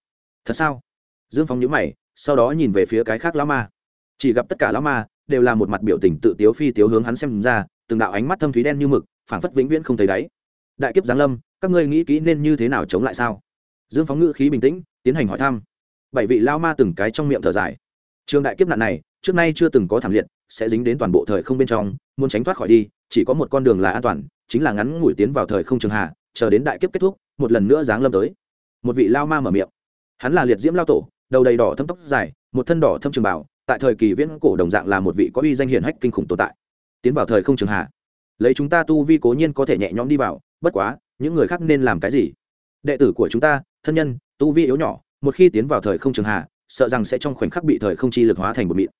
Thật sao? Dương phóng nhữ mày, sau đó nhìn về phía cái khác lão ma. Chỉ gặp tất cả lão ma đều là một mặt biểu tình tự tiếu phi tiếu hướng hắn xem ra, từng đạo ánh mắt thâm thúy đen như mực, phảng phất vĩnh viễn không thấy đáy. Đại kiếp giáng lâm, các ngươi nghĩ kỹ nên như thế nào chống lại sao? Dương phóng ngữ khí bình tĩnh, tiến hành hỏi thăm. Bảy vị lao ma từng cái trong miệng thở dài. Trường đại kiếp nạn này, trước nay chưa từng có thảm liệt sẽ dính đến toàn bộ thời không bên trong, muốn tránh thoát khỏi đi, chỉ có một con đường là an toàn, chính là ngắn ngủi tiến vào thời không trường hạ, chờ đến đại kiếp kết thúc, một lần nữa giáng lâm tới. Một vị lao ma mở miệng. Hắn là liệt diễm lao tổ, đầu đầy đỏ thâm tóc dài, một thân đỏ thâm trường bảo tại thời kỳ viễn cổ đồng dạng là một vị có uy danh hiển hách kinh khủng tồn tại. Tiến vào thời không trường hạ. Lấy chúng ta tu vi cố nhiên có thể nhẹ nhõm đi vào, bất quá, những người khác nên làm cái gì? Đệ tử của chúng ta, thân nhân, tu vi yếu nhỏ, một khi tiến vào thời không trường hạ, sợ rằng sẽ trong khoảnh khắc bị thời không chi lực hóa thành một miệng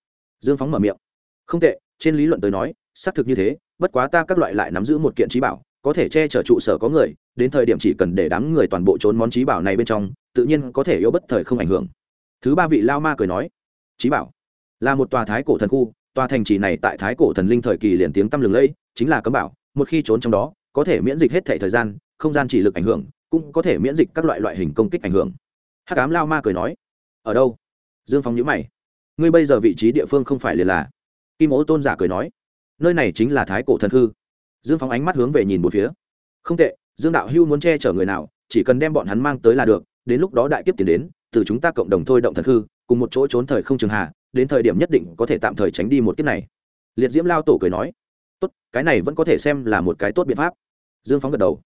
dương phóng mở miệng không tệ, trên lý luận tới nói, xác thực như thế, bất quá ta các loại lại nắm giữ một kiện trí bảo, có thể che chở trụ sở có người, đến thời điểm chỉ cần để đám người toàn bộ trốn món trí bảo này bên trong, tự nhiên có thể yếu bất thời không ảnh hưởng. Thứ ba vị lao ma cười nói, trí bảo là một tòa thái cổ thần khu, tòa thành trì này tại thái cổ thần linh thời kỳ liền tiếng tăm lừng lẫy, chính là cấm bảo, một khi trốn trong đó, có thể miễn dịch hết thể thời gian, không gian chỉ lực ảnh hưởng, cũng có thể miễn dịch các loại loại hình công kích ảnh hưởng. Hắc ám lao ma cười nói, ở đâu? Dương phong nhữ mày, ngươi bây giờ vị trí địa phương không phải liền là kim ố tôn giả cười nói, nơi này chính là thái cổ thần hư dương phóng ánh mắt hướng về nhìn một phía. Không tệ, dương đạo hưu muốn che chở người nào, chỉ cần đem bọn hắn mang tới là được, đến lúc đó đại kiếp tiến đến, từ chúng ta cộng đồng thôi động thần hư cùng một chỗ trốn thời không trường hạ đến thời điểm nhất định có thể tạm thời tránh đi một kiếp này. Liệt diễm lao tổ cười nói, tốt, cái này vẫn có thể xem là một cái tốt biện pháp. Dương phóng gật đầu.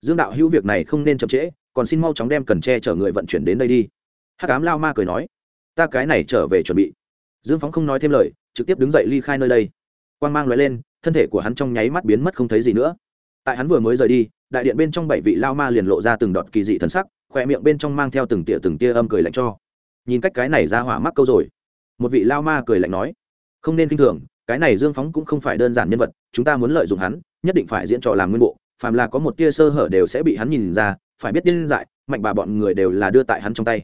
Dương đạo hữu việc này không nên chậm trễ, còn xin mau chóng đem cần che chở người vận chuyển đến đây đi. Hát cám lao ma cười nói, ta cái này trở về chuẩn bị. Dương phóng không nói thêm lời trực tiếp đứng dậy ly khai nơi đây. Quang mang loại lên, thân thể của hắn trong nháy mắt biến mất không thấy gì nữa. Tại hắn vừa mới rời đi, đại điện bên trong bảy vị lao ma liền lộ ra từng đọt kỳ dị thần sắc khỏe miệng bên trong mang theo từng tia từng tia âm cười lạnh cho. Nhìn cách cái này ra hỏa mắc câu rồi. Một vị lao ma cười lạnh nói, không nên k i n h thường, cái này dương phóng cũng không phải đơn giản nhân vật, chúng ta muốn lợi dụng hắn, nhất định phải diễn trò làm nguyên bộ, phàm là có một tia sơ hở đều sẽ bị hắn nhìn ra, phải biết điên dại, mạnh bà bọn người đều là đưa tại hắn trong tay.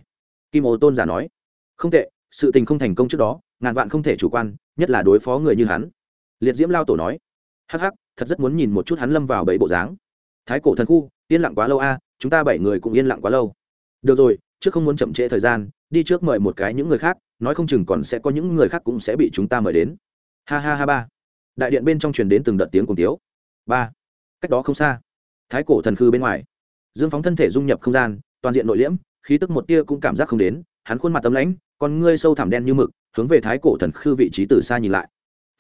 Kim ô tôn giả nói, không tệ sự tình không thành công trước đó, ngàn vạn không thể chủ quan, nhất là đối phó người như hắn. Liệt diễm lao tổ nói. Hắc hắc, thật rất muốn nhìn một chút hắn lâm vào bảy bộ dáng. Thái cổ thần khu, yên lặng quá lâu a, chúng ta bảy người cũng yên lặng quá lâu. Được rồi, trước không muốn chậm trễ thời gian, đi trước mời một cái những người khác, nói không chừng còn sẽ có những người khác cũng sẽ bị chúng ta mời đến. Ha ha ha ba. Đại điện bên trong truyền đến từng đợt tiếng cùng tiếu. Ba. Cách đó không xa, thái cổ thần khư bên ngoài. Dương phóng thân thể dung nhập không gian, toàn diện nội liễm, khí tức một tia cũng cảm giác không đến hắn khuôn mặt tấm lãnh, con ngươi sâu thẳm đen như mực, hướng về thái cổ thần khư vị trí từ xa nhìn lại.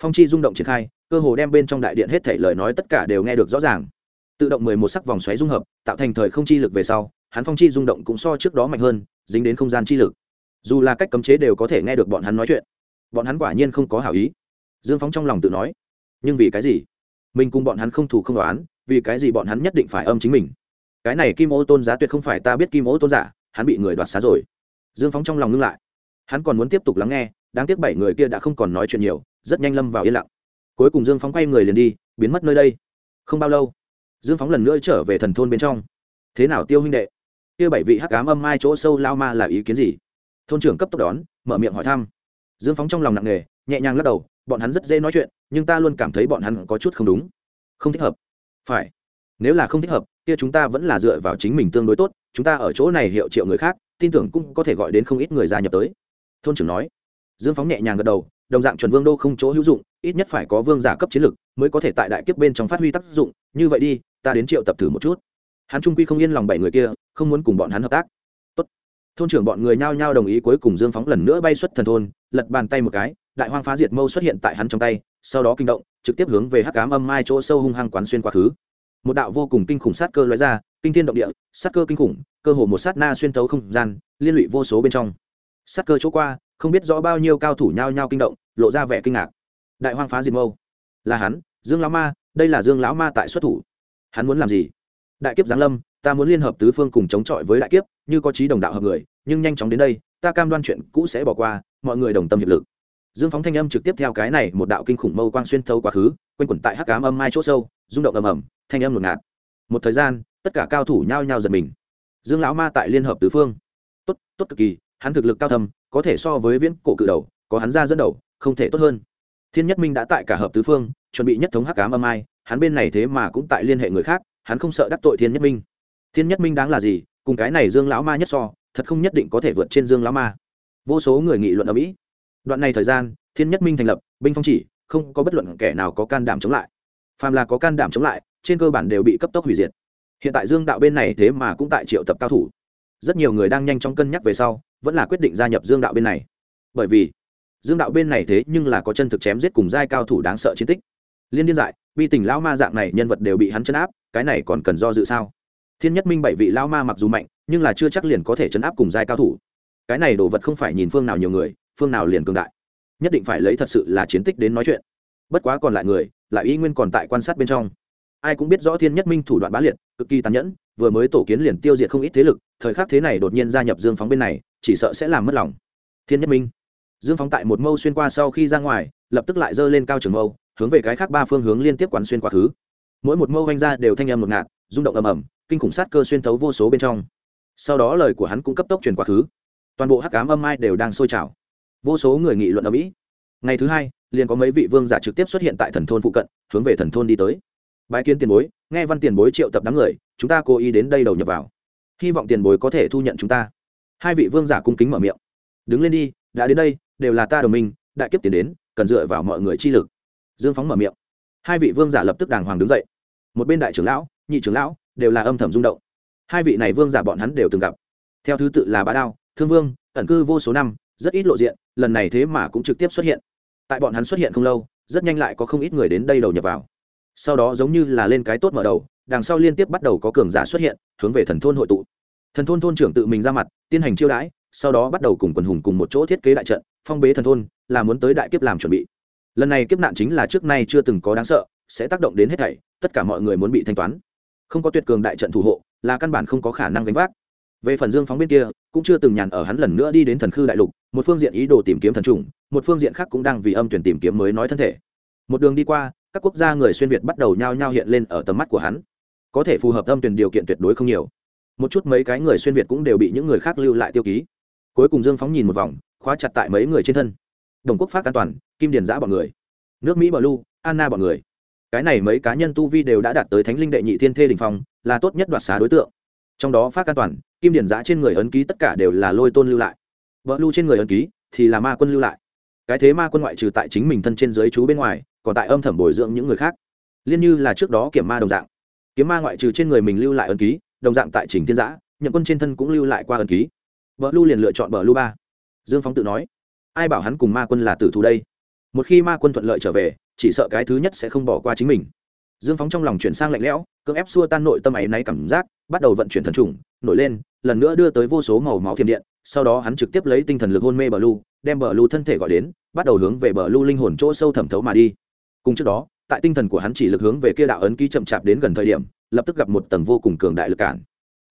Phong chi rung động triển khai, cơ hồ đem bên trong đại điện hết thể lời nói tất cả đều nghe được rõ ràng. Tự động mười một sắc vòng xoáy dung hợp, tạo thành thời không chi lực về sau, hắn phong chi rung động cũng so trước đó mạnh hơn, dính đến không gian chi lực. Dù là cách cấm chế đều có thể nghe được bọn hắn nói chuyện. Bọn hắn quả nhiên không có hảo ý. Dương phóng trong lòng tự nói, nhưng vì cái gì? Mình cùng bọn hắn không thù không đoán vì cái gì bọn hắn nhất định phải âm chính mình? Cái này kim ô tôn giá tuyệt không phải ta biết kim ô tôn giả, hắn bị người đoạt xá rồi dương phóng trong lòng ngưng lại. Hắn còn muốn tiếp tục lắng nghe, đáng tiếc bảy người kia đã không còn nói chuyện nhiều, rất nhanh lâm vào yên lặng. Cuối cùng dương phóng quay người liền đi, biến mất nơi đây. Không bao lâu, dương phóng lần nữa trở về thần thôn bên trong. Thế nào tiêu huynh đệ? Kia bảy vị hắc cám âm mai chỗ sâu lao ma là ý kiến gì? Thôn trưởng cấp tốc đón, mở miệng hỏi thăm. Dương phóng trong lòng nặng nề, nhẹ nhàng lắc đầu, bọn hắn rất dễ nói chuyện, nhưng ta luôn cảm thấy bọn hắn có chút không đúng. Không thích hợp. Phải. Nếu là không thích hợp, kia chúng ta vẫn là dựa vào chính mình tương đối tốt, chúng ta ở chỗ này hiệu triệu người khác tin tưởng cũng có thể gọi đến không ít người gia nhập tới. Thôn trưởng nói. Dương phóng nhẹ nhàng gật đầu, đồng dạng chuẩn vương đô không chỗ hữu dụng, ít nhất phải có vương giả cấp chiến lực mới có thể tại đại kiếp bên trong phát huy tác dụng. Như vậy đi, ta đến triệu tập thử một chút. Hắn trung quy không yên lòng bảy người kia, không muốn cùng bọn hắn hợp tác. Tốt. thôn trưởng bọn người nhao nhao đồng ý cuối cùng dương phóng lần nữa bay xuất thần thôn, lật bàn tay một cái, đại hoang phá diệt mâu xuất hiện tại hắn trong tay, sau đó kinh động, trực tiếp hướng về hắc cám âm mai chỗ sâu hung hăng quán xuyên quá khứ một đạo vô cùng kinh khủng sát cơ lóe ra, kinh thiên động địa, sát cơ kinh khủng, cơ hồ một sát na xuyên tấu không gian, liên lụy vô số bên trong. Sát cơ chỗ qua, không biết rõ bao nhiêu cao thủ nhao nhao kinh động, lộ ra vẻ kinh ngạc. Đại hoang phá diệt mâu. Là hắn, dương lão ma, đây là dương lão ma tại xuất thủ. Hắn muốn làm gì? Đại kiếp giáng lâm, ta muốn liên hợp tứ phương cùng chống chọi với đại kiếp, như có trí đồng đạo hợp người, nhưng nhanh chóng đến đây, ta cam đoan chuyện cũ sẽ bỏ qua, mọi người đồng tâm hiệp lực. Dương phóng thanh âm trực tiếp theo cái này một đạo kinh khủng mâu quang xuyên thấu quá khứ, quanh quẩn tại hắc cám âm mai chỗ sâu, rung động ầm ầm thanh âm ngột ngạt. Một thời gian, tất cả cao thủ nhao nhao giật mình. Dương lão ma tại liên hợp tứ phương. Tốt tốt cực kỳ, hắn thực lực cao thâm, có thể so với viễn cổ cự đầu, có hắn ra dẫn đầu, không thể tốt hơn. Thiên nhất minh đã tại cả hợp tứ phương, chuẩn bị nhất thống hắc cám âm ai, hắn bên này thế mà cũng tại liên hệ người khác, hắn không sợ đắc tội thiên nhất minh. Thiên nhất minh đáng là gì? Cùng cái này dương lão ma nhất so, thật không nhất định có thể vượt trên dương lão ma. Vô số người nghị luận ở mỹ. Đoạn này thời gian, thiên nhất minh thành lập, binh phong chỉ, không có bất luận kẻ nào có can đảm chống lại. Phàm là có can đảm chống lại trên cơ bản đều bị cấp tốc hủy diệt. Hiện tại dương đạo bên này thế mà cũng tại triệu tập cao thủ. Rất nhiều người đang nhanh chóng cân nhắc về sau, vẫn là quyết định gia nhập dương đạo bên này. Bởi vì, dương đạo bên này thế nhưng là có chân thực chém giết cùng giai cao thủ đáng sợ chiến tích. Liên điên dại, bi tình lão ma dạng này nhân vật đều bị hắn chấn áp, cái này còn cần do dự sao? Thiên nhất minh bảy vị lão ma mặc dù mạnh, nhưng là chưa chắc liền có thể chấn áp cùng giai cao thủ. Cái này đồ vật không phải nhìn phương nào nhiều người, phương nào liền cường đại. Nhất định phải lấy thật sự là chiến tích đến nói chuyện. Bất quá còn lại người, lại y nguyên còn tại quan sát bên trong ai cũng biết rõ thiên nhất minh thủ đoạn bá liệt, cực kỳ tàn nhẫn, vừa mới tổ kiến liền tiêu diệt không ít thế lực, thời khắc thế này đột nhiên gia nhập dương phóng bên này, chỉ sợ sẽ làm mất lòng. Thiên nhất minh. Dương phóng tại một mâu xuyên qua sau khi ra ngoài, lập tức lại giơ lên cao trường mâu, hướng về cái khác ba phương hướng liên tiếp quán xuyên quá khứ. Mỗi một mâu vanh ra đều thanh âm một ngạt, rung động ầm ầm, kinh khủng sát cơ xuyên thấu vô số bên trong. Sau đó lời của hắn cũng cấp tốc truyền quá khứ. Toàn bộ hắc cám âm mai đều đang sôi trào. Vô số người nghị luận ở mỹ ngày thứ hai, liền có mấy vị vương giả trực tiếp xuất hiện tại thần thôn phụ cận, hướng về thần thôn đi tới bái kiến tiền bối, nghe văn tiền bối triệu tập đám người, chúng ta cố ý đến đây đầu nhập vào. Hy vọng tiền bối có thể thu nhận chúng ta. Hai vị vương giả cung kính mở miệng. Đứng lên đi, đã đến đây, đều là ta đồng minh, đại kiếp tiền đến, cần dựa vào mọi người chi lực. Dương phóng mở miệng. Hai vị vương giả lập tức đàng hoàng đứng dậy. Một bên đại trưởng lão, nhị trưởng lão, đều là âm thầm rung động. Hai vị này vương giả bọn hắn đều từng gặp. Theo thứ tự là bá đao, thương vương, ẩn cư vô số năm, rất ít lộ diện, lần này thế mà cũng trực tiếp xuất hiện. Tại bọn hắn xuất hiện không lâu, rất nhanh lại có không ít người đến đây đầu nhập vào sau đó giống như là lên cái tốt mở đầu, đằng sau liên tiếp bắt đầu có cường giả xuất hiện, hướng về thần thôn hội tụ. Thần thôn thôn trưởng tự mình ra mặt, tiến hành chiêu đãi, sau đó bắt đầu cùng quần hùng cùng một chỗ thiết kế đại trận, phong bế thần thôn, là muốn tới đại kiếp làm chuẩn bị. Lần này kiếp nạn chính là trước nay chưa từng có đáng sợ, sẽ tác động đến hết thảy, tất cả mọi người muốn bị thanh toán. Không có tuyệt cường đại trận thủ hộ, là căn bản không có khả năng gánh vác. Về phần dương phóng bên kia, cũng chưa từng nhàn ở hắn lần nữa đi đến thần khư đại lục, một phương diện ý đồ tìm kiếm thần trùng một phương diện khác cũng đang vì âm tuyển tìm kiếm mới nói thân thể. Một đường đi qua các quốc gia người xuyên việt bắt đầu nhao nhao hiện lên ở tầm mắt của hắn. Có thể phù hợp âm tuyển điều kiện tuyệt đối không nhiều. Một chút mấy cái người xuyên việt cũng đều bị những người khác lưu lại tiêu ký. Cuối cùng dương phóng nhìn một vòng, khóa chặt tại mấy người trên thân. Đồng quốc pháp an toàn, kim điền giã bọn người. Nước mỹ bờ lu, anna bọn người. Cái này mấy cá nhân tu vi đều đã đạt tới thánh linh đệ nhị thiên thê đình phong, là tốt nhất đoạt xá đối tượng. Trong đó phát an toàn, kim điển giã trên người ấn ký tất cả đều là lôi tôn lưu lại. Vợ lưu trên người ấn ký thì là ma quân lưu lại cái thế ma quân ngoại trừ tại chính mình thân trên dưới chú bên ngoài, còn tại âm thầm bồi dưỡng những người khác. Liên như là trước đó kiểm ma đồng dạng. Kiếm ma ngoại trừ trên người mình lưu lại ân ký, đồng dạng tại trình thiên giã nhận quân trên thân cũng lưu lại qua ân ký. Vợ lưu liền lựa chọn bờ lưu ba. Dương phóng tự nói, ai bảo hắn cùng ma quân là tử thù đây? Một khi ma quân thuận lợi trở về, chỉ sợ cái thứ nhất sẽ không bỏ qua chính mình. Dương phóng trong lòng chuyển sang lạnh lẽo, cưỡng ép xua tan nội tâm ấy náy cảm giác, bắt đầu vận chuyển thần trùng, nổi lên, lần nữa đưa tới vô số màu máu thiểm điện sau đó hắn trực tiếp lấy tinh thần lực hôn mê bờ lu, đem bờ lu thân thể gọi đến, bắt đầu hướng về bờ lu linh hồn chỗ sâu thẩm thấu mà đi. Cùng trước đó, tại tinh thần của hắn chỉ lực hướng về kia đạo ấn ký chậm chạp đến gần thời điểm, lập tức gặp một tầng vô cùng cường đại lực cản.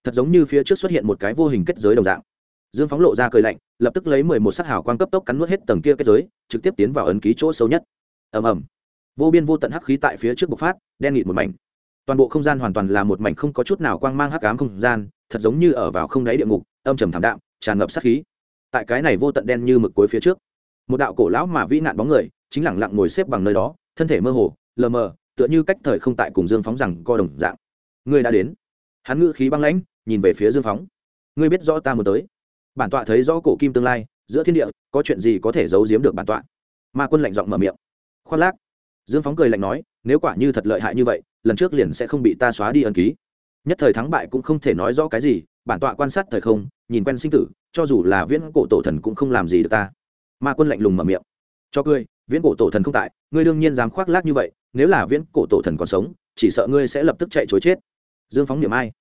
Thật giống như phía trước xuất hiện một cái vô hình kết giới đồng dạng. Dương phóng lộ ra cười lạnh, lập tức lấy mười một sắc hào quang cấp tốc cắn nuốt hết tầng kia kết giới, trực tiếp tiến vào ấn ký chỗ sâu nhất. Ầm ầm. Vô biên vô tận hắc khí tại phía trước bộc phát, đen nghịt một mảnh. Toàn bộ không gian hoàn toàn là một mảnh không có chút nào quang mang hắc ám không gian, thật giống như ở vào không đáy địa ngục, âm trầm thảm đạm tràn ngập sát khí. Tại cái này vô tận đen như mực cuối phía trước, một đạo cổ lão mà vĩ nạn bóng người chính lẳng lặng ngồi xếp bằng nơi đó, thân thể mơ hồ, lờ mờ, tựa như cách thời không tại cùng dương phóng rằng co đồng dạng. Người đã đến. Hắn ngữ khí băng lãnh, nhìn về phía dương phóng. Ngươi biết rõ ta muốn tới. Bản tọa thấy rõ cổ kim tương lai, giữa thiên địa, có chuyện gì có thể giấu giếm được bản tọa. Ma quân lạnh giọng mở miệng. Khoác lác. Dương phóng cười lạnh nói, nếu quả như thật lợi hại như vậy, lần trước liền sẽ không bị ta xóa đi ân ký. Nhất thời thắng bại cũng không thể nói rõ cái gì, bản tọa quan sát thời không nhìn quen sinh tử, cho dù là viễn cổ tổ thần cũng không làm gì được ta. Ma quân lạnh lùng mở miệng. Cho cười, viễn cổ tổ thần không tại, ngươi đương nhiên dám khoác lác như vậy, nếu là viễn cổ tổ thần còn sống, chỉ sợ ngươi sẽ lập tức chạy chối chết. Dương phóng niệm ai?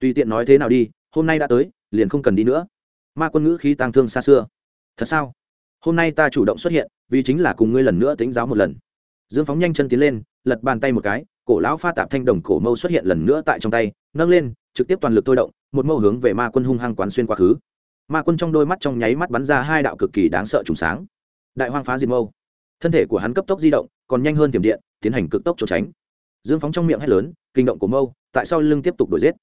Tùy tiện nói thế nào đi, hôm nay đã tới, liền không cần đi nữa. Ma quân ngữ khí tang thương xa xưa. Thật sao? Hôm nay ta chủ động xuất hiện, vì chính là cùng ngươi lần nữa tính giáo một lần. Dương phóng nhanh chân tiến lên, lật bàn tay một cái, cổ lão pha tạp thanh đồng cổ mâu xuất hiện lần nữa tại trong tay, nâng lên trực tiếp toàn lực thôi động, một mâu hướng về ma quân hung hăng quán xuyên quá khứ. Ma quân trong đôi mắt trong nháy mắt bắn ra hai đạo cực kỳ đáng sợ trùng sáng. Đại hoang phá diệt mâu. Thân thể của hắn cấp tốc di động, còn nhanh hơn tiềm điện, tiến hành cực tốc trốn tránh. Dương phóng trong miệng hét lớn, kinh động của mâu, tại sao lưng tiếp tục đổi giết.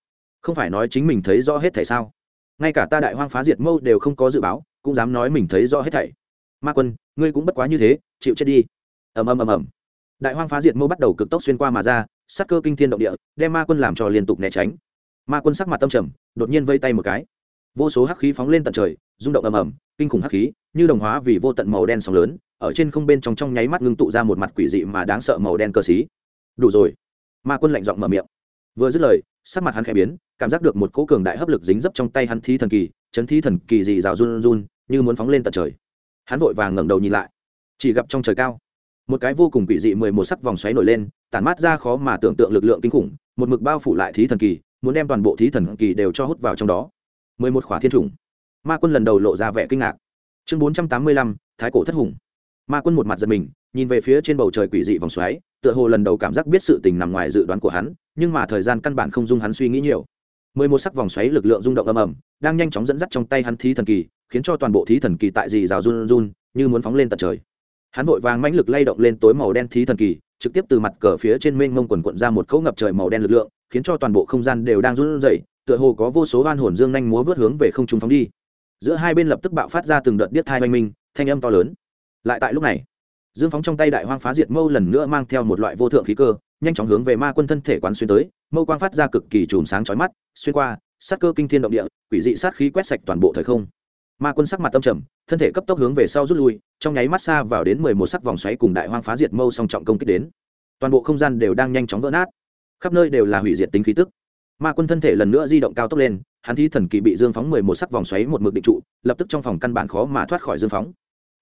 Không phải nói chính mình thấy rõ hết thảy sao? Ngay cả ta đại hoang phá diệt mâu đều không có dự báo, cũng dám nói mình thấy rõ hết thảy. Ma quân, ngươi cũng bất quá như thế, chịu chết đi. Ầm ầm ầm ầm. Đại hoang phá diệt mâu bắt đầu cực tốc xuyên qua mà ra, sắc cơ kinh thiên động địa, đem ma quân làm cho liên tục né tránh ma quân sắc mặt tâm trầm, đột nhiên vây tay một cái. Vô số hắc khí phóng lên tận trời, rung động ầm ầm, kinh khủng hắc khí, như đồng hóa vì vô tận màu đen sóng lớn, ở trên không bên trong trong nháy mắt ngưng tụ ra một mặt quỷ dị mà đáng sợ màu đen cơ xí. Đủ rồi. Ma quân lạnh giọng mở miệng. Vừa dứt lời, sắc mặt hắn khẽ biến, cảm giác được một cỗ cường đại hấp lực dính dấp trong tay hắn thi thần kỳ, chấn thi thần kỳ dị rào run run, như muốn phóng lên tận trời. Hắn vội vàng ngẩng đầu nhìn lại. Chỉ gặp trong trời cao, một cái vô cùng quỷ dị mười một sắc vòng xoáy nổi lên, tản mát ra khó mà tưởng tượng lực lượng kinh khủng, một mực bao phủ lại thí thần kỳ muốn đem toàn bộ thí thần kỳ đều cho hút vào trong đó. Mười một khỏa thiên trùng ma quân lần đầu lộ ra vẻ kinh ngạc. Chương bốn trăm tám mươi lăm, thái cổ thất hùng. Ma quân một mặt giật mình, nhìn về phía trên bầu trời quỷ dị vòng xoáy, tựa hồ lần đầu cảm giác biết sự tình nằm ngoài dự đoán của hắn, nhưng mà thời gian căn bản không dung hắn suy nghĩ nhiều. Mười một sắc vòng xoáy lực lượng rung động âm ầm, đang nhanh chóng dẫn dắt trong tay hắn thí thần kỳ, khiến cho toàn bộ thí thần kỳ tại dì rào run run, như muốn phóng lên tận trời. Hắn vội vàng mãnh lực lay động lên tối màu đen thí thần kỳ, trực tiếp từ mặt cờ phía trên mênh mông quần quận ra một cỗ ngập trời màu đen lực lượng khiến cho toàn bộ không gian đều đang run rẩy, tựa hồ có vô số oan hồn dương nhanh múa vớt hướng về không trung phóng đi. Giữa hai bên lập tức bạo phát ra từng đợt điếc tai oanh minh, thanh âm to lớn. Lại tại lúc này, dương phóng trong tay đại hoang phá diệt mâu lần nữa mang theo một loại vô thượng khí cơ, nhanh chóng hướng về ma quân thân thể quán xuyên tới, mâu quang phát ra cực kỳ chùm sáng chói mắt, xuyên qua, sát cơ kinh thiên động địa, quỷ dị sát khí quét sạch toàn bộ thời không. Ma quân sắc mặt tâm trầm, thân thể cấp tốc hướng về sau rút lui, trong nháy mắt xa vào đến mười một sắc vòng xoáy cùng đại hoang phá diệt mâu song trọng công kích đến. Toàn bộ không gian đều đang nhanh chóng vỡ nát khắp nơi đều là hủy diệt tính khí tức. Ma quân thân thể lần nữa di động cao tốc lên, hắn thi thần kỳ bị dương phóng mười một sắc vòng xoáy một mực định trụ, lập tức trong phòng căn bản khó mà thoát khỏi dương phóng.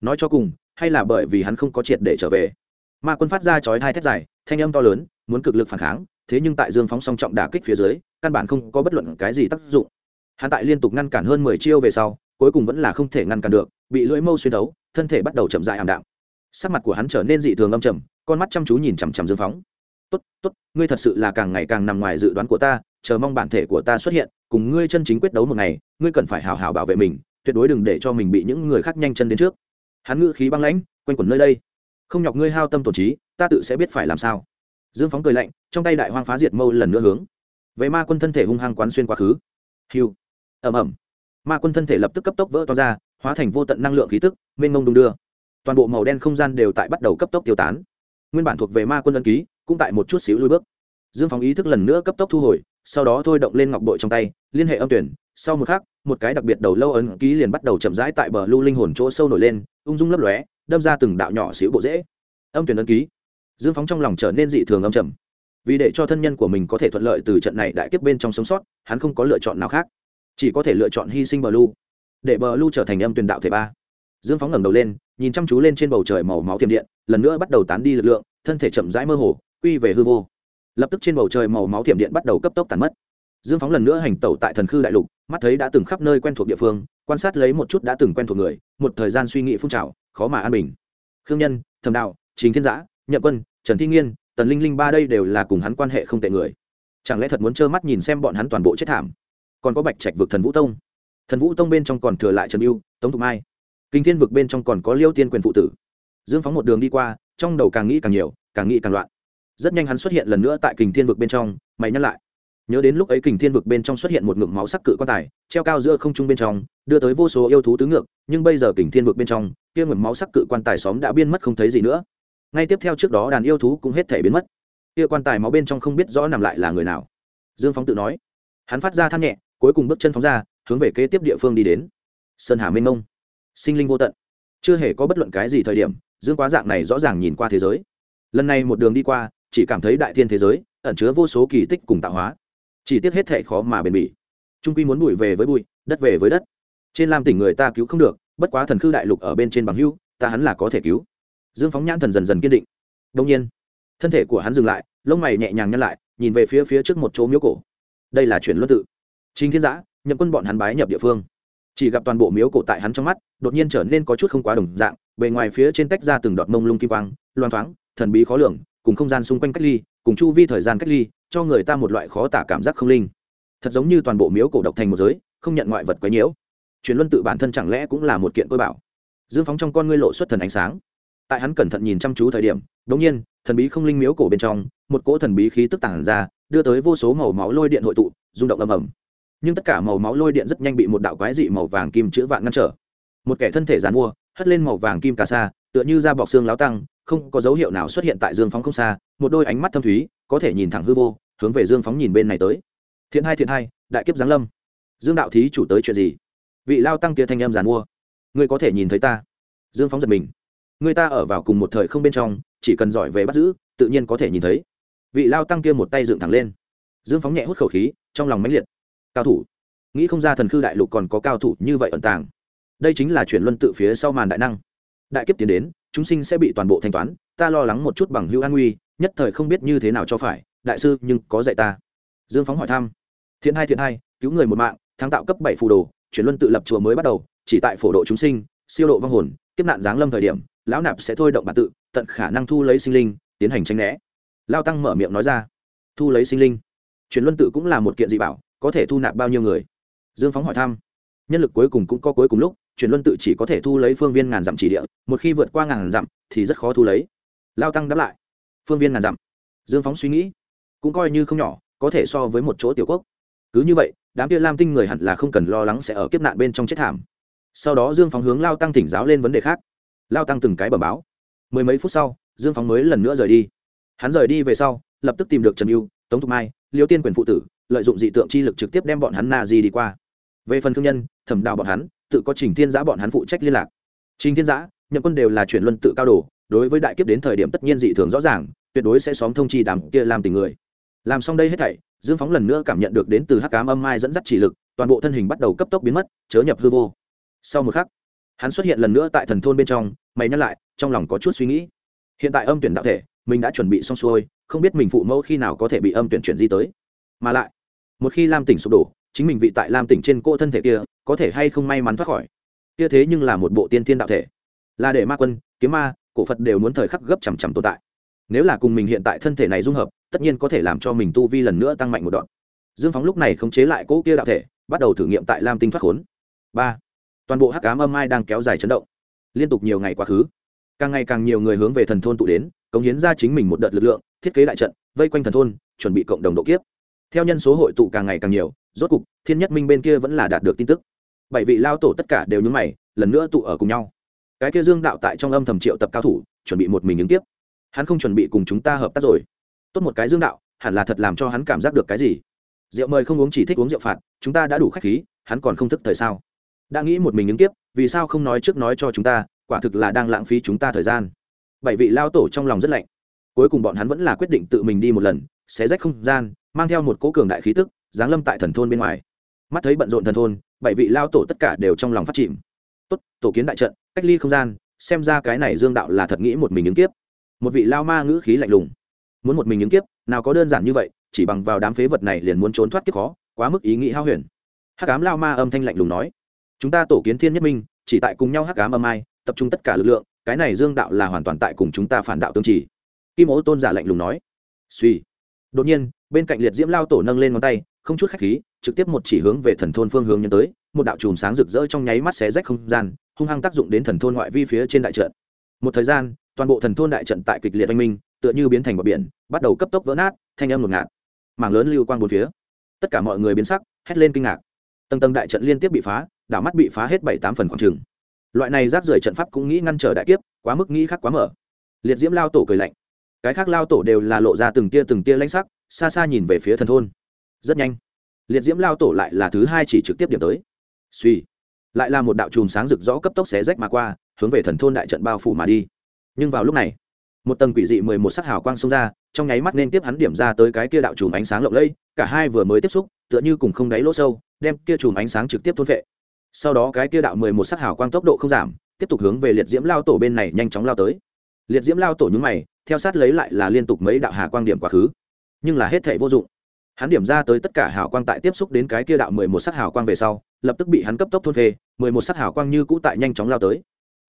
Nói cho cùng, hay là bởi vì hắn không có triệt để trở về. Ma quân phát ra chói hai thét dài, thanh âm to lớn, muốn cực lực phản kháng, thế nhưng tại dương phóng song trọng đả kích phía dưới, căn bản không có bất luận cái gì tác dụng. Hắn tại liên tục ngăn cản hơn mười chiêu về sau, cuối cùng vẫn là không thể ngăn cản được, bị lưỡi mâu xuyên thấu, thân thể bắt đầu chậm dại ảm đạm. Sắc mặt của hắn trở nên dị thường âm trầm, con mắt chăm chú nhìn chằm chằm dương phóng tốt tốt, ngươi thật sự là càng ngày càng nằm ngoài dự đoán của ta, chờ mong bản thể của ta xuất hiện, cùng ngươi chân chính quyết đấu một ngày, ngươi cần phải hào hào bảo vệ mình, tuyệt đối đừng để cho mình bị những người khác nhanh chân đến trước. Hắn ngữ khí băng lãnh, quanh quẩn nơi đây. Không nhọc ngươi hao tâm tổn trí, ta tự sẽ biết phải làm sao. Dương phóng cười lạnh, trong tay đại hoang phá diệt mâu lần nữa hướng. Về ma quân thân thể hung hăng quán xuyên quá khứ. Hiu ẩm ẩm ma quân thân thể lập tức cấp tốc vỡ to ra, hóa thành vô tận năng lượng khí tức, mênh mông đung đưa. Toàn bộ màu đen không gian đều tại bắt đầu cấp tốc tiêu tán. Nguyên bản thuộc về ma quân ân ký cũng tại một chút xíu lui bước. Dương phóng ý thức lần nữa cấp tốc thu hồi, sau đó thôi động lên ngọc bội trong tay, liên hệ âm tuyển. Sau một khắc, một cái đặc biệt đầu lâu ấn ký liền bắt đầu chậm rãi tại bờ lưu linh hồn chỗ sâu nổi lên, ung dung lấp lóe, đâm ra từng đạo nhỏ xíu bộ dễ âm tuyển ấn ký. Dương phóng trong lòng trở nên dị thường âm trầm. Vì để cho thân nhân của mình có thể thuận lợi từ trận này đại kiếp bên trong sống sót, hắn không có lựa chọn nào khác. Chỉ có thể lựa chọn hy sinh bờ lưu. Để bờ lưu trở thành âm tuyển đạo thể ba. Dương phóng ngẩng đầu lên, nhìn chăm chú lên trên bầu trời màu máu tiềm điện, lần nữa bắt đầu tán đi lực lượng, thân thể chậm rãi mơ hồ quy về hư vô. Lập tức trên bầu trời màu máu thiểm điện bắt đầu cấp tốc tàn mất. Dương phóng lần nữa hành tẩu tại thần khư đại lục, mắt thấy đã từng khắp nơi quen thuộc địa phương, quan sát lấy một chút đã từng quen thuộc người, một thời gian suy nghĩ phun trào, khó mà an bình. Khương nhân thầm đạo chính thiên giã, nhậm quân, trần thi nghiên, tần linh linh ba đây đều là cùng hắn quan hệ không tệ người. Chẳng lẽ thật muốn trơ mắt nhìn xem bọn hắn toàn bộ chết thảm? Còn có bạch trạch vực thần vũ tông. Thần vũ tông bên trong còn thừa lại trần mưu tống thục mai. Kinh thiên vực bên trong còn có liêu tiên quyền phụ tử. Dương phóng một đường đi qua, trong đầu càng nghĩ càng nhiều, càng nghĩ càng loạn rất nhanh hắn xuất hiện lần nữa tại kình thiên vực bên trong, mày nhắc lại. Nhớ đến lúc ấy kình thiên vực bên trong xuất hiện một ngưỡng máu sắc cự quan tài, treo cao giữa không trung bên trong, đưa tới vô số yêu thú tứ ngược, nhưng bây giờ kình thiên vực bên trong, kia ngưỡng máu sắc cự quan tài xóm đã biên mất không thấy gì nữa. Ngay tiếp theo trước đó đàn yêu thú cũng hết thể biến mất. Kia quan tài máu bên trong không biết rõ nằm lại là người nào. Dương phóng tự nói. Hắn phát ra than nhẹ, cuối cùng bước chân phóng ra, hướng về kế tiếp địa phương đi đến. Sơn hà minh mông. Sinh linh vô tận. Chưa hề có bất luận cái gì thời điểm, dương quá dạng này rõ ràng nhìn qua thế giới. Lần này một đường đi qua chỉ cảm thấy đại thiên thế giới ẩn chứa vô số kỳ tích cùng tạo hóa, chỉ tiếc hết thể khó mà bền bỉ. Trung quy muốn bụi về với bụi, đất về với đất. Trên lam tỉnh người ta cứu không được, bất quá thần khư đại lục ở bên trên bằng hưu ta hắn là có thể cứu. Dương phóng nhãn thần dần dần kiên định. Đông nhiên, thân thể của hắn dừng lại, lông mày nhẹ nhàng nhăn lại, nhìn về phía phía trước một chỗ miếu cổ. Đây là chuyển luân tự. Chính thiên giã, nhậm quân bọn hắn bái nhập địa phương. Chỉ gặp toàn bộ miếu cổ tại hắn trong mắt, đột nhiên trở nên có chút không quá đồng dạng, bề ngoài phía trên tách ra từng đọt mông lung kim quang, loang thoáng, thần bí khó lường cùng không gian xung quanh cách ly, cùng chu vi thời gian cách ly, cho người ta một loại khó tả cảm giác không linh. Thật giống như toàn bộ miếu cổ độc thành một giới, không nhận ngoại vật quấy nhiễu. Truyền luân tự bản thân chẳng lẽ cũng là một kiện tôi bảo. Dương phóng trong con ngươi lộ xuất thần ánh sáng. Tại hắn cẩn thận nhìn chăm chú thời điểm, đống nhiên, thần bí không linh miếu cổ bên trong, một cỗ thần bí khí tức tản ra, đưa tới vô số màu máu lôi điện hội tụ, rung động ầm ầm. Nhưng tất cả màu máu lôi điện rất nhanh bị một đạo quái dị màu vàng kim chữ vạn ngăn trở. Một kẻ thân thể dàn mua, hất lên màu vàng kim cà sa, tựa như da bọc xương láo tăng không có dấu hiệu nào xuất hiện tại dương phóng không xa, một đôi ánh mắt thâm thúy, có thể nhìn thẳng hư vô, hướng về dương phóng nhìn bên này tới. Thiện hai thiện hai, đại kiếp giáng lâm. Dương đạo thí chủ tới chuyện gì? Vị lao tăng kia thanh em giàn mua. Ngươi có thể nhìn thấy ta. Dương phóng giật mình. Người ta ở vào cùng một thời không bên trong, chỉ cần giỏi về bắt giữ, tự nhiên có thể nhìn thấy. Vị lao tăng kia một tay dựng thẳng lên. Dương phóng nhẹ hút khẩu khí, trong lòng mãnh liệt. Cao thủ. Nghĩ không ra thần khư đại lục còn có cao thủ như vậy ẩn tàng. Đây chính là chuyển luân tự phía sau màn đại năng. Đại kiếp tiến đến chúng sinh sẽ bị toàn bộ thanh toán, ta lo lắng một chút bằng hữu an nguy, nhất thời không biết như thế nào cho phải, đại sư, nhưng có dạy ta. Dương phóng hỏi thăm. Thiện hai thiện hai, cứu người một mạng, thắng tạo cấp bảy phù đồ, chuyển luân tự lập chùa mới bắt đầu, chỉ tại phổ độ chúng sinh, siêu độ vong hồn, kiếp nạn giáng lâm thời điểm, lão nạp sẽ thôi động bản tự, tận khả năng thu lấy sinh linh, tiến hành tranh né. Lao tăng mở miệng nói ra. Thu lấy sinh linh. Chuyển luân tự cũng là một kiện dị bảo, có thể thu nạp bao nhiêu người? Dương phóng hỏi thăm. Nhân lực cuối cùng cũng có cuối cùng lúc chuyển luân tự chỉ có thể thu lấy phương viên ngàn dặm chỉ địa, một khi vượt qua ngàn dặm thì rất khó thu lấy. Lao tăng đáp lại, phương viên ngàn dặm. Dương phóng suy nghĩ, cũng coi như không nhỏ, có thể so với một chỗ tiểu quốc. Cứ như vậy, đám kia lam tinh người hẳn là không cần lo lắng sẽ ở kiếp nạn bên trong chết thảm. Sau đó dương phóng hướng lao tăng thỉnh giáo lên vấn đề khác. Lao tăng từng cái bẩm báo. Mười mấy phút sau, dương phóng mới lần nữa rời đi. Hắn rời đi về sau, lập tức tìm được trần mưu tống thục mai, liêu tiên quyền phụ tử, lợi dụng dị tượng chi lực trực tiếp đem bọn hắn na di đi qua. Về phần thương nhân, thẩm đạo bọn hắn tự có trình thiên giã bọn hắn phụ trách liên lạc. Trình thiên giã, nhậm quân đều là chuyển luân tự cao đồ, đối với đại kiếp đến thời điểm tất nhiên dị thường rõ ràng, tuyệt đối sẽ xóm thông chi đàm kia làm tình người. Làm xong đây hết thảy, dương phóng lần nữa cảm nhận được đến từ hắc cám âm mai dẫn dắt chỉ lực, toàn bộ thân hình bắt đầu cấp tốc biến mất, chớ nhập hư vô. Sau một khắc, hắn xuất hiện lần nữa tại thần thôn bên trong, mày nhắc lại, trong lòng có chút suy nghĩ. Hiện tại âm tuyển đạo thể, mình đã chuẩn bị xong xuôi, không biết mình phụ mẫu khi nào có thể bị âm tuyển chuyển di tới. Mà lại, một khi lam tỉnh sụp đổ chính mình vị tại lam tỉnh trên cô thân thể kia, có thể hay không may mắn thoát khỏi. Kia thế nhưng là một bộ tiên tiên đạo thể. Là để ma quân, kiếm ma, cổ phật đều muốn thời khắc gấp chằm chằm tồn tại. Nếu là cùng mình hiện tại thân thể này dung hợp, tất nhiên có thể làm cho mình tu vi lần nữa tăng mạnh một đoạn. Dương phóng lúc này khống chế lại cỗ kia đạo thể, bắt đầu thử nghiệm tại lam tinh thoát khốn. Ba. Toàn bộ hắc cám âm ai đang kéo dài chấn động. Liên tục nhiều ngày quá khứ, càng ngày càng nhiều người hướng về thần thôn tụ đến, cống hiến ra chính mình một đợt lực lượng, thiết kế đại trận, vây quanh thần thôn, chuẩn bị cộng đồng độ kiếp theo nhân số hội tụ càng ngày càng nhiều, rốt cục, thiên nhất minh bên kia vẫn là đạt được tin tức. Bảy vị lao tổ tất cả đều nhúng mày, lần nữa tụ ở cùng nhau. Cái kia dương đạo tại trong âm thầm triệu tập cao thủ, chuẩn bị một mình ứng tiếp. Hắn không chuẩn bị cùng chúng ta hợp tác rồi. Tốt một cái dương đạo, hẳn là thật làm cho hắn cảm giác được cái gì. Rượu mời không uống chỉ thích uống rượu phạt, chúng ta đã đủ khách khí, hắn còn không thức thời sao? Đã nghĩ một mình ứng tiếp, vì sao không nói trước nói cho chúng ta, quả thực là đang lãng phí chúng ta thời gian. Bảy vị lao tổ trong lòng rất lạnh. Cuối cùng bọn hắn vẫn là quyết định tự mình đi một lần, xé rách không gian mang theo một cố cường đại khí tức, giáng lâm tại thần thôn bên ngoài. Mắt thấy bận rộn thần thôn, bảy vị lao tổ tất cả đều trong lòng phát chìm. Tốt, tổ kiến đại trận, cách ly không gian, xem ra cái này dương đạo là thật nghĩ một mình ứng kiếp. Một vị lao ma ngữ khí lạnh lùng. Muốn một mình ứng kiếp, nào có đơn giản như vậy, chỉ bằng vào đám phế vật này liền muốn trốn thoát kiếp khó, quá mức ý nghĩ hao huyền. Hắc cám lao ma âm thanh lạnh lùng nói, chúng ta tổ kiến thiên nhất minh, chỉ tại cùng nhau hắc cám âm ai, tập trung tất cả lực lượng, cái này dương đạo là hoàn toàn tại cùng chúng ta phản đạo tương trì. Kim ố tôn giả lạnh lùng nói suy đột nhiên bên cạnh liệt diễm lao tổ nâng lên ngón tay, không chút khách khí, trực tiếp một chỉ hướng về thần thôn phương hướng nhân tới, một đạo chùm sáng rực rỡ trong nháy mắt xé rách không gian, hung hăng tác dụng đến thần thôn ngoại vi phía trên đại trận. Một thời gian, toàn bộ thần thôn đại trận tại kịch liệt oanh minh, tựa như biến thành bờ biển, bắt đầu cấp tốc vỡ nát, thanh âm ngột ngạt. Mảng lớn lưu quang bốn phía. Tất cả mọi người biến sắc, hét lên kinh ngạc. Tầng tầng đại trận liên tiếp bị phá, đảo mắt bị phá hết bảy tám phần khoảng trường. loại này rác rưởi trận pháp cũng nghĩ ngăn trở đại kiếp, quá mức nghĩ khác quá mở. Liệt diễm lao tổ cười lạnh. Cái khác lao tổ đều là lộ ra từng tia từng tia lãnh sắc xa xa nhìn về phía thần thôn. Rất nhanh, liệt diễm lao tổ lại là thứ hai chỉ trực tiếp điểm tới. Suy lại là một đạo chùm sáng rực rõ cấp tốc xé rách mà qua, hướng về thần thôn đại trận bao phủ mà đi. Nhưng vào lúc này, một tầng quỷ dị mười một sắc hào quang xông ra, trong nháy mắt nên tiếp hắn điểm ra tới cái kia đạo chùm ánh sáng lộng lẫy, cả hai vừa mới tiếp xúc, tựa như cùng không đáy lỗ sâu, đem kia chùm ánh sáng trực tiếp thôn vệ sau đó cái kia đạo mười một sắc hào quang tốc độ không giảm, tiếp tục hướng về liệt diễm lao tổ bên này nhanh chóng lao tới. Liệt diễm lao tổ nhúng mày, theo sát lấy lại là liên tục mấy đạo hà quang điểm quá khứ nhưng là hết thảy vô dụng. Hắn điểm ra tới tất cả hào quang tại tiếp xúc đến cái kia đạo mười một sắc hào quang về sau, lập tức bị hắn cấp tốc thôn phê, mười một sắc hào quang như cũ tại nhanh chóng lao tới.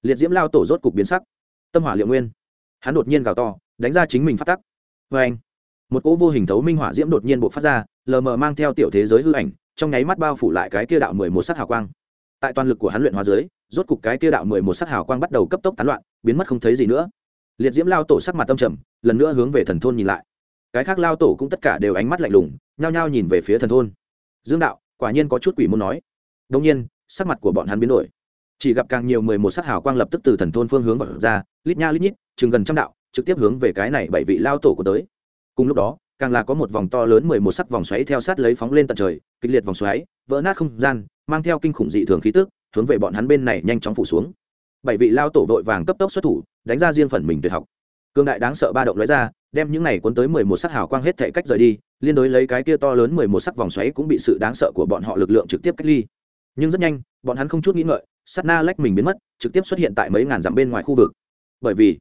Liệt diễm lao tổ rốt cục biến sắc. Tâm hỏa liệu nguyên. Hắn đột nhiên gào to, đánh ra chính mình phát tắc. Vê anh, một cỗ vô hình thấu minh hỏa diễm đột nhiên buộc phát ra, lờ mờ mang theo tiểu thế giới hư ảnh, trong nháy mắt bao phủ lại cái kia đạo mười một sắc hào quang. Tại toàn lực của hắn luyện hóa giới rốt cục cái kia đạo mười một sắc hào quang bắt đầu cấp tốc tán loạn, biến mất không thấy gì nữa. Liệt diễm lao tổ sắc mặt tâm trầm, lần nữa hướng về thần thôn nhìn lại cái khác lao tổ cũng tất cả đều ánh mắt lạnh lùng, nhao nhao nhìn về phía thần thôn. Dương đạo, quả nhiên có chút quỷ muốn nói. Đông nhiên, sắc mặt của bọn hắn biến đổi. Chỉ gặp càng nhiều mười một sắc hào quang lập tức từ thần thôn phương hướng vào ra, lít nha lít nhít, chừng gần trăm đạo, trực tiếp hướng về cái này bảy vị lao tổ của tới. Cùng lúc đó, càng là có một vòng to lớn mười một sắc vòng xoáy theo sát lấy phóng lên tận trời, kịch liệt vòng xoáy, vỡ nát không gian, mang theo kinh khủng dị thường khí tức, hướng về bọn hắn bên này nhanh chóng phủ xuống. Bảy vị lao tổ vội vàng cấp tốc xuất thủ, đánh ra riêng phần mình tuyệt học. Cương đại đáng sợ ba động lóe ra đem những này cuốn tới mười một sắc hào quang hết thể cách rời đi, liên đối lấy cái kia to lớn mười một sắc vòng xoáy cũng bị sự đáng sợ của bọn họ lực lượng trực tiếp cách ly. Nhưng rất nhanh, bọn hắn không chút nghĩ ngợi sắt na lách mình biến mất, trực tiếp xuất hiện tại mấy ngàn dặm bên ngoài khu vực. Bởi vì,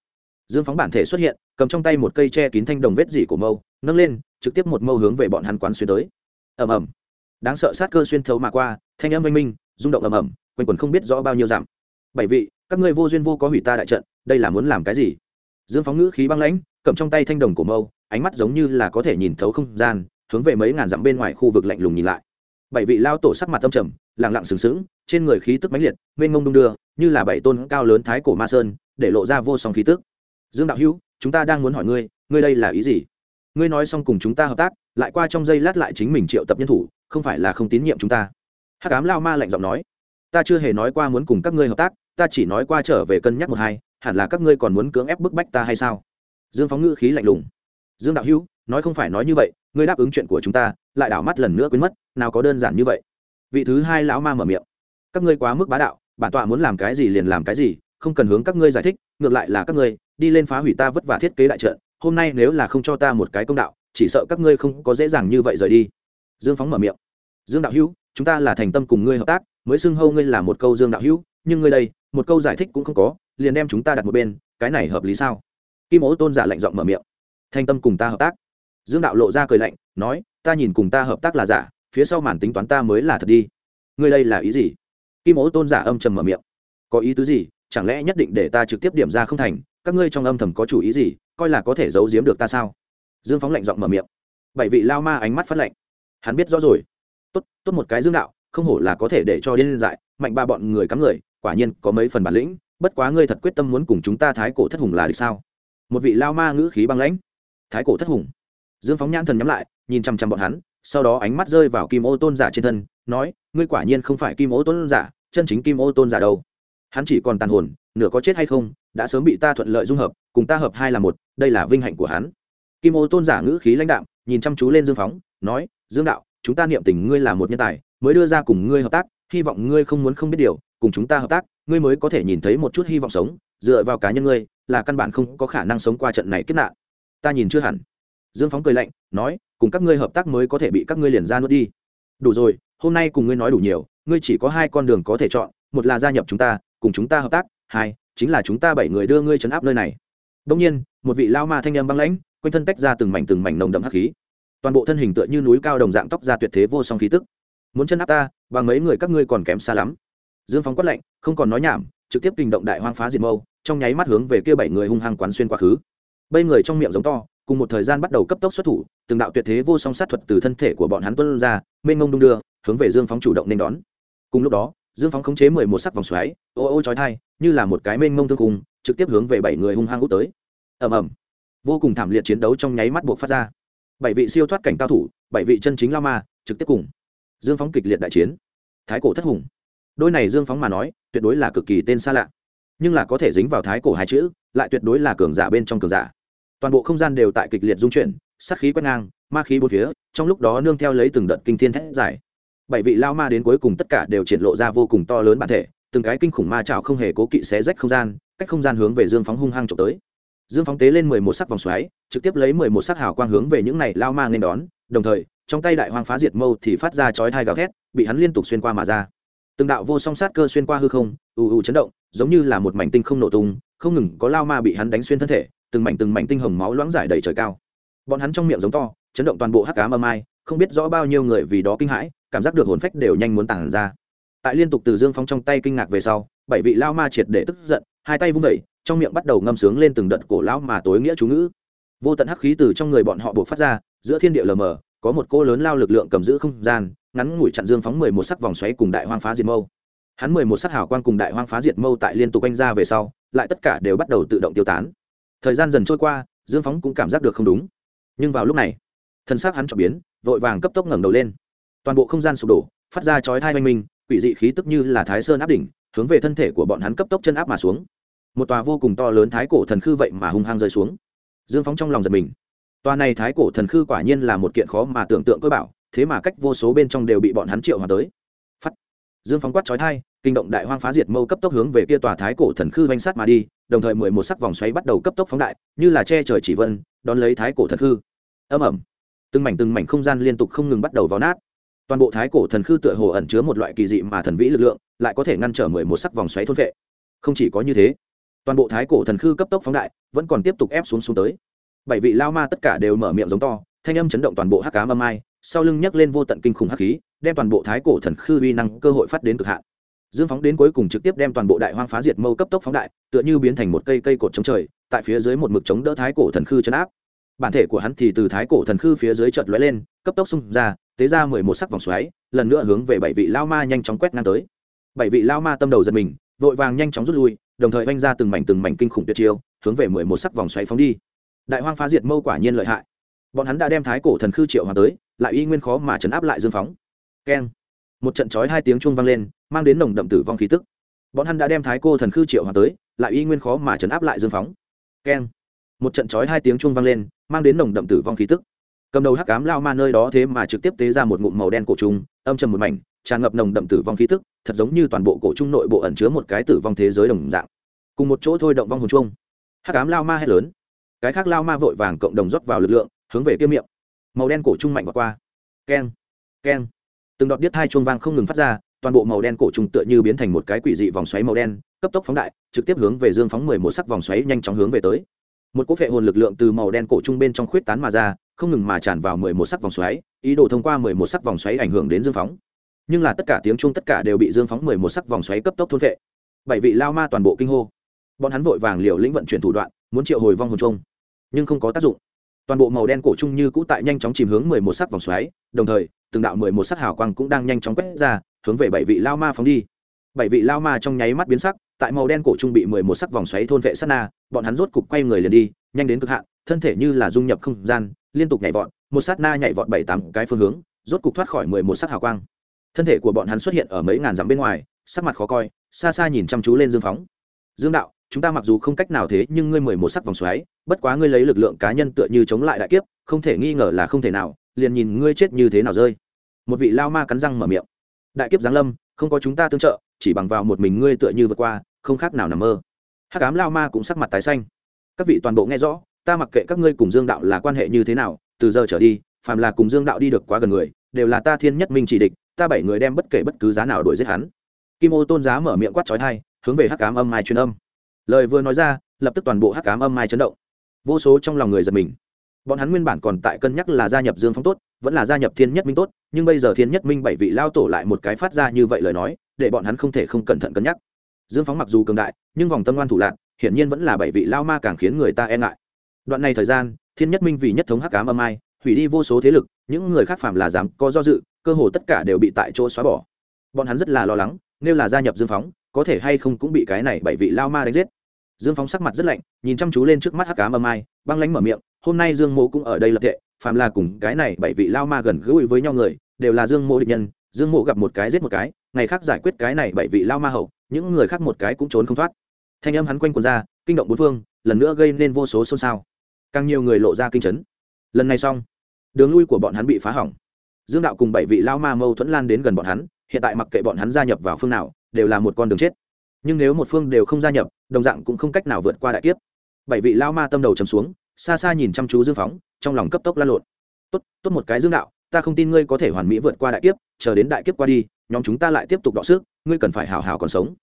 dương phóng bản thể xuất hiện, cầm trong tay một cây che kín thanh đồng vết dỉ của mâu, nâng lên, trực tiếp một mâu hướng về bọn hắn quán xuyên tới. Ầm ầm. Đáng sợ sát cơ xuyên thấu mà qua, thanh âm oanh minh, rung động ầm ầm, quanh quần không biết rõ bao nhiêu dặm. Bảy vị, các ngươi vô duyên vô có hủy ta đại trận, đây là muốn làm cái gì? Dương phóng ngữ khí băng lãnh, cầm trong tay thanh đồng của mâu, ánh mắt giống như là có thể nhìn thấu không gian, hướng về mấy ngàn dặm bên ngoài khu vực lạnh lùng nhìn lại. Bảy vị lao tổ sắc mặt tâm trầm lẳng lặng sừng sững, trên người khí tức mãnh liệt, mênh mông đung đưa, như là bảy tôn cao lớn thái cổ ma sơn, để lộ ra vô song khí tức. Dương đạo hữu, chúng ta đang muốn hỏi ngươi ngươi đây là ý gì? Ngươi nói xong cùng chúng ta hợp tác, lại qua trong giây lát lại chính mình triệu tập nhân thủ, không phải là không tín nhiệm chúng ta. Hắc ám lao ma lạnh giọng nói, ta chưa hề nói qua muốn cùng các ngươi hợp tác, ta chỉ nói qua trở về cân nhắc một hai hẳn là các ngươi còn muốn cưỡng ép bức bách ta hay sao? Dương phóng ngữ khí lạnh lùng. Dương đạo hữu, nói không phải nói như vậy, ngươi đáp ứng chuyện của chúng ta, lại đảo mắt lần nữa quên mất, nào có đơn giản như vậy. Vị thứ hai lão ma mở miệng. Các ngươi quá mức bá đạo, bản tọa muốn làm cái gì liền làm cái gì, không cần hướng các ngươi giải thích, ngược lại là các ngươi, đi lên phá hủy ta vất vả thiết kế đại trận, hôm nay nếu là không cho ta một cái công đạo, chỉ sợ các ngươi không có dễ dàng như vậy rời đi. Dương phóng mở miệng. Dương đạo hữu, chúng ta là thành tâm cùng ngươi hợp tác, mới xưng hâu ngươi là một câu dương đạo hữu, nhưng ngươi đây, một câu giải thích cũng không có liền đem chúng ta đặt một bên, cái này hợp lý sao? Kim ố tôn giả lạnh giọng mở miệng. Thanh tâm cùng ta hợp tác. Dương đạo lộ ra cười lạnh, nói, ta nhìn cùng ta hợp tác là giả, phía sau màn tính toán ta mới là thật đi. Ngươi đây là ý gì? Kim ố tôn giả âm trầm mở miệng. Có ý tứ gì? Chẳng lẽ nhất định để ta trực tiếp điểm ra không thành? Các ngươi trong âm thầm có chủ ý gì? Coi là có thể giấu giếm được ta sao? Dương phóng lạnh giọng mở miệng. Bảy vị lao ma ánh mắt phát lạnh. Hắn biết rõ rồi. Tốt tốt một cái dương đạo, không hổ là có thể để cho điên dại, mạnh ba bọn người cắm người, quả nhiên có mấy phần bản lĩnh bất quá ngươi thật quyết tâm muốn cùng chúng ta thái cổ thất hùng là được sao? Một vị lao ma ngữ khí băng lãnh. Thái cổ thất hùng. Dương phóng nhãn thần nhắm lại, nhìn chăm chăm bọn hắn, sau đó ánh mắt rơi vào kim ô tôn giả trên thân, nói, ngươi quả nhiên không phải kim ô tôn giả, chân chính kim ô tôn giả đâu. Hắn chỉ còn tàn hồn, nửa có chết hay không, đã sớm bị ta thuận lợi dung hợp, cùng ta hợp hai là một, đây là vinh hạnh của hắn. Kim ô tôn giả ngữ khí lãnh đạm, nhìn chăm chú lên dương phóng, nói, dương đạo, chúng ta niệm tình ngươi là một nhân tài, mới đưa ra cùng ngươi hợp tác, hy vọng ngươi không muốn không biết điều, cùng chúng ta hợp tác ngươi mới có thể nhìn thấy một chút hy vọng sống, dựa vào cá nhân ngươi, là căn bản không có khả năng sống qua trận này kết nạn. Ta nhìn chưa hẳn. Dương phóng cười lạnh, nói, cùng các ngươi hợp tác mới có thể bị các ngươi liền ra nuốt đi. Đủ rồi, hôm nay cùng ngươi nói đủ nhiều, ngươi chỉ có hai con đường có thể chọn, một là gia nhập chúng ta, cùng chúng ta hợp tác, hai, chính là chúng ta bảy người đưa ngươi chấn áp nơi này. Đông nhiên, một vị lao ma thanh âm băng lãnh, quanh thân tách ra từng mảnh từng mảnh nồng đậm hắc khí. Toàn bộ thân hình tựa như núi cao đồng dạng tóc ra tuyệt thế vô song khí tức. Muốn chân áp ta và mấy người các ngươi còn kém xa lắm dương phóng quát lạnh, không còn nói nhảm, trực tiếp kinh động đại hoang phá diệt mâu, trong nháy mắt hướng về kia bảy người hung hăng quán xuyên quá khứ. Bây người trong miệng giống to, cùng một thời gian bắt đầu cấp tốc xuất thủ, từng đạo tuyệt thế vô song sát thuật từ thân thể của bọn hắn tuân ra, mênh mông đung đưa, hướng về dương phóng chủ động nên đón. Cùng lúc đó, dương phóng khống chế mười một sắc vòng xoáy, ô ô trói thai như là một cái mênh mông thương cùng trực tiếp hướng về bảy người hung hăng út tới. Ầm ầm. Vô cùng thảm liệt chiến đấu trong nháy mắt buộc phát ra. Bảy vị siêu thoát cảnh cao thủ, bảy vị chân chính lao ma, trực tiếp cùng. Dương phóng kịch liệt đại chiến. Thái cổ thất hùng đôi này dương phóng mà nói, tuyệt đối là cực kỳ tên xa lạ. Nhưng là có thể dính vào thái cổ hai chữ, lại tuyệt đối là cường giả bên trong cường giả. Toàn bộ không gian đều tại kịch liệt dung chuyển, sát khí quét ngang, ma khí bốn phía, trong lúc đó nương theo lấy từng đợt kinh thiên thét giải bảy vị lao ma đến cuối cùng tất cả đều triển lộ ra vô cùng to lớn bản thể, từng cái kinh khủng ma trào không hề cố kỵ xé rách không gian, cách không gian hướng về dương phóng hung hăng trộm tới. Dương phóng tế lên mười một sắc vòng xoáy, trực tiếp lấy mười một sắc hào quang hướng về những này lao ma nên đón, đồng thời, trong tay đại hoang phá diệt mâu thì phát ra chói thai gào thét, bị hắn liên tục xuyên qua mà ra từng đạo vô song sát cơ xuyên qua hư không, ù ù chấn động, giống như là một mảnh tinh không nổ tung, không ngừng có lao ma bị hắn đánh xuyên thân thể, từng mảnh từng mảnh tinh hồng máu loãng giải đầy trời cao. Bọn hắn trong miệng giống to, chấn động toàn bộ hắc cá âm ai, không biết rõ bao nhiêu người vì đó kinh hãi, cảm giác được hồn phách đều nhanh muốn tản ra. Tại liên tục từ dương phóng trong tay kinh ngạc về sau, bảy vị lao ma triệt để tức giận, hai tay vung vẩy trong miệng bắt đầu ngâm sướng lên từng đợt cổ lão mà tối nghĩa chú ngữ. Vô tận hắc khí từ trong người bọn họ buộc phát ra, giữa thiên địa lờ mờ, có một cô lớn lao lực lượng cầm giữ không gian ngắn ngủi chặn dương phóng mười một sắc vòng xoáy cùng đại hoang phá diệt mâu. Hắn mười một sắc hào quan cùng đại hoang phá diệt mâu tại liên tục anh ra về sau, lại tất cả đều bắt đầu tự động tiêu tán. Thời gian dần trôi qua, dương phóng cũng cảm giác được không đúng. Nhưng vào lúc này, thân xác hắn cho biến, vội vàng cấp tốc ngẩng đầu lên. Toàn bộ không gian sụp đổ, phát ra chói thai oanh minh, quỷ dị khí tức như là thái sơn áp đỉnh, hướng về thân thể của bọn hắn cấp tốc chân áp mà xuống. Một tòa vô cùng to lớn thái cổ thần khư vậy mà hung hăng rơi xuống. Dương phóng trong lòng giật mình. Tòa này thái cổ thần khư quả nhiên là một kiện khó mà tưởng tượng cơ bảo thế mà cách vô số bên trong đều bị bọn hắn triệu hòa tới. Phắt. Dương phóng quát trói thai kinh động đại hoang phá diệt mâu cấp tốc hướng về kia tòa thái cổ thần khư vanh sát mà đi, đồng thời mười một sắc vòng xoáy bắt đầu cấp tốc phóng đại, như là che trời chỉ vân, đón lấy thái cổ thần khư. Âm ẩm từng mảnh từng mảnh không gian liên tục không ngừng bắt đầu vào nát. Toàn bộ thái cổ thần khư tựa hồ ẩn chứa một loại kỳ dị mà thần vĩ lực lượng, lại có thể ngăn trở mười một sắc vòng xoáy thôn vệ. Không chỉ có như thế, toàn bộ thái cổ thần khư cấp tốc phóng đại, vẫn còn tiếp tục ép xuống xuống tới. Bảy vị lao ma tất cả đều mở miệng giống to, thanh âm chấn động toàn bộ hắc cá âm ai sau lưng nhấc lên vô tận kinh khủng hắc khí, đem toàn bộ thái cổ thần khư uy năng cơ hội phát đến cực hạn. Dương phóng đến cuối cùng trực tiếp đem toàn bộ đại hoang phá diệt mâu cấp tốc phóng đại, tựa như biến thành một cây cây cột chống trời, tại phía dưới một mực chống đỡ thái cổ thần khư chấn áp. Bản thể của hắn thì từ thái cổ thần khư phía dưới chợt lóe lên, cấp tốc xung ra, tế ra mười một sắc vòng xoáy, lần nữa hướng về bảy vị lao ma nhanh chóng quét ngang tới. Bảy vị lao ma tâm đầu giật mình, vội vàng nhanh chóng rút lui, đồng thời oanh ra từng mảnh từng mảnh kinh khủng tuyệt chiêu, hướng về mười một sắc vòng xoáy phóng đi. Đại hoang phá diệt mâu quả nhiên lợi hại. Bọn hắn đã đem thái cổ thần khư triệu hoàng tới lại y nguyên khó mà chấn áp lại dương phóng. Keng. Một trận chói hai tiếng chuông vang lên, mang đến nồng đậm tử vong khí tức. Bọn hắn đã đem thái cô thần khư triệu hoàng tới, lại y nguyên khó mà chấn áp lại dương phóng. Keng. Một trận chói hai tiếng chuông vang lên, mang đến nồng đậm tử vong khí tức. Cầm đầu hắc cám lao ma nơi đó thế mà trực tiếp tế ra một ngụm màu đen cổ trùng, âm trầm một mảnh, tràn ngập nồng đậm tử vong khí tức, thật giống như toàn bộ cổ trung nội bộ ẩn chứa một cái tử vong thế giới đồng dạng. Cùng một chỗ thôi động vong hồn chuông. Hắc cám lao ma hét lớn. Cái khác lao ma vội vàng cộng đồng rót vào lực lượng, hướng về kia miệng màu đen cổ trung mạnh và qua. Keng keng. Từng đọt biết hai chuông vang không ngừng phát ra, toàn bộ màu đen cổ trung tựa như biến thành một cái quỷ dị vòng xoáy màu đen, cấp tốc phóng đại, trực tiếp hướng về dương phóng mười một sắc vòng xoáy nhanh chóng hướng về tới. Một cỗ phệ hồn lực lượng từ màu đen cổ trung bên trong khuyết tán mà ra, không ngừng mà tràn vào mười một sắc vòng xoáy, ý đồ thông qua mười một sắc vòng xoáy ảnh hưởng đến dương phóng. Nhưng là tất cả tiếng trung tất cả đều bị dương phóng mười một sắc vòng xoáy cấp tốc thôn vệ bảy vị lao ma toàn bộ kinh hô. Bọn hắn vội vàng liều lĩnh vận chuyển thủ đoạn, muốn triệu hồi vong hồn chung nhưng không có tác dụng toàn bộ màu đen cổ trung như cũ tại nhanh chóng chìm hướng mười một sắc vòng xoáy, đồng thời, từng đạo mười một sắc hào quang cũng đang nhanh chóng quét ra, hướng về bảy vị lao ma phóng đi. Bảy vị lao ma trong nháy mắt biến sắc, tại màu đen cổ trung bị mười một sắc vòng xoáy thôn vệ sát na, bọn hắn rốt cục quay người liền đi, nhanh đến cực hạn, thân thể như là dung nhập không gian, liên tục nhảy vọt, một sát na nhảy vọt bảy tám cái phương hướng, rốt cục thoát khỏi mười một sắc hào quang. Thân thể của bọn hắn xuất hiện ở mấy ngàn dặm bên ngoài, sắc mặt khó coi, xa xa nhìn chăm chú lên dương phóng. Dương đạo, chúng ta mặc dù không cách nào thế, nhưng ngươi mười một sắc vòng xoáy bất quá ngươi lấy lực lượng cá nhân tựa như chống lại đại kiếp, không thể nghi ngờ là không thể nào, liền nhìn ngươi chết như thế nào rơi. Một vị lao ma cắn răng mở miệng. Đại kiếp giáng lâm, không có chúng ta tương trợ, chỉ bằng vào một mình ngươi tựa như vượt qua, không khác nào nằm mơ. Hắc ám lao ma cũng sắc mặt tái xanh. Các vị toàn bộ nghe rõ, ta mặc kệ các ngươi cùng dương đạo là quan hệ như thế nào, từ giờ trở đi, phàm là cùng dương đạo đi được quá gần người, đều là ta thiên nhất minh chỉ địch, ta bảy người đem bất kể bất cứ giá nào đuổi giết hắn. Kim ô tôn giá mở miệng quát trói thai hướng về hắc ám âm mai truyền âm. Lời vừa nói ra, lập tức toàn bộ hắc ám âm mai chấn động vô số trong lòng người giật mình. Bọn hắn nguyên bản còn tại cân nhắc là gia nhập dương phong tốt, vẫn là gia nhập thiên nhất minh tốt, nhưng bây giờ thiên nhất minh bảy vị lao tổ lại một cái phát ra như vậy lời nói, để bọn hắn không thể không cẩn thận cân nhắc. Dương phóng mặc dù cường đại, nhưng vòng tâm ngoan thủ lạc hiển nhiên vẫn là bảy vị lao ma càng khiến người ta e ngại. Đoạn này thời gian, thiên nhất minh vì nhất thống hắc cám âm ai, hủy đi vô số thế lực, những người khác phạm là dám có do dự, cơ hồ tất cả đều bị tại chỗ xóa bỏ. Bọn hắn rất là lo lắng, nếu là gia nhập dương phóng có thể hay không cũng bị cái này bảy vị lao ma đánh giết dương phóng sắc mặt rất lạnh, nhìn chăm chú lên trước mắt hắc cám âm ai, băng lánh mở miệng, hôm nay dương mô cũng ở đây lập tệ phàm là cùng cái này bảy vị lao ma gần gũi với nhau người, đều là dương mô địch nhân, dương mộ gặp một cái giết một cái, ngày khác giải quyết cái này bảy vị lao ma hậu, những người khác một cái cũng trốn không thoát. Thanh âm hắn quanh quần ra, kinh động bốn phương, lần nữa gây nên vô số xôn xao. Càng nhiều người lộ ra kinh chấn. Lần này xong, đường lui của bọn hắn bị phá hỏng. Dương đạo cùng bảy vị lao ma mâu thuẫn lan đến gần bọn hắn, hiện tại mặc kệ bọn hắn gia nhập vào phương nào, đều là một con đường chết. Nhưng nếu một phương đều không gia nhập đồng dạng cũng không cách nào vượt qua đại kiếp. Bảy vị lao ma tâm đầu chầm xuống, xa xa nhìn chăm chú dương phóng, trong lòng cấp tốc lan lộn. Tốt tốt một cái dương đạo, ta không tin ngươi có thể hoàn mỹ vượt qua đại kiếp, chờ đến đại kiếp qua đi, nhóm chúng ta lại tiếp tục đọ sức, ngươi cần phải hào hào còn sống.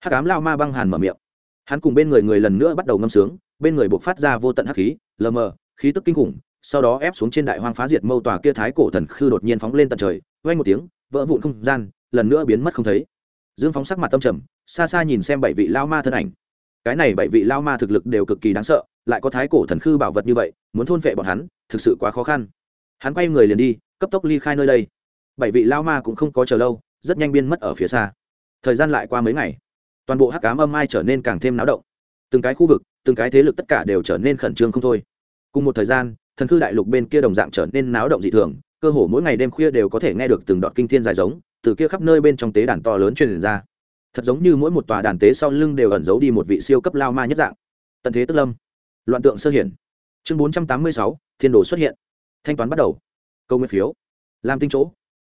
Hắc ám lao ma băng hàn mở miệng. Hắn cùng bên người người lần nữa bắt đầu ngâm sướng, bên người buộc phát ra vô tận hắc khí, lờ mờ, khí tức kinh khủng, sau đó ép xuống trên đại hoang phá diệt mâu tòa kia thái cổ thần khư đột nhiên phóng lên tận trời, vang một tiếng, vỡ vụn không gian, lần nữa biến mất không thấy. Dương phóng sắc mặt tâm trầm, xa xa nhìn xem bảy vị lao ma thân ảnh cái này bảy vị lao ma thực lực đều cực kỳ đáng sợ, lại có thái cổ thần khư bảo vật như vậy, muốn thôn vệ bọn hắn, thực sự quá khó khăn. Hắn quay người liền đi, cấp tốc ly khai nơi đây. Bảy vị lao ma cũng không có chờ lâu, rất nhanh biên mất ở phía xa. Thời gian lại qua mấy ngày, toàn bộ hắc cám âm ai trở nên càng thêm náo động. Từng cái khu vực, từng cái thế lực tất cả đều trở nên khẩn trương không thôi. Cùng một thời gian, thần khư đại lục bên kia đồng dạng trở nên náo động dị thường, cơ hồ mỗi ngày đêm khuya đều có thể nghe được từng đoạn kinh thiên dài giống, từ kia khắp nơi bên trong tế đàn to lớn truyền ra thật giống như mỗi một tòa đàn tế sau lưng đều ẩn giấu đi một vị siêu cấp lao ma nhất dạng. Tận thế tức lâm. Loạn tượng sơ hiển. Chương bốn trăm tám mươi sáu, thiên đồ xuất hiện. Thanh toán bắt đầu. Câu nguyên phiếu. Làm tinh chỗ.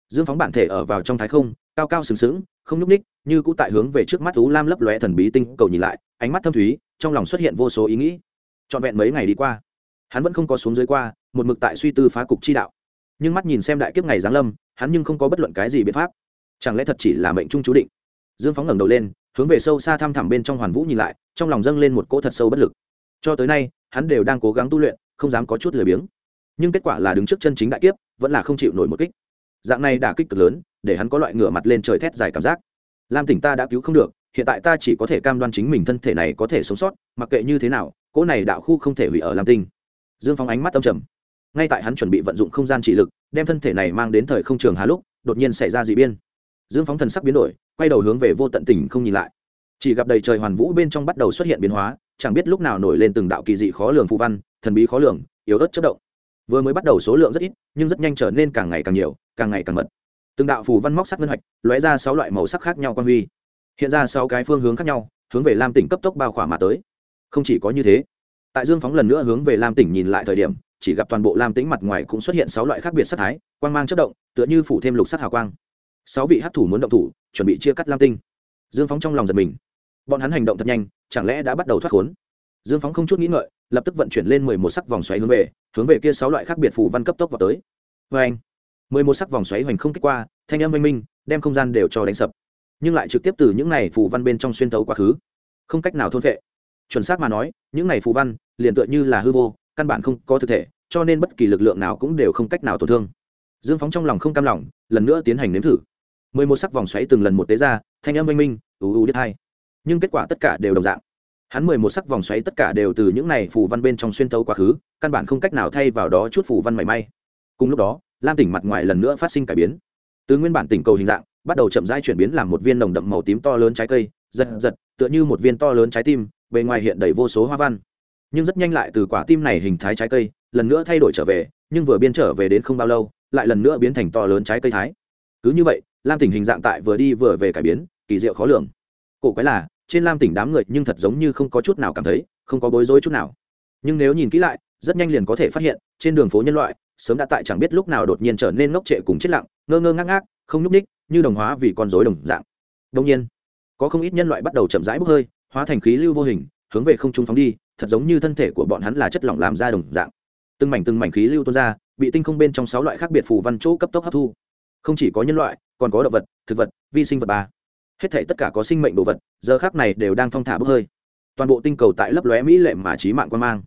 Dương phóng bản thể ở vào trong thái không, cao cao sừng sững, không nhúc ních như cũ tại hướng về trước mắt thú lam lấp lóe thần bí tinh cầu nhìn lại, ánh mắt thâm thúy, trong lòng xuất hiện vô số ý nghĩ. Trọn vẹn mấy ngày đi qua, hắn vẫn không có xuống dưới qua, một mực tại suy tư phá cục chi đạo. Nhưng mắt nhìn xem đại kiếp ngày giáng lâm, hắn nhưng không có bất luận cái gì biện pháp. Chẳng lẽ thật chỉ là mệnh trung chú định? Dương phóng ngẩng đầu lên, hướng về sâu xa thăm thẳm bên trong hoàn vũ nhìn lại, trong lòng dâng lên một cỗ thật sâu bất lực. Cho tới nay, hắn đều đang cố gắng tu luyện, không dám có chút lười biếng. Nhưng kết quả là đứng trước chân chính đại kiếp, vẫn là không chịu nổi một kích. Dạng này đả kích cực lớn, để hắn có loại ngửa mặt lên trời thét dài cảm giác. Lam tỉnh ta đã cứu không được, hiện tại ta chỉ có thể cam đoan chính mình thân thể này có thể sống sót, mặc kệ như thế nào, cỗ này đạo khu không thể hủy ở lam tinh. Dương phong ánh mắt âm trầm. Ngay tại hắn chuẩn bị vận dụng không gian trị lực, đem thân thể này mang đến thời không trường hà lúc, đột nhiên xảy ra dị biên dương phóng thần sắc biến đổi, quay đầu hướng về vô tận tỉnh không nhìn lại. Chỉ gặp đầy trời hoàn vũ bên trong bắt đầu xuất hiện biến hóa, chẳng biết lúc nào nổi lên từng đạo kỳ dị khó lường phù văn, thần bí khó lường, yếu ớt chất động. Vừa mới bắt đầu số lượng rất ít, nhưng rất nhanh trở nên càng ngày càng nhiều, càng ngày càng mật. Từng đạo phù văn móc sắc ngân hạch lóe ra sáu loại màu sắc khác nhau quan huy. Hiện ra sáu cái phương hướng khác nhau, hướng về lam tỉnh cấp tốc bao khỏa mà tới. Không chỉ có như thế, tại dương phóng lần nữa hướng về lam tỉnh nhìn lại thời điểm, chỉ gặp toàn bộ lam tĩnh mặt ngoài cũng xuất hiện sáu loại khác biệt sắc thái, quang mang chất động, tựa như phủ thêm lục sắc hào quang sáu vị hát thủ muốn động thủ, chuẩn bị chia cắt lam tinh. Dương phóng trong lòng giật mình. Bọn hắn hành động thật nhanh, chẳng lẽ đã bắt đầu thoát khốn? Dương phóng không chút nghĩ ngợi, lập tức vận chuyển lên mười một sắc vòng xoáy hướng về hướng về kia sáu loại khác biệt phủ văn cấp tốc vào tới. Vê anh, mười một sắc vòng xoáy hoành không kích qua, thanh âm oanh minh, đem không gian đều cho đánh sập. Nhưng lại trực tiếp từ những này phủ văn bên trong xuyên thấu quá khứ. Không cách nào thôn vệ chuẩn xác mà nói, những này phù văn liền tựa như là hư vô, căn bản không có thực thể, cho nên bất kỳ lực lượng nào cũng đều không cách nào tổn thương. Dương phóng trong lòng không cam lòng, lần nữa tiến hành nếm thử mười một sắc vòng xoáy từng lần một tế ra, thanh âm oanh minh ú ú đít hai nhưng kết quả tất cả đều đồng dạng. Hắn mười một sắc vòng xoáy tất cả đều từ những này phù văn bên trong xuyên tấu quá khứ, căn bản không cách nào thay vào đó chút phù văn mảy may. Cùng lúc đó, lam tỉnh mặt ngoài lần nữa phát sinh cải biến. Từ nguyên bản tỉnh cầu hình dạng, bắt đầu chậm rãi chuyển biến làm một viên nồng đậm màu tím to lớn trái cây, giật giật, tựa như một viên to lớn trái tim, bề ngoài hiện đầy vô số hoa văn. Nhưng rất nhanh lại từ quả tim này hình thái trái cây, lần nữa thay đổi trở về, nhưng vừa biến trở về đến không bao lâu, lại lần nữa biến thành to lớn trái cây thái. Cứ như vậy lam tỉnh hình dạng tại vừa đi vừa về cải biến, kỳ diệu khó lường. Cổ quái là, trên lam tỉnh đám người nhưng thật giống như không có chút nào cảm thấy, không có bối rối chút nào. Nhưng nếu nhìn kỹ lại, rất nhanh liền có thể phát hiện, trên đường phố nhân loại, sớm đã tại chẳng biết lúc nào đột nhiên trở nên ngốc trệ cùng chết lặng, ngơ ngơ ngác ngác, không nhúc ních như đồng hóa vì con rối đồng dạng. Đông nhiên, có không ít nhân loại bắt đầu chậm rãi bốc hơi, hóa thành khí lưu vô hình, hướng về không trung phóng đi, thật giống như thân thể của bọn hắn là chất lỏng làm ra đồng dạng. Từng mảnh từng mảnh khí lưu tuôn ra, bị tinh không bên trong sáu loại khác biệt phù văn chỗ cấp tốc hấp thu không chỉ có nhân loại, còn có động vật, thực vật, vi sinh vật ba. Hết thể tất cả có sinh mệnh đồ vật, giờ khác này đều đang thong thả bốc hơi. Toàn bộ tinh cầu tại lấp lóe mỹ lệ mà trí mạng quan mang.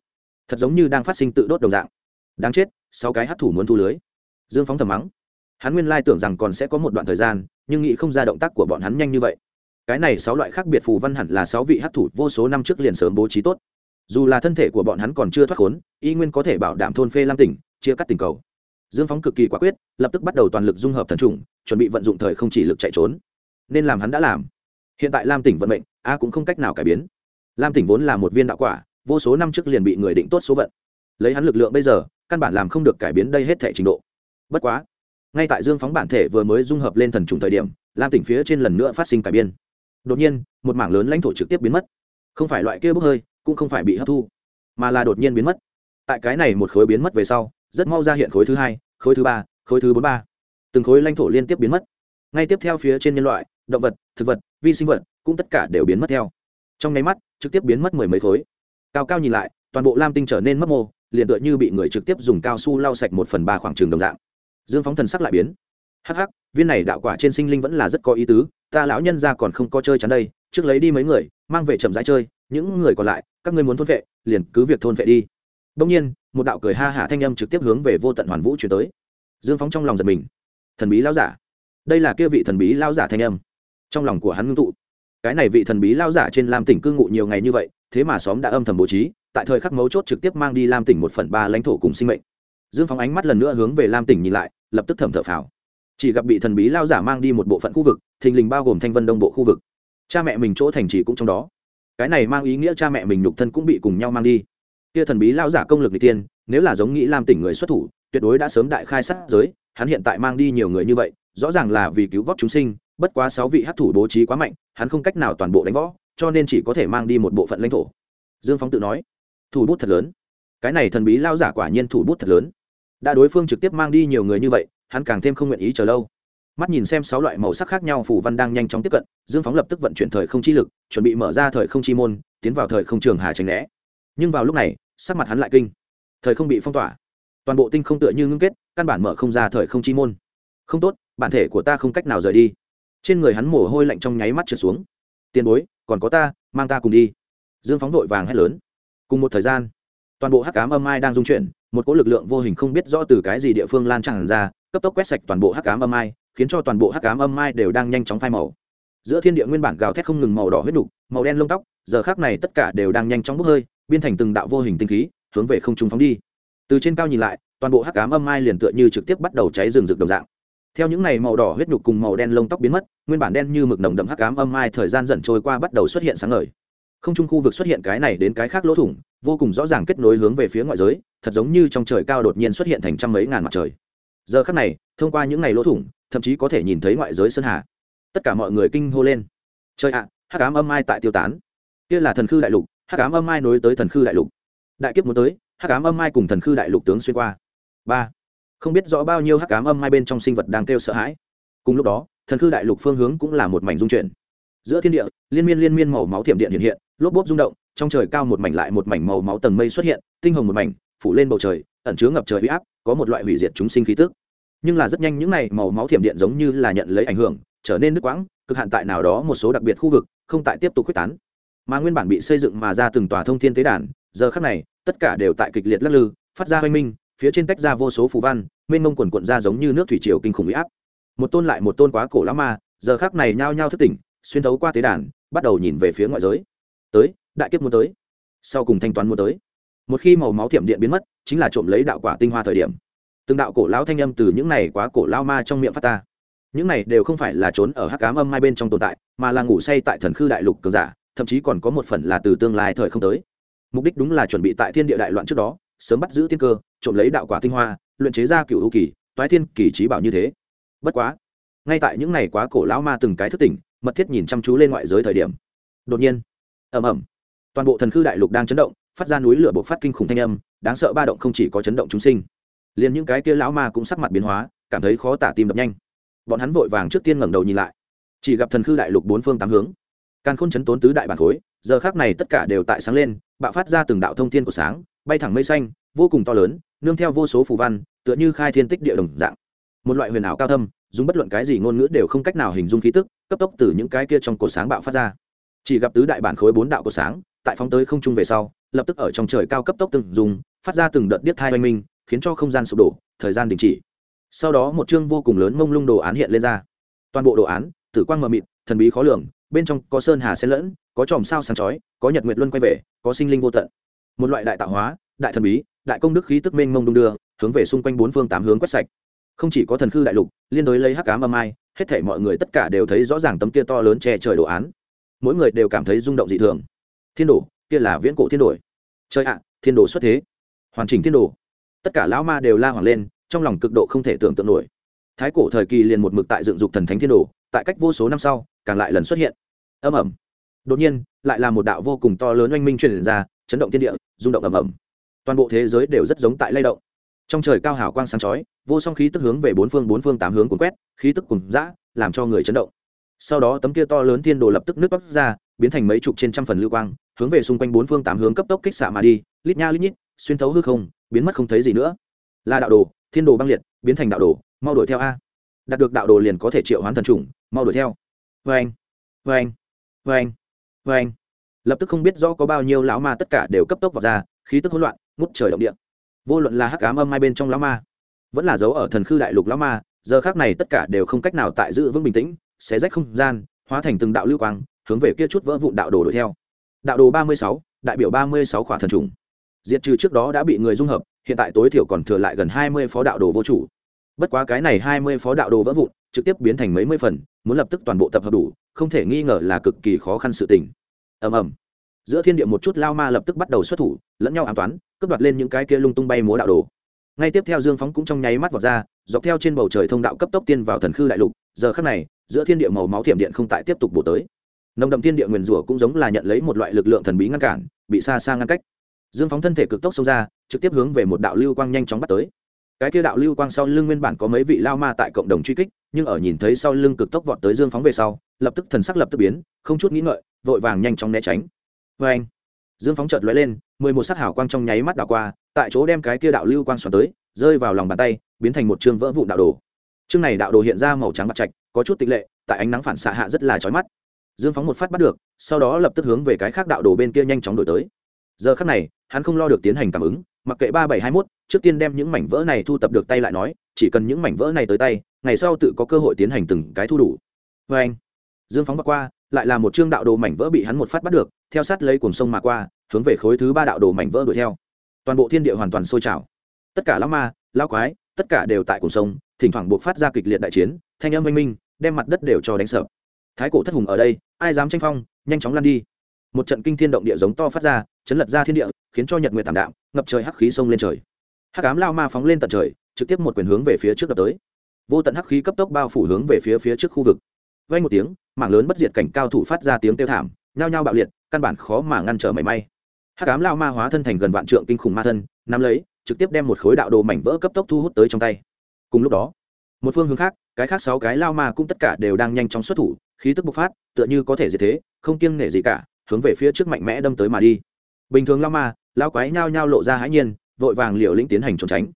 Thật giống như đang phát sinh tự đốt đồng dạng. Đáng chết, sáu cái hát thủ muốn thu lưới. Dương phóng thầm mắng. Hắn nguyên lai tưởng rằng còn sẽ có một đoạn thời gian, nhưng nghĩ không ra động tác của bọn hắn nhanh như vậy. Cái này sáu loại khác biệt phù văn hẳn là sáu vị hát thủ vô số năm trước liền sớm bố trí tốt. Dù là thân thể của bọn hắn còn chưa thoát khốn, y nguyên có thể bảo đảm thôn phê lam tỉnh, chia cắt tình cầu dương phóng cực kỳ quả quyết, lập tức bắt đầu toàn lực dung hợp thần trùng, chuẩn bị vận dụng thời không chỉ lực chạy trốn. Nên làm hắn đã làm. Hiện tại lam tỉnh vận mệnh, a cũng không cách nào cải biến. Lam tỉnh vốn là một viên đạo quả, vô số năm trước liền bị người định tốt số vận. Lấy hắn lực lượng bây giờ, căn bản làm không được cải biến đây hết thể trình độ. Bất quá, ngay tại dương phóng bản thể vừa mới dung hợp lên thần trùng thời điểm, lam tỉnh phía trên lần nữa phát sinh cải biên đột nhiên, một mảng lớn lãnh thổ trực tiếp biến mất. Không phải loại kia bốc hơi, cũng không phải bị hấp thu, mà là đột nhiên biến mất. Tại cái này một khối biến mất về sau rất mau ra hiện khối thứ hai, khối thứ ba, khối thứ bốn ba. Từng khối lãnh thổ liên tiếp biến mất. Ngay tiếp theo phía trên nhân loại, động vật, thực vật, vi sinh vật, cũng tất cả đều biến mất theo. Trong nháy mắt, trực tiếp biến mất mười mấy khối. Cao cao nhìn lại, toàn bộ lam tinh trở nên mất mô, liền tựa như bị người trực tiếp dùng cao su lau sạch một phần ba khoảng trường đồng dạng. Dương phóng thần sắc lại biến. Hắc hắc, viên này đạo quả trên sinh linh vẫn là rất có ý tứ, ta lão nhân ra còn không có chơi chắn đây, trước lấy đi mấy người, mang về chậm rãi chơi, những người còn lại, các ngươi muốn thôn vệ, liền cứ việc thôn vệ đi. Đông nhiên một đạo cười ha hả thanh âm trực tiếp hướng về vô tận hoàn vũ chuyển tới. Dương phóng trong lòng giật mình. Thần bí lão giả. Đây là kia vị thần bí lão giả thanh âm. Trong lòng của hắn ngưng tụ. Cái này vị thần bí lão giả trên lam tỉnh cư ngụ nhiều ngày như vậy, thế mà xóm đã âm thầm bố trí, tại thời khắc mấu chốt trực tiếp mang đi lam tỉnh một phần ba lãnh thổ cùng sinh mệnh. Dương phóng ánh mắt lần nữa hướng về lam tỉnh nhìn lại, lập tức thẩm thở phào. Chỉ gặp bị thần bí lao giả mang đi một bộ phận khu vực, thình lình bao gồm thanh vân đông bộ khu vực. Cha mẹ mình chỗ thành trì cũng trong đó. Cái này mang ý nghĩa cha mẹ mình nhục thân cũng bị cùng nhau mang đi kia thần bí lao giả công lực n g tiên nếu là giống nghĩ lam tỉnh người xuất thủ, tuyệt đối đã sớm đại khai sát giới, hắn hiện tại mang đi nhiều người như vậy, rõ ràng là vì cứu vóc chúng sinh, bất quá sáu vị hát thủ bố trí quá mạnh, hắn không cách nào toàn bộ đánh võ, cho nên chỉ có thể mang đi một bộ phận lãnh thổ. Dương phóng tự nói, thủ bút thật lớn. Cái này thần bí lao giả quả nhiên thủ bút thật lớn. Đã đối phương trực tiếp mang đi nhiều người như vậy, hắn càng thêm không nguyện ý chờ lâu. Mắt nhìn xem sáu loại màu sắc khác nhau phủ văn đang nhanh chóng tiếp cận, dương phóng lập tức vận chuyển thời không chi lực, chuẩn bị mở ra thời không chi môn, tiến vào thời không trường hà tránh né. Nhưng vào lúc này sắc mặt hắn lại kinh. Thời không bị phong tỏa. Toàn bộ tinh không tựa như ngưng kết, căn bản mở không ra thời không chi môn. Không tốt, bản thể của ta không cách nào rời đi. Trên người hắn mồ hôi lạnh trong nháy mắt trượt xuống. Tiền bối, còn có ta, mang ta cùng đi. Dương phóng vội vàng hét lớn. Cùng một thời gian, toàn bộ hắc cám âm ai đang dung chuyển, một cỗ lực lượng vô hình không biết rõ từ cái gì địa phương lan tràn ra, cấp tốc quét sạch toàn bộ hắc cám âm ai, khiến cho toàn bộ hắc cám âm ai đều đang nhanh chóng phai màu. Giữa thiên địa nguyên bản gào thét không ngừng màu đỏ huyết đục màu đen lông tóc, giờ khác này tất cả đều đang nhanh chóng bốc hơi biên thành từng đạo vô hình tinh khí, hướng về không trung phóng đi. Từ trên cao nhìn lại, toàn bộ hắc cám âm ai liền tựa như trực tiếp bắt đầu cháy rừng rực đồng dạng. Theo những này màu đỏ huyết nhục cùng màu đen lông tóc biến mất, nguyên bản đen như mực nồng đậm hắc ám âm ai thời gian dần trôi qua bắt đầu xuất hiện sáng ngời. Không trung khu vực xuất hiện cái này đến cái khác lỗ thủng, vô cùng rõ ràng kết nối hướng về phía ngoại giới, thật giống như trong trời cao đột nhiên xuất hiện thành trăm mấy ngàn mặt trời. Giờ khắc này, thông qua những ngày lỗ thủng, thậm chí có thể nhìn thấy ngoại giới sơn hà. Tất cả mọi người kinh hô lên. Trời ạ, hắc ám âm ai tại tiêu tán. Kia là thần khư đại lục hắc ám âm ai nối tới thần khư đại lục. Đại kiếp muốn tới, hắc ám âm ai cùng thần khư đại lục tướng xuyên qua. Ba, không biết rõ bao nhiêu hắc ám âm mai bên trong sinh vật đang kêu sợ hãi. Cùng lúc đó, thần khư đại lục phương hướng cũng là một mảnh dung chuyển. Giữa thiên địa, liên miên liên miên màu máu thiểm điện hiện hiện, lốp bốp rung động, trong trời cao một mảnh lại một mảnh màu máu tầng mây xuất hiện, tinh hồng một mảnh, phủ lên bầu trời, ẩn chứa ngập trời huy áp, có một loại hủy diệt chúng sinh khí tức. Nhưng là rất nhanh những này màu máu thiểm điện giống như là nhận lấy ảnh hưởng, trở nên nước quãng, cực hạn tại nào đó một số đặc biệt khu vực, không tại tiếp tục quyết tán mà nguyên bản bị xây dựng mà ra từng tòa thông thiên tế đàn, giờ khắc này, tất cả đều tại kịch liệt lắc lư, phát ra hoanh minh, phía trên tách ra vô số phù văn, mênh mông quần quận ra giống như nước thủy triều kinh khủng huy áp. Một tôn lại một tôn quá cổ lão ma giờ khác này nhao nhao thức tỉnh, xuyên thấu qua tế đàn, bắt đầu nhìn về phía ngoại giới. Tới, đại kiếp muốn tới. Sau cùng thanh toán muốn tới. Một khi màu máu thiểm điện biến mất, chính là trộm lấy đạo quả tinh hoa thời điểm. Từng đạo cổ lão thanh âm từ những này quá cổ lao ma trong miệng phát ta những này đều không phải là trốn ở hắc cám âm hai bên trong tồn tại, mà là ngủ say tại thần khư đại lục cường giả thậm chí còn có một phần là từ tương lai thời không tới. Mục đích đúng là chuẩn bị tại thiên địa đại loạn trước đó, sớm bắt giữ tiên cơ, trộm lấy đạo quả tinh hoa, luyện chế ra cựu hữu kỳ, toái thiên kỳ trí bảo như thế. Bất quá, ngay tại những ngày quá cổ lão ma từng cái thức tỉnh, mật thiết nhìn chăm chú lên ngoại giới thời điểm. Đột nhiên, ầm ầm, toàn bộ thần khư đại lục đang chấn động, phát ra núi lửa bộc phát kinh khủng thanh âm, đáng sợ ba động không chỉ có chấn động chúng sinh. Liền những cái kia lão ma cũng sắc mặt biến hóa, cảm thấy khó tả tim đập nhanh. Bọn hắn vội vàng trước tiên ngẩng đầu nhìn lại. Chỉ gặp thần khư đại lục bốn phương tám hướng càng khôn chấn tốn tứ đại bản khối, giờ khác này tất cả đều tại sáng lên, bạo phát ra từng đạo thông thiên của sáng, bay thẳng mây xanh, vô cùng to lớn, nương theo vô số phù văn, tựa như khai thiên tích địa đồng dạng. Một loại huyền ảo cao thâm, dùng bất luận cái gì ngôn ngữ đều không cách nào hình dung khí tức, cấp tốc từ những cái kia trong cổ sáng bạo phát ra. Chỉ gặp tứ đại bản khối bốn đạo cổ sáng, tại phóng tới không trung về sau, lập tức ở trong trời cao cấp tốc từng dùng, phát ra từng đợt điếc thai oanh minh, khiến cho không gian sụp đổ, thời gian đình chỉ. Sau đó một chương vô cùng lớn mông lung đồ án hiện lên ra. Toàn bộ đồ án, tử quang mờ mịt, thần bí khó lường bên trong có sơn hà xen lẫn, có chòm sao sáng chói, có nhật nguyệt luân quay về, có sinh linh vô tận. Một loại đại tạo hóa, đại thần bí, đại công đức khí tức mênh mông đung đưa, hướng về xung quanh bốn phương tám hướng quét sạch. Không chỉ có thần khư đại lục, liên đối lấy hắc cám âm ai, hết thể mọi người tất cả đều thấy rõ ràng tấm kia to lớn che trời đồ án. Mỗi người đều cảm thấy rung động dị thường. Thiên đồ, kia là viễn cổ thiên đổi trời ạ, thiên đồ xuất thế. Hoàn chỉnh thiên đồ. Tất cả lão ma đều la hoàng lên, trong lòng cực độ không thể tưởng tượng nổi. Thái cổ thời kỳ liền một mực tại dựng dục thần thánh thiên đồ tại cách vô số năm sau càng lại lần xuất hiện. Âm ẩm đột nhiên lại là một đạo vô cùng to lớn oanh minh truyền ra chấn động thiên địa rung động ầm ầm, toàn bộ thế giới đều rất giống tại lay động. Trong trời cao hào quang sáng chói vô song khí tức hướng về bốn phương bốn phương tám hướng cuốn quét khí tức cùng dã làm cho người chấn động. Sau đó tấm kia to lớn thiên đồ lập tức nước bắp ra biến thành mấy chục trên trăm phần lưu quang hướng về xung quanh bốn phương tám hướng cấp tốc kích xạ mà đi lít nha lít nhít xuyên thấu hư không biến mất không thấy gì nữa. Là đạo đồ thiên đồ băng liệt biến thành đạo đồ mau đuổi theo a đạt được đạo đồ liền có thể triệu hoán thần trùng mau đuổi theo. Vê anh vê anh vê anh vê anh lập tức không biết rõ có bao nhiêu lão ma tất cả đều cấp tốc vào ra, khí tức hỗn loạn, ngút trời động địa. Vô luận là hắc ám âm hai bên trong lão ma, vẫn là dấu ở thần khư đại lục lão ma, giờ khác này tất cả đều không cách nào tại giữ vững bình tĩnh, xé rách không gian, hóa thành từng đạo lưu quang, hướng về kia chút vỡ vụn đạo đồ đuổi theo. Đạo đồ ba mươi sáu, đại biểu ba mươi sáu khỏa thần trùng diệt trừ trước đó đã bị người dung hợp, hiện tại tối thiểu còn thừa lại gần hai mươi phó đạo đồ vô chủ bất quá cái này hai mươi phó đạo đồ vỡ vụn, trực tiếp biến thành mấy mươi phần, muốn lập tức toàn bộ tập hợp đủ, không thể nghi ngờ là cực kỳ khó khăn sự tình. Ầm ầm. Giữa thiên địa một chút lao ma lập tức bắt đầu xuất thủ, lẫn nhau an toán, cướp đoạt lên những cái kia lung tung bay múa đạo đồ. Ngay tiếp theo dương phóng cũng trong nháy mắt vọt ra, dọc theo trên bầu trời thông đạo cấp tốc tiên vào thần khư đại lục, giờ khắc này, giữa thiên địa màu máu thiểm điện không tại tiếp tục bổ tới. Nồng đậm thiên địa nguyền rủa cũng giống là nhận lấy một loại lực lượng thần bí ngăn cản, bị xa xa ngăn cách. Dương phóng thân thể cực tốc xông ra, trực tiếp hướng về một đạo lưu quang nhanh chóng bắt tới cái kia đạo lưu quang sau lưng nguyên bản có mấy vị lao ma tại cộng đồng truy kích, nhưng ở nhìn thấy sau lưng cực tốc vọt tới dương phóng về sau, lập tức thần sắc lập tức biến, không chút nghĩ ngợi, vội vàng nhanh chóng né tránh. Vê anh, dương phóng chợt lóe lên, mười một sắc hảo quang trong nháy mắt đảo qua, tại chỗ đem cái kia đạo lưu quang xoắn tới, rơi vào lòng bàn tay, biến thành một chương vỡ vụ đạo đồ. Chương này đạo đồ hiện ra màu trắng bạc trạch, có chút tịch lệ, tại ánh nắng phản xạ hạ rất là chói mắt. Dương phóng một phát bắt được, sau đó lập tức hướng về cái khác đạo đồ bên kia nhanh chóng đổi tới. Giờ khắc này, hắn không lo được tiến hành cảm ứng mặc kệ ba bảy hai mốt, trước tiên đem những mảnh vỡ này thu tập được tay lại nói, chỉ cần những mảnh vỡ này tới tay, ngày sau tự có cơ hội tiến hành từng cái thu đủ. Vê anh, dương phóng bắc qua, lại là một chương đạo đồ mảnh vỡ bị hắn một phát bắt được, theo sát lấy cuồng sông mà qua, hướng về khối thứ ba đạo đồ mảnh vỡ đuổi theo. Toàn bộ thiên địa hoàn toàn sôi trào. Tất cả lão ma, lão quái, tất cả đều tại cuồng sông, thỉnh thoảng buộc phát ra kịch liệt đại chiến, thanh âm oanh minh, đem mặt đất đều cho đánh sợ. Thái cổ thất hùng ở đây, ai dám tranh phong, nhanh chóng lăn đi. Một trận kinh thiên động địa giống to phát ra chấn lật ra thiên địa, khiến cho nhật nguyệt tảm đạm, ngập trời hắc khí sông lên trời. Hắc ám lao ma phóng lên tận trời, trực tiếp một quyền hướng về phía trước đập tới. Vô tận hắc khí cấp tốc bao phủ hướng về phía phía trước khu vực. Vay một tiếng, mảng lớn bất diệt cảnh cao thủ phát ra tiếng kêu thảm, nhao nhao bạo liệt, căn bản khó mà ngăn trở mảy may. Hắc ám lao ma hóa thân thành gần vạn trượng kinh khủng ma thân, nắm lấy, trực tiếp đem một khối đạo đồ mảnh vỡ cấp tốc thu hút tới trong tay. Cùng lúc đó, một phương hướng khác, cái khác sáu cái lao ma cũng tất cả đều đang nhanh chóng xuất thủ, khí tức bộc phát, tựa như có thể gì thế, không kiêng nể gì cả, hướng về phía trước mạnh mẽ đâm tới mà đi bình thường lao ma, lao quái nhao nhao lộ ra hãi nhiên, vội vàng liều lĩnh tiến hành trốn tránh.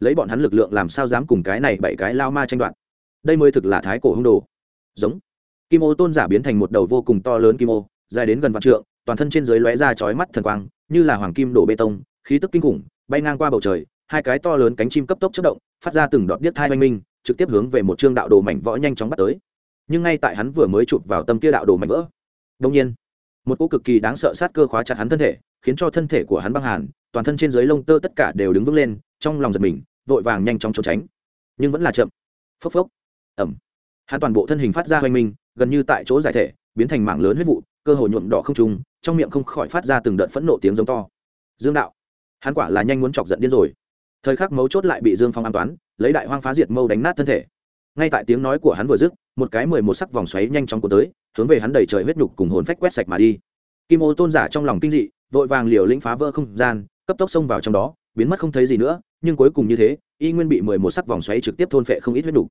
Lấy bọn hắn lực lượng làm sao dám cùng cái này bảy cái lao ma tranh đoạt? Đây mới thực là thái cổ hung đồ. Giống. Kim ô tôn giả biến thành một đầu vô cùng to lớn kim ô, dài đến gần vạn trượng, toàn thân trên dưới lóe ra chói mắt thần quang, như là hoàng kim đổ bê tông, khí tức kinh khủng, bay ngang qua bầu trời, hai cái to lớn cánh chim cấp tốc chất động, phát ra từng đọt điếc thai oanh minh, trực tiếp hướng về một chương đạo đồ mảnh võ nhanh chóng bắt tới. Nhưng ngay tại hắn vừa mới chụp vào tâm kia đạo đồ mảnh vỡ đông nhiên một cỗ cực kỳ đáng sợ sát cơ khóa chặt hắn thân thể, khiến cho thân thể của hắn băng hàn, toàn thân trên dưới lông tơ tất cả đều đứng vững lên, trong lòng giật mình, vội vàng nhanh chóng trốn tránh. Nhưng vẫn là chậm. Phốc phốc. Ẩm hắn toàn bộ thân hình phát ra hoành minh, gần như tại chỗ giải thể, biến thành mảng lớn huyết vụ, cơ hồ nhuộm đỏ không trùng trong miệng không khỏi phát ra từng đợt phẫn nộ tiếng giống to. Dương đạo. Hắn quả là nhanh muốn chọc giận điên rồi. Thời khắc mấu chốt lại bị dương phong an toán, lấy đại hoang phá diệt mâu đánh nát thân thể ngay tại tiếng nói của hắn vừa dứt, một cái mười một sắc vòng xoáy nhanh chóng cuốn tới, hướng về hắn đầy trời huyết nhục cùng hồn phách quét sạch mà đi. Kim ô tôn giả trong lòng kinh dị, vội vàng liều lĩnh phá vỡ không gian, cấp tốc xông vào trong đó, biến mất không thấy gì nữa, nhưng cuối cùng như thế, y nguyên bị mười một sắc vòng xoáy trực tiếp thôn phệ không ít huyết nhục.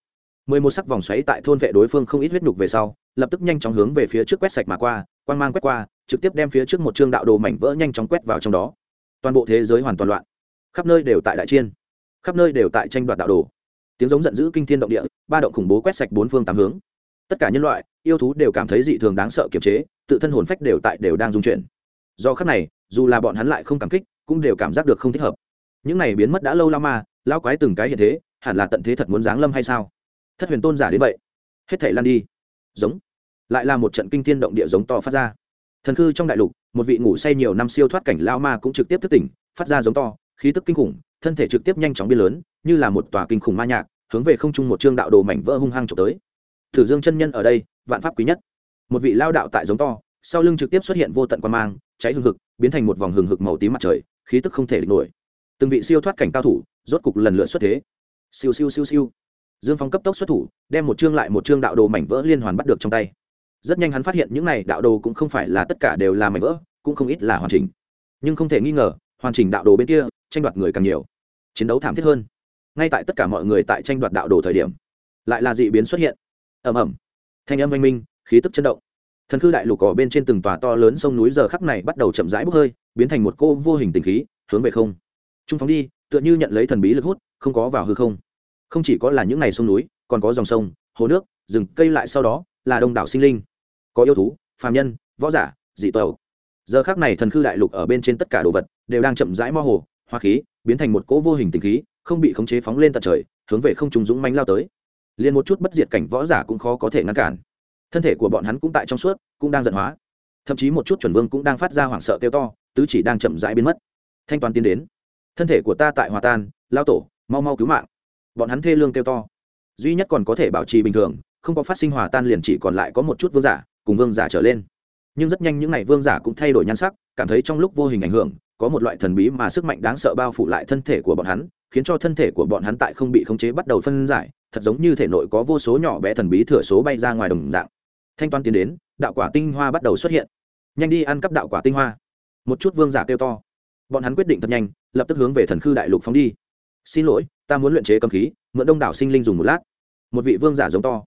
Mười một sắc vòng xoáy tại thôn vệ đối phương không ít huyết nhục về sau, lập tức nhanh chóng hướng về phía trước quét sạch mà qua, quang mang quét qua, trực tiếp đem phía trước một chương đạo đồ mảnh vỡ nhanh chóng quét vào trong đó. Toàn bộ thế giới hoàn toàn loạn. Khắp nơi đều tại đại chiên khắp nơi đều tại tranh đoạt đạo đồ tiếng giống giận dữ kinh thiên động địa, ba động khủng bố quét sạch bốn phương tám hướng. Tất cả nhân loại, yêu thú đều cảm thấy dị thường đáng sợ kiềm chế, tự thân hồn phách đều tại đều đang dung chuyển. Do khắc này, dù là bọn hắn lại không cảm kích, cũng đều cảm giác được không thích hợp. Những này biến mất đã lâu lao ma, lao quái từng cái hiện thế, hẳn là tận thế thật muốn giáng lâm hay sao? Thất huyền tôn giả đến vậy, hết thể lan đi. Giống. Lại là một trận kinh thiên động địa giống to phát ra. Thần khư trong đại lục, một vị ngủ say nhiều năm siêu thoát cảnh lao ma cũng trực tiếp thức tỉnh, phát ra giống to khí tức kinh khủng, thân thể trực tiếp nhanh chóng biến lớn, như là một tòa kinh khủng ma nhạc, hướng về không trung một trương đạo đồ mảnh vỡ hung hăng trộm tới. Thử dương chân nhân ở đây, vạn pháp quý nhất. Một vị lao đạo tại giống to, sau lưng trực tiếp xuất hiện vô tận quan mang, cháy hừng hực, biến thành một vòng hừng hực màu tím mặt trời, khí tức không thể địch nổi. Từng vị siêu thoát cảnh cao thủ, rốt cục lần lượt xuất thế. Siêu siêu siêu siêu. Dương phong cấp tốc xuất thủ, đem một chương lại một chương đạo đồ mảnh vỡ liên hoàn bắt được trong tay. Rất nhanh hắn phát hiện những này đạo đồ cũng không phải là tất cả đều là mảnh vỡ, cũng không ít là hoàn chỉnh. Nhưng không thể nghi ngờ, hoàn chỉnh đạo đồ bên kia tranh đoạt người càng nhiều, chiến đấu thảm thiết hơn. Ngay tại tất cả mọi người tại tranh đoạt đạo đồ thời điểm, lại là dị biến xuất hiện. Ầm ầm. Thanh âm oanh minh, khí tức chấn động. Thần khư đại lục cỏ bên trên từng tòa to lớn sông núi giờ khắc này bắt đầu chậm rãi bốc hơi, biến thành một cô vô hình tình khí, hướng về không. Trung phóng đi, tựa như nhận lấy thần bí lực hút, không có vào hư không. Không chỉ có là những ngày sông núi, còn có dòng sông, hồ nước, rừng, cây lại sau đó là đông đảo sinh linh. Có yêu thú, phàm nhân, võ giả, dị tàu giờ khác này thần khư đại lục ở bên trên tất cả đồ vật đều đang chậm rãi mơ hồ hoa khí, biến thành một cỗ vô hình tình khí, không bị khống chế phóng lên tận trời, hướng về không trung dũng manh lao tới. Liền một chút bất diệt cảnh võ giả cũng khó có thể ngăn cản. Thân thể của bọn hắn cũng tại trong suốt, cũng đang giận hóa. Thậm chí một chút chuẩn vương cũng đang phát ra hoảng sợ kêu to, tứ chỉ đang chậm rãi biến mất. Thanh toàn tiến đến. Thân thể của ta tại hòa tan, lao tổ, mau mau cứu mạng. Bọn hắn thê lương kêu to. Duy nhất còn có thể bảo trì bình thường, không có phát sinh hòa tan liền chỉ còn lại có một chút vương giả, cùng vương giả trở lên. Nhưng rất nhanh những n à y vương giả cũng thay đổi nhan sắc, cảm thấy trong lúc vô hình ảnh hưởng có một loại thần bí mà sức mạnh đáng sợ bao phủ lại thân thể của bọn hắn, khiến cho thân thể của bọn hắn tại không bị khống chế bắt đầu phân giải, thật giống như thể nội có vô số nhỏ bé thần bí thừa số bay ra ngoài đồng dạng. Thanh toán tiến đến, đạo quả tinh hoa bắt đầu xuất hiện. Nhanh đi ăn cắp đạo quả tinh hoa. Một chút vương giả kêu to. Bọn hắn quyết định thật nhanh, lập tức hướng về thần khư đại lục phóng đi. Xin lỗi, ta muốn luyện chế cầm khí, mượn đông đảo sinh linh dùng một lát. Một vị vương giả giống to.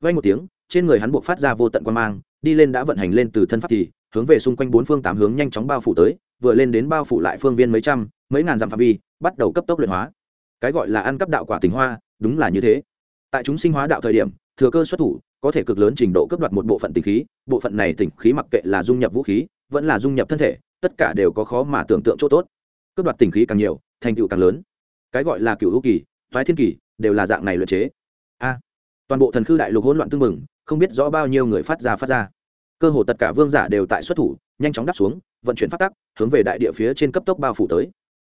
Vay một tiếng, trên người hắn buộc phát ra vô tận quan mang, đi lên đã vận hành lên từ thân pháp thì, hướng về xung quanh bốn phương tám hướng nhanh chóng bao phủ tới vừa lên đến bao phủ lại phương viên mấy trăm, mấy ngàn dặm phạm vi, bắt đầu cấp tốc luyện hóa. Cái gọi là ăn cấp đạo quả tình hoa, đúng là như thế. Tại chúng sinh hóa đạo thời điểm, thừa cơ xuất thủ, có thể cực lớn trình độ cấp đoạt một bộ phận tình khí, bộ phận này tình khí mặc kệ là dung nhập vũ khí, vẫn là dung nhập thân thể, tất cả đều có khó mà tưởng tượng chỗ tốt. Cấp đoạt tình khí càng nhiều, thành tựu càng lớn. Cái gọi là cựu hữu kỳ, thoái thiên kỳ, đều là dạng này luyện chế. A, toàn bộ thần khư đại lục hỗn loạn tương mừng không biết rõ bao nhiêu người phát ra phát ra cơ hồ tất cả vương giả đều tại xuất thủ, nhanh chóng đáp xuống, vận chuyển phát tắc, hướng về đại địa phía trên cấp tốc bao phủ tới.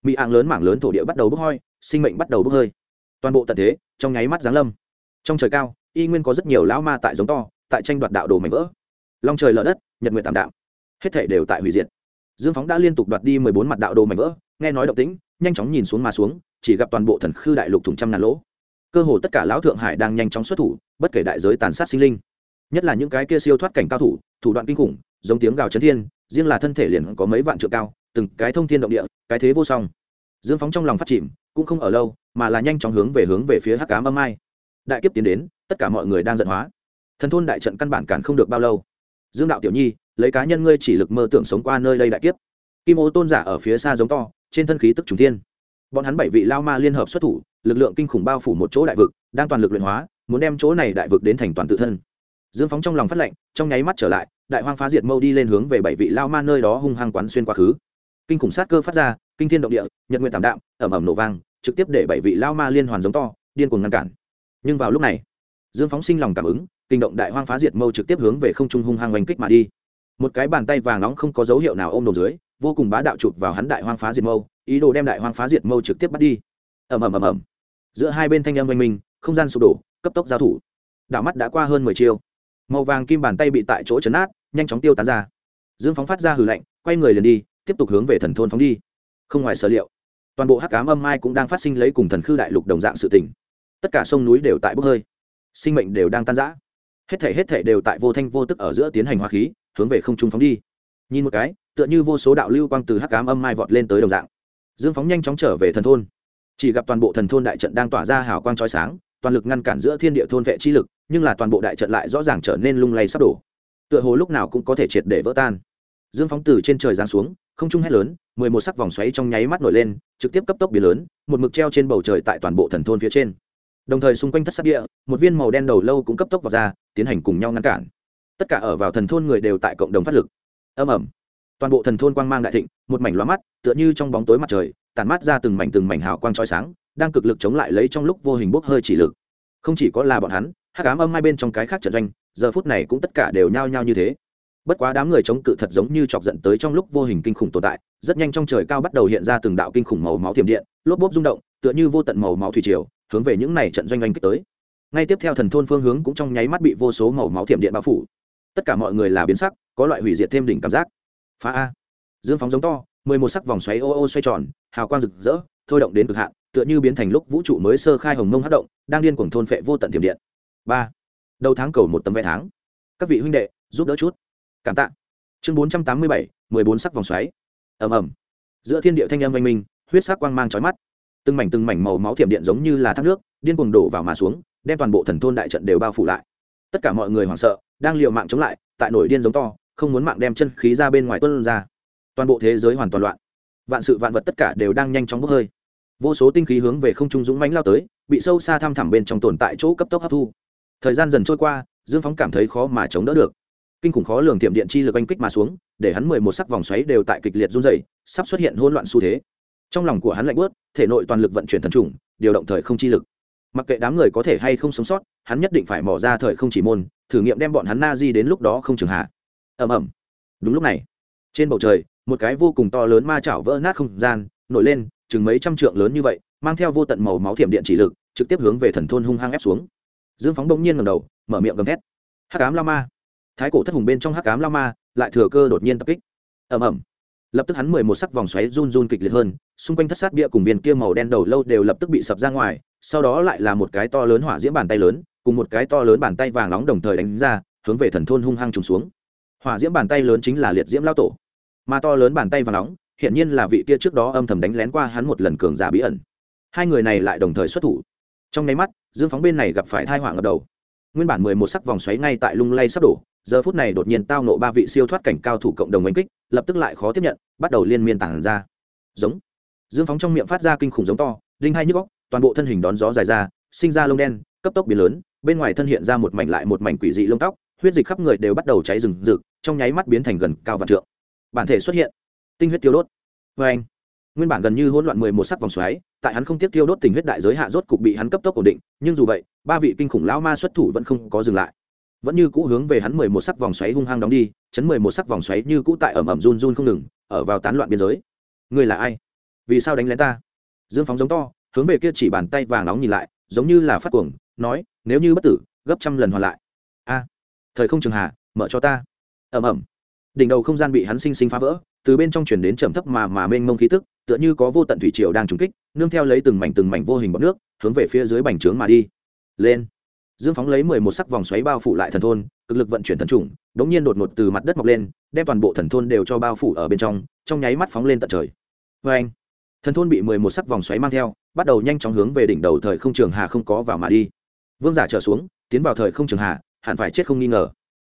Mỹ ạng lớn mảng lớn thổ địa bắt đầu bốc hơi sinh mệnh bắt đầu bốc hơi. Toàn bộ tận thế, trong nháy mắt giáng lâm. Trong trời cao, y nguyên có rất nhiều lão ma tại giống to, tại tranh đoạt đạo đồ mảnh vỡ. Long trời lở đất, nhật nguyện tạm đạo hết thể đều tại hủy diệt. Dương phóng đã liên tục đoạt đi mười bốn mặt đạo đồ mảnh vỡ, nghe nói động tĩnh, nhanh chóng nhìn xuống mà xuống, chỉ gặp toàn bộ thần khư đại lục thủng trăm ngàn lỗ. Cơ hồ tất cả lão thượng hải đang nhanh chóng xuất thủ, bất kể đại giới tàn sát sinh linh. Nhất là những cái kia siêu thoát cảnh cao thủ thủ đoạn kinh khủng, giống tiếng gào chấn thiên, riêng là thân thể liền có mấy vạn trượng cao, từng cái thông thiên động địa, cái thế vô song. Dương phóng trong lòng phát chìm, cũng không ở lâu, mà là nhanh chóng hướng về hướng về phía hắc cám âm mai. Đại kiếp tiến đến, tất cả mọi người đang giận hóa. Thần thôn đại trận căn bản cản không được bao lâu. Dương đạo tiểu nhi, lấy cá nhân ngươi chỉ lực mơ tưởng sống qua nơi đây đại kiếp. Kim ô tôn giả ở phía xa giống to, trên thân khí tức trùng thiên. Bọn hắn bảy vị lao ma liên hợp xuất thủ, lực lượng kinh khủng bao phủ một chỗ đại vực, đang toàn lực luyện hóa, muốn đem chỗ này đại vực đến thành toàn tự thân dương phóng trong lòng phát lệnh, trong nháy mắt trở lại, đại hoang phá diệt mâu đi lên hướng về bảy vị lao ma nơi đó hung hăng quán xuyên quá khứ. Kinh khủng sát cơ phát ra, kinh thiên động địa, nhật nguyện tảm đạm, ẩm ẩm nổ vang, trực tiếp để bảy vị lao ma liên hoàn giống to, điên cuồng ngăn cản. Nhưng vào lúc này, dương phóng sinh lòng cảm ứng, kinh động đại hoang phá diệt mâu trực tiếp hướng về không trung hung hăng oanh kích mà đi. Một cái bàn tay vàng nóng không có dấu hiệu nào ôm đầu dưới, vô cùng bá đạo chụp vào hắn đại hoang phá diệt mâu, ý đồ đem đại hoang phá diệt mâu trực tiếp bắt đi. Ầm ầm ầm ầm giữa hai bên thanh âm oanh minh, không gian sụp đổ, cấp tốc giao thủ. Đạo mắt đã qua hơn mười chiêu màu vàng kim bàn tay bị tại chỗ chấn át, nhanh chóng tiêu tán ra. Dương phóng phát ra hừ lạnh, quay người liền đi, tiếp tục hướng về thần thôn phóng đi. Không ngoài sở liệu, toàn bộ hắc cám âm mai cũng đang phát sinh lấy cùng thần khư đại lục đồng dạng sự tỉnh tất cả sông núi đều tại bốc hơi, sinh mệnh đều đang tan rã. Hết thể hết thể đều tại vô thanh vô tức ở giữa tiến hành hóa khí, hướng về không trung phóng đi. Nhìn một cái, tựa như vô số đạo lưu quang từ hắc cám âm mai vọt lên tới đồng dạng. Dương phóng nhanh chóng trở về thần thôn. Chỉ gặp toàn bộ thần thôn đại trận đang tỏa ra hào quang trói sáng toàn lực ngăn cản giữa thiên địa thôn vệ chi lực, nhưng là toàn bộ đại trận lại rõ ràng trở nên lung lay sắp đổ. Tựa hồ lúc nào cũng có thể triệt để vỡ tan. Dương phóng từ trên trời giáng xuống, không trung hét lớn, mười một sắc vòng xoáy trong nháy mắt nổi lên, trực tiếp cấp tốc biến lớn, một mực treo trên bầu trời tại toàn bộ thần thôn phía trên. Đồng thời xung quanh thất sắc địa, một viên màu đen đầu lâu cũng cấp tốc vào ra, tiến hành cùng nhau ngăn cản. Tất cả ở vào thần thôn người đều tại cộng đồng phát lực. Âm ẩm toàn bộ thần thôn quang mang đại thịnh, một mảnh loa mắt, tựa như trong bóng tối mặt trời tàn mắt ra từng mảnh từng mảnh hào quang trói sáng đang cực lực chống lại lấy trong lúc vô hình bốc hơi chỉ lực. Không chỉ có là bọn hắn, hắc ám âm hai bên trong cái khác trận doanh, giờ phút này cũng tất cả đều nhao nhao như thế. Bất quá đám người chống cự thật giống như chọc giận tới trong lúc vô hình kinh khủng tồn tại, rất nhanh trong trời cao bắt đầu hiện ra từng đạo kinh khủng màu máu thiểm điện, lốp bốp rung động, tựa như vô tận màu máu thủy triều, hướng về những này trận doanh anh kích tới. Ngay tiếp theo thần thôn phương hướng cũng trong nháy mắt bị vô số màu máu thiểm điện bao phủ. Tất cả mọi người là biến sắc, có loại hủy diệt thêm đỉnh cảm giác. Phá a. Dương phóng giống to, mười một sắc vòng xoáy ô ô xoay tròn, hào quang rực rỡ, thôi động đến cực hạn tựa như biến thành lúc vũ trụ mới sơ khai hồng mông hát động, đang điên cuồng thôn phệ vô tận thiểm điện. Ba. Đầu tháng cầu một tấm vé tháng. Các vị huynh đệ, giúp đỡ chút. Cảm tạ. Chương bốn trăm tám mươi bảy, mười bốn sắc vòng xoáy. Ầm ầm. Giữa thiên địa thanh âm oanh minh, huyết sắc quang mang trói mắt. Từng mảnh từng mảnh màu máu thiểm điện giống như là thác nước, điên cuồng đổ vào mà xuống, đem toàn bộ thần thôn đại trận đều bao phủ lại. Tất cả mọi người hoảng sợ, đang liều mạng chống lại, tại nổi điên giống to, không muốn mạng đem chân khí ra bên ngoài tuân ra. Toàn bộ thế giới hoàn toàn loạn. Vạn sự vạn vật tất cả đều đang nhanh chóng bốc hơi vô số tinh khí hướng về không trung dũng mãnh lao tới, bị sâu xa thăm thẳm bên trong tồn tại chỗ cấp tốc hấp thu. Thời gian dần trôi qua, dương phóng cảm thấy khó mà chống đỡ được. Kinh khủng khó lường tiệm điện chi lực oanh kích mà xuống, để hắn mười một sắc vòng xoáy đều tại kịch liệt run dày sắp xuất hiện hỗn loạn xu thế. Trong lòng của hắn lạnh bớt thể nội toàn lực vận chuyển thần trùng, điều động thời không chi lực. Mặc kệ đám người có thể hay không sống sót, hắn nhất định phải mỏ ra thời không chỉ môn, thử nghiệm đem bọn hắn na di đến lúc đó không trường hạ. Ẩm ẩm đúng lúc này, trên bầu trời, một cái vô cùng to lớn ma chảo vỡ nát không gian, nổi lên chừng mấy trăm trượng lớn như vậy, mang theo vô tận màu máu thiểm điện chỉ lực, trực tiếp hướng về thần thôn hung hăng ép xuống. Dương phóng bỗng nhiên ngầm đầu, mở miệng gầm thét. Hắc ám la ma thái cổ thất hùng bên trong hắc ám la ma lại thừa cơ đột nhiên tập kích. Ẩm ẩm lập tức hắn mười một sắc vòng xoáy run run kịch liệt hơn, xung quanh thất sát bia cùng viên kia màu đen đầu lâu đều lập tức bị sập ra ngoài, sau đó lại là một cái to lớn hỏa diễm bàn tay lớn, cùng một cái to lớn bàn tay vàng nóng đồng thời đánh ra, hướng về thần thôn hung hăng trùng xuống. Hỏa diễm bàn tay lớn chính là liệt diễm lao tổ. Mà to lớn bàn tay vàng nóng hiện nhiên là vị kia trước đó âm thầm đánh lén qua hắn một lần cường giả bí ẩn. Hai người này lại đồng thời xuất thủ. Trong nháy mắt, dương phóng bên này gặp phải thai hỏa ngập đầu. Nguyên bản mười một sắc vòng xoáy ngay tại lung lay sắp đổ, giờ phút này đột nhiên tao nộ ba vị siêu thoát cảnh cao thủ cộng đồng đánh kích, lập tức lại khó tiếp nhận, bắt đầu liên miên tản ra. Giống. Dương phóng trong miệng phát ra kinh khủng giống to, đinh hai nhức góc toàn bộ thân hình đón gió dài ra, sinh ra lông đen, cấp tốc biến lớn, bên ngoài thân hiện ra một mảnh lại một mảnh quỷ dị lông tóc, huyết dịch khắp người đều bắt đầu cháy rừng rực, trong nháy mắt biến thành gần cao vạn trượng. Bản thể xuất hiện tinh huyết tiêu đốt. Vê anh, nguyên bản gần như hỗn loạn mười một sắc vòng xoáy, tại hắn không tiếp tiêu đốt tình huyết đại giới hạ rốt cục bị hắn cấp tốc ổn định, nhưng dù vậy, ba vị kinh khủng lão ma xuất thủ vẫn không có dừng lại. Vẫn như cũ hướng về hắn mười một sắc vòng xoáy hung hăng đóng đi, chấn mười một sắc vòng xoáy như cũ tại ẩm ẩm run run không ngừng, ở vào tán loạn biên giới. Người là ai? Vì sao đánh lén ta? Dương phóng giống to, hướng về kia chỉ bàn tay vàng nóng nhìn lại, giống như là phát cuồng, nói, nếu như bất tử, gấp trăm lần hoàn lại. A, thời không trường hà mở cho ta. Ẩm ẩm. Đỉnh đầu không gian bị hắn sinh sinh phá vỡ từ bên trong chuyển đến trầm thấp mà mà mênh mông khí tức, tựa như có vô tận thủy triều đang trúng kích, nương theo lấy từng mảnh từng mảnh vô hình bọc nước, hướng về phía dưới bành trướng mà đi. Lên. Dương phóng lấy mười một sắc vòng xoáy bao phủ lại thần thôn, cực lực vận chuyển thần trùng, đống nhiên đột ngột từ mặt đất mọc lên, đem toàn bộ thần thôn đều cho bao phủ ở bên trong trong nháy mắt phóng lên tận trời. Vê anh thần thôn bị mười một sắc vòng xoáy mang theo, bắt đầu nhanh chóng hướng về đỉnh đầu thời không trường hà không có vào mà đi. Vương giả trở xuống, tiến vào thời không trường hà, hẳn phải chết không nghi ngờ.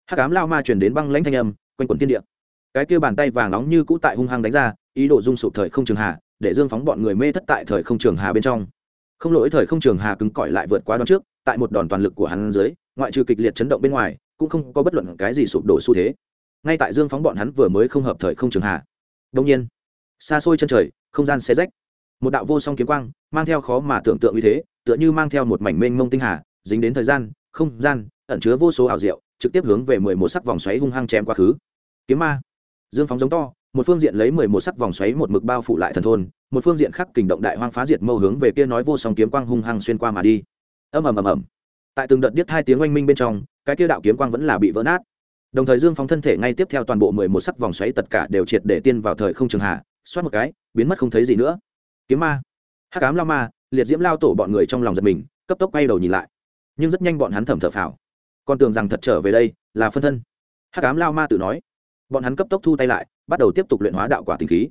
Hắc ám lao ma truyền đến băng lãnh thanh âm, quanh quẩn tiên địa cái kia bàn tay vàng nóng như cũ tại hung hăng đánh ra, ý đồ dung sụp thời không trường hà, để dương phóng bọn người mê thất tại thời không trường hà bên trong. Không lỗi, thời không trường hà cứng cỏi lại vượt qua đón trước, tại một đòn toàn lực của hắn dưới, ngoại trừ kịch liệt chấn động bên ngoài, cũng không có bất luận cái gì sụp đổ xu thế. Ngay tại dương phóng bọn hắn vừa mới không hợp thời không trường hà. Đông nhiên, xa xôi chân trời, không gian xe rách. Một đạo vô song kiếm quang, mang theo khó mà tưởng tượng như thế, tựa như mang theo một mảnh mênh mông tinh hà, dính đến thời gian, không gian, ẩn chứa vô số ảo diệu, trực tiếp hướng về mười một sắc vòng xoáy hung hăng chém quá khứ. Kiếm ma dương phóng giống to, một phương diện lấy mười một sắc vòng xoáy một mực bao phủ lại thần thôn, một phương diện khác kình động đại hoang phá diệt mâu hướng về kia nói vô song kiếm quang hung hăng xuyên qua mà đi. Ầm ầm ầm ầm. Tại từng đợt điếc hai tiếng oanh minh bên trong, cái kia đạo kiếm quang vẫn là bị vỡ nát. Đồng thời dương phóng thân thể ngay tiếp theo toàn bộ mười một sắc vòng xoáy tất cả đều triệt để tiên vào thời không trường hạ, xoát một cái, biến mất không thấy gì nữa. Kiếm ma, hắc ám lao ma, liệt diễm lao tổ bọn người trong lòng giật mình, cấp tốc quay đầu nhìn lại. Nhưng rất nhanh bọn hắn thầm thở phào. Còn tưởng rằng thật trở về đây là phân thân. Hắc ám lao ma tự nói bọn hắn cấp tốc thu tay lại bắt đầu tiếp tục luyện hóa đạo quả tinh khí.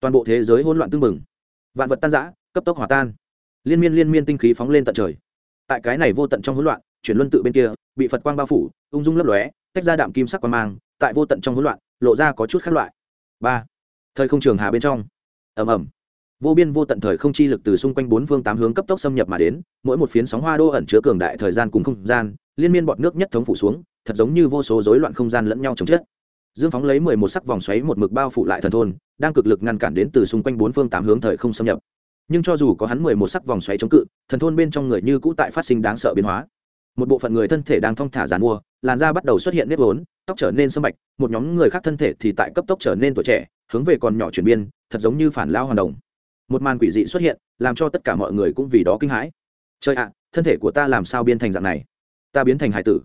Toàn bộ thế giới hỗn loạn tưng bừng, vạn vật tan giã cấp tốc hòa tan. Liên miên liên miên tinh khí phóng lên tận trời. Tại cái này vô tận trong hỗn loạn chuyển luân tự bên kia bị phật quang bao phủ ung dung lấp lóe tách ra đạm kim sắc quang mang tại vô tận trong hỗn loạn lộ ra có chút khác loại. Ba. Thời không trường hà bên trong. Ầm ầm. Vô biên vô tận thời không chi lực từ xung quanh bốn phương tám hướng cấp tốc xâm nhập mà đến mỗi một phiến sóng hoa đô ẩn chứa cường đại thời gian cùng không gian liên miên bọt nước nhất thống phủ xuống thật giống như vô số rối loạn không gian lẫn nhau chồng chết dương phóng lấy mười một sắc vòng xoáy một mực bao phủ lại thần thôn, đang cực lực ngăn cản đến từ xung quanh bốn phương tám hướng thời không xâm nhập. Nhưng cho dù có hắn mười một sắc vòng xoáy chống cự, thần thôn bên trong người như cũ tại phát sinh đáng sợ biến hóa. Một bộ phận người thân thể đang thong thả giàn mua, làn da bắt đầu xuất hiện nếp vốn, tóc trở nên sâm bạch, một nhóm người khác thân thể thì tại cấp tốc trở nên tuổi trẻ, hướng về còn nhỏ chuyển biên, thật giống như phản lao hoàn đồng. Một màn quỷ dị xuất hiện, làm cho tất cả mọi người cũng vì đó kinh hãi. Trời ạ, thân thể của ta làm sao biến thành dạng này? Ta biến thành hải tử.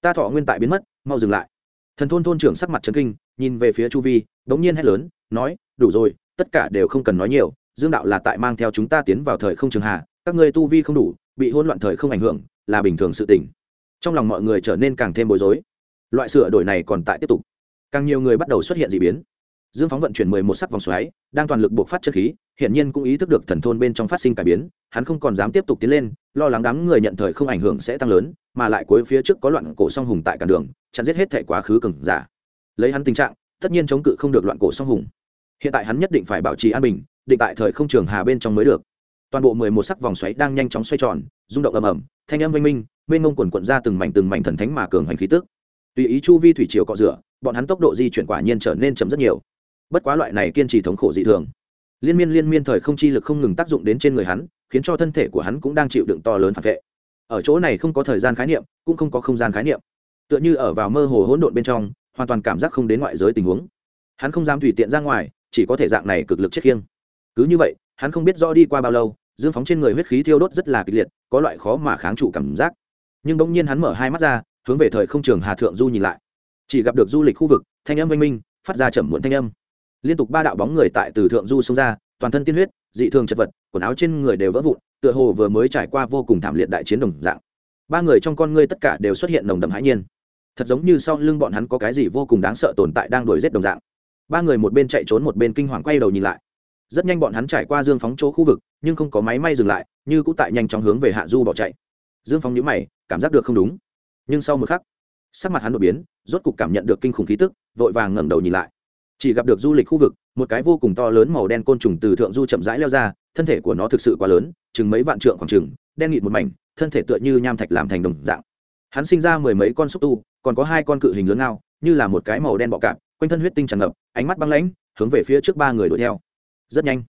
Ta thọ nguyên tại biến mất, mau dừng lại thần thôn thôn trưởng sắc mặt trấn kinh, nhìn về phía chu vi đ ố n g nhiên hét lớn, nói, đủ rồi, tất cả đều không cần nói nhiều, dương đạo là tại mang theo chúng ta tiến vào thời không trường hạ, các ngươi tu vi không đủ, bị hôn loạn thời không ảnh hưởng, là bình thường sự tỉnh trong lòng mọi người trở nên càng thêm bối rối. Loại sửa đổi này còn tại tiếp tục. Càng nhiều người bắt đầu xuất hiện d ị biến. Dương phóng vận chuyển mười một sắc vòng xoáy, đang toàn lực buộc phát chất khí, hiển nhiên cũng ý thức được thần thôn bên trong phát sinh cải biến, hắn không còn dám tiếp tục tiến lên, lo lắng đám người nhận thời không ảnh hưởng sẽ tăng lớn, mà lại cuối phía trước có loạn cổ song hùng tại cản đường chặn giết hết thể quá khứ cừng giả. Lấy hắn tình trạng, tất nhiên chống cự không được loạn cổ song hùng. Hiện tại hắn nhất định phải bảo trì an bình, định tại thời không trường hà bên trong mới được. Toàn bộ mười một sắc vòng xoáy đang nhanh chóng xoay tròn, rung động ầm ầm, thanh âm oanh minh, mênh ngông quần quận ra từng mảnh từng mảnh thần thánh mà cường hành khí tức. Tùy ý chu vi thủy chiều cọ rửa, bọn hắn tốc độ di chuyển quả nhiên trở nên chậm rất nhiều. Bất quá loại này kiên trì thống khổ dị thường, liên miên liên miên thời không chi lực không ngừng tác dụng đến trên người hắn, khiến cho thân thể của hắn cũng đang chịu đựng to lớn phản vệ. Ở chỗ này không có thời gian khái niệm, cũng không có không gian khái niệm tựa như ở vào mơ hồ hỗn độn bên trong, hoàn toàn cảm giác không đến ngoại giới tình huống. Hắn không dám tùy tiện ra ngoài, chỉ có thể dạng này cực lực chết khiêng. Cứ như vậy, hắn không biết rõ đi qua bao lâu, dương phóng trên người huyết khí thiêu đốt rất là kịch liệt, có loại khó mà kháng trụ cảm giác. Nhưng bỗng nhiên hắn mở hai mắt ra, hướng về thời không trường hà thượng du nhìn lại. Chỉ gặp được du lịch khu vực, thanh âm oanh minh, phát ra chậm muộn thanh âm. Liên tục ba đạo bóng người tại từ thượng du xông ra, toàn thân tiên huyết, dị thường chật vật, quần áo trên người đều vỡ vụn, tựa hồ vừa mới trải qua vô cùng thảm liệt đại chiến đồng dạng. Ba người trong con ngươi tất cả đều xuất hiện nồng đầm hãi nhiên thật giống như sau lưng bọn hắn có cái gì vô cùng đáng sợ tồn tại đang đuổi giết đồng dạng. Ba người một bên chạy trốn một bên kinh hoàng quay đầu nhìn lại. Rất nhanh bọn hắn trải qua dương phóng chỗ khu vực, nhưng không có máy may dừng lại, như cũng tại nhanh chóng hướng về hạ du bỏ chạy. Dương phóng nhíu mày, cảm giác được không đúng. Nhưng sau một khắc, sắc mặt hắn đột biến, rốt cục cảm nhận được kinh khủng khí tức, vội vàng ngẩng đầu nhìn lại. Chỉ gặp được du lịch khu vực, một cái vô cùng to lớn màu đen côn trùng từ thượng du chậm rãi leo ra, thân thể của nó thực sự quá lớn, chừng mấy vạn trượng khoảng chừng, đen nghịt một mảnh, thân thể tựa như nham thạch làm thành đồng dạng. Hắn sinh ra mười mấy con xúc tu còn có hai con cự hình lớn ngao, như là một cái màu đen bọ cạp, quanh thân huyết tinh tràn ngập, ánh mắt băng lãnh, hướng về phía trước ba người đuổi theo. Rất nhanh,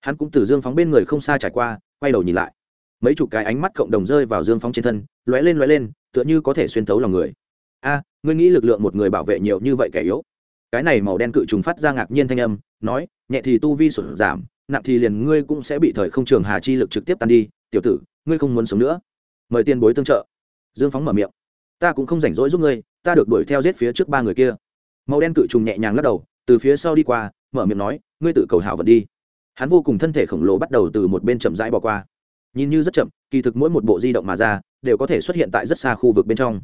hắn cũng từ dương phóng bên người không xa trải qua, quay đầu nhìn lại. Mấy chục cái ánh mắt cộng đồng rơi vào dương phóng trên thân, lóe lên lóe lên, tựa như có thể xuyên thấu lòng người. A, ngươi nghĩ lực lượng một người bảo vệ nhiều như vậy kẻ yếu? Cái này màu đen cự trùng phát ra ngạc nhiên thanh âm, nói, nhẹ thì tu vi sụt giảm, nặng thì liền ngươi cũng sẽ bị thời không trường hà chi lực trực tiếp tan đi. Tiểu tử, ngươi không muốn sống nữa. Mời tiền bối tương trợ. Dương phóng mở miệng ta cũng không rảnh rỗi giúp ngươi, ta được đuổi theo giết phía trước ba người kia. Màu đen cự trùng nhẹ nhàng lắc đầu, từ phía sau đi qua, mở miệng nói, ngươi tự cầu hảo vật đi. Hắn vô cùng thân thể khổng lồ bắt đầu từ một bên chậm rãi bỏ qua. Nhìn như rất chậm, kỳ thực mỗi một bộ di động mà ra, đều có thể xuất hiện tại rất xa khu vực bên trong.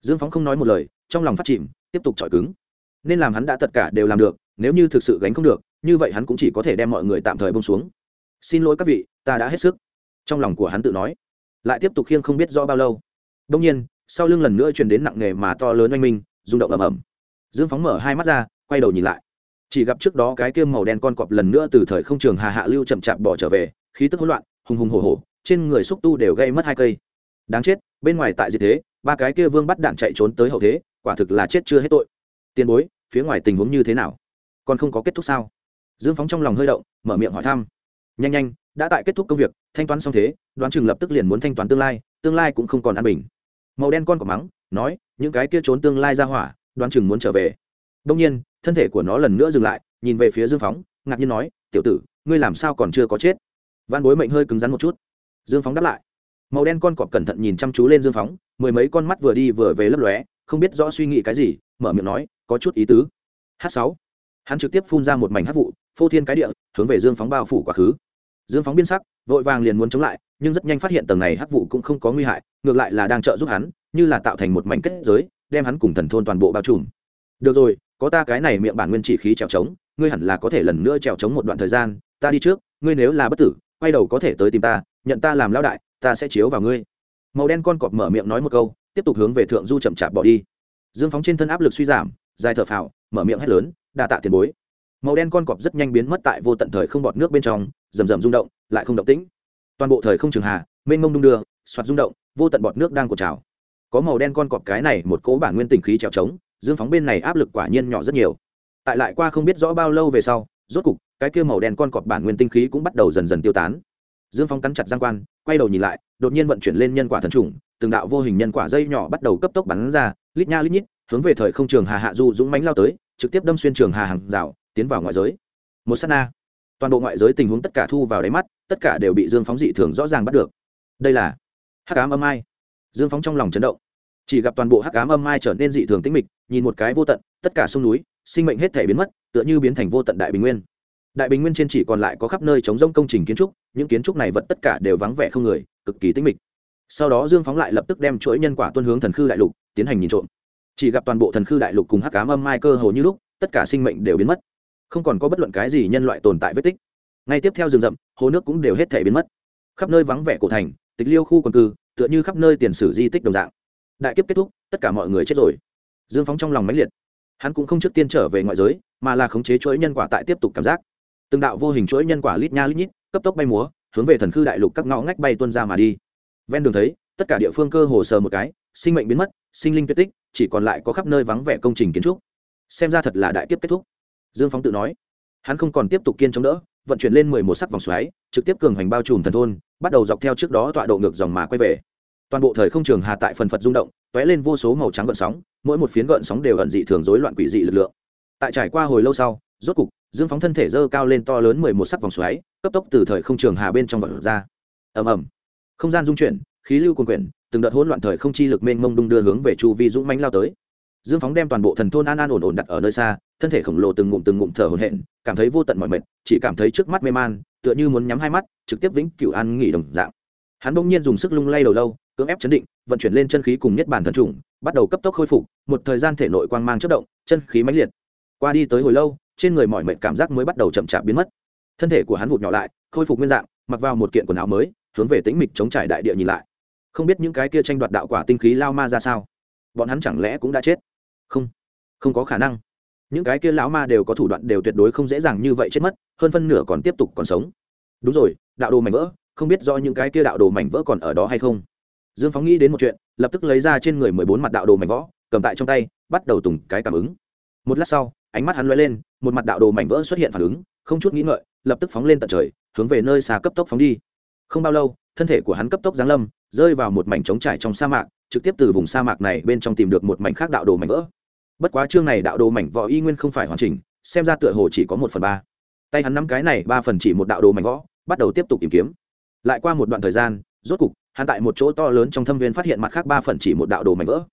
Dương phóng không nói một lời, trong lòng phát chìm, tiếp tục chọi cứng. Nên làm hắn đã tất cả đều làm được, nếu như thực sự gánh không được, như vậy hắn cũng chỉ có thể đem mọi người tạm thời bông xuống. Xin lỗi các vị, ta đã hết sức. Trong lòng của hắn tự nói. Lại tiếp tục khiêng không biết rõ bao lâu. Đông nhiên sau lưng lần nữa truyền đến nặng nề mà to lớn oanh minh, rung động ầm ầm. Dương phóng mở hai mắt ra, quay đầu nhìn lại. Chỉ gặp trước đó cái kia màu đen con cọp lần nữa từ thời không trường hà hạ lưu chậm chạp bỏ trở về, khí tức hỗn loạn, hùng hùng hổ hổ, trên người xúc tu đều gây mất hai cây. Đáng chết, bên ngoài tại diệt thế, ba cái kia vương bắt đạn chạy trốn tới hậu thế, quả thực là chết chưa hết tội. Tiền bối, phía ngoài tình huống như thế nào? Còn không có kết thúc sao? Dương phóng trong lòng hơi động, mở miệng hỏi thăm. Nhanh nhanh, đã tại kết thúc công việc, thanh toán xong thế, đoán chừng lập tức liền muốn thanh toán tương lai tương lai cũng không còn an bình màu đen con của mắng, nói, những cái kia trốn tương lai ra hỏa, đoán chừng muốn trở về. Đông nhiên, thân thể của nó lần nữa dừng lại, nhìn về phía dương phóng, ngạc nhiên nói, tiểu tử, ngươi làm sao còn chưa có chết? Văn bối mệnh hơi cứng rắn một chút. Dương phóng đáp lại. Màu đen con cọp cẩn thận nhìn chăm chú lên dương phóng, mười mấy con mắt vừa đi vừa về lấp lóe, không biết rõ suy nghĩ cái gì, mở miệng nói, có chút ý tứ. H sáu. Hắn trực tiếp phun ra một mảnh hát vụ, phô thiên cái địa, hướng về dương phóng bao phủ quá khứ. Dương phóng biên sắc, vội vàng liền muốn chống lại nhưng rất nhanh phát hiện tầng này hắc vụ cũng không có nguy hại, ngược lại là đang trợ giúp hắn, như là tạo thành một mảnh kết giới, đem hắn cùng thần thôn toàn bộ bao trùm. Được rồi, có ta cái này miệng bản nguyên chỉ khí trèo trống, ngươi hẳn là có thể lần nữa trèo trống một đoạn thời gian, ta đi trước, ngươi nếu là bất tử, quay đầu có thể tới tìm ta, nhận ta làm lão đại, ta sẽ chiếu vào ngươi. Màu đen con cọp mở miệng nói một câu, tiếp tục hướng về thượng du chậm chạp bỏ đi. Dương phóng trên thân áp lực suy giảm, dài thở phào, mở miệng hét lớn, đa tạ tiền bối. Màu đen con cọp rất nhanh biến mất tại vô tận thời không bọt nước bên trong, rầm rầm rung động, lại không động tĩnh toàn bộ thời không trường hà, mênh mông đung đưa, soạt rung động, vô tận bọt nước đang cột trào. Có màu đen con cọp cái này một cỗ bản nguyên tình khí trèo trống, dương phóng bên này áp lực quả nhiên nhỏ rất nhiều. Tại lại qua không biết rõ bao lâu về sau, rốt cục, cái kia màu đen con cọp bản nguyên tinh khí cũng bắt đầu dần dần tiêu tán. Dương phóng cắn chặt giang quan, quay đầu nhìn lại, đột nhiên vận chuyển lên nhân quả thần trùng, từng đạo vô hình nhân quả dây nhỏ bắt đầu cấp tốc bắn ra, lít nha lít nhít, hướng về thời không trường hà hạ du dũng mánh lao tới, trực tiếp đâm xuyên trường hà hàng rào, tiến vào ngoại giới. Một s á t na toàn bộ ngoại giới tình huống tất cả thu vào đáy mắt, tất cả đều bị dương phóng dị thường rõ ràng bắt được. Đây là hắc cám âm ai. Dương phóng trong lòng chấn động. Chỉ gặp toàn bộ hắc cám âm ai trở nên dị thường tĩnh mịch, nhìn một cái vô tận, tất cả sông núi, sinh mệnh hết thể biến mất, tựa như biến thành vô tận đại bình nguyên. Đại bình nguyên trên chỉ còn lại có khắp nơi chống rông công trình kiến trúc, những kiến trúc này vật tất cả đều vắng vẻ không người, cực kỳ tĩnh mịch. Sau đó dương phóng lại lập tức đem chuỗi nhân quả tuân hướng thần khư đại lục, tiến hành nhìn trộm. Chỉ gặp toàn bộ thần khư đại lục cùng hắc cám âm mai cơ hồ như lúc, tất cả sinh mệnh đều biến mất không còn có bất luận cái gì nhân loại tồn tại vết tích. Ngay tiếp theo rừng rậm, hồ nước cũng đều hết thể biến mất. Khắp nơi vắng vẻ cổ thành, tịch liêu khu quần cư, tựa như khắp nơi tiền sử di tích đồng dạng. Đại kiếp kết thúc, tất cả mọi người chết rồi. Dương phóng trong lòng mãnh liệt. Hắn cũng không trước tiên trở về ngoại giới, mà là khống chế chuỗi nhân quả tại tiếp tục cảm giác. Từng đạo vô hình chuỗi nhân quả lít nha lít nhít, cấp tốc bay múa, hướng về thần khư đại lục các ngõ ngách bay tuân ra mà đi. Ven đường thấy, tất cả địa phương cơ hồ sờ một cái, sinh mệnh biến mất, sinh linh tuyệt tích, chỉ còn lại có khắp nơi vắng vẻ công trình kiến trúc. Xem ra thật là đại kiếp kết thúc dương phóng tự nói, hắn không còn tiếp tục kiên chống đỡ, vận chuyển lên mười một sắc vòng xoáy, trực tiếp cường hành bao trùm thần thôn, bắt đầu dọc theo trước đó tọa độ ngược dòng mà quay về. Toàn bộ thời không trường hà tại phần phật rung động t ó é lên vô số màu trắng gợn sóng, mỗi một phiến gợn sóng đều ẩn dị thường rối loạn quỷ dị lực lượng. Tại trải qua hồi lâu sau, rốt cục, dương phóng thân thể dơ cao lên to lớn mười một sắc vòng xoáy, cấp tốc từ thời không trường hà bên trong vật ra. Ầm ầm. Không gian dung chuyển, khí lưu quần quyển từng đợt hỗn loạn thời không chi lực mênh mông đung đưa hướng về chu vi dũng mánh lao tới dương phóng đem toàn bộ thần thôn an an ổn ổn đặt ở nơi xa, thân thể khổng lồ từng ngụm từng ngụm thở hổn hển, cảm thấy vô tận mọi mệt, chỉ cảm thấy trước mắt mê man, tựa như muốn nhắm hai mắt, trực tiếp vĩnh cửu an nghỉ đồng dạng. Hắn bỗng nhiên dùng sức lung lay đầu lâu, cưỡng ép chấn định, vận chuyển lên chân khí cùng nhất bản thần trùng, bắt đầu cấp tốc khôi phục, một thời gian thể nội quang mang chất động, chân khí mãnh liệt. Qua đi tới hồi lâu, trên người mọi mệt cảm giác mới bắt đầu chậm chạp biến mất. Thân thể của hắn vụt nhỏ lại, khôi phục nguyên dạng, mặc vào một kiện quần áo mới, hướng về tĩnh mịch chống trải đại địa nhìn lại. Không biết những cái kia tranh đoạt đạo quả tinh khí lao ma ra sao? Bọn hắn chẳng lẽ cũng đã chết? Không không có khả năng. Những cái kia lão ma đều có thủ đoạn đều tuyệt đối không dễ dàng như vậy chết mất, hơn phân nửa còn tiếp tục còn sống. Đúng rồi, đạo đồ mảnh vỡ, không biết do những cái kia đạo đồ mảnh vỡ còn ở đó hay không. Dương phóng nghĩ đến một chuyện, lập tức lấy ra trên người mười bốn mặt đạo đồ mảnh vỡ, cầm tại trong tay, bắt đầu tùng cái cảm ứng. Một lát sau, ánh mắt hắn lóe lên, một mặt đạo đồ mảnh vỡ xuất hiện phản ứng, không chút nghĩ ngợi, lập tức phóng lên tận trời, hướng về nơi xa cấp tốc phóng đi. Không bao lâu, thân thể của hắn cấp tốc giáng lâm, rơi vào một mảnh trống trải trong sa mạc, trực tiếp từ vùng sa mạc này bên trong tìm được một mảnh khác đạo đồ mảnh vỡ bất quá chương này đạo đồ mảnh võ y nguyên không phải hoàn chỉnh, xem ra tựa hồ chỉ có một phần ba. Tay hắn nắm cái này ba phần chỉ một đạo đồ mảnh võ, bắt đầu tiếp tục tìm kiếm. Lại qua một đoạn thời gian, rốt cục, hắn tại một chỗ to lớn trong thâm viên phát hiện mặt khác ba phần chỉ một đạo đồ mảnh vỡ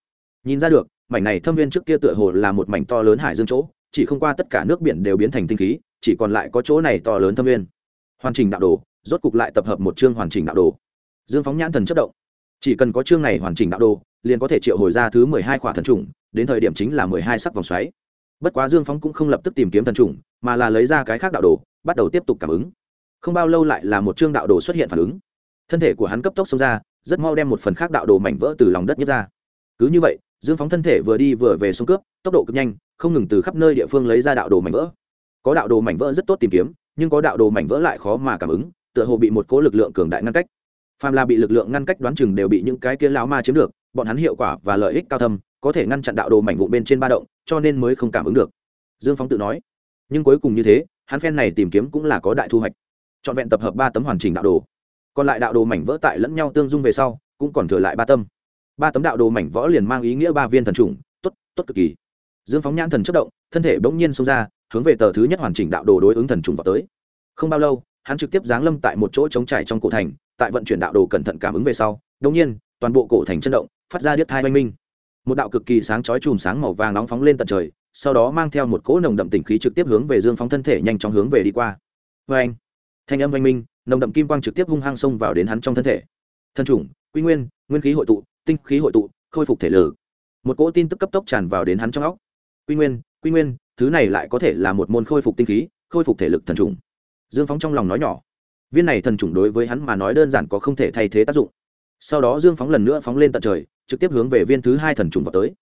nhìn ra được, mảnh này thâm viên trước kia tựa hồ là một mảnh to lớn hải dương chỗ, chỉ không qua tất cả nước biển đều biến thành tinh khí, chỉ còn lại có chỗ này to lớn thâm viên. Hoàn chỉnh đạo đồ, rốt cục lại tập hợp một chương hoàn chỉnh đạo đồ. Dương phóng nhãn thần chất động. Chỉ cần có chương này hoàn chỉnh đạo đồ liền có thể triệu hồi ra thứ mười hai khỏa thần trùng đến thời điểm chính là mười hai sắc vòng xoáy. Bất quá dương phóng cũng không lập tức tìm kiếm thần trùng mà là lấy ra cái khác đạo đồ, bắt đầu tiếp tục cảm ứng. Không bao lâu lại là một chương đạo đồ xuất hiện phản ứng. Thân thể của hắn cấp tốc xông ra, rất mau đem một phần khác đạo đồ mảnh vỡ từ lòng đất nhất ra. Cứ như vậy, dương phóng thân thể vừa đi vừa về xuống cướp, tốc độ cực nhanh, không ngừng từ khắp nơi địa phương lấy ra đạo đồ mảnh vỡ. Có đạo đồ mảnh vỡ rất tốt tìm kiếm, nhưng có đạo đồ mảnh vỡ lại khó mà cảm ứng, tựa hồ bị một cố lực lượng cường đại ngăn cách. Phàm là bị lực lượng ngăn cách đoán chừng đều bị những cái kia lão ma chiếm được bọn hắn hiệu quả và lợi ích cao thâm, có thể ngăn chặn đạo đồ mảnh vụ bên trên ba động, cho nên mới không cảm ứng được. Dương phóng tự nói. Nhưng cuối cùng như thế, hắn phen này tìm kiếm cũng là có đại thu hoạch. Trọn vẹn tập hợp ba tấm hoàn chỉnh đạo đồ. Còn lại đạo đồ mảnh vỡ tại lẫn nhau tương dung về sau, cũng còn thừa lại ba tâm. Ba tấm đạo đồ mảnh võ liền mang ý nghĩa ba viên thần trùng, tốt tốt cực kỳ. Dương phóng nhãn thần chất động, thân thể bỗng nhiên xông ra, hướng về tờ thứ nhất hoàn chỉnh đạo đồ đối ứng thần trùng vào tới. Không bao lâu, hắn trực tiếp giáng lâm tại một chỗ trống trải trong cổ thành, tại vận chuyển đạo đồ cẩn thận cảm ứng về sau đống nhiên, toàn bộ cổ thành chân động phát ra điếc thai oanh minh. Một đạo cực kỳ sáng chói chùm sáng màu vàng nóng phóng lên tận trời, sau đó mang theo một cỗ nồng đậm tỉnh khí trực tiếp hướng về dương phóng thân thể nhanh chóng hướng về đi qua. Vê anh thanh âm oanh minh, nồng đậm kim quang trực tiếp hung hăng xông vào đến hắn trong thân thể. Thân chủng, quy nguyên nguyên khí hội tụ, tinh khí hội tụ, khôi phục thể lử một cỗ tin tức cấp tốc tràn vào đến hắn trong óc. Quy nguyên quy nguyên, thứ này lại có thể là một môn khôi phục tinh khí, khôi phục thể lực thần trùng dương phóng trong lòng nói nhỏ. Viên này thần trùng đối với hắn mà nói đơn giản có không thể thay thế tác dụng sau đó dương phóng lần nữa phóng lên tận trời, trực tiếp hướng về viên thứ hai thần trùng vào tới.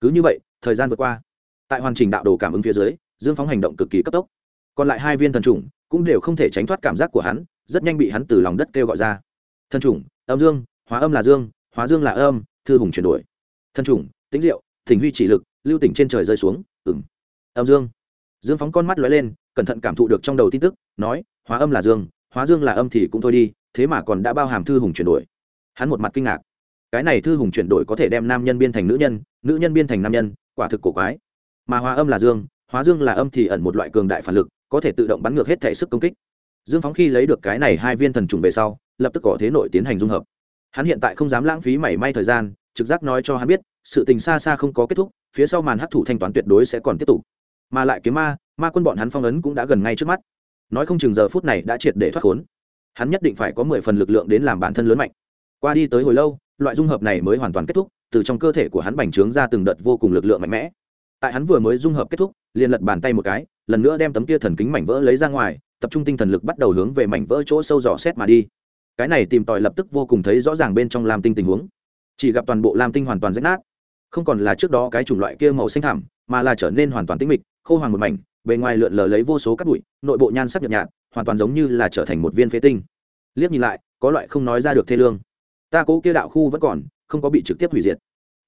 Cứ như vậy, thời gian vượt qua. Tại hoàn chỉnh đạo đồ cảm ứng phía dưới, dương phóng hành động cực kỳ cấp tốc. Còn lại hai viên thần trùng cũng đều không thể tránh thoát cảm giác của hắn, rất nhanh bị hắn từ lòng đất kêu gọi ra. Thần trùng, âm dương, hóa âm là dương, hóa dương là âm, thư hùng chuyển đổi. Thần trùng tính diệu, thỉnh huy chỉ lực, lưu tỉnh trên trời rơi xuống ừng âm dương. Dương phóng con mắt lóe lên, cẩn thận cảm thụ được trong đầu tin tức, nói, hóa âm là dương, hóa dương là âm thì cũng thôi đi, thế mà còn đã bao hàm thư hùng chuyển đổi hắn một mặt kinh ngạc. Cái này thư hùng chuyển đổi có thể đem nam nhân biên thành nữ nhân nữ nhân biên thành nam nhân, quả thực cổ quái. Mà hóa âm là dương, hóa dương là âm thì ẩn một loại cường đại phản lực, có thể tự động bắn ngược hết thể sức công kích. Dương phóng khi lấy được cái này hai viên thần trùng về sau, lập tức có thế nội tiến hành dung hợp. Hắn hiện tại không dám lãng phí mảy may thời gian, trực giác nói cho hắn biết, sự tình xa xa không có kết thúc, phía sau màn hấp thụ thanh toán tuyệt đối sẽ còn tiếp tục. Mà lại kiếm ma ma quân bọn hắn phong ấn cũng đã gần ngay trước mắt. Nói không chừng giờ phút này đã triệt để thoát khốn. Hắn nhất định phải có mười phần lực lượng đến làm bản thân lớn mạnh qua đi tới hồi lâu, loại dung hợp này mới hoàn toàn kết thúc, từ trong cơ thể của hắn bành trướng ra từng đợt vô cùng lực lượng mạnh mẽ. Tại hắn vừa mới dung hợp kết thúc, liền lật bàn tay một cái, lần nữa đem tấm kia thần kính mảnh vỡ lấy ra ngoài, tập trung tinh thần lực bắt đầu hướng về mảnh vỡ chỗ sâu dò xét mà đi. Cái này tìm tòi lập tức vô cùng thấy rõ ràng bên trong lam tinh tình huống. Chỉ gặp toàn bộ lam tinh hoàn toàn rách nát. Không còn là trước đó cái chủng loại kia màu xanh thảm mà là trở nên hoàn toàn tĩnh mịch, khô hoàng một mảnh, bề ngoài lượn lờ lấy vô số cát bụi, nội bộ nhan sắc nhợt nhạt, hoàn toàn giống như là trở thành một viên phế tinh. Liếc nhìn lại, có loại không nói ra được thê lương ta cố kia đạo khu vẫn còn, không có bị trực tiếp hủy diệt.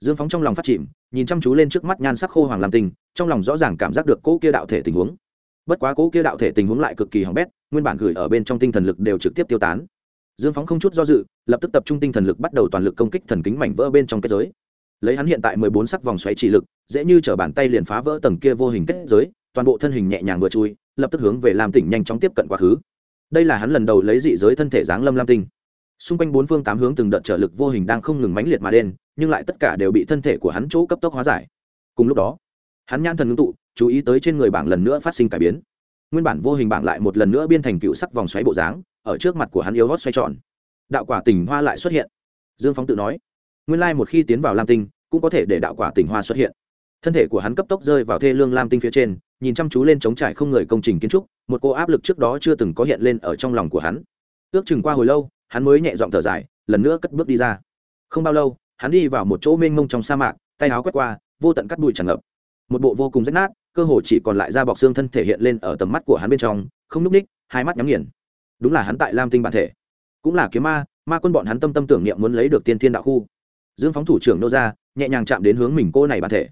Dương phóng trong lòng phát chìm, nhìn chăm chú lên trước mắt nhan sắc khô hoàng làm tình, trong lòng rõ ràng cảm giác được cố kia đạo thể tình huống. Bất quá cố kia đạo thể tình huống lại cực kỳ hỏng bét, nguyên bản gửi ở bên trong tinh thần lực đều trực tiếp tiêu tán. Dương phóng không chút do dự, lập tức tập trung tinh thần lực bắt đầu toàn lực công kích thần kính mảnh vỡ bên trong kết giới. Lấy hắn hiện tại mười bốn sắc vòng xoáy chỉ lực, dễ như t bàn tay liền phá vỡ tầng kia vô hình kết giới, toàn bộ thân hình nhẹ nhàng vừa chui, lập tức hướng về lam tỉnh nhanh chóng tiếp cận quá khứ. Đây là hắn lần đầu lấy dị giới thân thể giáng lâm lam tinh xung quanh bốn phương tám hướng từng đợt trợ lực vô hình đang không ngừng mãnh liệt mà đen nhưng lại tất cả đều bị thân thể của hắn chỗ cấp tốc hóa giải. Cùng lúc đó, hắn nhãn thần ngưng tụ, chú ý tới trên người bảng lần nữa phát sinh cải biến. Nguyên bản vô hình bảng lại một lần nữa biên thành cựu sắc vòng xoáy bộ dáng, ở trước mặt của hắn yếu hót xoay tròn. Đạo quả tỉnh hoa lại xuất hiện. Dương phóng tự nói, nguyên lai một khi tiến vào lam tinh, cũng có thể để đạo quả tỉnh hoa xuất hiện. Thân thể của hắn cấp tốc rơi vào thê lương lam tinh phía trên, nhìn chăm chú lên chống trải không người công trình kiến trúc, một cô áp lực trước đó chưa từng có hiện lên ở trong lòng của hắn. Ước chừng qua hồi lâu hắn mới nhẹ dọn thở dài, lần nữa cất bước đi ra. Không bao lâu, hắn đi vào một chỗ mênh mông trong sa mạc, tay áo quét qua, vô tận cắt bụi tràn ngập. Một bộ vô cùng rách nát, cơ hồ chỉ còn lại da bọc xương thân thể hiện lên ở tầm mắt của hắn bên trong, không n ú c ních, hai mắt nhắm nghiền. Đúng là hắn tại lam tinh bản thể. Cũng là kiếm ma ma quân bọn hắn tâm tâm tưởng niệm muốn lấy được tiên thiên đạo khu. Dương phóng thủ trưởng nô ra, nhẹ nhàng chạm đến hướng mình cô này bản thể.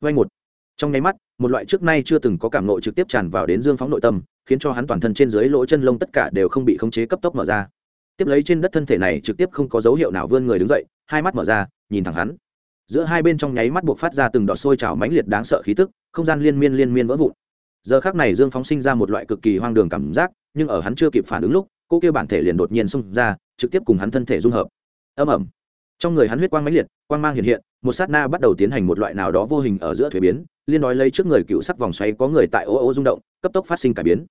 Vay một. Trong nháy mắt, một loại trước nay chưa từng có cảm nộ trực tiếp tràn vào đến dương phóng nội tâm, khiến cho hắn toàn thân trên dưới lỗ chân lông tất cả đều không bị khống chế cấp tốc mở ra tiếp lấy trên đất thân thể này trực tiếp không có dấu hiệu nào vươn người đứng dậy, hai mắt mở ra, nhìn thẳng hắn. Giữa hai bên trong nháy mắt buộc phát ra từng đọt sôi trào mãnh liệt đáng sợ khí tức, không gian liên miên liên miên vỡ vụn. Giờ khác này dương phóng sinh ra một loại cực kỳ hoang đường cảm giác, nhưng ở hắn chưa kịp phản ứng lúc, cô kêu bản thể liền đột nhiên xông ra, trực tiếp cùng hắn thân thể dung hợp. Âm ẩm trong người hắn huyết quang mãnh liệt, quang mang hiện hiện, một sát na bắt đầu tiến hành một loại nào đó vô hình ở giữa thuế biến, liên nói lấy trước người cựu sắc vòng xoáy có người tại ô ô rung động, cấp tốc phát sinh cải biến.